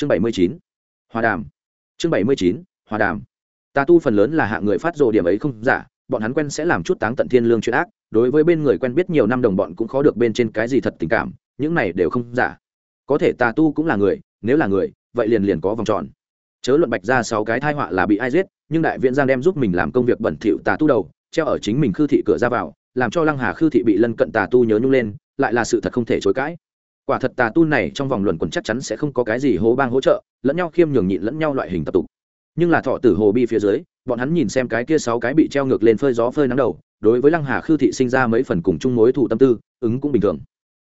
chương bảy mươi chín, hòa đàm. Chương bảy mươi chín, hòa đàm. Tà tu phần lớn là hạ người phát rồ điểm ấy không giả, bọn hắn quen sẽ làm chút táng tận thiên lương chuyện ác, đối với bên người quen biết nhiều năm đồng bọn cũng khó được bên trên cái gì thật tình cảm, những này đều không giả. Có thể tà tu cũng là người, nếu là người, vậy liền liền có vòng tròn. Chớ luận bạch ra sáu cái thai họa là bị ai giết, nhưng đại viện giang đem giúp mình làm công việc bẩn thỉu tà tu đầu, treo ở chính mình khư thị cửa ra vào, làm cho lăng hà khư thị bị lân cận tà tu nhớ nhung lên, lại là sự thật không thể chối cãi quả thật tà tu này trong vòng luận quần chắc chắn sẽ không có cái gì hố bang hỗ trợ, lẫn nhau khiêm nhường nhịn lẫn nhau loại hình tập tục. Nhưng là thọ tử hồ bi phía dưới, bọn hắn nhìn xem cái kia sáu cái bị treo ngược lên phơi gió phơi nắng đầu, đối với lăng hà khư thị sinh ra mấy phần cùng chung mối thủ tâm tư, ứng cũng bình thường.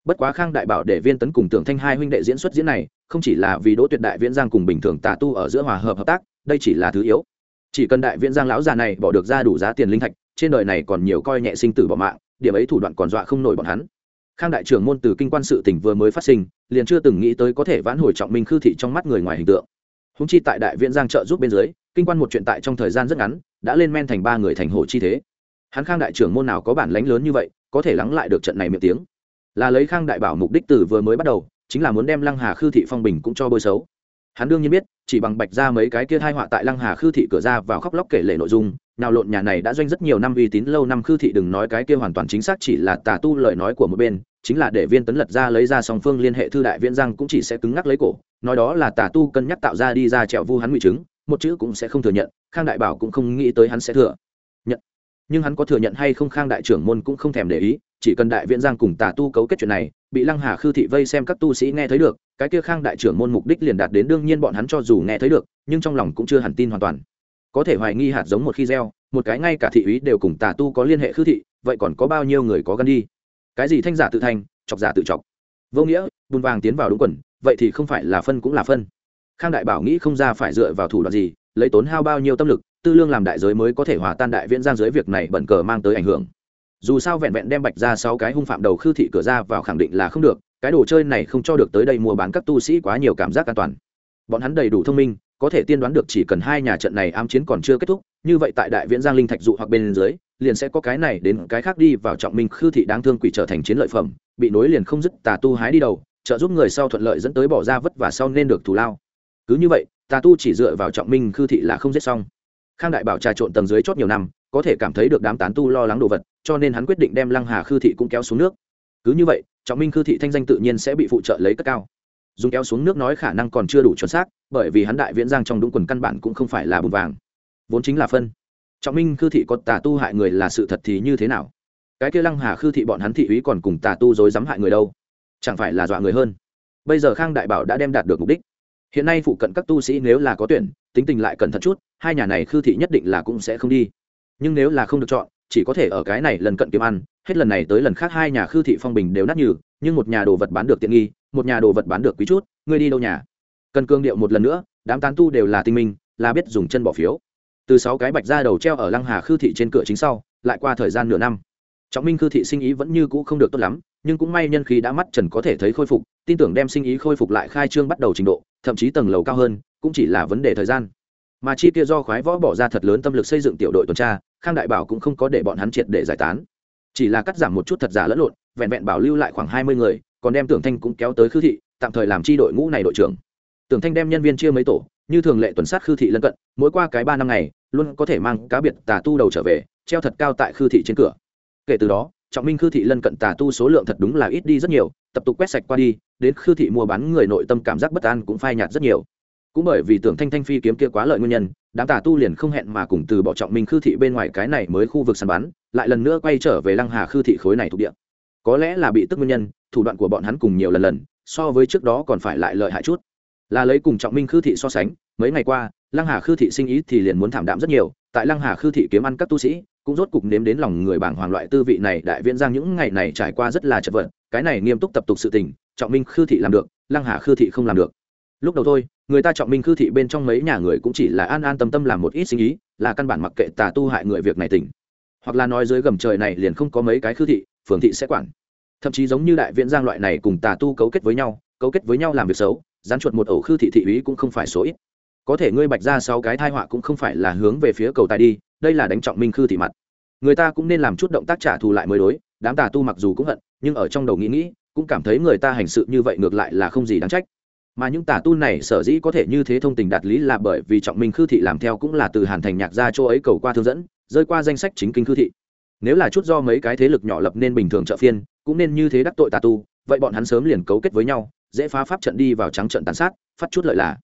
Bất quá khang đại bảo để viên tấn cùng tưởng thanh hai huynh đệ diễn xuất diễn này, không chỉ là vì đỗ tuyệt đại viễn giang cùng bình thường tà tu ở giữa hòa hợp hợp tác, đây chỉ là thứ yếu. Chỉ cần đại viễn giang lão già này bỏ được ra đủ giá tiền linh thạch, trên đời này còn nhiều coi nhẹ sinh tử bỏ mạng, điểm ấy thủ đoạn còn dọa không nổi bọn hắn khang đại trưởng môn từ kinh quan sự tỉnh vừa mới phát sinh, liền chưa từng nghĩ tới có thể vãn hồi trọng minh khư thị trong mắt người ngoài hình tượng. Húng chi tại đại viện giang trợ giúp bên dưới, kinh quan một chuyện tại trong thời gian rất ngắn, đã lên men thành ba người thành hồ chi thế. Hắn khang đại trưởng môn nào có bản lánh lớn như vậy, có thể lắng lại được trận này miệng tiếng. Là lấy khang đại bảo mục đích từ vừa mới bắt đầu, chính là muốn đem lăng hà khư thị phong bình cũng cho bôi xấu. Hắn đương nhiên biết, chỉ bằng bạch ra mấy cái kia thai họa tại lăng hà khư thị cửa ra vào khóc lóc kể lệ nội dung, nào lộn nhà này đã doanh rất nhiều năm uy tín, lâu năm khư thị đừng nói cái kia hoàn toàn chính xác chỉ là tà tu lời nói của một bên chính là để viên tấn lật ra lấy ra song phương liên hệ thư đại viễn giang cũng chỉ sẽ cứng ngắc lấy cổ, nói đó là tà tu cân nhắc tạo ra đi ra trèo vu hắn ngụy chứng, một chữ cũng sẽ không thừa nhận, khang đại bảo cũng không nghĩ tới hắn sẽ thừa nhận. Nhưng hắn có thừa nhận hay không khang đại trưởng môn cũng không thèm để ý, chỉ cần đại viễn giang cùng tà tu cấu kết chuyện này, bị lăng hà khư thị vây xem các tu sĩ nghe thấy được, cái kia khang đại trưởng môn mục đích liền đạt đến đương nhiên bọn hắn cho dù nghe thấy được, nhưng trong lòng cũng chưa hẳn tin hoàn toàn. Có thể hoài nghi hạt giống một khi gieo, một cái ngay cả thị úy đều cùng tà tu có liên hệ khư thị, vậy còn có bao nhiêu người có gan đi? Cái gì thanh giả tự thanh chọc giả tự chọc. Vô nghĩa, bùn vàng tiến vào đúng quần, vậy thì không phải là phân cũng là phân. Khang đại bảo nghĩ không ra phải dựa vào thủ đoạn gì, lấy tốn hao bao nhiêu tâm lực, tư lương làm đại giới mới có thể hòa tan đại viễn giang dưới việc này bẩn cờ mang tới ảnh hưởng. Dù sao vẹn vẹn đem bạch ra sáu cái hung phạm đầu khư thị cửa ra vào khẳng định là không được, cái đồ chơi này không cho được tới đây mua bán các tu sĩ quá nhiều cảm giác an toàn. Bọn hắn đầy đủ thông minh, có thể tiên đoán được chỉ cần hai nhà trận này ám chiến còn chưa kết thúc, như vậy tại đại viễn giang linh thạch dụ hoặc bên dưới liền sẽ có cái này đến cái khác đi vào trọng minh khư thị đáng thương quỷ trở thành chiến lợi phẩm, bị nối liền không dứt tà tu hái đi đầu, trợ giúp người sau thuận lợi dẫn tới bỏ ra vất và sau nên được thù lao. Cứ như vậy, tà tu chỉ dựa vào trọng minh khư thị là không giết xong. Khang đại bảo trà trộn tầng dưới chót nhiều năm, có thể cảm thấy được đám tán tu lo lắng đồ vật, cho nên hắn quyết định đem lăng hà khư thị cũng kéo xuống nước. Cứ như vậy, trọng minh khư thị thanh danh tự nhiên sẽ bị phụ trợ lấy cất cao. Dùng kéo xuống nước nói khả năng còn chưa đủ chuẩn xác, bởi vì hắn đại viễn giang trong đúng quần căn bản cũng không phải là bùn vàng. Vốn chính là phân trọng minh khư thị có tà tu hại người là sự thật thì như thế nào? Cái kia lăng hà khư thị bọn hắn thị úy còn cùng tà tu dối dám hại người đâu? Chẳng phải là dọa người hơn? Bây giờ khang đại bảo đã đem đạt được mục đích. Hiện nay phụ cận các tu sĩ nếu là có tuyển, tính tình lại cẩn thận chút, hai nhà này khư thị nhất định là cũng sẽ không đi. Nhưng nếu là không được chọn, chỉ có thể ở cái này lần cận kiếm ăn, hết lần này tới lần khác hai nhà khư thị phong bình đều nát nhừ, nhưng một nhà đồ vật bán được tiện nghi, một nhà đồ vật bán được quý chút, ngươi đi đâu nhà? Cần cương điệu một lần nữa, đám tán tu đều là tinh minh, là biết dùng chân bỏ phiếu từ sáu cái bạch ra đầu treo ở lăng hà khư thị trên cửa chính sau, lại qua thời gian nửa năm. Trọng minh khư thị sinh ý vẫn như cũ không được tốt lắm, nhưng cũng may nhân khí đã mắt trần có thể thấy khôi phục, tin tưởng đem sinh ý khôi phục lại khai trương bắt đầu trình độ, thậm chí tầng lầu cao hơn, cũng chỉ là vấn đề thời gian. Mà chi kia do khoái võ bỏ ra thật lớn tâm lực xây dựng tiểu đội tuần tra, khang đại bảo cũng không có để bọn hắn triệt để giải tán. Chỉ là cắt giảm một chút thật giả lẫn lộn, vẹn vẹn bảo lưu lại khoảng hai mươi người, còn đem tưởng thanh cũng kéo tới khư thị, tạm thời làm chi đội ngũ này đội trưởng. Tưởng thanh đem nhân viên chia mấy tổ, như thường lệ tuần sát khư thị lân cận, mỗi qua cái ba năm ngày luôn có thể mang cá biệt tà tu đầu trở về, treo thật cao tại khư thị trên cửa. Kể từ đó, trọng minh khư thị lân cận tà tu số lượng thật đúng là ít đi rất nhiều, tập tục quét sạch qua đi, đến khư thị mua bán người nội tâm cảm giác bất an cũng phai nhạt rất nhiều. Cũng bởi vì tưởng thanh thanh phi kiếm kia quá lợi nguyên nhân, đám tà tu liền không hẹn mà cùng từ bỏ trọng minh khư thị bên ngoài cái này mới khu vực săn bắn, lại lần nữa quay trở về lăng hà khư thị khối này thuộc địa. Có lẽ là bị tức nguyên nhân, thủ đoạn của bọn hắn cùng nhiều lần lần, so với trước đó còn phải lại lợi hại chút. Là lấy cùng trọng minh khư thị so sánh, mấy ngày qua lăng hà khư thị sinh ý thì liền muốn thảm đạm rất nhiều, tại lăng hà khư thị kiếm ăn các tu sĩ, cũng rốt cục nếm đến lòng người bảng hoàng loại tư vị này đại viễn giang những ngày này trải qua rất là chật vật, cái này nghiêm túc tập tục sự tình, trọng minh khư thị làm được, lăng hà khư thị không làm được. Lúc đầu thôi, người ta trọng minh khư thị bên trong mấy nhà người cũng chỉ là an an tâm tâm làm một ít sinh ý, là căn bản mặc kệ tà tu hại người việc này tỉnh. Hoặc là nói dưới gầm trời này liền không có mấy cái khư thị, phường thị sẽ quản. Thậm chí giống như đại viễn giang loại này cùng tà tu cấu kết với nhau, cấu kết với nhau làm việc xấu gián chuột một ổ khư thị thị úy cũng không phải số ít có thể ngươi bạch ra sau cái thai họa cũng không phải là hướng về phía cầu tài đi, đây là đánh trọng minh khư thị mặt. Người ta cũng nên làm chút động tác trả thù lại mới đối, đám tà tu mặc dù cũng hận, nhưng ở trong đầu nghĩ nghĩ, cũng cảm thấy người ta hành sự như vậy ngược lại là không gì đáng trách. Mà những tà tu này sở dĩ có thể như thế thông tình đạt lý là bởi vì trọng minh khư thị làm theo cũng là từ hàn thành nhạc gia châu ấy cầu qua thương dẫn, rơi qua danh sách chính kinh khư thị. Nếu là chút do mấy cái thế lực nhỏ lập nên bình thường trợ phiên, cũng nên như thế đắc tội tà tu, vậy bọn hắn sớm liền cấu kết với nhau, dễ phá pháp trận đi vào trắng trận tàn sát, phát chút lợi là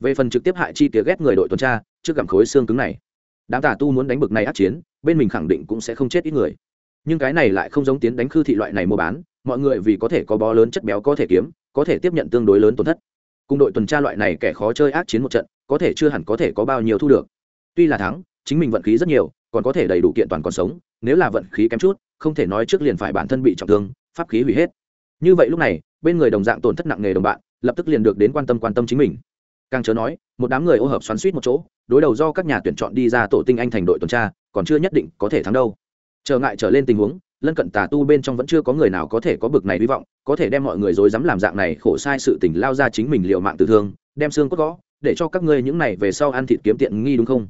về phần trực tiếp hại chi tía ghét người đội tuần tra, trước gặm khối xương cứng này. Đám tà tu muốn đánh bực này ác chiến, bên mình khẳng định cũng sẽ không chết ít người. Nhưng cái này lại không giống tiến đánh khư thị loại này mua bán, mọi người vì có thể có bó lớn chất béo có thể kiếm, có thể tiếp nhận tương đối lớn tổn thất. Cùng đội tuần tra loại này kẻ khó chơi ác chiến một trận, có thể chưa hẳn có thể có bao nhiêu thu được. Tuy là thắng, chính mình vận khí rất nhiều, còn có thể đầy đủ kiện toàn còn sống, nếu là vận khí kém chút, không thể nói trước liền phải bản thân bị trọng thương, pháp khí hủy hết. Như vậy lúc này, bên người đồng dạng tổn thất nặng nề đồng bạn, lập tức liền được đến quan tâm quan tâm chính mình càng chớ nói, một đám người ô hợp xoắn suýt một chỗ, đối đầu do các nhà tuyển chọn đi ra tổ tinh anh thành đội tuần tra, còn chưa nhất định có thể thắng đâu. Trở ngại trở lên tình huống, lân cận tà tu bên trong vẫn chưa có người nào có thể có bực này hy vọng, có thể đem mọi người dối dám làm dạng này khổ sai sự tình lao ra chính mình liệu mạng tử thương, đem xương cốt gõ, để cho các ngươi những này về sau ăn thịt kiếm tiện nghi đúng không?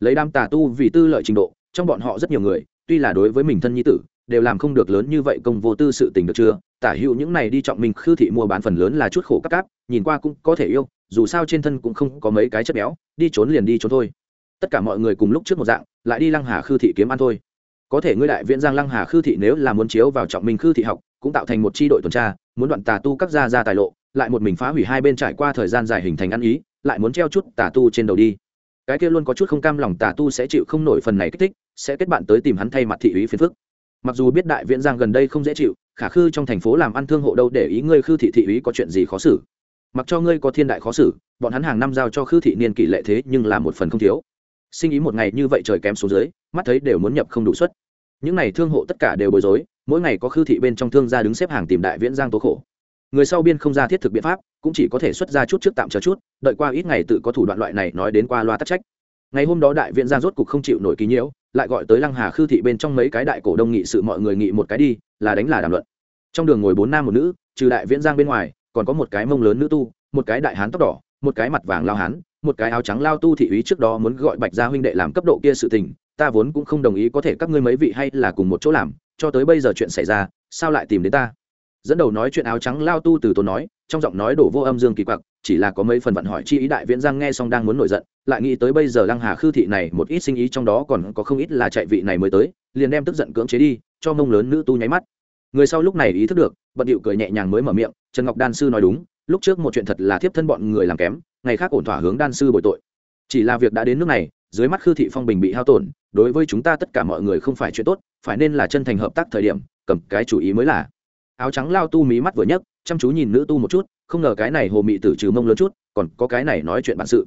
Lấy đam tà tu vì tư lợi trình độ, trong bọn họ rất nhiều người, tuy là đối với mình thân nhi tử, đều làm không được lớn như vậy công vô tư sự tình được chưa? Tả hữu những này đi trọng mình khư thị mua bán phần lớn là chút khổ các cáp, nhìn qua cũng có thể yêu dù sao trên thân cũng không có mấy cái chất béo, đi trốn liền đi trốn thôi. Tất cả mọi người cùng lúc trước một dạng, lại đi lăng hà khư thị kiếm ăn thôi. Có thể ngươi đại viễn giang lăng hà khư thị nếu là muốn chiếu vào trọng minh khư thị học, cũng tạo thành một tri đội tuần tra, muốn đoạn tà tu các gia ra tài lộ, lại một mình phá hủy hai bên trải qua thời gian dài hình thành ăn ý, lại muốn treo chút tà tu trên đầu đi. Cái kia luôn có chút không cam lòng tà tu sẽ chịu không nổi phần này kích thích, sẽ kết bạn tới tìm hắn thay mặt thị ủy phiền phức. Mặc dù biết đại viễn giang gần đây không dễ chịu, khả khư trong thành phố làm ăn thương hộ đâu để ý ngươi khư thị thị ủy có chuyện gì khó xử mặc cho ngươi có thiên đại khó xử, bọn hắn hàng năm giao cho khư thị niên kỷ lệ thế nhưng là một phần không thiếu. Sinh ý một ngày như vậy trời kém xuống dưới, mắt thấy đều muốn nhập không đủ suất. Những n à y thương hộ tất cả đều bối rối, mỗi ngày có khư thị bên trong thương gia đứng xếp hàng tìm đại viễn giang tố khổ. Người sau biên không ra thiết thực biện pháp, cũng chỉ có thể xuất ra chút trước tạm chờ chút, đợi qua ít ngày tự có thủ đoạn loại này nói đến qua loa tắc trách. Ngày hôm đó đại viễn giang rốt cục không chịu nổi ký nhiễu, lại gọi tới lăng hà khư thị bên trong mấy cái đại cổ đông nghị sự mọi người nghị một cái đi, là đánh là đàm luận. Trong đường ngồi bốn nam một nữ, trừ đại viễn giang bên ngoài còn có một cái mông lớn nữ tu, một cái đại hán tóc đỏ, một cái mặt vàng lao hán, một cái áo trắng lao tu thị úy trước đó muốn gọi bạch gia huynh đệ làm cấp độ kia sự tình, ta vốn cũng không đồng ý có thể các ngươi mấy vị hay là cùng một chỗ làm, cho tới bây giờ chuyện xảy ra, sao lại tìm đến ta? Dẫn đầu nói chuyện áo trắng lao tu từ tốn nói, trong giọng nói đổ vô âm dương kỳ quặc, chỉ là có mấy phần vận hỏi chi ý đại viễn giang nghe xong đang muốn nổi giận, lại nghĩ tới bây giờ lăng hà khư thị này một ít sinh ý trong đó còn có không ít là chạy vị này mới tới, liền đem tức giận cưỡng chế đi, cho mông lớn nữ tu nháy mắt. Người sau lúc này ý thức được bận điệu cười nhẹ nhàng mới mở miệng, trần ngọc đan sư nói đúng, lúc trước một chuyện thật là thiếp thân bọn người làm kém, ngày khác ổn thỏa hướng đan sư bồi tội. Chỉ là việc đã đến nước này, dưới mắt khư thị phong bình bị hao tổn, đối với chúng ta tất cả mọi người không phải chuyện tốt, phải nên là chân thành hợp tác thời điểm, cầm cái chủ ý mới là. Áo trắng lao tu mí mắt vừa nhấc, chăm chú nhìn nữ tu một chút, không ngờ cái này hồ mị tử trừ mông lớn chút, còn có cái này nói chuyện bản sự.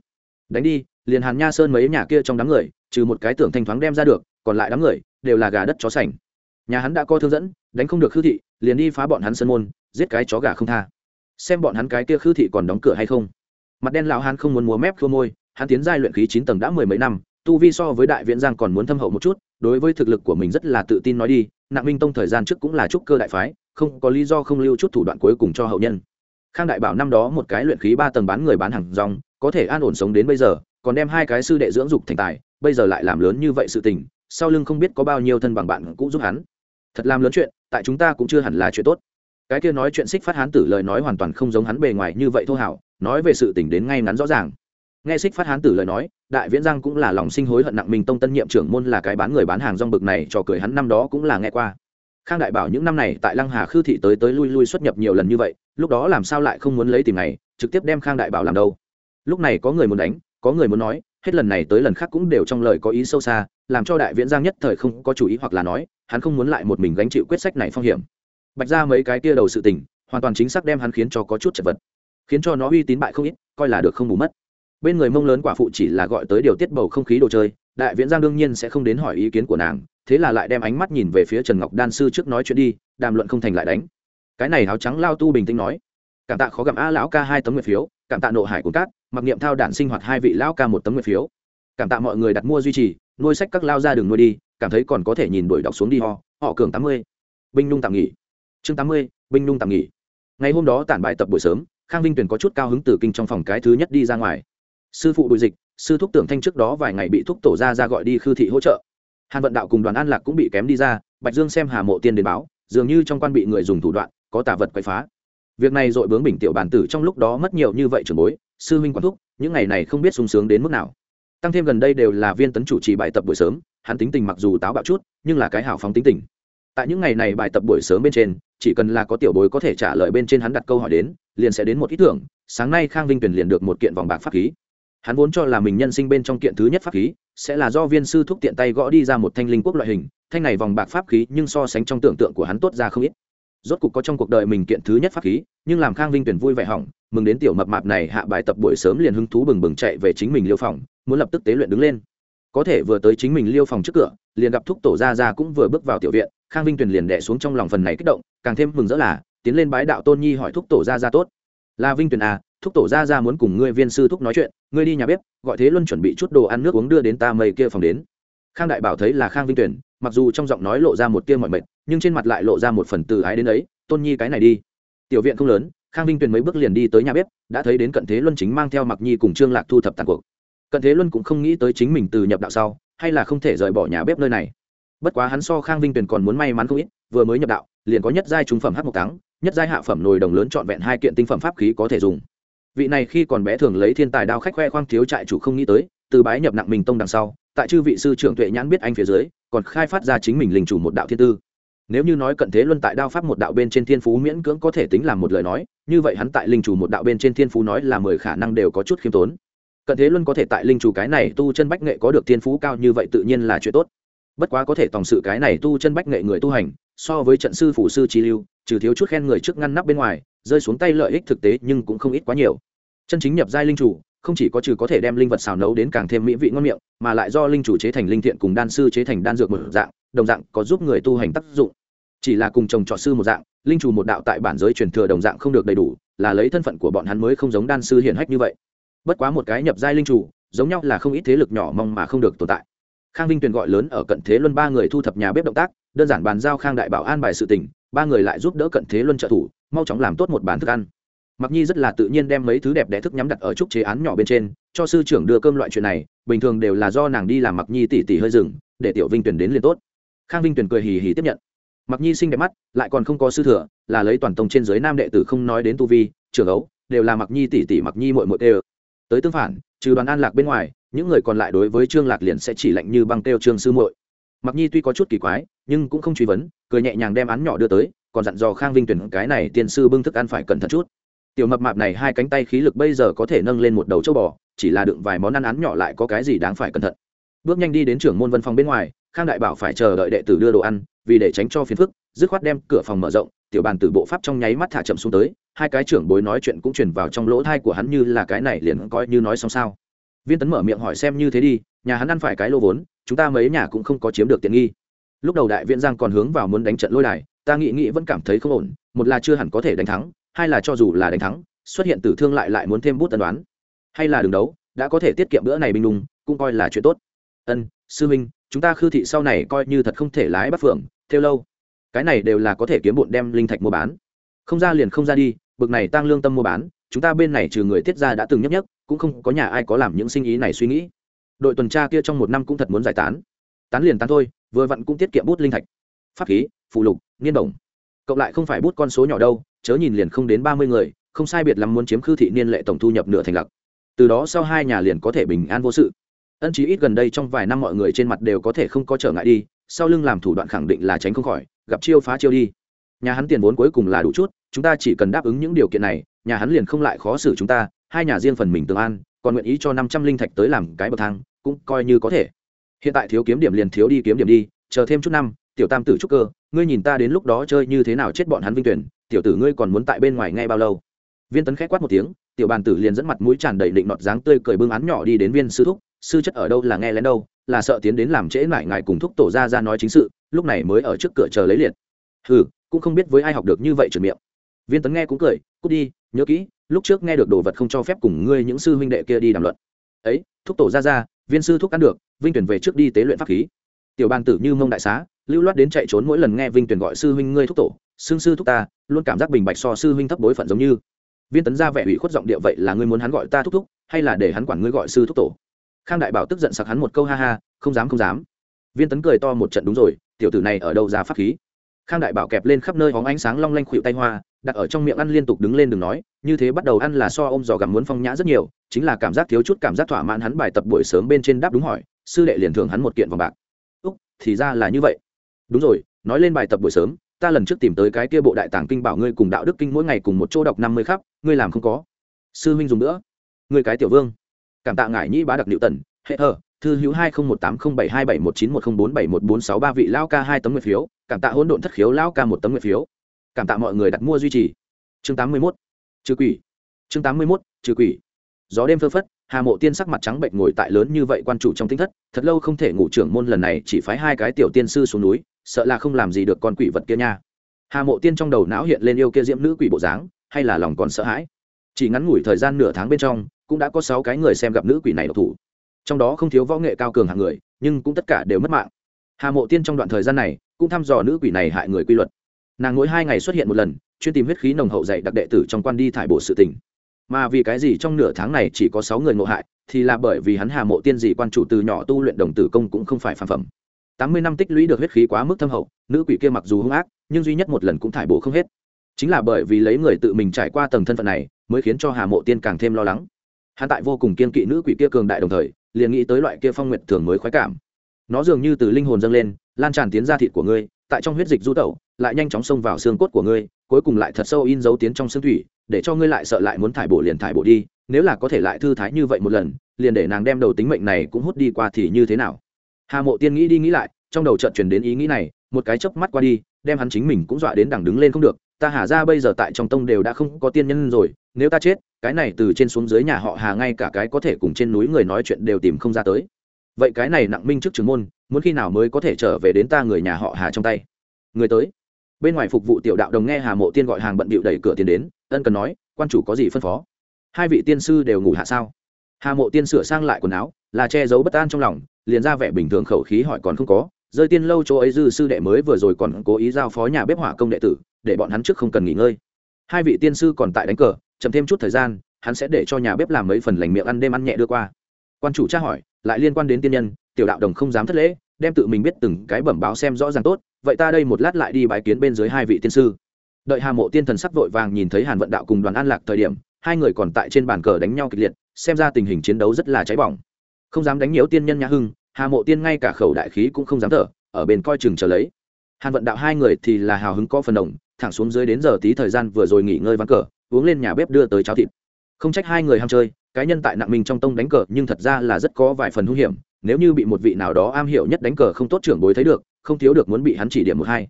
Đánh đi, liền hàn nha sơn mấy nhà kia trong đám người, trừ một cái tưởng thanh thoáng đem ra được, còn lại đám người, đều là gà đất chó sành. Nhà hắn đã có thương dẫn đánh không được khư thị, liền đi phá bọn hắn sân môn, giết cái chó gà không tha. Xem bọn hắn cái kia khư thị còn đóng cửa hay không. Mặt đen lão hắn không muốn múa mép khua môi, hắn tiến giai luyện khí chín tầng đã mười mấy năm, tu vi so với đại viễn giang còn muốn thâm hậu một chút, đối với thực lực của mình rất là tự tin nói đi, nặng minh tông thời gian trước cũng là trúc cơ đại phái, không có lý do không lưu chút thủ đoạn cuối cùng cho hậu nhân. Khang đại bảo năm đó một cái luyện khí ba tầng bán người bán hàng rong, có thể an ổn sống đến bây giờ, còn đem hai cái sư đệ dưỡng dục thành tài, bây giờ lại làm lớn như vậy sự tình, sau lưng không biết có bao nhiêu thân bằng bạn cũng giúp hắn. Thật làm lớn chuyện tại chúng ta cũng chưa hẳn là chuyện tốt. Cái kia nói chuyện xích phát hán tử lời nói hoàn toàn không giống hắn bề ngoài như vậy thô hảo, nói về sự tình đến ngay ngắn rõ ràng. Nghe xích phát hán tử lời nói, đại viễn giang cũng là lòng sinh hối hận nặng mình tông tân nhiệm trưởng môn là cái bán người bán hàng rong bực này cho cười hắn năm đó cũng là nghe qua. Khang đại bảo những năm này tại lăng hà khư thị tới tới lui lui xuất nhập nhiều lần như vậy, lúc đó làm sao lại không muốn lấy tìm này trực tiếp đem khang đại bảo làm đâu. Lúc này có người muốn đánh, có người muốn nói hết lần này tới lần khác cũng đều trong lời có ý sâu xa, làm cho đại viễn giang nhất thời không có chủ ý hoặc là nói, hắn không muốn lại một mình gánh chịu quyết sách này phong hiểm. Bạch ra mấy cái kia đầu sự tình, hoàn toàn chính xác đem hắn khiến cho có chút chật vật, khiến cho nó uy tín bại không ít, coi là được không bù mất. Bên người mông lớn quả phụ chỉ là gọi tới điều tiết bầu không khí đồ chơi, đại viễn giang đương nhiên sẽ không đến hỏi ý kiến của nàng, thế là lại đem ánh mắt nhìn về phía trần ngọc đan sư trước nói chuyện đi, đàm luận không thành lại đánh. Cái này áo trắng lao tu bình tĩnh nói, cảm tạ khó gặm a lão ca hai tấm nguyện phiếu, cảm tạ nộ hải của cát mặc niệm thao đản sinh hoạt hai vị lão ca một tấm nguyện phiếu. Cảm tạ mọi người đặt mua duy trì, nuôi sách các lao ra đường nuôi đi, cảm thấy còn có thể nhìn đuổi đọc xuống đi ho. Họ cường tám mươi, binh nung tạm nghỉ. Chương tám mươi, binh nung tạm nghỉ. Ngày hôm đó tản bài tập buổi sớm, khang vinh tuyển có chút cao hứng từ kinh trong phòng cái thứ nhất đi ra ngoài. Sư phụ bùi dịch, sư thúc tưởng thanh trước đó vài ngày bị thúc tổ ra ra gọi đi khư thị hỗ trợ. Hàn vận đạo cùng đoàn an lạc cũng bị kém đi ra, bạch dương xem hà mộ tiên đến báo, dường như trong quan bị người dùng thủ đoạn, có tả vật quậy phá việc này dội bướng bình tiểu bản tử trong lúc đó mất nhiều như vậy trường bối, sư huynh quản thúc, những ngày này không biết sung sướng đến mức nào. Tăng thêm gần đây đều là viên tấn chủ trì bài tập buổi sớm, hắn tính tình mặc dù táo bạo chút, nhưng là cái hảo phóng tính tình. Tại những ngày này bài tập buổi sớm bên trên, chỉ cần là có tiểu bối có thể trả lời bên trên hắn đặt câu hỏi đến, liền sẽ đến một ý tưởng, sáng nay khang vinh tuyển liền được một kiện vòng bạc pháp khí. Hắn vốn cho là mình nhân sinh bên trong kiện thứ nhất pháp khí, sẽ là do viên sư thúc tiện tay gõ đi ra một thanh linh quốc loại hình, thanh này vòng bạc pháp khí nhưng so sánh trong tưởng tượng của hắn tốt ra không ít rốt cục có trong cuộc đời mình kiện thứ nhất pháp khí, nhưng làm khang vinh tuyển vui vẻ hỏng, mừng đến tiểu mập mạp này hạ bài tập buổi sớm liền hứng thú bừng bừng chạy về chính mình liêu phòng, muốn lập tức tế luyện đứng lên. Có thể vừa tới chính mình liêu phòng trước cửa, liền gặp thúc tổ gia gia cũng vừa bước vào tiểu viện, khang vinh tuyển liền đẻ xuống trong lòng phần này kích động, càng thêm mừng rỡ là, tiến lên bái đạo tôn nhi hỏi thúc tổ gia gia tốt. Là vinh tuyển à thúc tổ gia gia muốn cùng ngươi viên sư thúc nói chuyện, ngươi đi nhà bếp, gọi thế luân chuẩn bị chút đồ ăn nước uống đưa đến ta mây kia phòng đến. Khang đại bảo thấy là khang vinh tuyển, mặc dù trong giọng nói lộ ra một tia mọi mệt nhưng trên mặt lại lộ ra một phần từ ái đến ấy, tôn nhi cái này đi. Tiểu viện không lớn, khang vinh tuyền mấy bước liền đi tới nhà bếp, đã thấy đến cận thế luân chính mang theo mặc nhi cùng trương lạc thu thập tàn cuộc. Cận thế luân cũng không nghĩ tới chính mình từ nhập đạo sau, hay là không thể rời bỏ nhà bếp nơi này. Bất quá hắn so khang vinh tuyền còn muốn may mắn không ít, vừa mới nhập đạo, liền có nhất giai trung phẩm h một tắng nhất giai hạ phẩm nồi đồng lớn trọn vẹn hai kiện tinh phẩm pháp khí có thể dùng. Vị này khi còn bé thường lấy thiên tài đao khách khoe khoang thiếu trại chủ không nghĩ tới, từ bái nhập nặng mình tông đằng sau, tại chư vị sư trưởng tuệ nhãn biết anh phía dưới, còn khai phát ra chính mình linh chủ một đạo thiên tư nếu như nói cận thế luân tại đao pháp một đạo bên trên thiên phú miễn cưỡng có thể tính làm một lời nói, như vậy hắn tại linh chủ một đạo bên trên thiên phú nói là mười khả năng đều có chút khiêm tốn. Cận thế luân có thể tại linh chủ cái này tu chân bách nghệ có được thiên phú cao như vậy tự nhiên là chuyện tốt. Bất quá có thể tòng sự cái này tu chân bách nghệ người tu hành, so với trận sư phủ sư trí lưu, trừ thiếu chút khen người trước ngăn nắp bên ngoài, rơi xuống tay lợi ích thực tế nhưng cũng không ít quá nhiều. Chân chính nhập giai linh chủ, không chỉ có trừ có thể đem linh vật xào nấu đến càng thêm mỹ vị ngon miệng, mà lại do linh chủ chế thành linh thiện cùng đan sư chế thành đan dược một dạng, đồng dạng có giúp người tu hành tác dụng chỉ là cùng chồng trọ sư một dạng, linh chủ một đạo tại bản giới truyền thừa đồng dạng không được đầy đủ, là lấy thân phận của bọn hắn mới không giống đan sư hiển hách như vậy. Bất quá một cái nhập giai linh chủ, giống nhau là không ít thế lực nhỏ mong mà không được tồn tại. Khang vinh tuyền gọi lớn ở cận thế luân ba người thu thập nhà bếp động tác, đơn giản bàn giao khang đại bảo an bài sự tình, ba người lại giúp đỡ cận thế luân trợ thủ, mau chóng làm tốt một bàn thức ăn. Mặc nhi rất là tự nhiên đem mấy thứ đẹp đẽ thức nhắm đặt ở trúc chế án nhỏ bên trên, cho sư trưởng đưa cơm loại chuyện này, bình thường đều là do nàng đi làm mặc nhi tỉ tỉ hơi rừng để tiểu vinh tuyển đến liền tốt. Khang vinh tuyển cười hì hì tiếp nhận mặc nhi sinh đẹp mắt, lại còn không có sư thừa, là lấy toàn tông trên giới nam đệ tử không nói đến tu vi, trưởng ấu, đều là mặc nhi tỷ tỷ, mặc nhi mội mội tê tới tương phản, trừ đoàn an lạc bên ngoài, những người còn lại đối với trương lạc liền sẽ chỉ lạnh như băng têu trương sư muội. Mặc nhi tuy có chút kỳ quái, nhưng cũng không truy vấn, cười nhẹ nhàng đem án nhỏ đưa tới, còn dặn dò khang vinh tuyển cái này tiên sư bưng thức ăn phải cẩn thận chút. Tiểu mập mạp này hai cánh tay khí lực bây giờ có thể nâng lên một đầu châu bò, chỉ là đựng vài món ăn án nhỏ lại có cái gì đáng phải cẩn thận. Bước nhanh đi đến trưởng môn văn phòng bên ngoài, khang đại bảo phải chờ đợi đệ tử đưa đồ ăn vì để tránh cho phiền phức, dứt khoát đem cửa phòng mở rộng, tiểu bàn từ bộ pháp trong nháy mắt thả chậm xuống tới, hai cái trưởng bối nói chuyện cũng truyền vào trong lỗ thai của hắn như là cái này liền coi như nói xong sao. Viên tấn mở miệng hỏi xem như thế đi, nhà hắn ăn phải cái lô vốn, chúng ta mấy nhà cũng không có chiếm được tiện nghi. Lúc đầu đại viện giang còn hướng vào muốn đánh trận lôi đài, ta nghĩ nghĩ vẫn cảm thấy không ổn, một là chưa hẳn có thể đánh thắng, hai là cho dù là đánh thắng, xuất hiện tử thương lại lại muốn thêm bút tân đoán. Hay là đường đấu, đã có thể tiết kiệm bữa này bình đùng, cũng coi là chuyện tốt. Ân, sư minh chúng ta khư thị sau này coi như thật không thể lái bắt phượng, theo lâu. Cái này đều là có thể kiếm bộn đem linh thạch mua bán. Không ra liền không ra đi, bực này tăng lương tâm mua bán, chúng ta bên này trừ người tiết ra đã từng nhấp nhấp cũng không có nhà ai có làm những sinh ý này suy nghĩ. Đội tuần tra kia trong một năm cũng thật muốn giải tán. Tán liền tán thôi, vừa vặn cũng tiết kiệm bút linh thạch. Pháp khí phụ lục, niên đồng cộng lại không phải bút con số nhỏ đâu, chớ nhìn liền không đến ba mươi người, không sai biệt lắm muốn chiếm khư thị niên lệ tổng thu nhập nửa thành lặc. Từ đó sau hai nhà liền có thể bình an vô sự ân chí ít gần đây trong vài năm mọi người trên mặt đều có thể không có trở ngại đi, sau lưng làm thủ đoạn khẳng định là tránh không khỏi, gặp chiêu phá chiêu đi. Nhà hắn tiền vốn cuối cùng là đủ chút, chúng ta chỉ cần đáp ứng những điều kiện này, nhà hắn liền không lại khó xử chúng ta, hai nhà riêng phần mình tương an, còn nguyện ý cho năm trăm linh thạch tới làm cái bậc thang, cũng coi như có thể. Hiện tại thiếu kiếm điểm liền thiếu đi kiếm điểm đi, chờ thêm chút năm, tiểu tam tử trúc cơ, ngươi nhìn ta đến lúc đó chơi như thế nào chết bọn hắn vinh tuyển, tiểu tử ngươi còn muốn tại bên ngoài ngay bao lâu? Viên tấn khẽ quát một tiếng, tiểu bàn tử liền dẫn mặt mũi tràn đầy định nọt dáng tươi cười bưng án nhỏ đi đến viên sư thúc sư chất ở đâu là nghe lén đâu là sợ tiến đến làm trễ lại ngài cùng thúc tổ ra ra nói chính sự lúc này mới ở trước cửa chờ lấy liệt. Ừ, cũng không biết với ai học được như vậy trượt miệng. Viên tấn nghe cũng cười cút đi nhớ kỹ lúc trước nghe được đồ vật không cho phép cùng ngươi những sư huynh đệ kia đi đàm luận. Ấy thúc tổ ra ra viên sư thúc ăn được vinh tuyển về trước đi tế luyện pháp khí. Tiểu bàn tử như mông đại xá lưu loát đến chạy trốn mỗi lần nghe vinh tuyển gọi sư huynh ngươi thúc tổ xương sư thúc ta luôn cảm giác bình bạch so sư huynh thấp bối phận giống như. Viên tấn ra vẻ ủy khuất giọng địa vậy là ngươi muốn hắn gọi ta thúc thúc hay là để hắn quản ngươi gọi sư thúc tổ? Khang đại bảo tức giận sặc hắn một câu ha ha, không dám không dám. Viên tấn cười to một trận đúng rồi, tiểu tử này ở đâu ra pháp khí? Khang đại bảo kẹp lên khắp nơi hóng ánh sáng long lanh khuỵu tay hoa, đặt ở trong miệng ăn liên tục đứng lên đừng nói, như thế bắt đầu ăn là so ôm giò gặm muốn phong nhã rất nhiều, chính là cảm giác thiếu chút cảm giác thỏa mãn hắn bài tập buổi sớm bên trên đáp đúng hỏi, sư đệ liền thưởng hắn một kiện vòng bạc. Úc, thì ra là như vậy. Đúng rồi, nói lên bài tập buổi sớm, ta lần trước tìm tới cái kia bộ đại tàng kinh bảo ngươi cùng đạo đức kinh mỗi ngày cùng một chỗ đọc năm mươi khắp, ngươi làm không có. Sư huynh dùng nữa. Ngươi cái tiểu vương cảm tạ ngải nhĩ bá đặc liệu tần, hệ thờ, thư hữu hai nghìn một tám không bảy hai bảy một chín một không bốn bảy một bốn sáu ba vị lao ca hai tấm nguyện phiếu, cảm tạ hỗn độn thất khiếu lao ca một tấm nguyện phiếu. Cảm tạ mọi người đặt mua duy trì. Chương tám mươi mốt. Trừ quỷ. Chương tám mươi mốt trừ quỷ. Gió đêm phơ phất, hà mộ tiên sắc mặt trắng bệnh ngồi tại lớn như vậy quan chủ trong tinh thất, thật lâu không thể ngủ trưởng môn lần này chỉ phái hai cái tiểu tiên sư xuống núi, sợ là không làm gì được con quỷ vật kia nha. Hà mộ tiên trong đầu não hiện lên yêu kia diễm nữ quỷ bộ dáng, hay là lòng còn sợ hãi. Chỉ ngắn ngủi thời gian nửa tháng bên trong cũng đã có sáu cái người xem gặp nữ quỷ này độc thủ. Trong đó không thiếu võ nghệ cao cường hạng người, nhưng cũng tất cả đều mất mạng. Hà mộ tiên trong đoạn thời gian này cũng thăm dò nữ quỷ này hại người quy luật. Nàng mỗi hai ngày xuất hiện một lần, chuyên tìm huyết khí nồng hậu dạy đặc đệ tử trong quan đi thải bộ sự tình. Mà vì cái gì trong nửa tháng này chỉ có sáu người ngộ hại, thì là bởi vì hắn hà mộ tiên gì quan chủ từ nhỏ tu luyện đồng tử công cũng không phải phản phẩm. Tám mươi năm tích lũy được huyết khí quá mức thâm hậu, nữ quỷ kia mặc dù hung ác, nhưng duy nhất một lần cũng thải bộ không hết. Chính là bởi vì lấy người tự mình trải qua tầng thân phận này, mới khiến cho hà mộ tiên càng thêm lo lắng hắn tại vô cùng kiên kỵ nữ quỷ kia cường đại đồng thời, liền nghĩ tới loại kia phong nguyện thường mới khoái cảm. Nó dường như từ linh hồn dâng lên, lan tràn tiến ra thịt của ngươi, tại trong huyết dịch du tẩu, lại nhanh chóng xông vào xương cốt của ngươi, cuối cùng lại thật sâu in dấu tiến trong xương thủy, để cho ngươi lại sợ lại muốn thải bộ liền thải bộ đi, nếu là có thể lại thư thái như vậy một lần, liền để nàng đem đầu tính mệnh này cũng hút đi qua thì như thế nào? Hà mộ tiên nghĩ đi nghĩ lại, trong đầu chợt chuyển đến ý nghĩ này, một cái chớp mắt qua đi, đem hắn chính mình cũng dọa đến đằng đứng lên không được, ta hà ra bây giờ tại trong tông đều đã không có tiên nhân rồi, nếu ta chết cái này từ trên xuống dưới nhà họ hà ngay cả cái có thể cùng trên núi người nói chuyện đều tìm không ra tới. Vậy cái này nặng minh trước trường môn, muốn khi nào mới có thể trở về đến ta người nhà họ hà trong tay? Người tới. Bên ngoài phục vụ tiểu đạo đồng nghe hà mộ tiên gọi hàng bận bịu đẩy cửa tiền đến, ân cần nói, quan chủ có gì phân phó? Hai vị tiên sư đều ngủ hạ sao? Hà mộ tiên sửa sang lại quần áo, là che giấu bất an trong lòng, liền ra vẻ bình thường khẩu khí hỏi còn không có, rơi tiên lâu chỗ ấy dư sư đệ mới vừa rồi còn cố ý giao phó nhà bếp hỏa công đệ tử, để bọn hắn trước không cần nghỉ ngơi. Hai vị tiên sư còn tại đánh cờ chậm thêm chút thời gian, hắn sẽ để cho nhà bếp làm mấy phần lành miệng ăn đêm ăn nhẹ đưa qua. Quan chủ tra hỏi, lại liên quan đến tiên nhân, tiểu đạo đồng không dám thất lễ, đem tự mình biết từng cái bẩm báo xem rõ ràng tốt, vậy ta đây một lát lại đi bái kiến bên dưới hai vị tiên sư. Đợi hà mộ tiên thần sắc vội vàng nhìn thấy hàn vận đạo cùng đoàn an lạc thời điểm, hai người còn tại trên bàn cờ đánh nhau kịch liệt, xem ra tình hình chiến đấu rất là cháy bỏng. Không dám đánh nhiễu tiên nhân nhã hưng, hà mộ tiên ngay cả khẩu đại khí cũng không dám thở, ở bên coi chừng chờ lấy. Hàn vận đạo hai người thì là hào hứng có phần đồng, thẳng xuống dưới đến giờ tí thời gian vừa rồi nghỉ ngơi ván cờ uống lên nhà bếp đưa tới cháo thịt. Không trách hai người ham chơi cá nhân tại nặng mình trong tông đánh cờ, nhưng thật ra là rất có vài phần hung hiểm. Nếu như bị một vị nào đó am hiểu nhất đánh cờ không tốt trưởng bối thấy được, không thiếu được muốn bị hắn chỉ điểm một hai.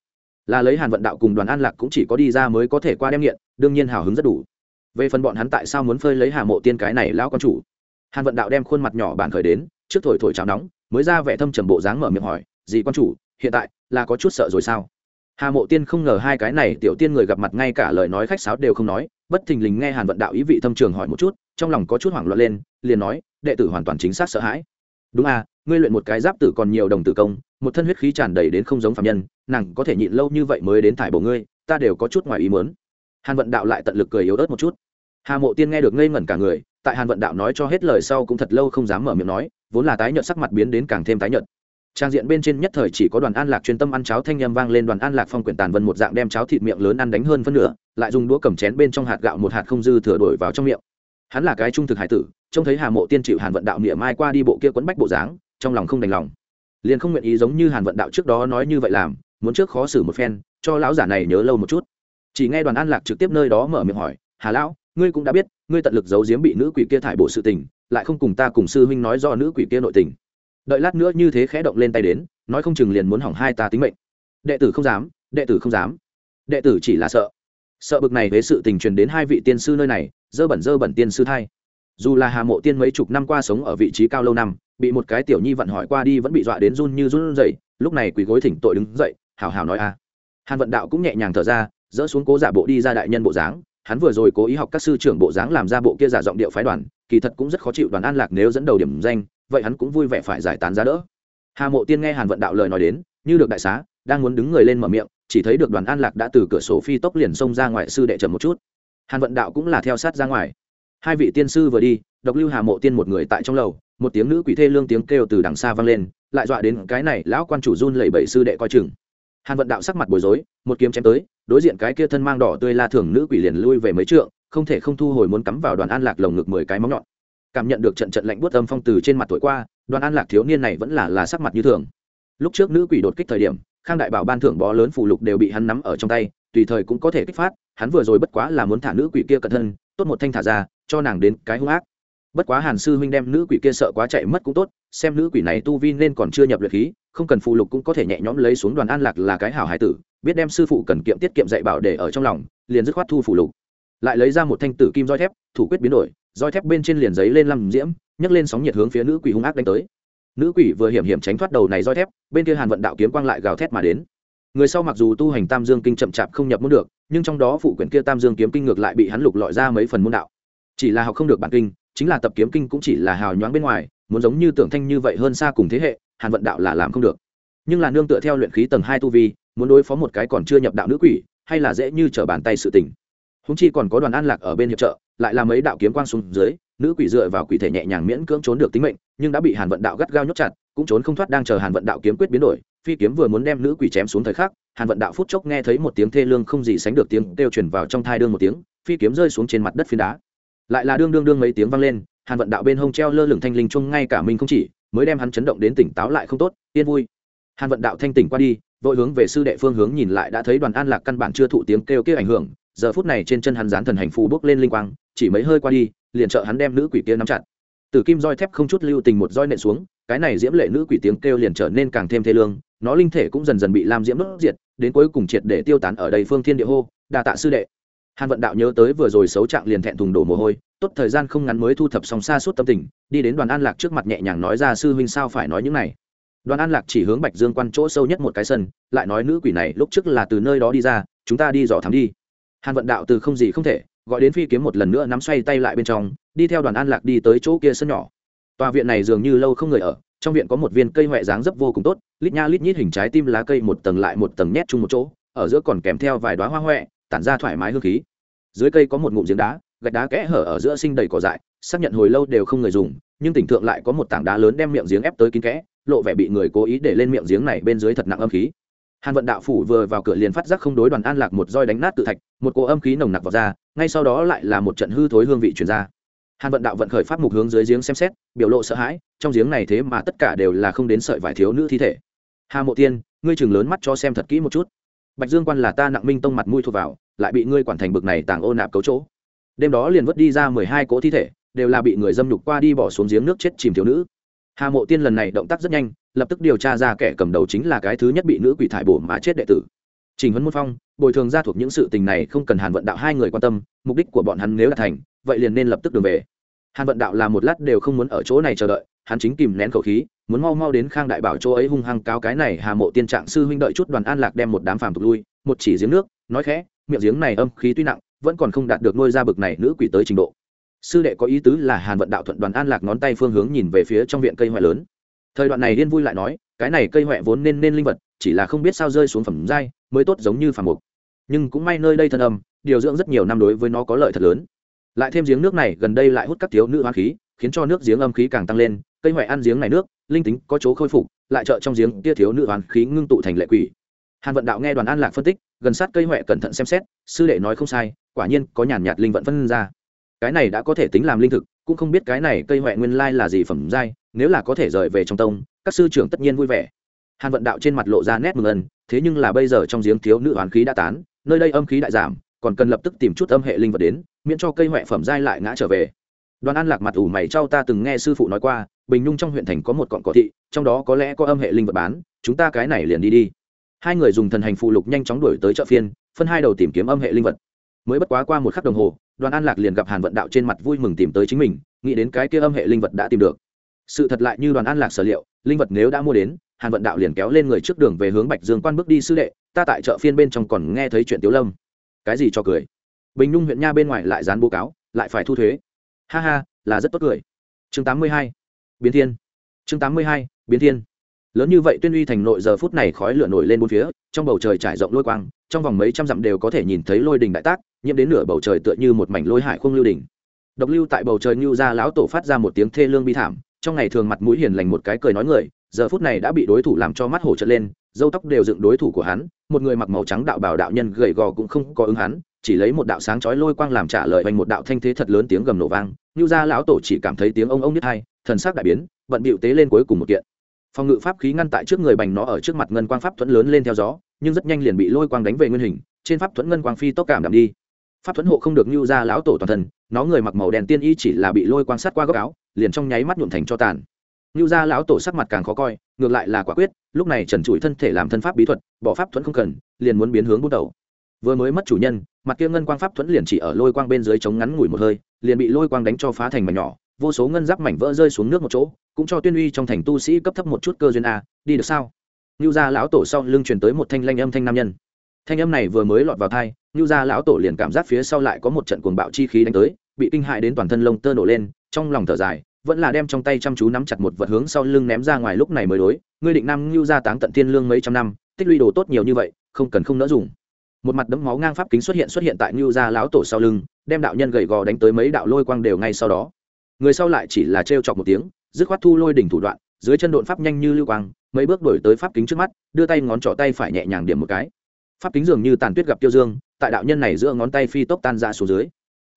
Là lấy hàn vận đạo cùng đoàn an lạc cũng chỉ có đi ra mới có thể qua đem nghiện, đương nhiên hào hứng rất đủ. Về phần bọn hắn tại sao muốn phơi lấy hà mộ tiên cái này lão con chủ? Hàn vận đạo đem khuôn mặt nhỏ bản khởi đến, trước thổi thổi cháo nóng, mới ra vẻ thâm trầm bộ dáng mở miệng hỏi, gì con chủ, hiện tại là có chút sợ rồi sao? Hà mộ tiên không ngờ hai cái này tiểu tiên người gặp mặt ngay cả lời nói khách sáo đều không nói bất thình lình nghe hàn vận đạo ý vị thâm trường hỏi một chút, trong lòng có chút hoảng loạn lên, liền nói, đệ tử hoàn toàn chính xác sợ hãi. Đúng à ngươi luyện một cái giáp tử còn nhiều đồng tử công, một thân huyết khí tràn đầy đến không giống phạm nhân, nàng có thể nhịn lâu như vậy mới đến thải bổ ngươi, ta đều có chút ngoài ý mớn hàn vận đạo lại tận lực cười yếu ớt một chút. Hà mộ tiên nghe được ngây ngẩn cả người, tại hàn vận đạo nói cho hết lời sau cũng thật lâu không dám mở miệng nói, vốn là tái nhợt sắc mặt biến đến càng thêm tái nhợt. Trang diện bên trên nhất thời chỉ có đoàn an lạc chuyên tâm ăn cháo thanh â vang lên, đoàn an lạc phong quyển tàn vân một dạng đem cháo thịt miệng lớn ăn đánh hơn phân nửa lại dùng đũa cầm chén bên trong hạt gạo một hạt không dư thừa đổi vào trong miệng. Hắn là cái trung thực hải tử, trông thấy hà mộ tiên chịu hàn vận đạo niệm mai qua đi bộ kia quấn bách bộ dáng, trong lòng không đành lòng. Liền không nguyện ý giống như hàn vận đạo trước đó nói như vậy làm, muốn trước khó xử một phen, cho lão giả này nhớ lâu một chút. Chỉ nghe đoàn an lạc trực tiếp nơi đó mở miệng hỏi, hà lão, ngươi cũng đã biết, ngươi tận lực giấu giếm bị nữ quỷ kia thải bộ sự tình, lại không cùng ta cùng sư huynh nói do nữ quỷ kia nội tình. Đợi lát nữa như thế khẽ động lên tay đến, nói không chừng liền muốn hỏng hai ta tính mệnh. Đệ tử không dám, đệ tử không dám. Đệ tử chỉ là sợ sợ bực này với sự tình truyền đến hai vị tiên sư nơi này, dơ bẩn dơ bẩn tiên sư thay dù là hà mộ tiên mấy chục năm qua sống ở vị trí cao lâu năm, bị một cái tiểu nhi vận hỏi qua đi vẫn bị dọa đến run như run dậy lúc này quỳ gối thỉnh tội đứng dậy hào hào nói a. Hàn vận đạo cũng nhẹ nhàng thở ra, dỡ xuống cố giả bộ đi ra đại nhân bộ dáng, hắn vừa rồi cố ý học các sư trưởng bộ dáng làm ra bộ kia giả giọng điệu phái đoàn, kỳ thật cũng rất khó chịu đoàn an lạc nếu dẫn đầu điểm danh, vậy hắn cũng vui vẻ phải giải tán giá đỡ. Hà mộ tiên nghe hàn vận đạo lời nói đến, như được đại xá đang muốn đứng người lên mở miệng, chỉ thấy được đoàn an lạc đã từ cửa sổ phi tốc liền xông ra ngoài sư đệ trầm một chút. Hàn vận đạo cũng là theo sát ra ngoài. Hai vị tiên sư vừa đi, độc lưu hà mộ tiên một người tại trong lầu, một tiếng nữ quỷ thê lương tiếng kêu từ đằng xa vang lên, lại dọa đến cái này lão quan chủ run lẩy bẩy sư đệ coi chừng. Hàn vận đạo sắc mặt bối rối, một kiếm chém tới, đối diện cái kia thân mang đỏ tươi la thường nữ quỷ liền lui về mấy trượng, không thể không thu hồi muốn cắm vào đoàn an lạc lồng ngực mười cái móng nhọn. Cảm nhận được trận trận lạnh buốt âm phong từ trên mặt tuổi qua, đoàn an lạc thiếu niên này vẫn là là sắc mặt như thường. Lúc trước nữ quỷ đột kích thời điểm khang đại bảo ban thưởng bó lớn phụ lục đều bị hắn nắm ở trong tay, tùy thời cũng có thể kích phát, hắn vừa rồi bất quá là muốn thả nữ quỷ kia cẩn thân, tốt một thanh thả ra, cho nàng đến cái hung ác. Bất quá hàn sư huynh đem nữ quỷ kia sợ quá chạy mất cũng tốt, xem nữ quỷ này tu vi nên còn chưa nhập luyện khí, không cần phụ lục cũng có thể nhẹ nhõm lấy xuống đoàn an lạc là cái hảo hải tử, biết đem sư phụ cần kiệm tiết kiệm dạy bảo để ở trong lòng, liền dứt khoát thu phụ lục. Lại lấy ra một thanh tử kim roi thép, thủ quyết biến đổi, roi thép bên trên liền giấy lên lăm diễm, nhấc lên sóng nhiệt hướng phía nữ quỷ hung ác đánh tới nữ quỷ vừa hiểm hiểm tránh thoát đầu này roi thép, bên kia hàn vận đạo kiếm quang lại gào thét mà đến. Người sau mặc dù tu hành tam dương kinh chậm chạp không nhập môn được, nhưng trong đó phụ quyển kia tam dương kiếm kinh ngược lại bị hắn lục lọi ra mấy phần môn đạo. Chỉ là học không được bản kinh, chính là tập kiếm kinh cũng chỉ là hào nhoáng bên ngoài, muốn giống như tưởng thanh như vậy hơn xa cùng thế hệ, hàn vận đạo là làm không được. Nhưng là nương tựa theo luyện khí tầng hai tu vi, muốn đối phó một cái còn chưa nhập đạo nữ quỷ, hay là dễ như trở bàn tay sự tình. Húng chi còn có đoàn an lạc ở bên hiệp trợ, lại làm mấy đạo kiếm quang xuống dưới nữ quỷ dựa vào quỷ thể nhẹ nhàng miễn cưỡng trốn được tính mệnh, nhưng đã bị hàn vận đạo gắt gao nhốt chặt, cũng trốn không thoát đang chờ hàn vận đạo kiếm quyết biến đổi. Phi kiếm vừa muốn đem nữ quỷ chém xuống thời khắc, hàn vận đạo phút chốc nghe thấy một tiếng thê lương không gì sánh được tiếng kêu truyền vào trong thai đương một tiếng, phi kiếm rơi xuống trên mặt đất phiến đá. Lại là đương đương đương mấy tiếng vang lên, hàn vận đạo bên hông treo lơ lửng thanh linh chung ngay cả mình không chỉ, mới đem hắn chấn động đến tỉnh táo lại không tốt, yên vui. Hàn vận đạo thanh tỉnh qua đi, vội hướng về sư đệ phương hướng nhìn lại đã thấy đoàn an lạc căn bản chưa thụ tiếng kêu kia ảnh hưởng, giờ phút này trên chân hắn dán thần hành phù bước lên linh quang, chỉ mấy hơi qua đi liền trợ hắn đem nữ quỷ kia nắm chặt. Từ kim roi thép không chút lưu tình một roi nện xuống, cái này diễm lệ nữ quỷ tiếng kêu liền trở nên càng thêm thê lương, nó linh thể cũng dần dần bị lam diễm đốt diệt, đến cuối cùng triệt để tiêu tán ở đây phương thiên địa hô, đa tạ sư đệ. Hàn vận đạo nhớ tới vừa rồi xấu trạng liền thẹn thùng đổ mồ hôi, tốt thời gian không ngắn mới thu thập xong xa suốt tâm tình, đi đến đoàn an lạc trước mặt nhẹ nhàng nói ra sư huynh sao phải nói những này. Đoàn an lạc chỉ hướng bạch dương quan chỗ sâu nhất một cái sân, lại nói nữ quỷ này lúc trước là từ nơi đó đi ra, chúng ta đi dò thám đi. Hàn vận đạo từ không gì không thể gọi đến phi kiếm một lần nữa nắm xoay tay lại bên trong, đi theo đoàn an lạc đi tới chỗ kia sân nhỏ. Tòa viện này dường như lâu không người ở, trong viện có một viên cây huệ dáng dấp vô cùng tốt, lít nha lít nhít hình trái tim lá cây một tầng lại một tầng nhét chung một chỗ, ở giữa còn kèm theo vài đoá hoa huệ tản ra thoải mái hương khí. Dưới cây có một ngụm giếng đá, gạch đá kẽ hở ở giữa sinh đầy cỏ dại, xác nhận hồi lâu đều không người dùng, nhưng tỉnh thượng lại có một tảng đá lớn đem miệng giếng ép tới kín kẽ, lộ vẻ bị người cố ý để lên miệng giếng này bên dưới thật nặng âm khí. Hàn vận đạo phủ vừa vào cửa liền phát giác không đối đoàn an lạc một roi đánh nát tự thạch, một cỗ âm khí nồng nặc vào ra ngay sau đó lại là một trận hư thối hương vị truyền ra. Hàn vận đạo vận khởi pháp mục hướng dưới giếng xem xét, biểu lộ sợ hãi, trong giếng này thế mà tất cả đều là không đến sợi vải thiếu nữ thi thể. Hà mộ tiên, ngươi chừng lớn mắt cho xem thật kỹ một chút. Bạch dương quan là ta nặng minh tông mặt mũi thuộc vào, lại bị ngươi quản thành bực này tàng ô nạp cấu chỗ. Đêm đó liền vứt đi ra mười hai cỗ thi thể, đều là bị người dâm nhục qua đi bỏ xuống giếng nước chết chìm thiếu nữ. Hà mộ tiên lần này động tác rất nhanh, lập tức điều tra ra kẻ cầm đầu chính là cái thứ nhất bị nữ quỷ thải bổ mà chết đệ tử trình huấn môn phong, bồi thường ra thuộc những sự tình này không cần hàn vận đạo hai người quan tâm, mục đích của bọn hắn nếu đã thành, vậy liền nên lập tức đường về. Hàn vận đạo là một lát đều không muốn ở chỗ này chờ đợi, hắn chính kìm nén khẩu khí, muốn mau mau đến khang đại bảo chỗ ấy hung hăng cáo cái này hà mộ tiên trạng sư huynh đợi chút đoàn an lạc đem một đám phàm tục lui, một chỉ giếng nước, nói khẽ, miệng giếng này âm khí tuy nặng, vẫn còn không đạt được nuôi ra bực này nữ quỷ tới trình độ. Sư đệ có ý tứ là hàn vận đạo thuận đoàn an lạc ngón tay phương hướng nhìn về phía trong viện cây hoại lớn. Thời đoạn này điên vui lại nói, cái này cây hoại vốn nên nên linh vật, chỉ là không biết sao rơi xuống phẩm giai mới tốt giống như phàm mục. Nhưng cũng may nơi đây thân âm, điều dưỡng rất nhiều năm đối với nó có lợi thật lớn. Lại thêm giếng nước này gần đây lại hút các thiếu nữ hoa khí, khiến cho nước giếng âm khí càng tăng lên, cây hoại ăn giếng này nước, linh tính có chỗ khôi phục, lại trợ trong giếng tia thiếu nữ hoàn khí ngưng tụ thành lệ quỷ. Hàn vận đạo nghe đoàn an lạc phân tích, gần sát cây huệ cẩn thận xem xét, sư đệ nói không sai, quả nhiên có nhàn nhạt linh vận phân ra. Cái này đã có thể tính làm linh thực, cũng không biết cái này cây huệ nguyên lai là gì phẩm giai, nếu là có thể rời về trong tông, các sư trưởng tất nhiên vui vẻ hàn vận đạo trên mặt lộ ra nét mừng ân, thế nhưng là bây giờ trong giếng thiếu nữ oán khí đã tán, nơi đây âm khí đại giảm, còn cần lập tức tìm chút âm hệ linh vật đến, miễn cho cây huệ phẩm giai lại ngã trở về. Đoàn an lạc mặt ủ mày trao ta từng nghe sư phụ nói qua, bình nhung trong huyện thành có một cọn cỏ thị, trong đó có lẽ có âm hệ linh vật bán, chúng ta cái này liền đi đi. Hai người dùng thần hành phụ lục nhanh chóng đuổi tới chợ phiên, phân hai đầu tìm kiếm âm hệ linh vật. Mới bất quá qua một khắc đồng hồ, đoàn an lạc liền gặp hàn vận đạo trên mặt vui mừng tìm tới chính mình, nghĩ đến cái kia âm hệ linh vật đã tìm được. Sự thật lại như đoàn an lạc sở liệu, linh vật nếu đã mua đến hàn vận đạo liền kéo lên người trước đường về hướng bạch dương quan bước đi, sư đệ, ta tại chợ phiên bên trong còn nghe thấy chuyện tiếu lâm. Cái gì cho cười? Bình nhung huyện nha bên ngoài lại dán bố cáo, lại phải thu thuế. Ha ha, là rất tốt cười. Chương tám mươi hai, biến thiên. Chương tám mươi hai, biến thiên. Lớn như vậy tuyên uy thành nội giờ phút này khói lửa nổi lên bốn phía, trong bầu trời trải rộng lôi quang, trong vòng mấy trăm dặm đều có thể nhìn thấy lôi đình đại tác, nhiễm đến nửa bầu trời tựa như một mảnh lôi hải khung lưu đình độc lưu tại bầu trời như ra lão tổ phát ra một tiếng thê lương bi thảm, trong ngày thường mặt mũi hiền lành một cái cười nói người giờ phút này đã bị đối thủ làm cho mắt hổ trợn lên, dâu tóc đều dựng đối thủ của hắn, một người mặc màu trắng đạo bảo đạo nhân gầy gò cũng không có ứng hắn, chỉ lấy một đạo sáng chói lôi quang làm trả lời bằng một đạo thanh thế thật lớn tiếng gầm nổ vang như ra lão tổ chỉ cảm thấy tiếng ông ông nhất hai, thần sắc đại biến, bận bịu tế lên cuối cùng một kiện. Phòng ngự pháp khí ngăn tại trước người bành nó ở trước mặt ngân quang pháp thuẫn lớn lên theo gió, nhưng rất nhanh liền bị lôi quang đánh về nguyên hình, trên pháp thuẫn ngân quang phi tốc cảm đạm đi. Pháp thuẫn hộ không được như ra lão tổ toàn thân, nó người mặc màu đen tiên y chỉ là bị lôi quang sát qua góc áo, liền trong nháy mắt nhuộm thành cho tàn. Nưu gia lão tổ sắc mặt càng khó coi ngược lại là quả quyết lúc này trần trụi thân thể làm thân pháp bí thuật bỏ pháp thuẫn không cần liền muốn biến hướng bút đầu. Vừa mới mất chủ nhân mặt kia ngân quang pháp thuẫn liền chỉ ở lôi quang bên dưới chống ngắn ngủi một hơi liền bị lôi quang đánh cho phá thành mảnh nhỏ vô số ngân giáp mảnh vỡ rơi xuống nước một chỗ cũng cho tuyên uy trong thành tu sĩ cấp thấp một chút cơ duyên a đi được sao? Nưu gia lão tổ sau lưng truyền tới một thanh lanh âm thanh nam nhân. Thanh âm này vừa mới lọt vào tai, Nưu gia lão tổ liền cảm giác phía sau lại có một trận cuồng bạo chi khí đánh tới bị kinh hại đến toàn thân lông tơ nổ lên trong lòng thở dài vẫn là đem trong tay chăm chú nắm chặt một vật hướng sau lưng ném ra ngoài lúc này mới đối, ngươi định nam ngưu gia táng tận thiên lương mấy trăm năm, tích lũy đồ tốt nhiều như vậy, không cần không nỡ dùng. Một mặt đấm máu ngang pháp kính xuất hiện xuất hiện tại ngưu gia lão tổ sau lưng, đem đạo nhân gầy gò đánh tới mấy đạo lôi quang đều ngay sau đó. Người sau lại chỉ là trêu chọc một tiếng, dứt khoát thu lôi đỉnh thủ đoạn, dưới chân độn pháp nhanh như lưu quang, mấy bước đổi tới pháp kính trước mắt, đưa tay ngón trỏ tay phải nhẹ nhàng điểm một cái. Pháp kính dường như tàn tuyết gặp tiêu dương, tại đạo nhân này giữa ngón tay phi tốc tan ra xuống dưới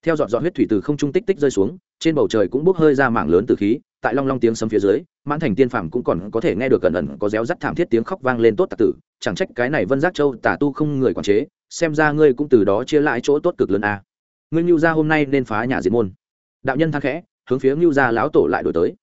theo dọn dọn huyết thủy từ không trung tích tích rơi xuống, trên bầu trời cũng bốc hơi ra mảng lớn từ khí, tại long long tiếng sấm phía dưới, mãn thành tiên phàm cũng còn có thể nghe được cẩn ẩn có réo rắt thảm thiết tiếng khóc vang lên tốt tạc tử, chẳng trách cái này vân giác châu tà tu không người quản chế, xem ra ngươi cũng từ đó chia lại chỗ tốt cực lớn a. Ngươi ngưu gia hôm nay nên phá nhà diệt môn. Đạo nhân thang khẽ, hướng phía ngưu gia lão tổ lại đổi tới.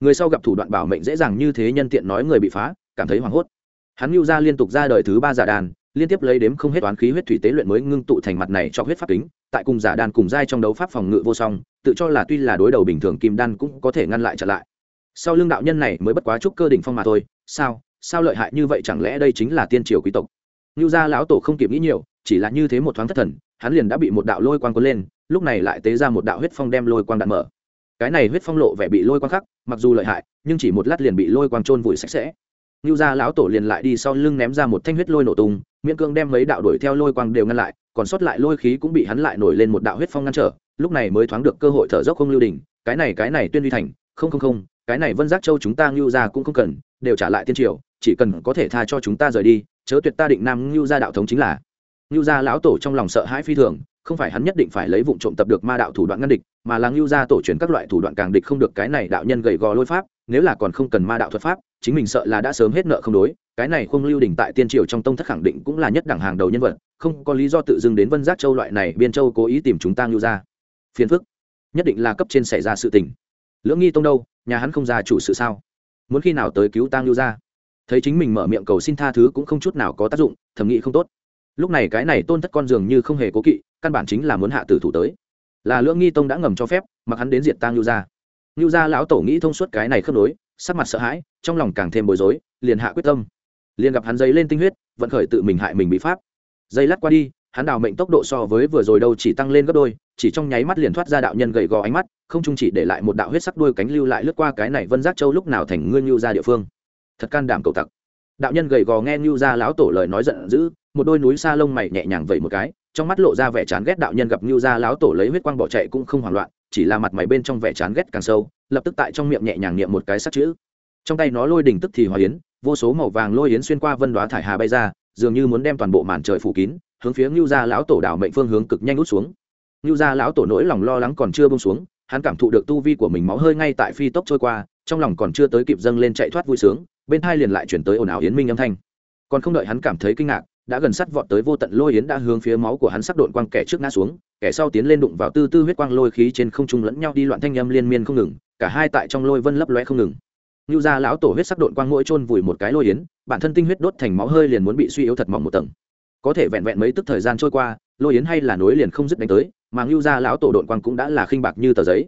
Người sau gặp thủ đoạn bảo mệnh dễ dàng như thế nhân tiện nói người bị phá, cảm thấy hoảng hốt. Hắn ngưu gia liên tục ra đời thứ ba giả đàn liên tiếp lấy đếm không hết toán khí huyết thủy tế luyện mới ngưng tụ thành mặt này cho huyết pháp kính tại cùng giả đàn cùng giai trong đấu pháp phòng ngự vô song tự cho là tuy là đối đầu bình thường kim đan cũng có thể ngăn lại trở lại sau lưng đạo nhân này mới bất quá chút cơ đỉnh phong mà thôi sao sao lợi hại như vậy chẳng lẽ đây chính là tiên triều quý tộc như gia lão tổ không kịp nghĩ nhiều, chỉ là như thế một thoáng thất thần, hắn liền đã bị một đạo lôi quang cuốn lên, lúc này lại tế ra một đạo huyết phong đem lôi quang đạn mở. Cái này huyết phong lộ vẻ bị lôi quang khắc, mặc dù lợi hại, nhưng chỉ một lát liền bị lôi quang trôn vùi sạch sẽ. Nưu gia lão tổ liền lại đi sau lưng ném ra một thanh huyết lôi nổ tung, miễn cương đem mấy đạo đuổi theo lôi quang đều ngăn lại, còn sót lại lôi khí cũng bị hắn lại nổi lên một đạo huyết phong ngăn trở, lúc này mới thoáng được cơ hội thở dốc không lưu đỉnh, cái này cái này tuyên uy thành, không không không, cái này Vân Giác Châu chúng ta Nưu gia cũng không cần, đều trả lại tiên triều, chỉ cần có thể tha cho chúng ta rời đi, chớ tuyệt ta định nam Nưu gia đạo thống chính là. Nưu gia lão tổ trong lòng sợ hãi phi thường không phải hắn nhất định phải lấy vụng trộm tập được ma đạo thủ đoạn ngăn địch mà là Nưu gia tổ truyền các loại thủ đoạn càng địch không được cái này đạo nhân gầy gò lôi pháp nếu là còn không cần ma đạo thuật pháp, chính mình sợ là đã sớm hết nợ không đối, cái này không lưu đỉnh tại tiên triều trong tông thất khẳng định cũng là nhất đẳng hàng đầu nhân vật, không có lý do tự dưng đến vân giác châu loại này biên châu cố ý tìm chúng ta ngưu gia phiền phức. Nhất định là cấp trên xảy ra sự tình. Lưỡng nghi tông đâu, nhà hắn không ra chủ sự sao? Muốn khi nào tới cứu tang ngưu gia thấy chính mình mở miệng cầu xin tha thứ cũng không chút nào có tác dụng thẩm nghĩ không tốt. Lúc này cái này tôn thất con dường như không hề cố kỵ, căn bản chính là muốn hạ tử thủ tới. Là lưỡng nghi tông đã ngầm cho phép, mặc hắn đến diệt tang lưu gia Ngưu gia lão tổ nghĩ thông suốt cái này khớp nối, sắc mặt sợ hãi, trong lòng càng thêm bối rối, liền hạ quyết tâm. Liền gặp hắn giấy lên tinh huyết, vận khởi tự mình hại mình bị pháp. Dây lát qua đi, hắn đào mệnh tốc độ so với vừa rồi đâu chỉ tăng lên gấp đôi, chỉ trong nháy mắt liền thoát ra đạo nhân gầy gò ánh mắt, không chung chỉ để lại một đạo huyết sắc đuôi cánh lưu lại lướt qua cái này vân giác châu lúc nào thành ngươi lưu ra địa phương. Thật can đảm cầu tặc. Đạo nhân gầy gò nghe Ngưu ra lão tổ lời nói giận dữ, một đôi núi xa lông mày nhẹ nhàng vẩy một cái, trong mắt lộ ra vẻ chán ghét đạo nhân gặp Ngưu ra lão tổ lấy huyết quang bỏ chạy cũng không hoảng loạn chỉ là mặt mày bên trong vẻ chán ghét càng sâu, lập tức tại trong miệng nhẹ nhàng niệm một cái sắc chữ. Trong tay nó lôi đỉnh tức thì hòa yến, vô số màu vàng lôi yến xuyên qua vân đoá thải hà bay ra, dường như muốn đem toàn bộ màn trời phủ kín, hướng phía ngưu gia lão tổ đảo mệnh phương hướng cực nhanh út xuống. Ngưu gia lão tổ nỗi lòng lo lắng còn chưa bông xuống, hắn cảm thụ được tu vi của mình máu hơi ngay tại phi tốc trôi qua, trong lòng còn chưa tới kịp dâng lên chạy thoát vui sướng, bên thai liền lại chuyển tới ồn ào yến minh âm thanh. Còn không đợi hắn cảm thấy kinh ngạc, đã gần sắt vọt tới vô tận lôi yến đã hướng phía máu của hắn sắc độn quang kẻ trước ngã xuống kẻ sau tiến lên đụng vào tư tư huyết quang lôi khí trên không trung lẫn nhau đi loạn thanh âm liên miên không ngừng, cả hai tại trong lôi vân lấp loe không ngừng. Như ra lão tổ huyết sắc độn quang mỗi chôn vùi một cái lôi yến, bản thân tinh huyết đốt thành máu hơi liền muốn bị suy yếu thật mỏng một tầng. Có thể vẹn vẹn mấy tức thời gian trôi qua, lôi yến hay là nối liền không dứt đánh tới, mà ngưu gia lão tổ độn quang cũng đã là khinh bạc như tờ giấy.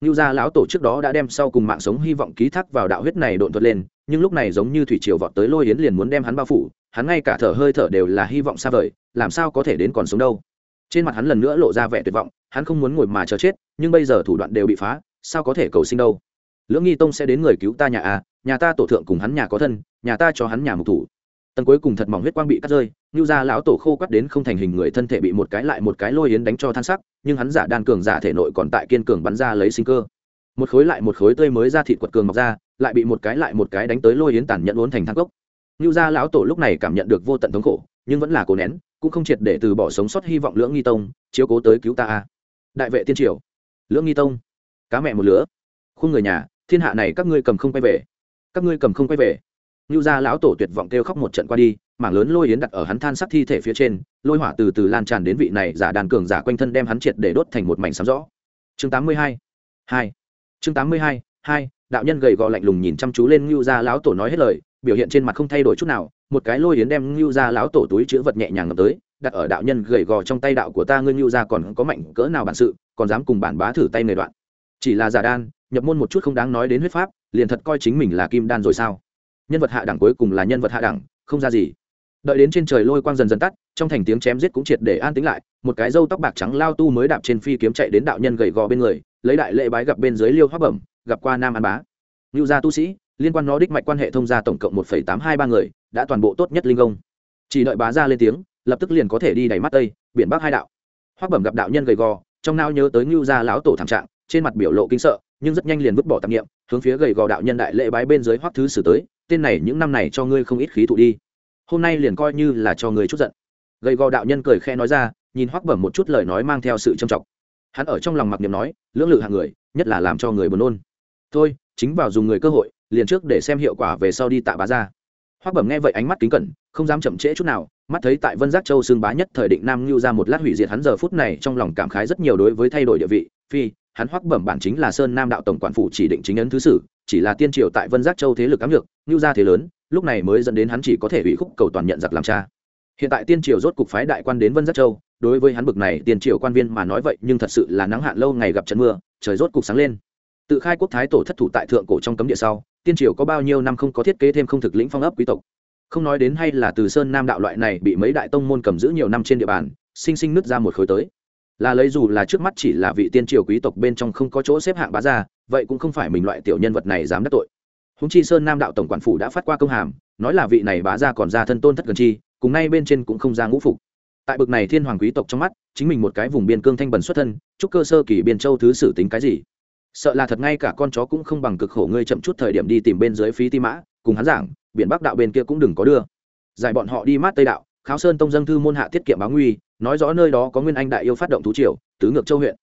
Ngưu gia lão tổ trước đó đã đem sau cùng mạng sống hy vọng ký thác vào đạo huyết này độn thuật lên, nhưng lúc này giống như thủy triều vọt tới lôi yến liền muốn đem hắn bao phủ, hắn ngay cả thở hơi thở đều là hy vọng xa vời, làm sao có thể đến còn sống đâu trên mặt hắn lần nữa lộ ra vẻ tuyệt vọng, hắn không muốn ngồi mà chờ chết, nhưng bây giờ thủ đoạn đều bị phá, sao có thể cầu sinh đâu? Lưỡng nghi tông sẽ đến người cứu ta nhà à nhà ta tổ thượng cùng hắn nhà có thân, nhà ta cho hắn nhà mục thủ. Tầng cuối cùng thật mỏng huyết quang bị cắt rơi như ra lão tổ khô quắt đến không thành hình người thân thể bị một cái lại một cái lôi yến đánh cho than sắc, nhưng hắn giả đan cường giả thể nội còn tại kiên cường bắn ra lấy sinh cơ. Một khối lại một khối tươi mới ra thịt quật cường mọc ra, lại bị một cái lại một cái đánh tới lôi yến tản nhận uốn thành thang cốc. Như gia lão tổ lúc này cảm nhận được vô tận thống khổ, nhưng vẫn là cố nén cũng không triệt để từ bỏ sống sót hy vọng lưỡng nghi tông, chiếu cố tới cứu ta a đại vệ tiên triều, lưỡng nghi tông, cá mẹ một lứa khung người nhà, thiên hạ này các ngươi cầm không quay về, các ngươi cầm không quay về lưu gia lão tổ tuyệt vọng kêu khóc một trận qua đi, mảng lớn lôi yến đặt ở hắn than sắc thi thể phía trên, lôi hỏa từ từ lan tràn đến vị này giả đàn cường giả quanh thân đem hắn triệt để đốt thành một mảnh sáng rõ chương 82. hai chương 82. hai đạo nhân gầy gò lạnh lùng nhìn chăm chú lên ngưu gia lão tổ nói hết lời, biểu hiện trên mặt không thay đổi chút nào, một cái lôi yến đem ngưu gia lão tổ túi chữ vật nhẹ nhàng ngập tới, đặt ở đạo nhân gầy gò trong tay đạo của ta, ngươi ngưu gia còn có mạnh cỡ nào bản sự, còn dám cùng bản bá thử tay người đoạn. Chỉ là giả đan, nhập môn một chút không đáng nói đến huyết pháp, liền thật coi chính mình là kim đan rồi sao? Nhân vật hạ đẳng cuối cùng là nhân vật hạ đẳng, không ra gì. Đợi đến trên trời lôi quang dần dần tắt, trong thành tiếng chém giết cũng triệt để an tính lại, một cái râu tóc bạc trắng lao tu mới đạp trên phi kiếm chạy đến đạo nhân gầy gò bên người, lấy đại lễ bái gặp bên dưới liêu hoác bẩm gặp qua nam an bá. Ngưu gia tu sĩ, liên quan nó đích mạch quan hệ thông gia tổng cộng một tám hai ba người, đã toàn bộ tốt nhất linh công. Chỉ đợi bá ra lên tiếng, lập tức liền có thể đi đẩy mắt tây, biển bắc hai đạo. Hoác bẩm gặp đạo nhân gầy gò, trong nao nhớ tới ngưu gia lão tổ thảm trạng, trên mặt biểu lộ kinh sợ, nhưng rất nhanh liền vứt bỏ tạp nghiệm hướng phía gầy gò đạo nhân đại lễ bái bên dưới hoác thứ xử tới, tên này những năm này cho ngươi không ít khí thụ đi. Hôm nay liền coi như là cho ngươi chút giận. Gầy gò đạo nhân cười khe nói ra, nhìn hoác bẩm một chút lời nói mang theo sự trầm trọng. Hắn ở trong lòng mặc niệm nói, lưỡng lự hạng người, nhất là làm cho người buồn nôn thôi, chính vào dùng người cơ hội, liền trước để xem hiệu quả về sau đi tạ bá ra. Hoác bẩm nghe vậy ánh mắt kính cẩn, không dám chậm trễ chút nào, mắt thấy tại vân giác châu xương bá nhất thời định nam lưu ra một lát hủy diệt hắn giờ phút này trong lòng cảm khái rất nhiều đối với thay đổi địa vị, phi, hắn hoắc bẩm bản chính là sơn nam đạo tổng quản phủ chỉ định chính ấn thứ sử, chỉ là tiên triều tại vân giác châu thế lực ám lược lưu gia thế lớn, lúc này mới dẫn đến hắn chỉ có thể bị khúc cầu toàn nhận giặc làm cha. Hiện tại tiên triều rốt cục phái đại quan đến vân giác châu, đối với hắn bực này tiên triều quan viên mà nói vậy, nhưng thật sự là nắng hạn lâu ngày gặp trận mưa, trời rốt cục sáng lên tự khai quốc thái tổ thất thủ tại thượng cổ trong cấm địa sau, tiên triều có bao nhiêu năm không có thiết kế thêm không thực lĩnh phong ấp quý tộc. Không nói đến hay là từ sơn nam đạo loại này bị mấy đại tông môn cầm giữ nhiều năm trên địa bàn, sinh sinh nứt ra một khối tới. Là lấy dù là trước mắt chỉ là vị tiên triều quý tộc bên trong không có chỗ xếp hạng bá ra vậy cũng không phải mình loại tiểu nhân vật này dám đắc tội. Húng chi sơn nam đạo tổng quản phủ đã phát qua công hàm, nói là vị này bá ra còn ra thân tôn thất gần chi, cùng nay bên trên cũng không ra ngũ phục. Tại bực này thiên hoàng quý tộc trong mắt, chính mình một cái vùng biên cương thanh bần xuất thân, chúc cơ sơ kỳ biên châu thứ sử tính cái gì? Sợ là thật ngay cả con chó cũng không bằng cực khổ, ngươi chậm chút thời điểm đi tìm bên dưới phí ti mã, cùng hắn giảng, biển bắc đạo bên kia cũng đừng có đưa. Giải bọn họ đi mát tây đạo, kháo sơn tông dân thư môn hạ tiết kiệm báo nguy, nói rõ nơi đó có nguyên anh đại yêu phát động thú triều, tứ ngược châu huyện.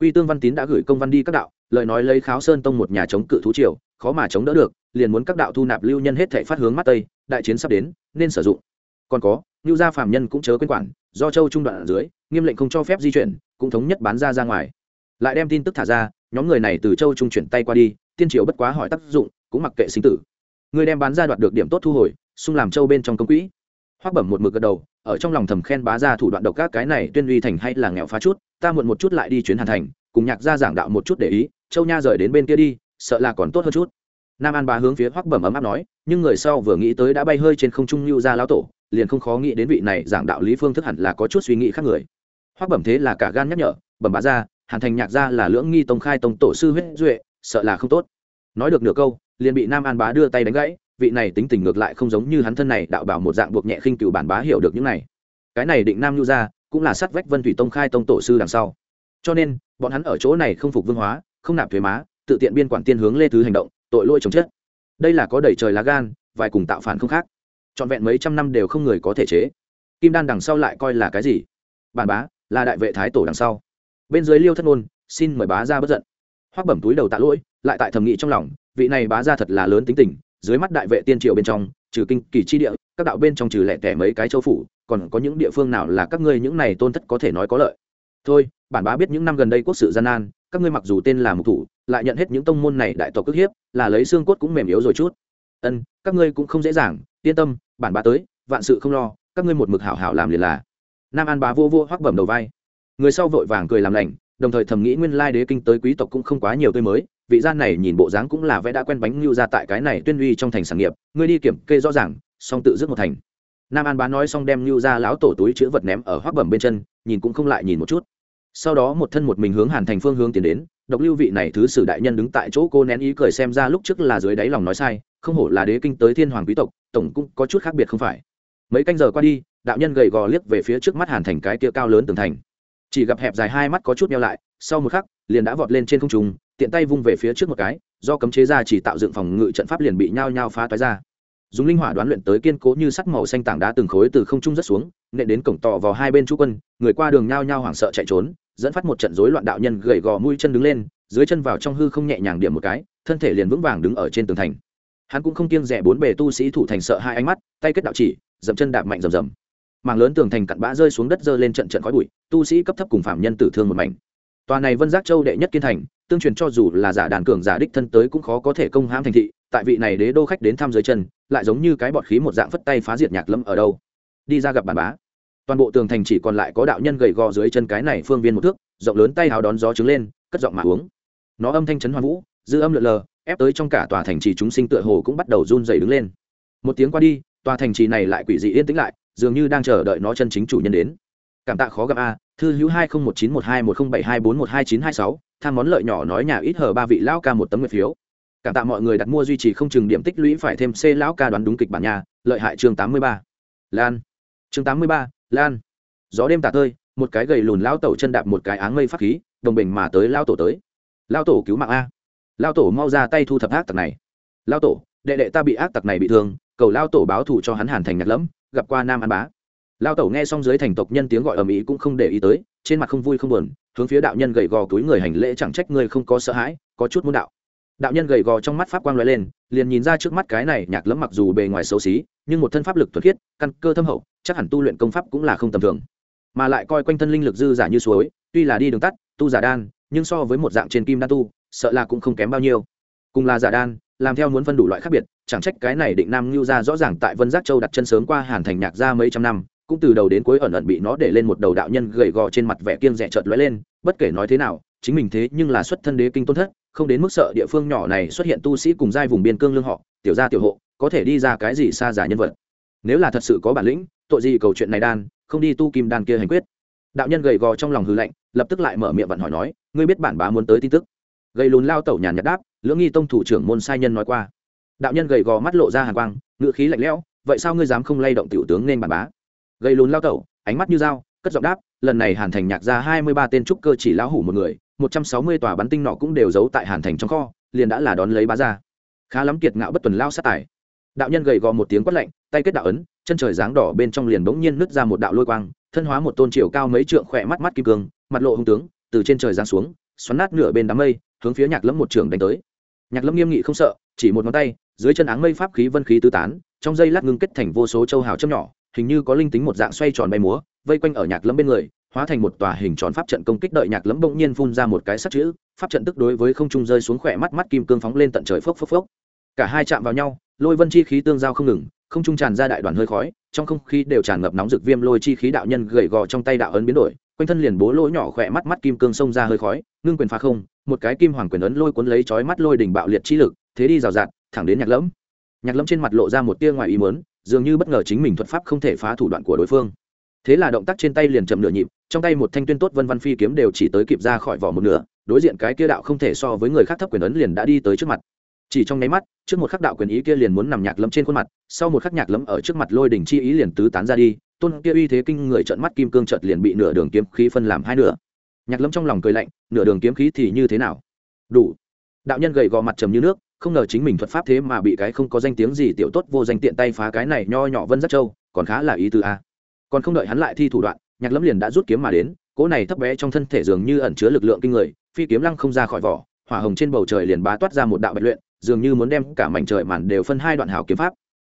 Quy tương văn tín đã gửi công văn đi các đạo, lời nói lấy kháo sơn tông một nhà chống cự thú triều, khó mà chống đỡ được, liền muốn các đạo thu nạp lưu nhân hết thể phát hướng mắt tây, đại chiến sắp đến, nên sử dụng. Còn có lưu gia phạm nhân cũng chớ quên quản, do châu trung đoạn ở dưới, nghiêm lệnh không cho phép di chuyển, cũng thống nhất bán ra ra ngoài. Lại đem tin tức thả ra nhóm người này từ châu trung chuyển tay qua đi, tiên triều bất quá hỏi tác dụng, cũng mặc kệ sinh tử. Người đem bán ra đoạt được điểm tốt thu hồi, xung làm châu bên trong công quỹ. Hoắc bẩm một mực gật đầu, ở trong lòng thầm khen bá ra thủ đoạn độc các cái này tuyên uy thành hay là nghèo phá chút, ta muộn một chút lại đi chuyến hàn thành, cùng nhạc ra giảng đạo một chút để ý, châu nha rời đến bên kia đi, sợ là còn tốt hơn chút. Nam an bá hướng phía hoắc bẩm ấm áp nói, nhưng người sau vừa nghĩ tới đã bay hơi trên không trung lưu ra lão tổ, liền không khó nghĩ đến vị này giảng đạo lý phương thức hẳn là có chút suy nghĩ khác người. Hoắc bẩm thế là cả gan nhắc nhở, bẩm bá ra hàn thành nhạc ra là lưỡng nghi tông khai tông tổ sư huyết duệ, sợ là không tốt. Nói được nửa câu, liền bị nam an bá đưa tay đánh gãy, vị này tính tình ngược lại không giống như hắn thân này đạo bảo một dạng buộc nhẹ khinh cựu bản bá hiểu được những này. Cái này định nam nhu ra, cũng là sát vách vân thủy tông khai tông tổ sư đằng sau. Cho nên, bọn hắn ở chỗ này không phục vương hóa, không nạp thuế má, tự tiện biên quản tiên hướng lê thứ hành động, tội lỗi chống chết. Đây là có đẩy trời lá gan, vài cùng tạo phản không khác. Trọn vẹn mấy trăm năm đều không người có thể chế. Kim đan đằng sau lại coi là cái gì? Bản bá, là đại vệ thái tổ đằng sau bên dưới liêu thất ngôn xin mời bá ra bất giận. Hoắc bẩm túi đầu tạ lỗi, lại tại thầm nghĩ trong lòng, vị này bá ra thật là lớn tính tình, dưới mắt đại vệ tiên triều bên trong, trừ kinh, kỳ chi địa, các đạo bên trong trừ lẻ tẻ mấy cái châu phủ, còn có những địa phương nào là các ngươi những này tôn thất có thể nói có lợi? Thôi, bản bá biết những năm gần đây quốc sự gian nan, các ngươi mặc dù tên là mục thủ, lại nhận hết những tông môn này đại tộc cước hiếp, là lấy xương cốt cũng mềm yếu rồi chút. Ân, các ngươi cũng không dễ dàng, yên tâm, bản bá tới, vạn sự không lo, các ngươi một mực hảo hảo làm liền là. Nam an bá vô vô hoắc bẩm đầu vai người sau vội vàng cười làm lành, đồng thời thầm nghĩ nguyên lai đế kinh tới quý tộc cũng không quá nhiều tươi mới, vị gian này nhìn bộ dáng cũng là vẽ đã quen bánh lưu ra tại cái này tuyên uy trong thành sản nghiệp ngươi đi kiểm kê rõ ràng, song tự dứt một thành. Nam an bá nói xong đem lưu ra lão tổ túi chữ vật ném ở hoác bẩm bên chân, nhìn cũng không lại nhìn một chút. Sau đó một thân một mình hướng hàn thành phương hướng tiến đến, độc lưu vị này thứ sử đại nhân đứng tại chỗ cô nén ý cười xem ra lúc trước là dưới đáy lòng nói sai, không hổ là đế kinh tới thiên hoàng quý tộc, tổng cũng có chút khác biệt không phải. Mấy canh giờ qua đi, đạo nhân gầy gò liếc về phía trước mắt hàn thành cái kia cao lớn tường thành chỉ gặp hẹp dài hai mắt có chút meo lại, sau một khắc, liền đã vọt lên trên không trung, tiện tay vung về phía trước một cái, do cấm chế ra chỉ tạo dựng phòng ngự trận pháp liền bị nhao nhao phá toái ra. Dùng linh hỏa đoán luyện tới kiên cố như sắc màu xanh tảng đá từng khối từ không trung rất xuống, nện đến cổng tỏ vào hai bên chú quân, người qua đường nhao nhao hoảng sợ chạy trốn, dẫn phát một trận rối loạn đạo nhân gầy gò mũi chân đứng lên, dưới chân vào trong hư không nhẹ nhàng điểm một cái, thân thể liền vững vàng đứng ở trên tường thành. Hắn cũng không kiêng rẻ bốn bề tu sĩ thủ thành sợ hai ánh mắt, tay kết đạo chỉ, dậm chân đạp mạnh rầm rầm mảng lớn tường thành cặn bã rơi xuống đất dơ lên trận trận khói bụi, tu sĩ cấp thấp cùng phạm nhân tử thương một mảnh. Tòa này vân giác châu đệ nhất kiên thành, tương truyền cho dù là giả đàn cường giả đích thân tới cũng khó có thể công hãm thành thị, tại vị này đế đô khách đến thăm dưới chân, lại giống như cái bọt khí một dạng phất tay phá diệt nhạc lâm ở đâu. Đi ra gặp bản bá. Toàn bộ tường thành chỉ còn lại có đạo nhân gầy gò dưới chân cái này phương viên một thước, rộng lớn tay hào đón gió trứng lên, cất giọng mà uống. Nó âm thanh chấn hoa vũ, dư âm lượn lờ, ép tới trong cả tòa thành trì chúng sinh tựa hồ cũng bắt đầu run dày đứng lên. Một tiếng qua đi, tòa thành trì này lại quỷ dị yên tĩnh lại dường như đang chờ đợi nó chân chính chủ nhân đến. Cảm tạ khó gặp a, thư hữu hai không một chín một hai một không bảy hai bốn một hai chín hai sáu, tham món lợi nhỏ nói nhà ít hờ ba vị lão ca một tấm nguyệt phiếu. Cảm tạ mọi người đặt mua duy trì không chừng điểm tích lũy phải thêm c lão ca đoán đúng kịch bản nhà, lợi hại chương tám mươi ba. Lan. Chương tám mươi ba, lan. Gió đêm tà tơi, một cái gầy lùn lão tẩu chân đạp một cái áng mây phát khí, đồng bình mà tới lao tổ tới. Lao tổ cứu mạng a. Lao tổ mau ra tay thu thập ác tặc này. Lao tổ, đệ đệ ta bị ác tặc này bị thương cầu lao tổ báo thù cho hắn hàn thành nhạc lẫm, gặp qua nam an bá. Lao tổ nghe xong dưới thành tộc nhân tiếng gọi ầm ĩ cũng không để ý tới, trên mặt không vui không buồn, hướng phía đạo nhân gầy gò túi người hành lễ chẳng trách ngươi không có sợ hãi, có chút muốn đạo. Đạo nhân gầy gò trong mắt pháp quang l lên, liền nhìn ra trước mắt cái này nhạc lẫm mặc dù bề ngoài xấu xí, nhưng một thân pháp lực thuật khiết, căn cơ thâm hậu, chắc hẳn tu luyện công pháp cũng là không tầm thường. Mà lại coi quanh thân linh lực dư giả như suối, tuy là đi đường tắt, tu giả đan, nhưng so với một dạng trên kim đan tu, sợ là cũng không kém bao nhiêu. Cùng là giả đan làm theo muốn phân đủ loại khác biệt, chẳng trách cái này định nam ngưu ra rõ ràng tại vân giác châu đặt chân sớm qua hàn thành nhạc ra mấy trăm năm, cũng từ đầu đến cuối ẩn ẩn bị nó để lên một đầu đạo nhân gầy gò trên mặt vẻ kiêng rẻ chợt lóe lên, bất kể nói thế nào, chính mình thế nhưng là xuất thân đế kinh tôn thất, không đến mức sợ địa phương nhỏ này xuất hiện tu sĩ cùng giai vùng biên cương lương họ, tiểu gia tiểu hộ, có thể đi ra cái gì xa giả nhân vật. Nếu là thật sự có bản lĩnh, tội gì cầu chuyện này đan, không đi tu kim đan kia hành quyết. Đạo nhân gầy gò trong lòng hư lạnh, lập tức lại mở miệng vận hỏi nói, ngươi biết bản bá muốn tới tin tức? Gầy lùn lao tẩu nhàn nhạt đáp, lưỡng nghi tông thủ trưởng môn sai nhân nói qua. Đạo nhân gầy gò mắt lộ ra hàn quang ngựa khí lạnh lẽo, vậy sao ngươi dám không lay động tiểu tướng nên bản bá? Gầy lùn lao tẩu, ánh mắt như dao, cất giọng đáp, lần này hàn thành nhạc ra hai mươi ba tên trúc cơ chỉ lão hủ một người, một trăm sáu mươi tòa bắn tinh nọ cũng đều giấu tại hàn thành trong kho, liền đã là đón lấy bá ra khá lắm kiệt ngạo bất tuần lao sát tài. Đạo nhân gầy gò một tiếng quát lạnh, tay kết đạo ấn, chân trời dáng đỏ bên trong liền bỗng nhiên nứt ra một đạo lôi quang, thân hóa một tôn triều cao mấy trượng khỏe mắt mắt kim cương, mặt lộ hung tướng, từ trên trời giáng xuống, xoắn nát nửa bên đám mây hướng phía nhạc lâm một trường đánh tới. Nhạc lâm nghiêm nghị không sợ, chỉ một ngón tay, dưới chân áng mây pháp khí vân khí tứ tán, trong dây lát ngưng kết thành vô số châu hào châm nhỏ, hình như có linh tính một dạng xoay tròn bay múa, vây quanh ở nhạc lâm bên người, hóa thành một tòa hình tròn pháp trận công kích đợi nhạc lâm bỗng nhiên phun ra một cái sắt chữ, pháp trận tức đối với không trung rơi xuống khỏe mắt mắt kim cương phóng lên tận trời phốc phốc phốc. Cả hai chạm vào nhau, lôi vân chi khí tương giao không ngừng, không trung tràn ra đại đoàn hơi khói, trong không khí đều tràn ngập nóng rực viêm lôi chi khí đạo nhân gầy gò trong tay đạo ấn biến đổi, quanh thân liền bố lỗ nhỏ khỏe mắt mắt kim cương xông ra hơi khói, ngưng quyền phá không một cái kim hoàng quyền ấn lôi cuốn lấy chói mắt lôi đỉnh bạo liệt chi lực, thế đi rào rạt, thẳng đến nhạc lẫm. Nhạc lẫm trên mặt lộ ra một tia ngoài ý muốn, dường như bất ngờ chính mình thuật pháp không thể phá thủ đoạn của đối phương. Thế là động tác trên tay liền chậm nửa nhịp, trong tay một thanh tuyên tốt vân văn phi kiếm đều chỉ tới kịp ra khỏi vỏ một nửa, đối diện cái kia đạo không thể so với người khác thấp quyền ấn liền đã đi tới trước mặt. Chỉ trong nháy mắt, trước một khắc đạo quyền ý kia liền muốn nằm nhạc lẫm trên khuôn mặt, sau một khắc nhạc lẫm ở trước mặt lôi đỉnh chi ý liền tứ tán ra đi, tôn kia uy thế kinh người trợn mắt kim cương chợt liền bị nửa đường kiếm khí phân làm hai nửa nhạc lâm trong lòng cười lạnh, nửa đường kiếm khí thì như thế nào? Đủ. Đạo nhân gầy gò mặt trầm như nước, không ngờ chính mình thuật pháp thế mà bị cái không có danh tiếng gì tiểu tốt vô danh tiện tay phá cái này nho nhỏ vân rất châu, còn khá là ý tư a. Còn không đợi hắn lại thi thủ đoạn, nhạc lâm liền đã rút kiếm mà đến, cỗ này thấp bé trong thân thể dường như ẩn chứa lực lượng kinh người, phi kiếm lăng không ra khỏi vỏ, hỏa hồng trên bầu trời liền bá toát ra một đạo bạch luyện, dường như muốn đem cả mảnh trời màn đều phân hai đoạn hảo kiếm pháp.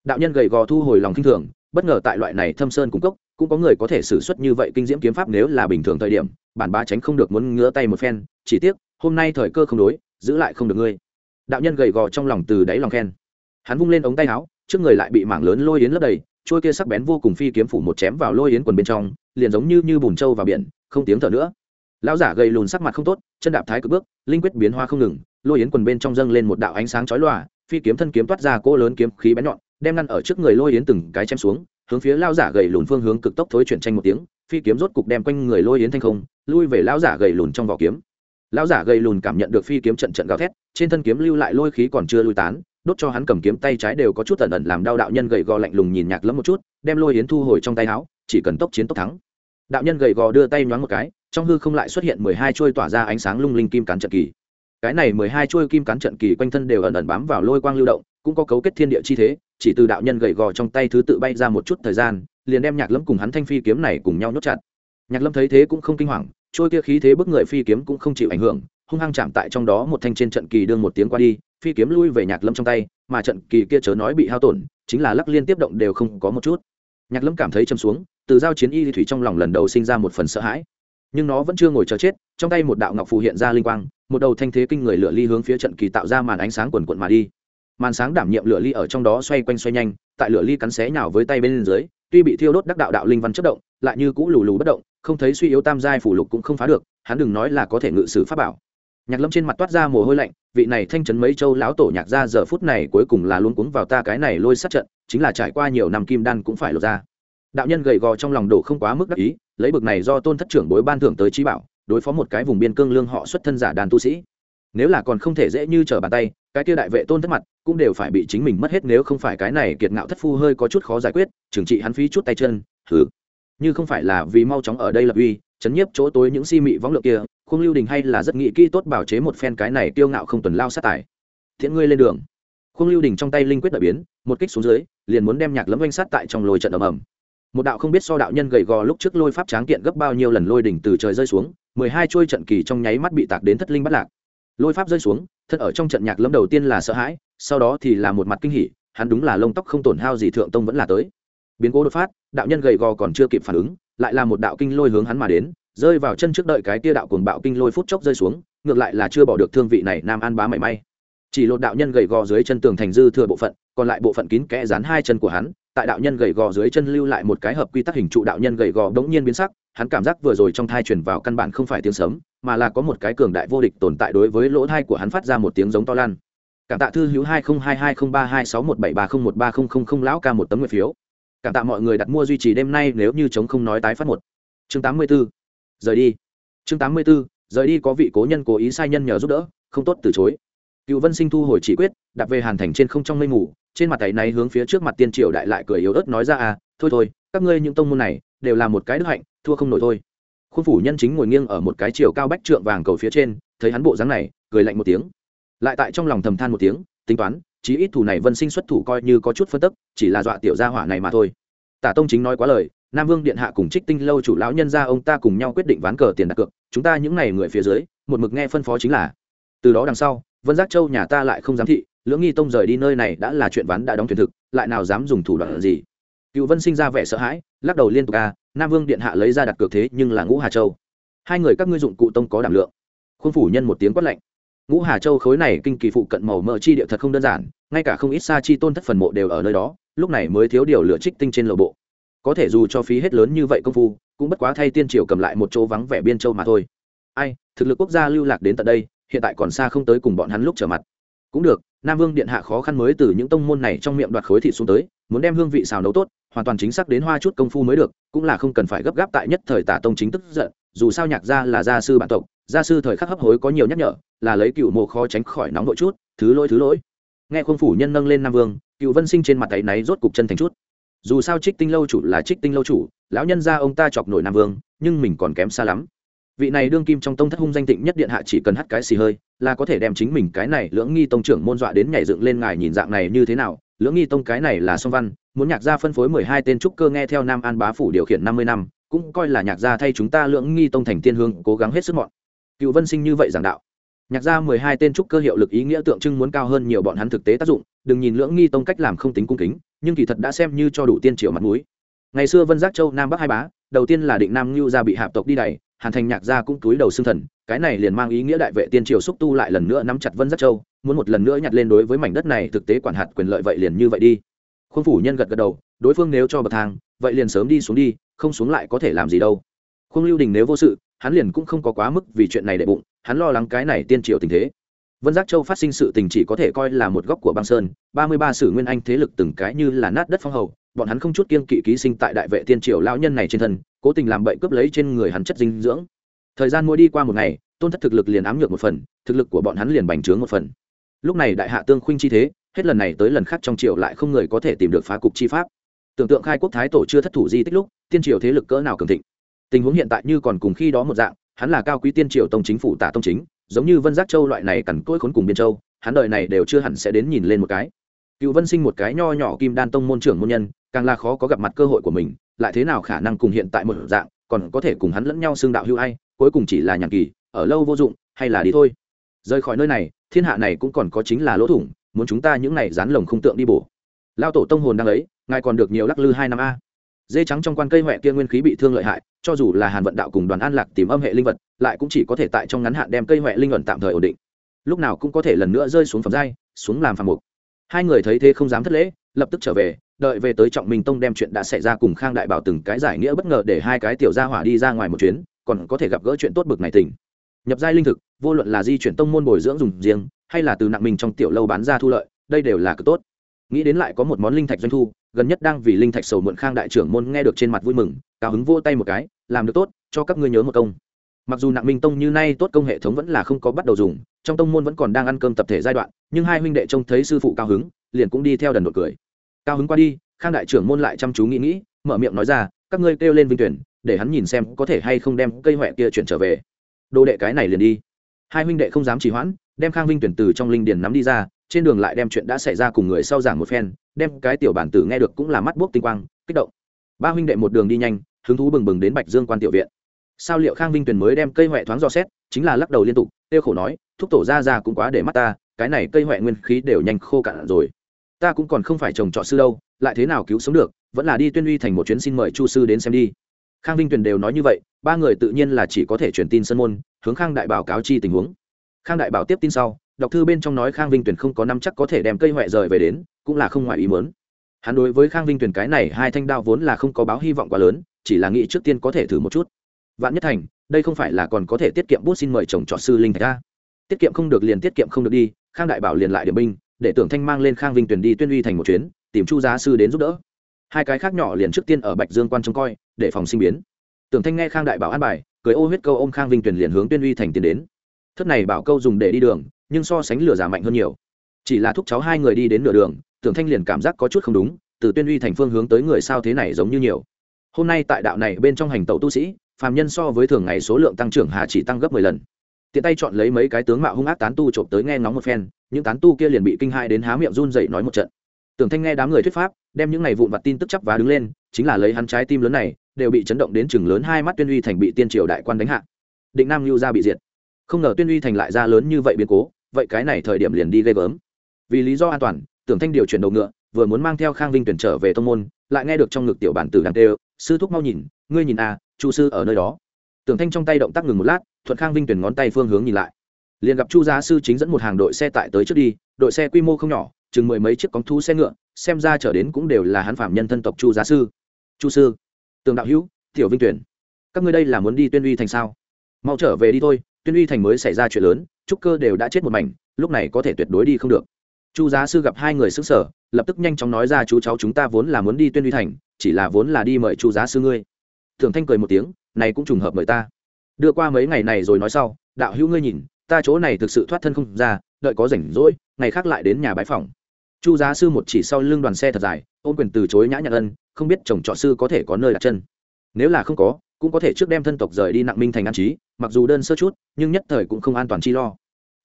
Đạo nhân gầy gò thu hồi lòng kinh thường, bất ngờ tại loại này thâm sơn cung cốc, cũng có người có thể xử suất như vậy kinh diễm kiếm pháp nếu là bình thường thời điểm bản bá tránh không được muốn ngứa tay một phen, chỉ tiếc, hôm nay thời cơ không đối, giữ lại không được ngươi. Đạo nhân gầy gò trong lòng từ đáy lòng khen. Hắn vung lên ống tay áo, trước người lại bị mảng lớn lôi yến lấp đầy, trôi kia sắc bén vô cùng phi kiếm phủ một chém vào lôi yến quần bên trong, liền giống như như bùn trâu vào biển, không tiếng thở nữa. Lão giả gầy lùn sắc mặt không tốt, chân đạp thái cực bước, linh quyết biến hoa không ngừng, lôi yến quần bên trong dâng lên một đạo ánh sáng chói lòa, phi kiếm thân kiếm toát ra cỗ lớn kiếm khí bén nhọn, đem ngăn ở trước người lôi yến từng cái chém xuống, hướng phía lao giả gầy lùn phương hướng cực tốc thối chuyển tranh một tiếng, phi kiếm rốt cục đem quanh người lôi yến thanh không lui về lão giả gầy lùn trong vỏ kiếm. Lão giả gầy lùn cảm nhận được phi kiếm trận trận gào thét, trên thân kiếm lưu lại lôi khí còn chưa lui tán, đốt cho hắn cầm kiếm tay trái đều có chút ẩn ẩn làm đau đạo nhân gầy gò lạnh lùng nhìn nhạc lẫm một chút, đem lôi yến thu hồi trong tay áo, chỉ cần tốc chiến tốc thắng. Đạo nhân gầy gò đưa tay nhoáng một cái, trong hư không lại xuất hiện mười hai chuôi tỏa ra ánh sáng lung linh kim cán trận kỳ. Cái này mười hai chuôi kim cán trận kỳ quanh thân đều ẩn ẩn bám vào lôi quang lưu động, cũng có cấu kết thiên địa chi thế, chỉ từ đạo nhân gầy gò trong tay thứ tự bay ra một chút thời gian, liền đem nhạc lâm cùng hắn thanh phi kiếm này cùng nhau nhốt chặt. Nhạc lâm thấy thế cũng không kinh hoàng trôi kia khí thế bức người phi kiếm cũng không chịu ảnh hưởng, hung hăng chạm tại trong đó một thanh trên trận kỳ đương một tiếng qua đi, phi kiếm lui về nhạc lâm trong tay, mà trận kỳ kia chớ nói bị hao tổn, chính là lắc liên tiếp động đều không có một chút. Nhạc lâm cảm thấy châm xuống, từ giao chiến y thủy trong lòng lần đầu sinh ra một phần sợ hãi. Nhưng nó vẫn chưa ngồi chờ chết, trong tay một đạo ngọc phù hiện ra linh quang, một đầu thanh thế kinh người lửa ly hướng phía trận kỳ tạo ra màn ánh sáng quần quận mà đi. Màn sáng đảm nhiệm lửa ly ở trong đó xoay quanh xoay nhanh, tại lửa ly cắn xé nhào với tay bên dưới, tuy bị thiêu đốt đắc đạo đạo linh văn chất động, lại như cũ lù lù bất động không thấy suy yếu tam giai phủ lục cũng không phá được, hắn đừng nói là có thể ngự sử pháp bảo. Nhạc lâm trên mặt toát ra mồ hôi lạnh, vị này thanh trấn mấy châu lão tổ nhạc ra giờ phút này cuối cùng là luôn cuống vào ta cái này lôi sát trận, chính là trải qua nhiều năm kim đan cũng phải lột ra. Đạo nhân gầy gò trong lòng đổ không quá mức đắc ý, lấy bực này do tôn thất trưởng bối ban thưởng tới trí bảo, đối phó một cái vùng biên cương lương họ xuất thân giả đàn tu sĩ. Nếu là còn không thể dễ như trở bàn tay, cái kia đại vệ tôn thất mặt cũng đều phải bị chính mình mất hết nếu không phải cái này kiệt ngạo thất phu hơi có chút khó giải quyết, trừng trị hắn phí chút tay chân thử như không phải là vì mau chóng ở đây lập uy, chấn nhiếp chỗ tối những si mị võng lượng kia khung lưu đình hay là rất nghĩ kỹ tốt bảo chế một phen cái này tiêu ngạo không tuần lao sát tải thiện ngươi lên đường. Khung lưu đình trong tay linh quyết đại biến, một kích xuống dưới, liền muốn đem nhạc lấm oanh sát tại trong lôi trận ầm ầm. Một đạo không biết so đạo nhân gầy gò lúc trước lôi pháp tráng kiện gấp bao nhiêu lần lôi đỉnh từ trời rơi xuống, mười hai trôi trận kỳ trong nháy mắt bị tạc đến thất linh bắt lạc. Lôi pháp rơi xuống, thân ở trong trận nhạc lâm đầu tiên là sợ hãi, sau đó thì là một mặt kinh hỉ, hắn đúng là lông tóc không tổn hao gì thượng tông vẫn là tới biến cố đột phát, đạo nhân gầy gò còn chưa kịp phản ứng, lại là một đạo kinh lôi hướng hắn mà đến, rơi vào chân trước đợi cái tia đạo cuồng bạo kinh lôi phút chốc rơi xuống, ngược lại là chưa bỏ được thương vị này nam an bá mảy may. Chỉ lột đạo nhân gầy gò dưới chân tường thành dư thừa bộ phận, còn lại bộ phận kín kẽ dán hai chân của hắn, tại đạo nhân gầy gò dưới chân lưu lại một cái hợp quy tắc hình trụ đạo nhân gầy gò đống nhiên biến sắc, hắn cảm giác vừa rồi trong thai truyền vào căn bản không phải tiếng sớm mà là có một cái cường đại vô địch tồn tại đối với lỗ thai của hắn phát ra một tiếng giống to lan. Cảm tạ thư hữu hai không hai hai không ba hai sáu một bảy ba không một ba không không không lão ca một tấm nguyện phiếu cảm tạ mọi người đặt mua duy trì đêm nay nếu như chống không nói tái phát một. Chương tám mươi b ố rời đi. Chương tám mươi b ố rời đi có vị cố nhân cố ý sai nhân nhờ giúp đỡ, không tốt từ chối. Cựu vân sinh thu hồi chỉ quyết đặt về hàn thành trên không trong mây mù, trên mặt tay này hướng phía trước mặt tiên triều đại lại cười yếu ớt nói ra à thôi thôi, các ngươi những tông môn này đều là một cái đức hạnh, thua không nổi thôi. Khuôn phủ nhân chính ngồi nghiêng ở một cái chiều cao bách trượng vàng cầu phía trên, thấy hắn bộ dáng này, cười lạnh một tiếng. Lại tại trong lòng thầm than một tiếng, tính toán chí ít thủ này vân sinh xuất thủ coi như có chút phân tức, chỉ là dọa tiểu gia hỏa này mà thôi. Tả tông chính nói quá lời, nam vương điện hạ cùng trích tinh lâu chủ lão nhân gia ông ta cùng nhau quyết định ván cờ tiền đặt cược, chúng ta những n à y người phía dưới, một mực nghe phân phó chính là. Từ đó đằng sau, vân giác châu nhà ta lại không dám thị, lưỡng nghi tông rời đi nơi này đã là chuyện ván đã đóng thuyền thực, lại nào dám dùng thủ đoạn gì? Cựu vân sinh ra vẻ sợ hãi, lắc đầu liên tục ca nam vương điện hạ lấy ra đặt cược thế nhưng là ngũ hà châu. Hai người các ngươi dụng cụ tông có đảm lượng. Khuôn phủ nhân một tiếng quát lạnh ngũ hà châu khối này kinh kỳ phụ cận màu mỡ chi địa thật không đơn giản, ngay cả không ít xa chi tôn thất phần mộ đều ở nơi đó, lúc này mới thiếu điều lửa trích tinh trên lầu bộ. Có thể dù cho phí hết lớn như vậy công phu, cũng bất quá thay tiên triều cầm lại một chỗ vắng vẻ biên châu mà thôi. Ai, thực lực quốc gia lưu lạc đến tận đây, hiện tại còn xa không tới cùng bọn hắn lúc trở mặt. Cũng được, nam vương điện hạ khó khăn mới từ những tông môn này trong miệng đoạt khối thị xuống tới, muốn đem hương vị xào nấu tốt, hoàn toàn chính xác đến hoa chút công phu mới được, cũng là không cần phải gấp gáp tại nhất thời tả tông chính tức giận dù sao nhạc gia là gia sư bản tộc, gia sư thời khắc hấp hối có nhiều nhắc nhở, là lấy cựu mộ khó tránh khỏi nóng nội chút, thứ lỗi thứ lỗi. Nghe khuôn phủ nhân nâng lên nam vương, cựu vân sinh trên mặt tay náy rốt cục chân thành chút. Dù sao trích tinh lâu chủ là trích tinh lâu chủ, lão nhân gia ông ta chọc nổi nam vương, nhưng mình còn kém xa lắm. Vị này đương kim trong tông thất hung danh tịnh nhất điện hạ chỉ cần hắt cái xì hơi, là có thể đem chính mình cái này lưỡng nghi tông trưởng môn dọa đến nhảy dựng lên ngài nhìn dạng này như thế nào. Lưỡng nghi tông cái này là song văn, muốn nhạc gia phân phối mười hai tên trúc cơ nghe theo nam an bá phủ điều khiển năm mươi năm cũng coi là nhạc gia thay chúng ta lưỡng nghi tông thành tiên hương, cố gắng hết sức mọn. Cựu vân sinh như vậy giảng đạo. Nhạc gia mười hai tên trúc cơ hiệu lực ý nghĩa tượng trưng muốn cao hơn nhiều bọn hắn thực tế tác dụng, đừng nhìn lưỡng nghi tông cách làm không tính cung kính, nhưng kỳ thật đã xem như cho đủ tiên triều mặt mũi. Ngày xưa vân giác châu nam bắc hai bá, đầu tiên là định nam ngưu gia bị hạp tộc đi đày, hàn thành nhạc gia cũng túi đầu xương thần, cái này liền mang ý nghĩa đại vệ tiên triều xúc tu lại lần nữa nắm chặt vân giác châu, muốn một lần nữa nhặt lên đối với mảnh đất này thực tế quản hạt quyền lợi vậy liền như vậy đi. Khuôn phủ nhân gật gật đầu, đối phương nếu cho bậc thang vậy liền sớm đi xuống đi, không xuống lại có thể làm gì đâu. Khương lưu đình nếu vô sự, hắn liền cũng không có quá mức vì chuyện này đệ bụng, hắn lo lắng cái này tiên triều tình thế. Vân giác châu phát sinh sự tình chỉ có thể coi là một góc của băng sơn, ba mươi ba sử nguyên anh thế lực từng cái như là nát đất phong hầu, bọn hắn không chút kiên kỵ ký sinh tại đại vệ tiên triều lão nhân này trên thân, cố tình làm bậy cướp lấy trên người hắn chất dinh dưỡng. Thời gian mỗi đi qua một ngày, tôn thất thực lực liền ám nhược một phần, thực lực của bọn hắn liền bành trướng một phần. Lúc này đại hạ tương khuynh chi thế, hết lần này tới lần khác trong triều lại không người có thể tìm được phá cục chi pháp tưởng tượng khai quốc thái tổ chưa thất thủ di tích lúc, tiên triều thế lực cỡ nào cường thịnh. Tình huống hiện tại như còn cùng khi đó một dạng, hắn là cao quý tiên triều tông chính phủ tả tông chính, giống như vân giác châu loại này cằn cỗi khốn cùng biên châu, hắn đời này đều chưa hẳn sẽ đến nhìn lên một cái. Cựu vân sinh một cái nho nhỏ kim đan tông môn trưởng môn nhân, càng là khó có gặp mặt cơ hội của mình, lại thế nào khả năng cùng hiện tại một dạng, còn có thể cùng hắn lẫn nhau xương đạo hữu ai, cuối cùng chỉ là nhàn kỳ, ở lâu vô dụng, hay là đi thôi. Rời khỏi nơi này, thiên hạ này cũng còn có chính là lỗ thủng, muốn chúng ta những này dán lồng không tượng đi bổ lao tổ tông hồn đang ấy, ngài còn được nhiều lắc lư hai năm a. Dê trắng trong quan cây huệ kia nguyên khí bị thương lợi hại, cho dù là hàn vận đạo cùng đoàn an lạc tìm âm hệ linh vật, lại cũng chỉ có thể tại trong ngắn hạn đem cây huệ linh luận tạm thời ổn định. Lúc nào cũng có thể lần nữa rơi xuống phẩm giai, xuống làm phàm mục. Hai người thấy thế không dám thất lễ, lập tức trở về, đợi về tới trọng minh tông đem chuyện đã xảy ra cùng khang đại bảo từng cái giải nghĩa bất ngờ để hai cái tiểu gia hỏa đi ra ngoài một chuyến, còn có thể gặp gỡ chuyện tốt bực này tỉnh nhập giai linh thực, vô luận là di chuyển tông môn bồi dưỡng dùng riêng, hay là từ nặng mình trong tiểu lâu bán ra thu lợi, đây đều là cực tốt nghĩ đến lại có một món linh thạch doanh thu, gần nhất đang vì linh thạch sầu muộn khang đại trưởng môn nghe được trên mặt vui mừng, cao hứng vô tay một cái, làm được tốt, cho các ngươi nhớ một công. Mặc dù nặng minh tông như nay tốt công hệ thống vẫn là không có bắt đầu dùng, trong tông môn vẫn còn đang ăn cơm tập thể giai đoạn, nhưng hai huynh đệ trông thấy sư phụ cao hứng, liền cũng đi theo đần đột cười. Cao hứng qua đi, khang đại trưởng môn lại chăm chú nghĩ nghĩ, mở miệng nói ra, các ngươi kêu lên vinh tuyển, để hắn nhìn xem có thể hay không đem cây huệ kia chuyển trở về. Đồ đệ cái này liền đi. Hai huynh đệ không dám trì hoãn, đem khang vinh tuyển từ trong linh điền nắm đi ra trên đường lại đem chuyện đã xảy ra cùng người sau giảng một phen, đem cái tiểu bản tử nghe được cũng là mắt buốc tinh quang, kích động. Ba huynh đệ một đường đi nhanh, hứng thú bừng bừng đến bạch dương quan tiểu viện. Sao liệu khang vinh tuyền mới đem cây huệ thoáng dò xét, chính là lắc đầu liên tục tiêu khổ nói, thúc tổ ra ra cũng quá để mắt ta, cái này cây huệ nguyên khí đều nhanh khô cạn rồi. Ta cũng còn không phải trồng trọ sư đâu, lại thế nào cứu sống được, vẫn là đi tuyên uy thành một chuyến xin mời chu sư đến xem đi. Khang vinh tuyền đều nói như vậy, ba người tự nhiên là chỉ có thể truyền tin sân môn, hướng khang đại bảo cáo chi tình huống. Khang đại bảo tiếp tin sau đọc thư bên trong nói khang vinh tuyển không có năm chắc có thể đem cây huệ rời về đến, cũng là không ngoài ý mớn hắn đối với khang vinh tuyển cái này hai thanh đao vốn là không có báo hy vọng quá lớn, chỉ là nghĩ trước tiên có thể thử một chút. Vạn nhất thành, đây không phải là còn có thể tiết kiệm bút xin mời chồng trọ sư linh thạch ra tiết kiệm không được liền tiết kiệm không được đi, khang đại bảo liền lại điểm binh, để tưởng thanh mang lên khang vinh tuyển đi tuyên uy thành một chuyến, tìm chu giá sư đến giúp đỡ. Hai cái khác nhỏ liền trước tiên ở bạch dương quan trông coi, để phòng sinh biến. Tưởng thanh nghe khang đại bảo an bài, cười ô huyết câu ô m khang vinh tuyển liền hướng tuyên uy thành tiến đến. Thất này bảo câu dùng để đi đường nhưng so sánh lửa giả mạnh hơn nhiều. Chỉ là thúc cháu hai người đi đến nửa đường, tưởng thanh liền cảm giác có chút không đúng, từ tuyên uy thành phương hướng tới người sao thế này giống như nhiều. Hôm nay tại đạo này bên trong hành tàu tu sĩ, phàm nhân so với thường ngày số lượng tăng trưởng hà chỉ tăng gấp mười lần. Tiện tay chọn lấy mấy cái tướng mạo hung ác tán tu trộm tới nghe ngóng một phen, những tán tu kia liền bị kinh hai đến há miệng run dậy nói một trận. Tưởng thanh nghe đám người thuyết pháp, đem những ngày vụn vặt tin tức chấp và đứng lên, chính là lấy hắn trái tim lớn này, đều bị chấn động đến chừng lớn hai mắt tuyên uy thành bị tiên triều đại quan đánh hạ. Định nam lưu ra bị diệt. Không ngờ tuyên uy thành lại ra lớn như vậy biến cố vậy cái này thời điểm liền đi gây gớm. Vì lý do an toàn, tưởng thanh điều chuyển đầu ngựa, vừa muốn mang theo khang vinh tuyển trở về tông môn, lại nghe được trong ngực tiểu bản tử đàn tê sư thúc mau nhìn, ngươi nhìn à chu sư ở nơi đó. Tưởng thanh trong tay động tác ngừng một lát, thuận khang vinh tuyển ngón tay phương hướng nhìn lại. Liền gặp chu gia sư chính dẫn một hàng đội xe tại tới trước đi, đội xe quy mô không nhỏ, chừng mười mấy chiếc cóng thu xe ngựa, xem ra trở đến cũng đều là hắn phạm nhân thân tộc chu gia sư. Chu sư, tường đạo hữu, tiểu vinh tuyển, các ngươi đây là muốn đi tuyên uy thành sao? Mau trở về đi thôi tuyên uy thành mới xảy ra chuyện lớn, trúc cơ đều đã chết một mảnh, lúc này có thể tuyệt đối đi không được. Chu giá sư gặp hai người xứng sở lập tức nhanh chóng nói ra chú cháu chúng ta vốn là muốn đi tuyên uy thành, chỉ là vốn là đi mời chu giá sư ngươi. Thường thanh cười một tiếng, này cũng trùng hợp mời ta. Đưa qua mấy ngày này rồi nói sau, đạo hữu ngươi nhìn, ta chỗ này thực sự thoát thân không ra, đợi có rảnh rỗi, ngày khác lại đến nhà bái phòng chu giá sư một chỉ sau lưng đoàn xe thật dài, ôm quyền từ chối nhã nhặn ân, không biết chồng trọ sư có thể có nơi đặt chân. Nếu là không có cũng có thể trước đem thân tộc rời đi nặng minh thành an trí, mặc dù đơn sơ chút, nhưng nhất thời cũng không an toàn chi lo.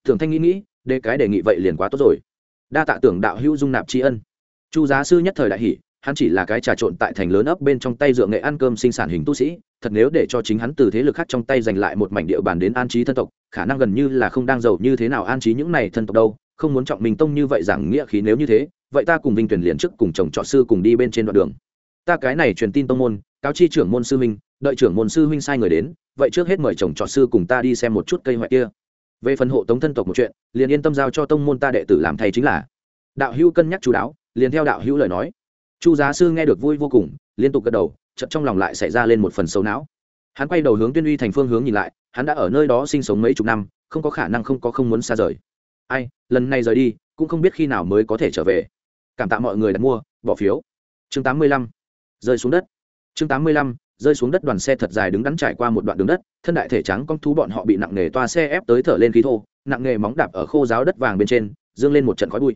Thường thanh nghĩ nghĩ đề cái đề nghị vậy liền quá tốt rồi. Đa tạ tưởng đạo hữu dung nạp tri ân. Chu giá sư nhất thời đại hỷ hắn chỉ là cái trà trộn tại thành lớn ấp bên trong tay dựa nghệ ăn cơm sinh sản hình tu sĩ, thật nếu để cho chính hắn từ thế lực khác trong tay giành lại một mảnh địa bàn đến an trí thân tộc, khả năng gần như là không đang giàu như thế nào an trí những này thân tộc đâu, không muốn trọng mình tông như vậy rằng nghĩa khí nếu như thế, vậy ta cùng vinh tuyển liền trước cùng chồng trọ sư cùng đi bên trên đoạn đường ta cái này truyền tin tông môn, cáo chi trưởng môn sư huynh, đợi trưởng môn sư huynh sai người đến, vậy trước hết mời chồng trọ sư cùng ta đi xem một chút cây hoại kia. Về phần hộ tống thân tộc một chuyện, liền yên tâm giao cho tông môn ta đệ tử làm thầy chính là. Đạo hữu cân nhắc chú đáo, liền theo đạo hữu lời nói. Chu giá sư nghe được vui vô cùng, liên tục gật đầu chậm trong lòng lại xảy ra lên một phần xấu não. Hắn quay đầu hướng tuyên uy thành phương hướng nhìn lại, hắn đã ở nơi đó sinh sống mấy chục năm, không có khả năng không có không muốn xa rời. Ai, lần này rời đi, cũng không biết khi nào mới có thể trở về. Cảm tạ mọi người đặt mua, bỏ phiếu. Chương tám mươi lăm rơi xuống đất. Chương tám mươi lăm, rơi xuống đất đoàn xe thật dài đứng đắn trải qua một đoạn đường đất, thân đại thể trắng con thú bọn họ bị nặng nghề toa xe ép tới thở lên khí thô, nặng nghề móng đạp ở khô giáo đất vàng bên trên, dương lên một trận khói bụi.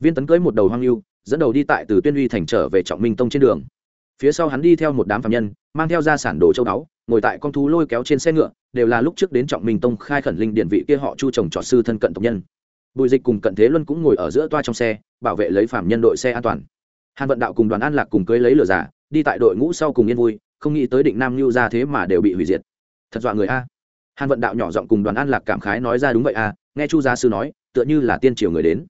Viên tấn cưới một đầu hoang lưu, dẫn đầu đi tại từ tuyên uy thành trở về trọng minh tông trên đường. Phía sau hắn đi theo một đám phạm nhân, mang theo gia sản đồ châu đáo ngồi tại con thú lôi kéo trên xe ngựa, đều là lúc trước đến trọng minh tông khai khẩn linh điện vị kia họ chu trồng trọt sư thân cận tộc nhân. Bùi dịch cùng cận thế luân cũng ngồi ở giữa toa trong xe, bảo vệ lấy phạm nhân đội xe an toàn. Hàn vận đạo cùng đoàn an lạc cùng cưới lấy lửa giả đi tại đội ngũ sau cùng yên vui, không nghĩ tới định nam lưu ra thế mà đều bị hủy diệt. Thật dọa người a. Hàn vận đạo nhỏ giọng cùng đoàn an lạc cảm khái nói ra đúng vậy a, nghe chu gia sư nói, tựa như là tiên triều người đến.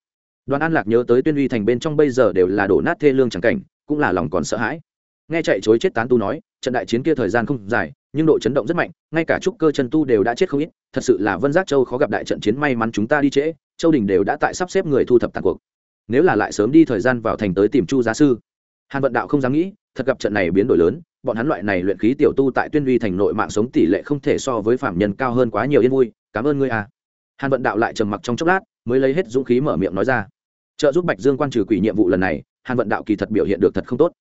Đoàn an lạc nhớ tới tuyên uy thành bên trong bây giờ đều là đổ nát thê lương chẳng cảnh, cũng là lòng còn sợ hãi. Nghe chạy chối chết tán tu nói, trận đại chiến kia thời gian không dài, nhưng độ chấn động rất mạnh, ngay cả trúc cơ chân tu đều đã chết không ít, thật sự là vân giác châu khó gặp đại trận chiến may mắn chúng ta đi trễ, châu đình đều đã tại sắp xếp người thu thập tàn cuộc. Nếu là lại sớm đi thời gian vào thành tới tìm chu gia sư. Hàn vận đạo không dám nghĩ thật gặp trận này biến đổi lớn, bọn hắn loại này luyện khí tiểu tu tại tuyên uy thành nội mạng sống tỷ lệ không thể so với phạm nhân cao hơn quá nhiều yên vui, cảm ơn ngươi à. Hàn vận đạo lại trầm mặc trong chốc lát, mới lấy hết dũng khí mở miệng nói ra. Trợ giúp bạch dương quan trừ quỷ nhiệm vụ lần này, hàn vận đạo kỳ thật biểu hiện được thật không tốt.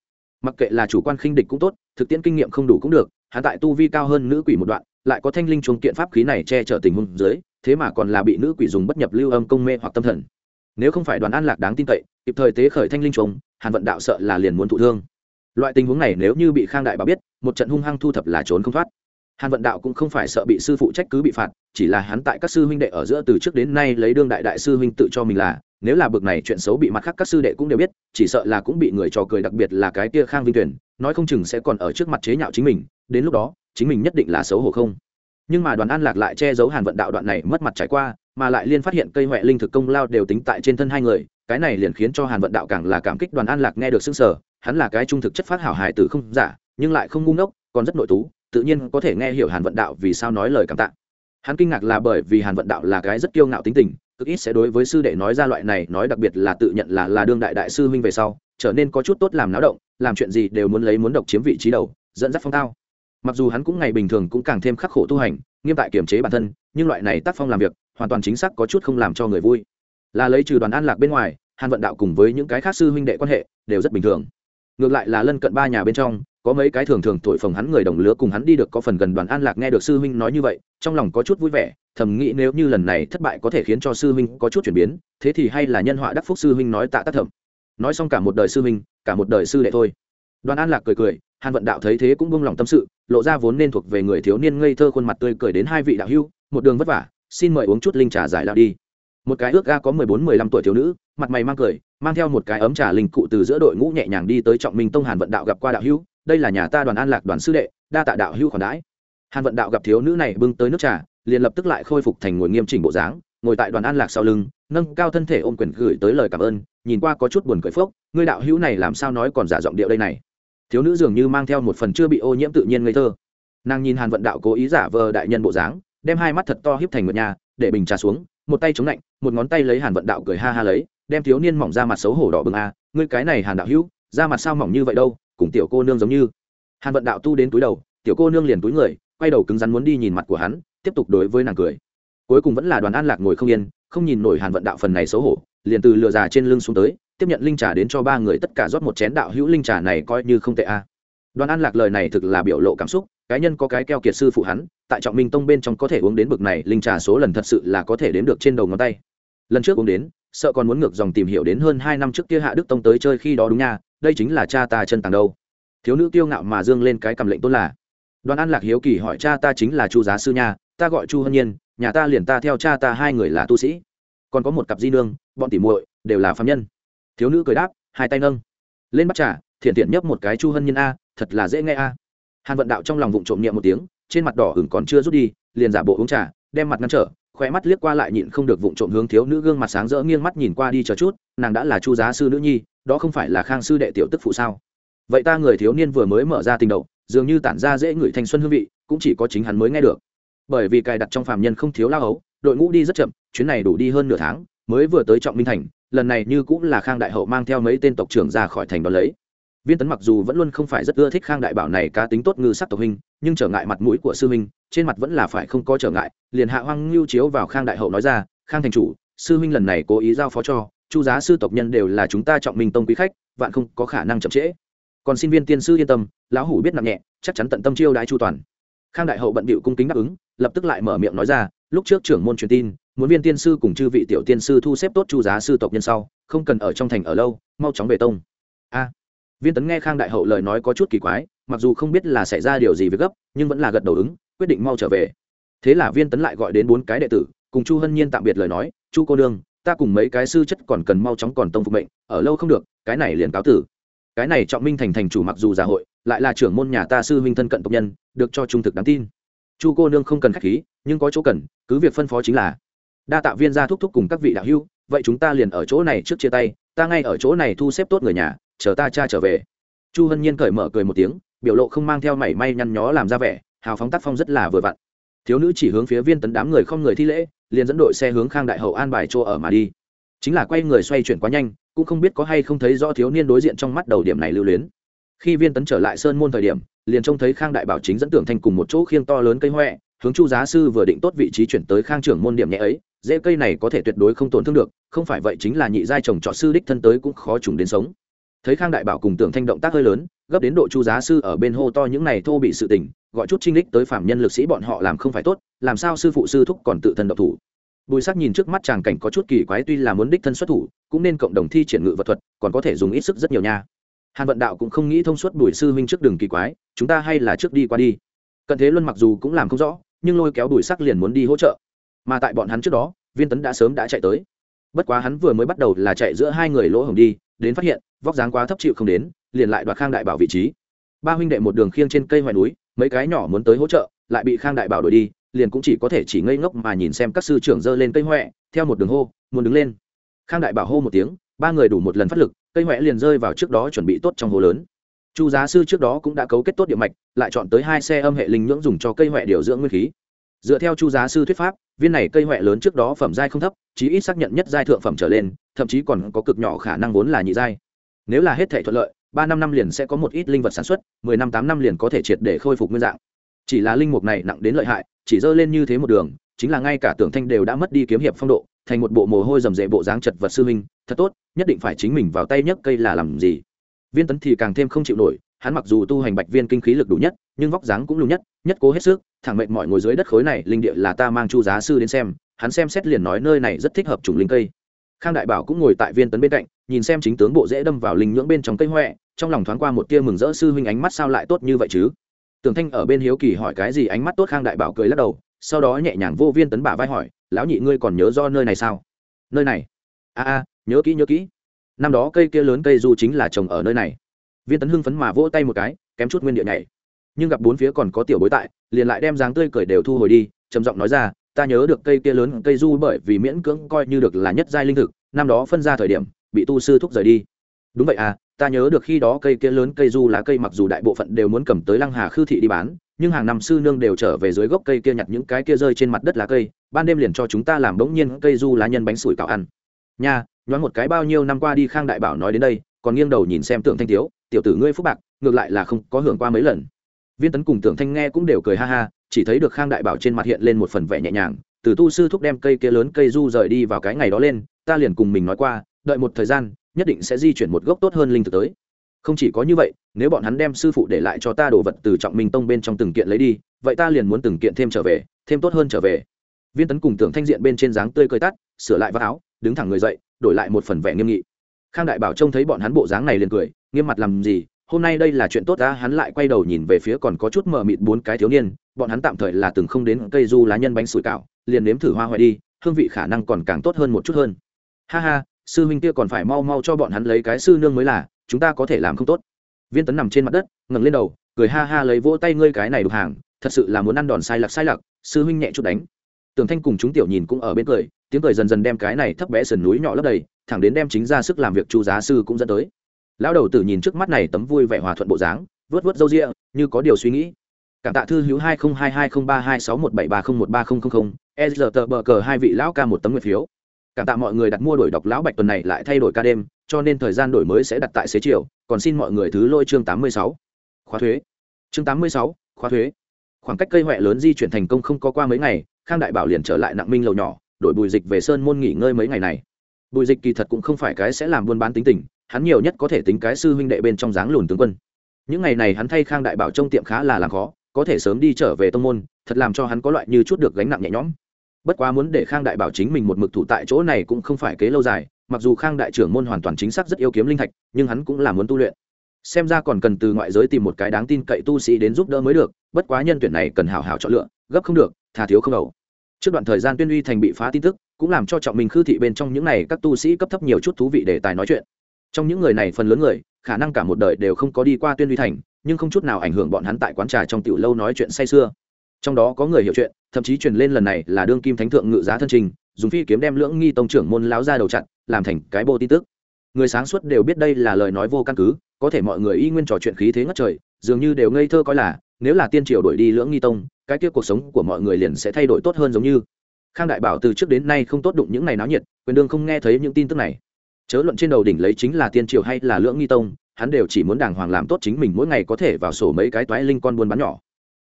Mặc kệ là chủ quan khinh địch cũng tốt, thực tiễn kinh nghiệm không đủ cũng được, hắn tại tu vi cao hơn nữ quỷ một đoạn, lại có thanh linh chuồng kiện pháp khí này che chở tình huống dưới, thế mà còn là bị nữ quỷ dùng bất nhập lưu âm công mê hoặc tâm thần. Nếu không phải đoàn an lạc đáng tin cậy, kịp thời tế khởi thanh linh chuồng hàn vận đạo sợ là liền muốn thụ thương loại tình huống này nếu như bị khang đại bảo biết, một trận hung hăng thu thập là trốn không thoát. Hàn vận đạo cũng không phải sợ bị sư phụ trách cứ bị phạt, chỉ là hắn tại các sư huynh đệ ở giữa từ trước đến nay lấy đương đại đại sư huynh tự cho mình là, nếu là bực này chuyện xấu bị mặt khác các sư đệ cũng đều biết, chỉ sợ là cũng bị người trò cười đặc biệt là cái kia khang vinh tuyển nói không chừng sẽ còn ở trước mặt chế nhạo chính mình, đến lúc đó, chính mình nhất định là xấu hổ không? Nhưng mà đoàn an lạc lại che giấu hàn vận đạo đoạn này mất mặt trải qua, mà lại liên phát hiện cây huệ linh thực công lao đều tính tại trên thân hai người cái này liền khiến cho hàn vận đạo càng là cảm kích đoàn an lạc nghe được xưng sở, hắn là cái trung thực chất phát hảo hài tử không giả, nhưng lại không ngu ngốc, còn rất nội tú, tự nhiên có thể nghe hiểu hàn vận đạo vì sao nói lời cảm tạ. Hắn kinh ngạc là bởi vì hàn vận đạo là cái rất kiêu ngạo tính tình, cực ít sẽ đối với sư đệ nói ra loại này, nói đặc biệt là tự nhận là là đương đại đại sư huynh về sau, trở nên có chút tốt làm náo động, làm chuyện gì đều muốn lấy muốn độc chiếm vị trí đầu, dẫn dắt phong tao. Mặc dù hắn cũng ngày bình thường cũng càng thêm khắc khổ tu hành, nghiêm tại kiềm chế bản thân, nhưng loại này tác phong làm việc, hoàn toàn chính xác có chút không làm cho người vui là lấy trừ đoàn an lạc bên ngoài, hàn vận đạo cùng với những cái khác sư huynh đệ quan hệ đều rất bình thường. Ngược lại là lân cận ba nhà bên trong, có mấy cái thường thường thổi phồng hắn người đồng lứa cùng hắn đi được có phần gần đoàn an lạc nghe được sư huynh nói như vậy, trong lòng có chút vui vẻ, thầm nghĩ nếu như lần này thất bại có thể khiến cho sư huynh có chút chuyển biến, thế thì hay là nhân họa đắc phúc sư huynh nói tạ tác thẩm. Nói xong cả một đời sư huynh, cả một đời sư đệ thôi. Đoàn an lạc cười cười, hàn vận đạo thấy thế cũng buông lòng tâm sự, lộ ra vốn nên thuộc về người thiếu niên ngây thơ khuôn mặt tươi cười đến hai vị đạo hưu một đường vất vả, xin mời uống chút linh trà giải lao đi một cái ước ga có mười bốn, mười lăm tuổi thiếu nữ, mặt mày mang cười, mang theo một cái ấm trà linh cụ từ giữa đội ngũ nhẹ nhàng đi tới trọng minh tông hàn vận đạo gặp qua đạo hữu, đây là nhà ta đoàn an lạc đoàn sư đệ, đa tạ đạo hữu khoản đãi. Hàn vận đạo gặp thiếu nữ này bưng tới nước trà, liền lập tức lại khôi phục thành ngồi nghiêm chỉnh bộ dáng, ngồi tại đoàn an lạc sau lưng, nâng cao thân thể ôm quyền gửi tới lời cảm ơn, nhìn qua có chút buồn cười phốc, ngươi đạo hữu này làm sao nói còn giả giọng điệu đây này? Thiếu nữ dường như mang theo một phần chưa bị ô nhiễm tự nhiên ngây thơ. Nàng nhìn hàn vận đạo cố ý giả vờ đại nhân bộ dáng, đem hai mắt thật to hiếp thành một nhà, để bình trà xuống, một tay chống lạnh một ngón tay lấy hàn vận đạo cười ha ha lấy, đem thiếu niên mỏng ra mặt xấu hổ đỏ bừng a, ngươi cái này hàn đạo hữu ra mặt sao mỏng như vậy đâu, cùng tiểu cô nương giống như. Hàn vận đạo tu đến túi đầu, tiểu cô nương liền túi người, quay đầu cứng rắn muốn đi nhìn mặt của hắn, tiếp tục đối với nàng cười. Cuối cùng vẫn là đoàn an lạc ngồi không yên, không nhìn nổi hàn vận đạo phần này xấu hổ, liền từ lừa già trên lưng xuống tới, tiếp nhận linh trà đến cho ba người tất cả rót một chén đạo hữu linh trà này coi như không tệ a đoàn an lạc lời này thực là biểu lộ cảm xúc cá nhân có cái keo kiệt sư phụ hắn, tại trọng minh tông bên trong có thể uống đến bực này, linh trà số lần thật sự là có thể đếm được trên đầu ngón tay. Lần trước uống đến, sợ còn muốn ngược dòng tìm hiểu đến hơn hai năm trước kia hạ đức tông tới chơi khi đó đúng nha, đây chính là cha ta chân tàng đâu. Thiếu nữ kiêu ngạo mà dương lên cái cầm lệnh tôn là. Đoàn an lạc hiếu kỳ hỏi cha ta chính là chu giá sư nha, ta gọi chu hân nhiên, nhà ta liền ta theo cha ta hai người là tu sĩ. Còn có một cặp di nương, bọn tỉ muội đều là phạm nhân. Thiếu nữ cười đáp, hai tay nâng. Lên bắt trà thiện thiện nhấp một cái chu hân nhiên a, thật là dễ nghe a. Hàn vận đạo trong lòng vụng trộm niệm một tiếng, trên mặt đỏ hửng còn chưa rút đi, liền giả bộ uống trà, đem mặt ngăn trở, khóe mắt liếc qua lại nhịn không được vụng trộm hướng thiếu nữ gương mặt sáng rỡ nghiêng mắt nhìn qua đi chờ chút, nàng đã là chu giá sư nữ nhi, đó không phải là khang sư đệ tiểu tức phụ sao? Vậy ta người thiếu niên vừa mới mở ra tình đầu, dường như tản ra dễ ngửi thanh xuân hương vị, cũng chỉ có chính hắn mới nghe được. Bởi vì cài đặt trong phàm nhân không thiếu lao ấu đội ngũ đi rất chậm, chuyến này đủ đi hơn nửa tháng, mới vừa tới trọng minh thành, lần này như cũng là khang đại hậu mang theo mấy tên tộc trưởng ra khỏi thành đó lấy viên tấn mặc dù vẫn luôn không phải rất ưa thích khang đại bảo này cá tính tốt ngư sắc tộc hình, nhưng trở ngại mặt mũi của sư huynh, trên mặt vẫn là phải không có trở ngại, liền hạ hoang lưu chiếu vào khang đại hậu nói ra, khang thành chủ, sư huynh lần này cố ý giao phó cho, chu giá sư tộc nhân đều là chúng ta trọng minh tông quý khách, vạn không có khả năng chậm trễ. Còn xin viên tiên sư yên tâm, lão hủ biết nặng nhẹ, chắc chắn tận tâm chiêu đái chu toàn. Khang đại hậu bận bịu cung kính đáp ứng, lập tức lại mở miệng nói ra, lúc trước trưởng môn truyền tin, muốn viên tiên sư cùng chư vị tiểu tiên sư thu xếp tốt chu giá sư tộc nhân sau, không cần ở trong thành ở lâu, mau chóng về tông. A viên tấn nghe khang đại hậu lời nói có chút kỳ quái, mặc dù không biết là xảy ra điều gì với gấp, nhưng vẫn là gật đầu ứng, quyết định mau trở về. Thế là viên tấn lại gọi đến bốn cái đệ tử, cùng chu hân nhiên tạm biệt lời nói, chu cô đương ta cùng mấy cái sư chất còn cần mau chóng còn tông phục mệnh, ở lâu không được, cái này liền cáo tử. Cái này trọng minh thành thành chủ mặc dù già hội, lại là trưởng môn nhà ta sư huynh thân cận tộc nhân, được cho trung thực đáng tin. Chu cô nương không cần khách khí, nhưng có chỗ cần, cứ việc phân phó chính là, đa tạ viên gia thúc thúc cùng các vị đạo hưu vậy chúng ta liền ở chỗ này trước chia tay, ta ngay ở chỗ này thu xếp tốt người nhà chờ ta cha trở về. Chu hân nhiên cởi mở cười một tiếng, biểu lộ không mang theo mảy may nhăn nhó làm ra vẻ, hào phóng tác phong rất là vừa vặn. Thiếu nữ chỉ hướng phía viên tấn đám người không người thi lễ, liền dẫn đội xe hướng khang đại hậu an bài chỗ ở mà đi. Chính là quay người xoay chuyển quá nhanh, cũng không biết có hay không thấy rõ thiếu niên đối diện trong mắt đầu điểm này lưu luyến. Khi viên tấn trở lại sơn môn thời điểm, liền trông thấy khang đại bảo chính dẫn tưởng thành cùng một chỗ khiêng to lớn cây huệ hướng chu giá sư vừa định tốt vị trí chuyển tới khang trưởng môn điểm nhẹ ấy, dễ cây này có thể tuyệt đối không tổn thương được, không phải vậy chính là nhị giai trồng trọt sư đích thân tới cũng khó trùng đến sống thấy khang đại bảo cùng tưởng thanh động tác hơi lớn, gấp đến độ chu giá sư ở bên hô to những này thô bị sự tình, gọi chút trinh lích tới phạm nhân lực sĩ bọn họ làm không phải tốt, làm sao sư phụ sư thúc còn tự thân độc thủ. Bùi sắc nhìn trước mắt chàng cảnh có chút kỳ quái tuy là muốn đích thân xuất thủ, cũng nên cộng đồng thi triển ngự vật thuật, còn có thể dùng ít sức rất nhiều nha. Hàn vận đạo cũng không nghĩ thông suốt bùi sư huynh trước đường kỳ quái, chúng ta hay là trước đi qua đi. Cận thế luân mặc dù cũng làm không rõ, nhưng lôi kéo bùi sắc liền muốn đi hỗ trợ. Mà tại bọn hắn trước đó, viên tấn đã sớm đã chạy tới. Bất quá hắn vừa mới bắt đầu là chạy giữa hai người lỗ hổng đi đến phát hiện, vóc dáng quá thấp chịu không đến, liền lại đoạt khang đại bảo vị trí. Ba huynh đệ một đường khiêng trên cây ngoài núi, mấy cái nhỏ muốn tới hỗ trợ, lại bị khang đại bảo đuổi đi, liền cũng chỉ có thể chỉ ngây ngốc mà nhìn xem các sư trưởng giơ lên cây huệ theo một đường hô, muốn đứng lên. Khang đại bảo hô một tiếng, ba người đủ một lần phát lực, cây huệ liền rơi vào trước đó chuẩn bị tốt trong hồ lớn. Chu giá sư trước đó cũng đã cấu kết tốt địa mạch, lại chọn tới hai xe âm hệ linh nhưỡng dùng cho cây huệ điều dưỡng nguyên khí. Dựa theo chu giá sư thuyết pháp viên này cây huệ lớn trước đó phẩm giai không thấp, chí ít xác nhận nhất giai thượng phẩm trở lên, thậm chí còn có cực nhỏ khả năng vốn là nhị giai. Nếu là hết thể thuận lợi, ba năm năm liền sẽ có một ít linh vật sản xuất, mười năm tám năm liền có thể triệt để khôi phục nguyên dạng. Chỉ là linh mục này nặng đến lợi hại, chỉ dơ lên như thế một đường, chính là ngay cả tưởng thanh đều đã mất đi kiếm hiệp phong độ, thành một bộ mồ hôi rầm rệ bộ dáng chật vật sư huynh, thật tốt, nhất định phải chính mình vào tay nhấc cây là làm gì. Viên tấn thì càng thêm không chịu nổi, hắn mặc dù tu hành bạch viên kinh khí lực đủ nhất, nhưng vóc dáng cũng lùng nhất nhất cố hết sức thẳng mệt mọi ngồi dưới đất khối này, linh địa là ta mang chu giá sư đến xem, hắn xem xét liền nói nơi này rất thích hợp chủng linh cây. Khang đại bảo cũng ngồi tại viên tấn bên cạnh, nhìn xem chính tướng bộ dễ đâm vào linh nhưỡng bên trong cây huệ trong lòng thoáng qua một tia mừng rỡ sư huynh ánh mắt sao lại tốt như vậy chứ? Tường thanh ở bên hiếu kỳ hỏi cái gì ánh mắt tốt, khang đại bảo cười lắc đầu, sau đó nhẹ nhàng vô viên tấn bả vai hỏi, lão nhị ngươi còn nhớ do nơi này sao? Nơi này? A a, nhớ kỹ nhớ kỹ. Năm đó cây kia lớn cây du chính là trồng ở nơi này. Viên tấn hưng phấn mà vỗ tay một cái, kém chút nguyên địa nhảy nhưng gặp bốn phía còn có tiểu bối tại, liền lại đem dáng tươi cười đều thu hồi đi, trầm giọng nói ra, ta nhớ được cây kia lớn cây du bởi vì miễn cưỡng coi như được là nhất giai linh thực, năm đó phân ra thời điểm, bị tu sư thúc rời đi. Đúng vậy à ta nhớ được khi đó cây kia lớn cây du lá cây mặc dù đại bộ phận đều muốn cầm tới lăng hà khư thị đi bán, nhưng hàng năm sư nương đều trở về dưới gốc cây kia nhặt những cái kia rơi trên mặt đất lá cây, ban đêm liền cho chúng ta làm bỗng nhiên cây du lá nhân bánh sủi cạo ăn. Nha, nhoáng một cái bao nhiêu năm qua đi khang đại bảo nói đến đây, còn nghiêng đầu nhìn xem tượng thanh thiếu tiểu tử ngươi phúc bạc, ngược lại là không có hưởng qua mấy lần viên tấn cùng tưởng thanh nghe cũng đều cười ha ha, chỉ thấy được khang đại bảo trên mặt hiện lên một phần vẻ nhẹ nhàng, từ tu sư thúc đem cây kia lớn cây du rời đi vào cái ngày đó lên, ta liền cùng mình nói qua, đợi một thời gian, nhất định sẽ di chuyển một gốc tốt hơn linh thực tới. Không chỉ có như vậy, nếu bọn hắn đem sư phụ để lại cho ta đồ vật từ trọng minh tông bên trong từng kiện lấy đi, vậy ta liền muốn từng kiện thêm trở về, thêm tốt hơn trở về. Viên tấn cùng tưởng thanh diện bên trên dáng tươi cơi tắt, sửa lại vác áo, đứng thẳng người dậy, đổi lại một phần vẻ nghiêm nghị. Khang đại bảo trông thấy bọn hắn bộ dáng này liền cười, nghiêm mặt làm gì hôm nay đây là chuyện tốt ta hắn lại quay đầu nhìn về phía còn có chút mờ mịt bốn cái thiếu niên, bọn hắn tạm thời là từng không đến cây du lá nhân bánh sủi cảo, liền nếm thử hoa hoại đi, hương vị khả năng còn càng tốt hơn một chút hơn. Ha ha, sư huynh kia còn phải mau mau cho bọn hắn lấy cái sư nương mới là, chúng ta có thể làm không tốt. Viên tấn nằm trên mặt đất, ngẩng lên đầu, cười ha ha lấy vỗ tay ngươi cái này đục hàng, thật sự là muốn ăn đòn sai lạc sai lạc sư huynh nhẹ chút đánh. Tường thanh cùng chúng tiểu nhìn cũng ở bên cười, tiếng cười dần dần đem cái này thấp bé sườn núi nhỏ lấp đầy, thẳng đến đem chính ra sức làm việc chu giá sư cũng dẫn tới lão đầu tử nhìn trước mắt này tấm vui vẻ hòa thuận bộ dáng, vớt vớt râu ria, như có điều suy nghĩ. Cảm tạ thư hữu hai nghìn hai hai không ba hai sáu một bảy ba không một ba không không không e giờ tờ bờ cờ hai vị lão ca một tấm nguyện phiếu. Cảm tạ mọi người đặt mua đổi đọc lão bạch tuần này lại thay đổi ca đêm, cho nên thời gian đổi mới sẽ đặt tại xế chiều, còn xin mọi người thứ lôi chương tám mươi sáu. Khóa thuế. Chương tám mươi sáu, khóa thuế. Khoảng cách cây huệ lớn di chuyển thành công không có qua mấy ngày, khang đại bảo liền trở lại nặng minh lầu nhỏ, đổi bùi dịch về sơn môn nghỉ ngơi mấy ngày này. Bùi dịch kỳ thật cũng không phải cái sẽ làm buôn bán tính tình hắn nhiều nhất có thể tính cái sư huynh đệ bên trong dáng lùn tướng quân. Những ngày này hắn thay khang đại bảo trong tiệm khá là làm khó, có thể sớm đi trở về tông môn, thật làm cho hắn có loại như chút được gánh nặng nhẹ nhõm. Bất quá muốn để khang đại bảo chính mình một mực thủ tại chỗ này cũng không phải kế lâu dài, mặc dù khang đại trưởng môn hoàn toàn chính xác rất yêu kiếm linh thạch, nhưng hắn cũng là muốn tu luyện. Xem ra còn cần từ ngoại giới tìm một cái đáng tin cậy tu sĩ đến giúp đỡ mới được, bất quá nhân tuyển này cần hào hào chọn lựa, gấp không được thà thiếu không đầu. Trước đoạn thời gian tuyên uy thành bị phá tin tức, cũng làm cho trọng mình khư thị bên trong những này các tu sĩ cấp thấp nhiều chút thú vị để tài nói chuyện trong những người này phần lớn người, khả năng cả một đời đều không có đi qua tuyên huy thành, nhưng không chút nào ảnh hưởng bọn hắn tại quán trà trong tiểu lâu nói chuyện say sưa. Trong đó có người hiểu chuyện, thậm chí truyền lên lần này là đương kim thánh thượng ngự giá thân trình, dùng phi kiếm đem lưỡng nghi tông trưởng môn láo ra đầu chặn, làm thành cái bộ tin tức. Người sáng suốt đều biết đây là lời nói vô căn cứ, có thể mọi người y nguyên trò chuyện khí thế ngất trời, dường như đều ngây thơ coi là, nếu là tiên triều đổi đi lưỡng nghi tông, cái kia cuộc sống của mọi người liền sẽ thay đổi tốt hơn giống như. Khang đại bảo từ trước đến nay không tốt đụng những ngày náo nhiệt, quyền đương không nghe thấy những tin tức này chớ luận trên đầu đỉnh lấy chính là tiên triều hay là lưỡng nghi tông, hắn đều chỉ muốn đàng hoàng làm tốt chính mình mỗi ngày có thể vào sổ mấy cái toái linh con buôn bán nhỏ.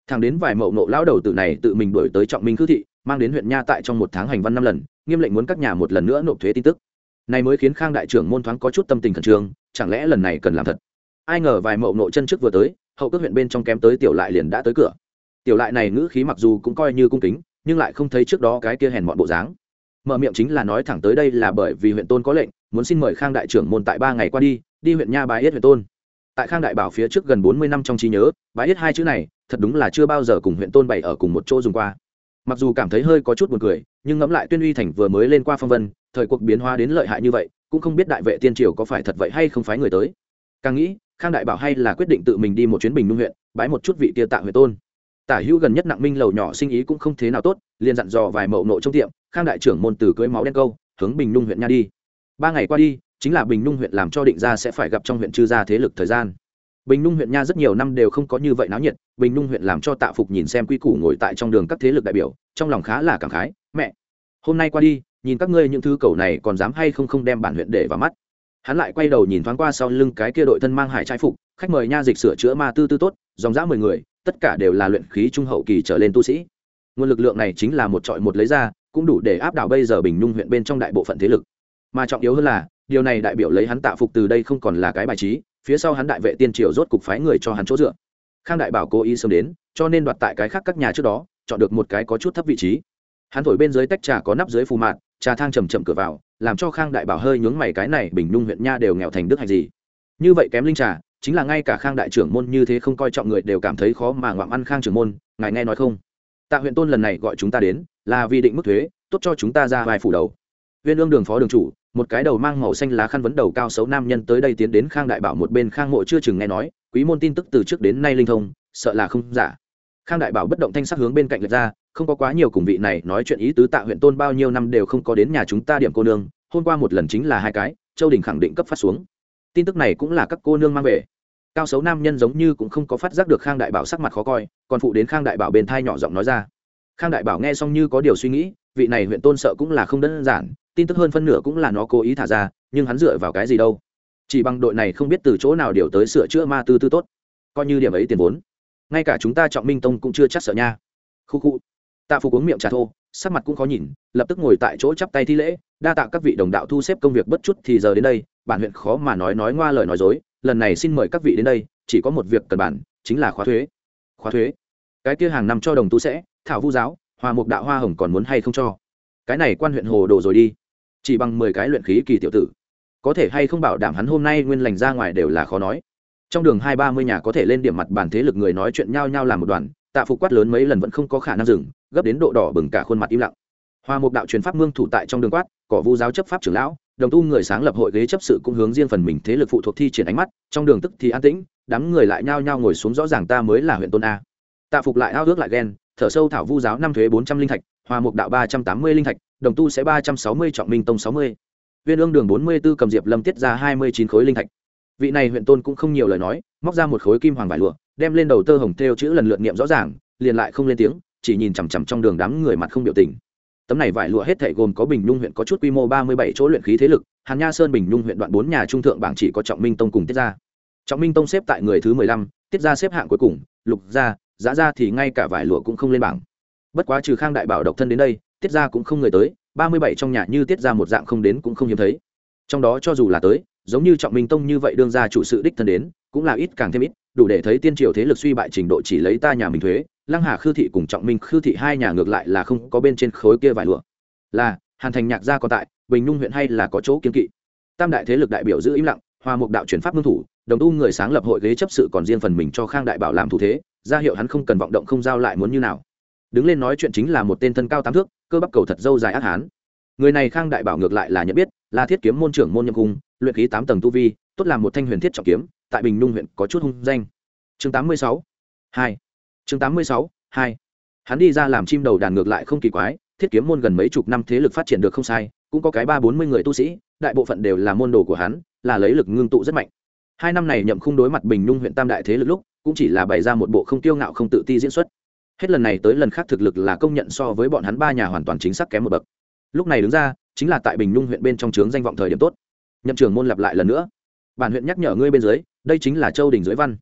Thằng đến vài mậu nộ lão đầu tự này tự mình đổi tới trọng minh cứ thị, mang đến huyện nha tại trong một tháng hành văn năm lần, nghiêm lệnh muốn các nhà một lần nữa nộp thuế tin tức. Này mới khiến khang đại trưởng môn thoáng có chút tâm tình khẩn trương, chẳng lẽ lần này cần làm thật? Ai ngờ vài mậu nộ chân trước vừa tới, hậu cước huyện bên trong kém tới tiểu lại liền đã tới cửa. Tiểu lại này ngữ khí mặc dù cũng coi như cung kính, nhưng lại không thấy trước đó cái kia hèn mọn bộ dáng mở miệng chính là nói thẳng tới đây là bởi vì huyện tôn có lệnh, muốn xin mời khang đại trưởng môn tại ba ngày qua đi đi huyện nha bái yết huyện tôn. Tại khang đại bảo phía trước gần bốn mươi năm trong trí nhớ, bái yết hai chữ này, thật đúng là chưa bao giờ cùng huyện tôn bày ở cùng một chỗ dùng qua. Mặc dù cảm thấy hơi có chút buồn cười, nhưng ngẫm lại tuyên uy thành vừa mới lên qua phong vân, thời cuộc biến hóa đến lợi hại như vậy, cũng không biết đại vệ tiên triều có phải thật vậy hay không phái người tới. Càng nghĩ, khang đại bảo hay là quyết định tự mình đi một chuyến bình nung huyện, bái một chút vị tia tạ huyện tôn. Tả hữu gần nhất nặng minh lầu nhỏ sinh ý cũng không thế nào tốt, liền dặn dò vài mậu nộ trong tiệm khang đại trưởng môn từ cưới máu đen câu, hướng bình nung huyện nha đi. Ba ngày qua đi, chính là bình nung huyện làm cho định ra sẽ phải gặp trong huyện chư gia thế lực thời gian. Bình nung huyện nha rất nhiều năm đều không có như vậy náo nhiệt, bình nung huyện làm cho tạ phục nhìn xem quy củ ngồi tại trong đường các thế lực đại biểu, trong lòng khá là cảm khái, mẹ, hôm nay qua đi, nhìn các ngươi những thứ cầu này còn dám hay không không đem bản huyện để vào mắt. Hắn lại quay đầu nhìn thoáng qua sau lưng cái kia đội thân mang hải trai phục, khách mời nha dịch sửa chữa ma tư tư tốt, dòng dã mười người, tất cả đều là luyện khí trung hậu kỳ trở lên tu sĩ. Nguồn lực lượng này chính là một trọi một lấy ra cũng đủ để áp đảo bây giờ bình nhung huyện bên trong đại bộ phận thế lực. Mà trọng yếu hơn là điều này đại biểu lấy hắn tạ phục từ đây không còn là cái bài trí phía sau hắn đại vệ tiên triều rốt cục phái người cho hắn chỗ dựa. Khang đại bảo cố ý sớm đến cho nên đoạt tại cái khác các nhà trước đó chọn được một cái có chút thấp vị trí. Hắn thổi bên dưới tách trà có nắp dưới phù mạt, trà thang chầm chậm cửa vào làm cho khang đại bảo hơi nhướng mày cái này bình nhung huyện nha đều nghèo thành đức hạch gì. Như vậy kém linh trà chính là ngay cả khang đại trưởng môn như thế không coi trọng người đều cảm thấy khó mà ngoạm ăn khang trưởng môn ngài nghe nói không? Tạ huyện tôn lần này gọi chúng ta đến, là vì định mức thuế, tốt cho chúng ta ra vài phủ đầu. Viên ương đường phó đường chủ, một cái đầu mang màu xanh lá khăn vấn đầu cao xấu nam nhân tới đây tiến đến khang đại bảo một bên khang mộ chưa chừng nghe nói, quý môn tin tức từ trước đến nay linh thông, sợ là không giả. Khang đại bảo bất động thanh sắc hướng bên cạnh lật ra, không có quá nhiều cùng vị này nói chuyện ý tứ tạ huyện tôn bao nhiêu năm đều không có đến nhà chúng ta điểm cô nương, hôm qua một lần chính là hai cái, châu đình khẳng định cấp phát xuống. Tin tức này cũng là các cô nương mang về cao xấu nam nhân giống như cũng không có phát giác được khang đại bảo sắc mặt khó coi, còn phụ đến khang đại bảo bên thai nhỏ giọng nói ra. Khang đại bảo nghe xong như có điều suy nghĩ, vị này huyện tôn sợ cũng là không đơn giản, tin tức hơn phân nửa cũng là nó cố ý thả ra, nhưng hắn dựa vào cái gì đâu? Chỉ bằng đội này không biết từ chỗ nào điều tới sửa chữa ma tư tư tốt. Coi như điểm ấy tiền vốn. Ngay cả chúng ta trọng minh tông cũng chưa chắc sợ nha. Khu khu. Tạ phục uống miệng trà thô, sắc mặt cũng khó nhìn, lập tức ngồi tại chỗ chắp tay thi lễ, đa tạ các vị đồng đạo thu xếp công việc bất chút thì giờ đến đây, bản huyện khó mà nói nói ngoa lời nói dối lần này xin mời các vị đến đây, chỉ có một việc cần bản chính là khóa thuế. Khóa thuế? Cái kia hàng năm cho đồng tu sẽ, thảo vu giáo, hòa mục đạo hoa hồng còn muốn hay không cho? Cái này quan huyện hồ đồ rồi đi. Chỉ bằng mười cái luyện khí kỳ tiểu tử. Có thể hay không bảo đảm hắn hôm nay nguyên lành ra ngoài đều là khó nói. Trong đường hai ba mươi nhà có thể lên điểm mặt bản thế lực người nói chuyện nhau nhau làm một đoàn, tạ phục quát lớn mấy lần vẫn không có khả năng dừng, gấp đến độ đỏ bừng cả khuôn mặt im lặng. Hoa mục đạo truyền pháp mương thủ tại trong đường quát, cỏ vu giáo chấp pháp trưởng lão đồng tu người sáng lập hội ghế chấp sự cũng hướng riêng phần mình thế lực phụ thuộc thi triển ánh mắt, trong đường tức thì an tĩnh, đám người lại nhao nhao ngồi xuống rõ ràng ta mới là huyện tôn a. Tạ phục lại ao ước lại ghen, thở sâu thảo vu giáo năm thuế bốn trăm linh thạch hòa mục đạo ba trăm tám mươi linh thạch, đồng tu sẽ ba trăm sáu mươi, trọng minh tông sáu mươi. Viên ương đường bốn mươi b ố cầm diệp lâm tiết ra hai mươi chín khối linh thạch. Vị này huyện tôn cũng không nhiều lời nói, móc ra một khối kim hoàng vải lụa, đem lên đầu tơ hồng thêu chữ lần lượt niệm rõ ràng, liền lại không lên tiếng, chỉ nhìn chằm chằm trong đường đám người mặt không biểu tình tấm này vải lụa hết thảy gồm có bình nhung huyện có chút quy mô ba mươi bảy chỗ luyện khí thế lực, hàn nha sơn bình nhung huyện đoạn bốn nhà trung thượng bảng chỉ có trọng minh tông cùng tiết gia. Trọng minh tông xếp tại người thứ mười lăm, tiết gia xếp hạng cuối cùng, lục gia giá ra thì ngay cả vải lụa cũng không lên bảng. Bất quá trừ khang đại bảo độc thân đến đây, tiết gia cũng không người tới, ba mươi bảy trong nhà như tiết gia một dạng không đến cũng không hiếm thấy. Trong đó cho dù là tới, giống như trọng minh tông như vậy đương ra chủ sự đích thân đến, cũng là ít càng thêm ít, đủ để thấy tiên triều thế lực suy bại trình độ chỉ lấy ta nhà mình thuế lăng hà khư thị cùng trọng minh khư thị hai nhà ngược lại là không có bên trên khối kia vải lụa. Là, hàn thành nhạc gia còn tại, bình nhung huyện hay là có chỗ kiên kỵ. Tam đại thế lực đại biểu giữ im lặng hòa mục đạo chuyển pháp ngưng thủ, đồng tu người sáng lập hội ghế chấp sự còn riêng phần mình cho khang đại bảo làm thủ thế, ra hiệu hắn không cần vọng động không giao lại muốn như nào. Đứng lên nói chuyện chính là một tên thân cao tám thước, cơ bắp cầu thật dâu dài ác hán. Người này khang đại bảo ngược lại là nhận biết, là thiết kiếm môn trưởng môn nhậm cung, luyện khí tám tầng tu vi, tốt làm một thanh huyền thiết trọng kiếm, tại bình nhung huyện có chút hung danh. Chương tám mươi sáu. Hai chương tám mươi sáu, hai. Hắn đi ra làm chim đầu đàn ngược lại không kỳ quái, thiết kiếm môn gần mấy chục năm thế lực phát triển được không sai, cũng có cái ba bốn mươi người tu sĩ, đại bộ phận đều là môn đồ của hắn, là lấy lực ngưng tụ rất mạnh. Hai năm này nhậm khung đối mặt bình nhung huyện tam đại thế lực lúc, cũng chỉ là bày ra một bộ không tiêu ngạo không tự ti diễn xuất. Hết lần này tới lần khác thực lực là công nhận so với bọn hắn ba nhà hoàn toàn chính xác kém một bậc. Lúc này đứng ra, chính là tại bình nhung huyện bên trong trướng danh vọng thời điểm tốt. Nhậm trưởng môn lặp lại lần nữa. Bản huyện nhắc nhở ngươi bên dưới, đây chính là châu đình dưới văn.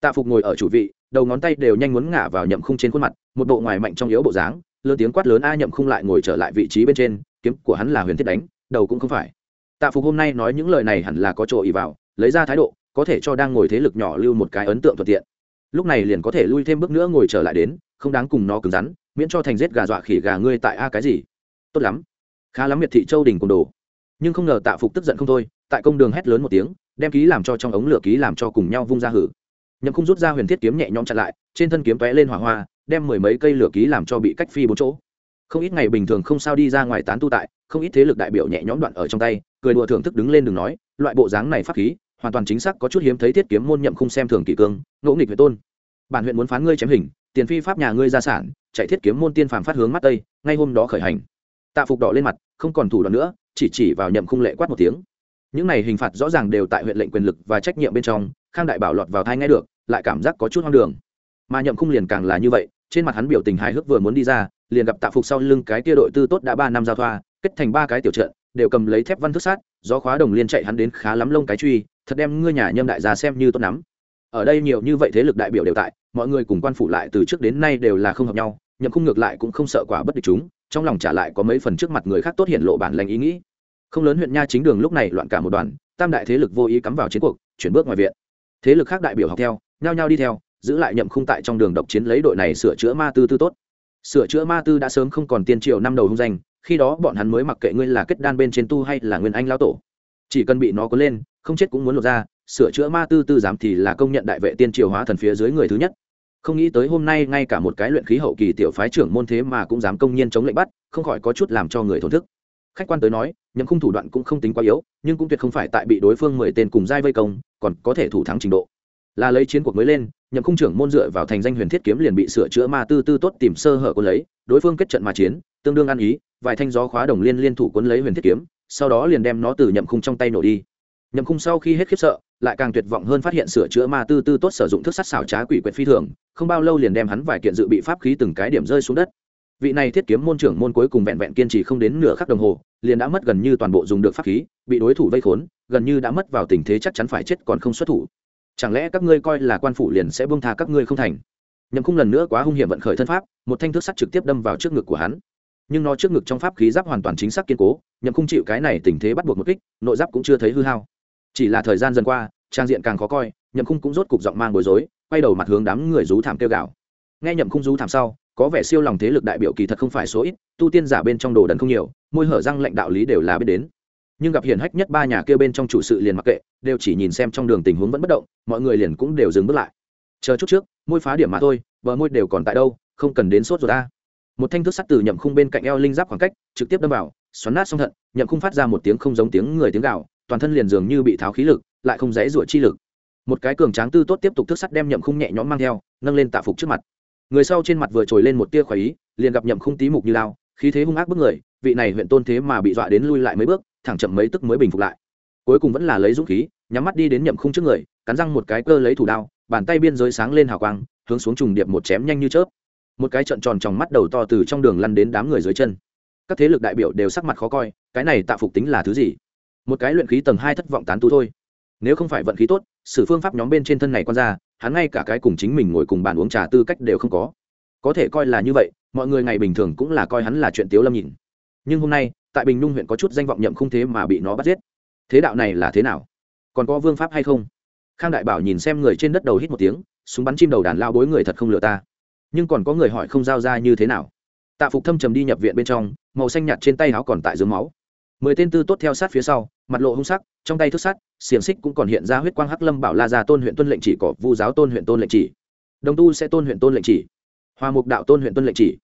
Tạ phục ngồi ở chủ vị đầu ngón tay đều nhanh muốn ngả vào nhậm khung trên khuôn mặt, một bộ ngoài mạnh trong yếu bộ dáng, lớn tiếng quát lớn a nhậm khung lại ngồi trở lại vị trí bên trên, kiếm của hắn là huyền thiết đánh, đầu cũng không phải. Tạ phục hôm nay nói những lời này hẳn là có chỗ ý vào, lấy ra thái độ, có thể cho đang ngồi thế lực nhỏ lưu một cái ấn tượng thuận tiện. Lúc này liền có thể lui thêm bước nữa ngồi trở lại đến, không đáng cùng nó cứng rắn, miễn cho thành giết gà dọa khỉ gà ngươi tại a cái gì. Tốt lắm. Khá lắm miệt thị châu đình cùng đồ. Nhưng không ngờ tạ phục tức giận không thôi, tại công đường hét lớn một tiếng, đem ký làm cho trong ống lửa ký làm cho cùng nhau vung ra hử nhậm không rút ra huyền thiết kiếm nhẹ nhõm chặn lại, trên thân kiếm tóe lên hỏa hoa, đem mười mấy cây lửa ký làm cho bị cách phi bốn chỗ. Không ít ngày bình thường không sao đi ra ngoài tán tu tại, không ít thế lực đại biểu nhẹ nhõm đoạn ở trong tay, cười đùa thưởng thức đứng lên đừng nói, loại bộ dáng này pháp khí, hoàn toàn chính xác có chút hiếm thấy thiết kiếm môn nhậm không xem thường kỷ cương, ngỗ nghịch với tôn. Bản huyện muốn phán ngươi chém hình, tiền phi pháp nhà ngươi gia sản, chạy thiết kiếm môn tiên phàm phát hướng mắt tây, ngay hôm đó khởi hành. Tạ phục đỏ lên mặt, không còn thủ đoạn nữa, chỉ chỉ vào nhậm khung lệ quát một tiếng. Những này hình phạt rõ ràng đều tại huyện lệnh quyền lực và trách nhiệm bên trong khang đại bảo lọt vào thai nghe được, lại cảm giác có chút hoang đường. Mà nhậm khung liền càng là như vậy, trên mặt hắn biểu tình hài hước vừa muốn đi ra, liền gặp tạ phục sau lưng cái tia đội tư tốt đã ba năm giao thoa, kết thành ba cái tiểu trận, đều cầm lấy thép văn thức sát do khóa đồng liên chạy hắn đến khá lắm lông cái truy, thật đem ngươi nhà nhâm đại gia xem như tốt lắm. Ở đây nhiều như vậy thế lực đại biểu đều tại, mọi người cùng quan phủ lại từ trước đến nay đều là không hợp nhau, nhậm khung ngược lại cũng không sợ quả bất địch chúng, trong lòng trả lại có mấy phần trước mặt người khác tốt hiện lộ bản lành ý nghĩ. Không lớn huyện nha chính đường lúc này loạn cả một đoàn, tam đại thế lực vô ý cắm vào chiến cuộc, chuyển bước ngoài viện thế lực khác đại biểu học theo, nhao nhao đi theo, giữ lại nhậm khung tại trong đường độc chiến lấy đội này sửa chữa ma tư tư tốt. Sửa chữa ma tư đã sớm không còn tiên triều năm đầu hung danh, khi đó bọn hắn mới mặc kệ ngươi là kết đan bên trên tu hay là nguyên anh lao tổ. Chỉ cần bị nó có lên, không chết cũng muốn lột ra, sửa chữa ma tư tư giám thì là công nhận đại vệ tiên triều hóa thần phía dưới người thứ nhất. Không nghĩ tới hôm nay ngay cả một cái luyện khí hậu kỳ tiểu phái trưởng môn thế mà cũng dám công nhiên chống lệnh bắt, không khỏi có chút làm cho người thổn thức. Khách quan tới nói nhậm khung thủ đoạn cũng không tính quá yếu, nhưng cũng tuyệt không phải tại bị đối phương mười tên cùng giai vây công, còn có thể thủ thắng trình độ. Là lấy chiến cuộc mới lên, nhậm khung trưởng môn dựa vào thành danh huyền thiết kiếm liền bị sửa chữa ma tư tư tốt tìm sơ hở quân lấy, đối phương kết trận mà chiến, tương đương ăn ý, vài thanh gió khóa đồng liên liên thủ quân lấy huyền thiết kiếm, sau đó liền đem nó từ nhậm khung trong tay nổ đi. Nhậm khung sau khi hết khiếp sợ, lại càng tuyệt vọng hơn phát hiện sửa chữa ma tư tư tốt sử dụng thức sắt xảo trá quỷ quyệt phi thường, không bao lâu liền đem hắn vài kiện dự bị pháp khí từng cái điểm rơi xuống đất vị này thiết kiếm môn trưởng môn cuối cùng vẹn vẹn kiên trì không đến nửa khắc đồng hồ, liền đã mất gần như toàn bộ dùng được pháp khí, bị đối thủ vây khốn, gần như đã mất vào tình thế chắc chắn phải chết còn không xuất thủ. Chẳng lẽ các ngươi coi là quan phủ liền sẽ buông tha các ngươi không thành? Nhậm khung lần nữa quá hung hiểm vận khởi thân pháp, một thanh thước sắt trực tiếp đâm vào trước ngực của hắn. Nhưng nó trước ngực trong pháp khí giáp hoàn toàn chính xác kiên cố, nhậm khung chịu cái này tình thế bắt buộc một kích, nội giáp cũng chưa thấy hư hao. Chỉ là thời gian dần qua, trang diện càng khó coi, nhậm khung cũng rốt cục giọng mang bối rối, quay đầu mặt hướng đám người rú thảm kêu gào. Nghe nhậm khung rú thảm sau có vẻ siêu lòng thế lực đại biểu kỳ thật không phải số ít, tu tiên giả bên trong đồ đần không nhiều, môi hở răng lệnh đạo lý đều là biết đến. Nhưng gặp hiển hách nhất ba nhà kêu bên trong chủ sự liền mặc kệ, đều chỉ nhìn xem trong đường tình huống vẫn bất động, mọi người liền cũng đều dừng bước lại. Chờ chút trước, môi phá điểm mà thôi bờ môi đều còn tại đâu, không cần đến sốt rồi ta một thanh thước sắt từ nhậm khung bên cạnh eo linh giáp khoảng cách, trực tiếp đâm vào, xoắn nát xong thận, nhậm khung phát ra một tiếng không giống tiếng người tiếng gạo toàn thân liền dường như bị tháo khí lực, lại không dễ rủa chi lực. Một cái cường tráng tư tốt tiếp tục thước sắt đem nhậm khung nhẹ nhõm mang theo, nâng lên tạ phục trước mặt người sau trên mặt vừa trồi lên một tia khỏi ý, liền gặp nhậm khung tí mục như lao, khí thế hung ác bức người, vị này huyện tôn thế mà bị dọa đến lui lại mấy bước, thẳng chậm mấy tức mới bình phục lại. Cuối cùng vẫn là lấy dũng khí, nhắm mắt đi đến nhậm khung trước người, cắn răng một cái cơ lấy thủ đao, bàn tay biên giới sáng lên hào quang, hướng xuống trùng điệp một chém nhanh như chớp. Một cái trận tròn tròng mắt đầu to từ trong đường lăn đến đám người dưới chân. Các thế lực đại biểu đều sắc mặt khó coi, cái này tạ phục tính là thứ gì? Một cái luyện khí tầng hai thất vọng tán tu thôi. Nếu không phải vận khí tốt sử phương pháp nhóm bên trên thân này con ra, hắn ngay cả cái cùng chính mình ngồi cùng bàn uống trà tư cách đều không có. Có thể coi là như vậy, mọi người ngày bình thường cũng là coi hắn là chuyện tiếu lâm nhìn. Nhưng hôm nay, tại bình nhung huyện có chút danh vọng nhậm không thế mà bị nó bắt giết. Thế đạo này là thế nào? Còn có vương pháp hay không? Khang đại bảo nhìn xem người trên đất đầu hít một tiếng, súng bắn chim đầu đàn lao bối người thật không lừa ta. Nhưng còn có người hỏi không giao ra như thế nào? Tạ phục thâm trầm đi nhập viện bên trong, màu xanh nhạt trên tay áo còn tại dưới máu mười tên tư tốt theo sát phía sau, mặt lộ hung sắc, trong tay thức sắt, xiềng xích cũng còn hiện ra huyết quang hắc lâm bảo la ra tôn huyện tuân lệnh chỉ có vu giáo tôn huyện tôn lệnh chỉ. Đồng tu sẽ tôn huyện tôn lệnh chỉ. Hoa mục đạo tôn huyện tuân lệnh chỉ.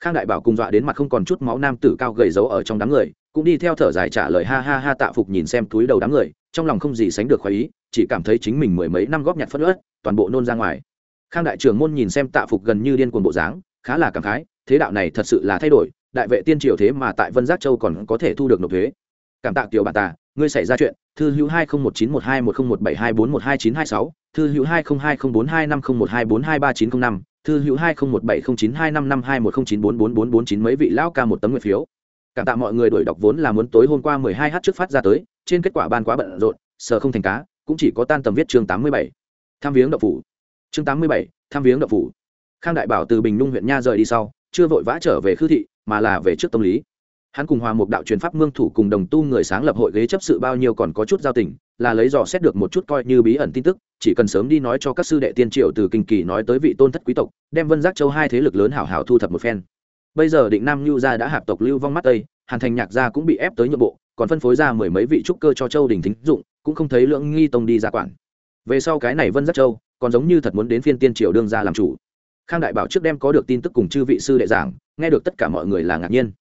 Khang đại bảo cùng dọa đến mặt không còn chút máu nam tử cao gầy giấu ở trong đám người, cũng đi theo thở dài trả lời ha ha ha tạ phục nhìn xem túi đầu đám người, trong lòng không gì sánh được khoái ý, chỉ cảm thấy chính mình mười mấy năm góp nhặt phất ớt toàn bộ nôn ra ngoài. Khang đại trưởng môn nhìn xem tạ phục gần như điên cuồng bộ dáng, khá là cảm khái, thế đạo này thật sự là thay đổi đại vệ tiên triều thế mà tại vân giác châu còn có thể thu được nộp thuế. Cảm tạ tiểu bà tà, ngươi xảy ra chuyện, thư hữu hai không một chín một hai một không một bảy hai bốn một hai chín hai sáu, thư hữu hai không hai không bốn hai năm không một hai bốn hai ba chín không năm, thư hữu hai không một bảy không chín hai năm năm hai một không chín bốn bốn bốn bốn chín mấy vị lão ca một tấm nguyện phiếu. Cảm tạ mọi người đổi đọc vốn là muốn tối hôm qua mười hai h trước phát ra tới, trên kết quả ban quá bận rộn sờ không thành cá, cũng chỉ có tan tầm viết chương tám mươi bảy. Tham viếng đậu phủ. Chương tám mươi bảy, tham viếng đậu phủ. Khang đại bảo từ bình Nung huyện nha rời đi sau chưa vội vã trở về khư thị, mà là về trước tâm lý. Hắn cùng hòa một đạo truyền pháp mương thủ cùng đồng tu người sáng lập hội ghế chấp sự bao nhiêu còn có chút giao tình, là lấy dò xét được một chút coi như bí ẩn tin tức, chỉ cần sớm đi nói cho các sư đệ tiên triệu từ kinh kỳ nói tới vị tôn thất quý tộc, đem vân giác châu hai thế lực lớn hảo hảo thu thập một phen. Bây giờ định nam lưu gia đã hạp tộc lưu vong mắt tây, hàn thành nhạc gia cũng bị ép tới nhượng bộ, còn phân phối ra mười mấy vị trúc cơ cho châu đình thính dụng, cũng không thấy lượng nghi tông đi ra quản. Về sau cái này vân giác châu, còn giống như thật muốn đến phiên tiên triều đương ra làm chủ khang đại bảo trước đem có được tin tức cùng chư vị sư đệ giảng, nghe được tất cả mọi người là ngạc nhiên.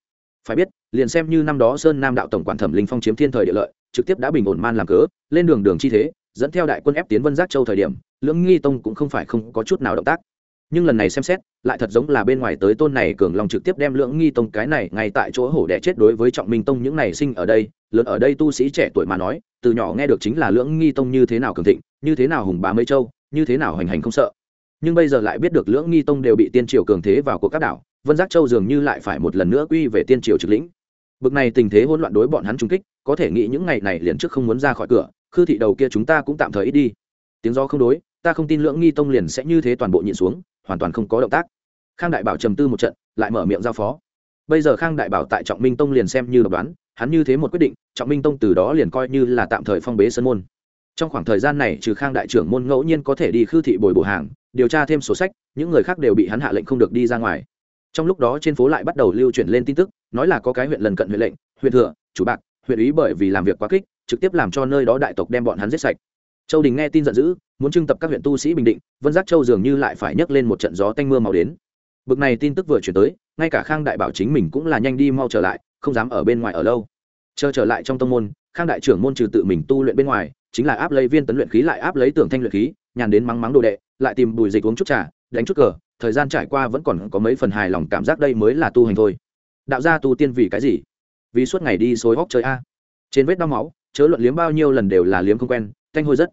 Phải biết, liền xem như năm đó sơn nam đạo tổng quản thẩm linh phong chiếm thiên thời địa lợi, trực tiếp đã bình ổn man làm cớ, lên đường đường chi thế, dẫn theo đại quân ép tiến vân giác châu thời điểm, lưỡng nghi tông cũng không phải không có chút nào động tác. Nhưng lần này xem xét, lại thật giống là bên ngoài tới tôn này cường long trực tiếp đem lưỡng nghi tông cái này ngay tại chỗ hổ đẻ chết đối với trọng minh tông những này sinh ở đây, lớn ở đây tu sĩ trẻ tuổi mà nói, từ nhỏ nghe được chính là lưỡng nghi tông như thế nào cường thịnh, như thế nào hùng bá mấy châu, như thế nào hoành hành không sợ nhưng bây giờ lại biết được lưỡng nghi tông đều bị tiên triều cường thế vào cuộc các đảo, vân giác châu dường như lại phải một lần nữa quy về tiên triều trực lĩnh. Bực này tình thế hỗn loạn đối bọn hắn trung kích, có thể nghĩ những ngày này liền trước không muốn ra khỏi cửa, khư thị đầu kia chúng ta cũng tạm thời ít đi. Tiếng do không đối, ta không tin lưỡng nghi tông liền sẽ như thế toàn bộ nhịn xuống, hoàn toàn không có động tác. Khang đại bảo trầm tư một trận, lại mở miệng giao phó. Bây giờ khang đại bảo tại trọng minh tông liền xem như độc đoán, hắn như thế một quyết định, trọng minh tông từ đó liền coi như là tạm thời phong bế sân môn. Trong khoảng thời gian này, trừ khang đại trưởng môn ngẫu nhiên có thể đi khư thị bồi bổ hàng điều tra thêm sổ sách, những người khác đều bị hắn hạ lệnh không được đi ra ngoài. Trong lúc đó trên phố lại bắt đầu lưu chuyển lên tin tức, nói là có cái huyện lần cận huyện lệnh, huyện thừa, chủ bạc, huyện ý bởi vì làm việc quá kích, trực tiếp làm cho nơi đó đại tộc đem bọn hắn giết sạch. Châu đình nghe tin giận dữ, muốn trưng tập các huyện tu sĩ bình định, vân giác châu dường như lại phải nhấc lên một trận gió tanh mưa màu đến. Bực này tin tức vừa chuyển tới, ngay cả khang đại bảo chính mình cũng là nhanh đi mau trở lại, không dám ở bên ngoài ở lâu. Chờ trở lại trong tông môn, khang đại trưởng môn trừ tự mình tu luyện bên ngoài, chính là áp lấy viên tấn luyện khí lại áp lấy tưởng thanh luyện khí, nhàn đến mắng mắng đồ đệ lại tìm bùi dịch uống chút trà, đánh chút cờ, thời gian trải qua vẫn còn có mấy phần hài lòng cảm giác đây mới là tu hành thôi. Đạo gia tu tiên vì cái gì? Vì suốt ngày đi xối hóc chơi a. Trên vết đau máu, chớ luận liếm bao nhiêu lần đều là liếm không quen, thanh hôi rất.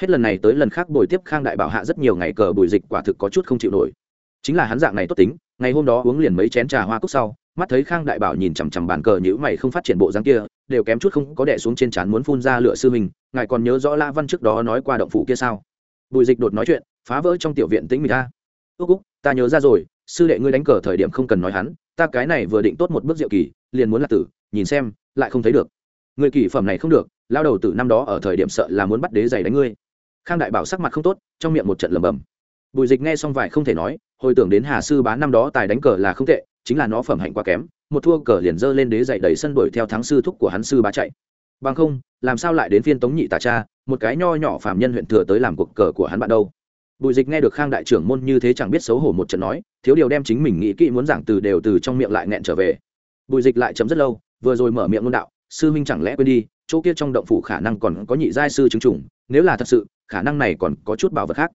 Hết lần này tới lần khác bồi tiếp khang đại bảo hạ rất nhiều ngày cờ bùi dịch quả thực có chút không chịu nổi. Chính là hắn dạng này tốt tính, ngày hôm đó uống liền mấy chén trà hoa cúc sau, mắt thấy khang đại bảo nhìn chằm chằm bàn cờ nhữ mày không phát triển bộ dáng kia, đều kém chút không có đẻ xuống trên trán muốn phun ra lửa sư mình ngài còn nhớ rõ la văn trước đó nói qua động phủ kia sao? Bùi dịch đột nói chuyện phá vỡ trong tiểu viện tĩnh mình ta ước úc, ta nhớ ra rồi, sư đệ ngươi đánh cờ thời điểm không cần nói hắn, ta cái này vừa định tốt một bước diệu kỳ, liền muốn là tử, nhìn xem, lại không thấy được. Người kỳ phẩm này không được, lao đầu từ năm đó ở thời điểm sợ là muốn bắt đế giày đánh ngươi. Khang đại bảo sắc mặt không tốt, trong miệng một trận lầm bầm bùi dịch nghe xong vải không thể nói, hồi tưởng đến hà sư bá năm đó tài đánh cờ là không tệ, chính là nó phẩm hạnh quá kém, một thua cờ liền dơ lên đế dậy đầy sân đuổi theo thắng sư thúc của hắn sư bá chạy. Bằng không, làm sao lại đến phiên tống nhị tà cha, một cái nho nhỏ phạm nhân huyện thừa tới làm cuộc cờ của hắn bạn đâu? Bùi dịch nghe được khang đại trưởng môn như thế chẳng biết xấu hổ một trận nói, thiếu điều đem chính mình nghĩ kỹ muốn giảng từ đều từ trong miệng lại nghẹn trở về. Bùi dịch lại chấm rất lâu, vừa rồi mở miệng ngôn đạo, sư minh chẳng lẽ quên đi, chỗ kia trong động phủ khả năng còn có nhị giai sư chứng chủng, nếu là thật sự, khả năng này còn có chút bảo vật khác.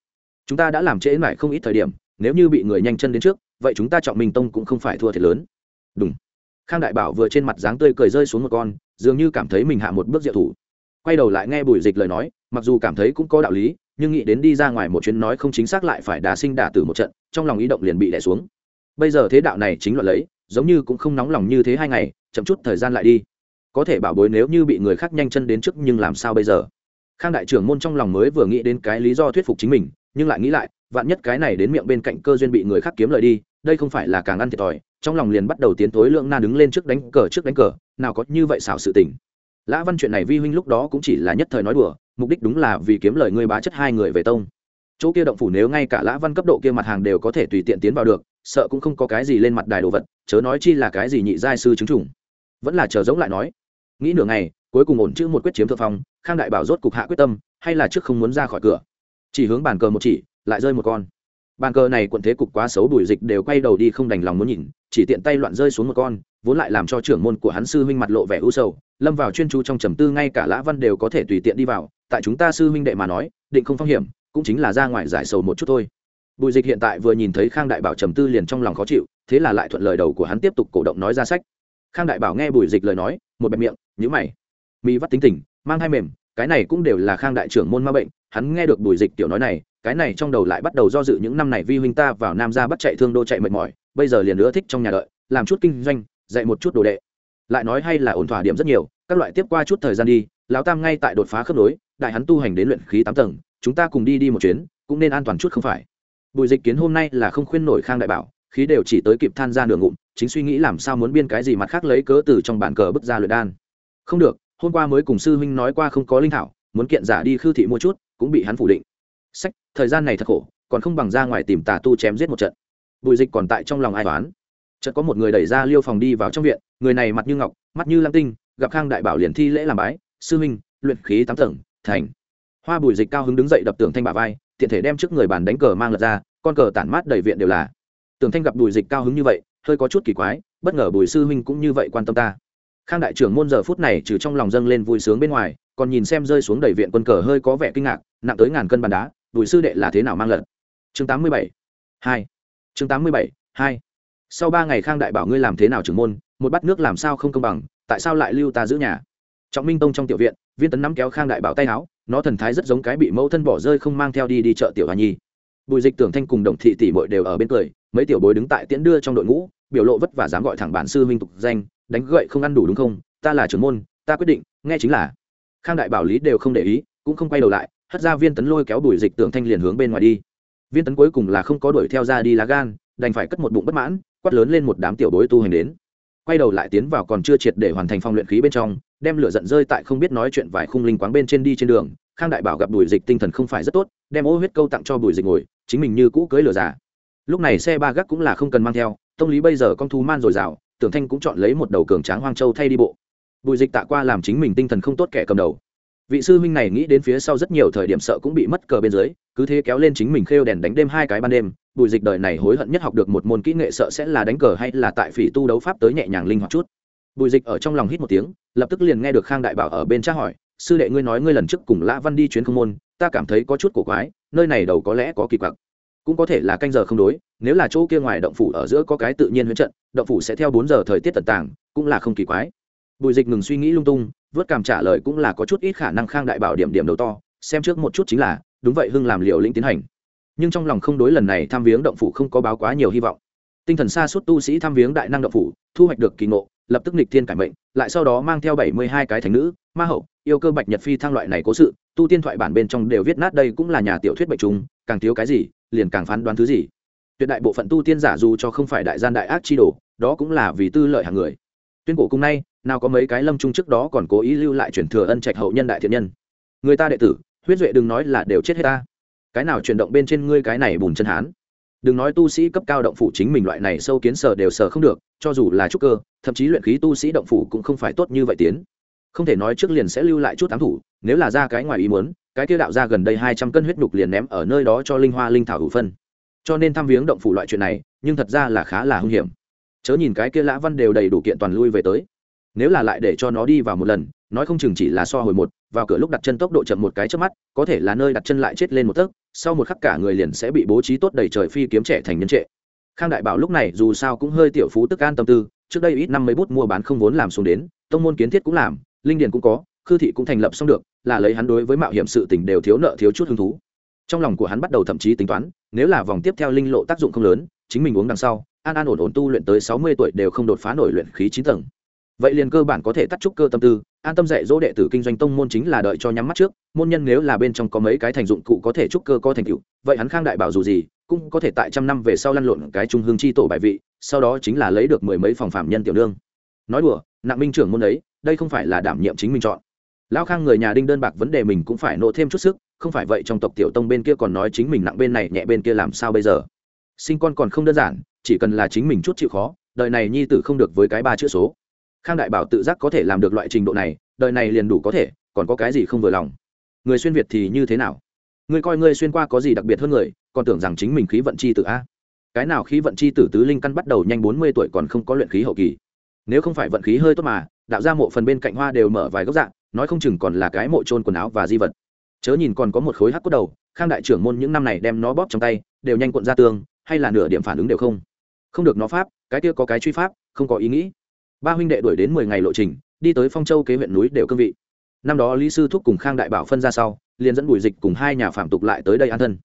Chúng ta đã làm trễ mãi không ít thời điểm, nếu như bị người nhanh chân đến trước, vậy chúng ta trọng mình tông cũng không phải thua thiệt lớn. Đúng khang đại bảo vừa trên mặt dáng tươi cười rơi xuống một con, dường như cảm thấy mình hạ một bước diệu thủ. Quay đầu lại nghe bùi dịch lời nói, mặc dù cảm thấy cũng có đạo lý nhưng nghĩ đến đi ra ngoài một chuyến nói không chính xác lại phải đả sinh đả tử một trận, trong lòng ý động liền bị đẻ xuống. Bây giờ thế đạo này chính luận lấy, giống như cũng không nóng lòng như thế hai ngày, chậm chút thời gian lại đi. Có thể bảo bối nếu như bị người khác nhanh chân đến trước nhưng làm sao bây giờ? Khang đại trưởng môn trong lòng mới vừa nghĩ đến cái lý do thuyết phục chính mình, nhưng lại nghĩ lại, vạn nhất cái này đến miệng bên cạnh cơ duyên bị người khác kiếm lợi đi, đây không phải là càng ăn thiệt thòi, trong lòng liền bắt đầu tiến tối lượng na đứng lên trước đánh cờ trước đánh cờ, nào có như vậy xảo sự tình lã văn chuyện này vi huynh lúc đó cũng chỉ là nhất thời nói đùa, mục đích đúng là vì kiếm lời ngươi bá chất hai người về tông. Chỗ kia động phủ nếu ngay cả lã văn cấp độ kia mặt hàng đều có thể tùy tiện tiến vào được, sợ cũng không có cái gì lên mặt đài đồ vật, chớ nói chi là cái gì nhị giai sư chứng chủng. Vẫn là chờ giống lại nói. Nghĩ nửa ngày, cuối cùng ổn chữ một quyết chiếm thượng phong, khang đại bảo rốt cục hạ quyết tâm, hay là trước không muốn ra khỏi cửa. Chỉ hướng bàn cờ một chỉ, lại rơi một con bàn cờ này quận thế cục quá xấu đuổi dịch đều quay đầu đi không đành lòng muốn nhìn, chỉ tiện tay loạn rơi xuống một con, vốn lại làm cho trưởng môn của hắn sư huynh mặt lộ vẻ u sầu, lâm vào chuyên chú trong trầm tư, ngay cả lã văn đều có thể tùy tiện đi vào, tại chúng ta sư huynh đệ mà nói, định không phong hiểm, cũng chính là ra ngoài giải sầu một chút thôi. Bùi dịch hiện tại vừa nhìn thấy khang đại bảo trầm tư liền trong lòng khó chịu, thế là lại thuận lời đầu của hắn tiếp tục cổ động nói ra sách. Khang đại bảo nghe bùi dịch lời nói, một bẹp miệng nhữ mày. Mi vắt tính tình, mang hai mềm, cái này cũng đều là khang đại trưởng môn ma bệnh, hắn nghe được bùi dịch tiểu nói này cái này trong đầu lại bắt đầu do dự những năm này vi huynh ta vào nam ra bắt chạy thương đô chạy mệt mỏi, bây giờ liền nữa thích trong nhà đợi, làm chút kinh doanh, dạy một chút đồ đệ. Lại nói hay là ổn thỏa điểm rất nhiều, các loại tiếp qua chút thời gian đi, lão tam ngay tại đột phá khớp nối, đại hắn tu hành đến luyện khí tám tầng, chúng ta cùng đi đi một chuyến, cũng nên an toàn chút không phải. Bùi dịch kiến hôm nay là không khuyên nổi khang đại bảo, khí đều chỉ tới kịp than ra nửa ngụm, chính suy nghĩ làm sao muốn biên cái gì mặt khác lấy cớ từ trong bản cờ bức ra luyện đan. Không được, hôm qua mới cùng sư huynh nói qua không có linh thảo, muốn kiện giả đi khư thị mua chút, cũng bị hắn phủ định sách, thời gian này thật khổ, còn không bằng ra ngoài tìm tà tu chém giết một trận. Bùi dịch còn tại trong lòng ai toán chợt có một người đẩy ra liêu phòng đi vào trong viện, người này mặt như ngọc, mắt như lam tinh, gặp khang đại bảo liền thi lễ làm bái, sư huynh luyện khí tám tầng, thành. Hoa bùi dịch cao hứng đứng dậy đập tường thanh bà vai, tiện thể đem trước người bàn đánh cờ mang lật ra, con cờ tản mát đầy viện đều là. Tường thanh gặp bùi dịch cao hứng như vậy, hơi có chút kỳ quái, bất ngờ bùi sư huynh cũng như vậy quan tâm ta. Khang đại trưởng môn giờ phút này trừ trong lòng dâng lên vui sướng bên ngoài, còn nhìn xem rơi xuống đầy viện quân cờ hơi có vẻ kinh ngạc, nặng tới ngàn cân bàn đá bùi sư đệ là thế nào mang lật? Chương tám mươi bảy, hai. Chương tám mươi bảy, hai. Sau ba ngày khang đại bảo ngươi làm thế nào trưởng môn, một bát nước làm sao không công bằng, tại sao lại lưu ta giữ nhà? Trọng minh tông trong tiểu viện, viên tấn nắm kéo khang đại bảo tay áo, nó thần thái rất giống cái bị mẫu thân bỏ rơi không mang theo đi đi chợ tiểu hà nhi. Bùi dịch tưởng thanh cùng đồng thị tỷ mội đều ở bên cười, mấy tiểu bối đứng tại tiễn đưa trong đội ngũ, biểu lộ vất vả dám gọi thẳng bản sư minh tục danh, đánh gậy không ăn đủ đúng không? Ta là trưởng môn, ta quyết định, nghe chính là. Khang đại bảo lý đều không để ý, cũng không quay đầu lại hất ra viên tấn lôi kéo bùi dịch tưởng thanh liền hướng bên ngoài đi. Viên tấn cuối cùng là không có đuổi theo ra đi lá gan, đành phải cất một bụng bất mãn, quát lớn lên một đám tiểu bối tu hành đến. Quay đầu lại tiến vào còn chưa triệt để hoàn thành phong luyện khí bên trong, đem lửa giận rơi tại không biết nói chuyện vài khung linh quáng bên trên đi trên đường. Khang đại bảo gặp bùi dịch tinh thần không phải rất tốt, đem ô huyết câu tặng cho bùi dịch ngồi, chính mình như cũ cưới lửa giả lúc này xe ba gác cũng là không cần mang theo, tông lý bây giờ con thú man dồi dào, tưởng thanh cũng chọn lấy một đầu cường tráng hoang châu thay đi bộ. Bùi dịch tạ qua làm chính mình tinh thần không tốt kẻ cầm đầu vị sư huynh này nghĩ đến phía sau rất nhiều thời điểm sợ cũng bị mất cờ bên dưới, cứ thế kéo lên chính mình khêu đèn đánh đêm hai cái ban đêm, bùi dịch đời này hối hận nhất học được một môn kỹ nghệ sợ sẽ là đánh cờ hay là tại phỉ tu đấu pháp tới nhẹ nhàng linh hoạt chút. Bùi dịch ở trong lòng hít một tiếng, lập tức liền nghe được khang đại bảo ở bên tra hỏi, sư đệ ngươi nói ngươi lần trước cùng lã văn đi chuyến không môn, ta cảm thấy có chút cổ quái, nơi này đầu có lẽ có kỳ quặc. Cũng có thể là canh giờ không đối, nếu là chỗ kia ngoài động phủ ở giữa có cái tự nhiên huyễn trận, động phủ sẽ theo bốn giờ thời tiết tận tàng, cũng là không kỳ quái. Bùi dịch ngừng suy nghĩ lung tung vớt cảm trả lời cũng là có chút ít khả năng khang đại bảo điểm điểm đầu to, xem trước một chút chính là, đúng vậy hưng làm liều lĩnh tiến hành. Nhưng trong lòng không đối lần này tham viếng động phủ không có báo quá nhiều hy vọng. Tinh thần xa suốt tu sĩ tham viếng đại năng động phủ, thu hoạch được kỳ ngộ, lập tức nịch thiên cải mệnh, lại sau đó mang theo bảy mươi hai cái thành nữ, ma hậu, yêu cơ bạch nhật phi thang loại này cố sự, tu tiên thoại bản bên trong đều viết nát đây cũng là nhà tiểu thuyết bệnh trùng, càng thiếu cái gì, liền càng phán đoán thứ gì. Tuyệt đại bộ phận tu tiên giả dù cho không phải đại gian đại ác chi đồ, đó cũng là vì tư lợi hàng người. Tuyên cổ cung nay nào có mấy cái lâm trung trước đó còn cố ý lưu lại truyền thừa ân trạch hậu nhân đại thiện nhân. Người ta đệ tử, huyết duệ đừng nói là đều chết hết ta. Cái nào chuyển động bên trên ngươi cái này bùn chân hán? Đừng nói tu sĩ cấp cao động phủ chính mình loại này sâu kiến sở đều sở không được, cho dù là trúc cơ, thậm chí luyện khí tu sĩ động phủ cũng không phải tốt như vậy tiến. Không thể nói trước liền sẽ lưu lại chút ám thủ, nếu là ra cái ngoài ý muốn, cái kia đạo ra gần đây hai trăm cân huyết nhục liền ném ở nơi đó cho linh hoa linh thảo hữu phân. Cho nên thăm viếng động phủ loại chuyện này, nhưng thật ra là khá là hung hiểm. Chớ nhìn cái kia lã văn đều đầy đủ kiện toàn lui về tới nếu là lại để cho nó đi vào một lần, nói không chừng chỉ là so hồi một, vào cửa lúc đặt chân tốc độ chậm một cái trước mắt, có thể là nơi đặt chân lại chết lên một tấc, sau một khắc cả người liền sẽ bị bố trí tốt đầy trời phi kiếm trẻ thành nhân trệ. Khang đại bảo lúc này dù sao cũng hơi tiểu phú tức an tâm tư, trước đây ít năm mấy bút mua bán không vốn làm xuống đến, tông môn kiến thiết cũng làm, linh điền cũng có, khư thị cũng thành lập xong được, là lấy hắn đối với mạo hiểm sự tình đều thiếu nợ thiếu chút hứng thú. Trong lòng của hắn bắt đầu thậm chí tính toán, nếu là vòng tiếp theo linh lộ tác dụng không lớn, chính mình uống đằng sau, an an ổn ổn tu luyện tới sáu mươi tuổi đều không đột phá nổi luyện khí chín tầng vậy liền cơ bản có thể tắt trúc cơ tâm tư, an tâm dạy dỗ đệ tử kinh doanh tông môn chính là đợi cho nhắm mắt trước, môn nhân nếu là bên trong có mấy cái thành dụng cụ có thể trúc cơ có thành tựu, vậy hắn khang đại bảo dù gì, cũng có thể tại trăm năm về sau lăn lộn cái trung hương chi tổ bài vị, sau đó chính là lấy được mười mấy phòng phạm nhân tiểu nương nói đùa, nặng minh trưởng môn ấy, đây không phải là đảm nhiệm chính mình chọn. Lão khang người nhà đinh đơn bạc vấn đề mình cũng phải nỗ thêm chút sức, không phải vậy trong tộc tiểu tông bên kia còn nói chính mình nặng bên này, nhẹ bên kia làm sao bây giờ? Sinh con còn không đơn giản, chỉ cần là chính mình chút chịu khó, đời này nhi tử không được với cái ba chữ số khang đại bảo tự giác có thể làm được loại trình độ này, đời này liền đủ có thể, còn có cái gì không vừa lòng? Người xuyên việt thì như thế nào? Ngươi coi ngươi xuyên qua có gì đặc biệt hơn người, còn tưởng rằng chính mình khí vận chi tử a? Cái nào khí vận chi tử tứ linh căn bắt đầu nhanh bốn mươi tuổi còn không có luyện khí hậu kỳ? Nếu không phải vận khí hơi tốt mà, đạo ra mộ phần bên cạnh hoa đều mở vài góc dạng, nói không chừng còn là cái mộ trôn quần áo và di vật. Chớ nhìn còn có một khối hắc cốt đầu, khang đại trưởng môn những năm này đem nó bóp trong tay, đều nhanh cuộn ra tương hay là nửa điểm phản ứng đều không. Không được nó pháp, cái kia có cái truy pháp, không có ý nghĩ ba huynh đệ đuổi đến mười ngày lộ trình, đi tới phong châu kế huyện núi đều cương vị. Năm đó lý sư thúc cùng khang đại bảo phân ra sau, liền dẫn bùi dịch cùng hai nhà phạm tục lại tới đây an thân.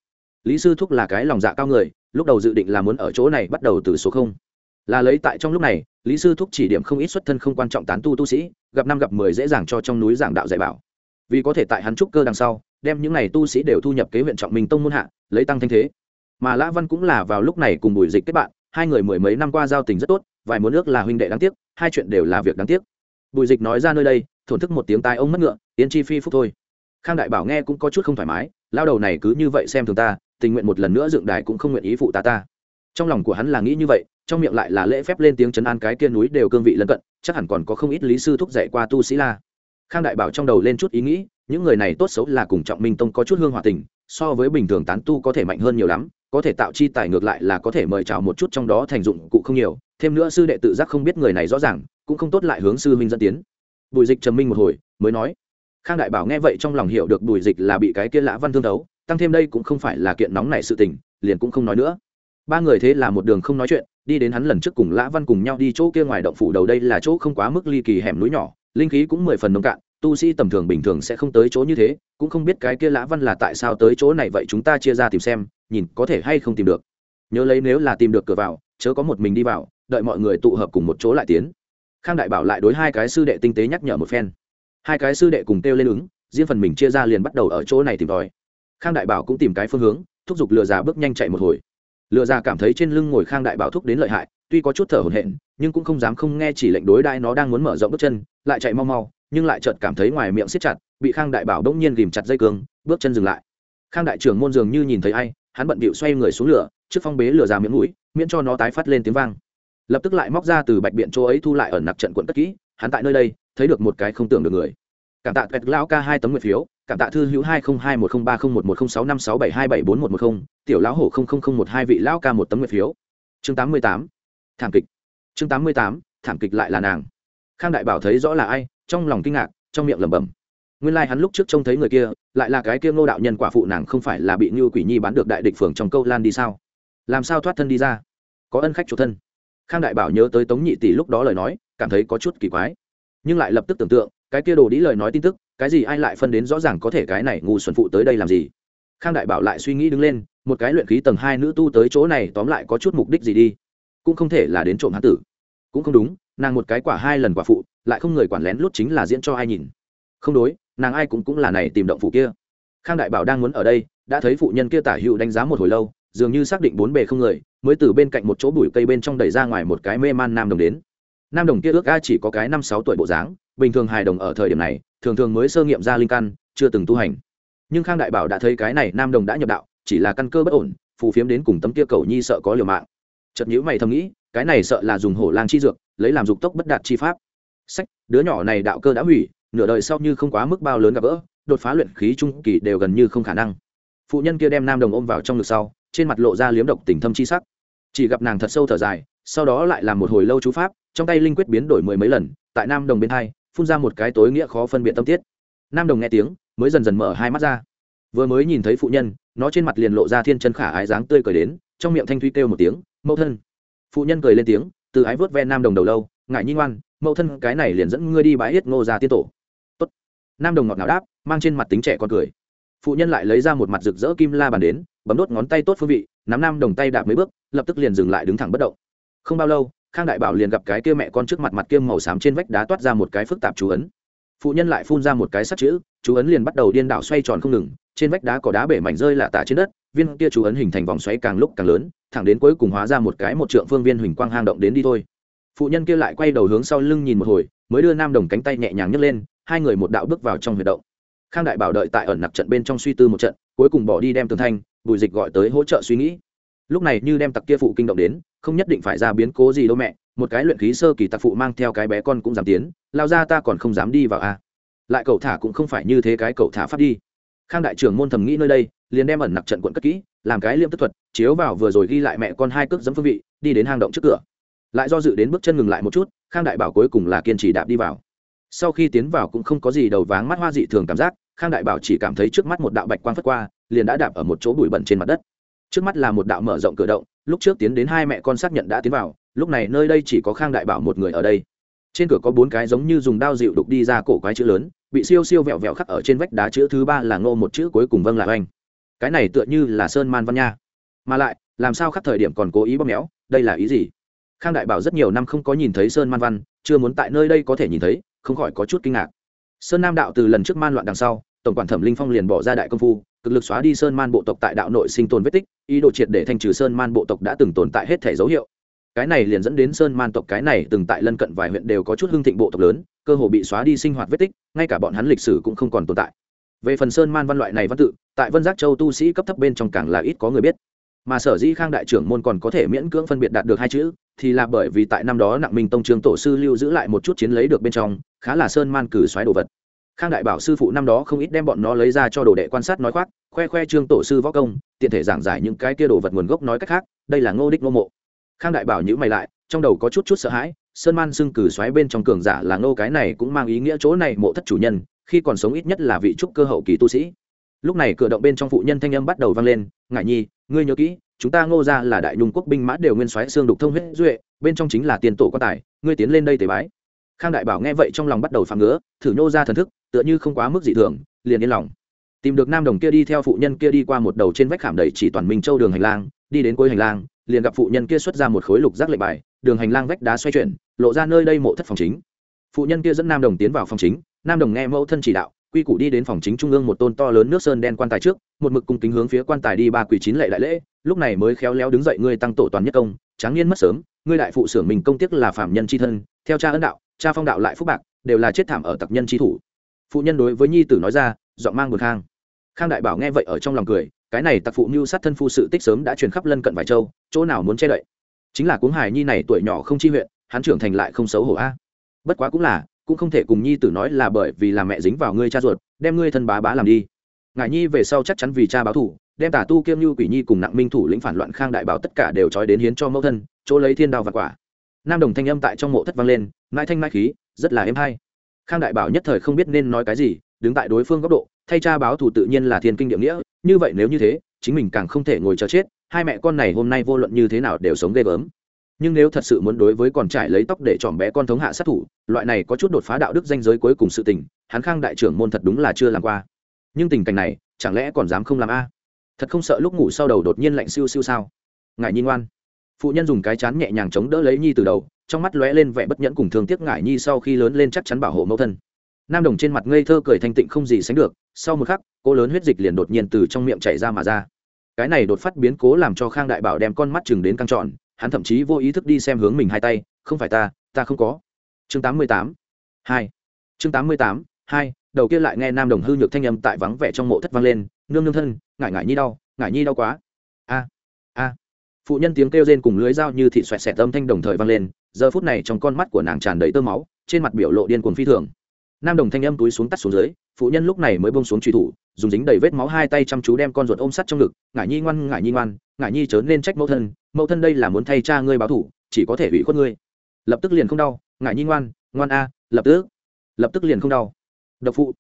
Lý sư thúc là cái lòng dạ cao người, lúc đầu dự định là muốn ở chỗ này bắt đầu từ số không. Là lấy tại trong lúc này, lý sư thúc chỉ điểm không ít xuất thân không quan trọng tán tu tu sĩ, gặp năm gặp mười dễ dàng cho trong núi giảng đạo dạy bảo. Vì có thể tại hắn trúc cơ đằng sau, đem những n à y tu sĩ đều thu nhập kế huyện trọng minh tông môn hạ, lấy tăng thanh thế. Mà lã văn cũng là vào lúc này cùng bùi dịch kết bạn, hai người mười mấy năm qua giao tình rất tốt vài muốn nước là huynh đệ đáng tiếc, hai chuyện đều là việc đáng tiếc. Bùi dịch nói ra nơi đây, thổn thức một tiếng tai ông mất ngựa yên chi phi phúc thôi. Khang đại bảo nghe cũng có chút không thoải mái, lao đầu này cứ như vậy xem thường ta, tình nguyện một lần nữa dựng đài cũng không nguyện ý phụ ta ta. Trong lòng của hắn là nghĩ như vậy, trong miệng lại là lễ phép lên tiếng chấn an cái kia núi đều cương vị lân cận, chắc hẳn còn có không ít lý sư thúc dạy qua tu sĩ la. Khang đại bảo trong đầu lên chút ý nghĩ, những người này tốt xấu là cùng trọng minh tông có chút hương hòa tình, so với bình thường tán tu có thể mạnh hơn nhiều lắm, có thể tạo chi tài ngược lại là có thể mời chào một chút trong đó thành dụng cụ không nhiều thêm nữa sư đệ tự giác không biết người này rõ ràng, cũng không tốt lại hướng sư minh dẫn tiến. Bùi dịch trầm minh một hồi, mới nói, khang đại bảo nghe vậy trong lòng hiểu được bùi dịch là bị cái kia lã văn thương đấu, tăng thêm đây cũng không phải là kiện nóng này sự tình, liền cũng không nói nữa. Ba người thế là một đường không nói chuyện, đi đến hắn lần trước cùng lã văn cùng nhau đi chỗ kia ngoài động phủ đầu đây là chỗ không quá mức ly kỳ hẻm núi nhỏ, linh khí cũng mười phần nông cạn, tu sĩ tầm thường bình thường sẽ không tới chỗ như thế, cũng không biết cái kia lã văn là tại sao tới chỗ này vậy chúng ta chia ra tìm xem, nhìn có thể hay không tìm được. Nhớ lấy nếu là tìm được cửa vào, chớ có một mình đi vào đợi mọi người tụ hợp cùng một chỗ lại tiến. Khang đại bảo lại đối hai cái sư đệ tinh tế nhắc nhở một phen. Hai cái sư đệ cùng kêu lên ứng, riêng phần mình chia ra liền bắt đầu ở chỗ này tìm tòi. Khang đại bảo cũng tìm cái phương hướng, thúc giục lừa già bước nhanh chạy một hồi. Lừa già cảm thấy trên lưng ngồi khang đại bảo thúc đến lợi hại, tuy có chút thở hổn hển, nhưng cũng không dám không nghe chỉ lệnh đối đai nó đang muốn mở rộng bước chân, lại chạy mau mau, nhưng lại chợt cảm thấy ngoài miệng siết chặt, bị khang đại bảo bỗng nhiên ghìm chặt dây cương, bước chân dừng lại. Khang đại trưởng môn dường như nhìn thấy ai, hắn bận bịu xoay người xuống lửa, trước phong bế lửa ra miệng mũi, miễn cho nó tái phát lên tiếng vang lập tức lại móc ra từ bạch biện chỗ ấy thu lại ở nặc trận quận cất kỹ, hắn tại nơi đây, thấy được một cái không tưởng được người. Cảm tạ tuyệt lão ca hai tấm nguyện phiếu, cảm tạ thư hữu hai không hai một không ba không một một không sáu năm sáu bảy hai bảy bốn một một không, tiểu lão hổ không không không một hai vị lão ca một tấm nguyện phiếu. Chương tám mươi tám, thảm kịch. Chương tám mươi tám, thảm kịch lại là nàng. Khang đại bảo thấy rõ là ai, trong lòng kinh ngạc, trong miệng lẩm bẩm. Nguyên lai、like、hắn lúc trước trông thấy người kia, lại là cái kia ngô đạo nhân quả phụ nàng không phải là bị như quỷ nhi bán được đại địch phường trong câu lan đi sao? Làm sao thoát thân đi ra? Có ân khách chủ thân khang đại bảo nhớ tới tống nhị tỷ lúc đó lời nói, cảm thấy có chút kỳ quái. Nhưng lại lập tức tưởng tượng, cái kia đồ đĩ lời nói tin tức, cái gì ai lại phân đến rõ ràng có thể cái này ngu xuẩn phụ tới đây làm gì? Khang đại bảo lại suy nghĩ đứng lên, một cái luyện khí tầng hai nữ tu tới chỗ này tóm lại có chút mục đích gì đi? Cũng không thể là đến trộm hán tử. Cũng không đúng, nàng một cái quả hai lần quả phụ, lại không người quản lén lút chính là diễn cho ai nhìn. Không đối, nàng ai cũng cũng là này tìm động phụ kia. Khang đại bảo đang muốn ở đây, đã thấy phụ nhân kia tả hữu đánh giá một hồi lâu dường như xác định bốn bề không người, mới từ bên cạnh một chỗ bụi cây bên trong đẩy ra ngoài một cái mê man nam đồng đến. Nam đồng kia ước a chỉ có cái năm sáu tuổi bộ dáng, bình thường hài đồng ở thời điểm này, thường thường mới sơ nghiệm ra linh căn, chưa từng tu hành. Nhưng khang đại bảo đã thấy cái này nam đồng đã nhập đạo, chỉ là căn cơ bất ổn, phù phiếm đến cùng tấm kia cầu nhi sợ có liều mạng. Chợt nhữ mày thầm nghĩ, cái này sợ là dùng hổ lang chi dược, lấy làm dục tốc bất đạt chi pháp. Sách, đứa nhỏ này đạo cơ đã hủy, nửa đời sau như không quá mức bao lớn gặp gỡ, đột phá luyện khí trung kỳ đều gần như không khả năng. Phụ nhân kia đem nam đồng ôm vào trong ngực sau trên mặt lộ ra liếm độc tình thâm chi sắc. Chỉ gặp nàng thật sâu thở dài, sau đó lại làm một hồi lâu chú pháp, trong tay linh quyết biến đổi mười mấy lần, tại nam đồng bên hai, phun ra một cái tối nghĩa khó phân biệt tâm tiết. Nam đồng nghe tiếng, mới dần dần mở hai mắt ra. Vừa mới nhìn thấy phụ nhân, nó trên mặt liền lộ ra thiên chân khả ái dáng tươi cười đến, trong miệng thanh thuy kêu một tiếng, mẫu thân. Phụ nhân cười lên tiếng, từ ái vớt ve nam đồng đầu lâu, ngại nhi ngoan, mẫu thân cái này liền dẫn ngươi đi bãi hết ngô ra tiên tổ. Tốt. nam đồng ngọt ngào đáp, mang trên mặt tính trẻ con cười. Phụ nhân lại lấy ra một mặt rực rỡ kim la bàn đến bấm đốt ngón tay tốt phương vị, nắm nam đồng tay đạp mấy bước, lập tức liền dừng lại đứng thẳng bất động. Không bao lâu, khang đại bảo liền gặp cái kia mẹ con trước mặt mặt kia màu xám trên vách đá toát ra một cái phức tạp chú ấn. Phụ nhân lại phun ra một cái sắt chữ, chú ấn liền bắt đầu điên đảo xoay tròn không ngừng, trên vách đá có đá bể mảnh rơi lạ tả trên đất, viên kia chú ấn hình thành vòng xoáy càng lúc càng lớn, thẳng đến cuối cùng hóa ra một cái một trượng phương viên huỳnh quang hang động đến đi thôi. Phụ nhân kia lại quay đầu hướng sau lưng nhìn một hồi, mới đưa nam đồng cánh tay nhẹ nhàng nhấc lên, hai người một đạo bước vào trong huyệt động. Khang đại bảo đợi tại ẩn nặc trận bên trong suy tư một trận, cuối cùng bỏ đi đem tường thanh bùi dịch gọi tới hỗ trợ suy nghĩ. Lúc này như đem tặc kia phụ kinh động đến, không nhất định phải ra biến cố gì đâu mẹ, một cái luyện khí sơ kỳ tặc phụ mang theo cái bé con cũng dám tiến, lao ra ta còn không dám đi vào a à. lại cậu thả cũng không phải như thế cái cậu thả phát đi. Khang đại trưởng môn thầm nghĩ nơi đây, liền đem ẩn nặc trận quận cất kỹ, làm cái liêm tức thuật, chiếu vào vừa rồi ghi lại mẹ con hai cước dẫm phương vị, đi đến hang động trước cửa. Lại do dự đến bước chân ngừng lại một chút, khang đại bảo cuối cùng là kiên trì đạp đi vào. Sau khi tiến vào cũng không có gì đầu váng mắt hoa dị thường cảm giác, khang đại bảo chỉ cảm thấy trước mắt một đạo bạch quang phất qua liền đã đạp ở một chỗ bụi bẩn trên mặt đất. Trước mắt là một đạo mở rộng cửa động, lúc trước tiến đến hai mẹ con xác nhận đã tiến vào, lúc này nơi đây chỉ có khang đại bảo một người ở đây. Trên cửa có bốn cái giống như dùng đao dịu đục đi ra cổ quái chữ lớn, bị siêu siêu vẹo vẹo khắc ở trên vách đá chữ thứ ba là ngô một chữ, cuối cùng vâng là oanh. Cái này tựa như là sơn man văn nha. Mà lại, làm sao khắc thời điểm còn cố ý bóp méo, đây là ý gì? Khang đại bảo rất nhiều năm không có nhìn thấy sơn man văn, chưa muốn tại nơi đây có thể nhìn thấy, không khỏi có chút kinh ngạc. Sơn nam đạo từ lần trước man loạn đằng sau tổng quản thẩm linh phong liền bỏ ra đại công phu, cực lực xóa đi sơn man bộ tộc tại đạo nội sinh tồn vết tích, ý đồ triệt để thanh trừ sơn man bộ tộc đã từng tồn tại hết thể dấu hiệu. Cái này liền dẫn đến sơn man tộc cái này từng tại lân cận vài huyện đều có chút hưng thịnh bộ tộc lớn, cơ hồ bị xóa đi sinh hoạt vết tích, ngay cả bọn hắn lịch sử cũng không còn tồn tại. Về phần sơn man văn loại này văn tự, tại vân giác châu tu sĩ cấp thấp bên trong càng là ít có người biết. Mà sở dĩ khang đại trưởng môn còn có thể miễn cưỡng phân biệt đạt được hai chữ, thì là bởi vì tại năm đó nặng minh tông trường tổ sư lưu giữ lại một chút chiến lấy được bên trong, khá là sơn man cử xoáy đồ vật khang đại bảo sư phụ năm đó không ít đem bọn nó lấy ra cho đồ đệ quan sát nói khoác, khoe khoe trương tổ sư võ công, tiện thể giảng giải những cái kia đồ vật nguồn gốc nói cách khác, đây là ngô đích ngô mộ. Khang đại bảo nhữ mày lại, trong đầu có chút chút sợ hãi, sơn man xưng cử xoáy bên trong cường giả là ngô cái này cũng mang ý nghĩa chỗ này mộ thất chủ nhân, khi còn sống ít nhất là vị trúc cơ hậu kỳ tu sĩ. Lúc này cửa động bên trong phụ nhân thanh âm bắt đầu vang lên ngại nhi, ngươi nhớ kỹ, chúng ta ngô ra là đại nhung quốc binh mã đều nguyên xoáy xương đục thông huyết duệ, bên trong chính là tiền tổ quan tài, ngươi tiến lên đây tế bái. Khang đại bảo nghe vậy trong lòng bắt đầu phản ngứa, thử nhô ra thần thức tựa như không quá mức dị thường, liền yên lòng. Tìm được nam đồng kia đi theo phụ nhân kia đi qua một đầu trên vách khảm đầy chỉ toàn minh châu đường hành lang, đi đến cuối hành lang, liền gặp phụ nhân kia xuất ra một khối lục giác lệnh bài, đường hành lang vách đá xoay chuyển, lộ ra nơi đây mộ thất phòng chính. Phụ nhân kia dẫn nam đồng tiến vào phòng chính, nam đồng nghe mẫu thân chỉ đạo, quy củ đi đến phòng chính trung ương một tôn to lớn nước sơn đen quan tài trước, một mực cung kính hướng phía quan tài đi ba quỷ chín lệ đại lễ, lúc này mới khéo léo đứng dậy ngươi tăng tổ toàn nhất công, tráng niên mất sớm, ngươi đại phụ xưởng mình công tiếc là phạm nhân c h i thân, theo cha ân đạo, cha phong đạo lại phúc bạc, đều là chết thảm ở tặc nhân c thủ phụ nhân đối với nhi tử nói ra, giọng mang bực khang. Khang đại bảo nghe vậy ở trong lòng cười, cái này tặc phụ mưu sát thân phu sự tích sớm đã truyền khắp lân cận vài châu, chỗ nào muốn che đậy? Chính là cuống hải nhi này tuổi nhỏ không chi huyện, hắn trưởng thành lại không xấu hổ a. Bất quá cũng là, cũng không thể cùng nhi tử nói là bởi vì là mẹ dính vào ngươi cha ruột, đem ngươi thân bá bá làm đi. Ngài nhi về sau chắc chắn vì cha báo thủ đem tả tu kiêm như quỷ nhi cùng nặng minh thủ lĩnh phản loạn khang đại bảo tất cả đều trói đến hiến cho mẫu thân, chỗ lấy thiên đao và quả. Nam đồng thanh âm tại trong mộ thất vang lên, mãi thanh mãi khí, rất là êm hay khang đại bảo nhất thời không biết nên nói cái gì, đứng tại đối phương góc độ, thay cha báo thủ tự nhiên là thiên kinh địa nghĩa, như vậy nếu như thế, chính mình càng không thể ngồi chờ chết, hai mẹ con này hôm nay vô luận như thế nào đều sống ghê gớm. Nhưng nếu thật sự muốn đối với con trải lấy tóc để chọn bé con thống hạ sát thủ, loại này có chút đột phá đạo đức danh giới cuối cùng sự tình, hắn khang đại trưởng môn thật đúng là chưa làm qua. Nhưng tình cảnh này, chẳng lẽ còn dám không làm a? Thật không sợ lúc ngủ sau đầu đột nhiên lạnh siêu siêu sao? Ngài nhi ngoan. Phụ nhân dùng cái chán nhẹ nhàng chống đỡ lấy nhi từ đầu trong mắt lóe lên vẻ bất nhẫn cùng thương tiếc ngải nhi sau khi lớn lên chắc chắn bảo hộ mẫu thân. Nam đồng trên mặt ngây thơ cười thanh tịnh không gì sánh được, sau một khắc, cô lớn huyết dịch liền đột nhiên từ trong miệng chảy ra mà ra. Cái này đột phát biến cố làm cho khang đại bảo đem con mắt chừng đến căng trọn hắn thậm chí vô ý thức đi xem hướng mình hai tay, không phải ta ta không có. Chương tám mươi tám, hai. Chương tám mươi tám, hai, đầu kia lại nghe nam đồng hư nhược thanh âm tại vắng vẻ trong mộ thất vang lên, nương nương thân ngại ngại nhi đau ngại nhi đau quá. A a. Phụ nhân tiếng kêu rên cùng lưới dao như thị xoẹt xẹt âm thanh đồng thời vang lên giờ phút này trong con mắt của nàng tràn đầy tơ máu, trên mặt biểu lộ điên cuồng phi thường. Nam đồng thanh âm túi xuống tắt xuống dưới, phụ nhân lúc này mới bông xuống truy thủ, dùng dính đầy vết máu hai tay chăm chú đem con ruột ôm sắt trong ngực, ngải nhi ngoan, ngải nhi ngoan, ngải nhi chớ nên trách mẫu thân mẫu thân đây là muốn thay cha ngươi báo thủ, chỉ có thể hủy khuất ngươi. Lập tức liền không đau, ngải nhi ngoan ngoan a, lập tức. Lập tức liền không đau. Độc phụ.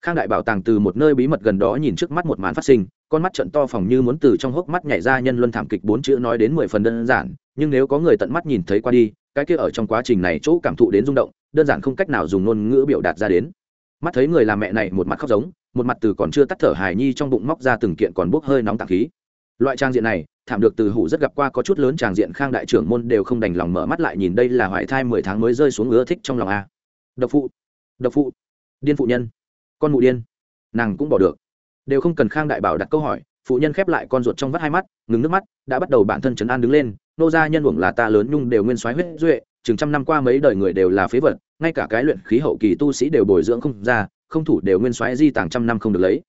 Khang đại bảo tàng từ một nơi bí mật gần đó nhìn trước mắt một màn phát sinh, con mắt trận to phòng như muốn từ trong hốc mắt nhảy ra nhân luân thảm kịch bốn chữ nói đến mười phần đơn giản, nhưng nếu có người tận mắt nhìn thấy qua đi cái kia ở trong quá trình này chỗ cảm thụ đến rung động, đơn giản không cách nào dùng ngôn ngữ biểu đạt ra đến. Mắt thấy người làm mẹ này một mặt khóc giống, một mặt từ còn chưa tắt thở hài nhi trong bụng móc ra từng kiện còn bốc hơi nóng tạng khí. Loại trang diện này, thảm được từ hủ rất gặp qua, có chút lớn tràng diện khang đại trưởng môn đều không đành lòng mở mắt lại nhìn đây là hoại thai mười tháng mới rơi xuống ưa thích trong lòng a. Độc phụ độc phụ, điên phụ nhân, con mụ điên, nàng cũng bỏ được. Đều không cần khang đại bảo đặt câu hỏi, phụ nhân khép lại con ruột trong vắt hai mắt, ngừng nước mắt, đã bắt đầu bản thân chấn an đứng lên nô gia nhân uổng là ta lớn nhung đều nguyên soái huyết duệ, chừng trăm năm qua mấy đời người đều là phế vật, ngay cả cái luyện khí hậu kỳ tu sĩ đều bồi dưỡng không ra, không thủ đều nguyên soái di tàng trăm năm không được lấy.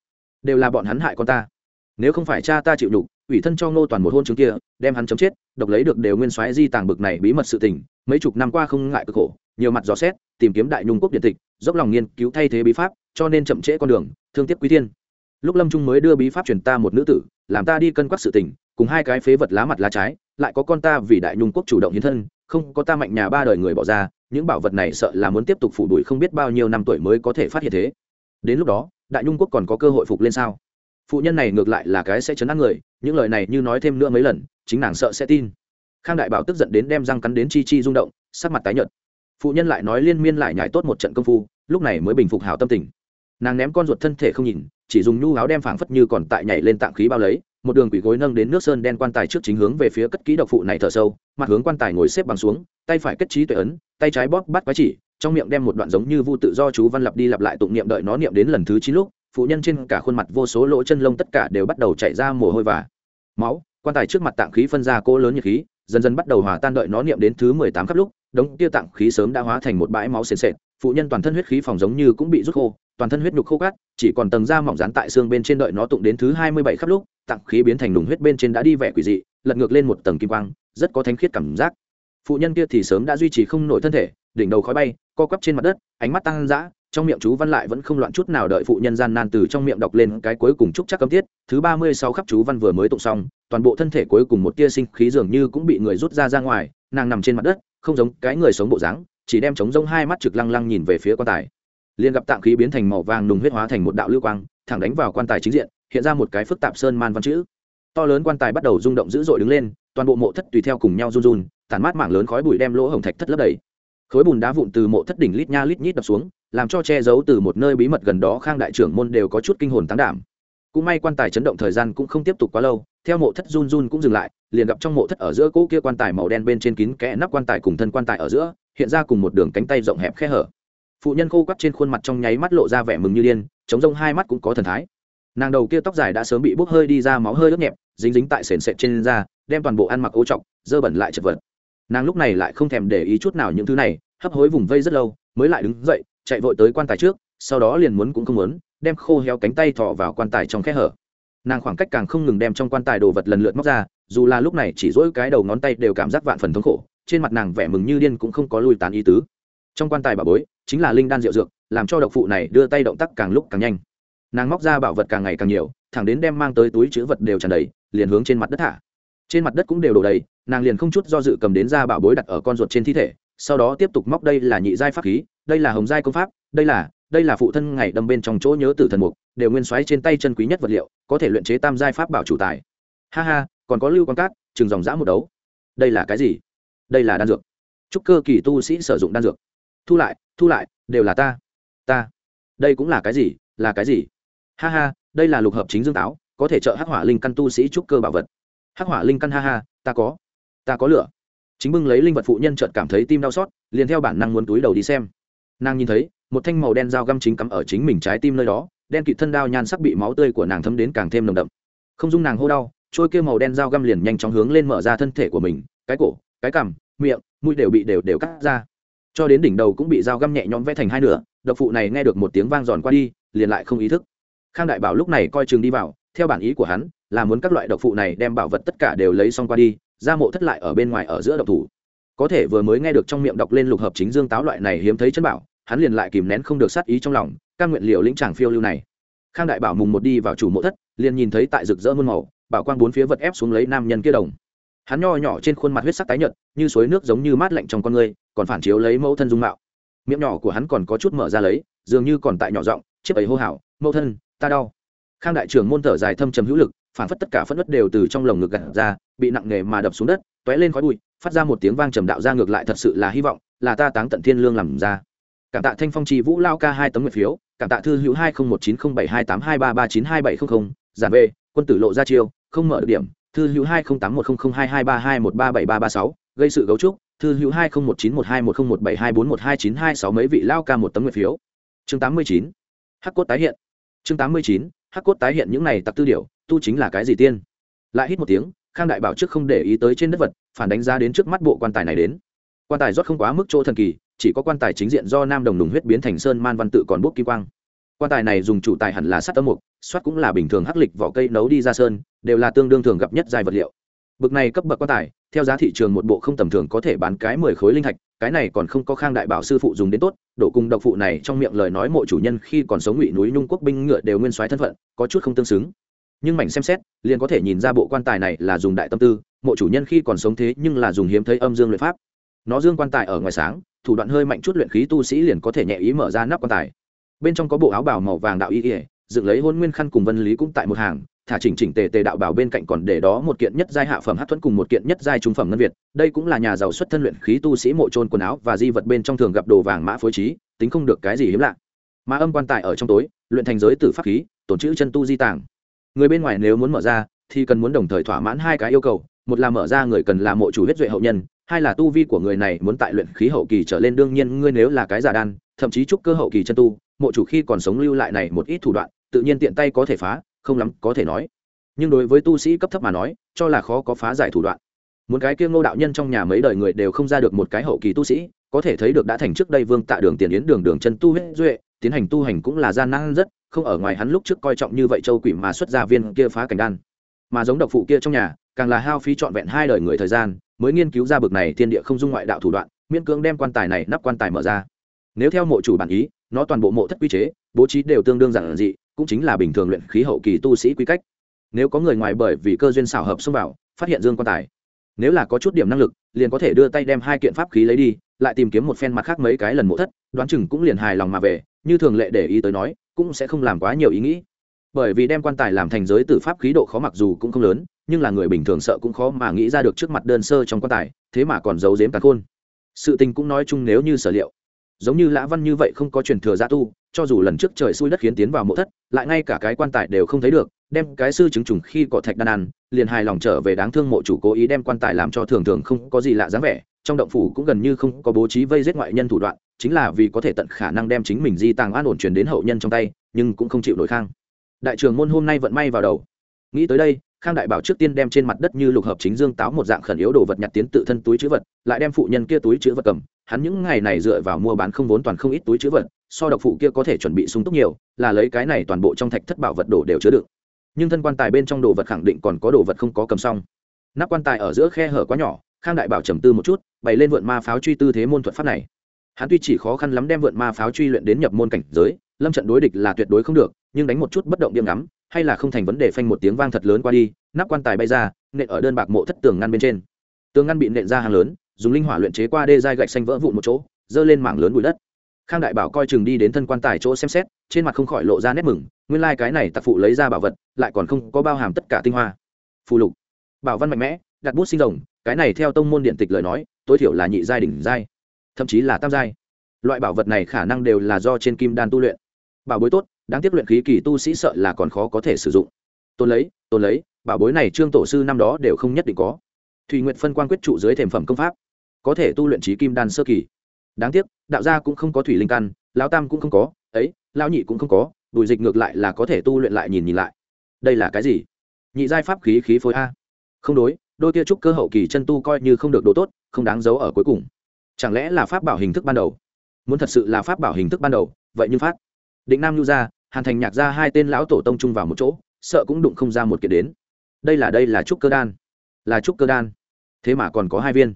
Đều là bọn hắn hại con ta. Nếu không phải cha ta chịu đục ủy thân cho ngô toàn một hôn chứng kia, đem hắn chấm chết, độc lấy được đều nguyên soái di tàng bực này bí mật sự tình, mấy chục năm qua không ngại cực khổ, nhiều mặt dò xét, tìm kiếm đại nhung quốc điện tịch, dốc lòng nghiên cứu thay thế bí pháp, cho nên chậm trễ con đường, thương tiếc quý thiên. Lúc lâm trung mới đưa bí pháp truyền ta một nữ tử, làm ta đi cân quắc sự tình cùng hai cái phế vật lá mặt lá trái, lại có con ta vì đại nhung quốc chủ động hiến thân, không có ta mạnh nhà ba đời người bỏ ra, những bảo vật này sợ là muốn tiếp tục phủ đuổi không biết bao nhiêu năm tuổi mới có thể phát hiện thế. Đến lúc đó, đại nhung quốc còn có cơ hội phục lên sao? Phụ nhân này ngược lại là cái sẽ chấn áp người, những lời này như nói thêm nữa mấy lần, chính nàng sợ sẽ tin. Khang đại bảo tức giận đến đem răng cắn đến chi chi rung động, sắc mặt tái nhợt. Phụ nhân lại nói liên miên lại nhảy tốt một trận công phu, lúc này mới bình phục hảo tâm tình. Nàng ném con ruột thân thể không nhìn, chỉ dùng nhu áo đem phảng phất như còn tại nhảy lên tạng khí bao lấy một đường quỷ gối nâng đến nước sơn đen quan tài trước chính hướng về phía cất kỹ độc phụ này thở sâu, mặt hướng quan tài ngồi xếp bằng xuống, tay phải kết trí tuệ ấn, tay trái bóp bắt quái chỉ, trong miệng đem một đoạn giống như vu tự do chú văn lặp đi lặp lại tụng niệm đợi nó niệm đến lần thứ chín lúc, phụ nhân trên cả khuôn mặt vô số lỗ chân lông tất cả đều bắt đầu chảy ra mồ hôi và máu, quan tài trước mặt tạng khí phân ra cô lớn nhiệt khí, dần dần bắt đầu hòa tan đợi nó niệm đến thứ mười tám khắp lúc, đống kia tạng khí sớm đã hóa thành một bãi máu sền sệt, phụ nhân toàn thân huyết khí phòng giống như cũng bị rút khô, toàn thân huyết nhục khô cát, chỉ còn tầng da mỏng dán tại xương bên trên đợi nó tụng đến thứ hai mươi bảy khắp lúc Tặng khí biến thành nùng huyết bên trên đã đi vẻ quỷ dị, lật ngược lên một tầng kim quang, rất có thánh khiết cảm giác. Phụ nhân kia thì sớm đã duy trì không nổi thân thể, đỉnh đầu khói bay, co quắp trên mặt đất, ánh mắt tăng dã, trong miệng chú văn lại vẫn không loạn chút nào đợi phụ nhân gian nan từ trong miệng đọc lên cái cuối cùng chúc chắc cấm tiết. Thứ ba mươi sáu khắp chú văn vừa mới tụng xong, toàn bộ thân thể cuối cùng một tia sinh khí dường như cũng bị người rút ra ra ngoài, nàng nằm trên mặt đất, không giống cái người sống bộ dáng, chỉ đem trống rông hai mắt trực lăng lăng nhìn về phía quan tài. Liền gặp tạm khí biến thành màu vàng nùng huyết hóa thành một đạo lưu quang, thẳng đánh vào quan tài chính diện hiện ra một cái phức tạp sơn man văn chữ. To lớn quan tài bắt đầu rung động dữ dội đứng lên, toàn bộ mộ thất tùy theo cùng nhau run run tàn mát mảng lớn khói bụi đem lỗ hổng thạch thất lấp đầy. Khối bùn đá vụn từ mộ thất đỉnh lít nha lít nhít đập xuống, làm cho che giấu từ một nơi bí mật gần đó khang đại trưởng môn đều có chút kinh hồn tán đảm. Cũng may quan tài chấn động thời gian cũng không tiếp tục quá lâu, theo mộ thất run run cũng dừng lại, liền gặp trong mộ thất ở giữa cỗ kia quan tài màu đen bên trên kín kẽ nắp quan tài cùng thân quan tài ở giữa, hiện ra cùng một đường cánh tay rộng hẹp khe hở. Phụ nhân khô quắt trên khuôn mặt trong nháy mắt lộ ra vẻ mừng như điên, chống rông hai mắt cũng có thần thái nàng đầu kia tóc dài đã sớm bị bốc hơi đi ra máu hơi ướt nhẹp, dính dính tại sền sệt trên da, đem toàn bộ ăn mặc ô trọc, dơ bẩn lại chật vật. Nàng lúc này lại không thèm để ý chút nào những thứ này, hấp hối vùng vây rất lâu, mới lại đứng dậy, chạy vội tới quan tài trước, sau đó liền muốn cũng không muốn, đem khô héo cánh tay thọ vào quan tài trong khe hở. Nàng khoảng cách càng không ngừng đem trong quan tài đồ vật lần lượt móc ra, dù là lúc này chỉ dỗi cái đầu ngón tay đều cảm giác vạn phần thống khổ, trên mặt nàng vẻ mừng như điên cũng không có lui tán ý tứ. Trong quan tài bà bối, chính là linh đan rượu dược, làm cho độc phụ này đưa tay động tác càng lúc càng nhanh nàng móc ra bảo vật càng ngày càng nhiều, thẳng đến đem mang tới túi chữ vật đều tràn đầy, liền hướng trên mặt đất thả. Trên mặt đất cũng đều đổ đầy, nàng liền không chút do dự cầm đến ra bảo bối đặt ở con ruột trên thi thể, sau đó tiếp tục móc đây là nhị giai pháp khí, đây là hồng giai công pháp, đây là đây là phụ thân ngày đâm bên trong chỗ nhớ tử thần mục, đều nguyên xoáy trên tay chân quý nhất vật liệu, có thể luyện chế tam giai pháp bảo chủ tài. Ha ha, còn có lưu quan cát chừng dòng dã một đấu. Đây là cái gì? Đây là đan dược. Chúc cơ kỳ tu sĩ sử dụng đan dược. Thu lại thu lại, đều là ta ta. Đây cũng là cái gì, là cái gì? Ha ha, đây là lục hợp chính dương táo, có thể trợ hắc hỏa linh căn tu sĩ trúc cơ bảo vật. Hắc hỏa linh căn, ha ha, ta có. Ta có lửa. Chính bưng lấy linh vật phụ nhân chợt cảm thấy tim đau xót, liền theo bản năng muốn túi đầu đi xem. Nàng nhìn thấy, một thanh màu đen dao găm chính cắm ở chính mình trái tim nơi đó, đen kịt thân đao nhan sắc bị máu tươi của nàng thấm đến càng thêm nồng đậm. Không dung nàng hô đau, trôi kia màu đen dao găm liền nhanh chóng hướng lên mở ra thân thể của mình, cái cổ, cái cằm, miệng, mũi đều bị đều đều cắt ra. Cho đến đỉnh đầu cũng bị dao găm nhẹ nhõm vẽ thành hai nửa, độc phụ này nghe được một tiếng vang giòn qua đi, liền lại không ý thức khang đại bảo lúc này coi chừng đi vào, theo bản ý của hắn, là muốn các loại độc phụ này đem bảo vật tất cả đều lấy xong qua đi, ra mộ thất lại ở bên ngoài ở giữa độc thủ. Có thể vừa mới nghe được trong miệng đọc lên lục hợp chính dương táo loại này hiếm thấy chân bảo, hắn liền lại kìm nén không được sát ý trong lòng căn nguyện liệu lĩnh tràng phiêu lưu này. Khang đại bảo mùng một đi vào chủ mộ thất, liền nhìn thấy tại rực rỡ muôn màu, bảo quang bốn phía vật ép xuống lấy nam nhân kia đồng. Hắn nho nhỏ trên khuôn mặt huyết sắc tái nhợt, như suối nước giống như mát lạnh trong con người, còn phản chiếu lấy mẫu thân dung mạo. Miệng nhỏ của hắn còn có chút mở ra lấy, dường như còn tại nhỏ giọng, chiếc ấy hô hào, mẫu thân ta đau. Khang đại trưởng môn thở dài thâm trầm hữu lực, phản phất tất cả phất nứt đều từ trong lồng ngực gạt ra, bị nặng nề mà đập xuống đất t lên khói bụi, phát ra một tiếng vang trầm đạo ra ngược lại thật sự là hy vọng, là ta táng tận thiên lương làm ra. Cảm tạ thanh phong trì vũ lao ca hai tấm nguyện phiếu, cảm tạ thư hữu hai không một chín không bảy hai tám hai ba ba chín hai bảy không không, giản về, quân tử lộ ra chiêu, không mở được điểm, thư hữu hai không tám một không không hai hai ba hai một ba bảy ba ba sáu, gây sự gấu trúc, thư hữu hai không một chín một hai một không một bảy hai bốn một hai chín hai sáu mấy vị lao ca một tấm nguyện phiếu. Chương tám mươi chín, hắc cốt tái hiện chương tám mươi chín, hắc cốt tái hiện những này tặc tư điểu, tu chính là cái gì tiên? Lại hít một tiếng, khang đại bảo trước không để ý tới trên đất vật, phản đánh giá đến trước mắt bộ quan tài này đến. Quan tài rót không quá mức chỗ thần kỳ, chỉ có quan tài chính diện do nam đồng nùng huyết biến thành sơn man văn tự còn bốc kim quang. Quan tài này dùng chủ tài hẳn là sắt tấm mục soát cũng là bình thường hắc lịch vỏ cây nấu đi ra sơn, đều là tương đương thường gặp nhất dài vật liệu. Bực này cấp bậc quan tài, theo giá thị trường một bộ không tầm thường có thể bán cái mười khối linh thạch cái này còn không có khang đại bảo sư phụ dùng đến tốt độ cùng độc phụ này trong miệng lời nói mộ chủ nhân khi còn sống ngụy núi nhung quốc binh ngựa đều nguyên soái thân phận, có chút không tương xứng. Nhưng mảnh xem xét, liền có thể nhìn ra bộ quan tài này là dùng đại tâm tư, mộ chủ nhân khi còn sống thế nhưng là dùng hiếm thấy âm dương luyện pháp. Nó dương quan tài ở ngoài sáng, thủ đoạn hơi mạnh chút luyện khí tu sĩ liền có thể nhẹ ý mở ra nắp quan tài. Bên trong có bộ áo bào màu vàng đạo y ỉa dựng lấy hôn nguyên khăn cùng vân lý cũng tại một hàng thả chỉnh chỉnh tề tề đạo bảo bên cạnh còn để đó một kiện nhất giai hạ phẩm hát thuẫn cùng một kiện nhất giai trung phẩm ngân việt. Đây cũng là nhà giàu xuất thân luyện khí tu sĩ mộ trôn quần áo và di vật bên trong thường gặp đồ vàng mã phối trí, tính không được cái gì hiếm lạ. Mà âm quan tài ở trong tối, luyện thành giới tử pháp khí, tổn chữ chân tu di tàng. Người bên ngoài nếu muốn mở ra, thì cần muốn đồng thời thỏa mãn hai cái yêu cầu, một là mở ra người cần là mộ chủ huyết duệ hậu nhân, hai là tu vi của người này muốn tại luyện khí hậu kỳ trở lên đương nhiên ngươi nếu là cái giả đan, thậm chí trúc cơ hậu kỳ chân tu, mộ chủ khi còn sống lưu lại này một ít thủ đoạn, tự nhiên tiện tay có thể phá không lắm có thể nói. Nhưng đối với tu sĩ cấp thấp mà nói, cho là khó có phá giải thủ đoạn. Muốn cái kia ngô đạo nhân trong nhà mấy đời người đều không ra được một cái hậu kỳ tu sĩ, có thể thấy được đã thành trước đây vương tạ đường tiền yến đường đường chân tu huyết duệ, tiến hành tu hành cũng là gian nan rất, không ở ngoài hắn lúc trước coi trọng như vậy châu quỷ mà xuất gia viên kia phá cảnh đan. Mà giống độc phụ kia trong nhà, càng là hao phí trọn vẹn hai đời người thời gian, mới nghiên cứu ra bực này thiên địa không dung ngoại đạo thủ đoạn, miễn cưỡng đem quan tài này nắp quan tài mở ra. Nếu theo mộ chủ bản ý, nó toàn bộ mộ thất quy chế, bố trí đều tương đương giản dị cũng chính là bình thường luyện khí hậu kỳ tu sĩ quy cách. Nếu có người ngoài bởi vì cơ duyên xảo hợp xông vào, phát hiện dương quan tài, nếu là có chút điểm năng lực, liền có thể đưa tay đem hai kiện pháp khí lấy đi, lại tìm kiếm một phen mặt khác mấy cái lần mộ thất, đoán chừng cũng liền hài lòng mà về, như thường lệ để ý tới nói, cũng sẽ không làm quá nhiều ý nghĩ. Bởi vì đem quan tài làm thành giới tử pháp khí độ khó mặc dù cũng không lớn, nhưng là người bình thường sợ cũng khó mà nghĩ ra được trước mặt đơn sơ trong quan tài, thế mà còn giấu giếm cả khôn. Sự tình cũng nói chung nếu như sở liệu, giống như lã văn như vậy không có truyền thừa gia tu cho dù lần trước trời xui đất khiến tiến vào mộ thất, lại ngay cả cái quan tài đều không thấy được, đem cái sư chứng trùng khi cọ thạch đan ăn, liền hài lòng trở về đáng thương mộ chủ cố ý đem quan tài làm cho thường thường không có gì lạ dáng vẻ, trong động phủ cũng gần như không có bố trí vây giết ngoại nhân thủ đoạn, chính là vì có thể tận khả năng đem chính mình di tàng an ổn truyền đến hậu nhân trong tay, nhưng cũng không chịu nổi khang. Đại trường môn hôm nay vận may vào đầu. Nghĩ tới đây, khang đại bảo trước tiên đem trên mặt đất như lục hợp chính dương táo một dạng khẩn yếu đồ vật nhặt tiến tự thân túi chữ vật, lại đem phụ nhân kia túi chữ vật cầm hắn những ngày này dựa vào mua bán không vốn toàn không ít túi chữ vật, so độc phụ kia có thể chuẩn bị sung túc nhiều, là lấy cái này toàn bộ trong thạch thất bảo vật đồ đều chứa đựng. Nhưng thân quan tài bên trong đồ vật khẳng định còn có đồ vật không có cầm xong. Nắp quan tài ở giữa khe hở quá nhỏ, khang đại bảo trầm tư một chút, bày lên vượn ma pháo truy tư thế môn thuật pháp này. Hắn tuy chỉ khó khăn lắm đem vượn ma pháo truy luyện đến nhập môn cảnh giới, lâm trận đối địch là tuyệt đối không được, nhưng đánh một chút bất động điểm ngắm, hay là không thành vấn đề phanh một tiếng vang thật lớn qua đi, nắp quan tài bay ra, nện ở đơn bạc mộ thất tường ngăn bên trên. Tường ngăn bị nện ra hàng lớn dùng linh hỏa luyện chế qua đê dai gạch xanh vỡ vụn một chỗ, dơ lên mảng lớn bụi đất. Khang đại bảo coi chừng đi đến thân quan tài chỗ xem xét, trên mặt không khỏi lộ ra nét mừng, nguyên lai、like、cái này tặc phụ lấy ra bảo vật, lại còn không có bao hàm tất cả tinh hoa. Phù lục. Bảo văn mạnh mẽ, đặt bút sinh rồng, cái này theo tông môn điện tịch lời nói, tối thiểu là nhị giai đỉnh giai, thậm chí là tam giai. Loại bảo vật này khả năng đều là do trên kim đan tu luyện. Bảo bối tốt, đáng tiếc luyện khí kỳ tu sĩ sợ là còn khó có thể sử dụng. Tôn lấy tôn lấy, bảo bối này trương tổ sư năm đó đều không nhất định có. Thùy nguyện phân quan quyết trụ dưới thềm phẩm công pháp có thể tu luyện trí kim đan sơ kỳ. Đáng tiếc, đạo gia cũng không có thủy linh căn, lão tam cũng không có, ấy, lão nhị cũng không có, bùi dịch ngược lại là có thể tu luyện lại nhìn nhìn lại. Đây là cái gì? Nhị giai pháp khí khí phối a. Không đối, đôi kia trúc cơ hậu kỳ chân tu coi như không được đồ tốt, không đáng giấu ở cuối cùng. Chẳng lẽ là pháp bảo hình thức ban đầu? Muốn thật sự là pháp bảo hình thức ban đầu, vậy nhưng phát. Định nam nhu ra, hàn thành nhạc ra hai tên lão tổ tông chung vào một chỗ, sợ cũng đụng không ra một kiện đến. Đây là đây là trúc cơ đan. Là trúc cơ đan. Thế mà còn có hai viên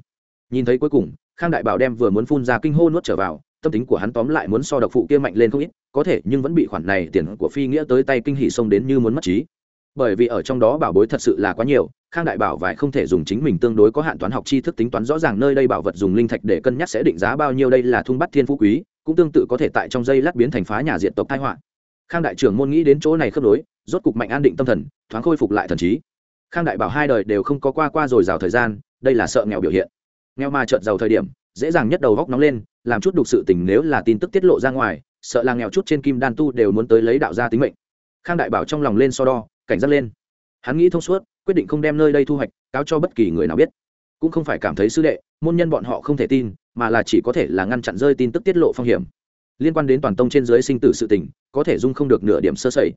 nhìn thấy cuối cùng, khang đại bảo đem vừa muốn phun ra kinh hô nuốt trở vào, tâm tính của hắn tóm lại muốn so độc phụ kia mạnh lên không ít, có thể nhưng vẫn bị khoản này tiền của phi nghĩa tới tay kinh hỷ xông đến như muốn mất trí. Bởi vì ở trong đó bảo bối thật sự là quá nhiều, khang đại bảo vải không thể dùng chính mình tương đối có hạn toán học tri thức tính toán rõ ràng nơi đây bảo vật dùng linh thạch để cân nhắc sẽ định giá bao nhiêu đây là thung bắt thiên phú quý, cũng tương tự có thể tại trong dây lát biến thành phá nhà diện tộc thái họa. Khang đại trưởng môn nghĩ đến chỗ này khớp nối, rốt cục mạnh an định tâm thần, thoáng khôi phục lại thần trí. Khang đại bảo hai đời đều không có qua qua rồi rào thời gian, đây là sợ nghèo biểu hiện nghèo mà trợn giàu thời điểm, dễ dàng nhất đầu góc nóng lên, làm chút đục sự tình nếu là tin tức tiết lộ ra ngoài, sợ là nghèo chút trên kim đan tu đều muốn tới lấy đạo gia tính mệnh. Khang đại bảo trong lòng lên so đo, cảnh giác lên. Hắn nghĩ thông suốt, quyết định không đem nơi đây thu hoạch, cáo cho bất kỳ người nào biết. Cũng không phải cảm thấy sư đệ, môn nhân bọn họ không thể tin, mà là chỉ có thể là ngăn chặn rơi tin tức tiết lộ phong hiểm. Liên quan đến toàn tông trên dưới sinh tử sự tình, có thể dung không được nửa điểm sơ sẩy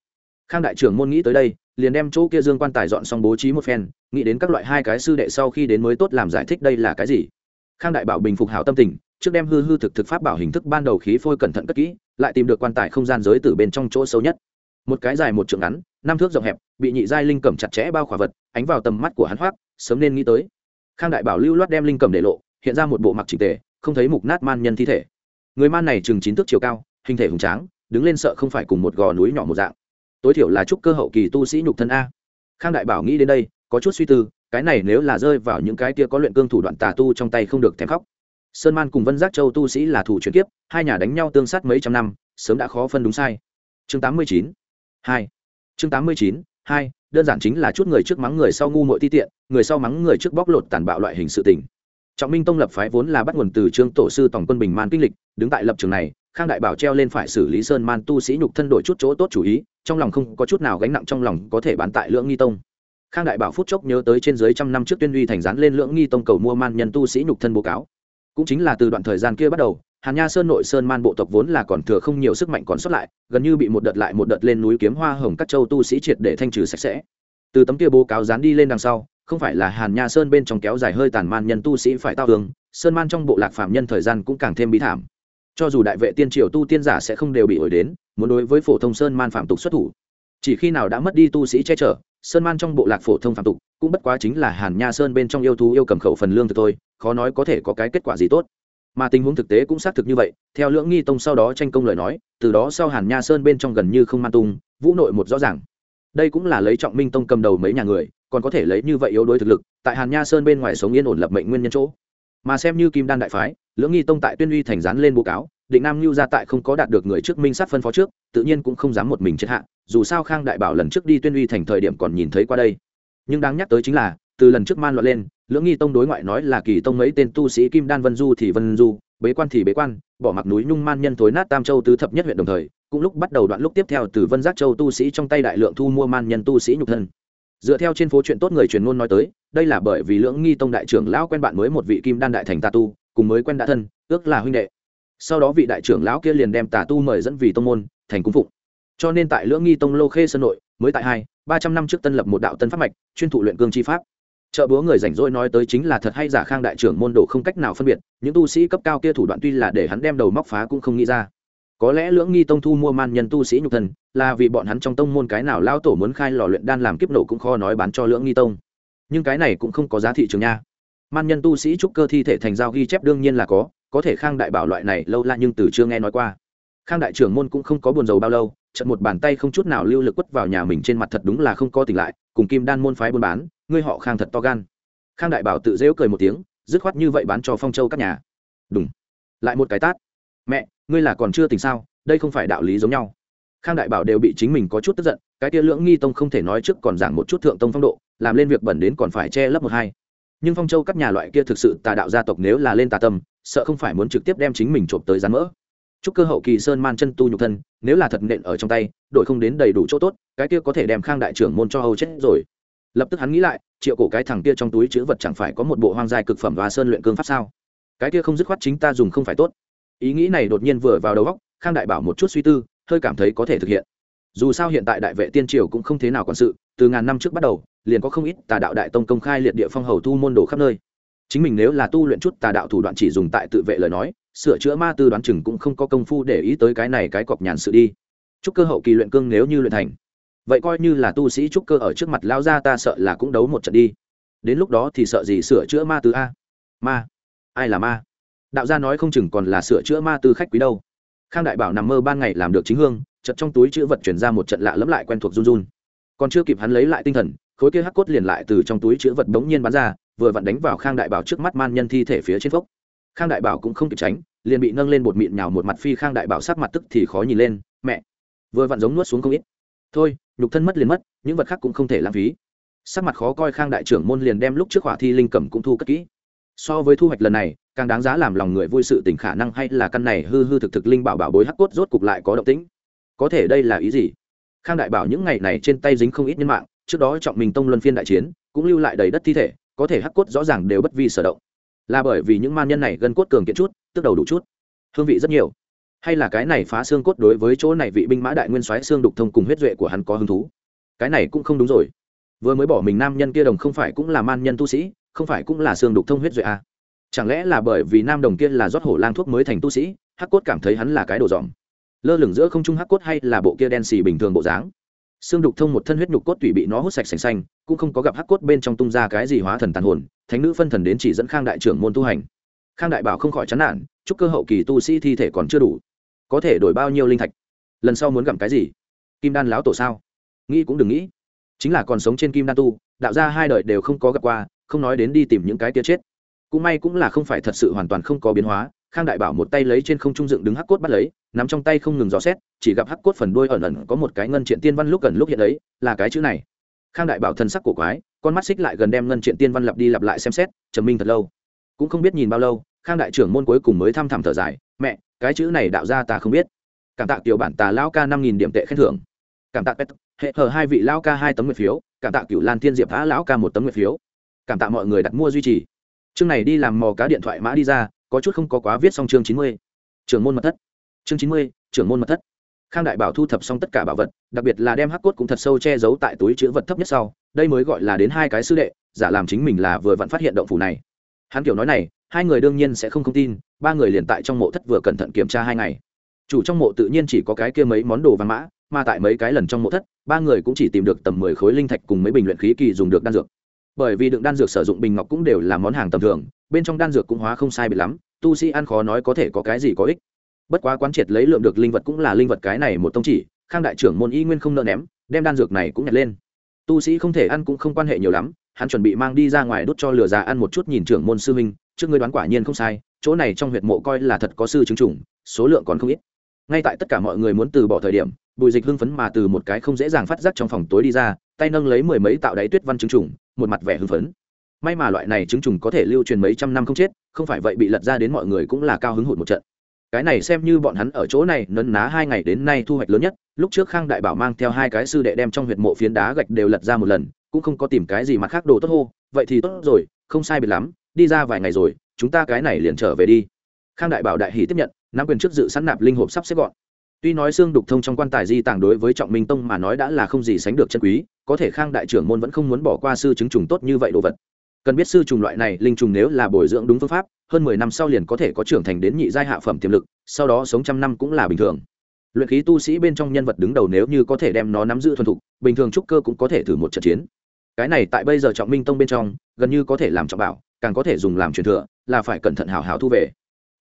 khang đại trưởng môn nghĩ tới đây, liền đem chỗ kia dương quan tài dọn xong bố trí một phen, nghĩ đến các loại hai cái sư đệ sau khi đến mới tốt làm giải thích đây là cái gì. Khang đại bảo bình phục hảo tâm tình, trước đem hư hư thực thực pháp bảo hình thức ban đầu khí phôi cẩn thận cất kỹ, lại tìm được quan tài không gian giới từ bên trong chỗ sâu nhất. Một cái dài một trượng ngắn, năm thước rộng hẹp, bị nhị giai linh cẩm chặt chẽ bao khỏa vật, ánh vào tầm mắt của hắn hoác, sớm nên nghĩ tới. Khang đại bảo lưu loát đem linh cẩm để lộ, hiện ra một bộ mặc trình tề, không thấy mục nát man nhân thi thể. Người man này chừng chín thước chiều cao, hình thể hùng tráng, đứng lên sợ không phải cùng một gò núi nhỏ một dạng tối thiểu là chúc cơ hậu kỳ tu sĩ nhục thân a. Khang đại bảo nghĩ đến đây, có chút suy tư, cái này nếu là rơi vào những cái kia có luyện cương thủ đoạn tà tu trong tay không được thèm khóc. Sơn man cùng vân giác châu tu sĩ là thủ chuyển kiếp, hai nhà đánh nhau tương sát mấy trăm năm, sớm đã khó phân đúng sai. Chương tám mươi chín, hai. Chương tám mươi chín, hai, đơn giản chính là chút người trước mắng người sau ngu muội ti tiện, người sau mắng người trước bóc lột tàn bạo loại hình sự tình. Trọng minh tông lập phái vốn là bắt nguồn từ trương tổ sư tổng quân bình man kinh lịch, đứng tại lập trường này khang đại bảo treo lên phải xử lý sơn man tu sĩ nhục thân đổi chút chỗ tốt chủ ý, trong lòng không có chút nào gánh nặng trong lòng có thể bán tại lưỡng nghi tông. Khang đại bảo phút chốc nhớ tới trên dưới trăm năm trước tuyên uy thành rán lên lưỡng nghi tông cầu mua man nhân tu sĩ nhục thân bố cáo. Cũng chính là từ đoạn thời gian kia bắt đầu, hàn nha sơn nội sơn man bộ tộc vốn là còn thừa không nhiều sức mạnh còn sót lại, gần như bị một đợt lại một đợt lên núi kiếm hoa hồng các châu tu sĩ triệt để thanh trừ sạch sẽ. Từ tấm kia bố cáo dán đi lên đằng sau, không phải là hàn nha sơn bên trong kéo dài hơi tàn man nhân tu sĩ phải tao tường sơn man trong bộ lạc phạm nhân thời gian cũng càng thêm bí thảm cho dù đại vệ tiên triều tu tiên giả sẽ không đều bị ổi đến, muốn đối với phổ thông sơn man phạm tục xuất thủ. Chỉ khi nào đã mất đi tu sĩ che chở, sơn man trong bộ lạc phổ thông phạm tục cũng bất quá chính là hàn nha sơn bên trong yêu thú yêu cầm khẩu phần lương từ tôi khó nói có thể có cái kết quả gì tốt. Mà tình huống thực tế cũng xác thực như vậy, theo lưỡng nghi tông sau đó tranh công lời nói, từ đó sau hàn nha sơn bên trong gần như không man tung, vũ nội một rõ ràng. Đây cũng là lấy trọng minh tông cầm đầu mấy nhà người, còn có thể lấy như vậy yếu đuối thực lực, tại hàn nha sơn bên ngoài sống yên ổn lập mệnh nguyên nhân chỗ mà xem như kim đan đại phái, lưỡng nghi tông tại tuyên uy thành dán lên bố cáo, định nam lưu ra tại không có đạt được người trước minh sát phân phó trước, tự nhiên cũng không dám một mình chết hạ, dù sao khang đại bảo lần trước đi tuyên uy thành thời điểm còn nhìn thấy qua đây. Nhưng đáng nhắc tới chính là, từ lần trước man loạn lên, lưỡng nghi tông đối ngoại nói là kỳ tông mấy tên tu sĩ kim đan vân du thì vân du, bế quan thì bế quan, bỏ mặc núi nhung man nhân thối nát tam châu tứ thập nhất huyện đồng thời, cũng lúc bắt đầu đoạn lúc tiếp theo từ vân giác châu tu sĩ trong tay đại lượng thu mua man nhân tu sĩ nhục thân dựa theo trên phố chuyện tốt người truyền ngôn nói tới, đây là bởi vì lưỡng nghi tông đại trưởng lão quen bạn mới một vị kim đan đại thành tà tu, cùng mới quen đã thân, ước là huynh đệ. Sau đó vị đại trưởng lão kia liền đem tà tu mời dẫn vì tông môn, thành cung phụng. Cho nên tại lưỡng nghi tông lô khê sơn nội, mới tại hai, ba trăm năm trước tân lập một đạo tân pháp mạch, chuyên thụ luyện cương chi pháp. Chợ búa người rảnh rỗi nói tới chính là thật hay giả khang đại trưởng môn đồ không cách nào phân biệt, những tu sĩ cấp cao kia thủ đoạn tuy là để hắn đem đầu móc phá cũng không nghĩ ra có lẽ lưỡng nghi tông thu mua man nhân tu sĩ nhục thân, là vì bọn hắn trong tông môn cái nào lao tổ muốn khai lò luyện đan làm kiếp nổ cũng khó nói bán cho lưỡng nghi tông. Nhưng cái này cũng không có giá thị trường nha. Man nhân tu sĩ trúc cơ thi thể thành giao ghi chép đương nhiên là có có thể khang đại bảo loại này lâu la nhưng từ chưa nghe nói qua. Khang đại trưởng môn cũng không có buồn rầu bao lâu trận một bàn tay không chút nào lưu lực quất vào nhà mình trên mặt thật đúng là không có tỉnh lại, cùng kim đan môn phái buôn bán, ngươi họ khang thật to gan. Khang đại bảo tự dễu cười một tiếng, dứt khoát như vậy bán cho phong châu các nhà. Đúng lại một cái tát mẹ, ngươi là còn chưa tỉnh sao? Đây không phải đạo lý giống nhau. Khang đại bảo đều bị chính mình có chút tức giận, cái tia lưỡng nghi tông không thể nói trước còn giảng một chút thượng tông phong độ, làm lên việc bẩn đến còn phải che lấp một hai. Nhưng phong châu các nhà loại kia thực sự tà đạo gia tộc nếu là lên tà tâm, sợ không phải muốn trực tiếp đem chính mình trộm tới rán mỡ. Chúc cơ hậu kỳ sơn man chân tu nhục thân, nếu là thật nện ở trong tay đội không đến đầy đủ chỗ tốt, cái kia có thể đem khang đại trưởng môn cho hầu chết rồi. Lập tức hắn nghĩ lại, triệu cổ cái thằng kia trong túi chữ vật chẳng phải có một bộ hoang giai cực phẩm và sơn luyện cương pháp sao? Cái kia không dứt khoát chính ta dùng không phải tốt ý nghĩ này đột nhiên vừa vào đầu óc, khang đại bảo một chút suy tư, hơi cảm thấy có thể thực hiện. Dù sao hiện tại đại vệ tiên triều cũng không thế nào quản sự, từ ngàn năm trước bắt đầu, liền có không ít tà đạo đại tông công khai liệt địa phong hầu thu môn đồ khắp nơi. Chính mình nếu là tu luyện chút tà đạo thủ đoạn chỉ dùng tại tự vệ lời nói, sửa chữa ma tư đoán chừng cũng không có công phu để ý tới cái này cái cọc nhàn sự đi. Chúc cơ hậu kỳ luyện cương nếu như luyện thành, vậy coi như là tu sĩ trúc cơ ở trước mặt lao ra ta sợ là cũng đấu một trận đi. Đến lúc đó thì sợ gì sửa chữa ma tư a? Ma, ai là ma? Đạo gia nói không chừng còn là sửa chữa ma tư khách quý đâu. Khang đại bảo nằm mơ ban ngày làm được chính hương chật trong túi chữ vật chuyển ra một trận lạ lẫm lại quen thuộc run run. Còn chưa kịp hắn lấy lại tinh thần, khối kia hắc cốt liền lại từ trong túi chữ vật đống nhiên bắn ra, vừa vặn đánh vào khang đại bảo trước mắt man nhân thi thể phía trên phốc. Khang đại bảo cũng không kịp tránh, liền bị nâng lên bột mịn nhào một mặt phi khang đại bảo sắc mặt tức thì khó nhìn lên, mẹ! Vừa vặn giống nuốt xuống không ít. Thôi, nhục thân mất liền mất, những vật khác cũng không thể lãng phí. Sắc mặt khó coi khang đại trưởng môn liền đem lúc trước hỏa thi linh cầm cũng thu cất kỹ so với thu hoạch lần này, càng đáng giá làm lòng người vui sự tỉnh khả năng hay là căn này hư hư thực thực linh bảo bảo bối hắc cốt rốt cục lại có động tĩnh. Có thể đây là ý gì? Khang đại bảo những ngày này trên tay dính không ít nhân mạng, trước đó trọng mình tông luân phiên đại chiến, cũng lưu lại đầy đất thi thể, có thể hắc cốt rõ ràng đều bất vi sở động. Là bởi vì những man nhân này gân cốt cường kiện chút, tức đầu đủ chút. Hương vị rất nhiều. Hay là cái này phá xương cốt đối với chỗ này vị binh mã đại nguyên soái xương đục thông cùng huyết duệ của hắn có hứng thú? Cái này cũng không đúng rồi. Vừa mới bỏ mình nam nhân kia đồng không phải cũng là man nhân tu sĩ không phải cũng là xương đục thông huyết duệ à. chẳng lẽ là bởi vì nam đồng kia là rót hổ lang thuốc mới thành tu sĩ, hắc cốt cảm thấy hắn là cái đồ dòm lơ lửng giữa không trung hắc cốt hay là bộ kia đen xì bình thường bộ dáng? Xương đục thông một thân huyết nhục cốt tủy bị nó hút sạch sành xanh, cũng không có gặp hắc cốt bên trong tung ra cái gì hóa thần tàn hồn, thánh nữ phân thần đến chỉ dẫn khang đại trưởng môn tu hành. Khang đại bảo không khỏi chán nản, chúc cơ hậu kỳ tu sĩ thi thể còn chưa đủ, có thể đổi bao nhiêu linh thạch? Lần sau muốn gặm cái gì? Kim đan láo tổ sao? Nghĩ cũng đừng nghĩ. Chính là còn sống trên kim đan tu, đạo ra hai đời đều không có gặp qua không nói đến đi tìm những cái tia chết. Cũng may cũng là không phải thật sự hoàn toàn không có biến hóa, khang đại bảo một tay lấy trên không trung dựng đứng hắc cốt bắt lấy, nắm trong tay không ngừng dò xét, chỉ gặp hắc cốt phần đuôi ẩn ẩn có một cái ngân triện tiên văn lúc gần lúc hiện ấy là cái chữ này. Khang đại bảo thần sắc cổ quái, con mắt xích lại gần đem ngân triện tiên văn lặp đi lặp lại xem xét, trầm minh thật lâu. Cũng không biết nhìn bao lâu, khang đại trưởng môn cuối cùng mới thăm thẳm thở dài, mẹ, cái chữ này đạo ra ta không biết. Cảm tạ tiểu bản tà lao ca năm nghìn điểm tệ khen thưởng. Cảm tạ pet, hệ hờ hai vị lao ca hai tấm nguyệt phiếu. Cảm tạ cựu lan thiên diệp phá lão ca một tấm nguyệt phiếu cảm tạ mọi người đặt mua duy trì. Chương này đi làm mò cá điện thoại mã đi ra, có chút không có quá viết xong chương chín mươi. Trưởng môn mật thất. Chương chín mươi, trưởng môn mật thất. Khang đại bảo thu thập xong tất cả bảo vật, đặc biệt là đem hắc cốt cũng thật sâu che giấu tại túi chữ vật thấp nhất sau, đây mới gọi là đến hai cái sư đệ, giả làm chính mình là vừa vặn phát hiện động phủ này. Hắn kiểu nói này, hai người đương nhiên sẽ không không tin, ba người liền tại trong mộ thất vừa cẩn thận kiểm tra hai ngày. Chủ trong mộ tự nhiên chỉ có cái kia mấy món đồ vàng mã, mà tại mấy cái lần trong mộ thất, ba người cũng chỉ tìm được tầm mười khối linh thạch cùng mấy bình luyện khí kỳ dùng được đan dược bởi vì đựng đan dược sử dụng bình ngọc cũng đều là món hàng tầm thường, bên trong đan dược cũng hóa không sai bị lắm, tu sĩ ăn khó nói có thể có cái gì có ích. Bất quá quán triệt lấy lượng được linh vật cũng là linh vật cái này một tông chỉ, khang đại trưởng môn y nguyên không nợ ném, đem đan dược này cũng nhặt lên. Tu sĩ không thể ăn cũng không quan hệ nhiều lắm, hắn chuẩn bị mang đi ra ngoài đốt cho lửa già ăn một chút nhìn trưởng môn sư huynh, trước ngươi đoán quả nhiên không sai, chỗ này trong huyệt mộ coi là thật có sư chứng chủng, số lượng còn không ít. Ngay tại tất cả mọi người muốn từ bỏ thời điểm, bùi dịch hưng phấn mà từ một cái không dễ dàng phát giác trong phòng tối đi ra, tay nâng lấy mười mấy tạo đáy tuyết văn chứng chủng một mặt vẻ hưng phấn. May mà loại này chứng trùng có thể lưu truyền mấy trăm năm không chết, không phải vậy bị lật ra đến mọi người cũng là cao hứng hụt một trận. Cái này xem như bọn hắn ở chỗ này nấn ná hai ngày đến nay thu hoạch lớn nhất, lúc trước khang đại bảo mang theo hai cái sư đệ đem trong huyệt mộ phiến đá gạch đều lật ra một lần, cũng không có tìm cái gì mặt khác đồ tốt hô, vậy thì tốt rồi, không sai biệt lắm, đi ra vài ngày rồi, chúng ta cái này liền trở về đi. Khang đại bảo đại hỷ tiếp nhận, nắm quyền trước dự sẵn nạp linh hộp sắp xếp gọn tuy nói xương đục thông trong quan tài di tàng đối với trọng minh tông mà nói đã là không gì sánh được chân quý, có thể khang đại trưởng môn vẫn không muốn bỏ qua sư chứng trùng tốt như vậy đồ vật. Cần biết sư trùng loại này, linh trùng nếu là bồi dưỡng đúng phương pháp, hơn mười năm sau liền có thể có trưởng thành đến nhị giai hạ phẩm tiềm lực, sau đó sống trăm năm cũng là bình thường. Luyện khí tu sĩ bên trong nhân vật đứng đầu nếu như có thể đem nó nắm giữ thuần thục, bình thường trúc cơ cũng có thể thử một trận chiến. Cái này tại bây giờ trọng minh tông bên trong, gần như có thể làm trọng bảo, càng có thể dùng làm truyền thừa, là phải cẩn thận hào hào thu về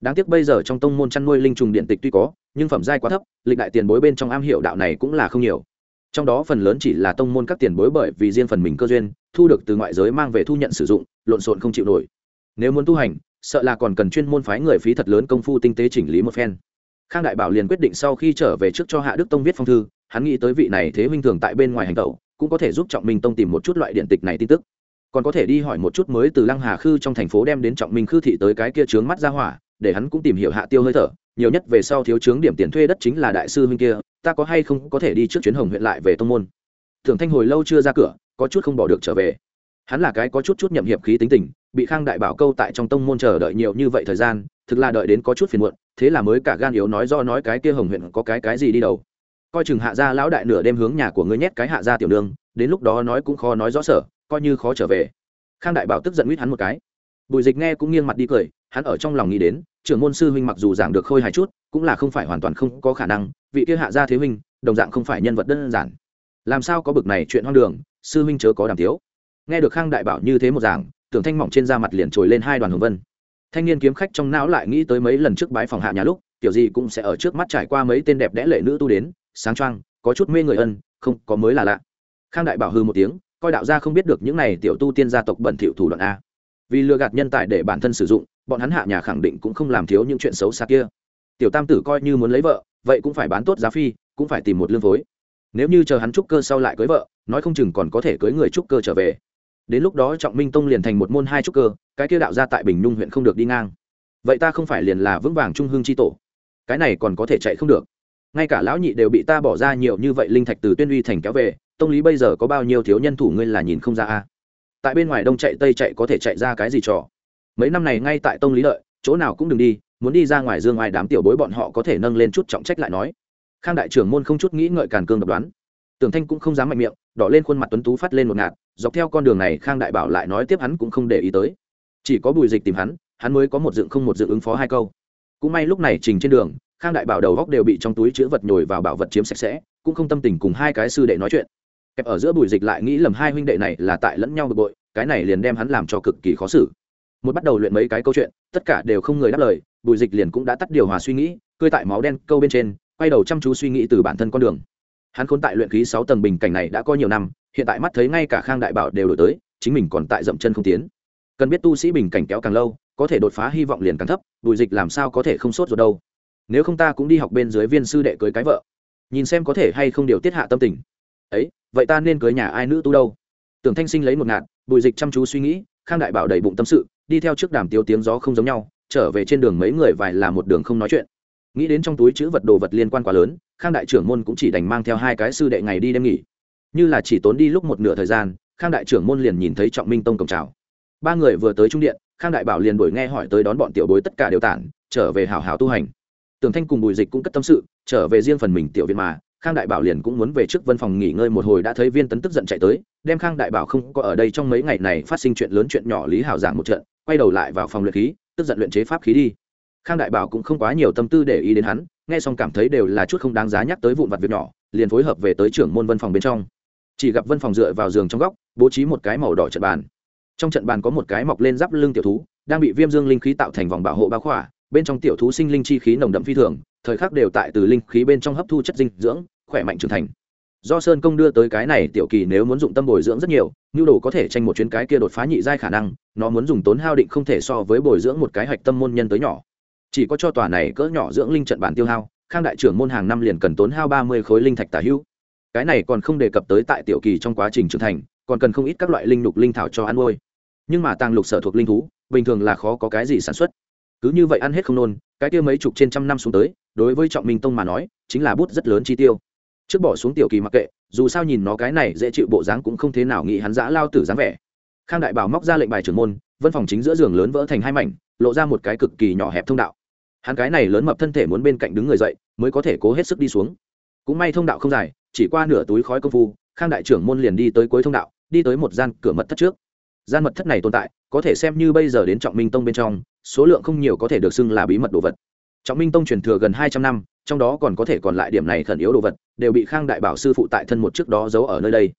đáng tiếc bây giờ trong tông môn chăn nuôi linh trùng điện tịch tuy có, nhưng phẩm giai quá thấp, lịch đại tiền bối bên trong am hiểu đạo này cũng là không nhiều. Trong đó phần lớn chỉ là tông môn các tiền bối bởi vì riêng phần mình cơ duyên, thu được từ ngoại giới mang về thu nhận sử dụng, lộn xộn không chịu nổi. Nếu muốn tu hành, sợ là còn cần chuyên môn phái người phí thật lớn công phu tinh tế chỉnh lý một phen. Khang đại bảo liền quyết định sau khi trở về trước cho hạ đức tông viết phong thư, hắn nghĩ tới vị này thế huynh thường tại bên ngoài hành tẩu, cũng có thể giúp trọng minh tông tìm một chút loại điện tịch này tin tức. Còn có thể đi hỏi một chút mới từ lăng hà khư trong thành phố đem đến trọng minh khư thị tới cái kia trướng mắt ra hỏa để hắn cũng tìm hiểu hạ tiêu hơi thở, nhiều nhất về sau thiếu chướng điểm tiền thuê đất chính là đại sư huynh kia, ta có hay không có thể đi trước chuyến hồng huyện lại về tông môn? Thường thanh hồi lâu chưa ra cửa, có chút không bỏ được trở về. Hắn là cái có chút chút nhậm hiệp khí tính tình, bị khang đại bảo câu tại trong tông môn chờ đợi nhiều như vậy thời gian, thực là đợi đến có chút phiền muộn, thế là mới cả gan yếu nói do nói cái kia hồng huyện có cái cái gì đi đầu coi chừng hạ gia lão đại nửa đêm hướng nhà của ngươi nhét cái hạ gia tiểu đường đến lúc đó nói cũng khó nói rõ sở, coi như khó trở về. Khang đại bảo tức giận huýt hắn một cái. Bùi dịch nghe cũng nghiêng mặt đi cười hắn ở trong lòng nghĩ đến, trưởng môn sư huynh mặc dù giảng được khôi hài chút, cũng là không phải hoàn toàn không có khả năng, vị kia hạ gia thế huynh, đồng dạng không phải nhân vật đơn giản. Làm sao có bực này chuyện hoang đường, sư huynh chớ có đàm tiếu. Nghe được khang đại bảo như thế một giảng, tưởng thanh mỏng trên da mặt liền trồi lên hai đoàn hồng vân. Thanh niên kiếm khách trong não lại nghĩ tới mấy lần trước bái phòng hạ nhà lúc, tiểu gì cũng sẽ ở trước mắt trải qua mấy tên đẹp đẽ lệ nữ tu đến, sáng choang, có chút mê người ân, không, có mới là lạ. Khang đại bảo hư một tiếng, coi đạo gia không biết được những này tiểu tu tiên gia tộc bẩn thỉu thủ đoạn a vì lừa gạt nhân tài để bản thân sử dụng, bọn hắn hạ nhà khẳng định cũng không làm thiếu những chuyện xấu xa kia. Tiểu tam tử coi như muốn lấy vợ, vậy cũng phải bán tốt giá phi, cũng phải tìm một lương phối. Nếu như chờ hắn trúc cơ sau lại cưới vợ, nói không chừng còn có thể cưới người trúc cơ trở về. Đến lúc đó trọng minh tông liền thành một môn hai trúc cơ, cái kia đạo ra tại bình nhung huyện không được đi ngang. Vậy ta không phải liền là vững vàng trung hương c tổ? Cái này còn có thể chạy không được. Ngay cả lão nhị đều bị ta bỏ ra nhiều như vậy linh thạch từ tuyên uy thành kéo về, tông lý bây giờ có bao nhiêu thiếu nhân thủ ngươi là nhìn không ra a? Tại bên ngoài đông chạy tây chạy có thể chạy ra cái gì trò? Mấy năm này ngay tại tông lý lợi, chỗ nào cũng đừng đi, muốn đi ra ngoài dương ai đám tiểu bối bọn họ có thể nâng lên chút trọng trách lại nói. Khang đại trưởng môn không chút nghĩ ngợi càn cương độc đoán. Tưởng thanh cũng không dám mạnh miệng, đỏ lên khuôn mặt tuấn tú phát lên một ngạt, dọc theo con đường này khang đại bảo lại nói tiếp hắn cũng không để ý tới. Chỉ có bùi dịch tìm hắn hắn mới có một dựng không một dựng ứng phó hai câu. Cũng may lúc này trình trên đường, khang đại bảo đầu góc đều bị trong túi chữ vật nhồi vào bảo vật chiếm sạch sẽ, cũng không tâm tình cùng hai cái sư đệ nói chuyện kẹp ở giữa bùi dịch lại nghĩ lầm hai huynh đệ này là tại lẫn nhau bực bội, cái này liền đem hắn làm cho cực kỳ khó xử. Một bắt đầu luyện mấy cái câu chuyện, tất cả đều không người đáp lời, bùi dịch liền cũng đã tắt điều hòa suy nghĩ cơi tại máu đen câu bên trên, quay đầu chăm chú suy nghĩ từ bản thân con đường. Hắn khốn tại luyện khí sáu tầng bình cảnh này đã có nhiều năm, hiện tại mắt thấy ngay cả khang đại bảo đều đổi tới, chính mình còn tại dậm chân không tiến. Cần biết tu sĩ bình cảnh kéo càng lâu, có thể đột phá hy vọng liền càng thấp, bùi dịch làm sao có thể không sốt rồi đâu. Nếu không ta cũng đi học bên dưới viên sư đệ cưới cái vợ. Nhìn xem có thể hay không điều tiết hạ tâm tình. Ấy vậy ta nên cưới nhà ai nữ tu đâu? Tưởng thanh sinh lấy một ngạn bùi dịch chăm chú suy nghĩ, khang đại bảo đầy bụng tâm sự, đi theo trước đàm tiếu tiếng gió không giống nhau, trở về trên đường mấy người vài là một đường không nói chuyện. Nghĩ đến trong túi chữ vật đồ vật liên quan quá lớn, khang đại trưởng môn cũng chỉ đành mang theo hai cái sư đệ ngày đi đêm nghỉ. Như là chỉ tốn đi lúc một nửa thời gian, khang đại trưởng môn liền nhìn thấy trọng minh tông cổng trào ba người vừa tới trung điện, khang đại bảo liền đổi nghe hỏi tới đón bọn tiểu bối tất cả đều tản, trở về hảo hảo tu hành. Tường thanh cùng bùi dịch cũng cất tâm sự, trở về riêng phần mình tiểu viện mà khang đại bảo liền cũng muốn về trước văn phòng nghỉ ngơi một hồi đã thấy viên tấn tức giận chạy tới, đem khang đại bảo không có ở đây trong mấy ngày này phát sinh chuyện lớn chuyện nhỏ lý hảo giảng một trận, quay đầu lại vào phòng luyện khí, tức giận luyện chế pháp khí đi. Khang đại bảo cũng không quá nhiều tâm tư để ý đến hắn, nghe xong cảm thấy đều là chút không đáng giá nhắc tới vụn vặt việc nhỏ, liền phối hợp về tới trưởng môn văn phòng bên trong. Chỉ gặp văn phòng dựa vào giường trong góc, bố trí một cái màu đỏ trận bàn. Trong trận bàn có một cái mọc lên giáp lưng tiểu thú, đang bị viêm dương linh khí tạo thành vòng bảo hộ bao khỏa, bên trong tiểu thú sinh linh chi khí nồng đậm phi thường, thời khắc đều tại từ linh khí bên trong hấp thu chất dinh dưỡng khỏe mạnh trưởng thành. Do sơn công đưa tới cái này tiểu kỳ nếu muốn dụng tâm bồi dưỡng rất nhiều nhu đồ có thể tranh một chuyến cái kia đột phá nhị giai khả năng, nó muốn dùng tốn hao định không thể so với bồi dưỡng một cái hạch tâm môn nhân tới nhỏ. Chỉ có cho tòa này cỡ nhỏ dưỡng linh trận bản tiêu hao, khang đại trưởng môn hàng năm liền cần tốn hao ba mươi khối linh thạch tả hữu. Cái này còn không đề cập tới tại tiểu kỳ trong quá trình trưởng thành, còn cần không ít các loại linh lục linh thảo cho ăn nuôi. Nhưng mà tàng lục sở thuộc linh thú, bình thường là khó có cái gì sản xuất. Cứ như vậy ăn hết không nôn, cái kia mấy chục trên trăm năm xuống tới, đối với trọng minh tông mà nói, chính là bút rất lớn chi tiêu trước bỏ xuống tiểu kỳ mặc kệ, dù sao nhìn nó cái này dễ chịu bộ dáng cũng không thế nào nghĩ hắn dã lao tử dáng vẻ. Khang đại bảo móc ra lệnh bài trưởng môn văn phòng chính giữa giường lớn vỡ thành hai mảnh, lộ ra một cái cực kỳ nhỏ hẹp thông đạo. Hắn cái này lớn mập thân thể muốn bên cạnh đứng người dậy, mới có thể cố hết sức đi xuống. Cũng may thông đạo không dài, chỉ qua nửa túi khói công phu, khang đại trưởng môn liền đi tới cuối thông đạo, đi tới một gian cửa mật thất trước. Gian mật thất này tồn tại, có thể xem như bây giờ đến trọng minh tông bên trong, số lượng không nhiều có thể được xưng là bí mật đồ vật. Trọng minh tông truyền thừa gần hai trăm năm trong đó còn có thể còn lại điểm này khẩn yếu đồ vật, đều bị khang đại bảo sư phụ tại thân một trước đó giấu ở nơi đây.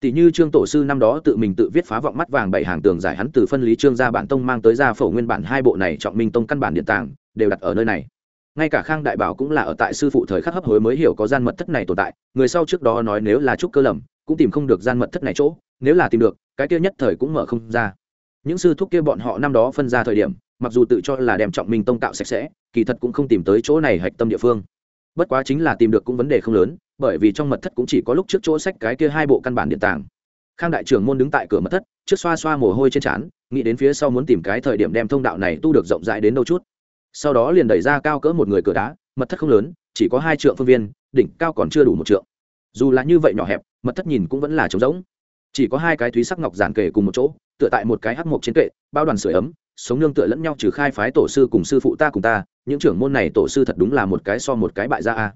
Tỷ như trương tổ sư năm đó tự mình tự viết phá vọng mắt vàng bảy hàng tường giải hắn từ phân lý trương gia bản tông mang tới ra phổ nguyên bản hai bộ này trọng minh tông căn bản điện tàng, đều đặt ở nơi này. Ngay cả khang đại bảo cũng là ở tại sư phụ thời khắc hấp hối mới hiểu có gian mật thất này tồn tại, người sau trước đó nói nếu là trúc cơ lầm, cũng tìm không được gian mật thất này chỗ, nếu là tìm được, cái kia nhất thời cũng mở không ra. Những sư thúc kia bọn họ năm đó phân ra thời điểm, mặc dù tự cho là đem trọng minh tông tạo sạch sẽ, kỳ thật cũng không tìm tới chỗ này hạch tâm địa phương bất quá chính là tìm được cũng vấn đề không lớn, bởi vì trong mật thất cũng chỉ có lúc trước chỗ sách cái kia hai bộ căn bản điện tàng. Khang đại trưởng môn đứng tại cửa mật thất, trước xoa xoa mồ hôi trên trán, nghĩ đến phía sau muốn tìm cái thời điểm đem thông đạo này tu được rộng rãi đến đâu chút. Sau đó liền đẩy ra cao cỡ một người cửa đá, mật thất không lớn, chỉ có hai trượng phương viên, đỉnh cao còn chưa đủ một trượng. Dù là như vậy nhỏ hẹp, mật thất nhìn cũng vẫn là trống rỗng. Chỉ có hai cái thúy sắc ngọc giản kề cùng một chỗ, tựa tại một cái hắc mộc trên kệ, bao đoàn sưởi ấm, sống nương tựa lẫn nhau trừ khai phái tổ sư cùng sư phụ ta cùng ta những trưởng môn này tổ sư thật đúng là một cái so một cái bại gia a.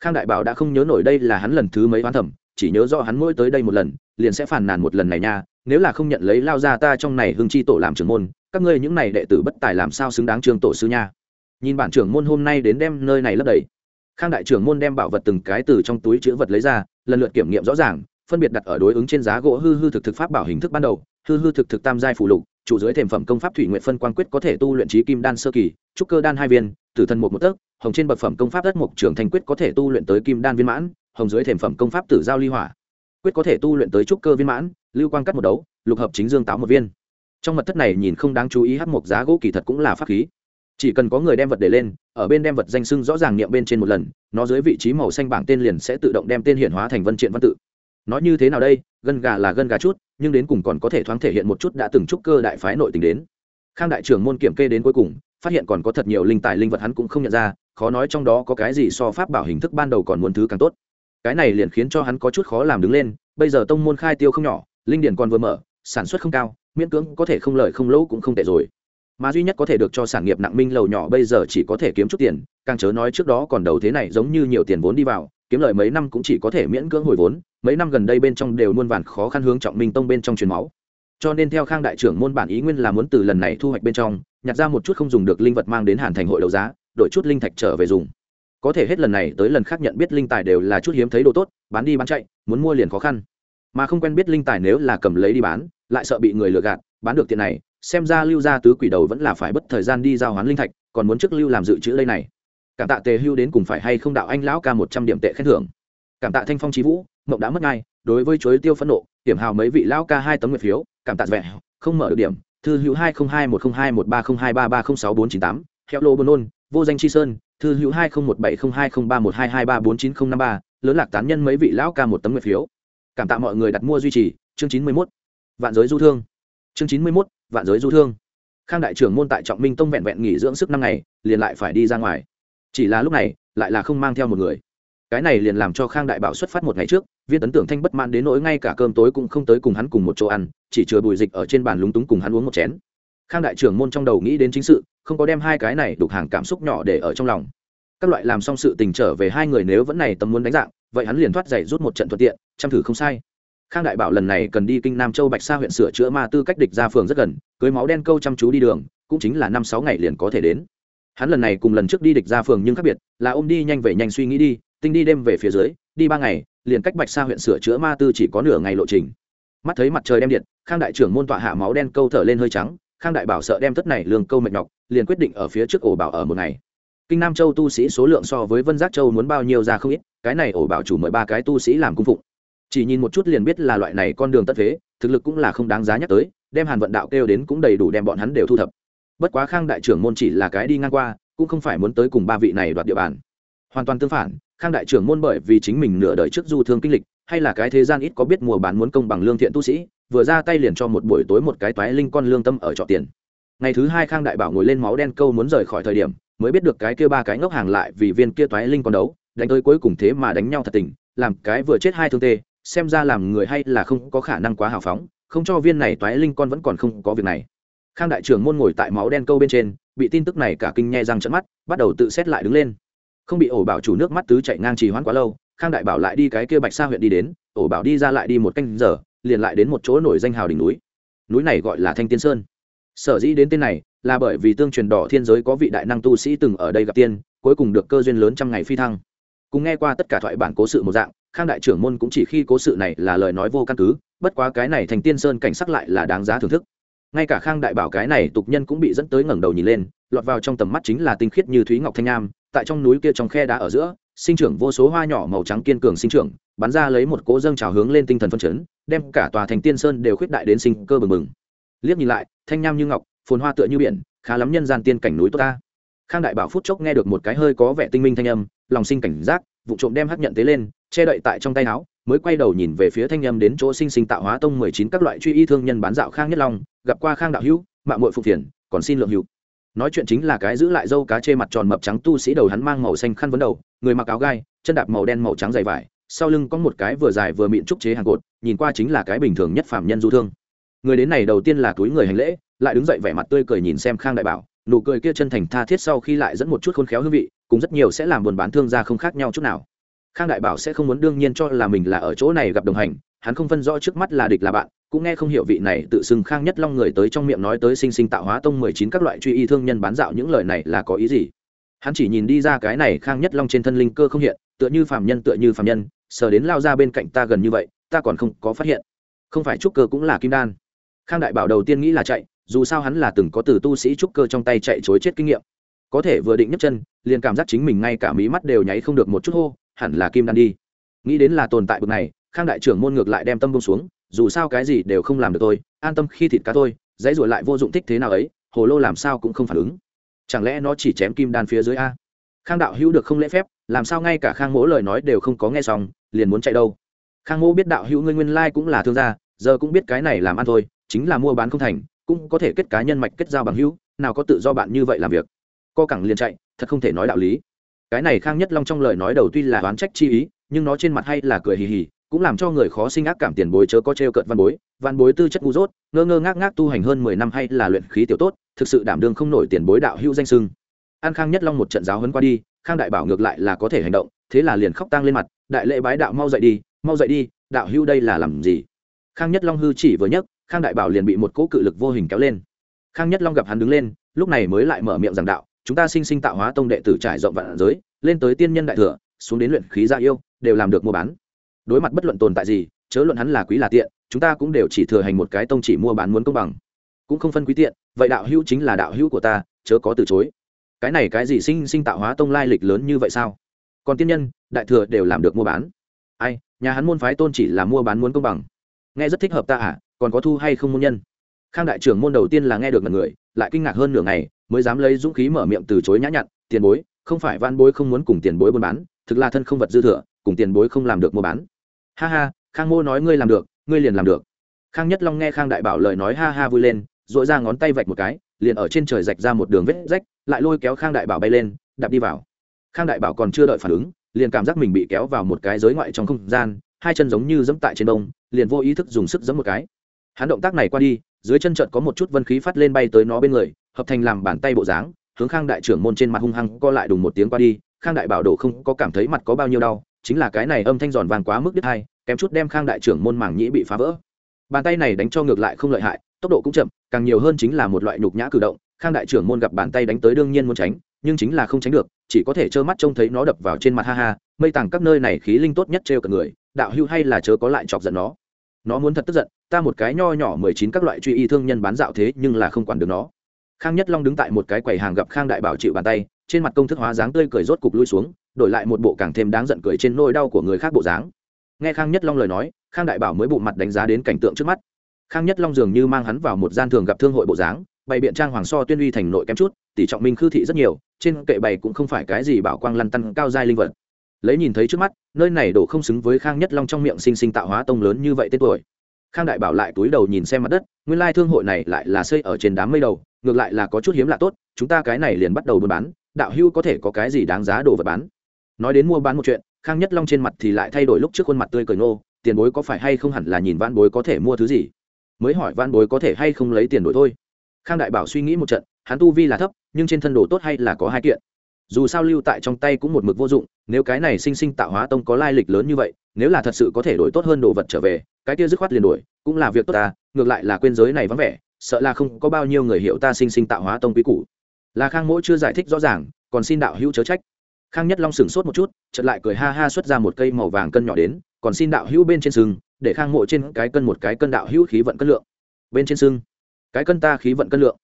Khang đại bảo đã không nhớ nổi đây là hắn lần thứ mấy hoán thẩm, chỉ nhớ do hắn mỗi tới đây một lần, liền sẽ phản nàn một lần này nha, nếu là không nhận lấy lao ra ta trong này hưng chi tổ làm trưởng môn, các ngươi những này đệ tử bất tài làm sao xứng đáng trương tổ sư nha. Nhìn bản trưởng môn hôm nay đến đem nơi này lấp đầy. Khang đại trưởng môn đem bảo vật từng cái từ trong túi chữ vật lấy ra, lần lượt kiểm nghiệm rõ ràng, phân biệt đặt ở đối ứng trên giá gỗ hư hư thực thực pháp bảo hình thức ban đầu, hư hư thực thực tam giai phụ lục chủ dưới thềm phẩm công pháp thủy nguyện phân quan quyết có thể tu luyện trí kim đan sơ kỳ, trúc cơ đan hai viên, tử thần một một tấc, hồng trên bậc phẩm công pháp đất mục trưởng thành quyết có thể tu luyện tới kim đan viên mãn, hồng dưới thềm phẩm công pháp tử giao ly hỏa. Quyết có thể tu luyện tới trúc cơ viên mãn, lưu quang cắt một đấu, lục hợp chính dương táo một viên. Trong mật thất này nhìn không đáng chú ý hát mục giá gỗ kỳ thật cũng là pháp khí. Chỉ cần có người đem vật để lên, ở bên đem vật danh sưng rõ ràng niệm bên trên một lần, nó dưới vị trí màu xanh bảng tên liền sẽ tự động đem tên hiển hóa thành vân triện văn tự. Nói như thế nào đây? Gân gà là gân gà chút, nhưng đến cùng còn có thể thoáng thể hiện một chút đã từng trúc cơ đại phái nội tình đến. Khang đại trưởng môn kiểm kê đến cuối cùng, phát hiện còn có thật nhiều linh tài linh vật hắn cũng không nhận ra, khó nói trong đó có cái gì so pháp bảo hình thức ban đầu còn muốn thứ càng tốt. Cái này liền khiến cho hắn có chút khó làm đứng lên, bây giờ tông môn khai tiêu không nhỏ, linh điển còn vừa mở, sản xuất không cao, miễn cưỡng có thể không lợi không lỗ cũng không tệ rồi. Mà duy nhất có thể được cho sản nghiệp nặng minh lầu nhỏ bây giờ chỉ có thể kiếm chút tiền, càng chớ nói trước đó còn đầu thế này giống như nhiều tiền vốn đi vào kiếm lời mấy năm cũng chỉ có thể miễn cưỡng hồi vốn, mấy năm gần đây bên trong đều muôn vàn khó khăn hướng trọng minh tông bên trong truyền máu. Cho nên theo khang đại trưởng môn bản ý nguyên là muốn từ lần này thu hoạch bên trong, nhặt ra một chút không dùng được linh vật mang đến hàn thành hội đấu giá, đổi chút linh thạch trở về dùng. Có thể hết lần này tới lần khác nhận biết linh tài đều là chút hiếm thấy đồ tốt, bán đi bán chạy, muốn mua liền khó khăn. Mà không quen biết linh tài nếu là cầm lấy đi bán, lại sợ bị người lừa gạt, bán được tiền này, xem ra lưu gia tứ quỷ đầu vẫn là phải bất thời gian đi giao hoán linh thạch, còn muốn trước lưu làm dự trữ đây này cảm tạ tề hưu đến cùng phải hay không đạo anh lão ca một trăm điểm tệ khen thưởng. Cảm tạ thanh phong trí vũ, mộng đã mất ngay, đối với chối tiêu phẫn nộ, hiểm hào mấy vị lão ca hai tấm nguyệt phiếu, cảm tạ vẹn không mở được điểm, thư hữu hai không hai một không hai một ba không hai ba ba không sáu bốn chín tám, hẹo lô bôn ôn vô danh chi sơn, thư hữu hai không một bảy không hai không ba một hai hai ba bốn chín không năm ba, lớn lạc tán nhân mấy vị lão ca một tấm nguyệt phiếu. Cảm tạ mọi người đặt mua duy trì, chương chín mươi mốt, vạn giới du thương. Chương chín mươi mốt, vạn giới du thương. Khang đại trưởng môn tại trọng minh tông vẹn vẹn nghỉ dưỡng sức năm ngày, liền lại phải đi ra ngoài chỉ là lúc này, lại là không mang theo một người. Cái này liền làm cho khang đại bảo xuất phát một ngày trước, viên tấn tưởng thanh bất mãn đến nỗi ngay cả cơm tối cũng không tới cùng hắn cùng một chỗ ăn, chỉ chừa bùi dịch ở trên bàn lúng túng cùng hắn uống một chén. Khang đại trưởng môn trong đầu nghĩ đến chính sự, không có đem hai cái này đục hàng cảm xúc nhỏ để ở trong lòng. Các loại làm xong sự tình trở về hai người nếu vẫn này tâm muốn đánh dạng, vậy hắn liền thoát giày rút một trận thuận tiện, chăm thử không sai. Khang đại bảo lần này cần đi kinh nam châu bạch sa huyện sửa chữa ma tư cách địch ra phường rất gần, cưới máu đen câu chăm chú đi đường, cũng chính là năm sáu ngày liền có thể đến hắn lần này cùng lần trước đi địch ra phường nhưng khác biệt, là ôm đi nhanh về nhanh suy nghĩ đi, tinh đi đêm về phía dưới, đi ba ngày, liền cách bạch sa huyện sửa chữa ma tư chỉ có nửa ngày lộ trình. Mắt thấy mặt trời đem điện, khang đại trưởng môn tọa hạ máu đen câu thở lên hơi trắng, khang đại bảo sợ đem tất này lương câu mệt nhọc, liền quyết định ở phía trước ổ bảo ở một ngày. Kinh nam châu tu sĩ số lượng so với vân giác châu muốn bao nhiêu ra không ít, cái này ổ bảo chủ mời ba cái tu sĩ làm cung phụng. Chỉ nhìn một chút liền biết là loại này con đường tất thế, thực lực cũng là không đáng giá nhắc tới, đem hàn vận đạo kêu đến cũng đầy đủ đem bọn hắn đều thu thập bất quá khang đại trưởng môn chỉ là cái đi ngang qua, cũng không phải muốn tới cùng ba vị này đoạt địa bàn. Hoàn toàn tương phản, khang đại trưởng môn bởi vì chính mình nửa đời trước du thương kinh lịch, hay là cái thế gian ít có biết mùa bán muốn công bằng lương thiện tu sĩ, vừa ra tay liền cho một buổi tối một cái toái linh con lương tâm ở trọ tiền. Ngày thứ hai khang đại bảo ngồi lên máu đen câu muốn rời khỏi thời điểm, mới biết được cái kia ba cái ngốc hàng lại vì viên kia toái linh con đấu, đánh tới cuối cùng thế mà đánh nhau thật tình, làm cái vừa chết hai thương tê, xem ra làm người hay là không có khả năng quá hào phóng, không cho viên này toái linh con vẫn còn không có việc này khang đại trưởng môn ngồi tại máu đen câu bên trên, bị tin tức này cả kinh nhe răng trận mắt, bắt đầu tự xét lại đứng lên. Không bị ổ bảo chủ nước mắt tứ chạy ngang trì hoãn quá lâu, khang đại bảo lại đi cái kia bạch sa huyện đi đến, ổ bảo đi ra lại đi một canh giờ, liền lại đến một chỗ nổi danh hào đỉnh núi. Núi này gọi là thanh tiên sơn. Sở dĩ đến tên này, là bởi vì tương truyền đỏ thiên giới có vị đại năng tu sĩ từng ở đây gặp tiên, cuối cùng được cơ duyên lớn trăm ngày phi thăng. Cùng nghe qua tất cả thoại bản cố sự một dạng, khang đại trưởng môn cũng chỉ khi cố sự này là lời nói vô căn cứ, bất quá cái này thành tiên sơn cảnh sắc lại là đáng giá thưởng thức ngay cả khang đại bảo cái này tục nhân cũng bị dẫn tới ngẩng đầu nhìn lên, lọt vào trong tầm mắt chính là tinh khiết như thúy ngọc thanh nam tại trong núi kia trong khe đá ở giữa, sinh trưởng vô số hoa nhỏ màu trắng kiên cường sinh trưởng, bắn ra lấy một cỗ dâng trào hướng lên tinh thần phân chấn, đem cả tòa thành tiên sơn đều khuyết đại đến sinh cơ bừng bừng. Liếc nhìn lại, thanh nham như ngọc, phồn hoa tựa như biển, khá lắm nhân gian tiên cảnh núi tốt ta. Khang đại bảo phút chốc nghe được một cái hơi có vẻ tinh minh thanh âm, lòng sinh cảnh giác, vụ trộm đem hắc nhận tế lên che đậy tại trong tay áo, mới quay đầu nhìn về phía thanh âm đến chỗ sinh sinh tạo hóa tông mười chín các loại truy y thương nhân bán dạo khang nhất long, gặp qua khang đạo hữu mạng muội phục phiền còn xin lượng hữu. Nói chuyện chính là cái giữ lại dâu cá chê mặt tròn mập trắng tu sĩ đầu hắn mang màu xanh khăn vấn đầu, người mặc áo gai, chân đạp màu đen màu trắng dày vải, sau lưng có một cái vừa dài vừa mịn trúc chế hàng cột, nhìn qua chính là cái bình thường nhất phạm nhân du thương. Người đến này đầu tiên là túi người hành lễ, lại đứng dậy vẻ mặt tươi cười nhìn xem khang đại bảo, nụ cười kia chân thành tha thiết sau khi lại dẫn một chút khôn khéo hương vị cũng rất nhiều sẽ làm buồn bán thương ra không khác nhau chút nào khang đại bảo sẽ không muốn đương nhiên cho là mình là ở chỗ này gặp đồng hành, hắn không phân rõ trước mắt là địch là bạn, cũng nghe không hiểu vị này tự xưng khang nhất long người tới trong miệng nói tới sinh sinh tạo hóa tông mười chín các loại truy y thương nhân bán dạo những lời này là có ý gì. Hắn chỉ nhìn đi ra cái này khang nhất long trên thân linh cơ không hiện, tựa như phàm nhân tựa như phàm nhân, sờ đến lao ra bên cạnh ta gần như vậy, ta còn không có phát hiện. Không phải trúc cơ cũng là kim đan. Khang đại bảo đầu tiên nghĩ là chạy, dù sao hắn là từng có từ tu sĩ trúc cơ trong tay chạy chối chết kinh nghiệm. Có thể vừa định nhấc chân, liền cảm giác chính mình ngay cả mí mắt đều nháy không được một chút hô hẳn là kim đan đi. Nghĩ đến là tồn tại bực này, khang đại trưởng môn ngược lại đem tâm bông xuống, dù sao cái gì đều không làm được tôi, an tâm khi thịt cá tôi, dãy ruổi lại vô dụng thích thế nào ấy, hồ lô làm sao cũng không phản ứng. Chẳng lẽ nó chỉ chém kim đan phía dưới a? Khang đạo hữu được không lễ phép, làm sao ngay cả khang mỗ lời nói đều không có nghe xong, liền muốn chạy đâu? Khang mỗ biết đạo hữu ngươi nguyên lai cũng là thương gia, giờ cũng biết cái này làm ăn thôi, chính là mua bán không thành, cũng có thể kết cá nhân mạch kết giao bằng hữu, nào có tự do bạn như vậy làm việc. Co cẳng liền chạy, thật không thể nói đạo lý cái này khang nhất long trong lời nói đầu tuy là oán trách chi ý, nhưng nó trên mặt hay là cười hì hì, cũng làm cho người khó sinh ác cảm tiền bối chớ có t r e o cợt văn bối. Văn bối tư chất ngu dốt, ngơ ngơ ngác ngác tu hành hơn mười năm hay là luyện khí tiểu tốt, thực sự đảm đương không nổi tiền bối đạo hữu danh sưng. An khang nhất long một trận giáo hấn qua đi, khang đại bảo ngược lại là có thể hành động, thế là liền khóc tăng lên mặt, đại lễ bái đạo mau dậy đi, mau dậy đi, đạo hữu đây là làm gì? Khang nhất long hư chỉ vừa nhấc, khang đại bảo liền bị một cỗ cự lực vô hình kéo lên. Khang nhất long gặp hắn đứng lên, lúc này mới lại mở miệng giảng đạo chúng ta sinh sinh tạo hóa tông đệ tử trải rộng vạn giới, lên tới tiên nhân đại thừa, xuống đến luyện khí gia yêu, đều làm được mua bán. Đối mặt bất luận tồn tại gì, chớ luận hắn là quý là tiện, chúng ta cũng đều chỉ thừa hành một cái tông chỉ mua bán muốn công bằng. Cũng không phân quý tiện, vậy đạo hữu chính là đạo hữu của ta, chớ có từ chối. Cái này cái gì sinh sinh tạo hóa tông lai lịch lớn như vậy sao? Còn tiên nhân, đại thừa đều làm được mua bán. Ai, nhà hắn môn phái tôn chỉ là mua bán muốn công bằng. Nghe rất thích hợp ta à còn có thu hay không môn nhân? Khang đại trưởng môn đầu tiên là nghe được mật người lại kinh ngạc hơn nửa ngày, mới dám lấy dũng khí mở miệng từ chối nhã nhặn, tiền bối, không phải van bối không muốn cùng tiền bối buôn bán, thực là thân không vật dư thừa, cùng tiền bối không làm được mua bán. Ha ha, khang mô nói ngươi làm được, ngươi liền làm được. Khang nhất long nghe khang đại bảo lời nói ha ha vui lên dội ra ngón tay vạch một cái, liền ở trên trời rạch ra một đường vết rách, lại lôi kéo khang đại bảo bay lên, đạp đi vào. Khang đại bảo còn chưa đợi phản ứng, liền cảm giác mình bị kéo vào một cái giới ngoại trong không gian, hai chân giống như dẫm tại trên đông liền vô ý thức dùng sức dẫm một cái. Hắn động tác này qua đi dưới chân chợt có một chút vân khí phát lên bay tới nó bên người, hợp thành làm bàn tay bộ dáng, hướng khang đại trưởng môn trên mặt hung hăng co lại đùng một tiếng qua đi. Khang đại bảo đồ không có cảm thấy mặt có bao nhiêu đau, chính là cái này âm thanh giòn vàng quá mức đứt hai, kém chút đem khang đại trưởng môn mảng nhĩ bị phá vỡ. Bàn tay này đánh cho ngược lại không lợi hại, tốc độ cũng chậm, càng nhiều hơn chính là một loại nhục nhã cử động. Khang đại trưởng môn gặp bàn tay đánh tới đương nhiên muốn tránh, nhưng chính là không tránh được, chỉ có thể trơ mắt trông thấy nó đập vào trên mặt, ha ha, mây tàng các nơi này khí linh tốt nhất trêu cả người, đạo hưu hay là chớ có lại chọc giận nó nó muốn thật tức giận, ta một cái nho nhỏ mười chín các loại truy y thương nhân bán dạo thế nhưng là không quản được nó. Khang nhất long đứng tại một cái quầy hàng gặp khang đại bảo chịu bàn tay, trên mặt công thức hóa dáng tươi cười rốt cục lui xuống, đổi lại một bộ càng thêm đáng giận cười trên nôi đau của người khác bộ dáng. Nghe khang nhất long lời nói, khang đại bảo mới bộ mặt đánh giá đến cảnh tượng trước mắt. Khang nhất long dường như mang hắn vào một gian thường gặp thương hội bộ dáng, bày biện trang hoàng so tuyên uy thành nội kém chút, tỷ trọng minh khư thị rất nhiều, trên kệ bày cũng không phải cái gì bảo quang lăn tăn cao giai linh vật lấy nhìn thấy trước mắt, nơi này đổ không xứng với khang nhất long trong miệng sinh sinh tạo hóa tông lớn như vậy tên tuổi. Khang đại bảo lại túi đầu nhìn xem mặt đất, nguyên lai thương hội này lại là xây ở trên đám mây đầu, ngược lại là có chút hiếm lạ tốt, chúng ta cái này liền bắt đầu buôn bán, đạo hưu có thể có cái gì đáng giá đồ vật bán. Nói đến mua bán một chuyện, khang nhất long trên mặt thì lại thay đổi lúc trước khuôn mặt tươi cười ngô, tiền bối có phải hay không hẳn là nhìn van bối có thể mua thứ gì? Mới hỏi van bối có thể hay không lấy tiền đổi thôi. Khang đại bảo suy nghĩ một trận, hắn tu vi là thấp, nhưng trên thân đồ tốt hay là có hai kiện dù sao lưu tại trong tay cũng một mực vô dụng, nếu cái này sinh sinh tạo hóa tông có lai lịch lớn như vậy, nếu là thật sự có thể đổi tốt hơn đồ vật trở về, cái kia dứt khoát liền đổi, cũng là việc tốt ta, ngược lại là quên giới này vắng vẻ, sợ là không có bao nhiêu người hiểu ta sinh sinh tạo hóa tông quý cũ là khang mỗi chưa giải thích rõ ràng, còn xin đạo hữu chớ trách. Khang nhất long sửng sốt một chút, chợt lại cười ha ha xuất ra một cây màu vàng cân nhỏ đến, còn xin đạo hữu bên trên sừng, để khang mộ trên cái cân một cái cân đạo hữu khí vận cân lượng. Bên trên sưng cái cân ta khí vận cân lượng.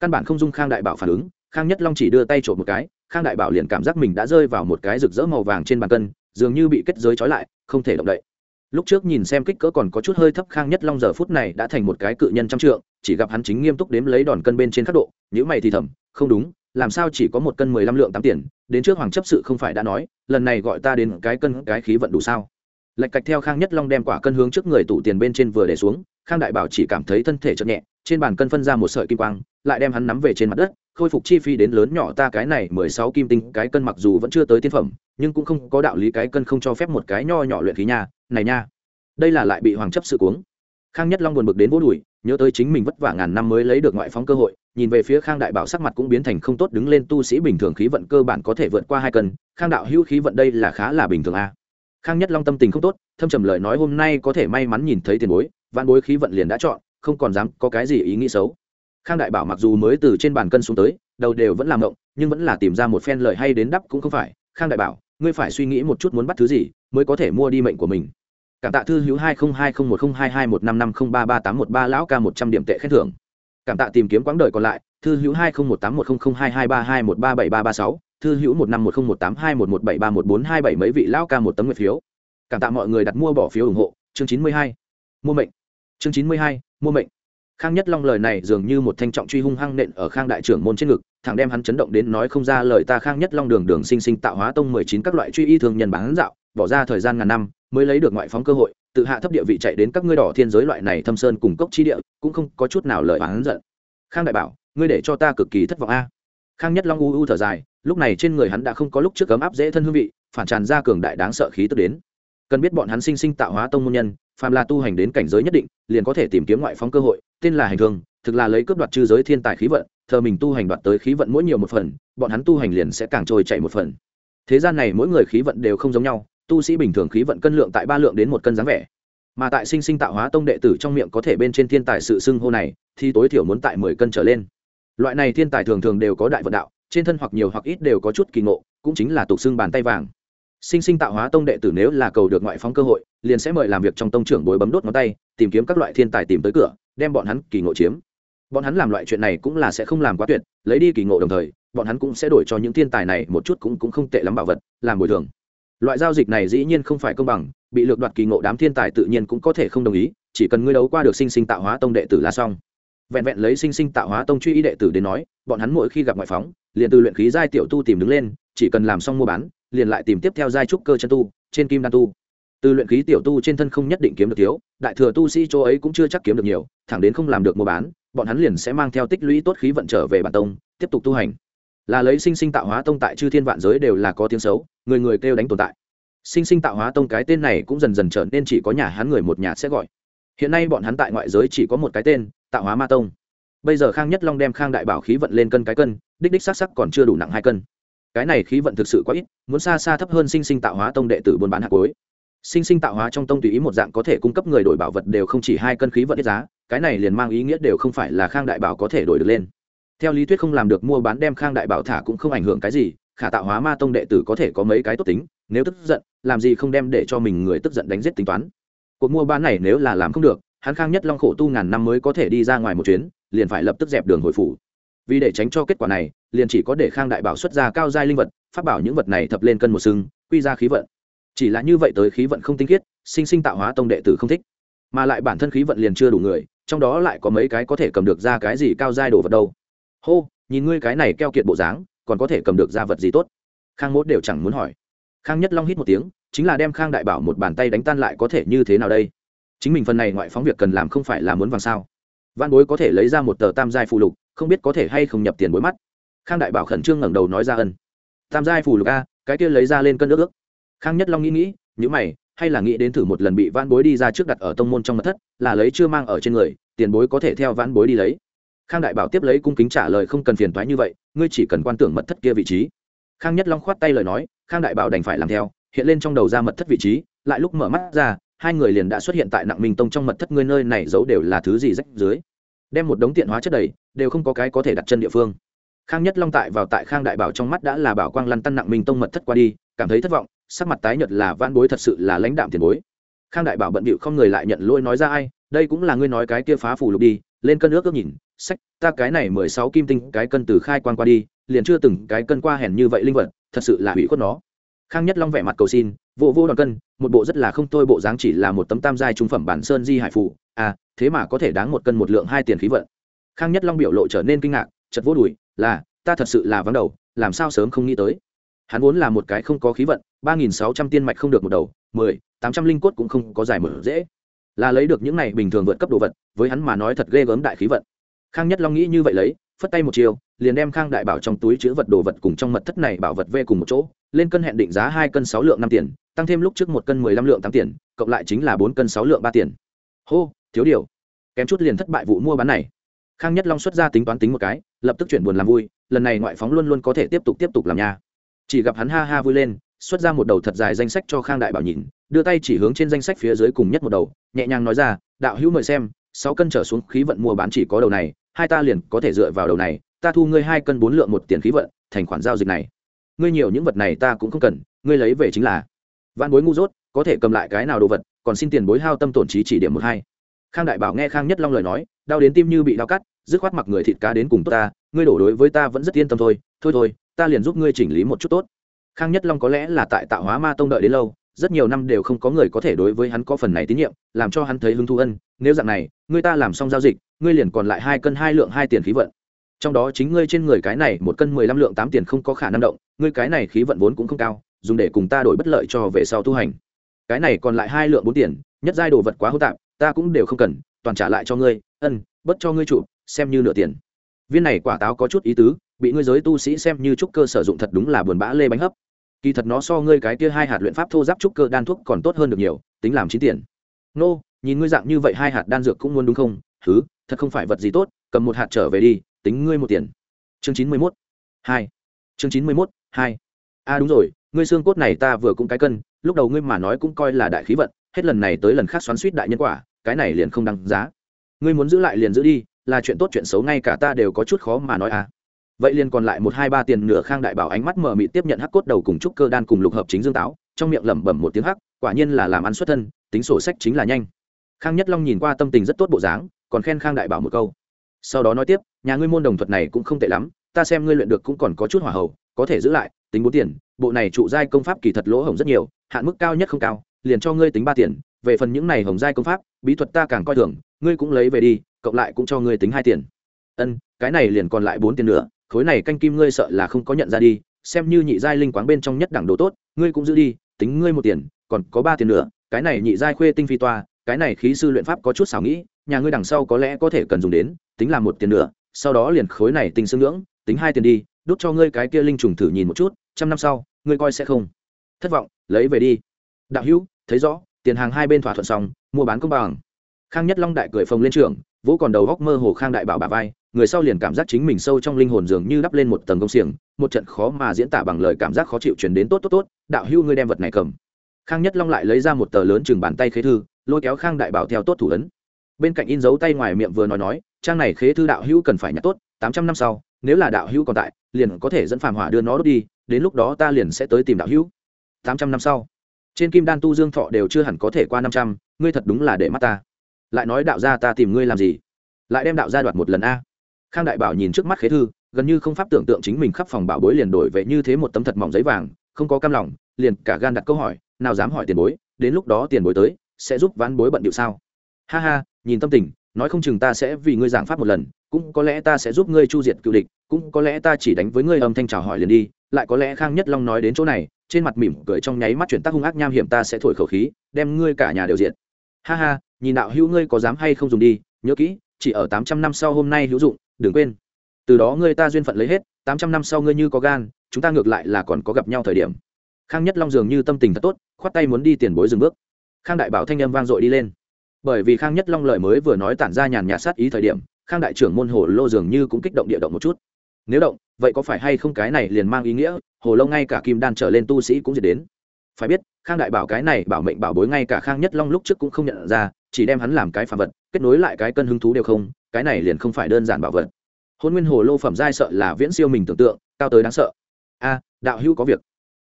Căn bản không dung khang đại bảo phản ứng, khang nhất long chỉ đưa tay trộm một cái khang đại bảo liền cảm giác mình đã rơi vào một cái rực rỡ màu vàng trên bàn cân, dường như bị kết giới trói lại, không thể động đậy. Lúc trước nhìn xem kích cỡ còn có chút hơi thấp, khang nhất long giờ phút này đã thành một cái cự nhân trăm trượng, chỉ gặp hắn chính nghiêm túc đếm lấy đòn cân bên trên khắc độ nhữ mày thì thầm, không đúng, làm sao chỉ có một cân mười lăm lượng tám tiền, đến trước hoàng chấp sự không phải đã nói, lần này gọi ta đến cái cân, cái khí vận đủ sao? Lạch cạch theo khang nhất long đem quả cân hướng trước người tủ tiền bên trên vừa để xuống, khang đại bảo chỉ cảm thấy thân thể chậm nhẹ trên bàn cân phân ra một sợi kim quang, lại đem hắn nắm về trên mặt đất, khôi phục chi phí đến lớn nhỏ ta cái này mười sáu kim tinh, cái cân mặc dù vẫn chưa tới tiên phẩm, nhưng cũng không có đạo lý cái cân không cho phép một cái nho nhỏ luyện khí nha, này nha. Đây là lại bị hoàng chấp sự cuống. Khang nhất long buồn bực đến vô đùi, nhớ tới chính mình vất vả ngàn năm mới lấy được ngoại phóng cơ hội, nhìn về phía khang đại bảo sắc mặt cũng biến thành không tốt đứng lên tu sĩ bình thường khí vận cơ bản có thể vượt qua hai cân, khang đạo hữu khí vận đây là khá là bình thường a. Khang nhất long tâm tình không tốt, thâm trầm lời nói hôm nay có thể may mắn nhìn thấy tiền bối văn bối khí vận liền đã chọn không còn dám có cái gì ý nghĩ xấu. Khang đại bảo mặc dù mới từ trên bàn cân xuống tới, đầu đều vẫn làm động nhưng vẫn là tìm ra một phen lời hay đến đắp cũng không phải. Khang đại bảo, ngươi phải suy nghĩ một chút muốn bắt thứ gì, mới có thể mua đi mệnh của mình. Cảm tạ thư hữu hai không hai không một không hai hai một năm năm không ba ba tám một ba lão ca một trăm điểm tệ khen thưởng. Cảm tạ tìm kiếm quãng đời còn lại, thư hữu hai không một tám một nghìn hai hai ba hai một ba bảy ba ba sáu, thư hữu một năm một nghìn một tám hai một một bảy ba một bốn hai bảy mấy vị lão ca một tấm nguyệt phiếu. Cảm tạ mọi người đặt mua bỏ phiếu ủng hộ, chương chín mươi hai, mua mệnh chương chín mươi hai, mua mệnh. Khang nhất long lời này dường như một thanh trọng truy hung hăng nện ở khang đại trưởng môn trên ngực thằng đem hắn chấn động đến nói không ra lời ta khang nhất long đường đường sinh sinh tạo hóa tông mười chín các loại truy y thường nhân bán dạo, bỏ ra thời gian ngàn năm, mới lấy được ngoại phóng cơ hội, tự hạ thấp địa vị chạy đến các ngươi đỏ thiên giới loại này thâm sơn cùng cốc chi địa, cũng không có chút nào lời bán giận. Khang đại bảo, ngươi để cho ta cực kỳ thất vọng a. Khang nhất long u u thở dài, lúc này trên người hắn đã không có lúc trước cấm áp dễ thân hương vị, phản tràn ra cường đại đáng sợ khí tức đến. Cần biết bọn hắn sinh sinh tạo hóa tông môn nhân phàm là tu hành đến cảnh giới nhất định, liền có thể tìm kiếm ngoại phóng cơ hội, tên là hành thương, thực là lấy cướp đoạt chư giới thiên tài khí vận, thờ mình tu hành đoạt tới khí vận mỗi nhiều một phần, bọn hắn tu hành liền sẽ càng trôi chạy một phần. Thế gian này mỗi người khí vận đều không giống nhau, tu sĩ bình thường khí vận cân lượng tại ba lượng đến một cân dáng vẻ. Mà tại sinh sinh tạo hóa tông đệ tử trong miệng có thể bên trên thiên tài sự xưng hô này, thì tối thiểu muốn tại mười cân trở lên. Loại này thiên tài thường thường đều có đại vận đạo, trên thân hoặc nhiều hoặc ít đều có chút kỳ ngộ, cũng chính là tục xưng bàn tay vàng sinh sinh tạo hóa tông đệ tử nếu là cầu được ngoại phóng cơ hội, liền sẽ mời làm việc trong tông trưởng bối bấm đốt ngón tay, tìm kiếm các loại thiên tài tìm tới cửa, đem bọn hắn kỳ ngộ chiếm. Bọn hắn làm loại chuyện này cũng là sẽ không làm quá tuyệt, lấy đi kỳ ngộ đồng thời, bọn hắn cũng sẽ đổi cho những thiên tài này một chút cũng cũng không tệ lắm bảo vật, làm bồi thường. Loại giao dịch này dĩ nhiên không phải công bằng, bị lược đoạt kỳ ngộ đám thiên tài tự nhiên cũng có thể không đồng ý, chỉ cần ngươi đấu qua được sinh sinh tạo hóa tông đệ tử là xong. Vẹn vẹn lấy sinh sinh tạo hóa tông truy ý đệ tử đến nói, bọn hắn mỗi khi gặp ngoại phóng, liền từ luyện khí giai tiểu tu tìm đứng lên, chỉ cần làm xong mua bán liền lại tìm tiếp theo giai trúc cơ chân tu, trên kim đan tu. Từ luyện khí tiểu tu trên thân không nhất định kiếm được thiếu, đại thừa tu sĩ chỗ ấy cũng chưa chắc kiếm được nhiều, thẳng đến không làm được mua bán, bọn hắn liền sẽ mang theo tích lũy tốt khí vận trở về bản tông, tiếp tục tu hành. Là lấy sinh sinh tạo hóa tông tại chư thiên vạn giới đều là có tiếng xấu, người người kêu đánh tồn tại. Sinh sinh tạo hóa tông cái tên này cũng dần dần trở nên chỉ có nhà hắn người một nhà sẽ gọi. Hiện nay bọn hắn tại ngoại giới chỉ có một cái tên, tạo hóa ma tông. Bây giờ khang nhất long đem khang đại bảo khí vận lên cân cái cân, đích đích s á c sắc còn chưa đủ nặng hai cân cái này khí vận thực sự quá ít, muốn xa xa thấp hơn sinh sinh tạo hóa tông đệ tử buôn bán hạt cối sinh sinh tạo hóa trong tông tùy ý một dạng có thể cung cấp người đổi bảo vật đều không chỉ hai cân khí vận ít giá, cái này liền mang ý nghĩa đều không phải là khang đại bảo có thể đổi được lên. Theo lý thuyết không làm được mua bán đem khang đại bảo thả cũng không ảnh hưởng cái gì, khả tạo hóa ma tông đệ tử có thể có mấy cái tốt tính, nếu tức giận, làm gì không đem để cho mình người tức giận đánh giết tính toán. Cuộc mua bán này nếu là làm không được, hắn khang nhất long khổ tu ngàn năm mới có thể đi ra ngoài một chuyến, liền phải lập tức dẹp đường hồi phủ vì để tránh cho kết quả này, liền chỉ có để khang đại bảo xuất ra cao giai linh vật phát bảo những vật này thập lên cân một sừng, quy ra khí vận. Chỉ là như vậy tới khí vận không tinh khiết, sinh sinh tạo hóa tông đệ tử không thích. Mà lại bản thân khí vận liền chưa đủ người, trong đó lại có mấy cái có thể cầm được ra cái gì cao giai đồ vật đâu. Hô, nhìn ngươi cái này keo kiệt bộ dáng, còn có thể cầm được ra vật gì tốt? Khang mốt đều chẳng muốn hỏi. Khang nhất long hít một tiếng, chính là đem khang đại bảo một bàn tay đánh tan lại có thể như thế nào đây? Chính mình phần này ngoại phóng việc cần làm không phải là muốn vàng sao? Văn bối có thể lấy ra một tờ tam giai phù lục, không biết có thể hay không nhập tiền bối mắt. Khang đại bảo khẩn trương ngẩng đầu nói ra ân. Tam giai phù lục a, cái kia lấy ra lên cân nước ước. Khang nhất long nghĩ nghĩ nhữ mày, hay là nghĩ đến thử một lần bị văn bối đi ra trước đặt ở tông môn trong mật thất, là lấy chưa mang ở trên người, tiền bối có thể theo văn bối đi lấy. Khang đại bảo tiếp lấy cung kính trả lời không cần phiền thoái như vậy, ngươi chỉ cần quan tưởng mật thất kia vị trí. Khang nhất long khoát tay lời nói, khang đại bảo đành phải làm theo, hiện lên trong đầu ra mật thất vị trí, lại lúc mở mắt ra hai người liền đã xuất hiện tại nặng minh tông trong mật thất ngươi nơi này giấu đều là thứ gì rách dưới. Đem một đống tiện hóa chất đầy, đều không có cái có thể đặt chân địa phương. Khang nhất long tại vào tại khang đại bảo trong mắt đã là bảo quang lăn tăn nặng minh tông mật thất qua đi, cảm thấy thất vọng, sắc mặt tái nhợt là van bối thật sự là lãnh đạm tiền bối. Khang đại bảo bận bịu không người lại nhận lỗi nói ra ai, đây cũng là ngươi nói cái kia phá phủ lục đi, lên cân ước ước nhìn, sách, ta cái này mười sáu kim tinh cái cân từ khai quan qua đi, liền chưa từng cái cân qua hèn như vậy linh vật, thật sự là hủy khuất nó khang nhất long vẻ mặt cầu xin, vô vô đòn cân, một bộ rất là không thôi, bộ dáng chỉ là một tấm tam giai trung phẩm bản sơn di hải phụ à thế mà có thể đáng một cân một lượng hai tiền khí vận. Khang nhất long biểu lộ trở nên kinh ngạc chật vô đùi, là, ta thật sự là vắng đầu, làm sao sớm không nghĩ tới? Hắn vốn là một cái không có khí vận, ba nghìn sáu trăm tiên mạch không được một đầu, mười, tám trăm linh cốt cũng không có giải mở dễ. Là lấy được những này bình thường vượt cấp đồ vật, với hắn mà nói thật ghê gớm đại khí vận. Khang nhất long nghĩ như vậy lấy, phất tay một chiều, liền đem khang đại bảo trong túi chứa vật đồ vật cùng trong mật thất này bảo vật về cùng một chỗ lên cân hẹn định giá hai cân sáu lượng năm tiền, tăng thêm lúc trước một cân mười lăm lượng tám tiền, cộng lại chính là bốn cân sáu lượng ba tiền. Hô, thiếu điều. Kém chút liền thất bại vụ mua bán này. Khang nhất long xuất ra tính toán tính một cái, lập tức chuyển buồn làm vui, lần này ngoại phóng luôn luôn có thể tiếp tục tiếp tục làm nha. Chỉ gặp hắn ha ha vui lên, xuất ra một đầu thật dài danh sách cho khang đại bảo nhìn, đưa tay chỉ hướng trên danh sách phía dưới cùng nhất một đầu, nhẹ nhàng nói ra, đạo hữu mời xem, sáu cân trở xuống khí vận mua bán chỉ có đầu này, hai ta liền có thể dựa vào đầu này, ta thu ngươi hai cân bốn lượng một tiền khí vận, thành khoản giao dịch này ngươi nhiều những vật này ta cũng không cần, ngươi lấy về chính là. Văn bối ngu dốt, có thể cầm lại cái nào đồ vật, còn xin tiền bối hao tâm tổn trí chỉ điểm một hai. Khang đại bảo nghe khang nhất long lời nói, đau đến tim như bị đau cắt, dứt khoát mặc người thịt cá đến cùng tốt ta, ngươi đổ đối với ta vẫn rất yên tâm thôi thôi thôi, ta liền giúp ngươi chỉnh lý một chút tốt. Khang nhất long có lẽ là tại tạo hóa ma tông đợi đến lâu, rất nhiều năm đều không có người có thể đối với hắn có phần này tín nhiệm, làm cho hắn thấy hứng thú ân, nếu dạng này, ngươi ta làm xong giao dịch, ngươi liền còn lại hai cân hai lượng hai tiền khí vận trong đó chính ngươi trên người cái này một cân mười lăm lượng tám tiền không có khả năng động, ngươi cái này khí vận vốn cũng không cao, dùng để cùng ta đổi bất lợi cho về sau tu hành. Cái này còn lại hai lượng bốn tiền, nhất giai đồ vật quá hô tạp, ta cũng đều không cần, toàn trả lại cho ngươi, ân bất cho ngươi trụ xem như nửa tiền. Viên này quả táo có chút ý tứ, bị ngươi giới tu sĩ xem như trúc cơ sử dụng thật đúng là buồn bã lê bánh hấp. Kỳ thật nó so ngươi cái kia hai hạt luyện pháp thô giáp trúc cơ đan thuốc còn tốt hơn được nhiều, tính làm chín tiền. Nô, nhìn ngươi dạng như vậy hai hạt đan dược cũng muốn đúng không? Thứ thật không phải vật gì tốt, cầm một hạt trở về đi tính ngươi một tiền. Chương chín mươi mốt. Hai. Chương chín mươi mốt, hai. A đúng rồi, ngươi xương cốt này ta vừa cũng cái cân, lúc đầu ngươi mà nói cũng coi là đại khí vận, hết lần này tới lần khác xoắn suýt đại nhân quả, cái này liền không đăng giá. Ngươi muốn giữ lại liền giữ đi, là chuyện tốt chuyện xấu ngay cả ta đều có chút khó mà nói à. Vậy liền còn lại một hai ba tiền nửa khang đại bảo ánh mắt mờ mị tiếp nhận hắc cốt đầu cùng trúc cơ đan cùng lục hợp chính dương táo, trong miệng lẩm bẩm một tiếng hắc, quả nhiên là làm ăn xuất thân, tính sổ sách chính là nhanh. Khang nhất long nhìn qua tâm tình rất tốt bộ dáng, còn khen khang đại bảo một câu. Sau đó nói tiếp nhà ngươi môn đồng thuật này cũng không tệ lắm, ta xem ngươi luyện được cũng còn có chút hỏa hậu có thể giữ lại, tính bốn tiền, bộ này trụ giai công pháp kỳ thật lỗ hổng rất nhiều, hạn mức cao nhất không cao, liền cho ngươi tính ba tiền, về phần những này hồng giai công pháp, bí thuật ta càng coi thường, ngươi cũng lấy về đi, cộng lại cũng cho ngươi tính hai tiền. Ân, cái này liền còn lại bốn tiền nữa, khối này canh kim ngươi sợ là không có nhận ra đi, xem như nhị giai linh quáng bên trong nhất đẳng đồ tốt, ngươi cũng giữ đi, tính ngươi một tiền, còn có ba tiền nữa, cái này nhị giai khuê tinh phi toa, cái này khí sư luyện pháp có chút xảo nghĩ, nhà ngươi đằng sau có lẽ có thể cần dùng đến, tính là một tiền nữa sau đó liền khối này tinh xương ngưỡng, tính hai tiền đi, đút cho ngươi cái kia linh trùng thử nhìn một chút, trăm năm sau, ngươi coi sẽ không. Thất vọng, lấy về đi. Đạo hữu, thấy rõ, tiền hàng hai bên thỏa thuận xong, mua bán công bằng. Khang nhất long đại cười phồng lên trường vỗ còn đầu góc mơ hồ khang đại bảo bà vai, người sau liền cảm giác chính mình sâu trong linh hồn dường như đắp lên một tầng công xiềng, một trận khó mà diễn tả bằng lời cảm giác khó chịu chuyển đến tốt tốt tốt, đạo hữu ngươi đem vật này cầm. Khang nhất long lại lấy ra một tờ lớn chừng bàn tay khế thư, lôi kéo khang đại bảo theo tốt thủ ấn. Bên cạnh in dấu tay ngoài miệng vừa nói nói trang này khế thư đạo hữu cần phải nhặt tốt, tám trăm năm sau, nếu là đạo hữu còn tại, liền có thể dẫn phàm hỏa đưa nó đốt đi, đến lúc đó ta liền sẽ tới tìm đạo hữu. Tám trăm năm sau, trên kim đan tu dương thọ đều chưa hẳn có thể qua năm trăm, ngươi thật đúng là để mắt ta. Lại nói đạo gia ta tìm ngươi làm gì? Lại đem đạo gia đoạt một lần a. Khang đại bảo nhìn trước mắt khế thư, gần như không pháp tưởng tượng chính mình khắp phòng bảo bối liền đổi về như thế một tấm thật mỏng giấy vàng, không có cam lòng, liền cả gan đặt câu hỏi, nào dám hỏi tiền bối, đến lúc đó tiền bối tới, sẽ giúp ván bối bận điệu sao? Ha ha, nhìn tâm tình nói không chừng ta sẽ vì ngươi giảng pháp một lần, cũng có lẽ ta sẽ giúp ngươi chu diệt cựu địch, cũng có lẽ ta chỉ đánh với ngươi âm thanh chào hỏi liền đi, lại có lẽ khang nhất long nói đến chỗ này, trên mặt mỉm cười trong nháy mắt chuyển tác hung ác nham hiểm ta sẽ thổi khẩu khí, đem ngươi cả nhà đều diện ha ha, nhìn đạo hữu ngươi có dám hay không dùng đi, nhớ kỹ, chỉ ở tám trăm năm sau hôm nay hữu dụng, đừng quên. Từ đó ngươi ta duyên phận lấy hết, tám trăm năm sau ngươi như có gan, chúng ta ngược lại là còn có gặp nhau thời điểm. Khang nhất long dường như tâm tình thật tốt, khoát tay muốn đi tiền bối dừng bước. Khang đại bảo thanh âm vang dội đi lên bởi vì khang nhất long lời mới vừa nói tản ra nhàn nhạt sát ý thời điểm, khang đại trưởng môn hồ lô dường như cũng kích động địa động một chút. Nếu động, vậy có phải hay không cái này liền mang ý nghĩa, hồ lô ngay cả kim đan trở lên tu sĩ cũng diệt đến? Phải biết, khang đại bảo cái này bảo mệnh bảo bối ngay cả khang nhất long lúc trước cũng không nhận ra, chỉ đem hắn làm cái phạm vật, kết nối lại cái cân hứng thú đều không, cái này liền không phải đơn giản bảo vật. Hôn nguyên hồ lô phẩm giai sợ là viễn siêu mình tưởng tượng, cao tới đáng sợ. A, đạo hữu có việc.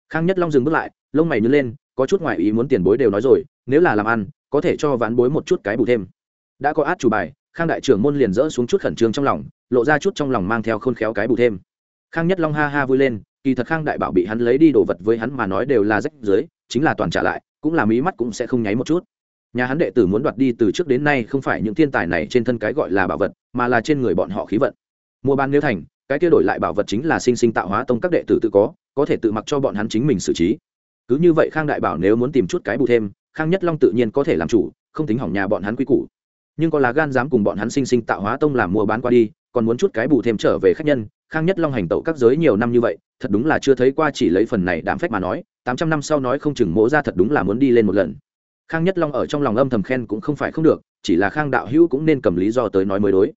Khang nhất long dừng bước lại, lông mày nhớ lên có chút ngoại ý muốn tiền bối đều nói rồi, nếu là làm ăn, có thể cho ván bối một chút cái bù thêm. Đã có át chủ bài, khang đại trưởng môn liền dỡ xuống chút khẩn trương trong lòng, lộ ra chút trong lòng mang theo khôn khéo cái bù thêm. Khang nhất long ha ha vui lên, kỳ thật khang đại bảo bị hắn lấy đi đồ vật với hắn mà nói đều là rách dưới chính là toàn trả lại, cũng là mí mắt cũng sẽ không nháy một chút. Nhà hắn đệ tử muốn đoạt đi từ trước đến nay không phải những thiên tài này trên thân cái gọi là bảo vật, mà là trên người bọn họ khí vận. Mua bán nếu thành, cái kia đổi lại bảo vật chính là sinh sinh tạo hóa tông các đệ tử tự có có thể tự mặc cho bọn hắn chính mình xử trí cứ như vậy khang đại bảo nếu muốn tìm chút cái bù thêm, khang nhất long tự nhiên có thể làm chủ, không tính hỏng nhà bọn hắn quy củ. Nhưng có lá gan dám cùng bọn hắn sinh sinh tạo hóa tông làm mua bán qua đi, còn muốn chút cái bù thêm trở về khách nhân, khang nhất long hành tẩu các giới nhiều năm như vậy, thật đúng là chưa thấy qua chỉ lấy phần này đảm phách mà nói, tám trăm năm sau nói không chừng mỗ ra thật đúng là muốn đi lên một lần. Khang nhất long ở trong lòng âm thầm khen cũng không phải không được, chỉ là khang đạo hữu cũng nên cầm lý do tới nói mới đối.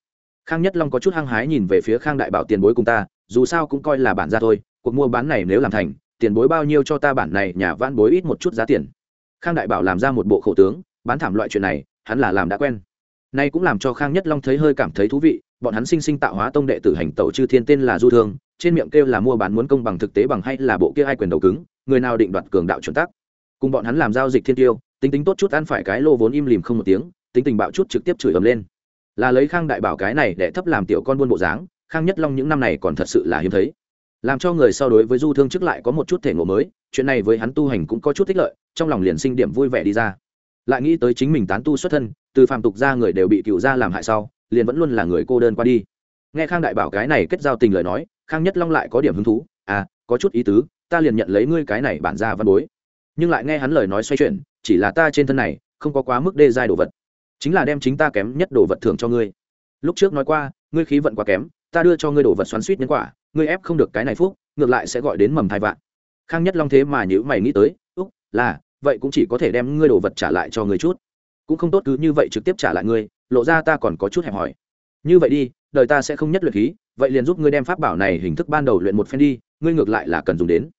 Khang nhất long có chút hăng hái nhìn về phía khang đại bảo tiền bối cùng ta, dù sao cũng coi là bản ra thôi, cuộc mua bán này nếu làm thành tiền bối bao nhiêu cho ta bản này nhà vãn bối ít một chút giá tiền. Khang đại bảo làm ra một bộ khổ tướng, bán thảm loại chuyện này, hắn là làm đã quen. Nay cũng làm cho khang nhất long thấy hơi cảm thấy thú vị, bọn hắn sinh sinh tạo hóa tông đệ tử hành tẩu chư thiên tên là du thương, trên miệng kêu là mua bán muốn công bằng thực tế bằng hay là bộ kia ai quyền đầu cứng, người nào định đoạt cường đạo chuẩn tắc. Cùng bọn hắn làm giao dịch thiên tiêu, tính tính tốt chút ăn phải cái lô vốn im lìm không một tiếng, tính tình bạo chút trực tiếp chửi ầm lên. Là lấy khang đại bảo cái này để thấp làm tiểu con buôn bộ dáng, khang nhất long những năm này còn thật sự là hiếm thấy làm cho người so đối với du thương trước lại có một chút thể ngộ mới, chuyện này với hắn tu hành cũng có chút thích lợi, trong lòng liền sinh điểm vui vẻ đi ra. Lại nghĩ tới chính mình tán tu xuất thân, từ phàm tục ra người đều bị cựu gia làm hại sau, liền vẫn luôn là người cô đơn qua đi. Nghe khang đại bảo cái này kết giao tình lời nói, khang nhất long lại có điểm hứng thú à có chút ý tứ, ta liền nhận lấy ngươi cái này bản ra văn bối. Nhưng lại nghe hắn lời nói xoay chuyển, chỉ là ta trên thân này, không có quá mức đê giai đồ vật, chính là đem chính ta kém nhất đồ vật thưởng cho ngươi. Lúc trước nói qua, ngươi khí vận quá kém, ta đưa cho ngươi đồ vật xoắn suýt nhân quả ngươi ép không được cái này phúc, ngược lại sẽ gọi đến mầm thai vạn. Khang nhất long thế mà nhữ mày nghĩ tới, úc, là, vậy cũng chỉ có thể đem ngươi đồ vật trả lại cho ngươi chút. Cũng không tốt cứ như vậy trực tiếp trả lại ngươi, lộ ra ta còn có chút hẹp hòi. Như vậy đi, đời ta sẽ không nhất luyện khí, vậy liền giúp ngươi đem pháp bảo này hình thức ban đầu luyện một phen đi, ngươi ngược lại là cần dùng đến.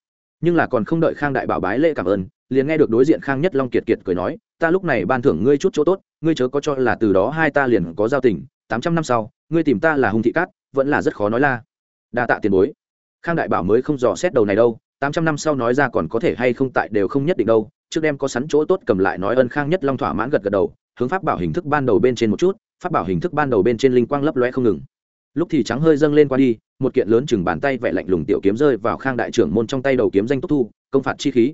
Nhưng là còn không đợi khang đại bảo bái lễ cảm ơn, liền nghe được đối diện khang nhất long kiệt kiệt cười nói, ta lúc này ban thưởng ngươi chút chỗ tốt, ngươi chớ có cho là từ đó hai ta liền có giao tình, tám trăm năm sau, ngươi tìm ta là hung thị cát, vẫn là rất khó nói la đa tạ tiền bối. Khang đại bảo mới không dò xét đầu này đâu, tám trăm năm sau nói ra còn có thể hay không tại đều không nhất định đâu. Trước đem có sắn chỗ tốt cầm lại nói ân khang nhất long thỏa mãn gật gật đầu, hướng pháp bảo hình thức ban đầu bên trên một chút, pháp bảo hình thức ban đầu bên trên linh quang lấp loe không ngừng. Lúc thì trắng hơi dâng lên qua đi, một kiện lớn chừng bàn tay vẻ lạnh lùng tiểu kiếm rơi vào khang đại trưởng môn trong tay đầu kiếm danh túc thu, công phạt chi khí.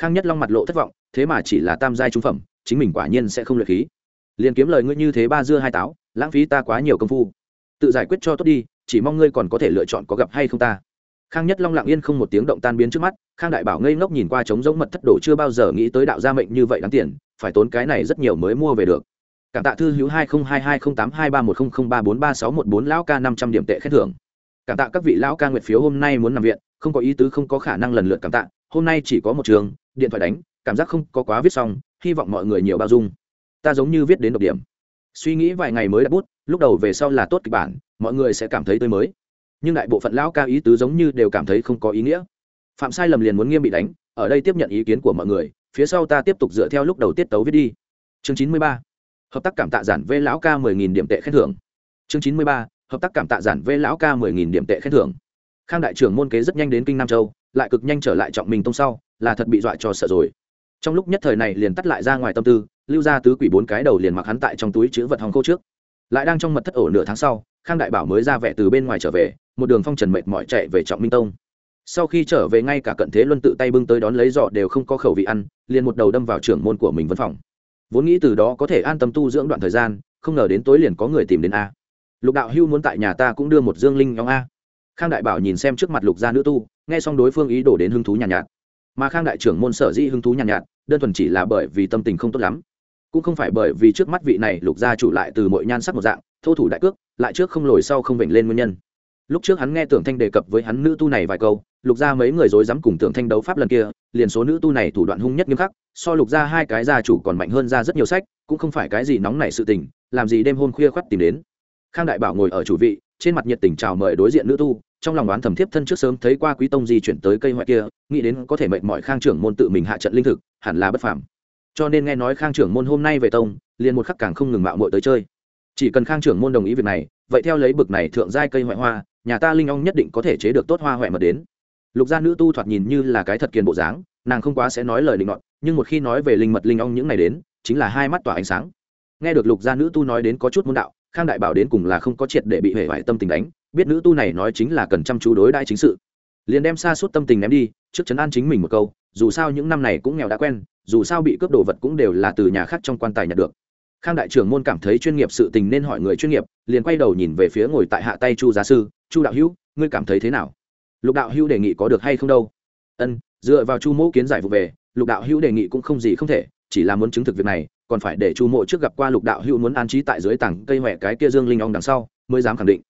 Khang nhất long mặt lộ thất vọng, thế mà chỉ là tam giai trung phẩm, chính mình quả nhiên sẽ không luyện khí. Liền kiếm lời ngươi như thế ba dưa hai táo, lãng phí ta quá nhiều công phu. Tự giải quyết cho tốt đi chỉ mong ngươi còn có thể lựa chọn có gặp hay không ta. Khang nhất long lặng yên không một tiếng động tan biến trước mắt, khang đại bảo ngây ngốc nhìn qua trống giống mật thất đổ chưa bao giờ nghĩ tới đạo gia mệnh như vậy đáng tiền, phải tốn cái này rất nhiều mới mua về được. Cảm tạ thư hữu hai nghìn hai hai không tám hai ba một không không ba bốn ba sáu một bốn lão ca năm trăm điểm tệ khen thưởng. Cảm tạ các vị lão ca nguyệt phiếu hôm nay muốn nằm viện, không có ý tứ không có khả năng lần lượt cảm tạ, hôm nay chỉ có một trường, điện thoại đánh, cảm giác không có quá viết xong, hy vọng mọi người nhiều bao dung. Ta giống như viết đến độc điểm suy nghĩ vài ngày mới đặt bút, lúc đầu về sau là tốt kịch bản, mọi người sẽ cảm thấy tươi mới. Nhưng đại bộ phận lão ca ý tứ giống như đều cảm thấy không có ý nghĩa. Phạm sai lầm liền muốn nghiêm bị đánh, ở đây tiếp nhận ý kiến của mọi người, phía sau ta tiếp tục dựa theo lúc đầu tiết tấu viết đi. Chương chín mươi ba. Hợp tác cảm tạ giản vê lão ca mười nghìn điểm tệ khen thưởng. Chương chín mươi ba. Hợp tác cảm tạ giản vê lão ca mười nghìn điểm tệ khen thưởng. Khang đại trưởng môn kế rất nhanh đến kinh nam châu, lại cực nhanh trở lại trọng mình tông sau, là thật bị dọa cho sợ rồi trong lúc nhất thời này liền tắt lại ra ngoài tâm tư lưu ra tứ quỷ bốn cái đầu liền mặc hắn tại trong túi chữ vật hòng khô trước. Lại đang trong mật thất ổ nửa tháng sau khang đại bảo mới ra vẻ từ bên ngoài trở về một đường phong trần mệt mỏi chạy về trọng minh tông. Sau khi trở về ngay cả cận thế luân tự tay bưng tới đón lấy dọ đều không có khẩu vị ăn liền một đầu đâm vào trưởng môn của mình văn phòng. Vốn nghĩ từ đó có thể an tâm tu dưỡng đoạn thời gian không ngờ đến tối liền có người tìm đến a. Lục đạo hưu muốn tại nhà ta cũng đưa một dương linh nhóm a. Khang đại bảo nhìn xem trước mặt lục gia nữ tu nghe xong đối phương ý đổ đến hứng thú nhàn nhạt, nhạt mà khang đại trưởng môn sở dĩ hứng thú nhàn nhạt, nhạt đơn thuần chỉ là bởi vì tâm tình không tốt lắm. Cũng không phải bởi vì trước mắt vị này lục gia chủ lại từ mọi nhan sắc một dạng thô thủ đại cước lại trước không lồi sau không vểnh lên nguyên nhân. Lúc trước hắn nghe tưởng thanh đề cập với hắn nữ tu này vài câu lục gia mấy người dối dám cùng tưởng thanh đấu pháp lần kia liền số nữ tu này thủ đoạn hung nhất nghiêm khắc so lục gia hai cái gia chủ còn mạnh hơn ra rất nhiều sách cũng không phải cái gì nóng nảy sự tình làm gì đêm hôm khuya khoắt tìm đến. Khang đại bảo ngồi ở chủ vị trên mặt nhiệt tình chào mời đối diện nữ tu trong lòng đoán thầm thiếp thân trước sớm thấy qua quý tông di chuyển tới cây hoại kia, nghĩ đến có thể mệnh mọi khang trưởng môn tự mình hạ trận linh thực, hẳn là bất phàm. Cho nên nghe nói khang trưởng môn hôm nay về tông, liền một khắc càng không ngừng mạo muội tới chơi. Chỉ cần khang trưởng môn đồng ý việc này, vậy theo lấy bực này thượng giai cây hoại hoa, nhà ta linh ong nhất định có thể chế được tốt hoa hoại mật đến. Lục gia nữ tu thoạt nhìn như là cái thật kiền bộ dáng, nàng không quá sẽ nói lời định luận nhưng một khi nói về linh mật linh ong những này đến, chính là hai mắt tỏa ánh sáng. Nghe được lục gia nữ tu nói đến có chút môn đạo khang đại bảo đến cùng là không có triệt để bị hể hoại tâm tình đánh, biết nữ tu này nói chính là cần chăm chú đối đại chính sự. Liền đem xa suốt tâm tình ném đi, trước chấn an chính mình một câu, dù sao những năm này cũng nghèo đã quen, dù sao bị cướp đồ vật cũng đều là từ nhà khác trong quan tài nhặt được. Khang đại trưởng môn cảm thấy chuyên nghiệp sự tình nên hỏi người chuyên nghiệp, liền quay đầu nhìn về phía ngồi tại hạ tay chu giá sư, chu đạo hữu, ngươi cảm thấy thế nào? Lục đạo hữu đề nghị có được hay không đâu. Ân, dựa vào chu mẫu kiến giải vụ về, lục đạo hữu đề nghị cũng không gì không thể, chỉ là muốn chứng thực việc này còn phải để chu mộ trước gặp qua lục đạo hữu muốn an trí tại dưới tảng cây mẹ cái kia dương linh ong đằng sau, mới dám khẳng định.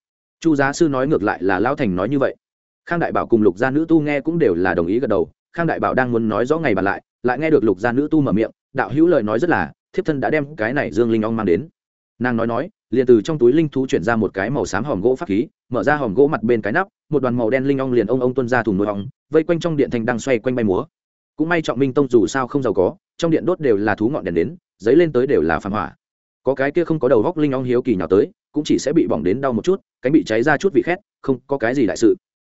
Chu giá sư nói ngược lại là lão thành nói như vậy. Khang đại bảo cùng lục gia nữ tu nghe cũng đều là đồng ý gật đầu, khang đại bảo đang muốn nói rõ ngày bàn lại lại nghe được lục gia nữ tu mở miệng, đạo hữu lời nói rất là, thiếp thân đã đem cái này dương linh ong mang đến. Nàng nói nói, liền từ trong túi linh thú chuyển ra một cái màu xám hòm gỗ pháp khí, mở ra hòm gỗ mặt bên cái nắp, một đoàn màu đen linh ong liền ông ông tuân ra thùng nồi ong, vây quanh trong điện thành đang xoay quanh bay múa. Cũng may trọng minh tông dù sao không giàu có, trong điện đốt đều là thú ngọn đèn đến giấy lên tới đều là phản hỏa. Có cái kia không có đầu góc linh ong hiếu kỳ nhào tới, cũng chỉ sẽ bị bỏng đến đau một chút, cánh bị cháy ra chút vị khét, không có cái gì đại sự.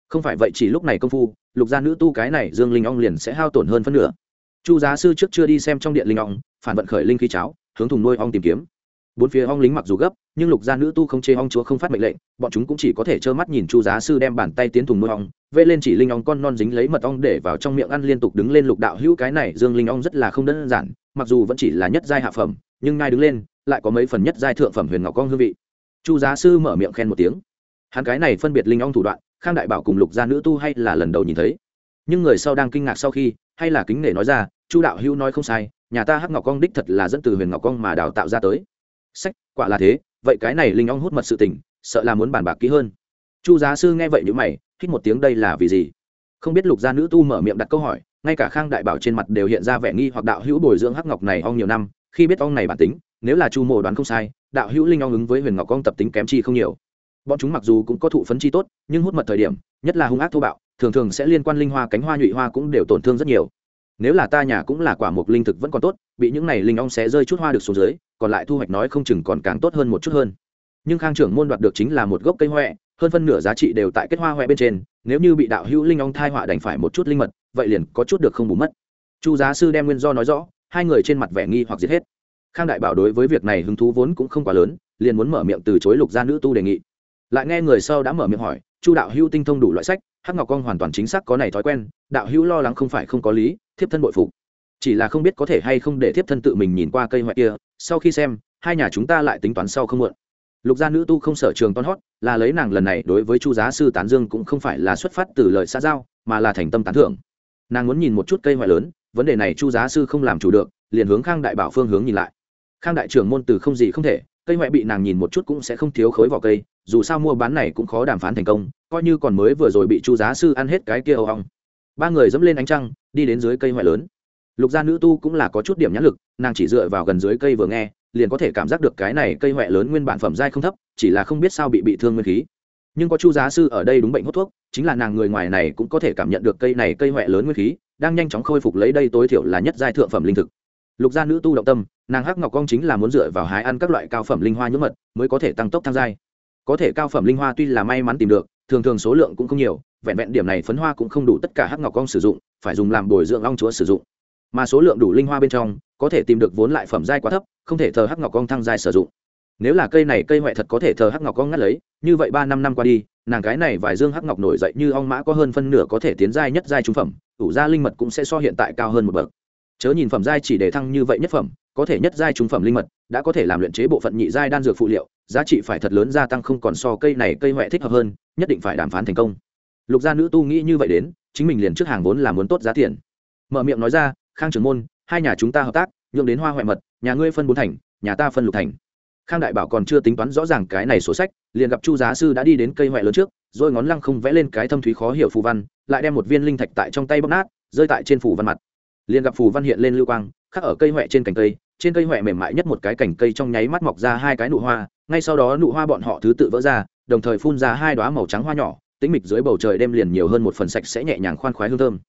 Không phải vậy chỉ lúc này công phu, lục gia nữ tu cái này dương linh ong liền sẽ hao tổn hơn phân nửa. Chu giá sư trước chưa đi xem trong điện linh ong, phản vận khởi linh khí cháo, hướng thùng nuôi ong tìm kiếm. Bốn phía ong lính mặc dù gấp, nhưng lục gia nữ tu không chê ong chúa không phát mệnh lệnh, bọn chúng cũng chỉ có thể trơ mắt nhìn chu giá sư đem bàn tay tiến thùng nuôi ong vê lên chỉ linh ong con non dính lấy mật ong để vào trong miệng ăn liên tục đứng lên lục đạo hữu cái này, dương linh ong rất là không đơn giản mặc dù vẫn chỉ là nhất giai hạ phẩm, nhưng ngay đứng lên, lại có mấy phần nhất giai thượng phẩm huyền ngọc con hương vị. Chu giá sư mở miệng khen một tiếng. Hắn cái này phân biệt linh ong thủ đoạn, khang đại bảo cùng lục gia nữ tu hay là lần đầu nhìn thấy. Nhưng người sau đang kinh ngạc sau khi, hay là kính nể nói ra, chu đạo hữu nói không sai, nhà ta hắc ngọc cong đích thật là dẫn từ huyền ngọc cong mà đào tạo ra tới. Sách, quả là thế, vậy cái này linh ong hút mật sự tình, sợ là muốn bàn bạc kỹ hơn. Chu giá sư nghe vậy nhữ mày, hít một tiếng, đây là vì gì? Không biết lục gia nữ tu mở miệng đặt câu hỏi ngay cả khang đại bảo trên mặt đều hiện ra vẻ nghi hoặc đạo hữu bồi dưỡng hắc ngọc này ong nhiều năm, khi biết ong này bản tính, nếu là chu mộ đoán không sai, đạo hữu linh ong ứng với huyền ngọc ong tập tính kém chi không nhiều. Bọn chúng mặc dù cũng có thụ phấn chi tốt, nhưng hút mật thời điểm, nhất là hung ác thô bạo, thường thường sẽ liên quan linh hoa, cánh hoa, nhụy hoa cũng đều tổn thương rất nhiều. Nếu là ta nhà cũng là quả mục linh thực vẫn còn tốt, bị những này linh ong sẽ rơi chút hoa được xuống dưới, còn lại thu hoạch nói không chừng còn càng tốt hơn một chút hơn. Nhưng khang trưởng môn đoạt được chính là một gốc cây huệ hơn phân nửa giá trị đều tại kết hoa huệ bên trên, nếu như bị đạo hữu linh ong thai họa đành phải một chút linh mật vậy liền có chút được không bù mất. Chu giá sư đem nguyên do nói rõ, hai người trên mặt vẻ nghi hoặc giết hết. Khang đại bảo đối với việc này hứng thú vốn cũng không quá lớn, liền muốn mở miệng từ chối lục gia nữ tu đề nghị. Lại nghe người sau đã mở miệng hỏi, chu đạo hữu tinh thông đủ loại sách, hắc ngọc công hoàn toàn chính xác có này thói quen, đạo hữu lo lắng không phải không có lý, thiếp thân bội phục. Chỉ là không biết có thể hay không để thiếp thân tự mình nhìn qua cây hoại kia, sau khi xem, hai nhà chúng ta lại tính toán sau không muộn. Lục gia nữ tu không sở trường toán hót, là lấy nàng lần này đối với chu giá sư tán dương cũng không phải là xuất phát từ lời xã giao, mà là thành tâm tán thưởng nàng muốn nhìn một chút cây hoại lớn, vấn đề này chu giá sư không làm chủ được, liền hướng khang đại bảo phương hướng nhìn lại. Khang đại trưởng môn từ không gì không thể, cây hoại bị nàng nhìn một chút cũng sẽ không thiếu khối vỏ cây, dù sao mua bán này cũng khó đàm phán thành công, coi như còn mới vừa rồi bị chu giá sư ăn hết cái kia âu hong ba người dẫm lên ánh trăng, đi đến dưới cây hoại lớn. Lục gia nữ tu cũng là có chút điểm nhãn lực, nàng chỉ dựa vào gần dưới cây vừa nghe, liền có thể cảm giác được cái này cây ngoại lớn nguyên bản phẩm dai không thấp, chỉ là không biết sao bị bị thương nguyên khí. Nhưng có chu giá sư ở đây đúng bệnh hút thuốc chính là nàng người ngoài này cũng có thể cảm nhận được cây này cây huệ lớn nguyên khí, đang nhanh chóng khôi phục lấy đây tối thiểu là nhất giai thượng phẩm linh thực. Lục gia nữ tu động tâm, nàng hắc ngọc cong chính là muốn dựa vào hái ăn các loại cao phẩm linh hoa nhưỡng mật, mới có thể tăng tốc thang giai. Có thể cao phẩm linh hoa tuy là may mắn tìm được, thường thường số lượng cũng không nhiều, vẹn vẹn điểm này phấn hoa cũng không đủ tất cả hắc ngọc cong sử dụng, phải dùng làm bồi dưỡng ong chúa sử dụng. Mà số lượng đủ linh hoa bên trong, có thể tìm được vốn lại phẩm giai quá thấp, không thể thờ hắc ngọc cong thăng giai sử dụng nếu là cây này cây huệ thật có thể thờ hắc ngọc có ngắt lấy, như vậy ba năm năm qua đi, nàng cái này vài dương hắc ngọc nổi dậy như ong mã có hơn phân nửa có thể tiến giai nhất giai trung phẩm, ủ gia linh mật cũng sẽ so hiện tại cao hơn một bậc. Chớ nhìn phẩm giai chỉ để thăng như vậy nhất phẩm, có thể nhất giai trung phẩm linh mật đã có thể làm luyện chế bộ phận nhị giai đan dược phụ liệu, giá trị phải thật lớn gia tăng không còn so cây này cây huệ thích hợp hơn, nhất định phải đàm phán thành công. Lục gia nữ tu nghĩ như vậy đến, chính mình liền trước hàng vốn là muốn tốt giá tiền. Mở miệng nói ra, khang trưởng môn, hai nhà chúng ta hợp tác, nhượng đến hoa huệ mật, nhà ngươi phân bốn thành, nhà ta phân lục thành khang đại bảo còn chưa tính toán rõ ràng cái này sổ sách, liền gặp chu giá sư đã đi đến cây hoại lớn trước, rồi ngón lăng không vẽ lên cái thâm thúy khó hiểu phù văn, lại đem một viên linh thạch tại trong tay bóc nát, rơi tại trên phù văn mặt. Liền gặp phù văn hiện lên lưu quang, khắc ở cây hoại trên cành cây, trên cây hoại mềm mại nhất một cái cành cây trong nháy mắt mọc ra hai cái nụ hoa, ngay sau đó nụ hoa bọn họ thứ tự vỡ ra, đồng thời phun ra hai đoá màu trắng hoa nhỏ, tĩnh mịch dưới bầu trời đêm liền nhiều hơn một phần sạch sẽ nhẹ nhàng khoan khoái hương thơm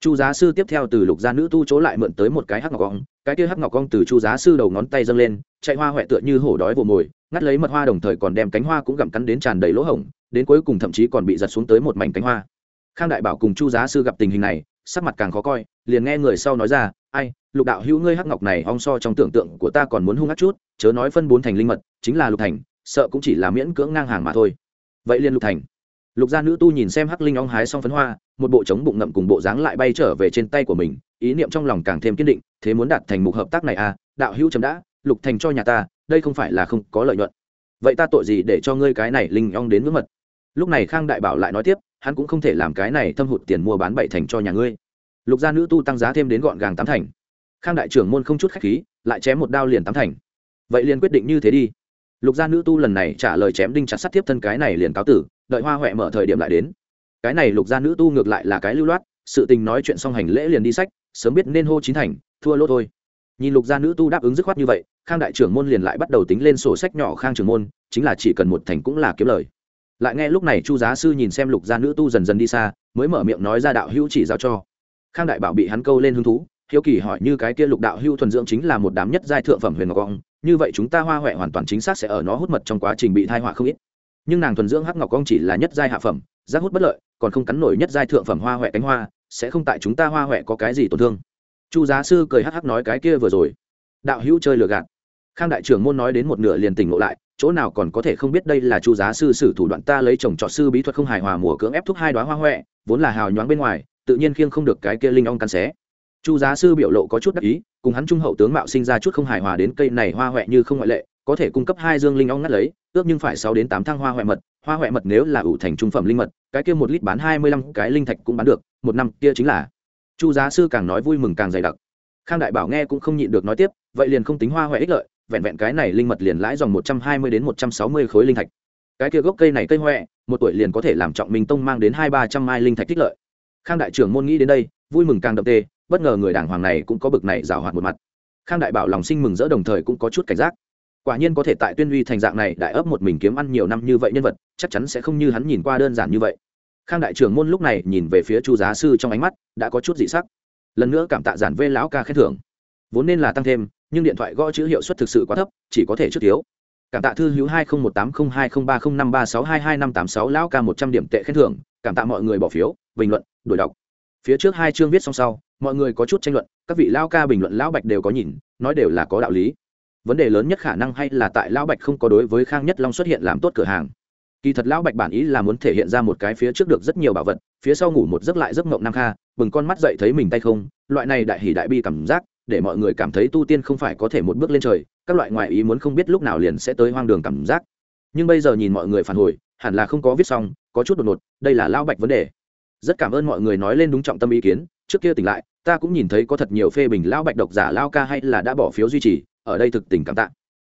chu giá sư tiếp theo từ lục gia nữ tu chỗ lại mượn tới một cái hắc ngọc cong cái kia hắc ngọc cong từ chu giá sư đầu ngón tay dâng lên, chạy hoa huệ tựa như hổ đói vồ mồi, ngắt lấy mật hoa đồng thời còn đem cánh hoa cũng gặm cắn đến tràn đầy lỗ hổng, đến cuối cùng thậm chí còn bị giật xuống tới một mảnh cánh hoa. Khang đại bảo cùng chu giá sư gặp tình hình này, sắc mặt càng khó coi, liền nghe người sau nói ra, ai, lục đạo hữu ngươi hắc ngọc này ong so trong tưởng tượng của ta còn muốn hung ác chút, chớ nói phân bốn thành linh mật, chính là lục thành, sợ cũng chỉ là miễn cưỡng ngang hàng mà thôi. Vậy liền lục thành lục gia nữ tu nhìn xem hắc linh ong hái xong phấn hoa, một bộ trống bụng ngậm cùng bộ dáng lại bay trở về trên tay của mình, ý niệm trong lòng càng thêm kiên định, thế muốn đạt thành mục hợp tác này à đạo hữu chấm đã, lục thành cho nhà ta, đây không phải là không có lợi nhuận. Vậy ta tội gì để cho ngươi cái này linh ong đến ngưỡng mật? Lúc này khang đại bảo lại nói tiếp, hắn cũng không thể làm cái này thâm hụt tiền mua bán bảy thành cho nhà ngươi. Lục gia nữ tu tăng giá thêm đến gọn gàng tám thành. Khang đại trưởng môn không chút khách khí, lại chém một đao liền tám thành. Vậy liền quyết định như thế đi. Lục gia nữ tu lần này trả lời chém đinh chặt sắt tiếp thân cái này liền cáo tử đợi hoa huệ mở thời điểm lại đến. Cái này lục gia nữ tu ngược lại là cái lưu loát, sự tình nói chuyện xong hành lễ liền đi sách, sớm biết nên hô chín thành, thua lỗ thôi. Nhìn lục gia nữ tu đáp ứng dứt khoát như vậy, khang đại trưởng môn liền lại bắt đầu tính lên sổ sách nhỏ khang trưởng môn, chính là chỉ cần một thành cũng là kiếm lời. Lại nghe lúc này chu giá sư nhìn xem lục gia nữ tu dần dần đi xa, mới mở miệng nói ra đạo hữu chỉ giao cho. Khang đại bảo bị hắn câu lên hứng thú, hiếu kỳ hỏi như cái kia lục đạo hữu thuần dưỡng chính là một đám nhất giai thượng phẩm huyền ngọc ong như vậy chúng ta hoa huệ hoàn toàn chính xác sẽ ở nó hút mật trong quá trình bị thai họa không ít nhưng nàng thuần dưỡng hắc ngọc cong chỉ là nhất giai hạ phẩm giác hút bất lợi, còn không cắn nổi nhất giai thượng phẩm hoa huệ cánh hoa, sẽ không tại chúng ta hoa huệ có cái gì tổn thương. Chu giá sư cười hắc hắc nói cái kia vừa rồi. Đạo hữu chơi lừa gạt. Khang đại trưởng môn nói đến một nửa liền tỉnh ngộ lại, chỗ nào còn có thể không biết đây là chu giá sư sử thủ đoạn ta lấy chồng trọt sư bí thuật không hài hòa mùa cưỡng ép thúc hai đoá hoa huệ vốn là hào nhoáng bên ngoài, tự nhiên khiêng không được cái kia linh ong cắn xé. Chu giá sư biểu lộ có chút đắc ý, cùng hắn trung hậu tướng mạo sinh ra chút không hài hòa đến cây này hoa huệ như không ngoại lệ có thể cung cấp hai dương linh ong ngắt lấy, ước nhưng phải sáu đến tám thang hoa huệ mật, hoa huệ mật nếu là ủ thành trung phẩm linh mật, cái kia một lít bán hai mươi lăm cái linh thạch cũng bán được, một năm kia chính là. Chu giá sư càng nói vui mừng càng dày đặc. Khang đại bảo nghe cũng không nhịn được nói tiếp, vậy liền không tính hoa huệ ích lợi, vẹn vẹn cái này linh mật liền lãi dòng một trăm hai mươi đến một trăm sáu mươi khối linh thạch. Cái kia gốc cây này cây huệ một tuổi liền có thể làm trọng minh tông mang đến hai ba trăm mai linh thạch tích lợi. Khang đại trưởng môn nghĩ đến đây, vui mừng càng đậm tê, bất ngờ người đảng hoàng này cũng có bực này rào hoạt một mặt. Khang đại bảo lòng sinh mừng rỡ đồng thời cũng có chút cảnh giác quả nhiên có thể tại tuyên uy thành dạng này đại ấp một mình kiếm ăn nhiều năm như vậy nhân vật, chắc chắn sẽ không như hắn nhìn qua đơn giản như vậy. Khang đại trưởng môn lúc này nhìn về phía chu giá sư trong ánh mắt, đã có chút dị sắc. Lần nữa cảm tạ giản vê lão ca khen thưởng. Vốn nên là tăng thêm, nhưng điện thoại gõ chữ hiệu suất thực sự quá thấp, chỉ có thể trước thiếu. Cảm tạ thư hữu hai nghìn một tám không hai không ba không năm ba sáu hai hai năm tám sáu lão ca một trăm điểm tệ khen thưởng, cảm tạ mọi người bỏ phiếu, bình luận đổi đọc. Phía trước hai chương viết xong sau, mọi người có chút tranh luận, các vị lão ca bình luận lão bạch đều có nhìn, nói đều là có đạo lý vấn đề lớn nhất khả năng hay là tại lão bạch không có đối với khang nhất long xuất hiện làm tốt cửa hàng kỳ thật lão bạch bản ý là muốn thể hiện ra một cái phía trước được rất nhiều bảo vật phía sau ngủ một giấc lại giấc mộng nam kha bừng con mắt dậy thấy mình tay không loại này đại hỉ đại bi cảm giác để mọi người cảm thấy tu tiên không phải có thể một bước lên trời các loại ngoại ý muốn không biết lúc nào liền sẽ tới hoang đường cảm giác nhưng bây giờ nhìn mọi người phản hồi hẳn là không có viết xong có chút đột ngột đây là lão bạch vấn đề rất cảm ơn mọi người nói lên đúng trọng tâm ý kiến trước kia tỉnh lại ta cũng nhìn thấy có thật nhiều phê bình lão bạch độc giả lao ca hay là đã bỏ phiếu duy trì ở đây thực tình cảm tạ.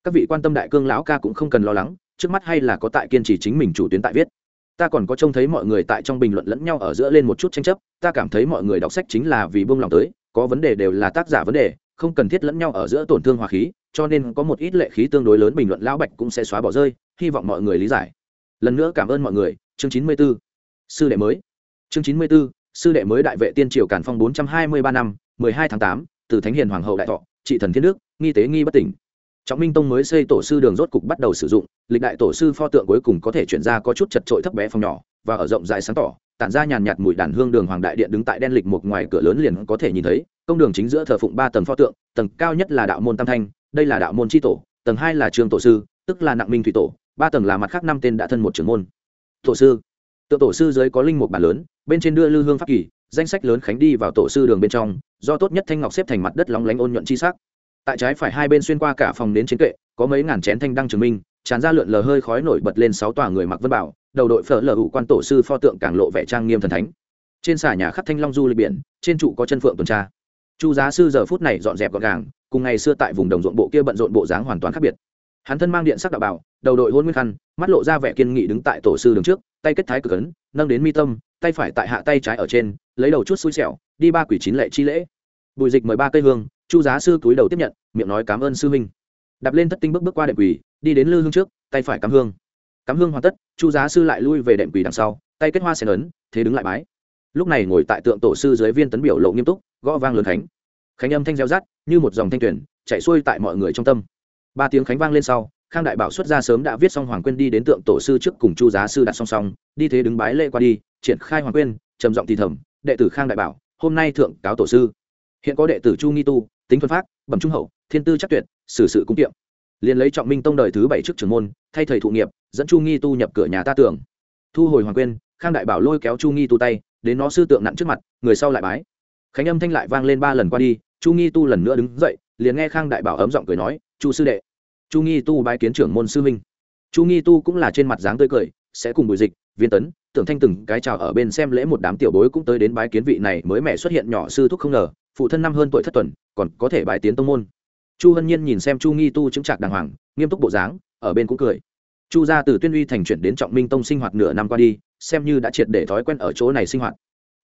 Các vị quan tâm đại cương lão ca cũng không cần lo lắng trước mắt hay là có tại kiên trì chính mình chủ tuyến tại viết. Ta còn có trông thấy mọi người tại trong bình luận lẫn nhau ở giữa lên một chút tranh chấp ta cảm thấy mọi người đọc sách chính là vì buông lòng tới có vấn đề đều là tác giả vấn đề không cần thiết lẫn nhau ở giữa tổn thương hòa khí cho nên có một ít lệ khí tương đối lớn bình luận lão bạch cũng sẽ xóa bỏ rơi hy vọng mọi người lý giải. Lần nữa cảm ơn mọi người chương chín mươi 94. sư đệ mới. Chương chín mươi 94, sư đệ mới đại vệ tiên triều càn phong bốn trăm hai mươi ba năm mười hai tháng tám từ thánh hiền hoàng hậu đại thọ trị thần thiên đức nghi tế nghi bất tỉnh. Trọng minh tông mới xây tổ sư đường rốt cục bắt đầu sử dụng, lịch đại tổ sư pho tượng cuối cùng có thể chuyển ra có chút chật trội thấp bé phòng nhỏ, và ở rộng dài sáng tỏ, tản ra nhàn nhạt mùi đàn hương đường hoàng đại điện đứng tại đen lịch một ngoài cửa lớn liền có thể nhìn thấy, công đường chính giữa thờ phụng ba tầng pho tượng, tầng cao nhất là đạo môn tam thanh, đây là đạo môn tri tổ, tầng hai là trường tổ sư, tức là nặng minh thủy tổ, ba tầng là mặt khác năm tên đã thân một trưởng môn. Tổ sư. Tượng tổ sư dưới có linh một bản lớn, bên trên đưa lư hương pháp kỳ, danh sách lớn khánh đi vào tổ sư đường bên trong, do tốt nhất thanh ngọc xếp thành mặt đất lóng lánh ôn nhuận chi sắc tại trái phải hai bên xuyên qua cả phòng đến chiến kệ, có mấy ngàn chén thanh đăng chứng minh, tràn ra lượn lờ hơi khói nổi bật lên sáu tòa người mặc vân bảo, đầu đội phở lờ hữu quan tổ sư pho tượng càng lộ vẻ trang nghiêm thần thánh. Trên xà nhà khắc thanh long du lịch biển, trên trụ có chân phượng tuần tra. Chu giá sư giờ phút này dọn dẹp gọn gàng, cùng ngày xưa tại vùng đồng ruộng bộ kia bận rộn bộ dáng hoàn toàn khác biệt. Hắn thân mang điện sắc đạo bảo, đầu đội hôn nguyên khăn, mắt lộ ra vẻ kiên nghị đứng tại tổ sư đường trước, tay kết thái cực ấn, nâng đến mi tâm, tay phải tại hạ tay trái ở trên, lấy đầu chút xui xẻo, đi ba quỷ chín lệ chi lễ. Bùi dịch mời ba cây hương chu giá sư túi đầu tiếp nhận, miệng nói cảm ơn sư huynh. Đạp lên thất tinh bước bước qua đệm quỷ đi đến lư hương trước, tay phải cắm hương. Cắm hương hoàn tất, chu giá sư lại lui về đệm quỷ đằng sau, tay kết hoa sen ấn, thế đứng lại bái lúc này ngồi tại tượng tổ sư dưới viên tấn biểu lộ nghiêm túc, gõ vang lớn khánh khánh âm thanh reo rát như một dòng thanh tuyển, chạy xuôi tại mọi người trong tâm. Ba tiếng khánh vang lên sau, khang đại bảo xuất ra sớm đã viết xong hoàng quyên đi đến tượng tổ sư trước cùng chu giá sư đặt song song, đi thế đứng bái lễ qua đi, triển khai hoàng quyên trầm giọng thì thầm, đệ tử khang đại bảo, hôm nay thượng cáo tổ sư. Hiện có đệ tử chu nghi tu tính thuần phát, bẩm trung hậu, thiên tư chắc tuyệt, xử sự cung kiệm. Liền lấy trọng minh tông đời thứ bảy trước trưởng môn, thay thầy thụ nghiệp, dẫn chu nghi tu nhập cửa nhà ta tưởng thu hồi hoàng quên, khang đại bảo lôi kéo chu nghi tu tay, đến nó sư tượng nặng trước mặt, người sau lại bái. Khánh âm thanh lại vang lên ba lần qua đi, chu nghi tu lần nữa đứng dậy, liền nghe khang đại bảo ấm giọng cười nói, chu sư đệ. Chu nghi tu bái kiến trưởng môn sư minh chu nghi tu cũng là trên mặt dáng tươi cười, sẽ cùng bùi dịch, viên tấn, tưởng thanh từng cái chào ở bên xem lễ một đám tiểu bối cũng tới đến bái kiến vị này mới mẹ xuất hiện nhỏ sư thúc không ngờ, phụ thân năm hơn tuổi thất tuần còn có thể bài tiến tông môn. Chu hân nhiên nhìn xem chu nghi tu chứng trạc đàng hoàng, nghiêm túc bộ dáng, ở bên cũng cười. Chu gia từ tuyên uy thành chuyển đến trọng minh tông sinh hoạt nửa năm qua đi, xem như đã triệt để thói quen ở chỗ này sinh hoạt.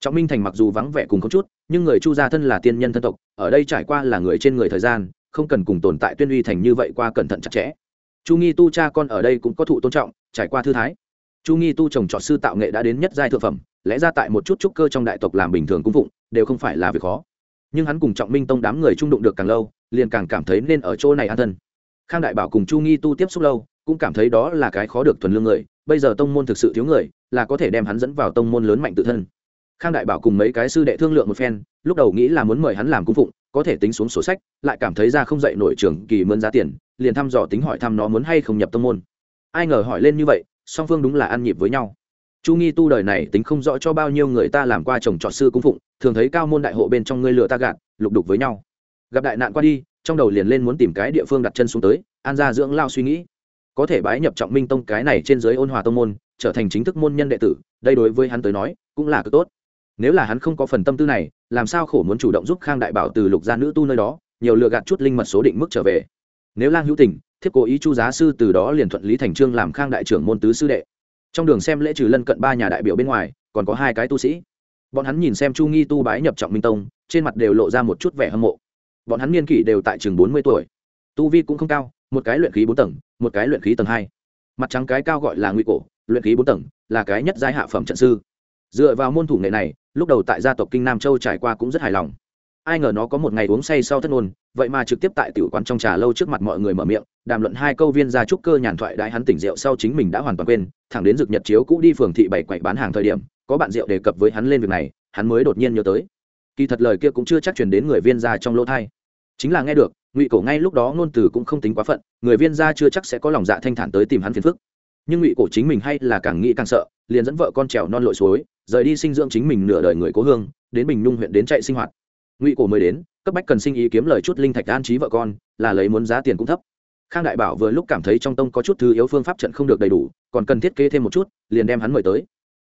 Trọng minh thành mặc dù vắng vẻ cùng có chút, nhưng người chu gia thân là tiên nhân thân tộc, ở đây trải qua là người trên người thời gian, không cần cùng tồn tại tuyên uy thành như vậy qua cẩn thận chặt chẽ. Chu nghi tu cha con ở đây cũng có thụ tôn trọng, trải qua thư thái. Chu nghi tu trồng trọt sư tạo nghệ đã đến nhất giai thượng phẩm, lẽ ra tại một chút trúc cơ trong đại tộc làm bình thường cung phụng, đều không phải là việc khó nhưng hắn cùng trọng minh tông đám người trung đụng được càng lâu, liền càng cảm thấy nên ở chỗ này an thân. Khang đại bảo cùng chu nghi tu tiếp xúc lâu, cũng cảm thấy đó là cái khó được thuần lương người, bây giờ tông môn thực sự thiếu người, là có thể đem hắn dẫn vào tông môn lớn mạnh tự thân. Khang đại bảo cùng mấy cái sư đệ thương lượng một phen, lúc đầu nghĩ là muốn mời hắn làm cung phụng, có thể tính xuống sổ sách, lại cảm thấy ra không dạy nổi trưởng kỳ mướn giá tiền, liền thăm dò tính hỏi thăm nó muốn hay không nhập tông môn. Ai ngờ hỏi lên như vậy, song phương đúng là ăn nhịp với nhau chu nghi tu đời này tính không rõ cho bao nhiêu người ta làm qua chồng trọt sư cung phụng, thường thấy cao môn đại hộ bên trong ngươi lừa ta gạt, lục đục với nhau. Gặp đại nạn qua đi, trong đầu liền lên muốn tìm cái địa phương đặt chân xuống tới, an gia dưỡng lao suy nghĩ. Có thể bái nhập trọng minh tông cái này trên dưới ôn hòa tông môn, trở thành chính thức môn nhân đệ tử, đây đối với hắn tới nói, cũng là cực tốt. Nếu là hắn không có phần tâm tư này, làm sao khổ muốn chủ động giúp khang đại bảo từ lục gia nữ tu nơi đó, nhiều lừa gạt chút linh mật số định mức trở về. Nếu lang hữu tình thiếp cố ý chu giá sư từ đó liền thuận lý thành trương làm khang đại trưởng môn tứ sư đệ trong đường xem lễ trừ lân cận ba nhà đại biểu bên ngoài, còn có hai cái tu sĩ. Bọn hắn nhìn xem chu nghi tu bái nhập trọng minh tông, trên mặt đều lộ ra một chút vẻ hâm mộ. Bọn hắn niên kỷ đều tại chừng bốn mươi tuổi. Tu vi cũng không cao, một cái luyện khí bốn tầng, một cái luyện khí tầng hai. Mặt trắng cái cao gọi là nguy cổ, luyện khí bốn tầng, là cái nhất giai hạ phẩm trận sư. Dựa vào môn thủ nghệ này, lúc đầu tại gia tộc kinh nam châu trải qua cũng rất hài lòng ai ngờ nó có một ngày uống say sau thất ngôn, vậy mà trực tiếp tại tiểu quán trong trà lâu trước mặt mọi người mở miệng, đàm luận hai câu viên gia trúc cơ nhàn thoại đại hắn tỉnh rượu sau chính mình đã hoàn toàn quên, thẳng đến dực nhật chiếu cũ đi phường thị bảy quậy bán hàng thời điểm, có bạn rượu đề cập với hắn lên việc này, hắn mới đột nhiên nhớ tới. Kỳ thật lời kia cũng chưa chắc truyền đến người viên gia trong lỗ thai. Chính là nghe được, ngụy cổ ngay lúc đó ngôn từ cũng không tính quá phận, người viên gia chưa chắc sẽ có lòng dạ thanh thản tới tìm hắn phiền phức. Nhưng ngụy cổ chính mình hay là càng nghĩ càng sợ, liền dẫn vợ con trèo non lội suối, rời đi sinh dưỡng chính mình nửa đời người cố hương, đến bình nhung huyện đến chạy sinh hoạt ngụy cổ mới đến, cấp bách cần sinh ý kiếm lời chút linh thạch an trí vợ con, là lấy muốn giá tiền cũng thấp. Khang đại bảo vừa lúc cảm thấy trong tông có chút thứ yếu phương pháp trận không được đầy đủ, còn cần thiết kế thêm một chút, liền đem hắn mời tới.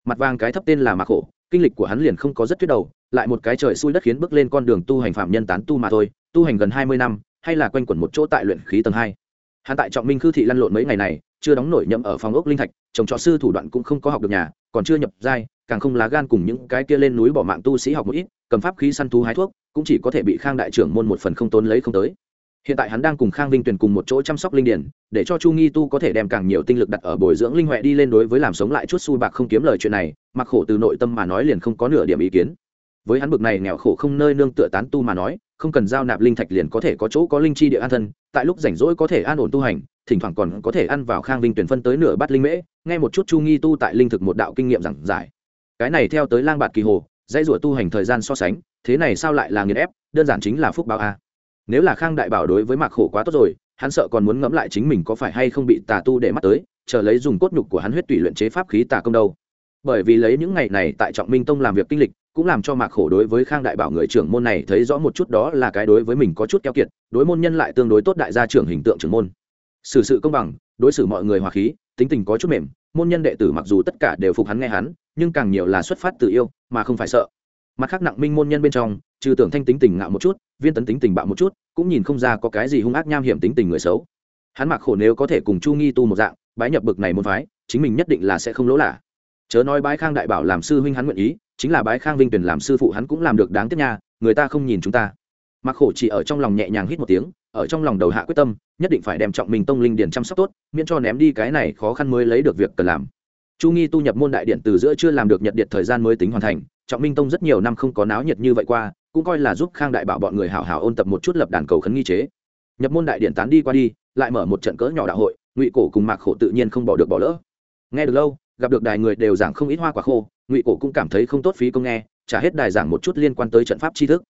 Mặt vàng cái thấp tên là mạc khổ, kinh lịch của hắn liền không có rất thuyết đầu, lại một cái trời xui đất khiến bước lên con đường tu hành phạm nhân tán tu mà thôi, tu hành gần hai mươi năm, hay là quanh quẩn một chỗ tại luyện khí tầng hai. Hắn tại trọng minh khư thị lăn lộn mấy ngày này, chưa đóng nổi nhậm ở phòng ốc linh thạch chồng trọ sư thủ đoạn cũng không có học được nhà, còn chưa nhập giai càng không lá gan cùng những cái kia lên núi bỏ mạng tu sĩ học một ít, cầm pháp khí săn thú hái thuốc, cũng chỉ có thể bị khang đại trưởng môn một phần không tốn lấy không tới. Hiện tại hắn đang cùng khang vinh tuyền cùng một chỗ chăm sóc linh điển, để cho chu nghi tu có thể đem càng nhiều tinh lực đặt ở bồi dưỡng linh huệ đi lên đối với làm sống lại chút su bạc không kiếm lời chuyện này, mặc khổ từ nội tâm mà nói liền không có nửa điểm ý kiến. Với hắn bực này nghèo khổ không nơi nương tựa tán tu mà nói, không cần giao nạp linh thạch liền có thể có chỗ có linh chi địa an thân, tại lúc rảnh rỗi có thể an ổn tu hành, thỉnh thoảng còn có thể ăn vào khang vinh tuyển phân tới nửa bát linh mễ. Nghe một chút chu nghi tu tại linh thực một đạo kinh nghiệm giảng giải cái này theo tới lang bạt kỳ hồ, dãy rủa tu hành thời gian so sánh, thế này sao lại là nghiền ép, đơn giản chính là phúc báo a. Nếu là khang đại bảo đối với mạc khổ quá tốt rồi, hắn sợ còn muốn ngẫm lại chính mình có phải hay không bị tà tu để mắt tới, chờ lấy dùng cốt nhục của hắn huyết tùy luyện chế pháp khí tà công đâu. Bởi vì lấy những ngày này tại trọng minh tông làm việc kinh lịch, cũng làm cho mạc khổ đối với khang đại bảo người trưởng môn này thấy rõ một chút đó là cái đối với mình có chút keo kiệt, đối môn nhân lại tương đối tốt đại gia trưởng hình tượng trưởng môn. Xử sự công bằng, đối xử mọi người hòa khí, tính tình có chút mềm môn nhân đệ tử mặc dù tất cả đều phục hắn nghe hắn, nhưng càng nhiều là xuất phát từ yêu, mà không phải sợ. Mặt khác nặng minh môn nhân bên trong, trừ tưởng thanh tính tình ngạo một chút, viên tấn tính tình bạo một chút, cũng nhìn không ra có cái gì hung ác nham hiểm tính tình người xấu. Hắn mặc khổ nếu có thể cùng chu nghi tu một dạng, bái nhập bực này môn phái, chính mình nhất định là sẽ không lỗ lạ. Chớ nói bái khang đại bảo làm sư huynh hắn nguyện ý, chính là bái khang vinh tuyển làm sư phụ hắn cũng làm được đáng tiếc nha, người ta không nhìn chúng ta. Mặc khổ chỉ ở trong lòng nhẹ nhàng hít một tiếng, ở trong lòng đầu hạ quyết tâm nhất định phải đem trọng mình tông linh điển chăm sóc tốt, miễn cho ném đi cái này khó khăn mới lấy được việc cần làm. Chu nghi tu nhập môn đại điện từ giữa chưa làm được nhật điện thời gian mới tính hoàn thành, trọng minh tông rất nhiều năm không có náo nhiệt như vậy qua, cũng coi là giúp khang đại bảo bọn người hảo hảo ôn tập một chút lập đàn cầu khấn nghi chế. Nhập môn đại điện tán đi qua đi, lại mở một trận cỡ nhỏ đạo hội, ngụy cổ cùng mạc khổ tự nhiên không bỏ được bỏ lỡ. Nghe được lâu, gặp được đài người đều giảng không ít hoa quả khô, ngụy cổ cũng cảm thấy không tốt phí công nghe trả hết đài giảng một chút liên quan tới trận pháp tri thức.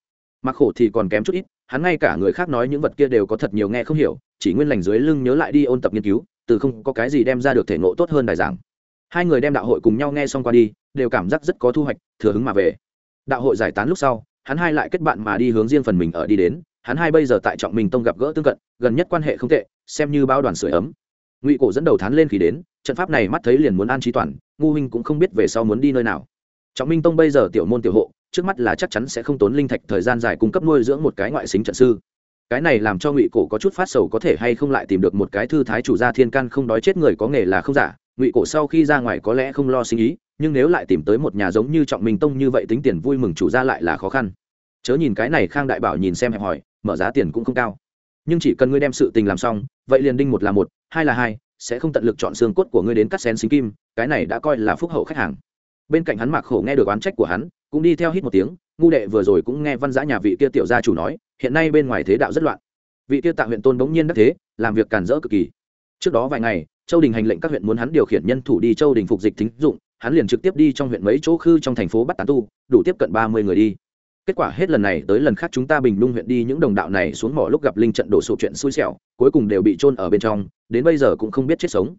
Mặc khổ thì còn kém chút ít, hắn ngay cả người khác nói những vật kia đều có thật nhiều nghe không hiểu chỉ nguyên lành dưới lưng nhớ lại đi ôn tập nghiên cứu, từ không có cái gì đem ra được thể ngộ tốt hơn đài giảng. Hai người đem đạo hội cùng nhau nghe xong qua đi, đều cảm giác rất có thu hoạch, thừa hứng mà về. Đạo hội giải tán lúc sau, hắn hai lại kết bạn mà đi hướng riêng phần mình ở đi đến, hắn hai bây giờ tại trọng minh tông gặp gỡ tương cận, gần nhất quan hệ không tệ, xem như bao đoàn sửa ấm. Ngụy cổ dẫn đầu thán lên khi đến, trận pháp này mắt thấy liền muốn an trí toàn ngu huynh cũng không biết về sau muốn đi nơi nào. Trọng minh tông bây giờ tiểu môn tiểu hộ, trước mắt là chắc chắn sẽ không tốn linh thạch thời gian dài cung cấp nuôi dưỡng một cái ngoại xính trận sư cái này làm cho ngụy cổ có chút phát sầu có thể hay không lại tìm được một cái thư thái chủ gia thiên căn không đói chết người có nghề là không giả. Ngụy cổ sau khi ra ngoài có lẽ không lo sinh ý, nhưng nếu lại tìm tới một nhà giống như trọng minh tông như vậy tính tiền vui mừng chủ gia lại là khó khăn. Chớ nhìn cái này khang đại bảo nhìn xem hẹp hỏi mở giá tiền cũng không cao. Nhưng chỉ cần ngươi đem sự tình làm xong, vậy liền đinh một là một, hai là hai, sẽ không tận lực chọn xương cốt của ngươi đến cắt xén xính kim, cái này đã coi là phúc hậu khách hàng. Bên cạnh hắn mạc khổ nghe được oán trách của hắn, cũng đi theo hít một tiếng, ngu đệ vừa rồi cũng nghe văn giã nhà vị kia tiểu gia chủ nói hiện nay bên ngoài thế đạo rất loạn. Vị kia tạ huyện tôn bỗng nhiên đắc thế, làm việc cản rỡ cực kỳ. Trước đó vài ngày, châu đình hành lệnh các huyện muốn hắn điều khiển nhân thủ đi châu đình phục dịch thính dụng, hắn liền trực tiếp đi trong huyện mấy chỗ khư trong thành phố bắt tán tu, đủ tiếp cận ba mươi người đi. Kết quả hết lần này tới lần khác chúng ta bình lung huyện đi những đồng đạo này xuống mỏ lúc gặp linh trận đổ sụp chuyện xui xẻo, cuối cùng đều bị trôn ở bên trong, đến bây giờ cũng không biết chết sống.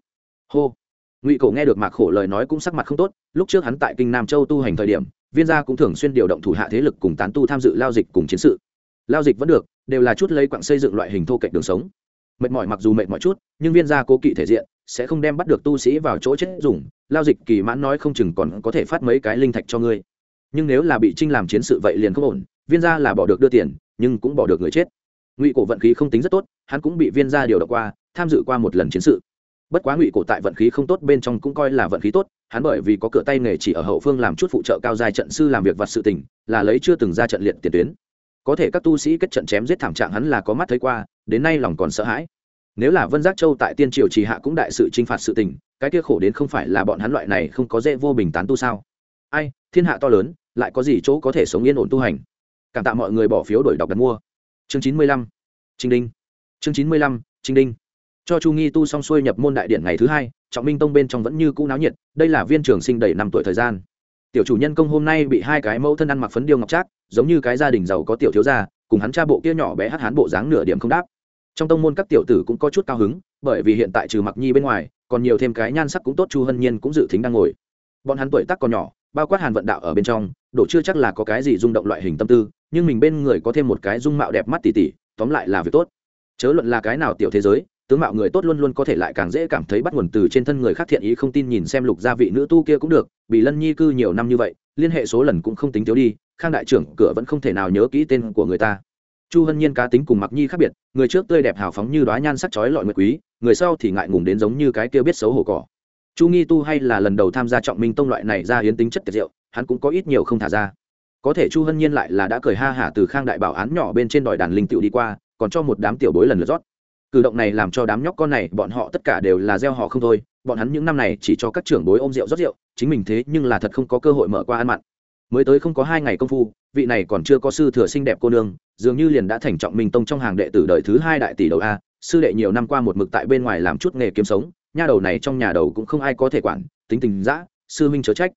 Hô. Ngụy cổ nghe được mạc khổ lời nói cũng sắc mặt không tốt, lúc trước hắn tại kinh nam châu tu hành thời điểm, viên gia cũng thường xuyên điều động thủ hạ thế lực cùng tán tu tham dự lao dịch cùng chiến sự lao dịch vẫn được, đều là chút lấy quặng xây dựng loại hình thô cạnh đường sống. Mệt mỏi mặc dù mệt mỏi chút, nhưng viên gia cố kỵ thể diện, sẽ không đem bắt được tu sĩ vào chỗ chết dùng. Lao dịch kỳ mãn nói không chừng còn có thể phát mấy cái linh thạch cho ngươi. Nhưng nếu là bị trinh làm chiến sự vậy liền không ổn, viên gia là bỏ được đưa tiền, nhưng cũng bỏ được người chết. Ngụy cổ vận khí không tính rất tốt, hắn cũng bị viên gia điều động qua, tham dự qua một lần chiến sự. Bất quá ngụy cổ tại vận khí không tốt bên trong cũng coi là vận khí tốt, hắn bởi vì có cửa tay nghề chỉ ở hậu phương làm chút phụ trợ cao dài trận sư làm việc vặt sự tình, là lấy chưa từng ra trận liệt tiền tuyến có thể các tu sĩ kết trận chém giết thảm trạng hắn là có mắt thấy qua, đến nay lòng còn sợ hãi. Nếu là vân giác châu tại tiên triều trì hạ cũng đại sự t r i n h phạt sự tình, cái kia khổ đến không phải là bọn hắn loại này không có dễ vô bình tán tu sao? Ai, thiên hạ to lớn, lại có gì chỗ có thể sống yên ổn tu hành? Cảm tạ mọi người bỏ phiếu đổi đọc đặt mua. Chương chín mươi lăm trinh đinh. Chương chín mươi lăm trinh đinh. Cho chu nghi tu xong xuôi nhập môn đại điện ngày thứ hai, trọng minh tông bên trong vẫn như cũ náo nhiệt, đây là viên trường sinh đầy năm tuổi thời gian. Tiểu chủ nhân công hôm nay bị hai cái mẫu thân ăn mặc phấn điêu ngọc trác giống như cái gia đình giàu có tiểu thiếu gia, cùng hắn cha bộ kia nhỏ bé hát hán bộ dáng nửa điểm không đáp. Trong tông môn các tiểu tử cũng có chút cao hứng, bởi vì hiện tại trừ mặc nhi bên ngoài, còn nhiều thêm cái nhan sắc cũng tốt, chu hân nhiên cũng dự tính đang ngồi. Bọn hắn tuổi tác còn nhỏ, bao quát hàn vận đạo ở bên trong độ chưa chắc là có cái gì rung động loại hình tâm tư, nhưng mình bên người có thêm một cái dung mạo đẹp mắt tỉ tỉ, tóm lại là việc tốt. Chớ luận là cái nào tiểu thế giới, tướng mạo người tốt luôn luôn có thể lại càng dễ cảm thấy bắt nguồn từ trên thân người khác thiện ý không tin nhìn xem lục gia vị nữ tu kia cũng được, bị lân nhi cư nhiều năm như vậy, liên hệ số lần cũng không tính thiếu đi khang đại trưởng cửa vẫn không thể nào nhớ kỹ tên của người ta. Chu hân nhiên cá tính cùng mặc nhi khác biệt, người trước tươi đẹp hào phóng như đoá nhan sắc chói lọi nguyệt quý, người sau thì ngại ngùng đến giống như cái kia biết xấu hổ cỏ. Chu nghi tu hay là lần đầu tham gia trọng minh tông loại này ra hiến tính chất tiệt diệu, hắn cũng có ít nhiều không thả ra. Có thể chu hân nhiên lại là đã cười ha hả từ khang đại bảo án nhỏ bên trên đòi đàn linh tựu đi qua, còn cho một đám tiểu bối lần lượt rót. Cử động này làm cho đám nhóc con này, bọn họ tất cả đều là gieo họ không thôi, bọn hắn những năm này chỉ cho các trưởng bối ôm rượu rót rượu, chính mình thế nhưng là thật không có cơ hội mở qua ăn mặn mới tới không có hai ngày công phu, vị này còn chưa có sư thừa xinh đẹp cô nương, dường như liền đã thành trọng minh tông trong hàng đệ tử đời thứ hai đại tỷ đầu a, sư đệ nhiều năm qua một mực tại bên ngoài làm chút nghề kiếm sống, nha đầu này trong nhà đầu cũng không ai có thể quản, tính tình dã, sư Minh chớ trách.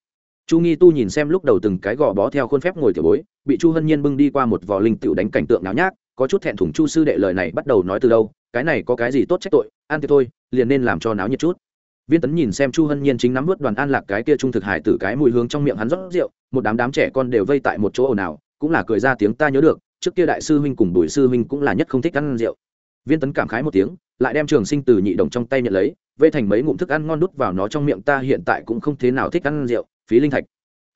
Chu nghi tu nhìn xem lúc đầu từng cái gò bó theo khuôn phép ngồi tiểu bối, bị chu hân nhiên bưng đi qua một vò linh tựu đánh cảnh tượng náo nhác, có chút thẹn thùng chu sư đệ lời này bắt đầu nói từ đâu, cái này có cái gì tốt trách tội, ăn thì thôi, liền nên làm cho náo nhiệt chút viên tấn nhìn xem chu hân nhiên chính nắm vớt đoàn an lạc cái kia trung thực hải tử cái mùi hương trong miệng hắn rót rượu, một đám đám trẻ con đều vây tại một chỗ ồn ào, cũng là cười ra tiếng ta nhớ được, trước kia đại sư huynh cùng bùi sư huynh cũng là nhất không thích ăn rượu. Viên tấn cảm khái một tiếng, lại đem trường sinh từ nhị đồng trong tay nhận lấy, vây thành mấy ngụm thức ăn ngon đút vào nó trong miệng ta hiện tại cũng không thế nào thích ăn rượu, phí linh thạch.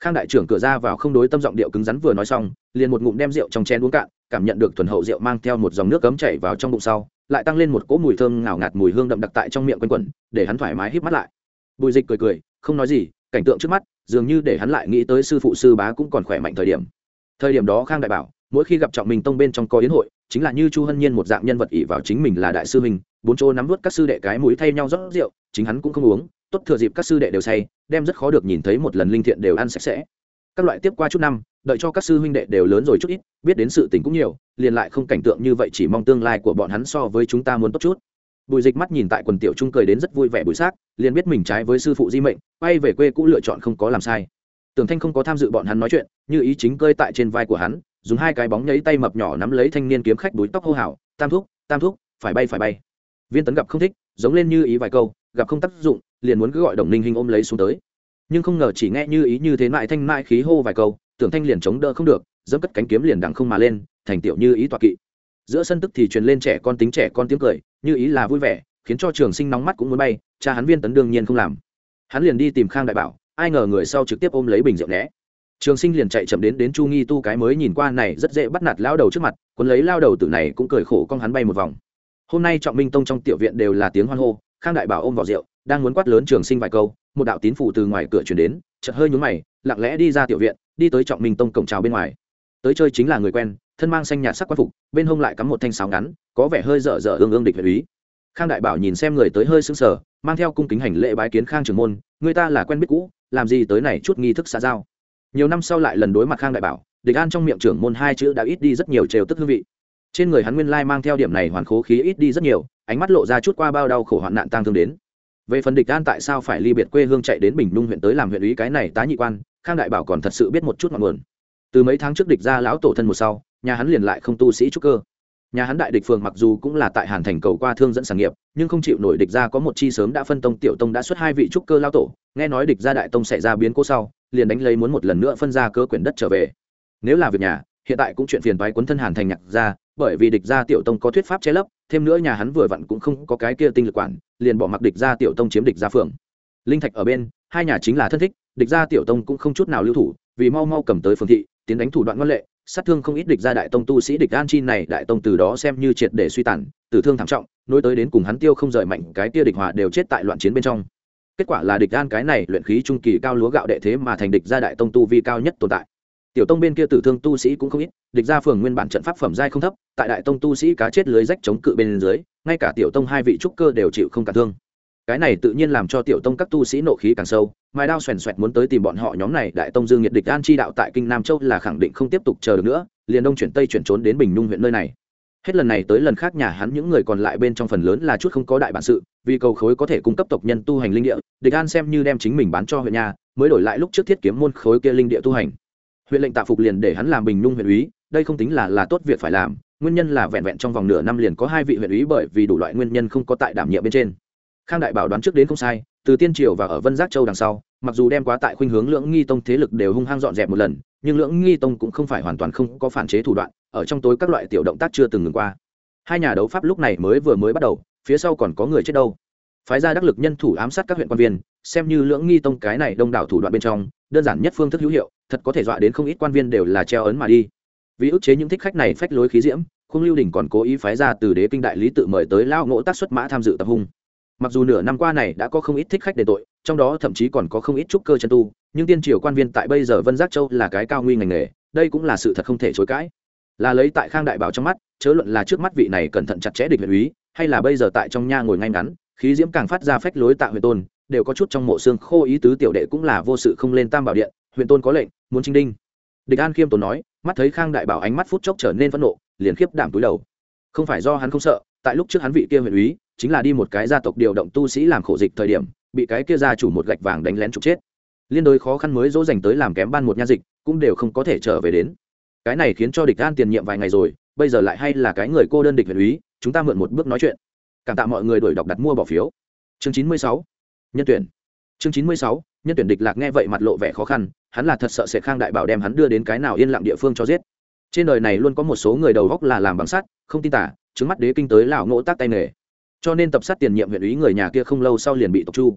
Khang đại trưởng cửa ra vào không đối tâm giọng điệu cứng rắn vừa nói xong, liền một ngụm đem rượu trong chén uống cạn cảm nhận được thuần hậu rượu mang theo một dòng nước cấm chảy vào trong bụng sau, lại tăng lên một cỗ mùi thơm ngào ngạt mùi hương đậm đặc tại trong miệng quanh quẩn, để hắn thoải mái hít mắt lại. Bùi dịch cười cười, không nói gì, cảnh tượng trước mắt, dường như để hắn lại nghĩ tới sư phụ sư bá cũng còn khỏe mạnh thời điểm. Thời điểm đó khang đại bảo, mỗi khi gặp trọng mình tông bên trong có yến hội, chính là như chu hân nhiên một dạng nhân vật ỷ vào chính mình là đại sư mình bốn chỗ nắm vớt các sư đệ cái mũi thay nhau rót rượu, chính hắn cũng không uống, tốt thừa dịp các sư đệ đều say, đem rất khó được nhìn thấy một lần linh thiện đều ăn sạch sẽ. Các loại tiếp qua chút năm đợi cho các sư huynh đệ đều lớn rồi chút ít, biết đến sự tình cũng nhiều, liền lại không cảnh tượng như vậy, chỉ mong tương lai của bọn hắn so với chúng ta muốn tốt chút. Bùi dịch mắt nhìn tại quần tiểu trung cười đến rất vui vẻ bùi xác, liền biết mình trái với sư phụ di mệnh, quay về quê cũ lựa chọn không có làm sai. Tưởng thanh không có tham dự bọn hắn nói chuyện, như ý chính cơi tại trên vai của hắn, dùng hai cái bóng nháy tay mập nhỏ nắm lấy thanh niên kiếm khách đuôi tóc hô hào, tam thúc tam thúc, phải bay phải bay. Viên tấn gặp không thích, giống lên như ý vài câu, gặp không tác dụng, liền muốn cứ gọi đồng ninh hình ôm lấy xuống tới. Nhưng không ngờ chỉ nghe như ý như thế mại thanh mại khí hô vài câu tưởng thanh liền chống đỡ không được, dẫm cất cánh kiếm liền đằng không mà lên, thành tiểu như ý tọa kỵ. Giữa sân tức thì truyền lên trẻ con tính trẻ con tiếng cười, như ý là vui vẻ, khiến cho trường sinh nóng mắt cũng muốn bay, cha hắn viên tấn đương nhiên không làm. Hắn liền đi tìm khang đại bảo, ai ngờ người sau trực tiếp ôm lấy bình rượu né. Trường sinh liền chạy chậm đến đến chu nghi tu cái mới nhìn qua này rất dễ bắt nạt lao đầu trước mặt quân lấy lao đầu tử này cũng cười khổ con hắn bay một vòng. Hôm nay trọng minh tông trong tiểu viện đều là tiếng hoan hô, khang đại bảo ôm vào rượu, đang muốn quát lớn trường sinh vài câu, một đạo tín phủ từ ngoài cửa chuyển đến, chợt hơi nhúng mày, lặng lẽ đi ra tiểu viện đi tới trọng minh tông cổng trào bên ngoài. Tới chơi chính là người quen, thân mang xanh nhạt sắc quan phục, bên hông lại cắm một thanh sáo ngắn, có vẻ hơi dở dở ương ương địch huyện úy khang đại bảo nhìn xem người tới hơi sững sờ, mang theo cung kính hành lễ bái kiến khang trưởng môn, người ta là quen biết cũ, làm gì tới này chút nghi thức xã giao. Nhiều năm sau lại lần đối mặt khang đại bảo, địch an trong miệng trưởng môn hai chữ đã ít đi rất nhiều trều tức hương vị. Trên người hắn nguyên lai mang theo điểm này hoàn khố khí ít đi rất nhiều, ánh mắt lộ ra chút qua bao đau khổ hoạn nạn tăng thương đến. Về phần địch an tại sao phải ly biệt quê hương chạy đến bình nung huyện tới làm huyện ủy cái này tá nhị quan khang đại bảo còn thật sự biết một chút ngọn nguồn. Từ mấy tháng trước địch ra lão tổ thân một sau, nhà hắn liền lại không tu sĩ trúc cơ. Nhà hắn đại địch phường mặc dù cũng là tại hàn thành cầu qua thương dẫn sản nghiệp, nhưng không chịu nổi địch ra có một chi sớm đã phân tông tiểu tông đã xuất hai vị trúc cơ lao tổ, nghe nói địch ra đại tông xảy ra biến cố sau, liền đánh lấy muốn một lần nữa phân ra cơ quyển đất trở về. Nếu là việc nhà, hiện tại cũng chuyện phiền toái quấn thân hàn thành nhạc ra, bởi vì địch ra tiểu tông có thuyết pháp che lấp, thêm nữa nhà hắn vừa vặn cũng không có cái kia tinh lực quản, liền bỏ mặc địch ra tiểu tông chiếm địch ra phường. Linh thạch ở bên, hai nhà chính là thân thích địch gia tiểu tông cũng không chút nào lưu thủ, vì mau mau cầm tới phường thị, tiến đánh thủ đoạn ngoan lệ, sát thương không ít địch gia đại tông tu sĩ địch an chi này, đại tông từ đó xem như triệt để suy tàn, tử thương thảm trọng, nối tới đến cùng hắn tiêu không rời mạnh, cái tia địch hòa đều chết tại loạn chiến bên trong. Kết quả là địch an cái này luyện khí trung kỳ cao lúa gạo đệ thế mà thành địch gia đại tông tu vi cao nhất tồn tại. Tiểu tông bên kia tử thương tu sĩ cũng không ít, địch ra phường nguyên bản trận pháp phẩm giai không thấp, tại đại tông tu sĩ cá chết lưới rách chống cự bên dưới, ngay cả tiểu tông hai vị trúc cơ đều chịu không cả thương cái này tự nhiên làm cho tiểu tông các tu sĩ nộ khí càng sâu mai đao xoèn xoẹt muốn tới tìm bọn họ nhóm này, đại tông dương nhiệt địch an chi đạo tại kinh nam châu là khẳng định không tiếp tục chờ được nữa, liền đông chuyển tây chuyển trốn đến bình nhung huyện nơi này. Hết lần này tới lần khác nhà hắn những người còn lại bên trong phần lớn là chút không có đại bản sự, vì cầu khối có thể cung cấp tộc nhân tu hành linh địa, địch an xem như đem chính mình bán cho huyện nhà, mới đổi lại lúc trước thiết kiếm môn khối kia linh địa tu hành. Huyện lệnh tạ phục liền để hắn làm bình nhung huyện úy, đây không tính là là tốt việc phải làm, nguyên nhân là vẹn vẹn trong vòng nửa năm liền có hai vị huyện úy bởi vì đủ loại nguyên nhân không có tại đảm nhiệm bên trên khang đại bảo đoán trước đến không sai, từ tiên triều và ở vân giác châu đằng sau, mặc dù đem quá tại khuynh hướng lưỡng nghi tông thế lực đều hung hăng dọn dẹp một lần, nhưng lưỡng nghi tông cũng không phải hoàn toàn không có phản chế thủ đoạn, ở trong tối các loại tiểu động tác chưa từng ngừng qua. Hai nhà đấu pháp lúc này mới vừa mới bắt đầu, phía sau còn có người chết đâu. Phái ra đắc lực nhân thủ ám sát các huyện quan viên, xem như lưỡng nghi tông cái này đông đảo thủ đoạn bên trong, đơn giản nhất phương thức hữu hiệu, thật có thể dọa đến không ít quan viên đều là treo ấn mà đi. Vì ức chế những thích khách này phách lối khí diễm, khung lưu đình còn cố ý phái ra từ đế kinh đại lý tự mời tới lao ngỗ tác xuất mã tham dự tập hung mặc dù nửa năm qua này đã có không ít thích khách để tội, trong đó thậm chí còn có không ít trúc cơ chân tu, nhưng tiên triều quan viên tại bây giờ vân giác châu là cái cao nguy ngành nghề, đây cũng là sự thật không thể chối cãi. Là lấy tại khang đại bảo trong mắt, chớ luận là trước mắt vị này cẩn thận chặt chẽ địch huyện úy, hay là bây giờ tại trong nha ngồi ngay ngắn, khí diễm càng phát ra phách lối tạ huyện tôn, đều có chút trong mộ xương khô ý tứ tiểu đệ cũng là vô sự không lên tam bảo điện huyện tôn có lệnh, muốn trinh đinh. Địch an khiêm tốn nói, mắt thấy khang đại bảo ánh mắt phút chốc trở nên phẫn nộ, liền khiếp đảm túi đầu. Không phải do hắn không sợ, tại lúc trước hắn vị kia huyện úy chính là đi một cái gia tộc điều động tu sĩ làm khổ dịch thời điểm, bị cái kia gia chủ một gạch vàng đánh lén trục chết. Liên đối khó khăn mới dỗ dành tới làm kém ban một nha dịch, cũng đều không có thể trở về đến. Cái này khiến cho địch an tiền nhiệm vài ngày rồi, bây giờ lại hay là cái người cô đơn địch huyện úy, chúng ta mượn một bước nói chuyện. Cảm tạ mọi người đổi đọc đặt mua bỏ phiếu. Chương chín mươi sáu, nhân tuyển. Chương chín mươi sáu, nhân tuyển địch lạc nghe vậy mặt lộ vẻ khó khăn, hắn là thật sợ sẽ khang đại bảo đem hắn đưa đến cái nào yên lặng địa phương cho giết. Trên đời này luôn có một số người đầu góc là làm bằng sắt, không tin tả, trứng mắt đế kinh tới lão ngỗ tác tay nghề cho nên tập sát tiền nhiệm huyện ý người nhà kia không lâu sau liền bị tộc chu.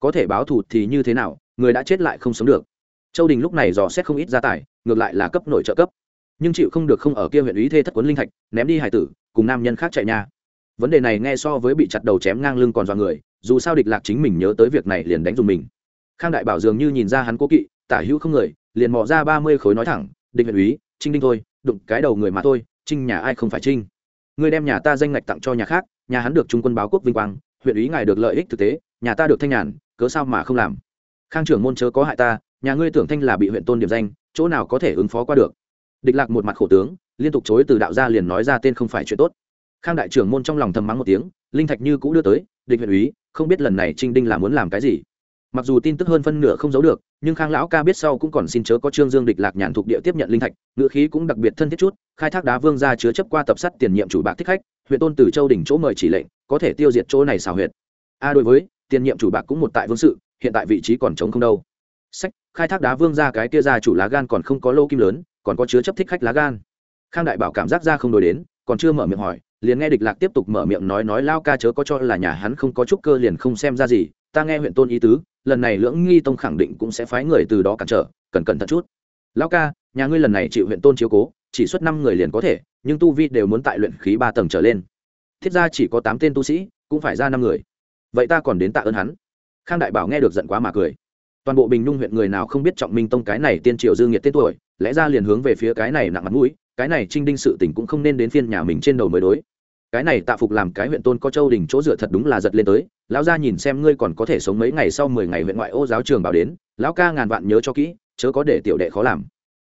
Có thể báo thù thì như thế nào, người đã chết lại không sống được. Châu đình lúc này dò xét không ít gia tài, ngược lại là cấp nội trợ cấp. Nhưng chịu không được không ở kia huyện ý thê thất quấn linh thạch, ném đi hải tử, cùng nam nhân khác chạy nhà. Vấn đề này nghe so với bị chặt đầu chém ngang lưng còn dọa người, dù sao địch lạc chính mình nhớ tới việc này liền đánh dùng mình. Khang đại bảo dường như nhìn ra hắn cố kỵ, tả hữu không người, liền mò ra ba mươi khối nói thẳng, địch huyện úy trinh đinh thôi, đụng cái đầu người mà thôi, trinh nhà ai không phải trinh? Ngươi đem nhà ta danh ngạch tặng cho nhà khác nhà hắn được trung quân báo quốc vinh quang, huyện úy ngài được lợi ích thực tế, nhà ta được thanh nhàn, cớ sao mà không làm? Khang trưởng môn chớ có hại ta, nhà ngươi tưởng thanh là bị huyện tôn điểm danh, chỗ nào có thể ứng phó qua được? Địch lạc một mặt khổ tướng, liên tục chối từ đạo gia liền nói ra tên không phải chuyện tốt. Khang đại trưởng môn trong lòng thầm mắng một tiếng, linh thạch như cũng đưa tới, địch huyện úy không biết lần này trinh đinh là muốn làm cái gì. Mặc dù tin tức hơn phân nửa không giấu được, nhưng khang lão ca biết sau cũng còn xin chớ có trương dương địch lạc nhàn thuộc địa tiếp nhận linh thạch ngựa khí cũng đặc biệt thân thiết chút, khai thác đá vương ra chứa chấp qua tập sắt tiền nhiệm chủ bạc thích khách huyện tôn từ châu đỉnh chỗ mời chỉ lệnh, có thể tiêu diệt chỗ này xào huyệt. A đối với, tiền nhiệm chủ bạc cũng một tại vương sự, hiện tại vị trí còn trống không đâu. Sách, khai thác đá vương ra cái kia ra chủ lá gan còn không có lô kim lớn, còn có chứa chấp thích khách lá gan. Khang đại bảo cảm giác ra không đổi đến, còn chưa mở miệng hỏi, liền nghe địch lạc tiếp tục mở miệng nói nói lao ca chớ có cho là nhà hắn không có chút cơ liền không xem ra gì, ta nghe huyện tôn ý tứ, lần này lưỡng nghi tông khẳng định cũng sẽ phái người từ đó cản trở, cần cẩn thận chút. Lao ca, nhà ngươi lần này chịu huyện tôn chiếu cố, chỉ xuất năm người liền có thể nhưng tu vi đều muốn tại luyện khí ba tầng trở lên. Thiết ra chỉ có tám tên tu sĩ, cũng phải ra năm người. Vậy ta còn đến tạ ơn hắn. Khang đại bảo nghe được giận quá mà cười. Toàn bộ bình nhung huyện người nào không biết trọng minh tông cái này tiên triều dương nhiệt tên tuổi, lẽ ra liền hướng về phía cái này nặng mặt mũi, cái này trinh đinh sự tình cũng không nên đến phiên nhà mình trên đầu mới đối. Cái này tạ phục làm cái huyện tôn có châu đình chỗ dựa thật đúng là giật lên tới, lão gia nhìn xem ngươi còn có thể sống mấy ngày sau mười ngày huyện ngoại ô giáo trường bảo đến, lão ca ngàn vạn nhớ cho kỹ, chớ có để tiểu đệ khó làm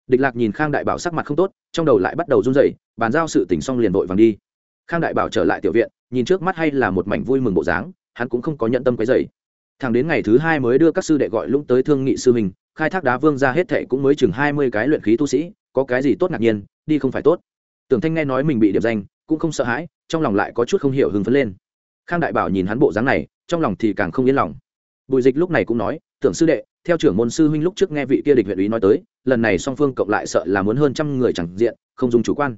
địch lạc nhìn khang đại bảo sắc mặt không tốt, trong đầu lại bắt đầu run rẩy, bàn giao sự tình xong liền vội vàng đi. Khang đại bảo trở lại tiểu viện, nhìn trước mắt hay là một mảnh vui mừng bộ dáng, hắn cũng không có nhận tâm cái dày thằng đến ngày thứ hai mới đưa các sư đệ gọi lũng tới thương nghị sư mình khai thác đá vương ra hết thệ cũng mới chừng hai mươi cái luyện khí tu sĩ, có cái gì tốt ngạc nhiên, đi không phải tốt. Tưởng thanh nghe nói mình bị điểm danh, cũng không sợ hãi, trong lòng lại có chút không hiểu hưng phấn lên. Khang đại bảo nhìn hắn bộ dáng này, trong lòng thì càng không yên lòng. Bùi dịch lúc này cũng nói tưởng sư đệ, theo trưởng môn sư huynh lúc trước nghe vị kia địch huyện ý nói tới, lần này song phương cộng lại sợ là muốn hơn trăm người chẳng diện, không dùng chủ quan.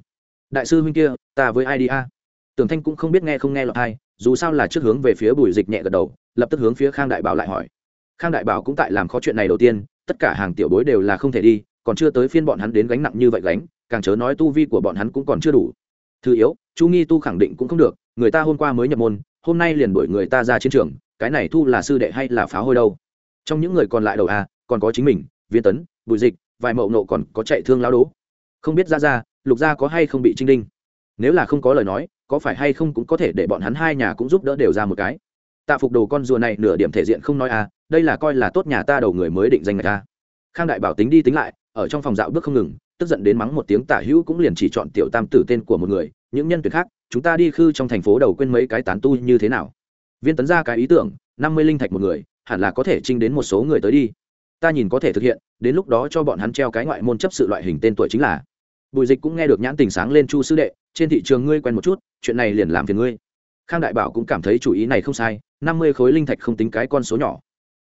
Đại sư huynh kia, ta với ai đi a? Tưởng thanh cũng không biết nghe không nghe lọt ai dù sao là trước hướng về phía bùi dịch nhẹ gật đầu, lập tức hướng phía khang đại bảo lại hỏi. Khang đại bảo cũng tại làm khó chuyện này đầu tiên, tất cả hàng tiểu bối đều là không thể đi, còn chưa tới phiên bọn hắn đến gánh nặng như vậy gánh, càng chớ nói tu vi của bọn hắn cũng còn chưa đủ. Thứ yếu, chu nghi tu khẳng định cũng không được, người ta hôm qua mới nhập môn, hôm nay liền đuổi người ta ra chiến trường, cái này thu là sư đệ hay là pháo hôi đâu? Trong những người còn lại đầu a, còn có chính mình, viên tấn, bùi dịch, vài mậu nộ còn có chạy thương lao đố. Không biết ra ra lục gia có hay không bị trinh đinh? Nếu là không có lời nói, có phải hay không cũng có thể để bọn hắn hai nhà cũng giúp đỡ đều ra một cái. Tạ phục đồ con rùa này nửa điểm thể diện không nói a, đây là coi là tốt nhà ta đầu người mới định danh người ta khang đại bảo tính đi tính lại, ở trong phòng dạo bước không ngừng, tức giận đến mắng một tiếng tả hữu cũng liền chỉ chọn tiểu tam tử tên của một người, những nhân tuyệt khác, chúng ta đi khư trong thành phố đầu quên mấy cái tán tu như thế nào. Viên tấn ra cái ý tưởng, năm mươi linh thạch một người hẳn là có thể trinh đến một số người tới đi. Ta nhìn có thể thực hiện, đến lúc đó cho bọn hắn treo cái ngoại môn chấp sự loại hình tên tuổi chính là. Bùi dịch cũng nghe được nhãn tình sáng lên chu sư đệ, trên thị trường ngươi quen một chút, chuyện này liền làm phiền ngươi. Khang đại bảo cũng cảm thấy chủ ý này không sai, năm mươi khối linh thạch không tính cái con số nhỏ.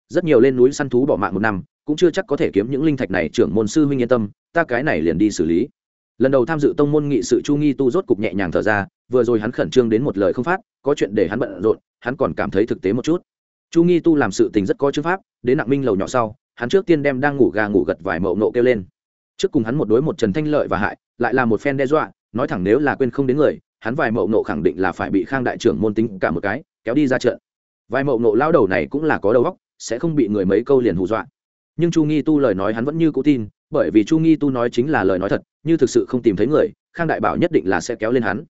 Rất nhiều lên núi săn thú bỏ mạng một năm, cũng chưa chắc có thể kiếm những linh thạch này, trưởng môn sư huynh yên tâm, ta cái này liền đi xử lý. Lần đầu tham dự tông môn nghị sự chu nghi tu rốt cục nhẹ nhàng thở ra, vừa rồi hắn khẩn trương đến một lời không phát, có chuyện để hắn bận rộn, hắn còn cảm thấy thực tế một chút chu nghi tu làm sự tình rất có chữ pháp, đến nặng minh lầu nhỏ sau, hắn trước tiên đem đang ngủ gà ngủ gật vài mậu nộ kêu lên. Trước cùng hắn một đối một trần thanh lợi và hại, lại là một phen đe dọa, nói thẳng nếu là quên không đến người, hắn vài mậu nộ khẳng định là phải bị khang đại trưởng môn tính cả một cái, kéo đi ra trận. Vài mậu nộ lao đầu này cũng là có đầu óc, sẽ không bị người mấy câu liền hù dọa. Nhưng chu nghi tu lời nói hắn vẫn như cũ tin, bởi vì chu nghi tu nói chính là lời nói thật, như thực sự không tìm thấy người, khang đại bảo nhất định là sẽ kéo lên hắn.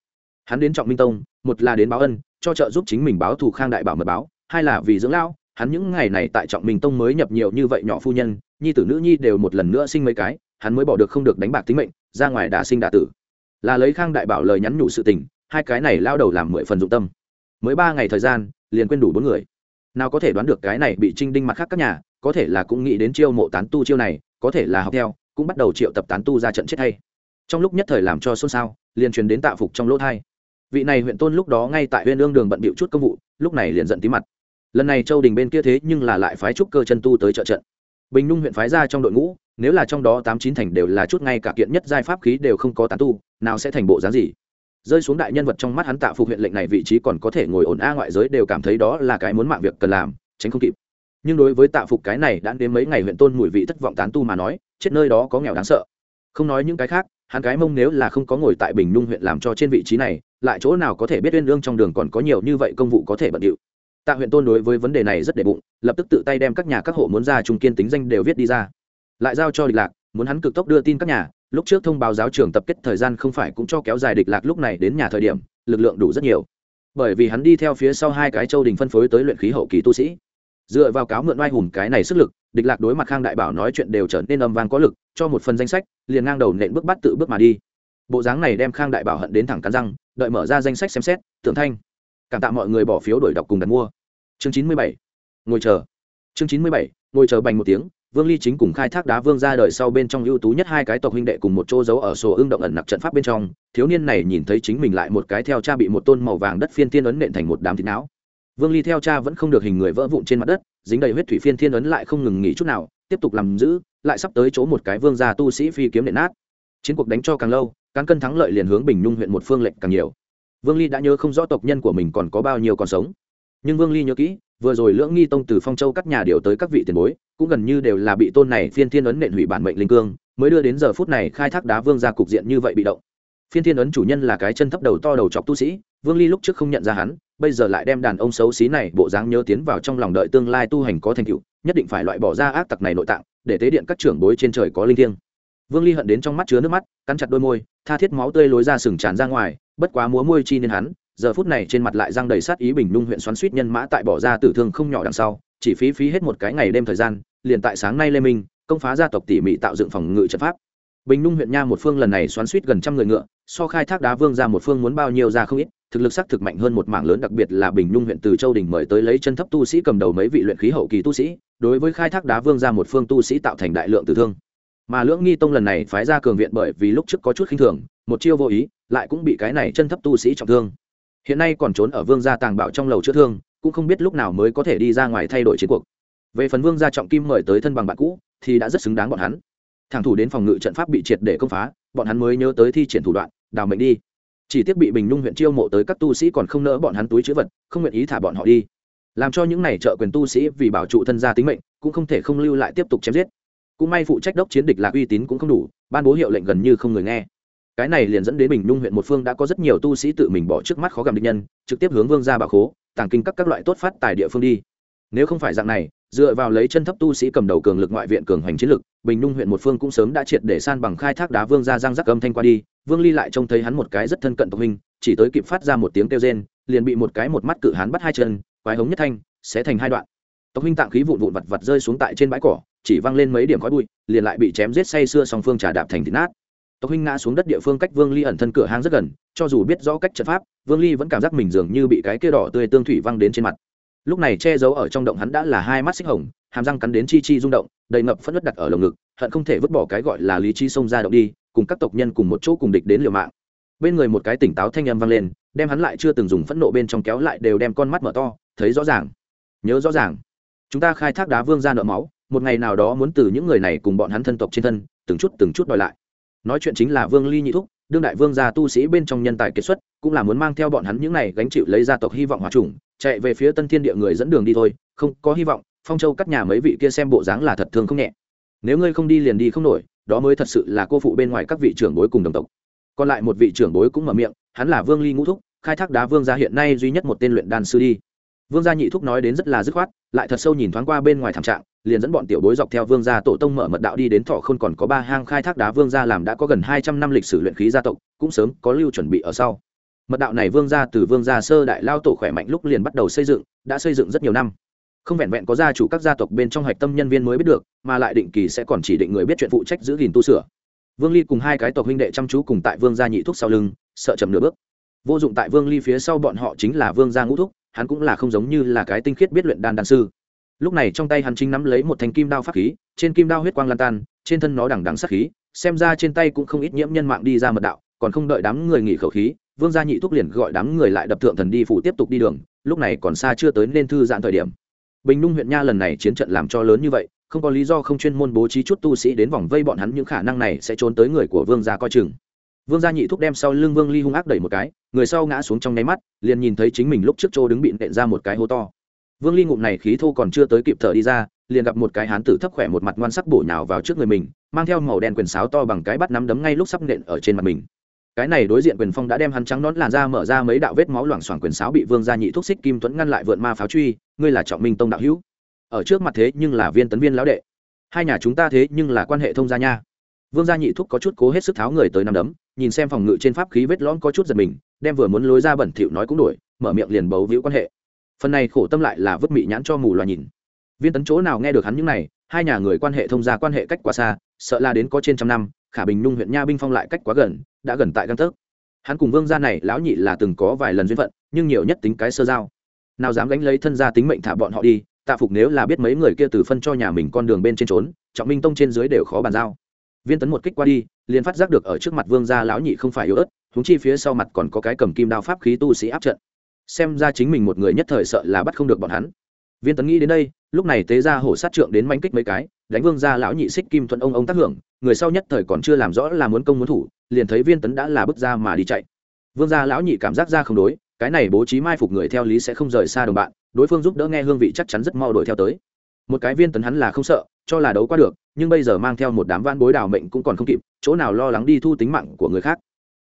Hắn đến trọng minh tông, một là đến báo ân, cho trợ giúp chính mình báo thù khang đại bảo mật báo hai là vì dưỡng lão, hắn những ngày này tại trọng minh tông mới nhập nhiều như vậy nhỏ phu nhân, nhi tử nữ nhi đều một lần nữa sinh mấy cái, hắn mới bỏ được không được đánh bạc tính mệnh, ra ngoài đả sinh đả tử. Là lấy khang đại bảo lời nhắn nhủ sự tình, hai cái này lao đầu làm mười phần dụng tâm. Mới ba ngày thời gian, liền quên đủ bốn người. Nào có thể đoán được cái này bị trinh đinh mặt khác các nhà, có thể là cũng nghĩ đến chiêu mộ tán tu chiêu này, có thể là học theo, cũng bắt đầu triệu tập tán tu ra trận chết hay. Trong lúc nhất thời làm cho xôn xao, liền truyền đến tạ phục trong lỗ thai. Vị này huyện tôn lúc đó ngay tại huyện lương đường bận bịu chút công vụ, lúc này liền giận tí mặt lần này châu đình bên kia thế nhưng là lại phái trúc cơ chân tu tới trợ trận. Bình nhung huyện phái ra trong đội ngũ, nếu là trong đó tám chín thành đều là chút ngay cả kiện nhất giai pháp khí đều không có tán tu, nào sẽ thành bộ dáng gì? Rơi xuống đại nhân vật trong mắt hắn tạ phục huyện lệnh này vị trí còn có thể ngồi ổn a ngoại giới đều cảm thấy đó là cái muốn mạng việc cần làm, tránh không kịp. Nhưng đối với tạ phục cái này đã đến mấy ngày huyện tôn mùi vị thất vọng tán tu mà nói, chết nơi đó có nghèo đáng sợ. Không nói những cái khác, hắn cái mông nếu là không có ngồi tại bình nhung huyện làm cho trên vị trí này, lại chỗ nào có thể biết uyên lương trong đường còn có nhiều như vậy công vụ có thể bận điệu tạ huyện tôn đối với vấn đề này rất đệ bụng, lập tức tự tay đem các nhà các hộ muốn ra trung kiên tính danh đều viết đi ra. Lại giao cho địch lạc, muốn hắn cực tốc đưa tin các nhà, lúc trước thông báo giáo trường tập kết thời gian không phải cũng cho kéo dài địch lạc lúc này đến nhà thời điểm, lực lượng đủ rất nhiều. Bởi vì hắn đi theo phía sau hai cái châu đình phân phối tới luyện khí hậu kỳ tu sĩ. Dựa vào cáo mượn oai hùng cái này sức lực, địch lạc đối mặt khang đại bảo nói chuyện đều trở nên âm vang có lực, cho một phần danh sách, liền ngang đầu nện bước bắt tự bước mà đi. Bộ dáng này đem khang đại bảo hận đến thẳng cắn răng, đợi mở ra danh sách xem xét, tưởng thanh cảm tạ mọi người bỏ phiếu đổi đọc cùng đặt mua. Chương chín mươi bảy, ngồi chờ. Chương chín mươi bảy, ngồi chờ bành một tiếng, vương ly chính cùng khai thác đá vương ra đời sau bên trong ưu tú nhất hai cái tộc huynh đệ cùng một chỗ giấu ở sổ ưng động ẩn nặc trận pháp bên trong, thiếu niên này nhìn thấy chính mình lại một cái theo cha bị một tôn màu vàng đất phiên tiên ấn nện thành một đám thịt não. Vương ly theo cha vẫn không được hình người vỡ vụn trên mặt đất, dính đầy huyết thủy phiên thiên ấn lại không ngừng nghỉ chút nào, tiếp tục làm giữ, lại sắp tới chỗ một cái vương gia tu sĩ phi kiếm nện nát. Chiến cuộc đánh cho càng lâu càng cân thắng lợi liền hướng bình nhung huyện một phương lệnh càng nhiều vương ly đã nhớ không rõ tộc nhân của mình còn có bao nhiêu còn sống. Nhưng vương ly nhớ kỹ, vừa rồi lưỡng nghi tông từ phong châu các nhà điều tới các vị tiền bối, cũng gần như đều là bị tôn này phiên thiên ấn nện hủy bản mệnh linh cương, mới đưa đến giờ phút này khai thác đá vương ra cục diện như vậy bị động. Phiên thiên ấn chủ nhân là cái chân thấp đầu to đầu chọc tu sĩ, vương ly lúc trước không nhận ra hắn, bây giờ lại đem đàn ông xấu xí này bộ dáng nhớ tiến vào trong lòng đợi tương lai tu hành có thành tựu, nhất định phải loại bỏ ra ác tặc này nội tạng, để tế điện các trưởng bối trên trời có linh thiêng. Vương ly hận đến trong mắt chứa nước mắt, cắn chặt đôi môi, tha thiết máu tươi lối ra sừng tràn ra ngoài bất quá múa môi chi nên hắn, giờ phút này trên mặt lại răng đầy sát ý bình nhung huyện xoắn suýt nhân mã tại bỏ ra tử thương không nhỏ đằng sau, chỉ phí phí hết một cái ngày đêm thời gian, liền tại sáng nay lê minh, công phá gia tộc tỉ mỉ tạo dựng phòng ngự trận pháp. Bình nhung huyện nha một phương lần này xoắn suýt gần trăm người ngựa, so khai thác đá vương ra một phương muốn bao nhiêu ra không ít, thực lực sắc thực mạnh hơn một mảng lớn, đặc biệt là bình nhung huyện từ châu đình mời tới lấy chân thấp tu sĩ cầm đầu mấy vị luyện khí hậu kỳ tu sĩ, đối với khai thác đá vương ra một phương tu sĩ tạo thành đại lượng tử thương. Mà lưỡng nghi tông lần này phái ra cường viện bởi vì lúc trước có chút khinh thường, một chiêu vô ý lại cũng bị cái này chân thấp tu sĩ trọng thương. Hiện nay còn trốn ở vương gia tàng bảo trong lầu chữa thương, cũng không biết lúc nào mới có thể đi ra ngoài thay đổi chiến cuộc. Về phần vương gia trọng kim mời tới thân bằng bạn cũ, thì đã rất xứng đáng bọn hắn. Thẳng thủ đến phòng ngự trận pháp bị triệt để công phá, bọn hắn mới nhớ tới thi triển thủ đoạn, đào mệnh đi. Chỉ tiếc bị bình nhung huyện chiêu mộ tới các tu sĩ còn không nỡ bọn hắn túi chữ vật, không nguyện ý thả bọn họ đi. Làm cho những này trợ quyền tu sĩ vì bảo trụ thân gia tính mệnh, cũng không thể không lưu lại tiếp tục chém giết. Cũng may phụ trách đốc chiến địch là uy tín cũng không đủ, ban bố hiệu lệnh gần như không người nghe cái này liền dẫn đến bình nhung huyện một phương đã có rất nhiều tu sĩ tự mình bỏ trước mắt khó gặm địch nhân, trực tiếp hướng vương ra bà khố, tàng kinh các các loại tốt phát tài địa phương đi. Nếu không phải dạng này, dựa vào lấy chân thấp tu sĩ cầm đầu cường lực ngoại viện cường hoành chiến lực, bình nhung huyện một phương cũng sớm đã triệt để san bằng khai thác đá vương ra giang rắc âm thanh qua đi. Vương ly lại trông thấy hắn một cái rất thân cận tộc huynh, chỉ tới kịp phát ra một tiếng kêu rên, liền bị một cái một mắt cự hắn bắt hai chân, quái hống nhất thanh, sẽ thành hai đoạn. Tộc huynh tạng khí vụn vụn vặt vặt rơi xuống tại trên bãi cỏ, chỉ văng lên mấy điểm khói bụi, liền lại bị chém giết say xưa song phương trà đạp thành thịt nát tộc huynh ngã xuống đất địa phương cách vương ly ẩn thân cửa hang rất gần, cho dù biết rõ cách trận pháp, vương ly vẫn cảm giác mình dường như bị cái kia đỏ tươi tương thủy văng đến trên mặt. Lúc này che giấu ở trong động hắn đã là hai mắt xích hồng, hàm răng cắn đến chi chi rung động, đầy ngập phất đất đặt ở lồng ngực, hận không thể vứt bỏ cái gọi là lý chi xông ra động đi, cùng các tộc nhân cùng một chỗ cùng địch đến liều mạng. Bên người một cái tỉnh táo thanh âm vang lên, đem hắn lại chưa từng dùng phẫn nộ bên trong kéo lại đều đem con mắt mở to, thấy rõ ràng. Nhớ rõ ràng. Chúng ta khai thác đá vương ra nợ máu, một ngày nào đó muốn từ những người này cùng bọn hắn thân tộc trên thân, từng chút từng chút đòi lại nói chuyện chính là vương ly nhị thúc, đương đại vương gia tu sĩ bên trong nhân tài kiệt xuất, cũng là muốn mang theo bọn hắn những này gánh chịu lấy gia tộc hy vọng hòa trùng, chạy về phía tân thiên địa người dẫn đường đi thôi, không có hy vọng, phong châu cắt nhà mấy vị kia xem bộ dáng là thật thương không nhẹ. Nếu ngươi không đi liền đi không nổi, đó mới thật sự là cô phụ bên ngoài các vị trưởng bối cùng đồng tộc. Còn lại một vị trưởng bối cũng mở miệng, hắn là vương ly ngũ thúc, khai thác đá vương gia hiện nay duy nhất một tên luyện đan sư đi. Vương gia nhị thúc nói đến rất là dứt khoát, lại thật sâu nhìn thoáng qua bên ngoài thảm trạng liền dẫn bọn tiểu bối dọc theo vương gia tổ tông mở mật đạo đi đến thọ không còn có ba hang khai thác đá vương gia làm đã có gần hai trăm năm lịch sử luyện khí gia tộc, cũng sớm có lưu chuẩn bị ở sau. Mật đạo này vương gia từ vương gia sơ đại lao tổ khỏe mạnh lúc liền bắt đầu xây dựng, đã xây dựng rất nhiều năm. Không vẹn vẹn có gia chủ các gia tộc bên trong hạch tâm nhân viên mới biết được, mà lại định kỳ sẽ còn chỉ định người biết chuyện phụ trách giữ gìn tu sửa. Vương ly cùng hai cái tộc huynh đệ chăm chú cùng tại vương gia nhị thúc sau lưng, sợ chậm nửa bước. Vô dụng tại vương ly phía sau bọn họ chính là vương gia ngũ thúc, hắn cũng là không giống như là cái tinh khiết biết luyện đan đan sư lúc này trong tay hắn chính nắm lấy một thanh kim đao pháp khí, trên kim đao huyết quang lan tan, trên thân nó đằng đằng sát khí, xem ra trên tay cũng không ít nhiễm nhân mạng đi ra mật đạo, còn không đợi đám người nghỉ khẩu khí, vương gia nhị thúc liền gọi đám người lại đập thượng thần đi phụ tiếp tục đi đường, lúc này còn xa chưa tới nên thư giãn thời điểm. Bình nung huyện nha lần này chiến trận làm cho lớn như vậy, không có lý do không chuyên môn bố trí chút tu sĩ đến vòng vây bọn hắn, những khả năng này sẽ trốn tới người của vương gia coi chừng. Vương gia nhị thúc đem sau lưng vương ly hung ác đẩy một cái, người sau ngã xuống trong nháy mắt, liền nhìn thấy chính mình lúc trước chỗ đứng bị nện ra một cái hố to vương ly ngụm này khí thô còn chưa tới kịp thở đi ra, liền gặp một cái hán tử thấp khỏe một mặt ngoan sắc bổ nhào vào trước người mình, mang theo màu đen quyền sáo to bằng cái bắt nắm đấm ngay lúc sắp nện ở trên mặt mình. Cái này đối diện quyền phong đã đem hắn trắng nón làn ra mở ra mấy đạo vết máu loảng xoảng quyền sáo bị vương gia nhị thúc xích kim tuấn ngăn lại vượn ma pháo truy, ngươi là trọng minh tông đạo hữu. Ở trước mặt thế nhưng là viên tấn viên lão đệ. Hai nhà chúng ta thế nhưng là quan hệ thông gia nha. Vương gia nhị thúc có chút cố hết sức tháo người tới nằm đấm, nhìn xem phòng ngự trên pháp khí vết lõm có chút giật mình, đem vừa muốn lối ra bẩn thỉu nói cũng đổi, mở miệng liền bấu víu quan hệ phần này khổ tâm lại là vứt mị nhãn cho mù loà nhìn. Viên tấn chỗ nào nghe được hắn những này, hai nhà người quan hệ thông gia quan hệ cách quá xa, sợ là đến có trên trăm năm, khả bình nhung huyện nha binh phong lại cách quá gần, đã gần tại găng tấc hắn cùng vương gia này, lão nhị là từng có vài lần duyên phận, nhưng nhiều nhất tính cái sơ giao. Nào dám gánh lấy thân gia tính mệnh thả bọn họ đi, tạ phục nếu là biết mấy người kia từ phân cho nhà mình con đường bên trên trốn, trọng minh tông trên dưới đều khó bàn giao. Viên tấn một kích qua đi, liền phát giác được ở trước mặt vương gia lão nhị không phải yếu ớt húng chi phía sau mặt còn có cái cầm kim đao pháp khí tu sĩ áp trận xem ra chính mình một người nhất thời sợ là bắt không được bọn hắn. Viên tấn nghĩ đến đây, lúc này tế ra hổ sát trượng đến manh kích mấy cái, đánh vương gia lão nhị xích kim thuận ông ông tác hưởng, người sau nhất thời còn chưa làm rõ là muốn công muốn thủ, liền thấy viên tấn đã là bước ra mà đi chạy. Vương gia lão nhị cảm giác ra không đối, cái này bố trí mai phục người theo lý sẽ không rời xa đồng bạn, đối phương giúp đỡ nghe hương vị chắc chắn rất mau đuổi theo tới. Một cái viên tấn hắn là không sợ, cho là đấu qua được, nhưng bây giờ mang theo một đám van bối đào mệnh cũng còn không kịp, chỗ nào lo lắng đi thu tính mạng của người khác.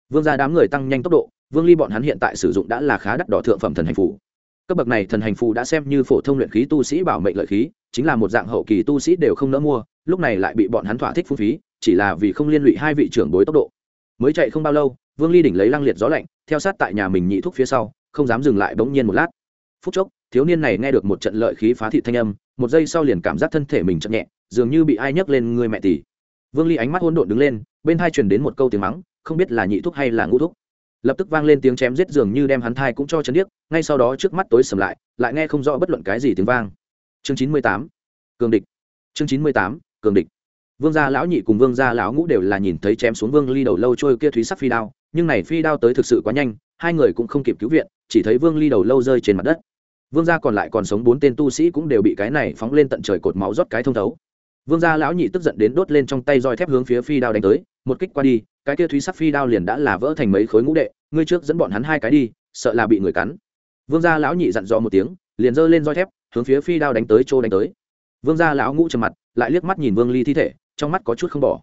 Vương gia đám người tăng nhanh tốc độ vương ly bọn hắn hiện tại sử dụng đã là khá đắt đỏ thượng phẩm thần hành phủ cấp bậc này thần hành phù đã xem như phổ thông luyện khí tu sĩ bảo mệnh lợi khí, chính là một dạng hậu kỳ tu sĩ đều không nỡ mua, lúc này lại bị bọn hắn thỏa thích phung phí, chỉ là vì không liên lụy hai vị trưởng bối tốc độ. Mới chạy không bao lâu, vương ly đỉnh lấy lăng liệt gió lạnh, theo sát tại nhà mình nhị thuốc phía sau, không dám dừng lại bỗng nhiên một lát. Phút chốc, thiếu niên này nghe được một trận lợi khí phá thị thanh âm, một giây sau liền cảm giác thân thể mình chậm nhẹ, dường như bị ai nhấc lên người mẹ tỷ. Vương ly ánh mắt hôn độn đứng lên, bên hai truyền đến một câu tiếng mắng, không biết là nhị thuốc hay là ngũ thuốc lập tức vang lên tiếng chém giết dường như đem hắn thai cũng cho chấn điếc, ngay sau đó trước mắt tối sầm lại lại nghe không rõ bất luận cái gì tiếng vang. Chương chín mươi tám, cường địch. Chương chín mươi tám, cường địch. Vương gia lão nhị cùng vương gia lão ngũ đều là nhìn thấy chém xuống vương ly đầu lâu trôi kia thúy sắc phi đao, nhưng này phi đao tới thực sự quá nhanh, hai người cũng không kịp cứu viện, chỉ thấy vương ly đầu lâu rơi trên mặt đất. Vương gia còn lại còn sống bốn tên tu sĩ cũng đều bị cái này phóng lên tận trời cột máu rót cái thông thấu vương gia lão nhị tức giận đến đốt lên trong tay roi thép hướng phía phi đao đánh tới, một kích qua đi, cái kia thúy sắc phi đao liền đã là vỡ thành mấy khối ngũ đệ, ngươi trước dẫn bọn hắn hai cái đi, sợ là bị người cắn. Vương gia lão nhị dặn dò một tiếng, liền giơ lên roi thép, hướng phía phi đao đánh tới chỗ đánh tới. Vương gia lão ngũ trầm mặt, lại liếc mắt nhìn vương ly thi thể, trong mắt có chút không bỏ.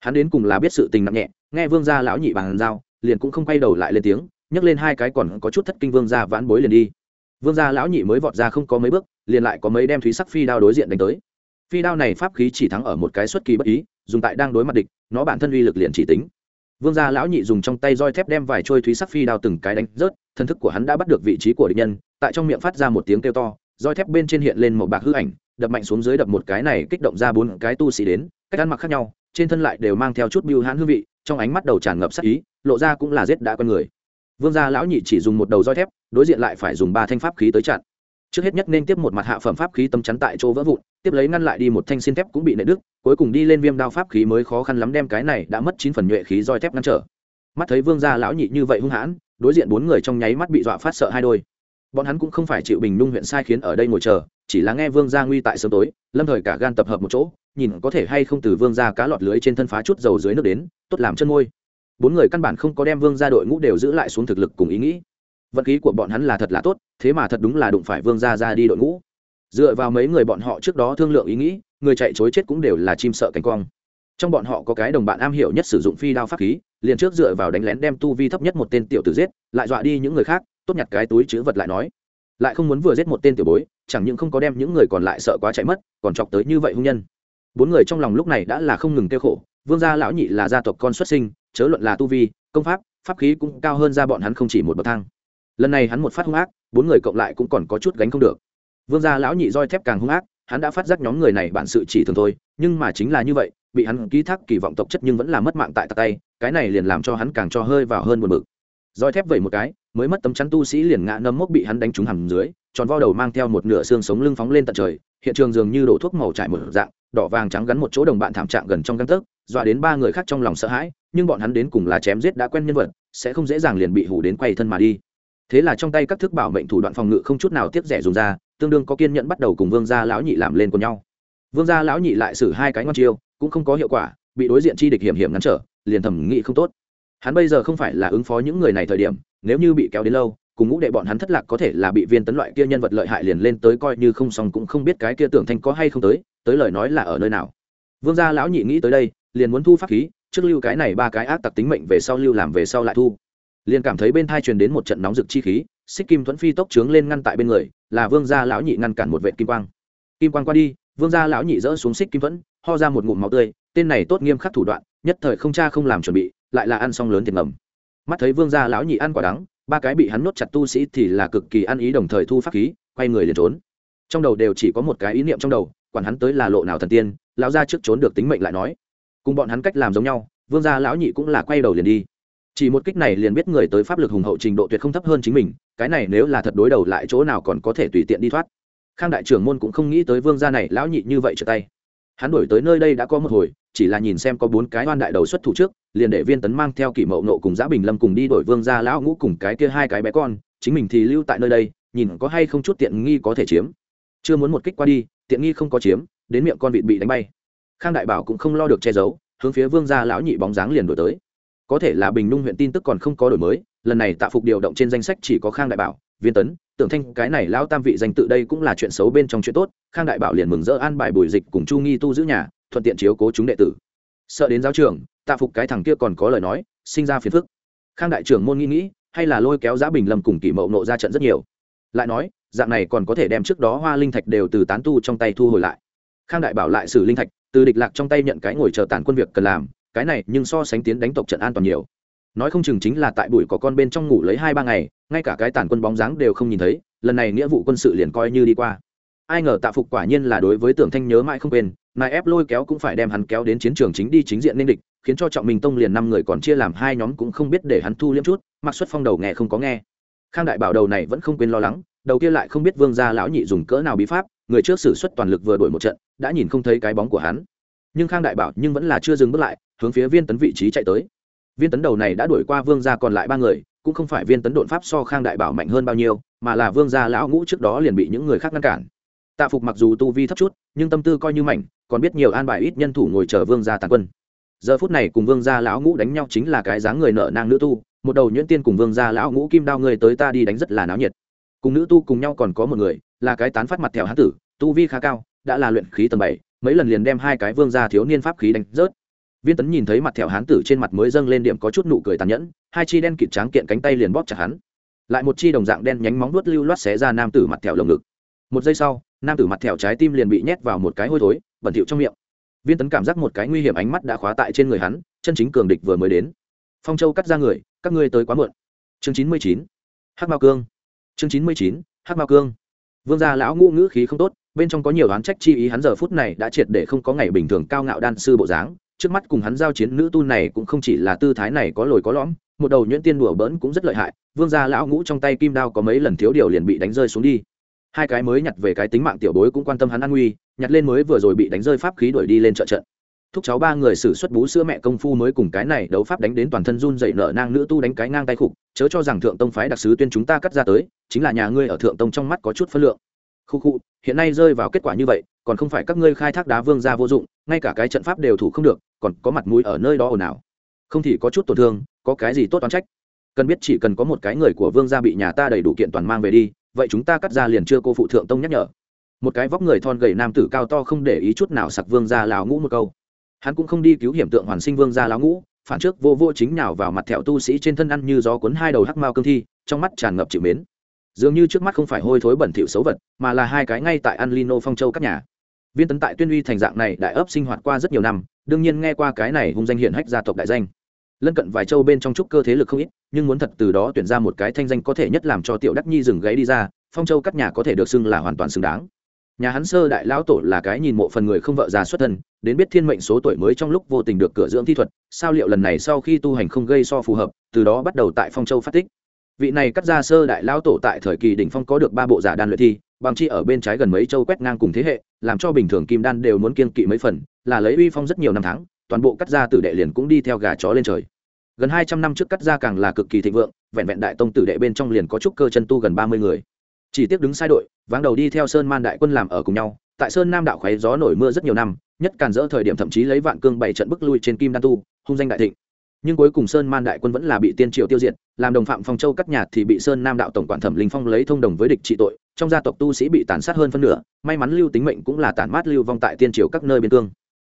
Hắn đến cùng là biết sự tình nặng nhẹ, nghe vương gia lão nhị bàn giao, liền cũng không quay đầu lại lên tiếng, nhấc lên hai cái còn có chút thất kinh vương gia vãn bối liền đi. Vương gia lão nhị mới vọt ra không có mấy bước, liền lại có mấy đem thúy sắc phi đao đối diện đánh tới phi đao này pháp khí chỉ thắng ở một cái xuất kỳ bất ý, dùng tại đang đối mặt địch, nó bản thân uy lực liền chỉ tính. Vương gia lão nhị dùng trong tay roi thép đem vài trôi thúy sắc phi đao từng cái đánh rớt, thân thức của hắn đã bắt được vị trí của địch nhân, tại trong miệng phát ra một tiếng kêu to, roi thép bên trên hiện lên một bạc hư ảnh, đập mạnh xuống dưới đập một cái này kích động ra bốn cái tu sĩ đến, cách ăn mặc khác nhau, trên thân lại đều mang theo chút biêu hãn hương vị, trong ánh mắt đầu tràn ngập sắc ý, lộ ra cũng là giết đã con người. Vương gia lão nhị chỉ dùng một đầu roi thép, đối diện lại phải dùng ba thanh pháp khí tới chặn trước hết nhất nên tiếp một mặt hạ phẩm pháp khí tâm chắn tại chỗ vỡ vụn, tiếp lấy ngăn lại đi một thanh xin thép cũng bị nệ đứt, cuối cùng đi lên viêm đao pháp khí mới khó khăn lắm đem cái này đã mất chín phần nhuệ khí roi thép ngăn trở. Mắt thấy vương gia lão nhị như vậy hung hãn, đối diện bốn người trong nháy mắt bị dọa phát sợ hai đôi. Bọn hắn cũng không phải chịu bình nung huyện sai khiến ở đây ngồi chờ, chỉ là nghe vương gia nguy tại sớm tối, lâm thời cả gan tập hợp một chỗ, nhìn có thể hay không từ vương gia cá lọt lưới trên thân phá chút dầu dưới nước đến, tốt làm chân môi. Bốn người căn bản không có đem vương gia đội ngũ đều giữ lại xuống thực lực cùng ý nghĩ vận khí của bọn hắn là thật là tốt, thế mà thật đúng là đụng phải vương gia ra đi đội ngũ. Dựa vào mấy người bọn họ trước đó thương lượng ý nghĩ, người chạy chối chết cũng đều là chim sợ cánh quang trong bọn họ có cái đồng bạn am hiểu nhất sử dụng phi đao pháp khí, liền trước dựa vào đánh lén đem tu vi thấp nhất một tên tiểu tử giết, lại dọa đi những người khác, tốt nhặt cái túi chữ vật lại nói. Lại không muốn vừa giết một tên tiểu bối, chẳng những không có đem những người còn lại sợ quá chạy mất, còn chọc tới như vậy hung nhân. Bốn người trong lòng lúc này đã là không ngừng kêu khổ, vương gia lão nhị là gia tộc con xuất sinh, chớ luận là tu vi, công pháp pháp khí cũng cao hơn ra bọn hắn không chỉ một bậc thang lần này hắn một phát hung ác, bốn người cộng lại cũng còn có chút gánh không được. Vương gia lão nhị roi thép càng hung ác, hắn đã phát giác nhóm người này bản sự chỉ thường thôi, nhưng mà chính là như vậy, bị hắn ký thác kỳ vọng tộc chất nhưng vẫn là mất mạng tại tạc tay, cái này liền làm cho hắn càng cho hơi vào hơn một bực. Roi thép vẩy một cái, mới mất tấm chắn tu sĩ liền ngã nấm mốc bị hắn đánh trúng hầm dưới, tròn vo đầu mang theo một nửa xương sống lưng phóng lên tận trời, hiện trường dường như đổ thuốc màu trải một dạng, đỏ vàng trắng gắn một chỗ đồng bạn thảm trạng gần trong găng tấc, dọa đến ba người khác trong lòng sợ hãi, nhưng bọn hắn đến cùng là chém giết đã quen nhân vật, sẽ không dễ dàng liền bị hủ đến quay thân mà đi thế là trong tay các thức bảo mệnh thủ đoạn phòng ngự không chút nào tiếp rẻ dùng ra, tương đương có kiên nhẫn bắt đầu cùng vương gia lão nhị làm lên cùng nhau. Vương gia lão nhị lại xử hai cái ngon chiêu, cũng không có hiệu quả, bị đối diện chi địch hiểm hiểm ngăn trở, liền thẩm nghị không tốt. Hắn bây giờ không phải là ứng phó những người này thời điểm, nếu như bị kéo đến lâu, cùng ngũ đệ bọn hắn thất lạc có thể là bị viên tấn loại kia nhân vật lợi hại liền lên tới coi như không xong cũng không biết cái kia tưởng thanh có hay không tới tới lời nói là ở nơi nào. Vương gia lão nhị nghĩ tới đây, liền muốn thu pháp khí, trước lưu cái này ba cái ác tặc tính mệnh về sau lưu làm về sau lại thu liền cảm thấy bên thai truyền đến một trận nóng rực chi khí, xích kim thuẫn phi tốc trướng lên ngăn tại bên người, là vương gia lão nhị ngăn cản một vệ kim quang. Kim quang qua đi, vương gia lão nhị dỡ xuống xích kim thuẫn, ho ra một ngụm máu tươi, tên này tốt nghiêm khắc thủ đoạn, nhất thời không cha không làm chuẩn bị, lại là ăn xong lớn tiền ngầm. Mắt thấy vương gia lão nhị ăn quả đắng, ba cái bị hắn nốt chặt tu sĩ thì là cực kỳ ăn ý đồng thời thu pháp khí, quay người liền trốn. Trong đầu đều chỉ có một cái ý niệm trong đầu, quản hắn tới là lộ nào thần tiên, lão gia trước trốn được tính mệnh lại nói. Cùng bọn hắn cách làm giống nhau, vương gia lão nhị cũng là quay đầu liền đi chỉ một kích này liền biết người tới pháp lực hùng hậu trình độ tuyệt không thấp hơn chính mình, cái này nếu là thật đối đầu lại chỗ nào còn có thể tùy tiện đi thoát. Khang đại trưởng môn cũng không nghĩ tới vương gia này lão nhị như vậy trở tay. Hắn đổi tới nơi đây đã có một hồi, chỉ là nhìn xem có bốn cái oan đại đầu xuất thủ trước, liền để viên tấn mang theo kỷ mậu nộ cùng giã bình lâm cùng đi đổi vương gia lão ngũ cùng cái kia hai cái bé con, chính mình thì lưu tại nơi đây, nhìn có hay không chút tiện nghi có thể chiếm. Chưa muốn một kích qua đi, tiện nghi không có chiếm, đến miệng con vịt bị đánh bay. Khang đại bảo cũng không lo được che giấu, hướng phía vương gia lão nhị bóng dáng liền đổi tới có thể là bình nung huyện tin tức còn không có đổi mới, lần này tạ phục điều động trên danh sách chỉ có khang đại bảo, viên tấn, tưởng thanh, cái này lão tam vị danh tự đây cũng là chuyện xấu bên trong chuyện tốt, khang đại bảo liền mừng rỡ an bài bùi dịch cùng chu nghi tu giữ nhà, thuận tiện chiếu cố chúng đệ tử. Sợ đến giáo trưởng tạ phục cái thằng kia còn có lời nói, sinh ra phiền phức. Khang đại trưởng môn nghĩ nghĩ, hay là lôi kéo giá bình lâm cùng kỷ mậu nộ ra trận rất nhiều. Lại nói, dạng này còn có thể đem trước đó hoa linh thạch đều từ tán tu trong tay thu hồi lại. Khang đại bảo lại xử linh thạch, từ địch lạc trong tay nhận cái ngồi chờ tàn quân việc cần làm cái này nhưng so sánh tiến đánh tộc trận an toàn nhiều. Nói không chừng chính là tại bụi có con bên trong ngủ lấy hai ba ngày, ngay cả cái tàn quân bóng dáng đều không nhìn thấy, lần này nghĩa vụ quân sự liền coi như đi qua. Ai ngờ tạ phục quả nhiên là đối với tưởng thanh nhớ mãi không quên, nài ép lôi kéo cũng phải đem hắn kéo đến chiến trường chính đi chính diện nên địch, khiến cho trọng minh tông liền năm người còn chia làm hai nhóm cũng không biết để hắn thu liếm chút mặc xuất phong đầu nghe không có nghe. Khang đại bảo đầu này vẫn không quên lo lắng, đầu kia lại không biết vương gia lão nhị dùng cỡ nào bí pháp, người trước xử suất toàn lực vừa đổi một trận, đã nhìn không thấy cái bóng của hắn. Nhưng khang đại bảo nhưng vẫn là chưa dừng bước lại hướng phía viên tấn vị trí chạy tới. Viên tấn đầu này đã đuổi qua vương gia còn lại ba người, cũng không phải viên tấn đột pháp so khang đại bảo mạnh hơn bao nhiêu, mà là vương gia lão ngũ trước đó liền bị những người khác ngăn cản. Tạ phục mặc dù tu vi thấp chút, nhưng tâm tư coi như mạnh còn biết nhiều an bài ít nhân thủ ngồi chờ vương gia tàn quân. Giờ phút này cùng vương gia lão ngũ đánh nhau chính là cái dáng người nợ nang nữ tu, một đầu nhuyễn tiên cùng vương gia lão ngũ kim đao người tới ta đi đánh rất là náo nhiệt. Cùng nữ tu cùng nhau còn có một người, là cái tán phát mặt thẹo hán tử, tu vi khá cao, đã là luyện khí tầm bảy, mấy lần liền đem hai cái vương gia thiếu niên pháp khí đánh rớt viên tấn nhìn thấy mặt thẹo hán tử trên mặt mới dâng lên điểm có chút nụ cười tàn nhẫn, hai chi đen kịt tráng kiện cánh tay liền bóp chặt hắn. Lại một chi đồng dạng đen nhánh móng vuốt lưu loát xé ra nam tử mặt thẹo lồng ngực. Một giây sau, nam tử mặt thẹo trái tim liền bị nhét vào một cái hôi thối, bẩn thỉu trong miệng. Viên tấn cảm giác một cái nguy hiểm ánh mắt đã khóa tại trên người hắn, chân chính cường địch vừa mới đến. Phong châu cắt ra người, các ngươi tới quá muộn. Chương chín mươi chín, hắc mao cương. Chương chín mươi chín, hắc mao cương. Vương gia lão ngũ ngữ khí không tốt, bên trong có nhiều đoán trách chi ý hắn giờ phút này đã triệt để không có ngày bình thường cao ngạo đan sư bộ dáng trước mắt cùng hắn giao chiến, nữ tu này cũng không chỉ là tư thái này có lồi có lõm, một đầu nhuyễn tiên đùa bỡn cũng rất lợi hại, vương gia lão ngũ trong tay kim đao có mấy lần thiếu điều liền bị đánh rơi xuống đi. Hai cái mới nhặt về cái tính mạng tiểu bối cũng quan tâm hắn an nguy, nhặt lên mới vừa rồi bị đánh rơi pháp khí đuổi đi lên trợ trận. Thúc cháu ba người xử xuất bú sữa mẹ công phu mới cùng cái này đấu pháp đánh đến toàn thân run dậy nở nang, nữ tu đánh cái ngang tay khục, chớ cho rằng thượng tông phái đặc sứ tuyên chúng ta cắt ra tới, chính là nhà ngươi ở thượng tông trong mắt có chút phân lượng. Khu khu, hiện nay rơi vào kết quả như vậy, còn không phải các ngươi khai thác đá vương gia vô dụng, ngay cả cái trận pháp đều thủ không được còn có mặt mũi ở nơi đó ồn ào. Không thì có chút tổn thương, có cái gì tốt toán trách? Cần biết chỉ cần có một cái người của vương gia bị nhà ta đầy đủ kiện toàn mang về đi, vậy chúng ta cắt ra liền chưa cô phụ thượng tông nhắc nhở. Một cái vóc người thon gầy nam tử cao to không để ý chút nào sặc vương gia lào ngũ một câu. Hắn cũng không đi cứu hiểm tượng hoàn sinh vương gia láo ngũ, phản trước vô vô chính nào vào mặt thẹo tu sĩ trên thân ăn như gió cuốn hai đầu hắc mao cương thi, trong mắt tràn ngập chịu mến. Dường như trước mắt không phải hôi thối bẩn thỉu xấu vật, mà là hai cái ngay tại an lino phong châu các nhà. Viên tấn tại tuyên uy thành dạng này đại ấp sinh hoạt qua rất nhiều năm đương nhiên nghe qua cái này hung danh hiển hách gia tộc đại danh. Lân cận vài châu bên trong trúc cơ thế lực không ít, nhưng muốn thật từ đó tuyển ra một cái thanh danh có thể nhất làm cho tiểu đắc nhi dừng gáy đi ra, phong châu các nhà có thể được xưng là hoàn toàn xứng đáng. Nhà hắn sơ đại lão tổ là cái nhìn mộ phần người không vợ già xuất thân, đến biết thiên mệnh số tuổi mới trong lúc vô tình được cửa dưỡng thi thuật, sao liệu lần này sau khi tu hành không gây so phù hợp, từ đó bắt đầu tại phong châu phát tích. Vị này cắt ra sơ đại lão tổ tại thời kỳ đỉnh phong có được ba bộ giả đan luyện thi bằng chi ở bên trái gần mấy châu quét ngang cùng thế hệ, làm cho bình thường kim đan đều muốn kiên kỵ mấy phần, là lấy uy phong rất nhiều năm tháng, toàn bộ cắt ra tử đệ liền cũng đi theo gà chó lên trời. Gần hai trăm năm trước cắt ra càng là cực kỳ thịnh vượng, vẹn vẹn đại tông tử đệ bên trong liền có trúc cơ chân tu gần ba mươi người. Chỉ tiếc đứng sai đội, váng đầu đi theo sơn man đại quân làm ở cùng nhau, tại sơn nam đạo khoáy gió nổi mưa rất nhiều năm, nhất càn dỡ thời điểm thậm chí lấy vạn cương bảy trận bức lui trên kim đan tu, hung danh đại thịnh nhưng cuối cùng sơn man đại quân vẫn là bị tiên triều tiêu diệt, làm đồng phạm phong châu cắt nhạt thì bị sơn nam đạo tổng quản thẩm linh phong lấy thông đồng với địch trị tội, trong gia tộc tu sĩ bị tàn sát hơn phân nửa, may mắn lưu tính mệnh cũng là tàn mát lưu vong tại tiên triều các nơi biên cương.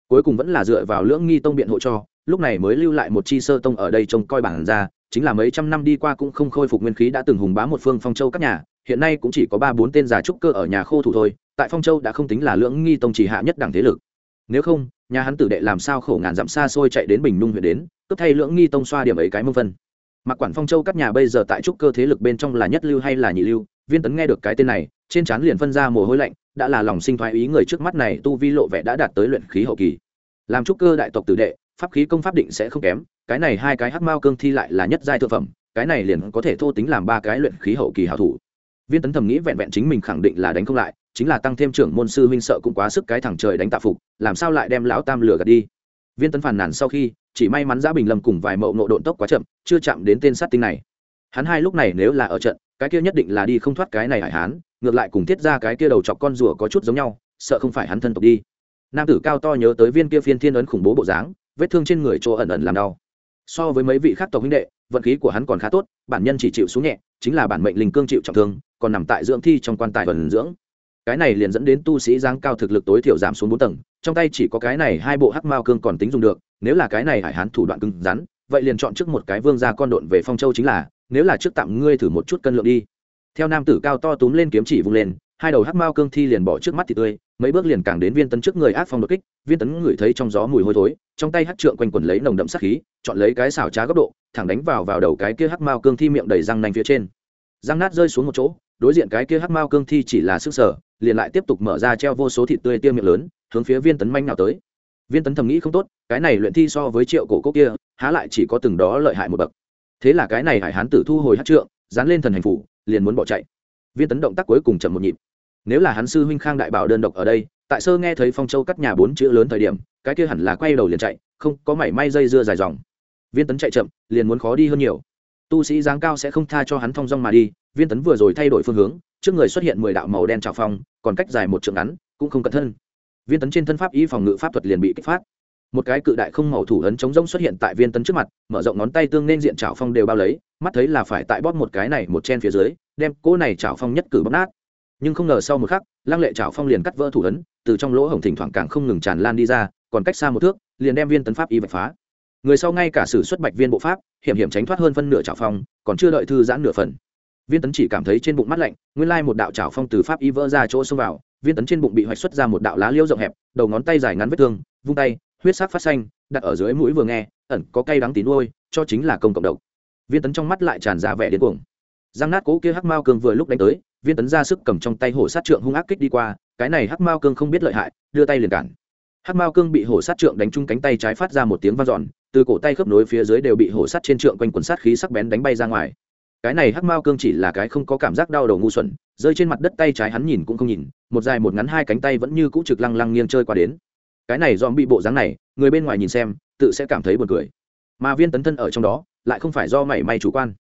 Cuối cùng vẫn là dựa vào lưỡng nghi tông biện hộ cho, lúc này mới lưu lại một chi sơ tông ở đây trông coi bản ra, chính là mấy trăm năm đi qua cũng không khôi phục nguyên khí đã từng hùng bá một phương phong châu các nhà, hiện nay cũng chỉ có ba bốn tên già trúc cơ ở nhà khô thủ thôi, tại phong châu đã không tính là lưỡng nghi tông chỉ hạ nhất đẳng thế lực. Nếu không nhà hắn tử đệ làm sao khổ ngàn dặm xa xôi chạy đến bình nung huyện đến, cướp thay lưỡng nghi tông xoa điểm ấy cái mông phân mặc quản phong châu các nhà bây giờ tại trúc cơ thế lực bên trong là nhất lưu hay là nhị lưu? Viên tấn nghe được cái tên này, trên trán liền phân ra mồ hôi lạnh, đã là lòng sinh thoái ý người trước mắt này tu vi lộ vẻ đã đạt tới luyện khí hậu kỳ. Làm trúc cơ đại tộc tử đệ, pháp khí công pháp định sẽ không kém, cái này hai cái hắc mao cương thi lại là nhất giai thượng phẩm, cái này liền có thể thô tính làm ba cái luyện khí hậu kỳ hảo thủ. Viên tấn thầm nghĩ vẹn vẹn chính mình khẳng định là đánh không lại chính là tăng thêm trưởng môn sư huynh sợ cũng quá sức cái thẳng trời đánh tạ phục, làm sao lại đem lão tam lửa gạt đi? Viên tấn phàn nàn sau khi, chỉ may mắn giã bình lâm cùng vài mậu nộ độn tốc quá chậm, chưa chạm đến tên sát tinh này. Hắn hai lúc này nếu là ở trận, cái kia nhất định là đi không thoát cái này hải hán, ngược lại cùng thiết ra cái kia đầu chọc con rùa có chút giống nhau, sợ không phải hắn thân tộc đi. Nam tử cao to nhớ tới viên kia phiên thiên ấn khủng bố bộ dáng, vết thương trên người chỗ ẩn ẩn làm đau. So với mấy vị khác tộc huynh đệ, vận khí của hắn còn khá tốt, bản nhân chỉ chịu xuống nhẹ, chính là bản mệnh linh cương chịu trọng thương, còn nằm tại dưỡng thi trong quan tài vần dưỡng cái này liền dẫn đến tu sĩ giáng cao thực lực tối thiểu giảm xuống bốn tầng, trong tay chỉ có cái này hai bộ hắc mao cương còn tính dùng được, nếu là cái này hải hán thủ đoạn cứng rắn, vậy liền chọn trước một cái vương gia con độn về phong châu chính là, nếu là trước tạm ngươi thử một chút cân lượng đi. Theo nam tử cao to túm lên kiếm chỉ vung lên, hai đầu hắc mao cương thi liền bỏ trước mắt thì tươi, mấy bước liền càng đến viên tấn trước người ác phong đột kích, viên tấn ngửi thấy trong gió mùi hôi thối, trong tay hắc trượng quanh quần lấy nồng đậm sát khí, chọn lấy cái xảo trá góc độ, thẳng đánh vào vào đầu cái kia hắc mao cương thi miệng đầy răng nanh phía trên. Răng nát rơi xuống một chỗ đối diện cái kia hắc mao cương thi chỉ là sức sở, liền lại tiếp tục mở ra treo vô số thịt tươi tiêu miệng lớn, hướng phía viên tấn manh nào tới. Viên tấn thầm nghĩ không tốt, cái này luyện thi so với triệu cổ cốc kia, há lại chỉ có từng đó lợi hại một bậc. Thế là cái này hải hán tử thu hồi hát trượng, dán lên thần hành phủ, liền muốn bỏ chạy. Viên tấn động tác cuối cùng chậm một nhịp. Nếu là hắn sư huynh khang đại bảo đơn độc ở đây, tại sơ nghe thấy phong châu cắt nhà bốn chữ lớn thời điểm, cái kia hẳn là quay đầu liền chạy, không có mảy may dây dưa dài dòng. Viên tấn chạy chậm, liền muốn khó đi hơn nhiều tu sĩ dáng cao sẽ không tha cho hắn thong dong mà đi, viên tấn vừa rồi thay đổi phương hướng, trước người xuất hiện mười đạo màu đen trào phong, còn cách dài một trượng ngắn, cũng không cẩn thân viên tấn trên thân pháp y phòng ngự pháp thuật liền bị kích phát. Một cái cự đại không màu thủ ấn chống rông xuất hiện tại viên tấn trước mặt, mở rộng ngón tay tương nên diện trào phong đều bao lấy, mắt thấy là phải tại bóp một cái này một chen phía dưới, đem cỗ này trào phong nhất cử bóp nát. Nhưng không ngờ sau một khắc, lăng lệ trào phong liền cắt vỡ thủ ấn, từ trong lỗ hổng thỉnh thoảng càng không ngừng tràn lan đi ra, còn cách xa một thước, liền đem viên tấn pháp y vạch phá người sau ngay cả sử xuất bạch viên bộ pháp, hiểm hiểm tránh thoát hơn phân nửa trào phong, còn chưa đợi thư giãn nửa phần. Viên tấn chỉ cảm thấy trên bụng mắt lạnh, nguyên lai một đạo trào phong từ pháp y vỡ ra chỗ xông vào, viên tấn trên bụng bị hoạch xuất ra một đạo lá liêu rộng hẹp, đầu ngón tay dài ngắn vết thương, vung tay, huyết sắc phát xanh, đặt ở dưới mũi vừa nghe, ẩn có cay đắng tí nuôi, cho chính là công cộng độc. Viên tấn trong mắt lại tràn ra vẻ điên cuồng. Giang nát cố kia hắc mao cương vừa lúc đánh tới, viên tấn ra sức cầm trong tay hổ sát trượng hung ác kích đi qua, cái này hắc mao cương không biết lợi hại, đưa tay liền cản. Hắc mao cương bị hổ sát trượng đánh trúng cánh tay trái phát ra một tiếng vang dọn từ cổ tay khớp nối phía dưới đều bị hổ sát trên trượng quanh quần sát khí sắc bén đánh bay ra ngoài. Cái này hắc mao cương chỉ là cái không có cảm giác đau đầu ngu xuẩn, rơi trên mặt đất tay trái hắn nhìn cũng không nhìn, một dài một ngắn hai cánh tay vẫn như cũ trực lăng lăng nghiêng chơi qua đến. Cái này dòm bị bộ dáng này, người bên ngoài nhìn xem, tự sẽ cảm thấy buồn cười. Mà viên tấn thân ở trong đó, lại không phải do mảy may chủ quan.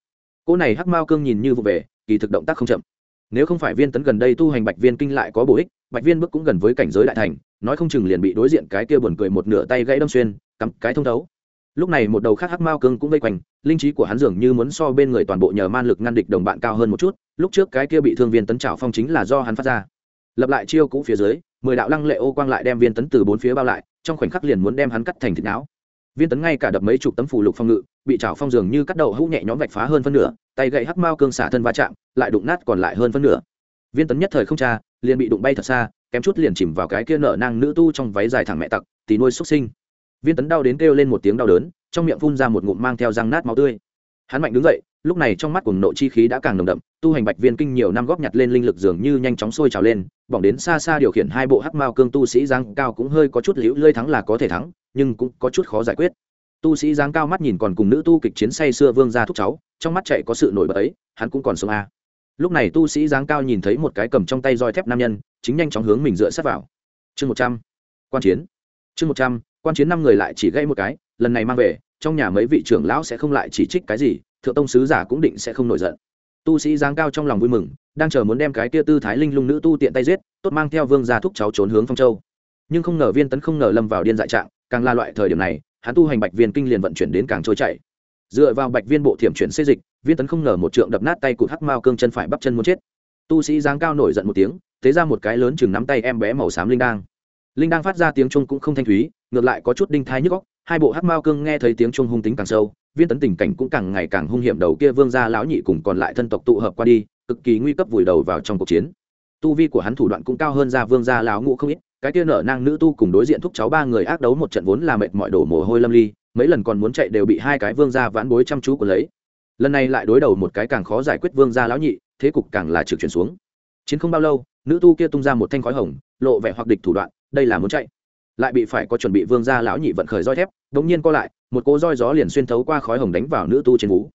Cô này hắc mao cương nhìn như vụ về, kỳ thực động tác không chậm. Nếu không phải viên tấn gần đây tu hành bạch viên kinh lại có bổ ích, bạch viên bước cũng gần với cảnh giới đại thành, nói không chừng liền bị đối diện cái kia buồn cười một nửa tay gãy đâm xuyên, cắm cái thông thấu lúc này một đầu khác hắc mao cương cũng vây quanh, linh trí của hắn dường như muốn so bên người toàn bộ nhờ man lực ngăn địch đồng bạn cao hơn một chút, lúc trước cái kia bị thương viên tấn trào phong chính là do hắn phát ra. Lập lại chiêu cũ phía dưới, mười đạo lăng lệ ô quang lại đem viên tấn từ bốn phía bao lại, trong khoảnh khắc liền muốn đem hắn cắt thành thịt não. Viên tấn ngay cả đập mấy chục tấm phù lục phong ngự, bị trào phong dường như cắt đầu hũ nhẹ nhõm vạch phá hơn phân nửa, tay gậy hắc mao cương xả thân va chạm, lại đụng nát còn lại hơn phân nửa. Viên tấn nhất thời không cha liền bị đụng bay thật xa, kém chút liền chìm vào cái kia nở nang nữ tu trong váy dài thẳng mẹ tặc, tí nuôi xuất sinh viên tấn đau đến kêu lên một tiếng đau đớn, trong miệng phun ra một ngụm mang theo răng nát máu tươi. Hắn mạnh đứng dậy, lúc này trong mắt cùng nộ chi khí đã càng nồng đậm, tu hành bạch viên kinh nhiều năm góp nhặt lên linh lực dường như nhanh chóng sôi trào lên, bỏng đến xa xa điều khiển hai bộ hắc mao cương tu sĩ giang cao cũng hơi có chút liễu lơi thắng là có thể thắng, nhưng cũng có chút khó giải quyết. Tu sĩ giang cao mắt nhìn còn cùng nữ tu kịch chiến say xưa vương ra thúc cháu, trong mắt chạy có sự nổi bật ấy, hắn cũng còn sống a lúc này tu sĩ giang cao nhìn thấy một cái cầm trong tay roi thép nam nhân, chính nhanh chóng hướng mình dựa sát vào. Chương một trăm. Quan chiến. Chương một trăm quan chiến năm người lại chỉ gây một cái, lần này mang về, trong nhà mấy vị trưởng lão sẽ không lại chỉ trích cái gì, thượng tông sứ giả cũng định sẽ không nổi giận. Tu sĩ giáng cao trong lòng vui mừng, đang chờ muốn đem cái tia tư thái linh lung nữ tu tiện tay giết, tốt mang theo vương gia thúc cháu trốn hướng phong châu. Nhưng không ngờ viên tấn không ngờ lâm vào điên dại trạng, càng là loại thời điểm này, hắn tu hành bạch viên kinh liền vận chuyển đến càng trôi chảy. Dựa vào bạch viên bộ thiểm chuyển xê dịch, viên tấn không ngờ một trượng đập nát tay cụt hắc mao cương chân phải bắp chân muốn chết. Tu sĩ giáng cao nổi giận một tiếng thế ra một cái lớn chừng nắm tay em bé màu xám linh đang linh đang phát ra tiếng trung cũng không thanh thúy, ngược lại có chút đinh thai nhức góc hai bộ hắc mao cương nghe thấy tiếng trung hung tính càng sâu, viên tấn tình cảnh cũng càng ngày càng hung hiểm đầu kia vương gia lão nhị cùng còn lại thân tộc tụ hợp qua đi, cực kỳ nguy cấp vùi đầu vào trong cuộc chiến. Tu vi của hắn thủ đoạn cũng cao hơn ra vương gia lão ngũ không ít, cái kia nở nang nữ tu cùng đối diện thúc cháu ba người ác đấu một trận vốn là mệt mỏi đổ mồ hôi lâm ly, mấy lần còn muốn chạy đều bị hai cái vương gia vãn bối chăm chú của lấy. Lần này lại đối đầu một cái càng khó giải quyết vương gia lão nhị, thế cục càng là trực chuyển xuống. Chiến không bao lâu, nữ tu kia tung ra một thanh khói hồng, lộ vẻ hoặc địch thủ đoạn đây là muốn chạy. Lại bị phải có chuẩn bị vương gia lão nhị vận khởi roi thép, đống nhiên co lại, một cỗ roi gió liền xuyên thấu qua khói hồng đánh vào nữ tu trên vú.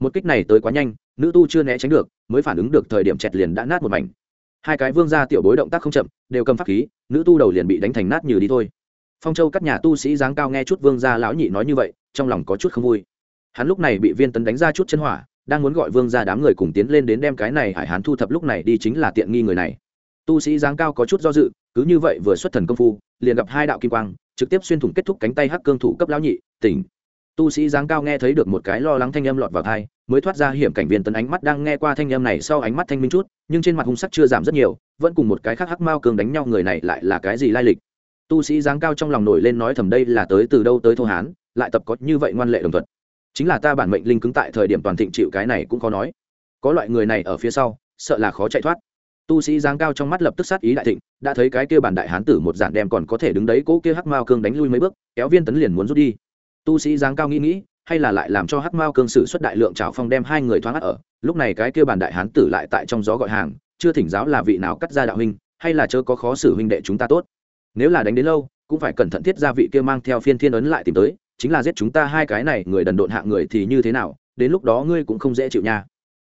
Một kích này tới quá nhanh, nữ tu chưa né tránh được, mới phản ứng được thời điểm chẹt liền đã nát một mảnh. Hai cái vương gia tiểu bối động tác không chậm, đều cầm pháp khí, nữ tu đầu liền bị đánh thành nát như đi thôi. Phong châu các nhà tu sĩ dáng cao nghe chút vương gia lão nhị nói như vậy, trong lòng có chút không vui. Hắn lúc này bị viên tấn đánh ra chút chân hỏa, đang muốn gọi vương gia đám người cùng tiến lên đến đem cái này hải hắn thu thập lúc này đi chính là tiện nghi người này. Tu sĩ dáng cao có chút do dự cứ như vậy vừa xuất thần công phu, liền gặp hai đạo kim quang, trực tiếp xuyên thủng kết thúc cánh tay hắc cương thủ cấp lão nhị, tỉnh. Tu sĩ dáng cao nghe thấy được một cái lo lắng thanh âm lọt vào thai mới thoát ra hiểm cảnh viên tấn ánh mắt đang nghe qua thanh âm này sau ánh mắt thanh minh chút, nhưng trên mặt hung sắc chưa giảm rất nhiều, vẫn cùng một cái khác hắc mao cường đánh nhau người này lại là cái gì lai lịch? Tu sĩ dáng cao trong lòng nổi lên nói thầm đây là tới từ đâu tới thô hán, lại tập có như vậy ngoan lệ đồng thuận. Chính là ta bản mệnh linh cứng tại thời điểm toàn thịnh chịu cái này cũng khó nói. Có loại người này ở phía sau, sợ là khó chạy thoát tu sĩ giáng cao trong mắt lập tức sát ý đại thịnh, đã thấy cái kia bản đại hán tử một giản đem còn có thể đứng đấy cố kia hắc mao cương đánh lui mấy bước, kéo viên tấn liền muốn rút đi. Tu sĩ giáng cao nghĩ nghĩ, hay là lại làm cho hắc mao cương sử xuất đại lượng trào phong đem hai người thoáng ắt ở, lúc này cái kia bản đại hán tử lại tại trong gió gọi hàng, chưa thỉnh giáo là vị nào cắt ra đạo huynh, hay là chớ có khó xử huynh đệ chúng ta tốt. Nếu là đánh đến lâu, cũng phải cẩn thận thiết ra vị kia mang theo phiên thiên ấn lại tìm tới, chính là giết chúng ta hai cái này, người đần độn hạ người thì như thế nào, đến lúc đó ngươi cũng không dễ chịu nha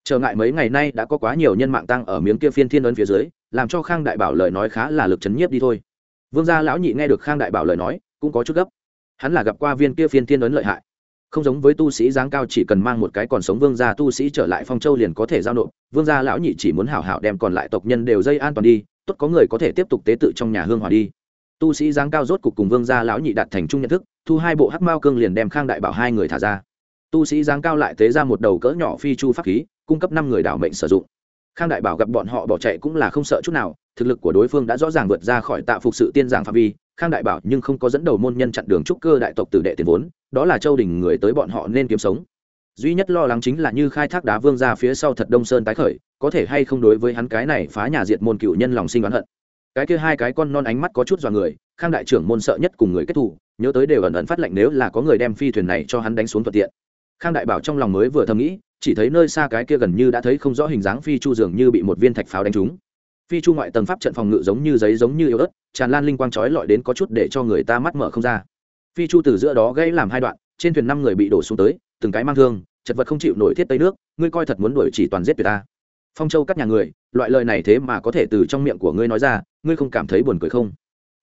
trở ngại mấy ngày nay đã có quá nhiều nhân mạng tăng ở miếng kia phiên thiên ấn phía dưới, làm cho khang đại bảo lời nói khá là lực chấn nhiếp đi thôi. Vương gia lão nhị nghe được khang đại bảo lời nói, cũng có chút gấp. Hắn là gặp qua viên kia phiên thiên ấn lợi hại. Không giống với tu sĩ dáng cao chỉ cần mang một cái còn sống vương gia tu sĩ trở lại phong châu liền có thể giao nộp, vương gia lão nhị chỉ muốn hảo hảo đem còn lại tộc nhân đều dây an toàn đi, tốt có người có thể tiếp tục tế tự trong nhà hương hòa đi. Tu sĩ dáng cao rốt cục cùng vương gia lão nhị đạt thành chung nhận thức, thu hai bộ hắc mao cương liền đem khang đại bảo hai người thả ra tu sĩ dáng cao lại tế ra một đầu cỡ nhỏ phi chu pháp khí cung cấp năm người đảo mệnh sử dụng. Khang đại bảo gặp bọn họ bỏ chạy cũng là không sợ chút nào thực lực của đối phương đã rõ ràng vượt ra khỏi tạ phục sự tiên giảng phạm vi. Khang đại bảo nhưng không có dẫn đầu môn nhân chặn đường trúc cơ đại tộc tử đệ tiền vốn đó là châu đình người tới bọn họ nên kiếm sống. Duy nhất lo lắng chính là như khai thác đá vương ra phía sau thật đông sơn tái khởi có thể hay không đối với hắn cái này phá nhà diệt môn cựu nhân lòng sinh oán hận. Cái kia hai cái con non ánh mắt có chút dọa người khang đại trưởng môn sợ nhất cùng người kết thù, nhớ tới đều ẩn ẩn phát lệnh nếu là có người đem phi thuyền này cho hắn đánh xuống thuận tiện khang đại bảo trong lòng mới vừa thầm nghĩ, chỉ thấy nơi xa cái kia gần như đã thấy không rõ hình dáng phi chu dường như bị một viên thạch pháo đánh trúng. Phi chu ngoại tầng pháp trận phòng ngự giống như giấy giống như yếu ớt, tràn lan linh quang trói lọi đến có chút để cho người ta mắt mở không ra. Phi chu từ giữa đó gãy làm hai đoạn, trên thuyền năm người bị đổ xuống tới, từng cái mang thương, chật vật không chịu nổi thiết tây nước, ngươi coi thật muốn đuổi chỉ toàn giết tuyệt ta. Phong châu các nhà người, loại lời này thế mà có thể từ trong miệng của ngươi nói ra, ngươi không cảm thấy buồn cười không?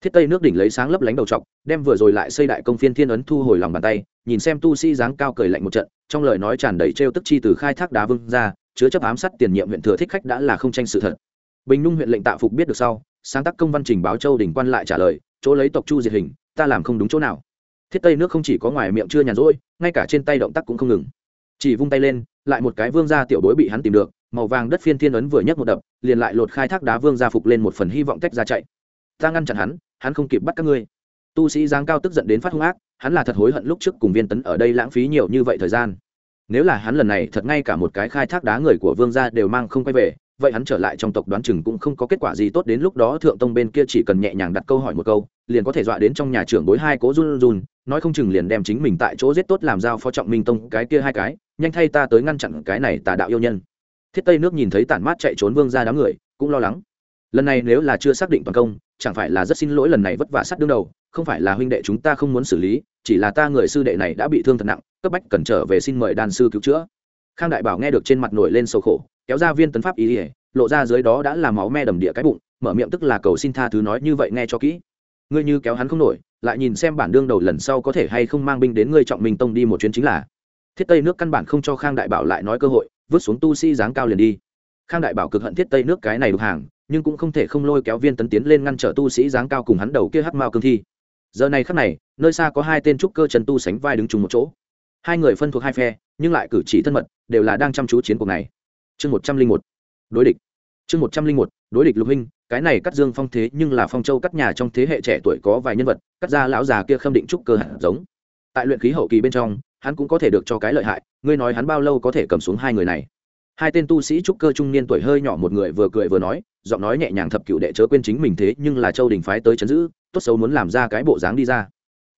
Thiết tây nước đỉnh lấy sáng lấp lánh đầu trọc, đem vừa rồi lại xây đại công phiên thiên ấn thu hồi lòng bàn tay, nhìn xem tu sĩ dáng cao cười lạnh một trận, trong lời nói tràn đầy trêu tức chi từ khai thác đá vương ra, chứa chấp ám sát tiền nhiệm huyện thừa thích khách đã là không tranh sự thật. Bình nhung huyện lệnh tạ phục biết được sau, sáng tác công văn trình báo châu đỉnh quan lại trả lời, chỗ lấy tộc chu diệt hình, ta làm không đúng chỗ nào. Thiết tây nước không chỉ có ngoài miệng chưa nhàn rỗi, ngay cả trên tay động tác cũng không ngừng. Chỉ vung tay lên, lại một cái vương gia tiểu bối bị hắn tìm được, màu vàng đất phiên thiên ấn vừa nhấc một đập, liền lại lột khai thác đá vương gia phục lên một phần hy vọng tách ra chạy ta ngăn chặn hắn hắn không kịp bắt các ngươi. Tu sĩ giáng cao tức giận đến phát hung ác, hắn là thật hối hận lúc trước cùng viên tấn ở đây lãng phí nhiều như vậy thời gian. Nếu là hắn lần này thật ngay cả một cái khai thác đá người của vương gia đều mang không quay về, vậy hắn trở lại trong tộc đoán chừng cũng không có kết quả gì tốt đến lúc đó thượng tông bên kia chỉ cần nhẹ nhàng đặt câu hỏi một câu, liền có thể dọa đến trong nhà trưởng bối hai cố run run, nói không chừng liền đem chính mình tại chỗ giết tốt làm giao phó trọng minh tông cái kia hai cái, nhanh thay ta tới ngăn chặn cái này tà đạo yêu nhân. Thiết tây nước nhìn thấy tản mát chạy trốn vương ra đám người, cũng lo lắng. Lần này nếu là chưa xác định toàn công chẳng phải là rất xin lỗi lần này vất vả sát đương đầu, không phải là huynh đệ chúng ta không muốn xử lý, chỉ là ta người sư đệ này đã bị thương thật nặng, cấp bách cần trở về xin mời đàn sư cứu chữa. Khang đại bảo nghe được trên mặt nổi lên sầu khổ, kéo ra viên tấn pháp ý ỉa lộ ra dưới đó đã là máu me đầm địa cái bụng, mở miệng tức là cầu xin tha thứ nói như vậy nghe cho kỹ. Ngươi như kéo hắn không nổi, lại nhìn xem bản đương đầu lần sau có thể hay không mang binh đến ngươi trọng minh tông đi một chuyến chính là. Thiết tây nước căn bản không cho khang đại bảo lại nói cơ hội, vứt xuống tu sĩ dáng cao liền đi. Khang đại bảo cực hận thiết tây nước cái này đục hàng nhưng cũng không thể không lôi kéo viên tấn tiến lên ngăn trở tu sĩ dáng cao cùng hắn đầu kia hắc mao cương thi. Giờ này khắc này, nơi xa có hai tên trúc cơ trần tu sánh vai đứng chung một chỗ. Hai người phân thuộc hai phe, nhưng lại cử chỉ thân mật, đều là đang chăm chú chiến cuộc này. Chương một trăm linh một, đối địch. Chương một trăm linh một, đối địch lục huynh, cái này cắt dương phong thế nhưng là phong châu cắt nhà trong thế hệ trẻ tuổi có vài nhân vật, cắt ra lão già kia khâm định trúc cơ hạt giống. Tại luyện khí hậu kỳ bên trong, hắn cũng có thể được cho cái lợi hại, ngươi nói hắn bao lâu có thể cầm xuống hai người này? Hai tên tu sĩ trúc cơ trung niên tuổi hơi nhỏ một người vừa cười vừa nói, giọng nói nhẹ nhàng thập cựu đệ chớ quên chính mình thế, nhưng là châu đình phái tới chấn giữ, tốt xấu muốn làm ra cái bộ dáng đi ra.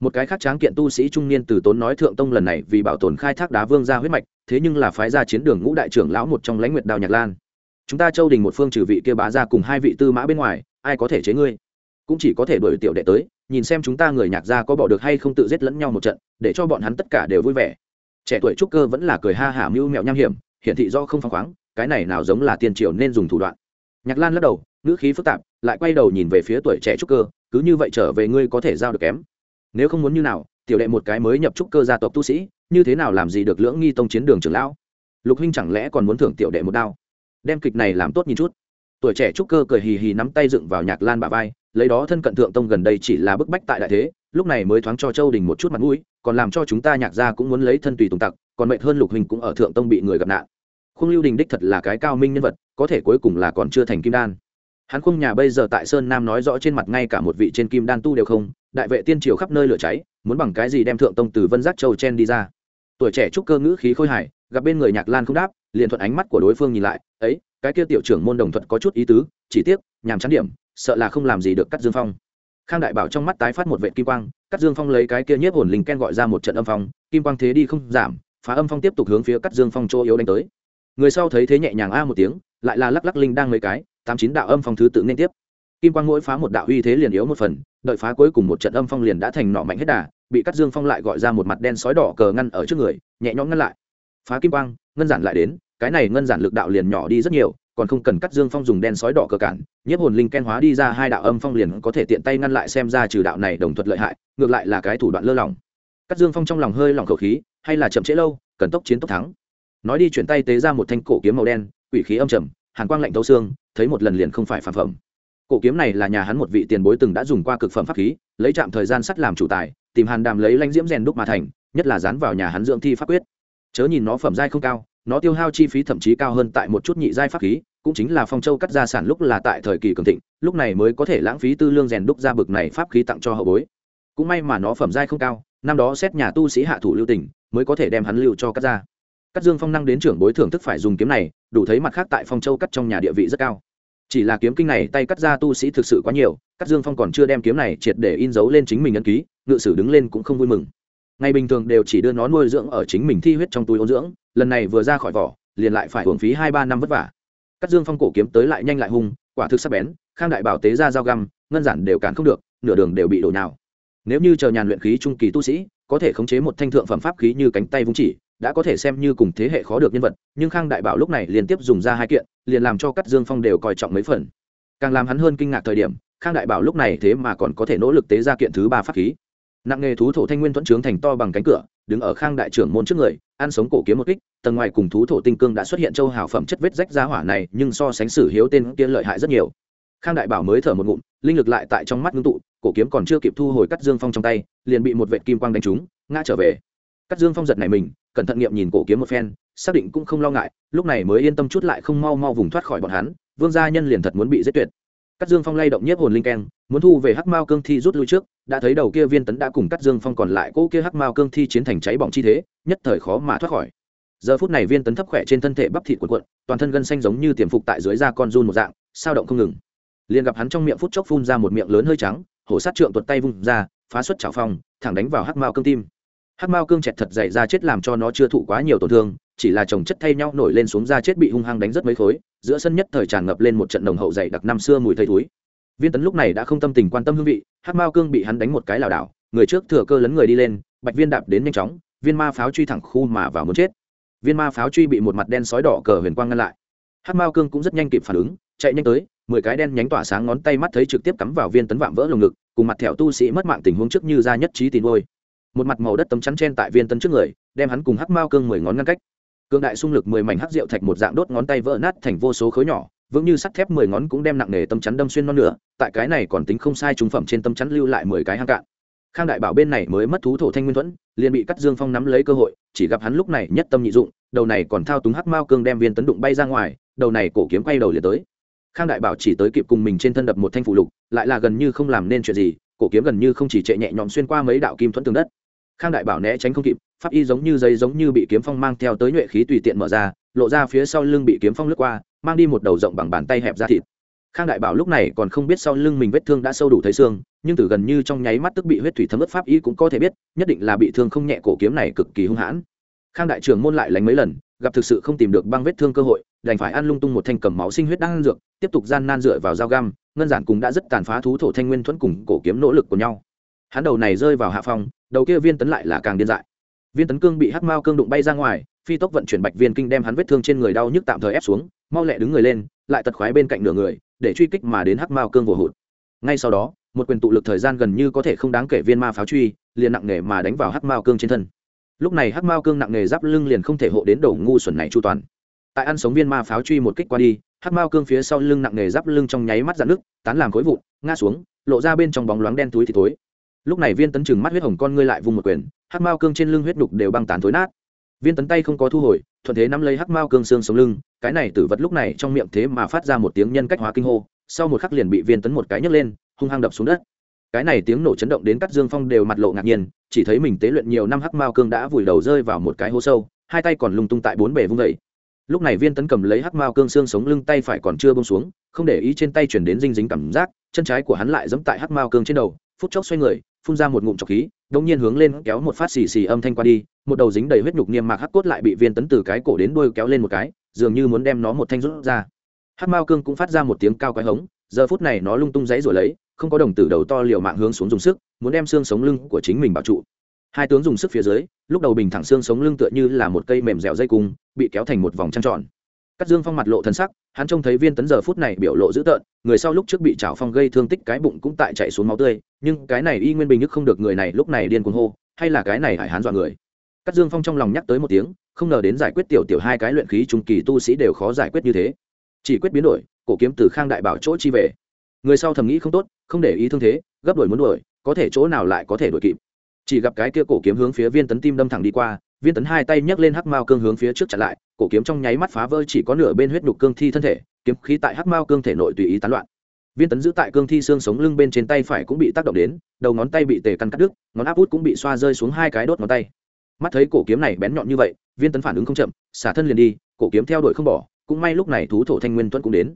Một cái khác tráng kiện tu sĩ trung niên từ tốn nói thượng tông lần này vì bảo tồn khai thác đá vương ra huyết mạch, thế nhưng là phái ra chiến đường ngũ đại trưởng lão một trong lãnh nguyệt đào nhạc lan. Chúng ta châu đình một phương trừ vị kia bá ra cùng hai vị tư mã bên ngoài, ai có thể chế ngươi? Cũng chỉ có thể đuổi tiểu đệ tới, nhìn xem chúng ta người nhạc gia có bỏ được hay không tự giết lẫn nhau một trận, để cho bọn hắn tất cả đều vui vẻ. Trẻ tuổi trúc cơ vẫn là cười ha hả mưu mẹo nham hiểm hiện thị do không phăng khoáng, cái này nào giống là tiền triều nên dùng thủ đoạn. Nhạc lan lắc đầu, ngữ khí phức tạp, lại quay đầu nhìn về phía tuổi trẻ trúc cơ, cứ như vậy trở về ngươi có thể giao được kém. Nếu không muốn như nào, tiểu đệ một cái mới nhập trúc cơ gia tộc tu sĩ, như thế nào làm gì được lưỡng nghi tông chiến đường trưởng lão? Lục huynh chẳng lẽ còn muốn thưởng tiểu đệ một đao? Đem kịch này làm tốt nhìn chút. Tuổi trẻ trúc cơ cười hì hì nắm tay dựng vào nhạc lan bà vai, lấy đó thân cận thượng tông gần đây chỉ là bức bách tại đại thế lúc này mới thoáng cho châu đình một chút mặt mũi, còn làm cho chúng ta nhạc ra cũng muốn lấy thân tùy tùng tặc, còn mệnh hơn lục hình cũng ở thượng tông bị người gặp nạn. Khung lưu đình đích thật là cái cao minh nhân vật, có thể cuối cùng là còn chưa thành kim đan. Hắn khung nhà bây giờ tại sơn nam nói rõ trên mặt ngay cả một vị trên kim đan tu đều không, đại vệ tiên triều khắp nơi lửa cháy, muốn bằng cái gì đem thượng tông từ vân giác châu chen đi ra. Tuổi trẻ trúc cơ ngữ khí khôi hài, gặp bên người nhạc lan không đáp, liền thuận ánh mắt của đối phương nhìn lại, ấy, cái kia tiểu trưởng môn đồng thuật có chút ý tứ, chỉ tiếc, nhàm chán điểm, sợ là không làm gì được cắt dương phong khang đại bảo trong mắt tái phát một vệ kim quang cắt dương phong lấy cái kia nhiếp hồn linh ken gọi ra một trận âm phong, kim quang thế đi không giảm, phá âm phong tiếp tục hướng phía cắt dương phong chỗ yếu đánh tới. Người sau thấy thế nhẹ nhàng a một tiếng, lại là lắc lắc linh đang mấy cái, tám chín đạo âm phong thứ tự nên tiếp. Kim quang mỗi phá một đạo uy thế liền yếu một phần, đợi phá cuối cùng một trận âm phong liền đã thành nọ mạnh hết đà, bị cắt dương phong lại gọi ra một mặt đen sói đỏ cờ ngăn ở trước người, nhẹ nhõm ngăn lại. Phá kim quang, ngân giản lại đến, cái này ngân giản lực đạo liền nhỏ đi rất nhiều còn không cần cắt dương phong dùng đen sói đỏ cờ cản, nhiếp hồn linh ken hóa đi ra hai đạo âm phong liền có thể tiện tay ngăn lại xem ra trừ đạo này đồng thuật lợi hại, ngược lại là cái thủ đoạn lơ lỏng. Cắt dương phong trong lòng hơi lỏng khẩu khí, hay là chậm trễ lâu, cần tốc chiến tốc thắng. Nói đi chuyển tay tế ra một thanh cổ kiếm màu đen, quỷ khí âm trầm, hàn quang lạnh thấu xương, thấy một lần liền không phải phản phẩm. Cổ kiếm này là nhà hắn một vị tiền bối từng đã dùng qua cực phẩm pháp khí, lấy chạm thời gian sắt làm chủ tài, tìm hàn đàm lấy lãnh diễm rèn đúc mà thành, nhất là dán vào nhà hắn dưỡng thi pháp quyết. Chớ nhìn nó phẩm giai không cao nó tiêu hao chi phí thậm chí cao hơn tại một chút nhị giai pháp khí, cũng chính là phong châu cắt gia sản lúc là tại thời kỳ cường thịnh, lúc này mới có thể lãng phí tư lương rèn đúc ra bực này pháp khí tặng cho hậu bối. Cũng may mà nó phẩm giai không cao, năm đó xét nhà tu sĩ hạ thủ lưu tình, mới có thể đem hắn lưu cho cắt gia cắt dương phong năng đến trưởng bối thưởng thức phải dùng kiếm này, đủ thấy mặt khác tại phong châu cắt trong nhà địa vị rất cao. Chỉ là kiếm kinh này tay cắt ra tu sĩ thực sự quá nhiều, cắt dương phong còn chưa đem kiếm này triệt để in dấu lên chính mình ấn ký, ngự sử đứng lên cũng không vui mừng. Ngày bình thường đều chỉ đưa nó nuôi dưỡng ở chính mình thi huyết trong túi ôn dưỡng lần này vừa ra khỏi vỏ, liền lại phải hưởng phí hai ba năm vất vả. Cắt dương phong cổ kiếm tới lại nhanh lại hung, quả thực sắc bén, khang đại bảo tế ra dao găm, ngân giản đều cản không được, nửa đường đều bị đổ nào nếu như chờ nhàn luyện khí trung kỳ tu sĩ, có thể khống chế một thanh thượng phẩm pháp khí như cánh tay vung chỉ, đã có thể xem như cùng thế hệ khó được nhân vật, nhưng khang đại bảo lúc này liên tiếp dùng ra hai kiện, liền làm cho cắt dương phong đều coi trọng mấy phần. Càng làm hắn hơn kinh ngạc thời điểm, khang đại bảo lúc này thế mà còn có thể nỗ lực tế ra kiện thứ ba pháp khí. Nặng nghề thú thổ thanh nguyên thuẫn trướng thành to bằng cánh cửa đứng ở khang đại trưởng môn trước người, ăn sống cổ kiếm một kích, tầng ngoài cùng thú thổ tinh cương đã xuất hiện châu hào phẩm chất vết rách ra hỏa này, nhưng so sánh sử hiếu tên kia lợi hại rất nhiều. Khang đại bảo mới thở một ngụm, linh lực lại tại trong mắt ngưng tụ, cổ kiếm còn chưa kịp thu hồi cắt dương phong trong tay, liền bị một vệ kim quang đánh trúng, ngã trở về. Cắt dương phong giật này mình, cẩn thận nghiệm nhìn cổ kiếm một phen, xác định cũng không lo ngại, lúc này mới yên tâm chút lại không mau mau vùng thoát khỏi bọn hắn, vương gia nhân liền thật muốn bị giết tuyệt. Cắt dương phong lay động nhiếp hồn linh keng, muốn thu về hắc mao cương thi rút lui trước đã thấy đầu kia viên tấn đã cùng cắt dương phong còn lại cỗ kia hắc mao cương thi chiến thành cháy bỏng chi thế, nhất thời khó mà thoát khỏi. Giờ phút này viên tấn thấp khỏe trên thân thể bắp thịt quần quận toàn thân gân xanh giống như tiềm phục tại dưới da con run một dạng, sao động không ngừng. Liền gặp hắn trong miệng phút chốc phun ra một miệng lớn hơi trắng, hổ sát trượng tuột tay vung ra, phá xuất chảo phong, thẳng đánh vào hắc mao cương tim. Hắc mao cương chẹt thật dày ra chết làm cho nó chưa thụ quá nhiều tổn thương, chỉ là chồng chất thay nhau nổi lên xuống da chết bị hung hăng đánh rất mấy khối, giữa sân nhất thời tràn ngập lên một trận nồng hậu dày đặc năm xưa mùi thây thúi viên tấn lúc này đã không tâm tình quan tâm hương vị, hắc mao cương bị hắn đánh một cái lảo đảo, người trước thừa cơ lấn người đi lên, bạch viên đạp đến nhanh chóng, viên ma pháo truy thẳng khu mà vào muốn chết. Viên ma pháo truy bị một mặt đen sói đỏ cờ huyền quang ngăn lại. Hắc mao cương cũng rất nhanh kịp phản ứng, chạy nhanh tới, mười cái đen nhánh tỏa sáng ngón tay mắt thấy trực tiếp cắm vào viên tấn vạm vỡ lồng ngực, cùng mặt thẹo tu sĩ mất mạng tình huống trước như ra nhất trí tìm ngôi một mặt màu đất tấm chắn trên tại viên tấn trước người, đem hắn cùng hắc mao cương mười ngón ngăn cách. Cương đại xung lực mười mảnh hắc rượu thạch một dạng đốt ngón tay vỡ nát thành vô số khối nhỏ vững như sắt thép mười ngón cũng đem nặng nề tâm chắn đâm xuyên non nửa, tại cái này còn tính không sai trung phẩm trên tâm chắn lưu lại mười cái hang cạn. Khang đại bảo bên này mới mất thú thổ thanh nguyên thuẫn, liền bị cắt dương phong nắm lấy cơ hội, chỉ gặp hắn lúc này nhất tâm nhị dụng, đầu này còn thao túng hắc mao cương đem viên tấn đụng bay ra ngoài, đầu này cổ kiếm quay đầu liền tới. Khang đại bảo chỉ tới kịp cùng mình trên thân đập một thanh phụ lục, lại là gần như không làm nên chuyện gì, cổ kiếm gần như không chỉ chạy nhẹ nhõm xuyên qua mấy đạo kim thuẫn tường đất. Khang đại bảo né tránh không kịp, pháp y giống như giấy giống như bị kiếm phong mang theo tới nhuệ khí tùy tiện mở ra lộ ra phía sau lưng bị kiếm phong lướt qua, mang đi một đầu rộng bằng bàn tay hẹp ra thịt. Khang đại bảo lúc này còn không biết sau lưng mình vết thương đã sâu đủ thấy xương, nhưng từ gần như trong nháy mắt tức bị huyết thủy thấm ướt pháp y cũng có thể biết, nhất định là bị thương không nhẹ cổ kiếm này cực kỳ hung hãn. Khang đại trưởng môn lại lánh mấy lần, gặp thực sự không tìm được băng vết thương cơ hội, đành phải ăn lung tung một thanh cầm máu sinh huyết đang ăn dược, tiếp tục gian nan dựa vào dao găm, ngân giản cùng đã rất tàn phá thú thổ thanh nguyên thuẫn cùng cổ kiếm nỗ lực của nhau. Hắn đầu này rơi vào hạ phong, đầu kia viên tấn lại là càng điên dại. Viên tấn cương bị hắc mao cương đụng bay ra ngoài phi tốc vận chuyển bạch viên kinh đem hắn vết thương trên người đau nhức tạm thời ép xuống, mau lẹ đứng người lên, lại tật khoái bên cạnh nửa người, để truy kích mà đến hắc mao cương vồ hụt. Ngay sau đó, một quyền tụ lực thời gian gần như có thể không đáng kể viên ma pháo truy, liền nặng nề mà đánh vào hắc mao cương trên thân. Lúc này hắc mao cương nặng nề giáp lưng liền không thể hộ đến đầu ngu xuẩn này chu toàn. Tại ăn sống viên ma pháo truy một kích qua đi, hắc mao cương phía sau lưng nặng nề giáp lưng trong nháy mắt dạn nước tán làm khối vụn, ngã xuống, lộ ra bên trong bóng loáng đen túi thì tối lúc này viên tấn chừng mắt huyết hồng con ngươi lại vung một quyền, hắc mao cương trên lưng huyết đục đều băng tán thối nát viên tấn tay không có thu hồi, thuận thế nắm lấy hắc mao cương xương sống lưng, cái này tử vật lúc này trong miệng thế mà phát ra một tiếng nhân cách hóa kinh hô, sau một khắc liền bị viên tấn một cái nhấc lên, hung hăng đập xuống đất. Cái này tiếng nổ chấn động đến cắt dương phong đều mặt lộ ngạc nhiên, chỉ thấy mình tế luyện nhiều năm hắc mao cương đã vùi đầu rơi vào một cái hố sâu, hai tay còn lung tung tại bốn bể vung vẩy lúc này viên tấn cầm lấy hắc mao cương xương sống lưng tay phải còn chưa bông xuống, không để ý trên tay chuyển đến dinh dính cảm giác, chân trái của hắn lại giẫm tại hắc mao cương trên đầu, phút chốc xoay người, phun ra một ngụm trọc khí đống nhiên hướng lên kéo một phát xì xì âm thanh qua đi, một đầu dính đầy huyết nhục niêm mạc hắc cốt lại bị viên tấn từ cái cổ đến đuôi kéo lên một cái, dường như muốn đem nó một thanh rút ra. Hắc mao cương cũng phát ra một tiếng cao quái hống, giờ phút này nó lung tung dãy rồi lấy, không có đồng tử đầu to liều mạng hướng xuống dùng sức, muốn đem xương sống lưng của chính mình bảo trụ. Hai tướng dùng sức phía dưới, lúc đầu bình thẳng xương sống lưng tựa như là một cây mềm dẻo dây cung, bị kéo thành một vòng trăng tròn. Cát dương phong mặt lộ thần sắc, hắn trông thấy viên tấn giờ phút này biểu lộ dữ tợn, người sau lúc trước bị chảo phong gây thương tích cái bụng cũng tại chảy xuống máu tươi, nhưng cái này y nguyên bình nhất không được người này lúc này điên cuồng hô, hay là cái này hải hán dọa người. Cát dương phong trong lòng nhắc tới một tiếng, không ngờ đến giải quyết tiểu tiểu hai cái luyện khí trung kỳ tu sĩ đều khó giải quyết như thế. Chỉ quyết biến đổi, cổ kiếm từ khang đại bảo chỗ chi về. Người sau thầm nghĩ không tốt, không để ý thương thế, gấp đuổi muốn đuổi, có thể chỗ nào lại có thể đuổi kịp. Chỉ gặp cái kia cổ kiếm hướng phía viên tấn tim đâm thẳng đi qua, viên tấn hai tay nhấc lên hắc mao cương hướng phía trước chặn lại cổ kiếm trong nháy mắt phá vỡ chỉ có nửa bên huyết nhục cương thi thân thể, kiếm khí tại hắc mao cương thể nội tùy ý tán loạn. Viên tấn giữ tại cương thi xương sống lưng bên trên tay phải cũng bị tác động đến, đầu ngón tay bị tề căn cắt đứt, ngón áp út cũng bị xoa rơi xuống hai cái đốt ngón tay. Mắt thấy cổ kiếm này bén nhọn như vậy, viên tấn phản ứng không chậm, xả thân liền đi, cổ kiếm theo đuổi không bỏ, cũng may lúc này thú thổ thanh nguyên tuấn cũng đến.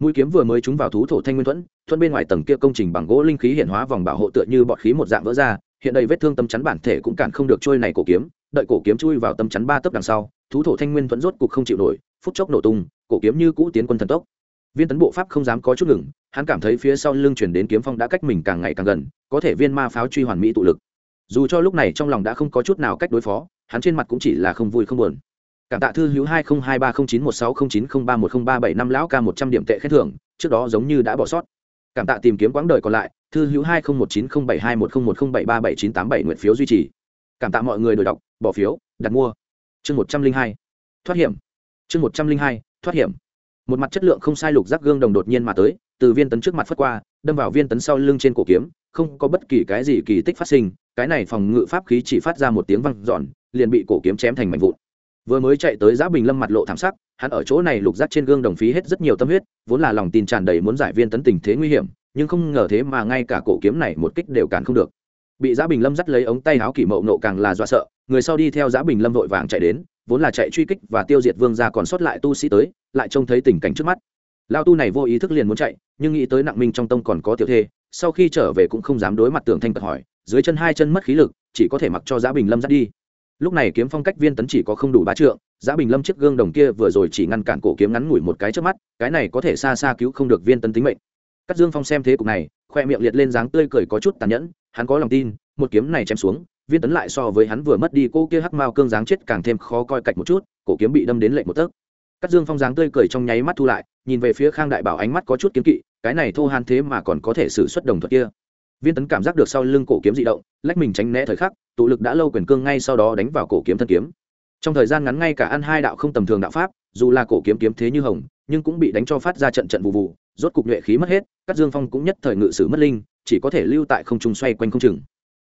Mũi kiếm vừa mới trúng vào thú thổ thanh nguyên thuẫn thuẫn bên ngoài tầng kia công trình bằng gỗ linh khí hiện hóa vòng bảo hộ tựa như bọt khí một dạng vỡ ra, hiện đầy vết thương tâm chắn bản thể cũng cản không được trôi này cổ kiếm, đợi cổ kiếm chui vào tâm chắn ba tấc đằng sau thú thổ thanh nguyên thuẫn rốt cục không chịu nổi, phút chốc nổ tung, cổ kiếm như cũ tiến quân thần tốc. Viên tấn bộ pháp không dám có chút ngừng, hắn cảm thấy phía sau lưng chuyển đến kiếm phong đã cách mình càng ngày càng gần, có thể viên ma pháo truy hoàn mỹ tụ lực. Dù cho lúc này trong lòng đã không có chút nào cách đối phó, hắn trên mặt cũng chỉ là không vui không buồn. Cảm tạ thư hữu hai không hai ba không chín một sáu không chín không ba một không ba bảy năm lão ca một trăm điểm tệ khen thưởng, trước đó giống như đã bỏ sót. Cảm tạ tìm kiếm quãng đời còn lại, thư hữu hai không một chín không bảy hai một không một không bảy ba bảy chín tám bảy nguyện phiếu duy trì. Cảm tạ mọi người đổi đọc, bỏ phiếu, đặt mua chương một trăm linh hai, thoát hiểm. Chương một trăm linh hai, thoát hiểm. Một mặt chất lượng không sai lục giác gương đồng đột nhiên mà tới, từ viên tấn trước mặt phất qua, đâm vào viên tấn sau lưng trên cổ kiếm, không có bất kỳ cái gì kỳ tích phát sinh, cái này phòng ngự pháp khí chỉ phát ra một tiếng văng giòn liền bị cổ kiếm chém thành mảnh vụn. Vừa mới chạy tới giã bình lâm mặt lộ thảm sắc, hắn ở chỗ này lục giác trên gương đồng phí hết rất nhiều tâm huyết, vốn là lòng tin tràn đầy muốn giải viên tấn tình thế nguy hiểm, nhưng không ngờ thế mà ngay cả cổ kiếm này một kích đều cản không được bị giã bình lâm dắt lấy ống tay áo kỷ mậu nộ càng là dọa sợ, người sau đi theo giã bình lâm vội vàng chạy đến, vốn là chạy truy kích và tiêu diệt vương gia còn sót lại tu sĩ tới, lại trông thấy tình cảnh trước mắt. Lao tu này vô ý thức liền muốn chạy, nhưng nghĩ tới nặng minh trong tông còn có tiểu thê, sau khi trở về cũng không dám đối mặt tường thanh cật hỏi, dưới chân hai chân mất khí lực, chỉ có thể mặc cho giã bình lâm dắt đi. Lúc này kiếm phong cách viên tấn chỉ có không đủ bá trượng, giã bình lâm chiếc gương đồng kia vừa rồi chỉ ngăn cản cổ kiếm ngắn ngủi một cái trước mắt, cái này có thể xa xa cứu không được viên tấn tính mệnh. Cắt dương phong xem thế cục này, khoe miệng liệt lên dáng tươi cười có chút tàn nhẫn hắn có lòng tin, một kiếm này chém xuống, viên tấn lại so với hắn vừa mất đi cô kia hắc mao cương dáng chết càng thêm khó coi cạnh một chút, cổ kiếm bị đâm đến lệnh một tấc. Cắt dương phong dáng tươi cười trong nháy mắt thu lại, nhìn về phía khang đại bảo ánh mắt có chút kiếm kỵ, cái này thô han thế mà còn có thể xử xuất đồng thuật kia. Viên tấn cảm giác được sau lưng cổ kiếm dị động, lách mình tránh né thời khắc, tụ lực đã lâu quyền cương ngay sau đó đánh vào cổ kiếm thân kiếm. Trong thời gian ngắn ngay cả ăn hai đạo không tầm thường đạo pháp, dù là cổ kiếm kiếm thế như hồng, nhưng cũng bị đánh cho phát ra trận trận vụ vụ rốt cục nhuệ khí mất hết các dương phong cũng nhất thời ngự sử mất linh, chỉ có thể lưu tại không trung xoay quanh không chừng.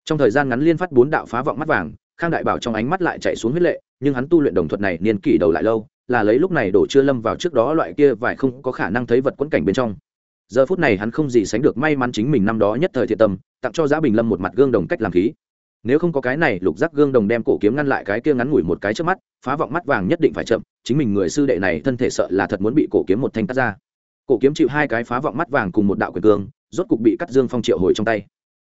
Trong thời gian ngắn liên phát bốn đạo phá vọng mắt vàng, khang đại bảo trong ánh mắt lại chạy xuống huyết lệ, nhưng hắn tu luyện đồng thuật này niên kỷ đầu lại lâu, là lấy lúc này đổ chưa lâm vào trước đó loại kia vài không có khả năng thấy vật quẫn cảnh bên trong. Giờ phút này hắn không gì sánh được may mắn chính mình năm đó nhất thời thiện tâm, tặng cho giá bình lâm một mặt gương đồng cách làm khí. Nếu không có cái này, lục giác gương đồng đem cổ kiếm ngăn lại cái kia ngắn ngủi một cái trước mắt, phá vọng mắt vàng nhất định phải chậm, chính mình người sư đệ này thân thể sợ là thật muốn bị cổ kiếm một thanh cắt ra cổ kiếm chịu hai cái phá vọng mắt vàng cùng một đạo quyền cương, rốt cục bị cắt dương phong triệu hồi trong tay.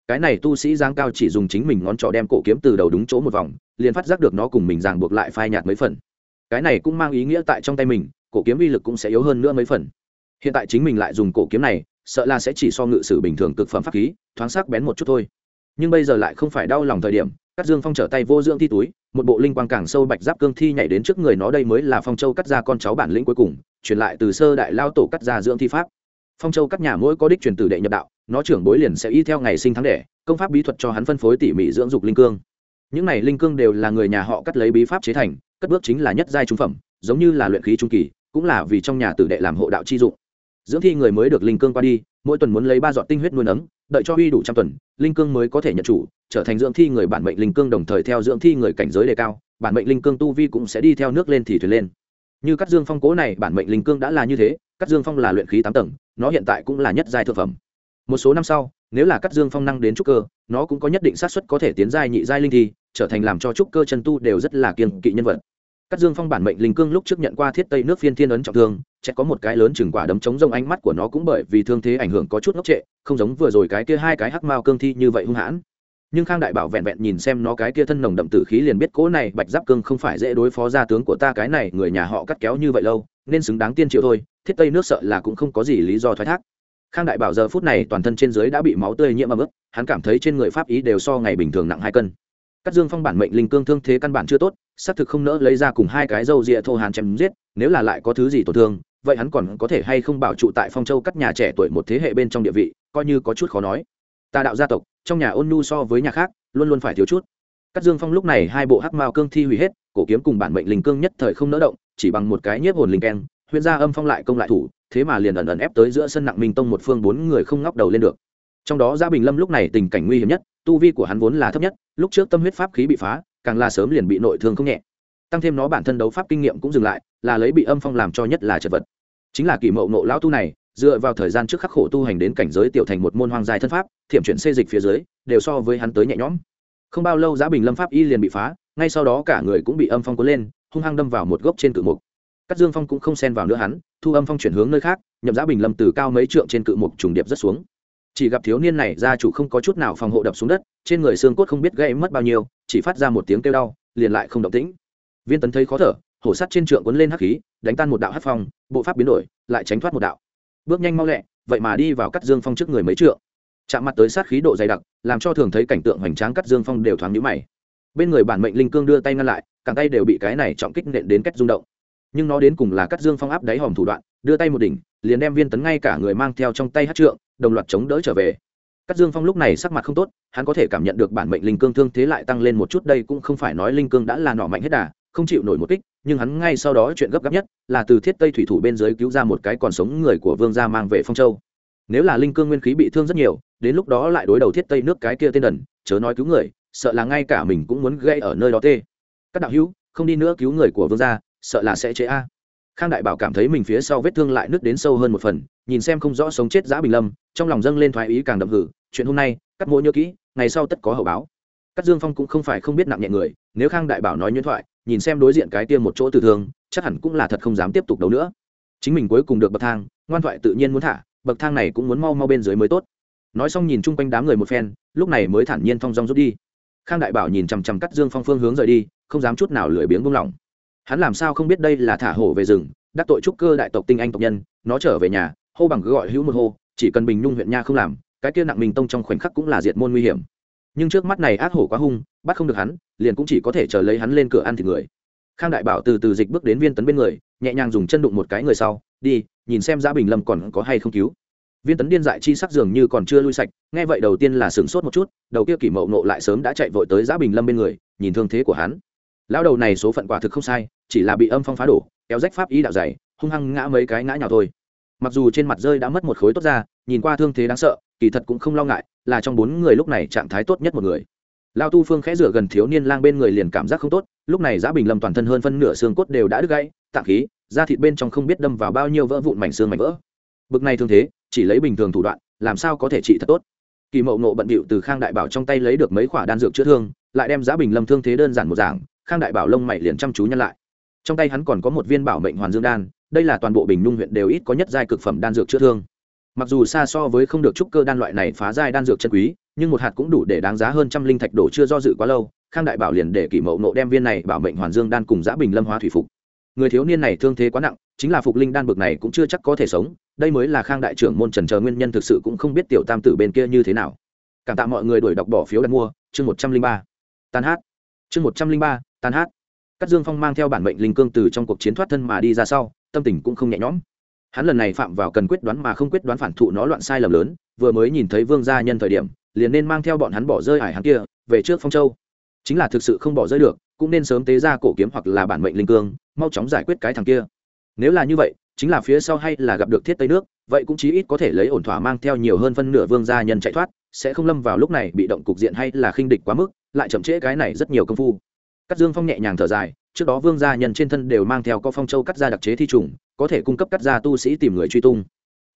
Cái này tu sĩ giang cao chỉ dùng chính mình ngón trỏ đem cổ kiếm từ đầu đúng chỗ một vòng, liền phát giác được nó cùng mình ràng buộc lại phai nhạt mấy phần. Cái này cũng mang ý nghĩa tại trong tay mình, cổ kiếm uy lực cũng sẽ yếu hơn nữa mấy phần. Hiện tại chính mình lại dùng cổ kiếm này, sợ là sẽ chỉ so ngự sử bình thường cực phẩm pháp khí, thoáng sắc bén một chút thôi. Nhưng bây giờ lại không phải đau lòng thời điểm cắt dương phong trở tay vô dưỡng thi túi, một bộ linh quang càng sâu bạch giáp cương thi nhảy đến trước người nó đây mới là phong châu cắt ra con cháu bản lĩnh cuối cùng, truyền lại từ sơ đại lao tổ cắt ra dưỡng thi pháp. Phong châu cắt nhà mỗi có đích truyền từ đệ nhập đạo, nó trưởng bối liền sẽ y theo ngày sinh tháng đẻ, công pháp bí thuật cho hắn phân phối tỉ mỉ dưỡng dục linh cương. Những này linh cương đều là người nhà họ cắt lấy bí pháp chế thành, cất bước chính là nhất giai trung phẩm, giống như là luyện khí trung kỳ, cũng là vì trong nhà tử đệ làm hộ đạo chi dụng. Dưỡng thi người mới được linh cương qua đi mỗi tuần muốn lấy ba giọt tinh huyết nuôi nấng, đợi cho huy đủ trăm tuần, linh cương mới có thể nhận chủ, trở thành dưỡng thi người bản mệnh linh cương đồng thời theo dưỡng thi người cảnh giới đề cao, bản mệnh linh cương tu vi cũng sẽ đi theo nước lên thì thuyền lên. Như cắt dương phong cố này, bản mệnh linh cương đã là như thế cắt dương phong là luyện khí tám tầng, nó hiện tại cũng là nhất giai thượng phẩm. Một số năm sau, nếu là cắt dương phong năng đến trúc cơ, nó cũng có nhất định xác suất có thể tiến giai nhị giai linh thi, trở thành làm cho trúc cơ chân tu đều rất là kiên kỵ nhân vật. Cắt dương phong bản mệnh linh cương lúc trước nhận qua thiết tây nước phiên thiên ấn trọng thương chẹt có một cái lớn chừng quả đấm chống rông ánh mắt của nó cũng bởi vì thương thế ảnh hưởng có chút ngốc trệ, không giống vừa rồi cái kia hai cái hắc mao cương thi như vậy hung hãn. Nhưng khang đại bảo vẹn vẹn nhìn xem nó cái kia thân nồng đậm tử khí liền biết cỗ này bạch giáp cương không phải dễ đối phó gia tướng của ta, cái này người nhà họ cắt kéo như vậy lâu, nên xứng đáng tiên triệu thôi, thiết tây nước sợ là cũng không có gì lý do thoái thác. Khang đại bảo giờ phút này toàn thân trên dưới đã bị máu tươi nhiễm ấm ức, hắn cảm thấy trên người pháp ý đều so ngày bình thường nặng hai cân. Cắt dương phong bản mệnh linh cương thương thế căn bản chưa tốt, xác thực không nỡ lấy ra cùng hai cái râu rịa thô hàn chém giết, nếu là lại có thứ gì tổn thương vậy hắn còn có thể hay không bảo trụ tại phong châu cắt nhà trẻ tuổi một thế hệ bên trong địa vị, coi như có chút khó nói. Tà đạo gia tộc, trong nhà ôn nhu so với nhà khác, luôn luôn phải thiếu chút. Cắt dương phong lúc này hai bộ hắc mao cương thi hủy hết, cổ kiếm cùng bản mệnh linh cương nhất thời không nỡ động, chỉ bằng một cái nhiếp hồn linh keng huyễn gia âm phong lại công lại thủ, thế mà liền ẩn ẩn ép tới giữa sân nặng minh tông một phương bốn người không ngóc đầu lên được. Trong đó gia bình lâm lúc này tình cảnh nguy hiểm nhất, tu vi của hắn vốn là thấp nhất, lúc trước tâm huyết pháp khí bị phá, càng là sớm liền bị nội thương không nhẹ tăng thêm nó bản thân đấu pháp kinh nghiệm cũng dừng lại, là lấy bị âm phong làm cho nhất là chật vật. Chính là kỳ mậu nộ lão tu này, dựa vào thời gian trước khắc khổ tu hành đến cảnh giới tiểu thành một môn hoang dài thân pháp, thiểm chuyển xê dịch phía dưới, đều so với hắn tới nhẹ nhõm. Không bao lâu giá bình lâm pháp y liền bị phá, ngay sau đó cả người cũng bị âm phong cuốn lên, hung hăng đâm vào một gốc trên cự mục. Cắt dương phong cũng không xen vào nữa hắn, thu âm phong chuyển hướng nơi khác, nhậm giá bình lâm từ cao mấy trượng trên cự mục trùng điệp rất xuống. Chỉ gặp thiếu niên này, gia chủ không có chút nào phòng hộ đập xuống đất, trên người xương cốt không biết gây mất bao nhiêu, chỉ phát ra một tiếng kêu đau, liền lại không động tĩnh viên tấn thấy khó thở hổ sắt trên trượng quấn lên hắc khí đánh tan một đạo hắc phong bộ pháp biến đổi lại tránh thoát một đạo. Bước nhanh mau lẹ vậy mà đi vào cắt dương phong trước người mấy trượng. Chạm mặt tới sát khí độ dày đặc làm cho thường thấy cảnh tượng hoành tráng cắt dương phong đều thoáng nhũ mày. Bên người bản mệnh linh cương đưa tay ngăn lại càng tay đều bị cái này trọng kích nện đến cách rung động. Nhưng nó đến cùng là cắt dương phong áp đáy hòm thủ đoạn đưa tay một đỉnh liền đem viên tấn ngay cả người mang theo trong tay hát trượng đồng loạt chống đỡ trở về. Cắt Dương Phong lúc này sắc mặt không tốt, hắn có thể cảm nhận được bản mệnh linh cương thương thế lại tăng lên một chút, đây cũng không phải nói linh cương đã là nọ mạnh hết đà, không chịu nổi một kích, nhưng hắn ngay sau đó chuyện gấp gáp nhất là từ thiết tây thủy thủ bên dưới cứu ra một cái còn sống người của Vương gia mang về Phong Châu. Nếu là linh cương nguyên khí bị thương rất nhiều, đến lúc đó lại đối đầu thiết tây nước cái kia tên đần, chớ nói cứu người, sợ là ngay cả mình cũng muốn gây ở nơi đó tê. Các đạo hữu, không đi nữa cứu người của Vương gia, sợ là sẽ chế a. Khang Đại Bảo cảm thấy mình phía sau vết thương lại nứt đến sâu hơn một phần, nhìn xem không rõ sống chết Giá Bình Lâm, trong lòng dâng lên thoái ý càng đậm hử, chuyện hôm nay cắt mỗi nhớ kỹ ngày sau tất có hậu báo cắt dương phong cũng không phải không biết nặng nhẹ người nếu khang đại bảo nói nhuyễn thoại nhìn xem đối diện cái tiêm một chỗ tử thương, chắc hẳn cũng là thật không dám tiếp tục đấu nữa. Chính mình cuối cùng được bậc thang, ngoan thoại tự nhiên muốn thả, bậc thang này cũng muốn mau mau bên dưới mới tốt. Nói xong nhìn chung quanh đám người một phen, lúc này mới thản nhiên thong dong rút đi. Khang đại bảo nhìn chằm chằm cắt dương phong phương hướng rời đi, không dám chút nào lười biếng buông lỏng. Hắn làm sao không biết đây là thả hổ về rừng, đắc tội trúc cơ đại tộc tinh anh tộc nhân, nó trở về nhà, hô bằng gọi hữu một hô, chỉ cần bình nhung huyện nha không làm, cái kia nặng mình tông trong khoảnh khắc cũng là diệt môn nguy hiểm. Nhưng trước mắt này ác hổ quá hung bắt không được hắn, liền cũng chỉ có thể chờ lấy hắn lên cửa ăn thịt người. Khang đại bảo từ từ dịch bước đến viên tấn bên người, nhẹ nhàng dùng chân đụng một cái người sau, đi, nhìn xem giá bình lâm còn có hay không cứu. Viên tấn điên dại chi sắc dường như còn chưa lui sạch, nghe vậy đầu tiên là sửng sốt một chút, đầu kia kỷ mậu nộ lại sớm đã chạy vội tới giá bình lâm bên người, nhìn thương thế của hắn. Lão đầu này số phận quả thực không sai, chỉ là bị âm phong phá đổ, kéo rách pháp y đạo dày, hung hăng ngã mấy cái ngã nhào thôi. Mặc dù trên mặt rơi đã mất một khối tốt ra, nhìn qua thương thế đáng sợ, kỳ thật cũng không lo ngại, là trong bốn người lúc này trạng thái tốt nhất một người lao tu phương khẽ rửa gần thiếu niên lang bên người liền cảm giác không tốt, lúc này giá bình lâm toàn thân hơn phân nửa xương cốt đều đã đứt gãy, tạng khí, da thịt bên trong không biết đâm vào bao nhiêu vỡ vụn mảnh xương mảnh vỡ. Bực này thương thế, chỉ lấy bình thường thủ đoạn, làm sao có thể trị thật tốt? Kỳ mậu nộ bận bịu từ khang đại bảo trong tay lấy được mấy khoả đan dược chữa thương, lại đem giá bình lâm thương thế đơn giản một giảng khang đại bảo lông mày liền chăm chú nhăn lại. Trong tay hắn còn có một viên bảo mệnh hoàn dương đan, đây là toàn bộ bình nhung huyện đều ít có nhất giai cực phẩm đan dược chữa thương. Mặc dù xa so với không được trúc cơ đan loại này phá giai đan dược chân quý nhưng một hạt cũng đủ để đáng giá hơn trăm linh thạch đổ chưa do dự quá lâu, khang đại bảo liền để kỷ mậu nộ đem viên này bảo mệnh hoàn dương đan cùng giã bình lâm hóa thủy phục. Người thiếu niên này thương thế quá nặng, chính là phục linh đan bực này cũng chưa chắc có thể sống, đây mới là khang đại trưởng môn trần chờ nguyên nhân thực sự cũng không biết tiểu tam tử bên kia như thế nào. Cảm tạ mọi người đuổi đọc bỏ phiếu đặt mua, chương một trăm linh ba. Tan hát. Chương một trăm linh ba, tan hát. Các dương phong mang theo bản mệnh linh cương từ trong cuộc chiến thoát thân mà đi ra sau, tâm tình cũng không nhẹ nhõm. Hắn lần này phạm vào cần quyết đoán mà không quyết đoán phản thụ nó loạn sai lầm lớn, vừa mới nhìn thấy vương gia nhân thời điểm liền nên mang theo bọn hắn bỏ rơi hải hắn kia, về trước phong châu. Chính là thực sự không bỏ rơi được, cũng nên sớm tế ra cổ kiếm hoặc là bản mệnh linh cương, mau chóng giải quyết cái thằng kia. Nếu là như vậy, chính là phía sau hay là gặp được thiết tây nước, vậy cũng chí ít có thể lấy ổn thỏa mang theo nhiều hơn phân nửa vương gia nhân chạy thoát, sẽ không lâm vào lúc này bị động cục diện hay là khinh địch quá mức, lại chậm trễ cái này rất nhiều công phu. Cắt dương phong nhẹ nhàng thở dài, trước đó vương gia nhân trên thân đều mang theo có phong châu cắt ra đặc chế thi trùng, có thể cung cấp cắt ra tu sĩ tìm người truy tung.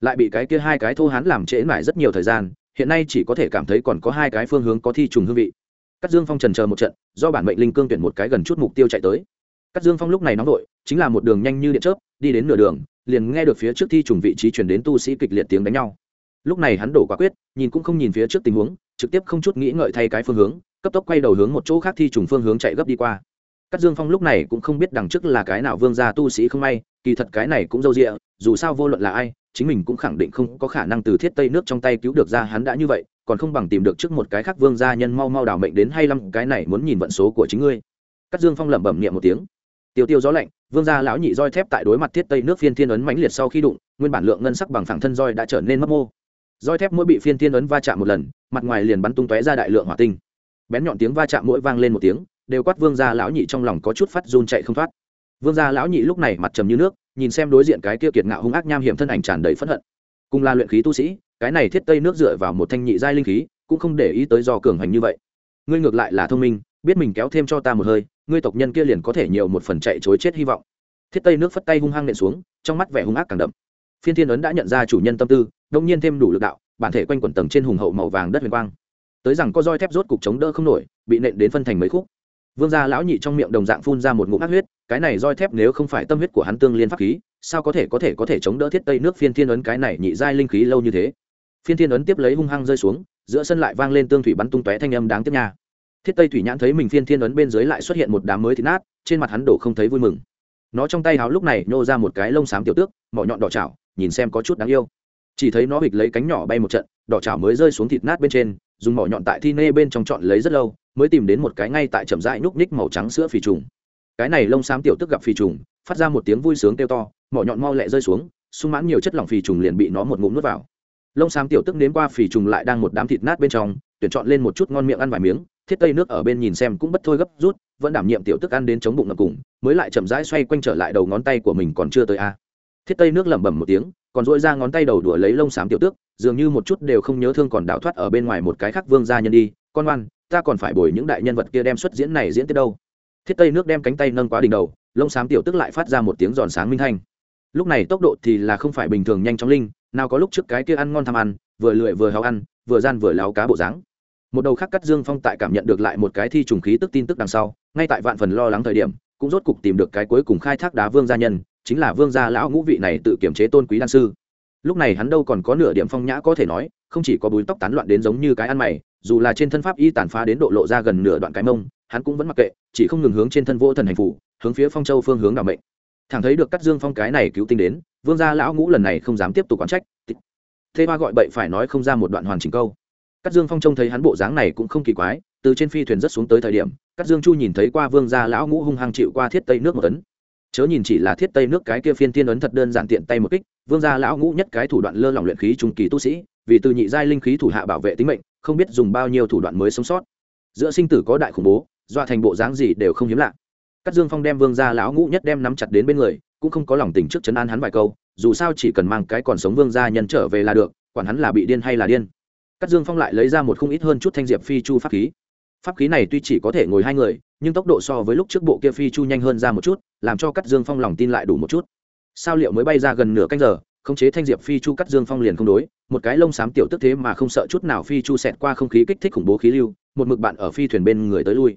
Lại bị cái kia hai cái thô hán làm trễ mãi rất nhiều thời gian hiện nay chỉ có thể cảm thấy còn có hai cái phương hướng có thi trùng hương vị. Cắt dương phong trần chờ một trận do bản mệnh linh cương tuyển một cái gần chút mục tiêu chạy tới. Cắt dương phong lúc này nóng vội chính là một đường nhanh như điện chớp đi đến nửa đường liền nghe được phía trước thi trùng vị trí chuyển đến tu sĩ kịch liệt tiếng đánh nhau. Lúc này hắn đổ quả quyết nhìn cũng không nhìn phía trước tình huống trực tiếp không chút nghĩ ngợi thay cái phương hướng cấp tốc quay đầu hướng một chỗ khác thi trùng phương hướng chạy gấp đi qua. Cát Dương Phong lúc này cũng không biết đằng trước là cái nào vương gia tu sĩ không may, kỳ thật cái này cũng dâu dịa, dù sao vô luận là ai, chính mình cũng khẳng định không có khả năng từ thiết tây nước trong tay cứu được ra hắn đã như vậy, còn không bằng tìm được trước một cái khác vương gia nhân mau mau đảo mệnh đến hay lắm, cái này muốn nhìn vận số của chính ngươi. Cát Dương Phong lẩm bẩm niệm một tiếng. Tiêu tiêu gió lạnh, vương gia lão nhị roi thép tại đối mặt thiết tây nước phiên thiên ấn mãnh liệt sau khi đụng, nguyên bản lượng ngân sắc bằng phẳng thân roi đã trở nên mất mô. Roi thép mỗi bị phiên thiên ấn va chạm một lần, mặt ngoài liền bắn tung tóe ra đại lượng hỏa tinh. Bén nhọn tiếng va chạm mỗi vang lên một tiếng, đều quát vương gia lão nhị trong lòng có chút phát run chạy không thoát vương gia lão nhị lúc này mặt trầm như nước nhìn xem đối diện cái kia kiệt ngạo hung ác nham hiểm thân ảnh tràn đầy phẫn hận. Cùng là luyện khí tu sĩ, cái này thiết tây nước dựa vào một thanh nhị giai linh khí, cũng không để ý tới do cường hành như vậy. Ngươi ngược lại là thông minh, biết mình kéo thêm cho ta một hơi, ngươi tộc nhân kia liền có thể nhiều một phần chạy chối chết hy vọng. Thiết tây nước phất tay hung hăng nện xuống, trong mắt vẻ hung ác càng đậm. Phiên thiên ấn đã nhận ra chủ nhân tâm tư, đông nhiên thêm đủ lực đạo, bản thể quanh quẩn tầng trên hùng hậu màu vàng đất huyền quang. Tới rằng có roi thép rốt cục chống đỡ không nổi, bị nện đến phân thành mấy khúc vương gia lão nhị trong miệng đồng dạng phun ra một ngụm ác huyết, cái này roi thép nếu không phải tâm huyết của hắn tương liên pháp khí, sao có thể có thể có thể chống đỡ thiết tây nước phiên thiên ấn cái này nhị giai linh khí lâu như thế? Phiên thiên ấn tiếp lấy hung hăng rơi xuống, giữa sân lại vang lên tương thủy bắn tung tóe thanh âm đáng tiếc nha. Thiết tây thủy nhãn thấy mình phiên thiên ấn bên dưới lại xuất hiện một đám mới thịt nát, trên mặt hắn đổ không thấy vui mừng. Nó trong tay háo lúc này nhô ra một cái lông xám tiểu tước, mỏ nhọn đỏ chảo, nhìn xem có chút đáng yêu. Chỉ thấy nó hịch lấy cánh nhỏ bay một trận, đỏ chảo mới rơi xuống thịt nát bên trên, dùng mỏ nhọn tại thi nê bên trong chọn lấy rất lâu mới tìm đến một cái ngay tại chậm rãi núc ních màu trắng sữa phì trùng. Cái này lông xám tiểu tức gặp phì trùng, phát ra một tiếng vui sướng kêu to, mỏ nhọn mau lẹ rơi xuống, sung mãn nhiều chất lỏng phì trùng liền bị nó một ngụm nuốt vào. Lông xám tiểu tức nếm qua phì trùng lại đang một đám thịt nát bên trong, tuyển chọn lên một chút ngon miệng ăn vài miếng, thiết tây nước ở bên nhìn xem cũng bất thôi gấp rút, vẫn đảm nhiệm tiểu tức ăn đến chống bụng ngập cùng, mới lại chậm rãi xoay quanh trở lại đầu ngón tay của mình còn chưa tới a. Thiết tây nước lẩm bẩm một tiếng, còn duỗi ra ngón tay đầu đùa lấy lông xám tiểu tước dường như một chút đều không nhớ thương còn đảo thoát ở bên ngoài một cái khác vương gia nhân đi, con ngoan ta còn phải bồi những đại nhân vật kia đem xuất diễn này diễn tiếp đâu. Thiết tây nước đem cánh tay nâng quá đỉnh đầu, lông xám tiểu tức lại phát ra một tiếng giòn sáng minh thanh. Lúc này tốc độ thì là không phải bình thường nhanh chóng linh, nào có lúc trước cái kia ăn ngon tham ăn, vừa lười vừa hào ăn, vừa gian vừa láo cá bộ dáng. Một đầu khác cắt dương phong tại cảm nhận được lại một cái thi trùng khí tức tin tức đằng sau, ngay tại vạn phần lo lắng thời điểm, cũng rốt cục tìm được cái cuối cùng khai thác đá vương gia nhân, chính là vương gia lão ngũ vị này tự kiểm chế tôn quý đan sư. Lúc này hắn đâu còn có nửa điểm phong nhã có thể nói, không chỉ có búi tóc tán loạn đến giống như cái ăn mày dù là trên thân pháp y tàn phá đến độ lộ ra gần nửa đoạn cái mông, hắn cũng vẫn mặc kệ, chỉ không ngừng hướng trên thân vô thần hành phủ, hướng phía phong châu phương hướng đ mệnh. Thẳng thấy được cắt dương phong cái này cứu tinh đến, vương gia lão ngũ lần này không dám tiếp tục quán trách thế ba gọi bậy phải nói không ra một đoạn hoàn chỉnh câu. Cắt dương phong trông thấy hắn bộ dáng này cũng không kỳ quái, từ trên phi thuyền rất xuống tới thời điểm cắt dương chu nhìn thấy qua vương gia lão ngũ hung hăng chịu qua thiết tây nước một tấn. Chớ nhìn chỉ là thiết tây nước cái kia phiên tiên ấn thật đơn giản tiện tay một kích, vương gia lão ngũ nhất cái thủ đoạn lơ lỏng luyện khí trung kỳ tu sĩ, vì từ nhị giai linh khí thủ hạ bảo vệ tính mệnh không biết dùng bao nhiêu thủ đoạn mới sống sót. Giữa sinh tử có đại khủng bố, dọa thành bộ dáng gì đều không hiếm lạ. Cắt dương phong đem vương gia lão ngũ nhất đem nắm chặt đến bên người, cũng không có lòng tình trước chấn an hắn vài câu, dù sao chỉ cần mang cái còn sống vương gia nhân trở về là được, quản hắn là bị điên hay là điên. Cắt dương phong lại lấy ra một không ít hơn chút thanh diệp phi chu pháp khí. Pháp khí này tuy chỉ có thể ngồi hai người, nhưng tốc độ so với lúc trước bộ kia phi chu nhanh hơn ra một chút, làm cho cắt dương phong lòng tin lại đủ một chút. Sao liệu mới bay ra gần nửa canh giờ khống chế thanh diệp phi chu cắt dương phong liền không đối, một cái lông xám tiểu tức thế mà không sợ chút nào phi chu xẹt qua không khí kích thích khủng bố khí lưu, một mực bạn ở phi thuyền bên người tới lui.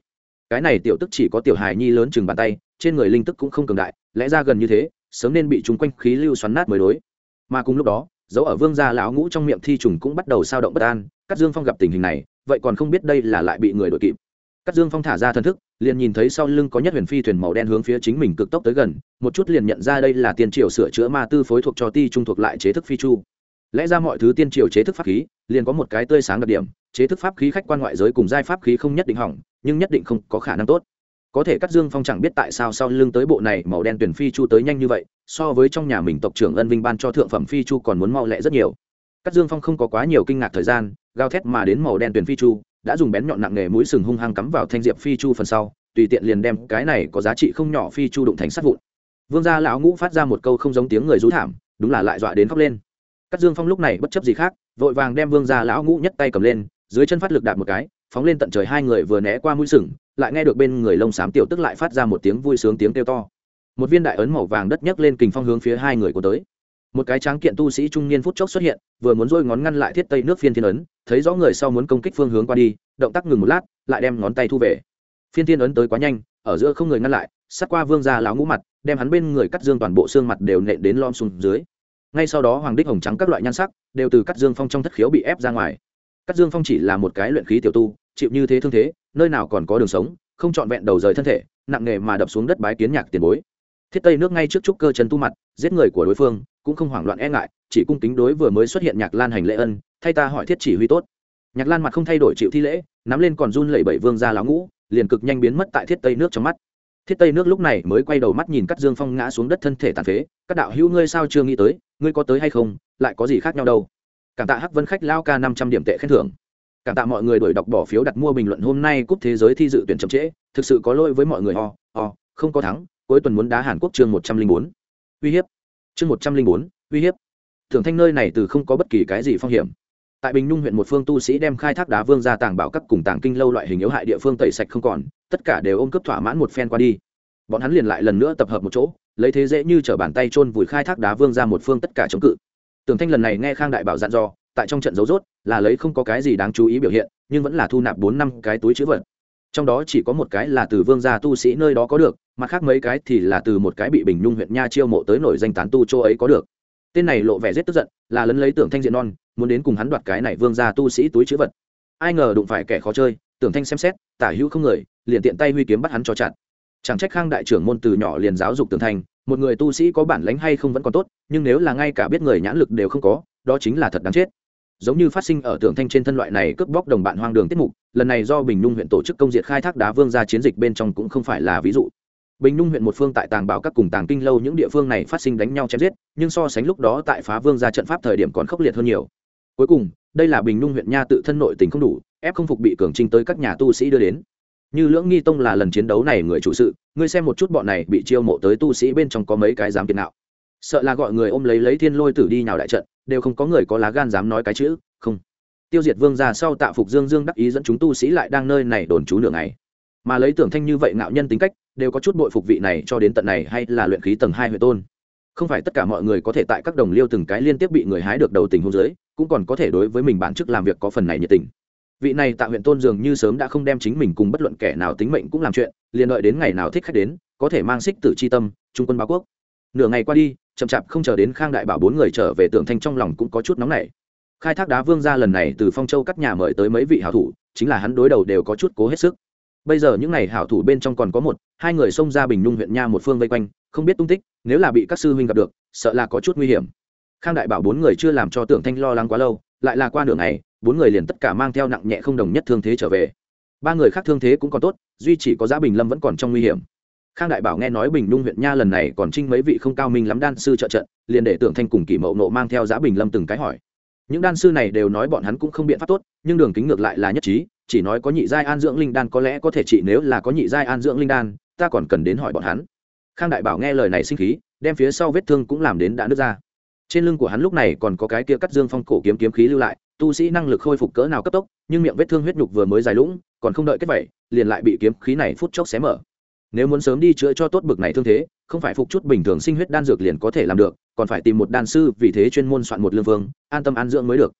Cái này tiểu tức chỉ có tiểu hài nhi lớn chừng bàn tay, trên người linh tức cũng không cường đại, lẽ ra gần như thế, sớm nên bị chúng quanh khí lưu xoắn nát mới đối. Mà cùng lúc đó, dấu ở vương gia lão ngũ trong miệng thi trùng cũng bắt đầu sao động bất an cắt dương phong gặp tình hình này, vậy còn không biết đây là lại bị người đội kịp. Cắt dương phong thả ra thần thức liền nhìn thấy sau lưng có nhất huyền phi thuyền màu đen hướng phía chính mình cực tốc tới gần, một chút liền nhận ra đây là tiên triều sửa chữa ma tư phối thuộc cho ti trung thuộc lại chế thức phi chu. Lẽ ra mọi thứ tiên triều chế thức pháp khí, liền có một cái tươi sáng đặc điểm, chế thức pháp khí khách quan ngoại giới cùng giai pháp khí không nhất định hỏng, nhưng nhất định không có khả năng tốt. Có thể cắt dương phong chẳng biết tại sao sau lưng tới bộ này màu đen tuyển phi chu tới nhanh như vậy, so với trong nhà mình tộc trưởng ân vinh ban cho thượng phẩm phi chu còn muốn mau lẹ rất nhiều. Cắt dương phong không có quá nhiều kinh ngạc thời gian gao thét mà đến màu đen tuyển phi chu đã dùng bén nhọn nặng nghề mũi sừng hung hăng cắm vào thanh diệp phi chu phần sau, tùy tiện liền đem cái này có giá trị không nhỏ phi chu đụng thành sắt vụn. Vương gia lão ngũ phát ra một câu không giống tiếng người rú thảm, đúng là lại dọa đến khóc lên. Cắt dương phong lúc này bất chấp gì khác, vội vàng đem vương gia lão ngũ nhất tay cầm lên, dưới chân phát lực đạp một cái, phóng lên tận trời hai người vừa né qua mũi sừng, lại nghe được bên người lông xám tiểu tức lại phát ra một tiếng vui sướng tiếng kêu to. Một viên đại ấn màu vàng đất nhấc lên kình phong hướng phía hai người của tới một cái tráng kiện tu sĩ trung niên phút chốc xuất hiện, vừa muốn dôi ngón ngăn lại thiết tây nước phiên thiên ấn, thấy rõ người sau muốn công kích phương hướng qua đi, động tác ngừng một lát, lại đem ngón tay thu về. Phiên thiên ấn tới quá nhanh, ở giữa không người ngăn lại, sát qua vương ra láo ngũ mặt, đem hắn bên người cắt dương toàn bộ xương mặt đều nện đến lom xuống dưới. Ngay sau đó hoàng đích hồng trắng các loại nhan sắc, đều từ cắt dương phong trong thất khiếu bị ép ra ngoài. Cắt dương phong chỉ là một cái luyện khí tiểu tu, chịu như thế thương thế, nơi nào còn có đường sống, không trọn vẹn đầu rời thân thể, nặng nghề mà đập xuống đất bái kiến nhạc tiền bối. Thiết tây nước ngay trước trúc cơ chân tu mặt, giết người của đối phương cũng không hoảng loạn e ngại, chỉ cung kính đối vừa mới xuất hiện nhạc lan hành lễ ân, thay ta hỏi thiết chỉ huy tốt. Nhạc lan mặt không thay đổi chịu thi lễ, nắm lên còn run lẩy bẩy vương ra láo ngũ, liền cực nhanh biến mất tại thiết tây nước trong mắt. Thiết tây nước lúc này mới quay đầu mắt nhìn cắt dương phong ngã xuống đất thân thể tàn phế các đạo hữu ngươi sao chưa nghĩ tới, ngươi có tới hay không, lại có gì khác nhau đâu? Cảm tạ hắc vân khách lao ca năm trăm điểm tệ khen thưởng. Cảm tạ mọi người đổi đọc bỏ phiếu đặt mua bình luận hôm nay cúp thế giới thi dự tuyển chậm trễ, thực sự có lỗi với mọi người ho ho không có thắng, cuối tuần muốn đá hàn quốc chương một trăm linh bốn. Uy hiếp chương một trăm linh bốn, uy hiếp. Thưởng thanh nơi này từ không có bất kỳ cái gì phong hiểm. Tại bình nhung huyện một phương tu sĩ đem khai thác đá vương ra tàng bảo các cùng tàng kinh lâu loại hình yếu hại địa phương tẩy sạch không còn, tất cả đều ôm cấp thỏa mãn một phen qua đi. Bọn hắn liền lại lần nữa tập hợp một chỗ, lấy thế dễ như t r ở bàn tay chôn vùi khai thác đá vương ra một phương tất cả chống cự. Tường thanh lần này nghe khang đại bảo dặn dò, tại trong trận dấu rốt, là lấy không có cái gì đáng chú ý biểu hiện, nhưng vẫn là thu nạp bốn năm cái túi chữ vật trong đó chỉ có một cái là từ vương gia tu sĩ nơi đó có được mặt khác mấy cái thì là từ một cái bị bình nhung huyện nha chiêu mộ tới nổi danh tán tu châu ấy có được. Tên này lộ vẻ rất tức giận, là lấn lấy tưởng thanh diện non, muốn đến cùng hắn đoạt cái này vương gia tu sĩ túi chữ vật. Ai ngờ đụng phải kẻ khó chơi, tưởng thanh xem xét, tả hữu không người, liền tiện tay huy kiếm bắt hắn cho chặn chẳng trách khang đại trưởng môn từ nhỏ liền giáo dục tưởng thanh, một người tu sĩ có bản lánh hay không vẫn còn tốt, nhưng nếu là ngay cả biết người nhãn lực đều không có, đó chính là thật đáng chết giống như phát sinh ở tưởng thanh trên thân loại này cướp bóc đồng bạn hoang đường tiết mục, lần này do bình nhung huyện tổ chức công diệt khai thác đá vương ra chiến dịch bên trong cũng không phải là ví dụ. Bình nhung huyện một phương tại tàng bảo các cùng tàng kinh lâu những địa phương này phát sinh đánh nhau chém giết, nhưng so sánh lúc đó tại phá vương ra trận pháp thời điểm còn khốc liệt hơn nhiều. Cuối cùng, đây là bình nhung huyện nha tự thân nội tình không đủ, ép không phục bị cường trinh tới các nhà tu sĩ đưa đến. Như lưỡng nghi tông là lần chiến đấu này người chủ sự, ngươi xem một chút bọn này bị chiêu mộ tới tu sĩ bên trong có mấy cái dám kiệt nào sợ là gọi người ôm lấy lấy thiên lôi tử đi nhào đại trận đều không có người có lá gan dám nói cái chữ, không. Tiêu diệt vương ra sau tạ phục dương dương đắc ý dẫn chúng tu sĩ lại đang nơi này đồn trú nửa ngày. Mà lấy tưởng thanh như vậy ngạo nhân tính cách, đều có chút bội phục vị này cho đến tận này hay là luyện khí tầng hai huyện tôn. Không phải tất cả mọi người có thể tại các đồng liêu từng cái liên tiếp bị người hái được đầu tình hôn giới cũng còn có thể đối với mình bản chức làm việc có phần này nhiệt tình. Vị này tạ huyện tôn dường như sớm đã không đem chính mình cùng bất luận kẻ nào tính mệnh cũng làm chuyện, liền đợi đến ngày nào thích khách đến, có thể mang xích tử c h i tâm, trung quân báo quốc. Nửa ngày qua đi chậm chạp không chờ đến khang đại bảo bốn người trở về tưởng thanh trong lòng cũng có chút nóng nảy. Khai thác đá vương ra lần này từ phong châu cắt nhà mời tới mấy vị hảo thủ, chính là hắn đối đầu đều có chút cố hết sức. Bây giờ những n à y hảo thủ bên trong còn có một, hai người xông ra bình nhung huyện nha một phương vây quanh, không biết tung tích, nếu là bị các sư huynh gặp được, sợ là có chút nguy hiểm. Khang đại bảo bốn người chưa làm cho tưởng thanh lo lắng quá lâu, lại là qua nửa ngày, bốn người liền tất cả mang theo nặng nhẹ không đồng nhất thương thế trở về. Ba người khác thương thế cũng còn tốt, duy chỉ có giá bình lâm vẫn còn trong nguy hiểm khang đại bảo nghe nói bình nhung huyện nha lần này còn trinh mấy vị không cao minh lắm đan sư trợ trận, liền để tưởng thanh cùng kỷ mậu nộ mang theo giá bình lâm từng cái hỏi. Những đan sư này đều nói bọn hắn cũng không biện pháp tốt, nhưng đường kính ngược lại là nhất trí, chỉ nói có nhị giai an dưỡng linh đan có lẽ có thể trị nếu là có nhị giai an dưỡng linh đan, ta còn cần đến hỏi bọn hắn. Khang đại bảo nghe lời này sinh khí, đem phía sau vết thương cũng làm đến đã nứt ra. Trên lưng của hắn lúc này còn có cái kia cắt dương phong cổ kiếm kiếm khí lưu lại, tu sĩ năng lực khôi phục cỡ nào cấp tốc, nhưng miệng vết thương huyết nhục vừa mới dài lũng, còn không đợi kết vẩy, liền lại bị kiếm khí này phút chốc xé mở nếu muốn sớm đi chữa cho tốt bực này thương thế, không phải phục chút bình thường sinh huyết đan dược liền có thể làm được, còn phải tìm một đan sư, vì thế chuyên môn soạn một lương vương, an tâm an dưỡng mới được.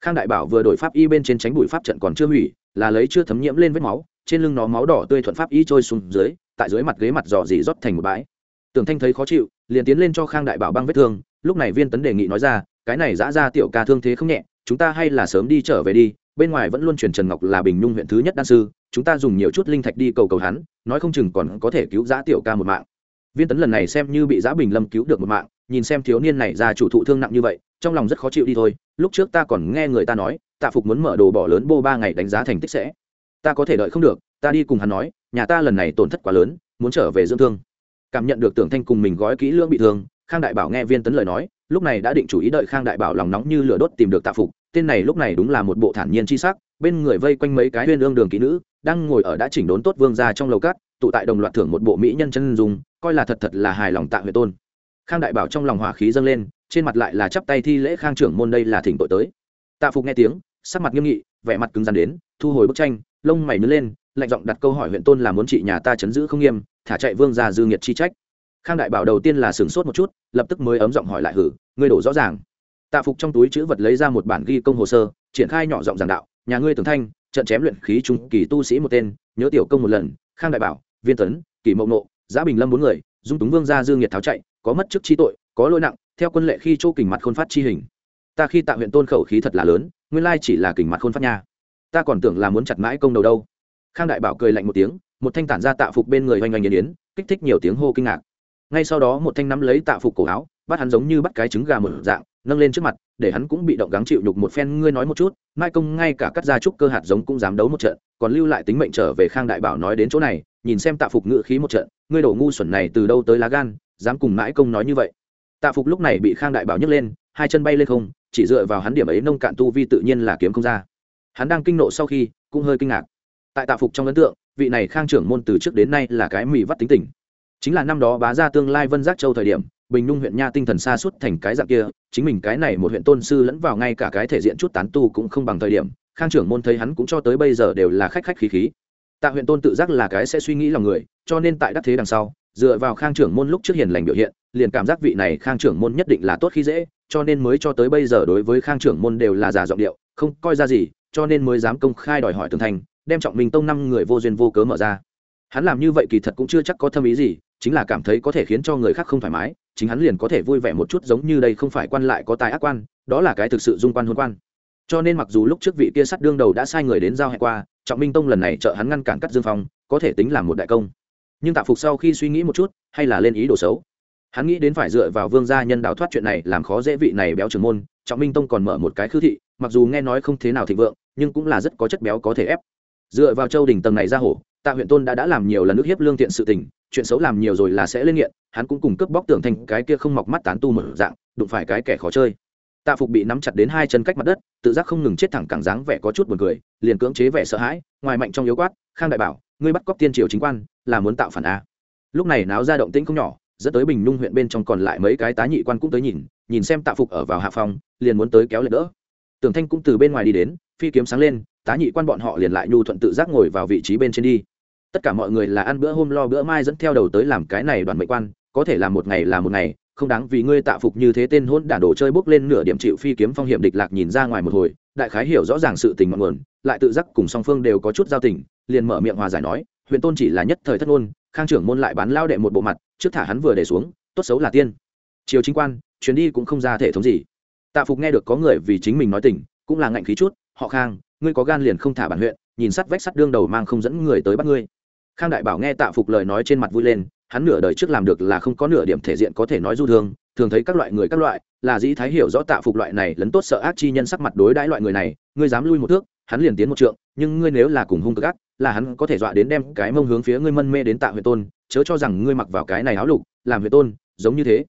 Khang đại bảo vừa đổi pháp y bên trên tránh bụi pháp trận còn chưa hủy, là lấy chưa thấm nhiễm lên vết máu, trên lưng nó máu đỏ tươi thuận pháp y trôi xuống dưới, tại dưới mặt ghế mặt dò dỉ rót thành một bãi. Tưởng thanh thấy khó chịu, liền tiến lên cho khang đại bảo băng vết thương, lúc này viên tấn đề nghị nói ra, cái này giã ra tiểu ca thương thế không nhẹ, chúng ta hay là sớm đi trở về đi bên ngoài vẫn luôn truyền trần ngọc là bình nhung huyện thứ nhất đan sư, chúng ta dùng nhiều chút linh thạch đi cầu cầu hắn, nói không chừng còn có thể cứu giã tiểu ca một mạng. Viên tấn lần này xem như bị giã bình lâm cứu được một mạng, nhìn xem thiếu niên này ra chủ thụ thương nặng như vậy, trong lòng rất khó chịu đi thôi, lúc trước ta còn nghe người ta nói, tạ phục muốn mở đồ bỏ lớn bô ba ngày đánh giá thành tích sẽ. Ta có thể đợi không được, ta đi cùng hắn nói, nhà ta lần này tổn thất quá lớn, muốn trở về dưỡng thương. Cảm nhận được tưởng thanh cùng mình gói kỹ lưỡng bị thương, khang đại bảo nghe viên tấn lời nói, lúc này đã định chủ ý đợi khang đại bảo lòng nóng như lửa đốt tìm được tạ phục tên này lúc này đúng là một bộ thản nhiên chi sắc, bên người vây quanh mấy cái huyên ương đường kỹ nữ, đang ngồi ở đã chỉnh đốn tốt vương gia trong lầu cát, tụ tại đồng loạt thưởng một bộ mỹ nhân chân dùng coi là thật thật là hài lòng tạ huệ tôn. Khang đại bảo trong lòng hỏa khí dâng lên, trên mặt lại là chắp tay thi lễ khang trưởng môn đây là thỉnh tội tới. Tạ phục nghe tiếng, sắc mặt nghiêm nghị, vẻ mặt cứng rắn đến, thu hồi bức tranh, lông mày nứt lên, lạnh giọng đặt câu hỏi huyện tôn là muốn trị nhà ta chấn giữ không nghiêm, thả chạy vương gia dư nghiệt chi trách. Khang đại bảo đầu tiên là sửng sốt một chút, lập tức mới ấm giọng hỏi lại hử, ngươi đổ rõ ràng tạ phục trong túi chữ vật lấy ra một bản ghi công hồ sơ, triển khai nhỏ giọng giảng đạo, nhà ngươi tường thanh, trận chém luyện khí trung kỳ tu sĩ một tên, nhớ tiểu công một lần, khang đại bảo, viên tấn kỳ mậu nộ, giá bình lâm bốn người, dung túng vương gia dương nhiệt tháo chạy, có mất chức chi tội, có lỗi nặng, theo quân lệ khi chỗ kình mặt khôn phát chi hình. Ta khi tạ huyện tôn khẩu khí thật là lớn, nguyên lai chỉ là kình mặt khôn phát nha. Ta còn tưởng là muốn chặt mãi công đầu đâu. Khang đại bảo cười lạnh một tiếng, một thanh tản ra tạ phục bên người hoành hành nghiền yến kích thích nhiều tiếng hô kinh ngạc. Ngay sau đó một thanh nắm lấy tạ phục cổ áo, bắt hắn giống như bắt cái trứng gà một dạng nâng lên trước mặt, để hắn cũng bị động gắng chịu nhục một phen. Ngươi nói một chút, mai công ngay cả cắt ra trúc cơ hạt giống cũng dám đấu một trận, còn lưu lại tính mệnh trở về khang đại bảo nói đến chỗ này, nhìn xem tạ phục ngự khí một trận, ngươi đổ ngu xuẩn này từ đâu tới lá gan, dám cùng mãi công nói như vậy. Tạ phục lúc này bị khang đại bảo nhấc lên, hai chân bay lên không, chỉ dựa vào hắn điểm ấy nông cạn tu vi tự nhiên là kiếm không ra. Hắn đang kinh nộ sau khi, cũng hơi kinh ngạc. Tại tạ phục trong ấn tượng, vị này khang trưởng môn từ trước đến nay là cái mì vắt tính tình. Chính là năm đó bá ra tương lai vân giác châu thời điểm bình nhung huyện nha tinh thần xa suốt thành cái dạng kia, chính mình cái này một huyện tôn sư lẫn vào ngay cả cái thể diện chút tán tu cũng không bằng thời điểm, khang trưởng môn thấy hắn cũng cho tới bây giờ đều là khách khách khí khí. Tạ huyện tôn tự giác là cái sẽ suy nghĩ lòng người, cho nên tại đắc thế đằng sau, dựa vào khang trưởng môn lúc trước hiền lành biểu hiện, liền cảm giác vị này khang trưởng môn nhất định là tốt khi dễ, cho nên mới cho tới bây giờ đối với khang trưởng môn đều là giả giọng điệu, không coi ra gì, cho nên mới dám công khai đòi hỏi tường thành, đem trọng minh tông năm người vô duyên vô cớ mở ra. Hắn làm như vậy kỳ thật cũng chưa chắc có thâm ý gì, chính là cảm thấy có thể khiến cho người khác không thoải mái chính hắn liền có thể vui vẻ một chút giống như đây không phải quan lại có tài ác quan, đó là cái thực sự dung quan hôn quan. Cho nên mặc dù lúc trước vị kia sắt đương đầu đã sai người đến giao hẹn qua, trọng minh tông lần này trợ hắn ngăn cản cắt dương phong, có thể tính là một đại công. Nhưng tạ phục sau khi suy nghĩ một chút, hay là lên ý đồ xấu. Hắn nghĩ đến phải dựa vào vương gia nhân đạo thoát chuyện này làm khó dễ vị này béo trưởng môn, trọng minh tông còn mở một cái khư thị, mặc dù nghe nói không thế nào thịnh vượng, nhưng cũng là rất có chất béo có thể ép. Dựa vào châu đình tầng này ra hổ tạ huyện tôn đã đã làm nhiều lần nước hiếp lương thiện sự tình, chuyện xấu làm nhiều rồi là sẽ lên nghiện, hắn cũng cùng cướp bóc tưởng thành cái kia không mọc mắt tán tu mở dạng, đụng phải cái kẻ khó chơi. Tạ phục bị nắm chặt đến hai chân cách mặt đất, tự giác không ngừng chết thẳng cẳng dáng vẻ có chút buồn cười, liền cưỡng chế vẻ sợ hãi, ngoài mạnh trong yếu quát, khang đại bảo, ngươi bắt cóc tiên triều chính quan, là muốn tạo phản a? Lúc này náo ra động tĩnh không nhỏ, dẫn tới bình nhung huyện bên trong còn lại mấy cái tá nhị quan cũng tới nhìn nhìn xem tạ phục ở vào hạ phòng, liền muốn tới kéo lệ đỡ tưởng thanh cũng từ bên ngoài đi đến, phi kiếm sáng lên, tá nhị quan bọn họ liền lại nhu thuận tự giác ngồi vào vị trí bên trên đi. Tất cả mọi người là ăn bữa hôm lo bữa mai dẫn theo đầu tới làm cái này đoàn mệnh quan, có thể làm một ngày là một ngày, không đáng vì ngươi tạ phục như thế tên hôn đản đồ chơi bốc lên nửa điểm chịu phi kiếm phong hiểm địch lạc nhìn ra ngoài một hồi, đại khái hiểu rõ ràng sự tình mọi nguồn, lại tự giác cùng song phương đều có chút giao tình, liền mở miệng hòa giải nói huyện tôn chỉ là nhất thời thất ngôn, khang trưởng môn lại bán lao đệ một bộ mặt, trước thả hắn vừa để xuống, tốt xấu là tiên. Triều chính quan, chuyến đi cũng không ra thể thống gì tạ phục nghe được có người vì chính mình nói tình, cũng là ngạnh khí chút, họ khang, ngươi có gan liền không thả bản huyện, nhìn sắt vách sắt đương đầu mang không dẫn người tới bắt ngươi. Khang đại bảo nghe tạ phục lời nói trên mặt vui lên, hắn nửa đời trước làm được là không có nửa điểm thể diện có thể nói du thương, thường thấy các loại người các loại, là dĩ thái hiểu rõ tạ phục loại này lấn tốt sợ ác chi nhân sắc mặt đối đãi loại người này, ngươi dám lui một thước, hắn liền tiến một trượng, nhưng ngươi nếu là cùng hung cực ác, là hắn có thể dọa đến đem cái mông hướng phía ngươi mân mê đến tạ huệ tôn, chớ cho rằng ngươi mặc vào cái này áo lục, làm huệ tôn, giống như thế.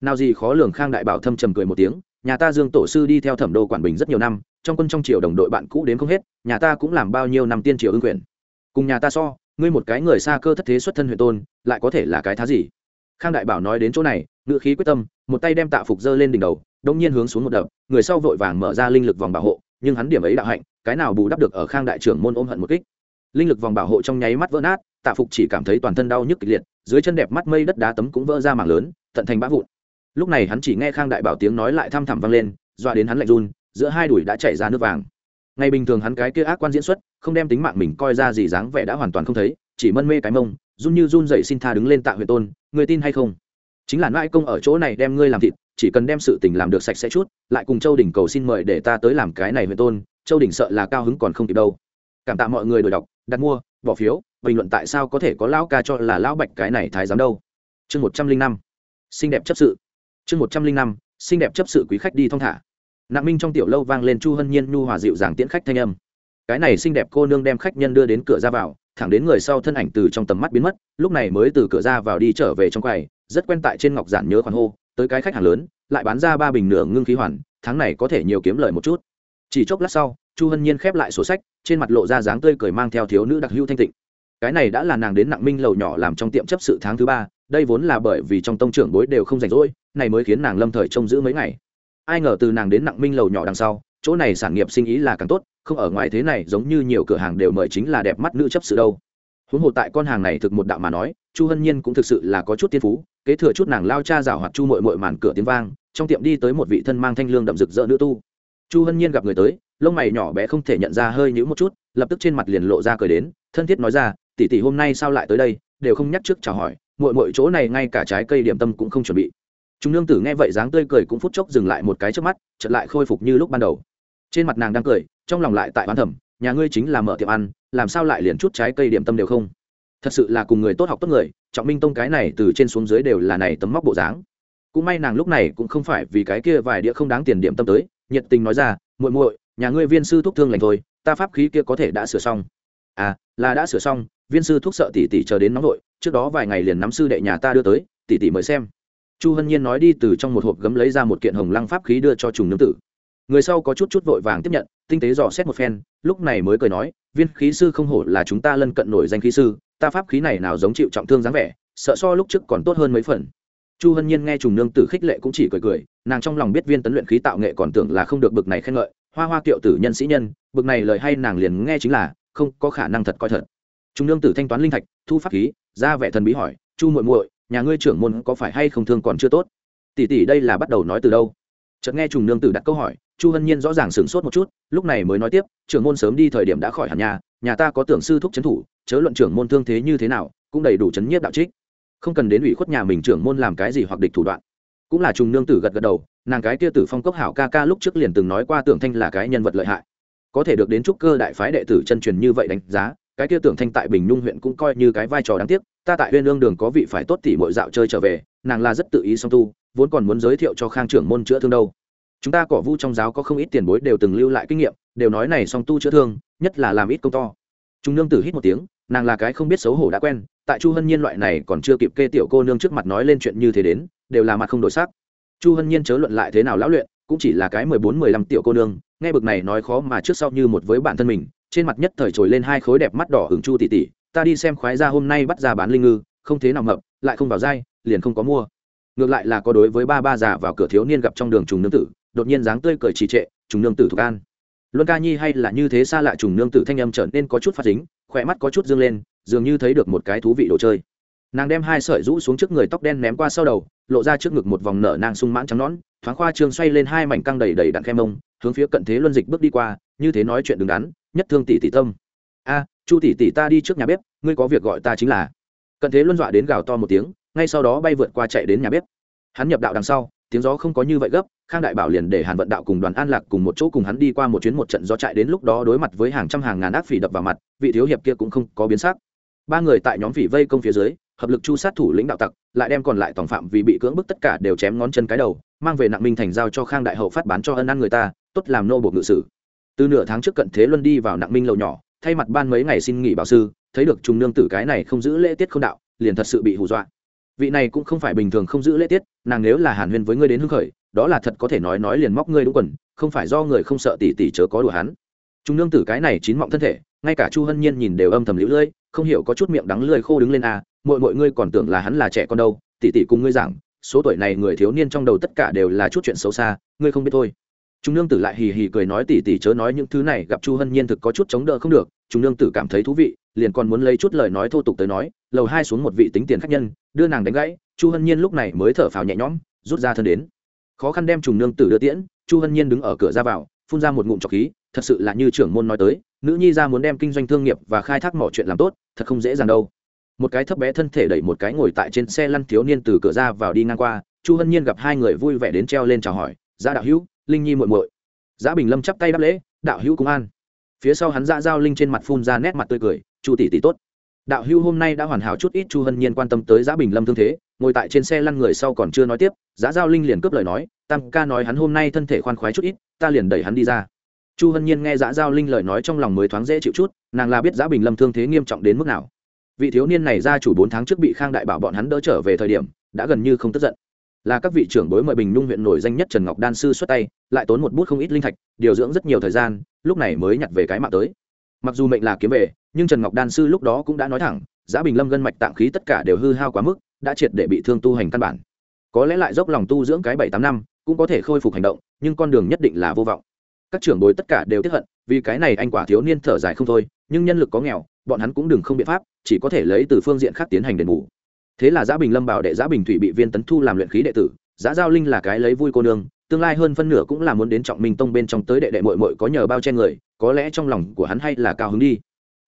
Nào gì khó lường khang đại bảo thâm trầm cười một tiếng nhà ta dương tổ sư đi theo thẩm đô quản bình rất nhiều năm, trong quân trong triều đồng đội bạn cũ đến không hết, nhà ta cũng làm bao nhiêu năm tiên triều ưng quyền. Cùng nhà ta so, ngươi một cái người xa cơ thất thế xuất thân huyện tôn, lại có thể là cái thá gì? Khang đại bảo nói đến chỗ này ngựa khí quyết tâm, một tay đem tạ phục dơ lên đỉnh đầu đông nhiên hướng xuống một đập, người sau vội vàng mở ra linh lực vòng bảo hộ, nhưng hắn điểm ấy đạo hạnh, cái nào bù đắp được ở khang đại trưởng môn ôm hận một kích. Linh lực vòng bảo hộ trong nháy mắt vỡ nát, tạ phục chỉ cảm thấy toàn thân đau nhức kịch liệt, dưới chân đẹp mắt mây đất đá tấm cũng vỡ ra mảng lớn, tận thành bã vụn lúc này hắn chỉ nghe khang đại bảo tiếng nói lại thăm thẳm vang lên, dọa đến hắn lạnh run, giữa hai đùi đã chảy ra nước vàng. Ngày bình thường hắn cái kia ác quan diễn xuất, không đem tính mạng mình coi ra gì dáng vẻ đã hoàn toàn không thấy, chỉ mân mê cái mông, run như run dậy xin tha đứng lên tạ huyện tôn người tin hay không? Chính là nãi công ở chỗ này đem ngươi làm thịt, chỉ cần đem sự tình làm được sạch sẽ chút, lại cùng châu đình cầu xin mời để ta tới làm cái này huyện tôn, châu đình sợ là cao hứng còn không kịp đâu. Cảm tạ mọi người đổi đọc, đặt mua, bỏ phiếu, bình luận tại sao có thể có lão ca cho là lão bạch cái này thái giám đâu. Chương một trăm linh năm. Xinh đẹp chấp sự chương một trăm linh năm, xinh đẹp chấp sự quý khách đi thong thả. Nặng minh trong tiểu lâu vang lên chu hân nhiên nhu hòa dịu dàng tiễn khách thanh âm. Cái này xinh đẹp cô nương đem khách nhân đưa đến cửa ra vào, thẳng đến người sau thân ảnh từ trong tầm mắt biến mất, lúc này mới từ cửa ra vào đi trở về trong quầy, rất quen tại trên ngọc giản nhớ khoản hô, tới cái khách hàng lớn, lại bán ra ba bình nửa ngưng khí hoàn, tháng này có thể nhiều kiếm lời một chút. Chỉ chốc lát sau, chu hân nhiên khép lại sổ sách, trên mặt lộ ra dáng tươi cười mang theo thiếu nữ đặc hữu thanh tịnh. Cái này đã là nàng đến nặng minh lầu nhỏ làm trong tiệm chấp sự tháng thứ ba đây vốn là bởi vì trong tông trưởng bối đều không rảnh rỗi, này mới khiến nàng lâm thời trông giữ mấy ngày. Ai ngờ từ nàng đến nặng minh lầu nhỏ đằng sau, chỗ này sản nghiệp sinh ý là càng tốt, không ở ngoài thế này giống như nhiều cửa hàng đều mời chính là đẹp mắt nữ chấp sự đâu. Huống hồ tại con hàng này thực một đạo mà nói, chu hân nhiên cũng thực sự là có chút tiên phú, kế thừa chút nàng lao cha rào hoạt chu mội mội màn cửa tiếng vang, trong tiệm đi tới một vị thân mang thanh lương đậm rực rỡ nữ tu. Chu hân nhiên gặp người tới, lông mày nhỏ bé không thể nhận ra hơi nhữ một chút, lập tức trên mặt liền lộ ra cười đến, thân thiết nói ra, tỷ tỷ hôm nay sao lại tới đây? đều không nhắc trước chào hỏi muội muội chỗ này ngay cả trái cây điểm tâm cũng không chuẩn bị. Chúng nương tử nghe vậy dáng tươi cười cũng phút chốc dừng lại một cái trước mắt, chợt lại khôi phục như lúc ban đầu. Trên mặt nàng đang cười, trong lòng lại tại oán thẩm nhà ngươi chính là mở tiệm ăn, làm sao lại liền chút trái cây điểm tâm đều không? Thật sự là cùng người tốt học tốt người, trọng minh tông cái này từ trên xuống dưới đều là này tấm móc bộ dáng. Cũng may nàng lúc này cũng không phải vì cái kia vài đĩa không đáng tiền điểm tâm tới, nhiệt tình nói ra, muội muội, nhà ngươi viên sư thuốc thương lành thôi, ta pháp khí kia có thể đã sửa xong. À là đã sửa xong, viên sư thuốc sợ tỷ tỷ chờ đến nóng vội trước đó vài ngày liền nắm sư đệ nhà ta đưa tới, tỷ tỷ mới xem. Chu hân nhiên nói đi từ trong một hộp gấm lấy ra một kiện hồng lăng pháp khí đưa cho trùng nương tử. Người sau có chút chút vội vàng tiếp nhận, tinh tế dò xét một phen, lúc này mới cười nói, viên khí sư không hổ là chúng ta lân cận nổi danh khí sư, ta pháp khí này nào giống chịu trọng thương dáng vẻ, sợ so lúc trước còn tốt hơn mấy phần. Chu hân nhiên nghe trùng nương tử khích lệ cũng chỉ cười cười, nàng trong lòng biết viên tấn luyện khí tạo nghệ còn tưởng là không được bực này khen ngợi, hoa hoa kiệu tử nhân sĩ nhân, bực này lời hay nàng liền nghe chính là, không có khả năng thật coi thật. Trùng nương tử thanh toán linh thạch, thu pháp khí ra vẻ thần bí hỏi, chu muội muội, nhà ngươi trưởng môn có phải hay không thương còn chưa tốt? Tỷ tỷ đây là bắt đầu nói từ đâu? Chợt nghe trùng nương tử đặt câu hỏi, chu hân nhiên rõ ràng sửng sốt một chút, lúc này mới nói tiếp, trưởng môn sớm đi thời điểm đã khỏi hẳn nhà nhà ta có tưởng sư thúc trấn thủ, chớ luận trưởng môn thương thế như thế nào, cũng đầy đủ chấn nhiếp đạo trích. Không cần đến ủy khuất nhà mình trưởng môn làm cái gì hoặc địch thủ đoạn. Cũng là trùng nương tử gật gật đầu, nàng cái kia tử phong cốc hảo ca ca lúc trước liền từng nói qua tưởng thanh là cái nhân vật lợi hại. Có thể được đến trúc cơ đại phái đệ tử chân truyền như vậy đánh giá cái kia tưởng thanh tại bình nhung huyện cũng coi như cái vai trò đáng tiếc, ta tại huyên lương đường có vị phải tốt tỉ mọi dạo chơi trở về, nàng là rất tự ý song tu, vốn còn muốn giới thiệu cho khang trưởng môn chữa thương đâu. Chúng ta cỏ vu trong giáo có không ít tiền bối đều từng lưu lại kinh nghiệm, đều nói này song tu chữa thương, nhất là làm ít công to. Chúng nương tử hít một tiếng, nàng là cái không biết xấu hổ đã quen, tại chu hân nhiên loại này còn chưa kịp kê tiểu cô nương trước mặt nói lên chuyện như thế đến, đều là mặt không đổi sắc. Chu hân nhiên chớ luận lại thế nào lão luyện, cũng chỉ là cái mười bốn mười lăm tiểu cô nương, nghe bực này nói khó mà trước sau như một với bản thân mình trên mặt nhất thời trồi lên hai khối đẹp mắt đỏ hưởng chu tỷ tỷ ta đi xem khoái ra hôm nay bắt ra bán linh ngư, không thế nào mập, lại không vào dai, liền không có mua. Ngược lại là có đối với ba ba già vào cửa thiếu niên gặp trong đường trùng nương tử, đột nhiên dáng tươi cười trì trệ, trùng nương tử thuộc an. Luân ca nhi hay là như thế xa lạ trùng nương tử thanh âm trở nên có chút phát dính, khỏe mắt có chút dương lên, dường như thấy được một cái thú vị đồ chơi nàng đem hai sợi rũ xuống trước người tóc đen ném qua sau đầu, lộ ra trước ngực một vòng nở nàng sung mãn trắng nón thoáng khoa trương xoay lên hai mảnh căng đầy đầy đặn khe mông, hướng phía cận thế luân dịch bước đi qua, như thế nói chuyện đứng đắn, nhất thương tỷ tỷ tâm. A, chu tỷ tỷ ta đi trước nhà bếp, ngươi có việc gọi ta chính là. Cận thế luân dọa đến gào to một tiếng, ngay sau đó bay vượt qua chạy đến nhà bếp. Hắn nhập đạo đằng sau, tiếng gió không có như vậy gấp, khang đại bảo liền để hàn vận đạo cùng đoàn an lạc cùng một chỗ cùng hắn đi qua một chuyến một trận gió chạy đến lúc đó đối mặt với hàng trăm hàng ngàn ác phỉ đập vào mặt, vị thiếu hiệp kia cũng không có biến sắc. Ba người tại nhóm phỉ vây công phía dưới hợp lực chu sát thủ lĩnh đạo tặc, lại đem còn lại tòng phạm vì bị cưỡng bức tất cả đều chém ngón chân cái đầu, mang về nặng minh thành giao cho khang đại hậu phát bán cho ân ăn người ta, tốt làm nô buộc ngự sử. Từ nửa tháng trước cận thế luân đi vào nặng minh lầu nhỏ, thay mặt ban mấy ngày xin nghỉ bảo sư, thấy được trùng nương tử cái này không giữ lễ tiết không đạo, liền thật sự bị hù dọa. Vị này cũng không phải bình thường không giữ lễ tiết, nàng nếu là hàn huyên với ngươi đến hưng khởi, đó là thật có thể nói nói liền móc ngươi đúng quần, không phải do người không sợ tỷ tỷ chớ có đùa hắn. Trung nương tử cái này chín mọng thân thể, ngay cả chu hân nhiên nhìn đều âm thầm lũ lưỡi, không hiểu có chút miệng đắng lưỡi khô đứng lên à mọi mọi ngươi còn tưởng là hắn là trẻ con đâu, tỷ tỷ cùng ngươi giảng, số tuổi này người thiếu niên trong đầu tất cả đều là chút chuyện xấu xa, ngươi không biết thôi. Chúng nương tử lại hì hì cười nói tỷ tỷ chớ nói những thứ này, gặp chu hân nhiên thực có chút chống đỡ không được chúng nương tử cảm thấy thú vị, liền còn muốn lấy chút lời nói thô tục tới nói, lầu hai xuống một vị tính tiền khách nhân, đưa nàng đánh gãy, chu hân nhiên lúc này mới thở phào nhẹ nhõm, rút ra thân đến. Khó khăn đem trùng nương tử đưa tiễn, chu hân nhiên đứng ở cửa ra vào, phun ra một ngụm trọc khí, thật sự là như trưởng môn nói tới, nữ nhi ra muốn đem kinh doanh thương nghiệp và khai thác mỏ chuyện làm tốt, thật không dễ dàng đâu một cái thấp bé thân thể đẩy một cái ngồi tại trên xe lăn thiếu niên từ cửa ra vào đi ngang qua, chu hân nhiên gặp hai người vui vẻ đến treo lên chào hỏi giá đạo hữu, linh nhi muội muội. Giá bình lâm chắp tay đáp lễ, đạo hữu công an. Phía sau hắn dạ giao linh trên mặt phun ra nét mặt tươi cười, chu tỷ tỷ tốt. Đạo hữu hôm nay đã hoàn hảo chút ít, chu hân nhiên quan tâm tới giá bình lâm thương thế, ngồi tại trên xe lăn người sau còn chưa nói tiếp giá giao linh liền cướp lời nói, tam ca nói hắn hôm nay thân thể khoan khoái chút ít, ta liền đẩy hắn đi ra. Chu hân nhiên nghe giá giao linh lời nói trong lòng mới thoáng dễ chịu chút, nàng là biết giá bình lâm thương thế nghiêm trọng đến mức nào vị thiếu niên này ra chủ bốn tháng trước bị khang đại bảo bọn hắn đỡ trở về thời điểm, đã gần như không tức giận. Là các vị trưởng bối mời bình nhung huyện nổi danh nhất trần ngọc đan sư xuất tay, lại tốn một bút không ít linh thạch, điều dưỡng rất nhiều thời gian, lúc này mới nhặt về cái mạng tới. Mặc dù mệnh là kiếm về, nhưng trần ngọc đan sư lúc đó cũng đã nói thẳng, giá bình lâm gân mạch tạng khí tất cả đều hư hao quá mức, đã triệt để bị thương tu hành căn bản. Có lẽ lại dốc lòng tu dưỡng cái bảy tám năm, cũng có thể khôi phục hành động, nhưng con đường nhất định là vô vọng. Các trưởng bối tất cả đều tiếp hận, vì cái này anh quả thiếu niên thở dài không thôi, nhưng nhân lực có nghèo bọn hắn cũng đừng không biện pháp chỉ có thể lấy từ phương diện khác tiến hành đền bù. Thế là giá bình lâm bảo đệ giá bình thủy bị viên tấn thu làm luyện khí đệ tử giá giao linh là cái lấy vui cô nương tương lai hơn phân nửa cũng là muốn đến trọng minh tông bên trong tới đệ đệ mội mội có nhờ bao che người có lẽ trong lòng của hắn hay là cao hứng đi.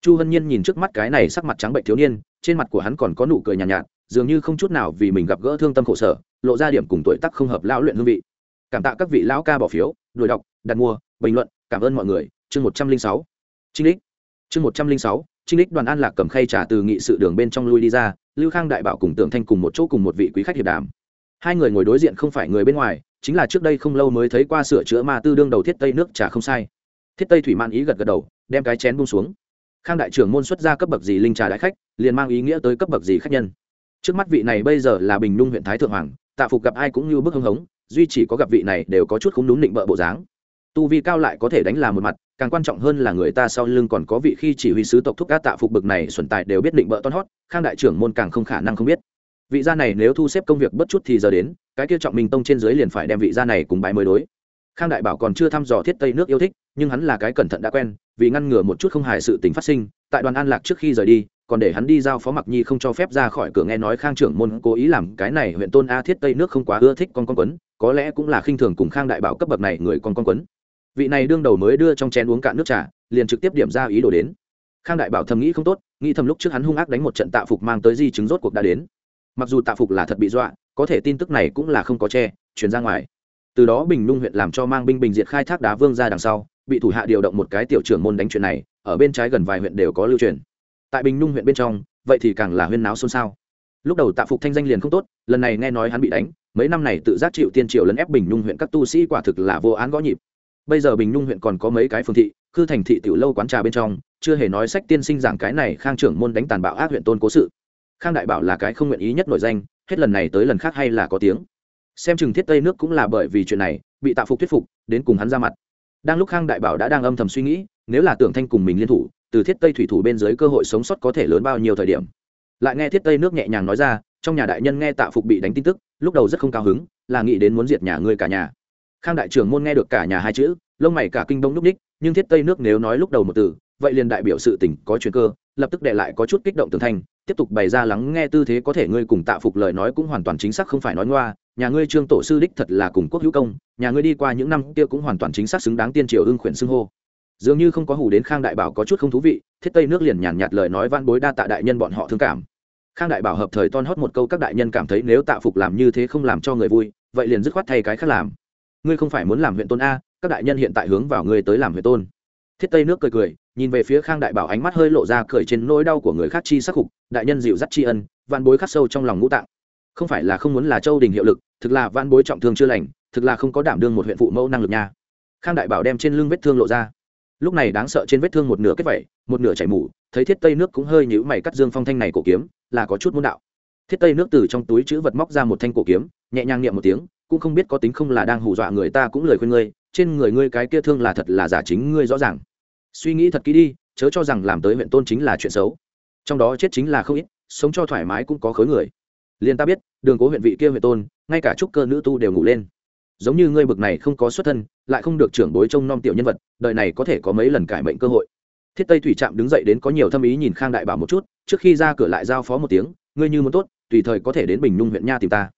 Chu hân nhiên nhìn trước mắt cái này sắc mặt trắng bệnh thiếu niên trên mặt của hắn còn có nụ cười nhàn nhạt, nhạt dường như không chút nào vì mình gặp gỡ thương tâm khổ sở lộ ra điểm cùng tuổi tác không hợp lão luyện hương vị. Cảm tạ các vị lão ca bỏ phiếu đuổi đọc đặt mua bình luận cảm ơn mọi người. Chương một trăm linh sáu. Trinh lích chương một trăm linh sáu trinh lích đoàn an lạc cầm khay trà từ nghị sự đường bên trong lui đi ra, lưu khang đại bảo cùng tưởng thanh cùng một chỗ cùng một vị quý khách hiệp đàm. Hai người ngồi đối diện không phải người bên ngoài, chính là trước đây không lâu mới thấy qua sửa chữa ma tư đương đầu thiết tây nước trà không sai. Thiết tây thủy man ý gật gật đầu, đem cái chén bung xuống. Khang đại trưởng môn xuất ra cấp bậc gì linh trà đại khách, liền mang ý nghĩa tới cấp bậc gì khách nhân. Trước mắt vị này bây giờ là bình nhung huyện thái thượng hoàng, tạ phục gặp ai cũng như bức hưng hống, duy chỉ có gặp vị này đều có chút không đúng định bợ bộ dáng tu vi cao lại có thể đánh là một mặt, càng quan trọng hơn là người ta sau lưng còn có vị khi chỉ huy sứ tộc thúc cá tạ phục bực này xuẩn tài đều biết định bợ ton hót, khang đại trưởng môn càng không khả năng không biết. Vị gia này nếu thu xếp công việc bất chút thì giờ đến, cái kia trọng minh tông trên dưới liền phải đem vị gia này cùng bãi mới đối. Khang đại bảo còn chưa thăm dò thiết tây nước yêu thích, nhưng hắn là cái cẩn thận đã quen, vì ngăn ngừa một chút không hài sự tình phát sinh, tại đoàn an lạc trước khi rời đi, còn để hắn đi giao phó mặc nhi không cho phép ra khỏi cửa nghe nói khang trưởng môn cố ý làm cái này huyện tôn a thiết tây nước không quá ưa thích con con quấn, có lẽ cũng là khinh thường cùng khang đại bảo cấp bậc này người con con quấn vị này đương đầu mới đưa trong chén uống cạn nước trà, liền trực tiếp điểm ra ý đồ đến. Khang đại bảo thầm nghĩ không tốt, nghĩ thầm lúc trước hắn hung ác đánh một trận tạ phục mang tới di chứng rốt cuộc đã đến. Mặc dù tạ phục là thật bị dọa, có thể tin tức này cũng là không có che chuyển ra ngoài. Từ đó bình nhung huyện làm cho mang binh bình diệt khai thác đá vương ra đằng sau, bị thủ hạ điều động một cái tiểu trưởng môn đánh chuyện này, ở bên trái gần vài huyện đều có lưu truyền. Tại bình nhung huyện bên trong, vậy thì càng là huyên náo xôn xao. Lúc đầu tạ phục thanh danh liền không tốt, lần này nghe nói hắn bị đánh, mấy năm này tự giác chịu tiên triều lấn ép bình nhung huyện các tu sĩ quả thực là vô án gõ nhịp bây giờ bình nhung huyện còn có mấy cái phương thị, khư thành thị tiểu lâu quán trà bên trong, chưa hề nói sách tiên sinh giảng cái này khang trưởng môn đánh tàn bạo ác huyện tôn cố sự. Khang đại bảo là cái không nguyện ý nhất nổi danh, hết lần này tới lần khác hay là có tiếng. Xem chừng thiết tây nước cũng là bởi vì chuyện này, bị tạ phục thuyết phục, đến cùng hắn ra mặt. Đang lúc khang đại bảo đã đang âm thầm suy nghĩ, nếu là tưởng thanh cùng mình liên thủ, từ thiết tây thủy thủ bên dưới cơ hội sống sót có thể lớn bao nhiêu thời điểm. Lại nghe thiết tây nước nhẹ nhàng nói ra, trong nhà đại nhân nghe tạ phục bị đánh tin tức, lúc đầu rất không cao hứng, là nghĩ đến muốn diệt nhà ngươi cả nhà khang đại trưởng môn nghe được cả nhà hai chữ, lông mày cả kinh đông núp ních nhưng thiết tây nước nếu nói lúc đầu một từ, vậy liền đại biểu sự tình có chuyện cơ, lập tức đệ lại có chút kích động tường thanh tiếp tục bày ra lắng nghe tư thế có thể ngươi cùng tạ phục lời nói cũng hoàn toàn chính xác không phải nói ngoa, nhà ngươi trương tổ sư đích thật là cùng quốc hữu công, nhà ngươi đi qua những năm kia cũng hoàn toàn chính xác xứng đáng tiên triều ưng khuyển xưng hô. Dường như không có hủ đến khang đại bảo có chút không thú vị, thiết tây nước liền nhàn nhạt lời nói van bối đa tạ đại nhân bọn họ thương cảm. Khang đại bảo hợp thời ton hót một câu các đại nhân cảm thấy nếu tạ phục làm như thế không làm cho người vui, vậy liền dứt khoát thay cái khác làm ngươi không phải muốn làm huyện tôn a, các đại nhân hiện tại hướng vào ngươi tới làm huyện tôn. Thiết tây nước cười cười, nhìn về phía khang đại bảo ánh mắt hơi lộ ra cười trên nỗi đau của người khác chi sắc khục, đại nhân dịu dắt tri ân van bối khắc sâu trong lòng ngũ tạng. Không phải là không muốn là châu đình hiệu lực, thực là van bối trọng thương chưa lành, thực là không có đảm đương một huyện phụ mẫu năng lực nha. Khang đại bảo đem trên lưng vết thương lộ ra. Lúc này đáng sợ trên vết thương một nửa kết vẩy một nửa chảy mủ thấy thiết tây nước cũng hơi nhữ mày cắt dương phong thanh này cổ kiếm, là có chút môn đạo. Thiết tây nước từ trong túi chữ vật móc ra một thanh cổ kiếm, nhẹ nhàng niệm một tiếng cũng không biết có tính không là đang hù dọa người ta cũng lời khuyên ngươi, trên người ngươi cái kia thương là thật là giả chính ngươi rõ ràng. Suy nghĩ thật kỹ đi, chớ cho rằng làm tới huyện tôn chính là chuyện xấu. Trong đó chết chính là không ít, sống cho thoải mái cũng có khối người. Liền ta biết, đường cố huyện vị kia huyện tôn, ngay cả trúc cơ nữ tu đều ngủ lên. Giống như ngươi bực này không có xuất thân, lại không được trưởng bối trông nom tiểu nhân vật, đời này có thể có mấy lần cải mệnh cơ hội. Thiết tây thủy trạm đứng dậy đến có nhiều thâm ý nhìn khang đại bảo một chút, trước khi ra cửa lại giao phó một tiếng, ngươi như muốn tốt, tùy thời có thể đến bình nhung huyện nha tìm ta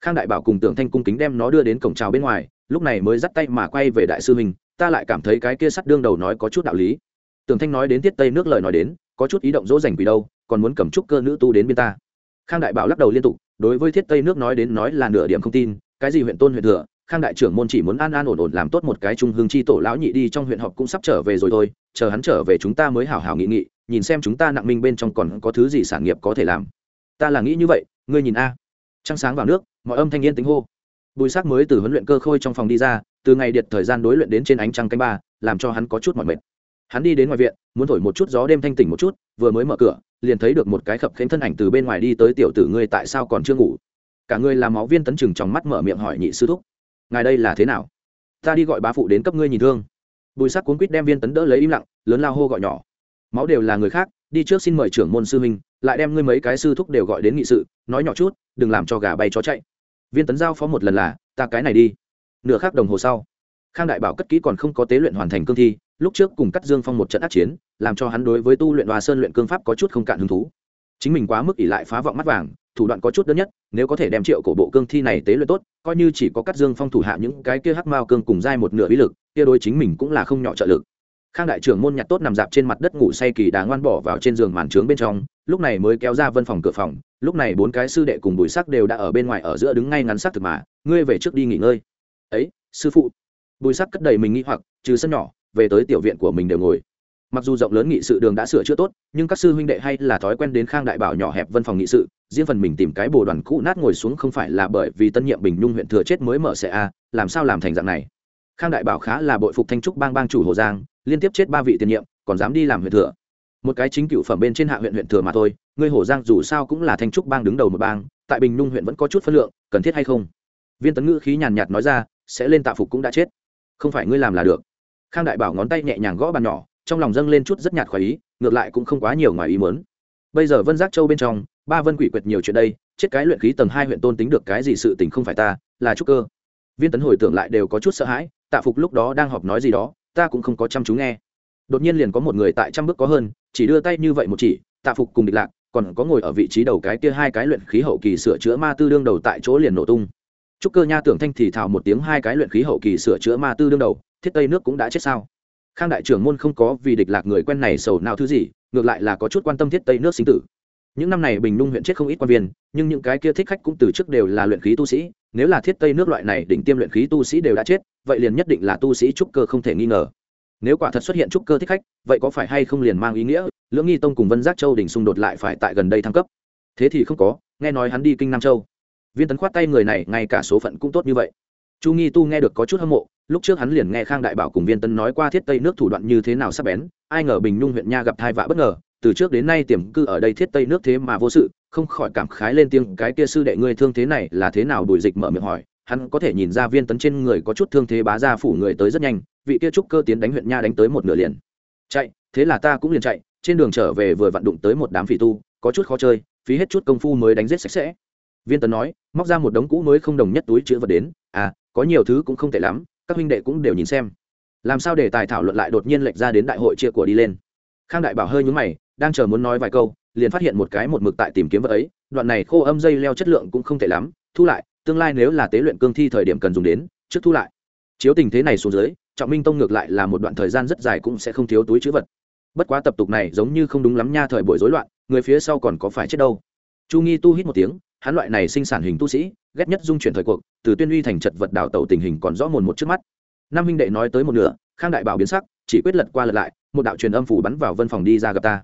khang đại bảo cùng tưởng thanh cung kính đem nó đưa đến cổng trào bên ngoài, lúc này mới dắt tay mà quay về đại sư mình ta lại cảm thấy cái kia sắt đương đầu nói có chút đạo lý. Tưởng thanh nói đến tiết tây nước lời nói đến, có chút ý động dỗ dành quỷ đâu, còn muốn cầm trúc cơ nữ tu đến bên ta. Khang đại bảo lắc đầu liên tục, đối với thiết tây nước nói đến nói là nửa điểm không tin, cái gì huyện tôn huyện thừa, khang đại trưởng môn chỉ muốn an an ổn ổn làm tốt một cái trung hương chi tổ lão nhị đi trong huyện họp cũng sắp trở về rồi thôi, chờ hắn trở về chúng ta mới hảo hảo nghị nghị, nhìn xem chúng ta nặng minh bên trong còn có thứ gì sản nghiệp có thể làm. Ta là nghĩ như vậy, ngươi nhìn a. Trăng sáng vào nước mọi âm thanh yên tính hô. Bùi sắc mới từ huấn luyện cơ khôi trong phòng đi ra, từ ngày điệt thời gian đối luyện đến trên ánh trăng canh ba, làm cho hắn có chút mỏi mệt. Hắn đi đến ngoài viện, muốn thổi một chút gió đêm thanh tỉnh một chút, vừa mới mở cửa, liền thấy được một cái khập khênh thân ảnh từ bên ngoài đi tới tiểu tử ngươi tại sao còn chưa ngủ? Cả người làm máu viên tấn chừng trong mắt mở miệng hỏi nhị sư thúc. Ngài đây là thế nào? Ta đi gọi bá phụ đến cấp ngươi nhìn thương. Bùi sắc cuốn quýt đem viên tấn đỡ lấy im lặng, lớn lao hô gọi nhỏ. Máu đều là người khác, đi trước xin mời trưởng môn sư minh lại đem ngươi mấy cái sư thúc đều gọi đến nghị sự, nói nhỏ chút, đừng làm cho gà bay chó chạy viên tấn giao phó một lần là, ta cái này đi. Nửa khắc đồng hồ sau, khang đại bảo cất kỹ còn không có tế luyện hoàn thành cương thi, lúc trước cùng cắt dương phong một trận ác chiến, làm cho hắn đối với tu luyện hòa sơn luyện cương pháp có chút không cạn hứng thú. Chính mình quá mức ỉ lại phá vọng mắt vàng, thủ đoạn có chút đơn nhất, nếu có thể đem triệu cổ bộ cương thi này tế luyện tốt, coi như chỉ có cắt dương phong thủ hạ những cái kia hắc mao cương cùng dai một nửa bí lực, kia đối chính mình cũng là không nhỏ trợ lực. Khang đại trưởng môn nhặt tốt nằm dạp trên mặt đất ngủ say kỳ đà ngoan bỏ vào trên giường màn trướng bên trong lúc này mới kéo ra vân phòng cửa phòng, lúc này bốn cái sư đệ cùng bùi sắc đều đã ở bên ngoài ở giữa đứng ngay ngắn sắc thực mà, ngươi về trước đi nghỉ ngơi. Ấy, sư phụ. Bùi sắc cất đầy mình nghĩ hoặc, trừ sân nhỏ, về tới tiểu viện của mình đều ngồi. Mặc dù rộng lớn nghị sự đường đã sửa chữa tốt, nhưng các sư huynh đệ hay là thói quen đến khang đại bảo nhỏ hẹp vân phòng nghị sự, riêng phần mình tìm cái bồ đoàn cũ nát ngồi xuống không phải là bởi vì tân nhiệm bình nhung huyện thừa chết mới mở xe a, làm sao làm thành dạng này? Khang đại bảo khá là bội phục thanh trúc bang bang chủ hồ giang, liên tiếp chết ba vị tiền nhiệm, còn dám đi làm huyện thừa một cái chính cựu phẩm bên trên hạ huyện huyện thừa mà thôi, ngươi hồ giang dù sao cũng là thanh trúc bang đứng đầu một bang, tại bình nhung huyện vẫn có chút phân lượng, cần thiết hay không? Viên tấn ngữ khí nhàn nhạt nói ra, sẽ lên tạ phục cũng đã chết. Không phải ngươi làm là được. Khang đại bảo ngón tay nhẹ nhàng gõ bàn nhỏ, trong lòng dâng lên chút rất nhạt khỏi ý, ngược lại cũng không quá nhiều ngoài ý mớn bây giờ vân giác châu bên trong, ba vân quỷ quyệt nhiều chuyện đây, chết cái luyện khí tầng hai huyện tôn tính được cái gì sự tình không phải ta, là trúc cơ. Viên tấn hồi tưởng lại đều có chút sợ hãi, tạ phục lúc đó đang họp nói gì đó, ta cũng không có chăm chú nghe đột nhiên liền có một người tại trăm bước có hơn, chỉ đưa tay như vậy một chỉ, tạ phục cùng địch lạc còn có ngồi ở vị trí đầu cái kia hai cái luyện khí hậu kỳ sửa chữa ma tư đương đầu tại chỗ liền nổ tung. Trúc cơ nha tưởng thanh thì thào một tiếng hai cái luyện khí hậu kỳ sửa chữa ma tư đương đầu, thiết tây nước cũng đã chết sao? Khang đại trưởng môn không có vì địch lạc người quen này sầu nào thứ gì, ngược lại là có chút quan tâm thiết tây nước sinh tử. Những năm này bình nung huyện chết không ít quan viên, nhưng những cái kia thích khách cũng từ trước đều là luyện khí tu sĩ, nếu là thiết tây nước loại này đỉnh tiêm luyện khí tu sĩ đều đã chết, vậy liền nhất định là tu sĩ trúc cơ không thể nghi ngờ nếu quả thật xuất hiện trúc cơ thích khách, vậy có phải hay không liền mang ý nghĩa, lưỡng nghi tông cùng vân giác châu đỉnh xung đột lại phải tại gần đây thăng cấp? Thế thì không có, nghe nói hắn đi kinh nam châu. Viên tấn khoát tay người này, ngay cả số phận cũng tốt như vậy. Chu nghi tu nghe được có chút hâm mộ, lúc trước hắn liền nghe khang đại bảo cùng viên tân nói qua thiết tây nước thủ đoạn như thế nào sắp bén, ai ngờ bình nhung huyện nha gặp thai vạ bất ngờ, từ trước đến nay tiềm cư ở đây thiết tây nước thế mà vô sự, không khỏi cảm khái lên tiếng, cái kia sư đệ ngươi thương thế này là thế nào? Đuổi dịch mở miệng hỏi. Hắn có thể nhìn ra viên tấn trên người có chút thương thế bá gia phủ người tới rất nhanh vị kia trúc cơ tiến đánh huyện nha đánh tới một nửa liền. Chạy, thế là ta cũng liền chạy, trên đường trở về vừa vặn đụng tới một đám phỉ tu, có chút khó chơi, phí hết chút công phu mới đánh giết sạch sẽ. Viên tấn nói, móc ra một đống cũ mới không đồng nhất túi chữ vật đến à có nhiều thứ cũng không tệ lắm, các huynh đệ cũng đều nhìn xem. Làm sao để tài thảo luận lại đột nhiên lệch ra đến đại hội chia của đi lên? Khang đại bảo hơi nhúng mày, đang chờ muốn nói vài câu, liền phát hiện một cái một mực tại tìm kiếm vật ấy, đoạn này khô âm dây leo chất lượng cũng không tệ lắm, thu lại, tương lai nếu là tế luyện cương thi thời điểm cần dùng đến, trước thu lại. Chiếu tình thế này xuống dưới trọng minh tông ngược lại là một đoạn thời gian rất dài cũng sẽ không thiếu túi chữ vật. Bất quá tập tục này giống như không đúng lắm nha thời buổi rối loạn, người phía sau còn có phải chết đâu. Chu nghi tu hít một tiếng, hắn loại này sinh sản hình tu sĩ, ghét nhất dung chuyển thời cuộc, từ tuyên uy thành chật vật đảo tàu tình hình còn rõ mồn một trước mắt. Nam huynh đệ nói tới một nửa, khang đại bảo biến sắc, chỉ quyết lật qua lật lại, một đạo truyền âm phủ bắn vào vân phòng đi ra gặp ta.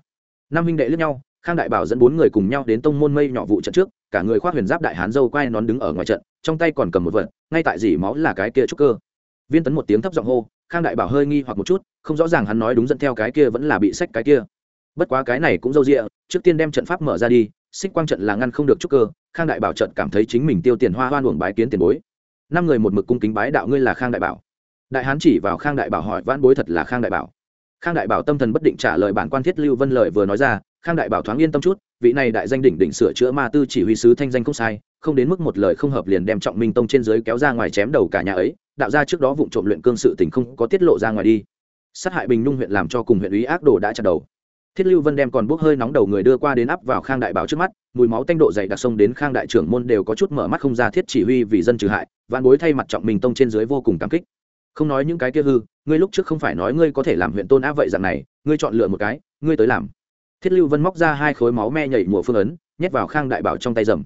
Nam huynh đệ lướt nhau, khang đại bảo dẫn bốn người cùng nhau đến tông môn mây nhỏ vụ trận trước, cả người khoác huyền giáp đại hán dâu quay nón đứng ở ngoài trận, trong tay còn cầm một vật, ngay tại dỉ máu là cái kia trúc cơ viên tấn một tiếng thấp giọng hô, khang đại bảo hơi nghi hoặc một chút, không rõ ràng hắn nói đúng dẫn theo cái kia vẫn là bị sách cái kia. Bất quá cái này cũng dâu a trước tiên đem trận pháp mở ra đi, xích quang trận là ngăn không được chút cơ, khang đại bảo trận cảm thấy chính mình tiêu tiền hoa hoan uổng bái kiến tiền bối. Năm người một mực cung kính bái đạo ngươi là khang đại bảo. Đại hán chỉ vào khang đại bảo hỏi, vãn bối thật là khang đại bảo? Khang đại bảo tâm thần bất định trả lời bản quan thiết lưu vân lợi vừa nói ra, khang đại bảo thoáng yên tâm chút, vị này đại danh đỉnh đỉnh sửa chữa ma tư chỉ huy sứ thanh danh không sai không đến mức một lời không hợp liền đem trọng minh tông trên dưới kéo ra ngoài chém đầu cả nhà ấy, đạo ra trước đó vụ trộm luyện cương sự tình không có tiết lộ ra ngoài đi. Sát hại bình nhung huyện làm cho cùng huyện ủy ác đồ đã chặt đầu. Thiết lưu vân đem còn bốc hơi nóng đầu người đưa qua đến áp vào khang đại bảo trước mắt, mùi máu tanh độ dày đặc sông đến khang đại trưởng môn đều có chút mở mắt không ra thiết chỉ huy vì dân trừ hại, vạn bối thay mặt trọng minh tông trên dưới vô cùng cảm kích. Không nói những cái kia hư, ngươi lúc trước không phải nói ngươi có thể làm huyện tôn á vậy dạng này, ngươi chọn lựa một cái, ngươi tới làm. Thiết lưu vân móc ra hai khối máu me nhảy mùa phương ấn, nhét vào khang đại bảo trong tay rầm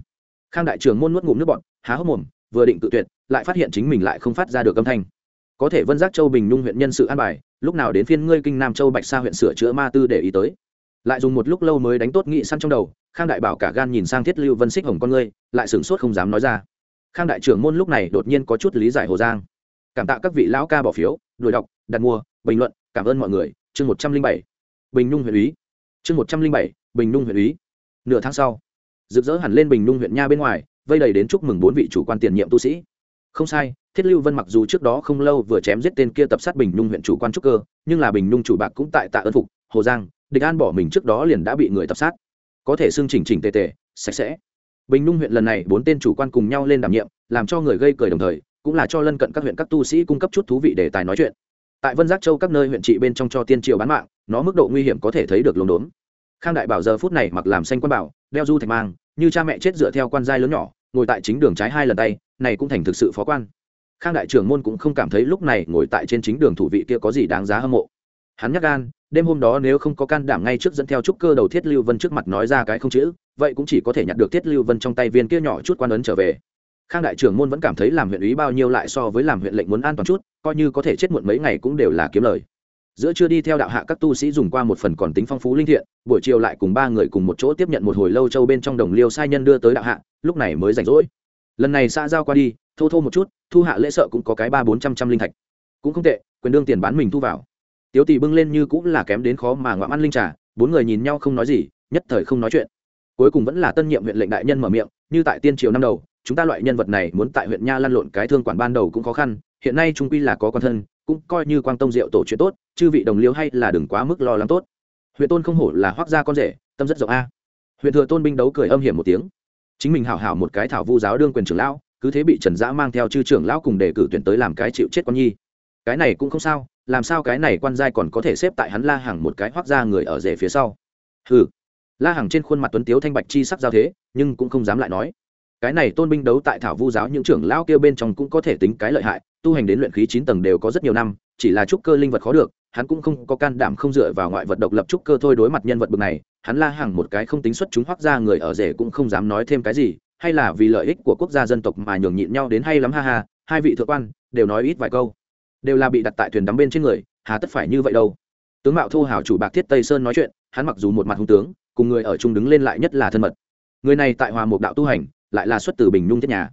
khang đại trưởng môn nuốt ngụm nước bọn há hốc mồm, vừa định tự tuyệt, lại phát hiện chính mình lại không phát ra được âm thanh. Có thể vân giác châu bình nhung huyện nhân sự an bài, lúc nào đến phiên ngươi kinh nam châu bạch sa huyện sửa chữa ma tư để ý tới. Lại dùng một lúc lâu mới đánh tốt nghị săn trong đầu, khang đại bảo cả gan nhìn sang thiết lưu vân xích hồng con ngươi, lại sửng sốt không dám nói ra. Khang đại trưởng môn lúc này đột nhiên có chút lý giải hồ giang. Cảm tạ các vị lão ca bỏ phiếu, đuổi đọc, đặt mua, bình luận, cảm ơn mọi người. Chương một trăm linh bảy. Bình nhung huyện úy chương một trăm linh bảy, bình nhung huyện úy nửa tháng sau rực rỡ hẳn lên bình nhung huyện nha bên ngoài, vây đầy đến chúc mừng bốn vị chủ quan tiền nhiệm tu sĩ. Không sai, thiết lưu vân mặc dù trước đó không lâu vừa chém giết tên kia tập sát bình nhung huyện chủ quan trúc cơ, nhưng là bình nhung chủ bạc cũng tại tạ ơn phục, hồ giang, địch an bỏ mình trước đó liền đã bị người tập sát. Có thể xưng chỉnh chỉnh tề tề, sạch sẽ. Bình nhung huyện lần này bốn tên chủ quan cùng nhau lên đảm nhiệm, làm cho người gây cười đồng thời, cũng là cho lân cận các huyện các tu sĩ cung cấp chút thú vị để tài nói chuyện. Tại vân giác châu các nơi huyện trị bên trong cho tiên triều bán mạng, nó mức độ nguy hiểm có thể thấy được lồn đốn. Khang đại bảo giờ phút này mặc làm xanh quan bảo đeo du thạch mang, như cha mẹ chết dựa theo quan giai lớn nhỏ, ngồi tại chính đường trái hai lần tay, này cũng thành thực sự phó quan. Khang đại trưởng môn cũng không cảm thấy lúc này ngồi tại trên chính đường thủ vị kia có gì đáng giá hâm mộ. Hắn nhắc gan, đêm hôm đó nếu không có can đảm ngay trước dẫn theo trúc cơ đầu thiết lưu vân trước mặt nói ra cái không chữ, vậy cũng chỉ có thể nhặt được thiết lưu vân trong tay viên kia nhỏ chút quan ấn trở về. Khang đại trưởng môn vẫn cảm thấy làm huyện ý bao nhiêu lại so với làm huyện lệnh muốn an toàn chút, coi như có thể chết muộn mấy ngày cũng đều là kiếm lời giữa chưa đi theo đạo hạ các tu sĩ dùng qua một phần còn tính phong phú linh thiện, buổi chiều lại cùng ba người cùng một chỗ tiếp nhận một hồi lâu châu bên trong đồng liêu sai nhân đưa tới đạo hạ, lúc này mới rảnh rỗi. Lần này xa giao qua đi, thô thô một chút, thu hạ lễ sợ cũng có cái ba bốn trăm trăm linh thạch. Cũng không tệ, quyền đương tiền bán mình thu vào. Tiếu tỷ bưng lên như cũng là kém đến khó mà ngoạm ăn linh trà, bốn người nhìn nhau không nói gì, nhất thời không nói chuyện. Cuối cùng vẫn là tân nhiệm huyện lệnh đại nhân mở miệng, như tại tiên triều năm đầu, chúng ta loại nhân vật này muốn tại huyện nha lăn lộn cái thương quản ban đầu cũng khó khăn hiện nay trung quy là có con thân, cũng coi như quang tông diệu tổ chuyện tốt, chư vị đồng liêu hay là đừng quá mức lo lắng tốt. Huyện tôn không hổ là hoác gia con rể, tâm rất rộng a. Huyện thừa tôn binh đấu cười âm hiểm một tiếng. Chính mình hảo hảo một cái thảo vu giáo đương quyền trưởng lão, cứ thế bị trần giã mang theo chư trưởng lão cùng đề cử tuyển tới làm cái chịu chết con nhi. Cái này cũng không sao, làm sao cái này quan giai còn có thể xếp tại hắn la hàng một cái hoác ra người ở rể phía sau. Hừ. La hàng trên khuôn mặt tuấn tiếu thanh bạch chi sắc giao thế, nhưng cũng không dám lại nói. Cái này tôn binh đấu tại thảo vu giáo những trưởng lão kia bên trong cũng có thể tính cái lợi hại tu hành đến luyện khí chín tầng đều có rất nhiều năm, chỉ là trúc cơ linh vật khó được, hắn cũng không có can đảm không dựa vào ngoại vật độc lập trúc cơ thôi đối mặt nhân vật bực này, hắn la hàng một cái không tính xuất chúng hoác ra người ở rể cũng không dám nói thêm cái gì, hay là vì lợi ích của quốc gia dân tộc mà nhường nhịn nhau đến hay lắm, ha ha, hai vị thượng quan, đều nói ít vài câu, đều là bị đặt tại thuyền đắm bên trên người, hà tất phải như vậy đâu. Tướng mạo thu hào chủ bạc thiết tây sơn nói chuyện, hắn mặc dù một mặt hung tướng, cùng người ở chung đứng lên lại nhất là thân mật. Người này tại hòa mục đạo tu hành, lại là xuất từ bình nhung thiết nhà.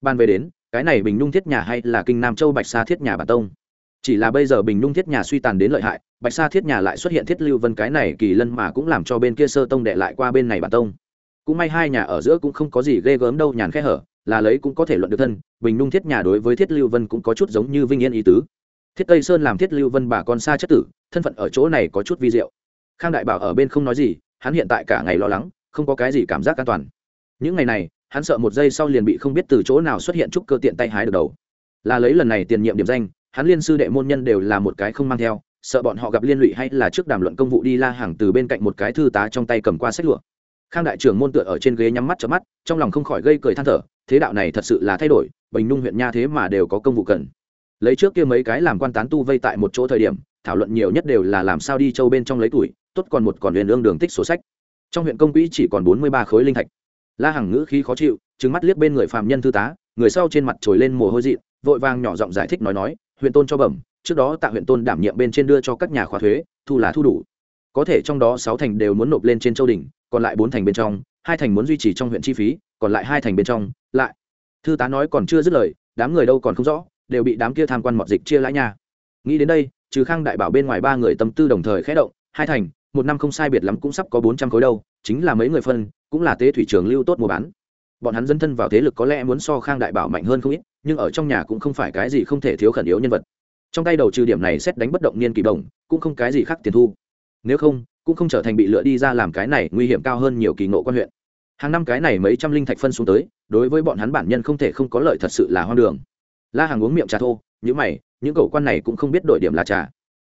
Ban về đến cái này bình nhung thiết nhà hay là kinh nam châu bạch sa thiết nhà bản tông? Chỉ là bây giờ bình nhung thiết nhà suy tàn đến lợi hại, bạch sa thiết nhà lại xuất hiện thiết lưu vân cái này kỳ lân mà cũng làm cho bên kia sơ tông đệ lại qua bên này bản tông. Cũng may hai nhà ở giữa cũng không có gì ghê gớm đâu, nhàn khẽ hở, là lấy cũng có thể luận được thân, bình nung thiết nhà đối với thiết lưu vân cũng có chút giống như vinh yên ý tứ. Thiết tây sơn làm thiết lưu vân bà con xa chất tử, thân phận ở chỗ này có chút vi diệu. Khang đại bảo ở bên không nói gì, hắn hiện tại cả ngày lo lắng, không có cái gì cảm giác an toàn. Những ngày này hắn sợ một giây sau liền bị không biết từ chỗ nào xuất hiện chút cơ tiện tay hái được đầu. Là lấy lần này tiền nhiệm điểm danh, hắn liên sư đệ môn nhân đều là một cái không mang theo, sợ bọn họ gặp liên lụy hay là trước đàm luận công vụ đi la hàng từ bên cạnh một cái thư tá trong tay cầm qua sách lụa. Khang đại trưởng môn tựa ở trên ghế nhắm mắt chớp mắt, trong lòng không khỏi gây cười than thở, thế đạo này thật sự là thay đổi, bình nung huyện nha thế mà đều có công vụ cần. Lấy trước kia mấy cái làm quan tán tu vây tại một chỗ thời điểm, thảo luận nhiều nhất đều là làm sao đi châu bên trong lấy tuổi, tốt còn một còn huyền ương đường tích sổ sách. Trong huyện công quỹ chỉ còn bốn mươi ba khối linh thạch la hằng ngữ khí khó chịu trứng mắt liếc bên người phạm nhân thư tá, người sau trên mặt trồi lên mồ hôi dị vội vàng nhỏ giọng giải thích nói nói huyện tôn cho bẩm, trước đó tạ huyện tôn đảm nhiệm bên trên đưa cho các nhà khóa thuế, thu là thu đủ. Có thể trong đó sáu thành đều muốn nộp lên trên châu đình còn lại bốn thành bên trong, hai thành muốn duy trì trong huyện chi phí, còn lại hai thành bên trong, lại. Thư tá nói còn chưa dứt lời, đám người đâu còn không rõ, đều bị đám kia tham quan mọt dịch chia lãi nha. Nghĩ đến đây, trừ khang đại bảo bên ngoài ba người tâm tư đồng thời khẽ động, hai thành một năm không sai biệt lắm cũng sắp có bốn trăm khối đâu, chính là mấy người phân, cũng là tế thủy trường lưu tốt mua bán. Bọn hắn dân thân vào thế lực có lẽ muốn so khang đại bảo mạnh hơn không ít, nhưng ở trong nhà cũng không phải cái gì không thể thiếu khẩn yếu nhân vật. Trong tay đầu trừ điểm này xét đánh bất động niên kỳ bổng cũng không cái gì khác tiền thu. Nếu không, cũng không trở thành bị lựa đi ra làm cái này nguy hiểm cao hơn nhiều kỳ ngộ quan huyện. Hàng năm cái này mấy trăm linh thạch phân xuống tới, đối với bọn hắn bản nhân không thể không có lợi thật sự là hoang đường. La hàng uống miệng trà thô những mày, những cậu quan này cũng không biết đổi điểm là trà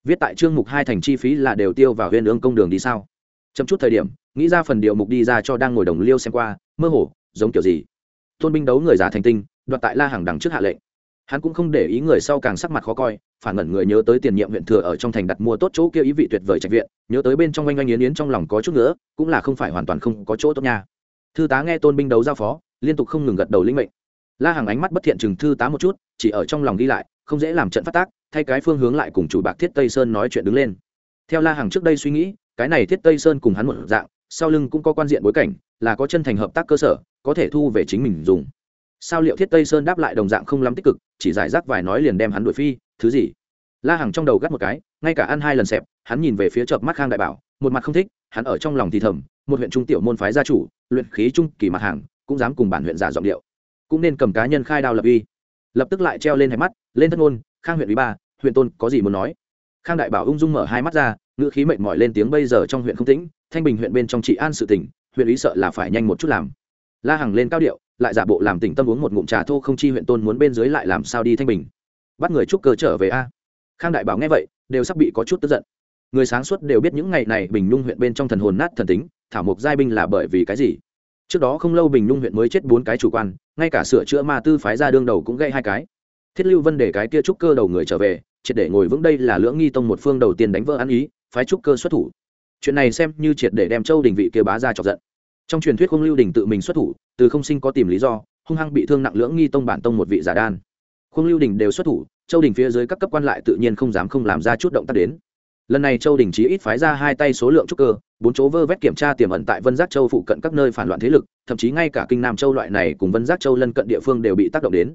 viết tại chương mục hai thành chi phí là đều tiêu vào huyên ương công đường đi sao? Chậm chút thời điểm, nghĩ ra phần điều mục đi ra cho đang ngồi đồng liêu xem qua, mơ hồ, giống kiểu gì? Tôn binh đấu người giả thành tinh, đoạt tại la hàng đằng trước hạ lệnh. Hắn cũng không để ý người sau càng sắc mặt khó coi, phản ngẩn người nhớ tới tiền nhiệm huyện thừa ở trong thành đặt mua tốt chỗ kia ý vị tuyệt vời trạch viện, nhớ tới bên trong oanh oanh yến yến trong lòng có chút nữa cũng là không phải hoàn toàn không có chỗ tốt nha. Thư tá nghe tôn binh đấu giao phó, liên tục không ngừng gật đầu linh mệnh. La hàng ánh mắt bất thiện chừng thư tá một chút, chỉ ở trong lòng đi lại không dễ làm trận phát tác, thay cái phương hướng lại cùng chủ bạc thiết tây sơn nói chuyện đứng lên. Theo la hàng trước đây suy nghĩ, cái này thiết tây sơn cùng hắn một dạng, sau lưng cũng có quan diện bối cảnh, là có chân thành hợp tác cơ sở, có thể thu về chính mình dùng. Sao liệu thiết tây sơn đáp lại đồng dạng không lắm tích cực, chỉ giải rác vài nói liền đem hắn đuổi phi, thứ gì? La hằng trong đầu gắt một cái, ngay cả ăn hai lần xẹp, hắn nhìn về phía chợp mắt khang đại bảo, một mặt không thích, hắn ở trong lòng thì thầm, một huyện trung tiểu môn phái gia chủ, luyện khí trung kỳ mặt hàng, cũng dám cùng bản huyện giả giọng điệu. Cũng nên cầm cá nhân khai đao lập uy lập tức lại treo lên hai mắt, lên thất ngôn, khang huyện ủy ba, huyện tôn có gì muốn nói? Khang đại bảo ung dung mở hai mắt ra, ngữ khí mệt mỏi lên tiếng, bây giờ trong huyện không tĩnh, thanh bình huyện bên trong trị an sự tỉnh, huyện ý sợ là phải nhanh một chút làm. La hằng lên cao điệu, lại giả bộ làm tỉnh tâm uống một ngụm trà thô không chi huyện tôn muốn bên dưới lại làm sao đi thanh bình. Bắt người trúc cơ trở về a. Khang đại bảo nghe vậy, đều sắp bị có chút tức giận. Người sáng suốt đều biết những ngày này bình nhung huyện bên trong thần hồn nát thần tính, thảo mộc giai binh là bởi vì cái gì? Trước đó không lâu bình nhung huyện mới chết bốn cái chủ quan ngay cả sửa chữa ma tư phái ra đương đầu cũng gây hai cái thiết lưu vân để cái kia trúc cơ đầu người trở về triệt để ngồi vững đây là lưỡng nghi tông một phương đầu tiên đánh vỡ ăn ý phái trúc cơ xuất thủ chuyện này xem như triệt để đem châu đình vị kia bá ra chọc giận trong truyền thuyết không lưu đình tự mình xuất thủ từ không sinh có tìm lý do hung hăng bị thương nặng lưỡng nghi tông bản tông một vị giả đan không lưu đình đều xuất thủ châu đình phía dưới các cấp quan lại tự nhiên không dám không làm ra chút động tác đến lần này châu đình chỉ ít phái ra hai tay số lượng trúc cơ, bốn chỗ vơ vét kiểm tra tiềm ẩn tại vân giác châu phụ cận các nơi phản loạn thế lực, thậm chí ngay cả kinh nam châu loại này cùng vân giác châu lân cận địa phương đều bị tác động đến.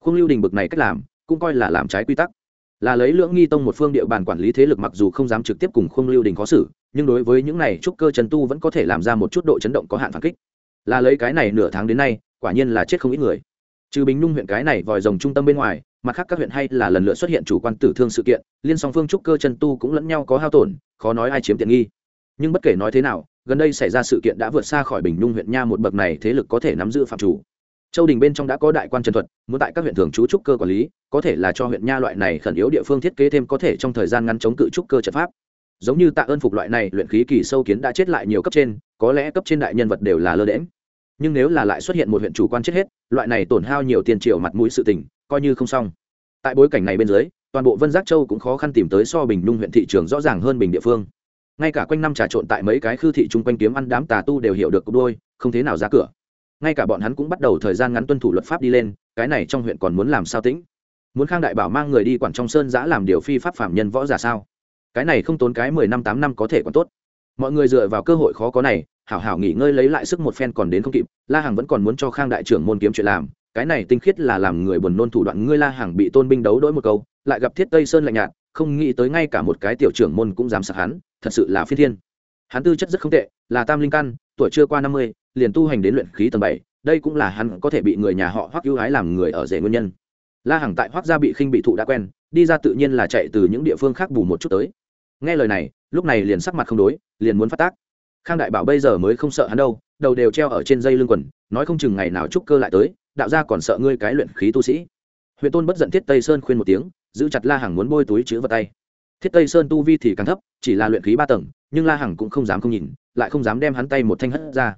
Khung lưu đình bực này cách làm, cũng coi là làm trái quy tắc. Là lấy lưỡng nghi tông một phương địa bàn quản lý thế lực mặc dù không dám trực tiếp cùng khung lưu đình khó xử, nhưng đối với những này trúc cơ trần tu vẫn có thể làm ra một chút độ chấn động có hạn phản kích. Là lấy cái này nửa tháng đến nay, quả nhiên là chết không ít người. Trừ bình nhung huyện cái này vòi rồng trung tâm bên ngoài mặt khác các huyện hay là lần lượt xuất hiện chủ quan tử thương sự kiện, liên song phương trúc cơ chân tu cũng lẫn nhau có hao tổn, khó nói ai chiếm tiện nghi. Nhưng bất kể nói thế nào, gần đây xảy ra sự kiện đã vượt xa khỏi bình nhung huyện nha một bậc này thế lực có thể nắm giữ phạm chủ. Châu đình bên trong đã có đại quan trần thuật, muốn tại các huyện thường trú trúc cơ quản lý, có thể là cho huyện nha loại này khẩn yếu địa phương thiết kế thêm có thể trong thời gian ngắn chống cự trúc cơ trận pháp. Giống như tạ ơn phục loại này, luyện khí kỳ sâu kiến đã chết lại nhiều cấp trên, có lẽ cấp trên đại nhân vật đều là lơ đễm nhưng nếu là lại xuất hiện một huyện chủ quan chết hết, loại này tổn hao nhiều tiền triệu mặt mũi sự tình coi như không xong. Tại bối cảnh này bên dưới, toàn bộ vân giác châu cũng khó khăn tìm tới so bình nhung huyện thị trường rõ ràng hơn bình địa phương. Ngay cả quanh năm trà trộn tại mấy cái khư thị chung quanh kiếm ăn đám tà tu đều hiểu được cục đôi, không thế nào ra cửa. Ngay cả bọn hắn cũng bắt đầu thời gian ngắn tuân thủ luật pháp đi lên, cái này trong huyện còn muốn làm sao tĩnh? Muốn khang đại bảo mang người đi quản trong sơn giã làm điều phi pháp phạm nhân võ giả sao? Cái này không tốn cái mười năm tám năm có thể còn tốt. Mọi người dựa vào cơ hội khó có này, hảo hảo nghỉ ngơi lấy lại sức một phen còn đến không kịp, la hằng vẫn còn muốn cho khang đại trưởng môn kiếm chuyện làm cái này tinh khiết là làm người buồn nôn thủ đoạn ngươi la hằng bị tôn binh đấu đỗi một câu, lại gặp thiết tây sơn lạnh nhạt, không nghĩ tới ngay cả một cái tiểu trưởng môn cũng dám sạc hắn, thật sự là phi thiên. Hắn tư chất rất không tệ, là tam linh căn, tuổi chưa qua năm mươi, liền tu hành đến luyện khí tầng bảy, đây cũng là hắn có thể bị người nhà họ hoắc ưu ái làm người ở rể nguyên nhân. La hằng tại hoắc gia bị khinh bị thụ đã quen, đi ra tự nhiên là chạy từ những địa phương khác bù một chút tới. Nghe lời này, lúc này liền sắc mặt không đối, liền muốn phát tác. Khang đại bảo bây giờ mới không sợ hắn đâu, đầu đều treo ở trên dây lưng quần, nói không chừng ngày nào trúc cơ lại tới đạo gia còn sợ ngươi cái luyện khí tu sĩ. Huyện tôn bất giận thiết tây sơn khuyên một tiếng, giữ chặt la hằng muốn bôi túi chữ vào tay. Thiết tây sơn tu vi thì càng thấp, chỉ là luyện khí ba tầng, nhưng la hằng cũng không dám không nhìn, lại không dám đem hắn tay một thanh hất ra.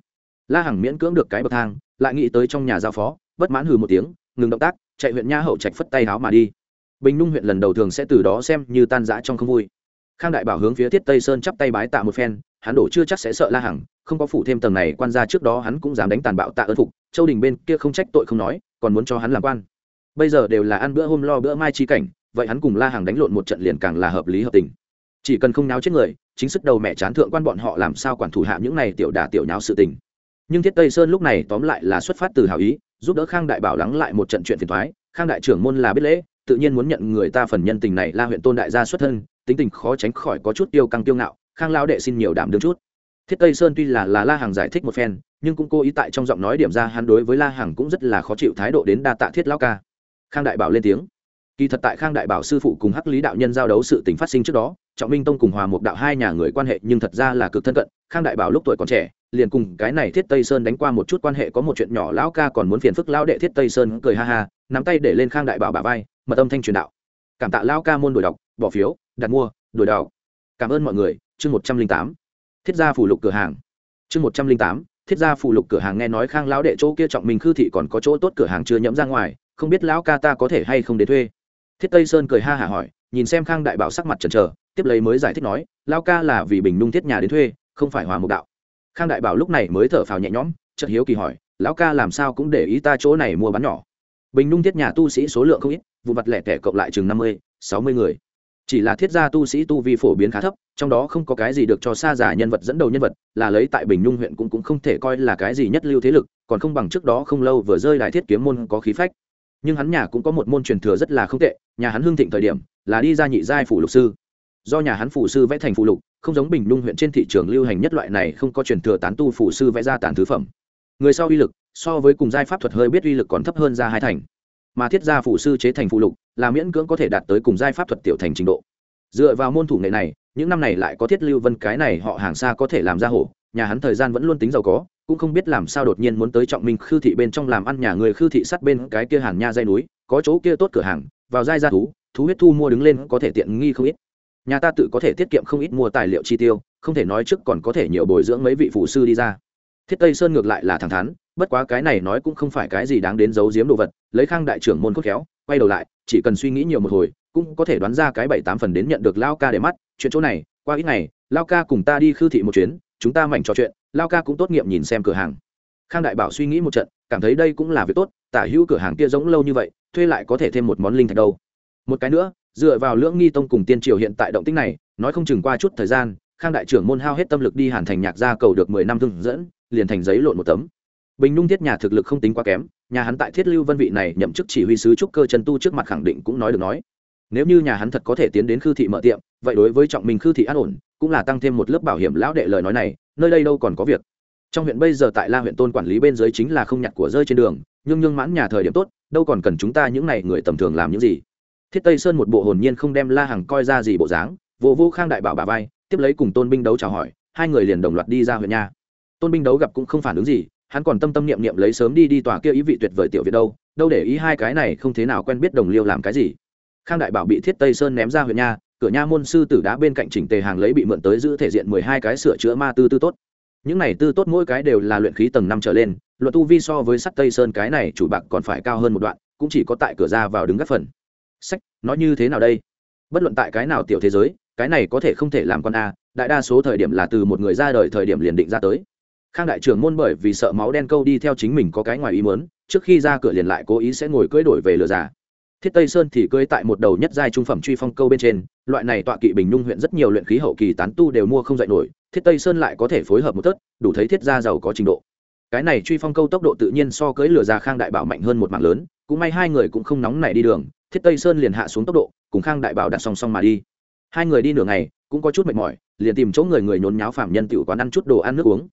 La hằng miễn cưỡng được cái bậc thang, lại nghĩ tới trong nhà giao phó, bất mãn hừ một tiếng, ngừng động tác, chạy huyện nha hậu trạch phất tay háo mà đi. Bình nung huyện lần đầu thường sẽ từ đó xem như tan rã trong không vui. Khang đại bảo hướng phía thiết tây sơn chắp tay bái tạ một phen, hắn đổ chưa chắc sẽ sợ la hằng không có phủ thêm tầng này quan gia trước đó hắn cũng dám đánh tàn bạo tạ ơn phục, châu đình bên kia không trách tội không nói, còn muốn cho hắn làm quan. Bây giờ đều là ăn bữa hôm lo bữa mai chi cảnh, vậy hắn cùng la hàng đánh lộn một trận liền càng là hợp lý hợp tình. Chỉ cần không náo chết người, chính sức đầu mẹ chán thượng quan bọn họ làm sao quản thủ hạ những này tiểu đả tiểu nháo sự tình. Nhưng thiết tây sơn lúc này tóm lại là xuất phát từ hảo ý, giúp đỡ khang đại bảo lắng lại một trận chuyện phiền thoái khang đại trưởng môn là biết lễ, tự nhiên muốn nhận người ta phần nhân tình này la huyện tôn đại gia xuất thân, tính tình khó tránh khỏi có chút tiêu căng tiêu ngạo, khang lao đệ xin nhiều đảm đương chút thiết tây sơn tuy là là la hàng giải thích một phen, nhưng cũng cố ý tại trong giọng nói điểm ra hắn đối với la Hằng cũng rất là khó chịu thái độ đến đa tạ thiết lao ca. Khang đại bảo lên tiếng. Kỳ thật tại khang đại bảo sư phụ cùng hắc lý đạo nhân giao đấu sự tình phát sinh trước đó, trọng minh tông cùng hòa một đạo hai nhà người quan hệ nhưng thật ra là cực thân cận, khang đại bảo lúc tuổi còn trẻ, liền cùng cái này thiết tây sơn đánh qua một chút quan hệ có một chuyện nhỏ lão ca còn muốn phiền phức lão đệ thiết tây sơn cười ha ha, nắm tay để lên khang đại bảo bà vai, mật âm thanh truyền đạo. Cảm tạ lão ca môn đổi đọc, bỏ phiếu, đặt mua, đổi đạo cảm ơn mọi người, chương một trăm linh tám thiết gia phủ lục cửa hàng. Chương một trăm linh tám, thiết gia phủ lục cửa hàng nghe nói khang lão đệ chỗ kia trọng mình khư thị còn có chỗ tốt cửa hàng chưa nhẫm ra ngoài, không biết lão ca ta có thể hay không đến thuê. Thiết tây sơn cười ha hả hỏi, nhìn xem khang đại bảo sắc mặt trần trờ tiếp lấy mới giải thích nói, lão ca là vì bình nung thiết nhà đến thuê, không phải hòa mục đạo. Khang đại bảo lúc này mới thở phào nhẹ nhõm, chợt hiếu kỳ hỏi, lão ca làm sao cũng để ý ta chỗ này mua bán nhỏ? Bình nung thiết nhà tu sĩ số lượng không ít, vụ mặt lẻ tẻ cộng lại chừng năm mươi, sáu mươi người chỉ là thiết gia tu sĩ tu vi phổ biến khá thấp, trong đó không có cái gì được cho xa giả nhân vật dẫn đầu nhân vật, là lấy tại bình nhung huyện cũng cũng không thể coi là cái gì nhất lưu thế lực, còn không bằng trước đó không lâu vừa rơi đại thiết kiếm môn có khí phách. Nhưng hắn nhà cũng có một môn truyền thừa rất là không tệ, nhà hắn hưng thịnh thời điểm, là đi ra nhị giai phủ lục sư. Do nhà hắn phủ sư vẽ thành phụ lục, không giống bình nhung huyện trên thị trường lưu hành nhất loại này không có truyền thừa tán tu phủ sư vẽ ra tàn thứ phẩm. Người sau uy lực, so với cùng giai pháp thuật hơi biết uy lực còn thấp hơn ra hai thành. Mà thiết gia phủ sư chế thành phụ lục là miễn cưỡng có thể đạt tới cùng giai pháp thuật tiểu thành trình độ. Dựa vào môn thủ nghệ này, những năm này lại có thiết lưu vân cái này họ hàng xa có thể làm ra hổ, nhà hắn thời gian vẫn luôn tính giàu có, cũng không biết làm sao đột nhiên muốn tới trọng minh khư thị bên trong làm ăn nhà người khư thị sắt bên cái kia hàng nha dây núi, có chỗ kia tốt cửa hàng, vào giai gia thú thú huyết thu mua đứng lên có thể tiện nghi không ít. Nhà ta tự có thể tiết kiệm không ít mua tài liệu chi tiêu, không thể nói trước còn có thể nhiều bồi dưỡng mấy vị phụ sư đi ra. Thiết tây sơn ngược lại là thẳng thắn, bất quá cái này nói cũng không phải cái gì đáng đến giấu giếm đồ vật, lấy khang đại trưởng môn cốt khéo quay đầu lại, chỉ cần suy nghĩ nhiều một hồi, cũng có thể đoán ra cái bảy tám phần đến nhận được lao ca để mắt. Chuyện chỗ này, qua ít ngày, lao ca cùng ta đi khư thị một chuyến, chúng ta mảnh trò chuyện, lao ca cũng tốt nghiệm nhìn xem cửa hàng. Khang đại bảo suy nghĩ một trận, cảm thấy đây cũng là việc tốt, tả hữu cửa hàng kia giống lâu như vậy, thuê lại có thể thêm một món linh thạch đâu. Một cái nữa, dựa vào lưỡng nghi tông cùng tiên triều hiện tại động tích này, nói không chừng qua chút thời gian, khang đại trưởng môn hao hết tâm lực đi hàn thành nhạc ra cầu được mười năm thương dẫn, liền thành giấy lộn một tấm. Bình nung thiết nhà thực lực không tính quá kém nhà hắn tại thiết lưu vân vị này nhậm chức chỉ huy sứ trúc cơ chân tu trước mặt khẳng định cũng nói được nói. Nếu như nhà hắn thật có thể tiến đến khư thị mở tiệm, vậy đối với trọng minh khư thị an ổn, cũng là tăng thêm một lớp bảo hiểm lão đệ lời nói này, nơi đây đâu còn có việc. Trong huyện bây giờ tại la huyện tôn quản lý bên dưới chính là không nhặt của rơi trên đường, nhưng nhưng mãn nhà thời điểm tốt, đâu còn cần chúng ta những n à y người tầm thường làm những gì. Thiết tây sơn một bộ hồn nhiên không đem la hằng coi ra gì bộ dáng, vô vô khang đại bảo bà vai, tiếp lấy cùng tôn binh đấu chào hỏi, hai người liền đồng loạt đi ra huyện nha. Tôn binh đấu gặp cũng không phản ứng gì hắn còn tâm tâm niệm niệm lấy sớm đi đi tòa kia ý vị tuyệt vời tiểu việt đâu đâu để ý hai cái này không thế nào quen biết đồng liêu làm cái gì. Khang đại bảo bị thiết tây sơn ném ra huyện nha, cửa nha môn sư tử đá bên cạnh chỉnh tề hàng lấy bị mượn tới giữ thể diện mười hai cái sửa chữa ma tư tư tốt. Những này tư tốt mỗi cái đều là luyện khí tầng năm trở lên, luật tu vi so với sắt tây sơn cái này chủ bạc còn phải cao hơn một đoạn, cũng chỉ có tại cửa ra vào đứng gác phần. Sách nói như thế nào đây? Bất luận tại cái nào tiểu thế giới, cái này có thể không thể làm con a, đại đa số thời điểm là từ một người ra đời thời điểm liền định ra tới khang đại trưởng môn bởi vì sợ máu đen câu đi theo chính mình có cái ngoài ý muốn, trước khi ra cửa liền lại cố ý sẽ ngồi cưỡi đổi về lừa giả. thiết tây sơn thì cưỡi tại một đầu nhất giai trung phẩm truy phong câu bên trên, loại này tọa kỵ bình nhung huyện rất nhiều luyện khí hậu kỳ tán tu đều mua không dạy nổi, thiết tây sơn lại có thể phối hợp một tớt, đủ thấy thiết gia giàu có trình độ. Cái này truy phong câu tốc độ tự nhiên so cưỡi lừa già khang đại bảo mạnh hơn một mạng lớn, cũng may hai người cũng không nóng nảy đi đường, thiết tây sơn liền hạ xuống tốc độ, cùng khang đại bảo đặt song song mà đi. Hai người đi nửa ngày, cũng có chút mệt mỏi, liền tìm chỗ người người nhốn nháo phạm nhân tiểu quán ăn chút đồ ăn nước uống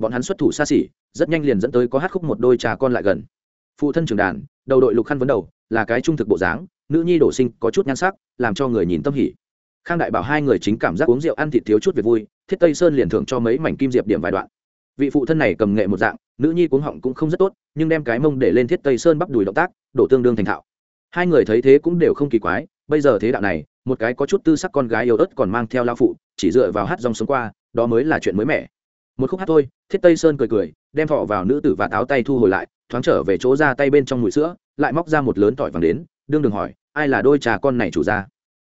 bọn hắn xuất thủ xa xỉ, rất nhanh liền dẫn tới có hát khúc một đôi trà con lại gần. Phụ thân trưởng đàn, đầu đội lục khăn vấn đầu, là cái trung thực bộ dáng, nữ nhi đổ sinh có chút nhan sắc, làm cho người nhìn tâm hỉ. Khang đại bảo hai người chính cảm giác uống rượu ăn thịt thiếu chút việc vui, thiết tây sơn liền thưởng cho mấy mảnh kim diệp điểm vài đoạn. Vị phụ thân này cầm nghệ một dạng, nữ nhi cuống họng cũng không rất tốt, nhưng đem cái mông để lên thiết tây sơn bắp đùi động tác, đổ tương đương thành thạo. Hai người thấy thế cũng đều không kỳ quái, bây giờ thế đạo này, một cái có chút tư sắc con gái yêu ớt còn mang theo lao phụ, chỉ dựa vào hát dòng sống qua, đó mới là chuyện mới mẻ. Một khúc hát thôi thiết tây sơn cười cười, đem thọ vào nữ tử và táo tay thu hồi lại, thoáng trở về chỗ ra tay bên trong mùi sữa, lại móc ra một lớn tỏi vàng đến, đương đường hỏi, ai là đôi trà con này chủ ra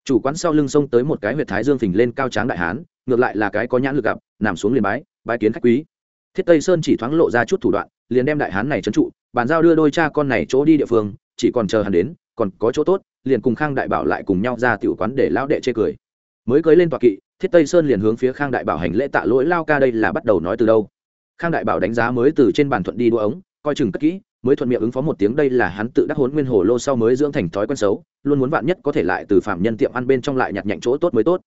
chủ quán sau lưng xông tới một cái huyệt thái dương phình lên cao tráng đại hán, ngược lại là cái có nhãn lực gặp, nằm xuống liền bái bái kiến khách quý. Thiết tây sơn chỉ thoáng lộ ra chút thủ đoạn, liền đem đại hán này trấn trụ, bàn giao đưa đôi cha con này chỗ đi địa phương, chỉ còn chờ hắn đến, còn có chỗ tốt, liền cùng khang đại bảo lại cùng nhau ra tiểu quán để lão đệ chê cười. Mới cưới lên tọa kỵ, thiết tây sơn liền hướng phía khang đại bảo hành lễ tạ lỗi, lao ca đây là bắt đầu nói từ đâu? Khang đại bảo đánh giá mới từ trên bàn thuận đi đua ống, coi chừng cất kỹ, mới thuận miệng ứng phó một tiếng đây là hắn tự đắc hốn nguyên hồ lô sau mới dưỡng thành thói quen xấu, luôn muốn vạn nhất có thể lại từ phạm nhân tiệm ăn bên trong lại nhặt nhạnh chỗ tốt mới tốt.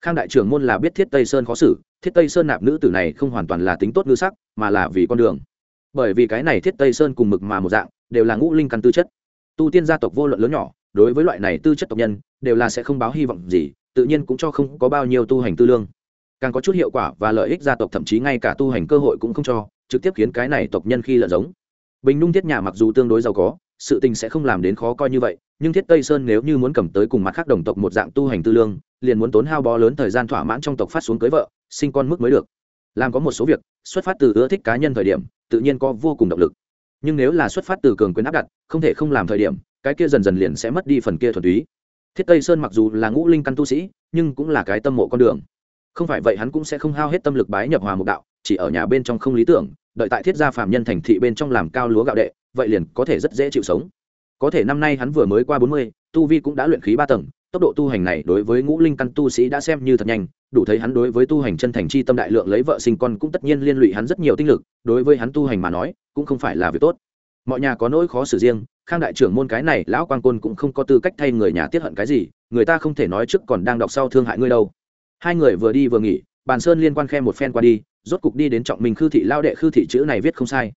Khang đại trưởng môn là biết thiết tây sơn khó xử, thiết tây sơn nạp nữ tử này không hoàn toàn là tính tốt ngư sắc, mà là vì con đường. Bởi vì cái này thiết tây sơn cùng mực mà một dạng, đều là ngũ linh căn tư chất. Tu tiên gia tộc vô luận lớn nhỏ, đối với loại này tư chất tộc nhân, đều là sẽ không báo hy vọng gì, tự nhiên cũng cho không có bao nhiêu tu hành tư lương càng có chút hiệu quả và lợi ích gia tộc thậm chí ngay cả tu hành cơ hội cũng không cho, trực tiếp khiến cái này tộc nhân khi lợn giống. Bình nung thiết nhà mặc dù tương đối giàu có, sự tình sẽ không làm đến khó coi như vậy, nhưng thiết tây sơn nếu như muốn cầm tới cùng mặt khác đồng tộc một dạng tu hành tư lương, liền muốn tốn hao bó lớn thời gian thỏa mãn trong tộc phát xuống cưới vợ, sinh con mức mới được. Làm có một số việc, xuất phát từ ưa thích cá nhân thời điểm, tự nhiên có vô cùng động lực. Nhưng nếu là xuất phát từ cường quyền áp đặt, không thể không làm thời điểm, cái kia dần dần liền sẽ mất đi phần kia thuần túy. Thiết tây sơn mặc dù là ngũ linh căn tu sĩ, nhưng cũng là cái tâm mộ con đường không phải vậy hắn cũng sẽ không hao hết tâm lực bái nhập hòa mục đạo, chỉ ở nhà bên trong không lý tưởng, đợi tại thiết gia phạm nhân thành thị bên trong làm cao lúa gạo đệ, vậy liền có thể rất dễ chịu sống. Có thể năm nay hắn vừa mới qua bốn mươi, tu vi cũng đã luyện khí ba tầng, tốc độ tu hành này đối với ngũ linh căn tu sĩ đã xem như thật nhanh, đủ thấy hắn đối với tu hành chân thành chi tâm đại lượng lấy vợ sinh con cũng tất nhiên liên lụy hắn rất nhiều tinh lực, đối với hắn tu hành mà nói, cũng không phải là việc tốt. Mọi nhà có nỗi khó xử riêng, khang đại trưởng môn cái này lão quan côn cũng không có tư cách thay người nhà tiết hận cái gì, người ta không thể nói trước còn đang đọc sau thương hại ngươi đâu hai người vừa đi vừa nghỉ, bàn sơn liên quan khe một phen qua đi, rốt cục đi đến trọng minh khư thị lao đệ khư thị chữ này viết không sai.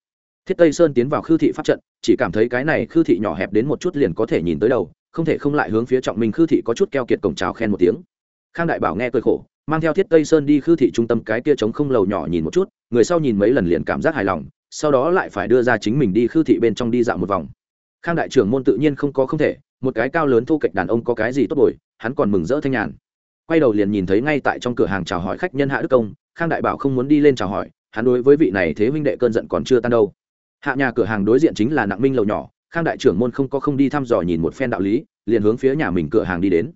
Thiết tây sơn tiến vào khư thị pháp trận, chỉ cảm thấy cái này khư thị nhỏ hẹp đến một chút liền có thể nhìn tới đầu, không thể không lại hướng phía trọng minh khư thị có chút keo kiệt cổng chào khen một tiếng. Khang đại bảo nghe cười khổ, mang theo thiết tây sơn đi khư thị trung tâm cái kia trống không lầu nhỏ nhìn một chút, người sau nhìn mấy lần liền cảm giác hài lòng, sau đó lại phải đưa ra chính mình đi khư thị bên trong đi dạo một vòng. Khang đại trưởng môn tự nhiên không có không thể, một cái cao lớn thu kệch đàn ông có cái gì tốt bồi, hắn còn mừng rỡ thanh nhàn quay đầu liền nhìn thấy ngay tại trong cửa hàng chào hỏi khách nhân hạ đức công, khang đại bảo không muốn đi lên chào hỏi, hắn đối với vị này thế huynh đệ cơn giận còn chưa tan đâu. Hạ nhà cửa hàng đối diện chính là nặng minh lầu nhỏ, khang đại trưởng môn không có không đi thăm dò nhìn một phen đạo lý, liền hướng phía nhà mình cửa hàng đi đến.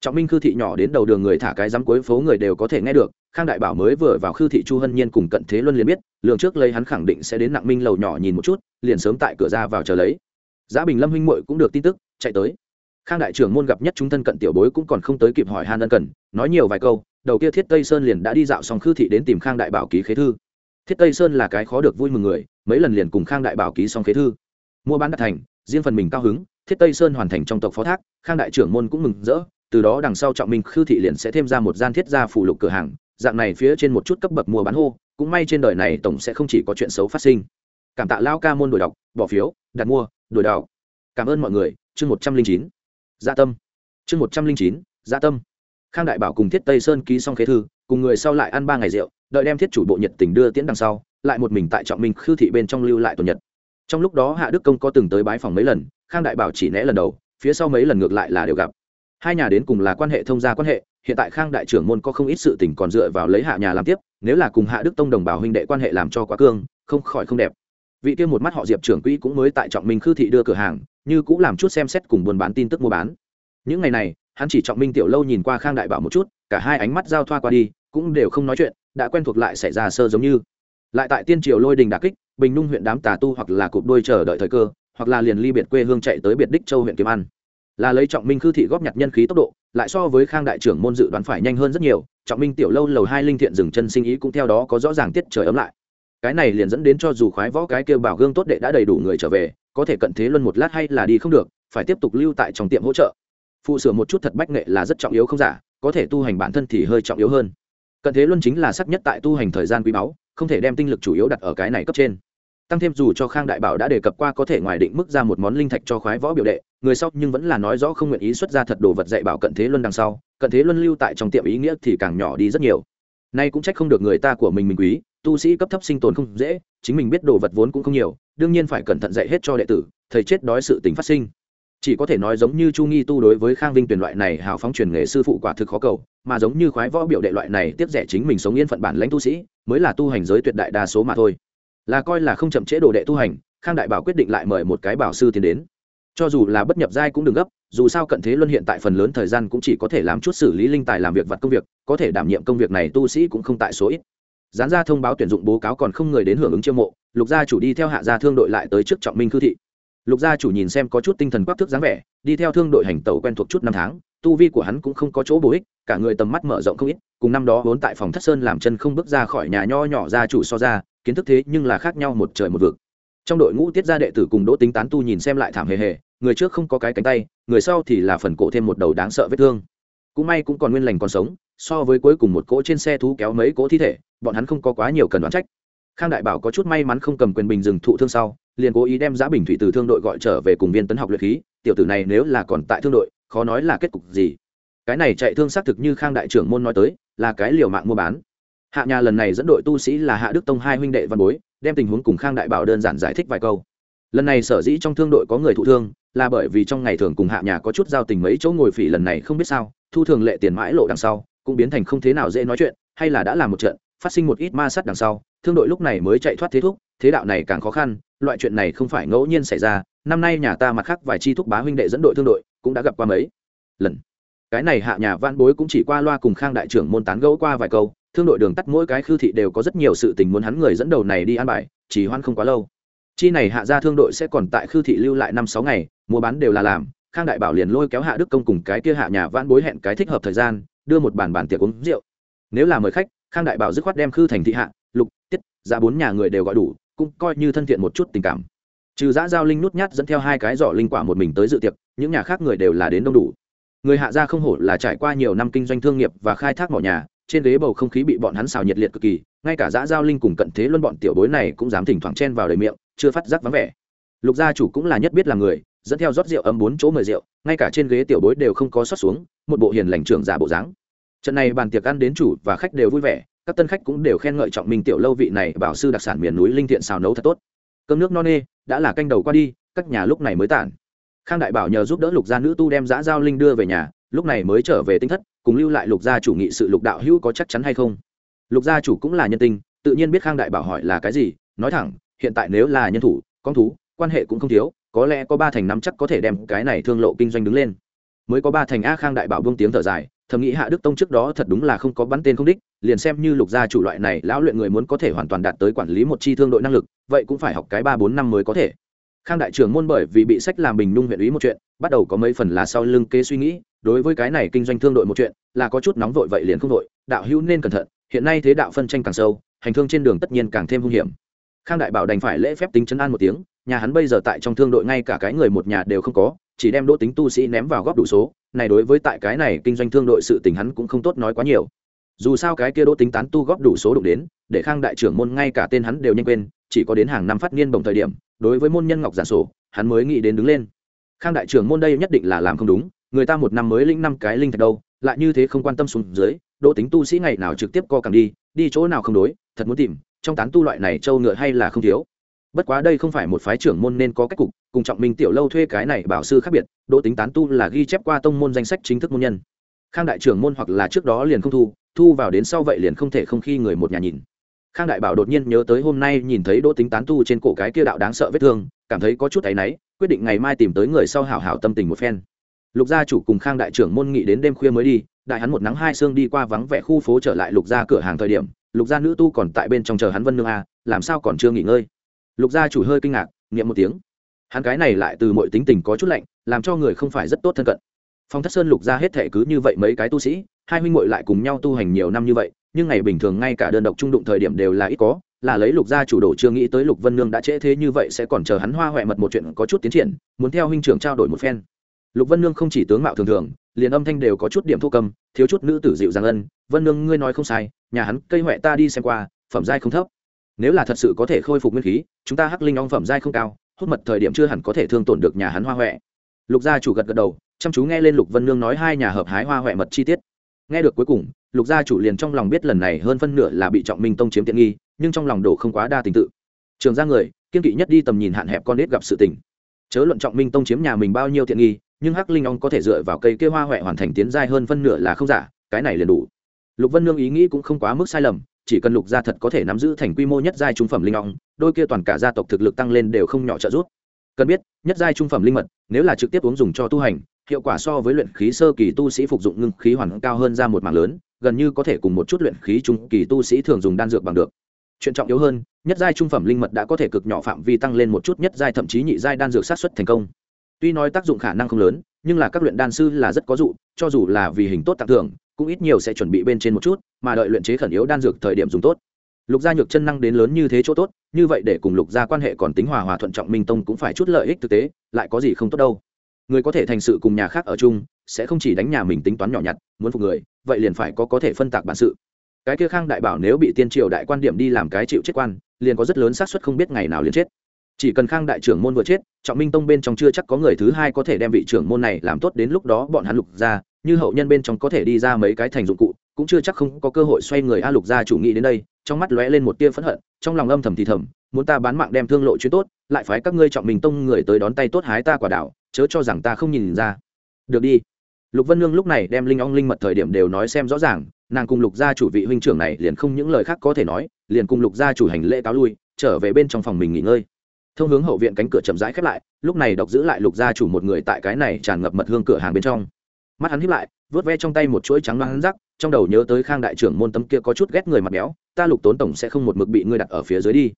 Trọng minh khư thị nhỏ đến đầu đường người thả cái dám cuối phố người đều có thể nghe được, khang đại bảo mới vừa vào khư thị chu hân nhiên cùng cận thế luân liền biết lượng trước lấy hắn khẳng định sẽ đến nặng minh lầu nhỏ nhìn một chút, liền sớm tại cửa ra vào chờ lấy. Giá bình lâm huynh muội cũng được tin tức, chạy tới khang đại trưởng môn gặp nhất chúng thân cận tiểu bối cũng còn không tới kịp hỏi han ân cần, nói nhiều vài câu, đầu kia thiết tây sơn liền đã đi dạo xong khư thị đến tìm khang đại bảo ký khế thư. Thiết tây sơn là cái khó được vui mừng người, mấy lần liền cùng khang đại bảo ký xong khế thư. Mua bán đặt thành, riêng phần mình cao hứng, thiết tây sơn hoàn thành trong tộc phó thác, khang đại trưởng môn cũng mừng rỡ, từ đó đằng sau trọng minh khư thị liền sẽ thêm ra một gian thiết gia phụ lục cửa hàng, dạng này phía trên một chút cấp bậc mua bán hô, cũng may trên đời này tổng sẽ không chỉ có chuyện xấu phát sinh. Cảm tạ lao ca môn đổi đọc, bỏ phiếu, đặt mua, đổi đọc. Cảm ơn mọi người, chương một trăm linh chín gia tâm. Chương một trăm linh chín gia tâm. Khang đại bảo cùng thiết tây sơn ký xong khế thư, cùng người sau lại ăn ba ngày rượu, đợi đem thiết chủ bộ nhiệt tình đưa tiễn đằng sau, lại một mình tại trọng minh khư thị bên trong lưu lại tuần nhật. Trong lúc đó hạ đức công có từng tới bái phòng mấy lần, khang đại bảo chỉ né lần đầu, phía sau mấy lần ngược lại là đều gặp. Hai nhà đến cùng là quan hệ thông gia quan hệ, hiện tại khang đại trưởng môn có không ít sự tình còn dựa vào lấy hạ nhà làm tiếp, nếu là cùng hạ đức tông đồng bào huynh đệ quan hệ làm cho quá cương, không khỏi không đẹp. Vị kia một mắt họ diệp trưởng quỹ cũng mới tại trọng minh khư thị đưa cửa hàng như cũng làm chút xem xét cùng buôn bán tin tức mua bán. Những ngày này, hắn chỉ trọng minh tiểu lâu nhìn qua khang đại bảo một chút, cả hai ánh mắt giao thoa qua đi, cũng đều không nói chuyện, đã quen thuộc lại xảy ra sơ giống như. Lại tại tiên triều lôi đình đà kích, bình nung huyện đám tà tu hoặc là cụp đôi chờ đợi thời cơ, hoặc là liền ly biệt quê hương chạy tới biệt đích châu huyện kiếm ăn. Là lấy trọng minh khư thị góp nhặt nhân khí tốc độ, lại so với khang đại trưởng môn dự đoán phải nhanh hơn rất nhiều, trọng minh tiểu lâu lầu hai linh thiện dừng chân sinh ý cũng theo đó có rõ ràng tiết trời ấm lại. Cái này liền dẫn đến cho dù khoái võ cái kêu bảo gương tốt đệ đã đầy đủ người trở về có thể cận thế luân một lát hay là đi không được, phải tiếp tục lưu tại trong tiệm hỗ trợ. Phụ sửa một chút thật bách nghệ là rất trọng yếu không giả, có thể tu hành bản thân thì hơi trọng yếu hơn. Cận thế luân chính là sắc nhất tại tu hành thời gian quý báu, không thể đem tinh lực chủ yếu đặt ở cái này cấp trên. Tăng thêm dù cho khang đại bảo đã đề cập qua có thể ngoài định mức ra một món linh thạch cho khoái võ biểu đệ, người sau nhưng vẫn là nói rõ không nguyện ý xuất ra thật đồ vật dạy bảo cận thế luân đằng sau, cận thế luân lưu tại trong tiệm ý nghĩa thì càng nhỏ đi rất nhiều. Nay cũng trách không được người ta của mình mình quý tu sĩ cấp thấp sinh tồn không dễ, chính mình biết đồ vật vốn cũng không nhiều, đương nhiên phải cẩn thận dạy hết cho đệ tử, thầy chết đói sự tính phát sinh. Chỉ có thể nói giống như chu nghi tu đối với khang vinh tuyển loại này hào phóng truyền nghề sư phụ quả thực khó cầu, mà giống như khoái võ biểu đệ loại này tiếp rẻ chính mình sống yên phận bản lãnh tu sĩ, mới là tu hành giới tuyệt đại đa số mà thôi. Là coi là không chậm trễ đồ đệ tu hành, khang đại bảo quyết định lại mời một cái bảo sư tiến đến. Cho dù là bất nhập giai cũng đừng gấp, dù sao cận thế luân hiện tại phần lớn thời gian cũng chỉ có thể làm chút xử lý linh tài làm việc vặt công việc, có thể đảm nhiệm công việc này tu sĩ cũng không tại số ít dán ra thông báo tuyển dụng bố cáo còn không người đến hưởng ứng chiêu mộ, lục gia chủ đi theo hạ gia thương đội lại tới trước trọng minh khư thị. Lục gia chủ nhìn xem có chút tinh thần quắc thức dáng vẻ, đi theo thương đội hành tàu quen thuộc chút năm tháng, tu vi của hắn cũng không có chỗ bổ ích, cả người tầm mắt mở rộng không ít, cùng năm đó vốn tại phòng thất sơn làm chân không bước ra khỏi nhà nho nhỏ gia chủ so ra, kiến thức thế nhưng là khác nhau một trời một vực. Trong đội ngũ tiết gia đệ tử cùng đỗ tính tán tu nhìn xem lại thảm hề hề, người trước không có cái cánh tay, người sau thì là phần cổ thêm một đầu đáng sợ vết thương. Cũng may cũng còn nguyên lành còn sống, so với cuối cùng một cỗ trên xe thú kéo mấy cỗ thi thể bọn hắn không có quá nhiều cần đoán trách. Khang đại bảo có chút may mắn không cầm quyền bình dừng thụ thương sau, liền cố ý đem giá bình thủy từ thương đội gọi trở về cùng viên tấn học luyện khí, tiểu tử này nếu là còn tại thương đội, khó nói là kết cục gì. Cái này chạy thương xác thực như khang đại trưởng môn nói tới, là cái liều mạng mua bán. Hạ nhà lần này dẫn đội tu sĩ là hạ đức tông hai huynh đệ văn bối, đem tình huống cùng khang đại bảo đơn giản giải thích vài câu. Lần này sở dĩ trong thương đội có người thụ thương, là bởi vì trong ngày thường cùng hạ nhà có chút giao tình mấy chỗ ngồi phỉ lần này không biết sao, thu thường lệ tiền mãi lộ đằng sau, cũng biến thành không thế nào dễ nói chuyện, hay là đã làm một trận phát sinh một ít ma sát đằng sau, thương đội lúc này mới chạy thoát thế thúc, thế đạo này càng khó khăn, loại chuyện này không phải ngẫu nhiên xảy ra, năm nay nhà ta mặt khác vài chi thúc bá huynh đệ dẫn đội thương đội cũng đã gặp qua mấy lần. Cái này hạ nhà văn bối cũng chỉ qua loa cùng khang đại trưởng môn tán gẫu qua vài câu, thương đội đường tắt mỗi cái khư thị đều có rất nhiều sự tình muốn hắn người dẫn đầu này đi an bài, chỉ hoan không quá lâu. Chi này hạ ra thương đội sẽ còn tại khư thị lưu lại năm sáu ngày, mua bán đều là làm, khang đại bảo liền lôi kéo hạ đức công cùng cái kia hạ nhà văn bối hẹn cái thích hợp thời gian, đưa một bàn bàn tiệc uống rượu. Nếu là mời khách khang đại bảo dứt khoát đem khư thành thị hạ, lục, tiết ra bốn nhà người đều gọi đủ, cũng coi như thân thiện một chút tình cảm. Trừ giã giao linh nút nhát dẫn theo hai cái giỏ linh quả một mình tới dự tiệc, những nhà khác người đều là đến đông đủ. Người hạ gia không hổ là trải qua nhiều năm kinh doanh thương nghiệp và khai thác mỏ nhà, trên ghế bầu không khí bị bọn hắn xào nhiệt liệt cực kỳ, ngay cả giã giao linh cùng cận thế luân bọn tiểu bối này cũng dám thỉnh thoảng chen vào đời miệng, chưa phát giác vắng vẻ. Lục gia chủ cũng là nhất biết là người, dẫn theo rót rượu ấm bốn chỗ mời rượu, ngay cả trên ghế tiểu bối đều không có xót xuống, một bộ hiền lành trưởng giả bộ dáng trận này bàn tiệc ăn đến chủ và khách đều vui vẻ, các tân khách cũng đều khen ngợi trọng minh tiểu lâu vị này bảo sư đặc sản miền núi linh thiện xào nấu thật tốt. Cơm nước no nê, đã là canh đầu qua đi, các nhà lúc này mới tản. Khang đại bảo nhờ giúp đỡ lục gia nữ tu đem giã giao linh đưa về nhà, lúc này mới trở về tinh thất, cùng lưu lại lục gia chủ nghị sự lục đạo hữu có chắc chắn hay không? Lục gia chủ cũng là nhân tình, tự nhiên biết khang đại bảo hỏi là cái gì, nói thẳng, hiện tại nếu là nhân thủ, con thú, quan hệ cũng không thiếu, có lẽ có ba thành năm chắc có thể đem cái này thương lộ kinh doanh đứng lên. Mới có ba thành a khang đại bảo buông tiếng thở dài thầm nghĩ hạ đức tông trước đó thật đúng là không có bắn tên không đích, liền xem như lục gia chủ loại này lão luyện người muốn có thể hoàn toàn đạt tới quản lý một chi thương đội năng lực, vậy cũng phải học cái ba bốn năm mới có thể. Khang đại trưởng môn bởi vì bị sách làm bình nung huyện ý một chuyện, bắt đầu có mấy phần là sau lưng kế suy nghĩ, đối với cái này kinh doanh thương đội một chuyện, là có chút nóng vội vậy liền không vội, đạo hữu nên cẩn thận, hiện nay thế đạo phân tranh càng sâu, hành thương trên đường tất nhiên càng thêm hung hiểm. Khang đại bảo đành phải lễ phép tính chân an một tiếng, nhà hắn bây giờ tại trong thương đội ngay cả cái người một nhà đều không có, chỉ đem đỗ tính tu sĩ ném vào góp đủ số này đối với tại cái này kinh doanh thương đội sự tình hắn cũng không tốt nói quá nhiều. Dù sao cái kia đỗ tính tán tu góp đủ số đụng đến, để khang đại trưởng môn ngay cả tên hắn đều nhanh quên, chỉ có đến hàng năm phát niên bồng thời điểm, đối với môn nhân ngọc giản sổ, hắn mới nghĩ đến đứng lên. Khang đại trưởng môn đây nhất định là làm không đúng, người ta một năm mới lĩnh năm cái linh thật đâu, lại như thế không quan tâm xuống dưới, đỗ tính tu sĩ ngày nào trực tiếp co càng đi đi chỗ nào không đối, thật muốn tìm, trong tán tu loại này trâu ngựa hay là không thiếu bất quá đây không phải một phái trưởng môn nên có cách cục, cùng trọng minh tiểu lâu thuê cái này bảo sư khác biệt, đỗ tính tán tu là ghi chép qua tông môn danh sách chính thức môn nhân. Khang đại trưởng môn hoặc là trước đó liền không thu thu vào đến sau vậy liền không thể không khi người một nhà nhìn. Khang đại bảo đột nhiên nhớ tới hôm nay nhìn thấy đỗ tính tán tu trên cổ cái kia đạo đáng sợ vết thương, cảm thấy có chút áy náy, quyết định ngày mai tìm tới người sau hảo hảo tâm tình một phen. Lục gia chủ cùng khang đại trưởng môn nghị đến đêm khuya mới đi, đại hắn một nắng hai sương đi qua vắng vẻ khu phố trở lại lục gia cửa hàng thời điểm, lục gia nữ tu còn tại bên trong chờ hắn vân nương a, làm sao còn chưa nghỉ ngơi? Lục gia chủ hơi kinh ngạc nghiệm một tiếng. Hắn cái này lại từ mọi tính tình có chút lạnh, làm cho người không phải rất tốt thân cận. Phong thất sơn lục gia hết thể cứ như vậy mấy cái tu sĩ, hai huynh muội lại cùng nhau tu hành nhiều năm như vậy, nhưng ngày bình thường ngay cả đơn độc trung đụng thời điểm đều là ít có, là lấy lục gia chủ đồ chưa nghĩ tới lục vân nương đã trễ thế như vậy sẽ còn chờ hắn hoa huệ mật một chuyện có chút tiến triển, muốn theo huynh trưởng trao đổi một phen. Lục vân nương không chỉ tướng mạo thường thường, liền âm thanh đều có chút điểm thô cầm, thiếu chút nữ tử dịu giang ân, vân nương, ngươi nói không sai, nhà hắn cây huệ ta đi xem qua, phẩm giai không thấp nếu là thật sự có thể khôi phục nguyên khí, chúng ta hắc linh ong phẩm giai không cao, hút mật thời điểm chưa hẳn có thể thương tổn được nhà hắn hoa huệ lục gia chủ gật gật đầu, chăm chú nghe lên lục vân nương nói hai nhà hợp hái hoa huệ mật chi tiết. Nghe được cuối cùng, lục gia chủ liền trong lòng biết lần này hơn phân nửa là bị trọng minh tông chiếm tiện nghi, nhưng trong lòng đổ không quá đa tình tự. Trường ra người, kiên kỵ nhất đi tầm nhìn hạn hẹp con nết gặp sự tình. Chớ luận trọng minh tông chiếm nhà mình bao nhiêu tiện nghi, nhưng hắc linh ong có thể dựa vào cây kê hoa huệ hoàn thành tiến giai hơn phân nửa là không giả, cái này liền đủ. Lục vân nương ý nghĩ cũng không quá mức sai lầm chỉ cần lục gia thật có thể nắm giữ thành quy mô nhất giai trung phẩm linh ong đôi kia toàn cả gia tộc thực lực tăng lên đều không nhỏ trợ giúp. Cần biết, nhất giai trung phẩm linh mật, nếu là trực tiếp uống dùng cho tu hành, hiệu quả so với luyện khí sơ kỳ tu sĩ phục dụng ngưng khí hoàn cao hơn ra một mảng lớn, gần như có thể cùng một chút luyện khí trung kỳ tu sĩ thường dùng đan dược bằng được. Chuyện trọng yếu hơn, nhất giai trung phẩm linh mật đã có thể cực nhỏ phạm vi tăng lên một chút nhất giai thậm chí nhị giai đan dược sát xuất thành công. Tuy nói tác dụng khả năng không lớn, nhưng là các luyện đan sư là rất có dụ, cho dù là vì hình tốt tặng thưởng cũng ít nhiều sẽ chuẩn bị bên trên một chút, mà đợi luyện chế khẩn yếu đan dược thời điểm dùng tốt. Lục gia nhược chân năng đến lớn như thế chỗ tốt, như vậy để cùng lục gia quan hệ còn tính hòa hòa thuận trọng minh tông cũng phải chút lợi ích thực tế, lại có gì không tốt đâu. Người có thể thành sự cùng nhà khác ở chung, sẽ không chỉ đánh nhà mình tính toán nhỏ nhặt, muốn phục người, vậy liền phải có có thể phân tạc bản sự. Cái kia khang đại bảo nếu bị tiên triều đại quan điểm đi làm cái chịu chết quan, liền có rất lớn xác suất không biết ngày nào liền chết. Chỉ cần khang đại trưởng môn vừa chết, trọng minh tông bên trong chưa chắc có người thứ hai có thể đem vị trưởng môn này làm tốt đến lúc đó bọn hắn lục ra như hậu nhân bên trong có thể đi ra mấy cái thành dụng cụ, cũng chưa chắc không có cơ hội xoay người a lục gia chủ nghĩ đến đây, trong mắt lóe lên một tia phẫn hận, trong lòng âm thầm thì thầm, muốn ta bán mạng đem thương lộ chuyến tốt, lại phái các ngươi trọng mình tông người tới đón tay tốt hái ta quả đảo, chớ cho rằng ta không nhìn ra. Được đi. Lục vân nương lúc này đem linh ong linh mật thời điểm đều nói xem rõ ràng, nàng cùng lục gia chủ vị huynh trưởng này liền không những lời khác có thể nói, liền cùng lục gia chủ hành lễ cáo lui, trở về bên trong phòng mình nghỉ ngơi. Thông hướng hậu viện cánh cửa chậm rãi khép lại, lúc này đọc giữ lại lục gia chủ một người tại cái này tràn ngập mật hương cửa hàng bên trong mắt hắn hiếp lại, vớt ve trong tay một chuỗi trắng loáng rắc trong đầu nhớ tới khang đại trưởng môn tấm kia có chút ghét người mặt béo, ta lục tốn tổng sẽ không một mực bị ngươi đặt ở phía dưới đi.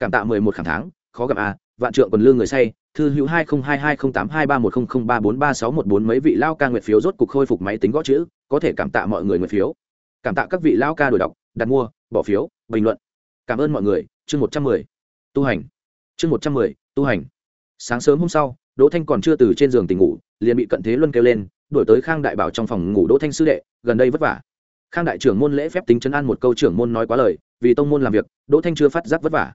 Cảm tạ mười một khẳng tháng, khó gặp à vạn trượng còn lương người say, thư hữu hai không hai hai không tám hai ba một không không ba bốn ba sáu một bốn mấy vị lao ca nguyệt phiếu rốt cục khôi phục máy tính gõ chữ, có thể cảm tạ mọi người nguyệt phiếu. Cảm tạ các vị lao ca đổi đọc, đặt mua, bỏ phiếu, bình luận. Cảm ơn mọi người, chương một trăm mười. Tu hành. Chương một trăm mười, tu hành. Sáng sớm hôm sau, đỗ thanh còn chưa từ trên giường tỉnh ngủ, liền bị cận thế luân kêu lên đổi tới khang đại bảo trong phòng ngủ đỗ thanh sư đệ, gần đây vất vả. Khang đại trưởng môn lễ phép tính chấn an một câu trưởng môn nói quá lời, vì tông môn làm việc, đỗ thanh chưa phát giác vất vả.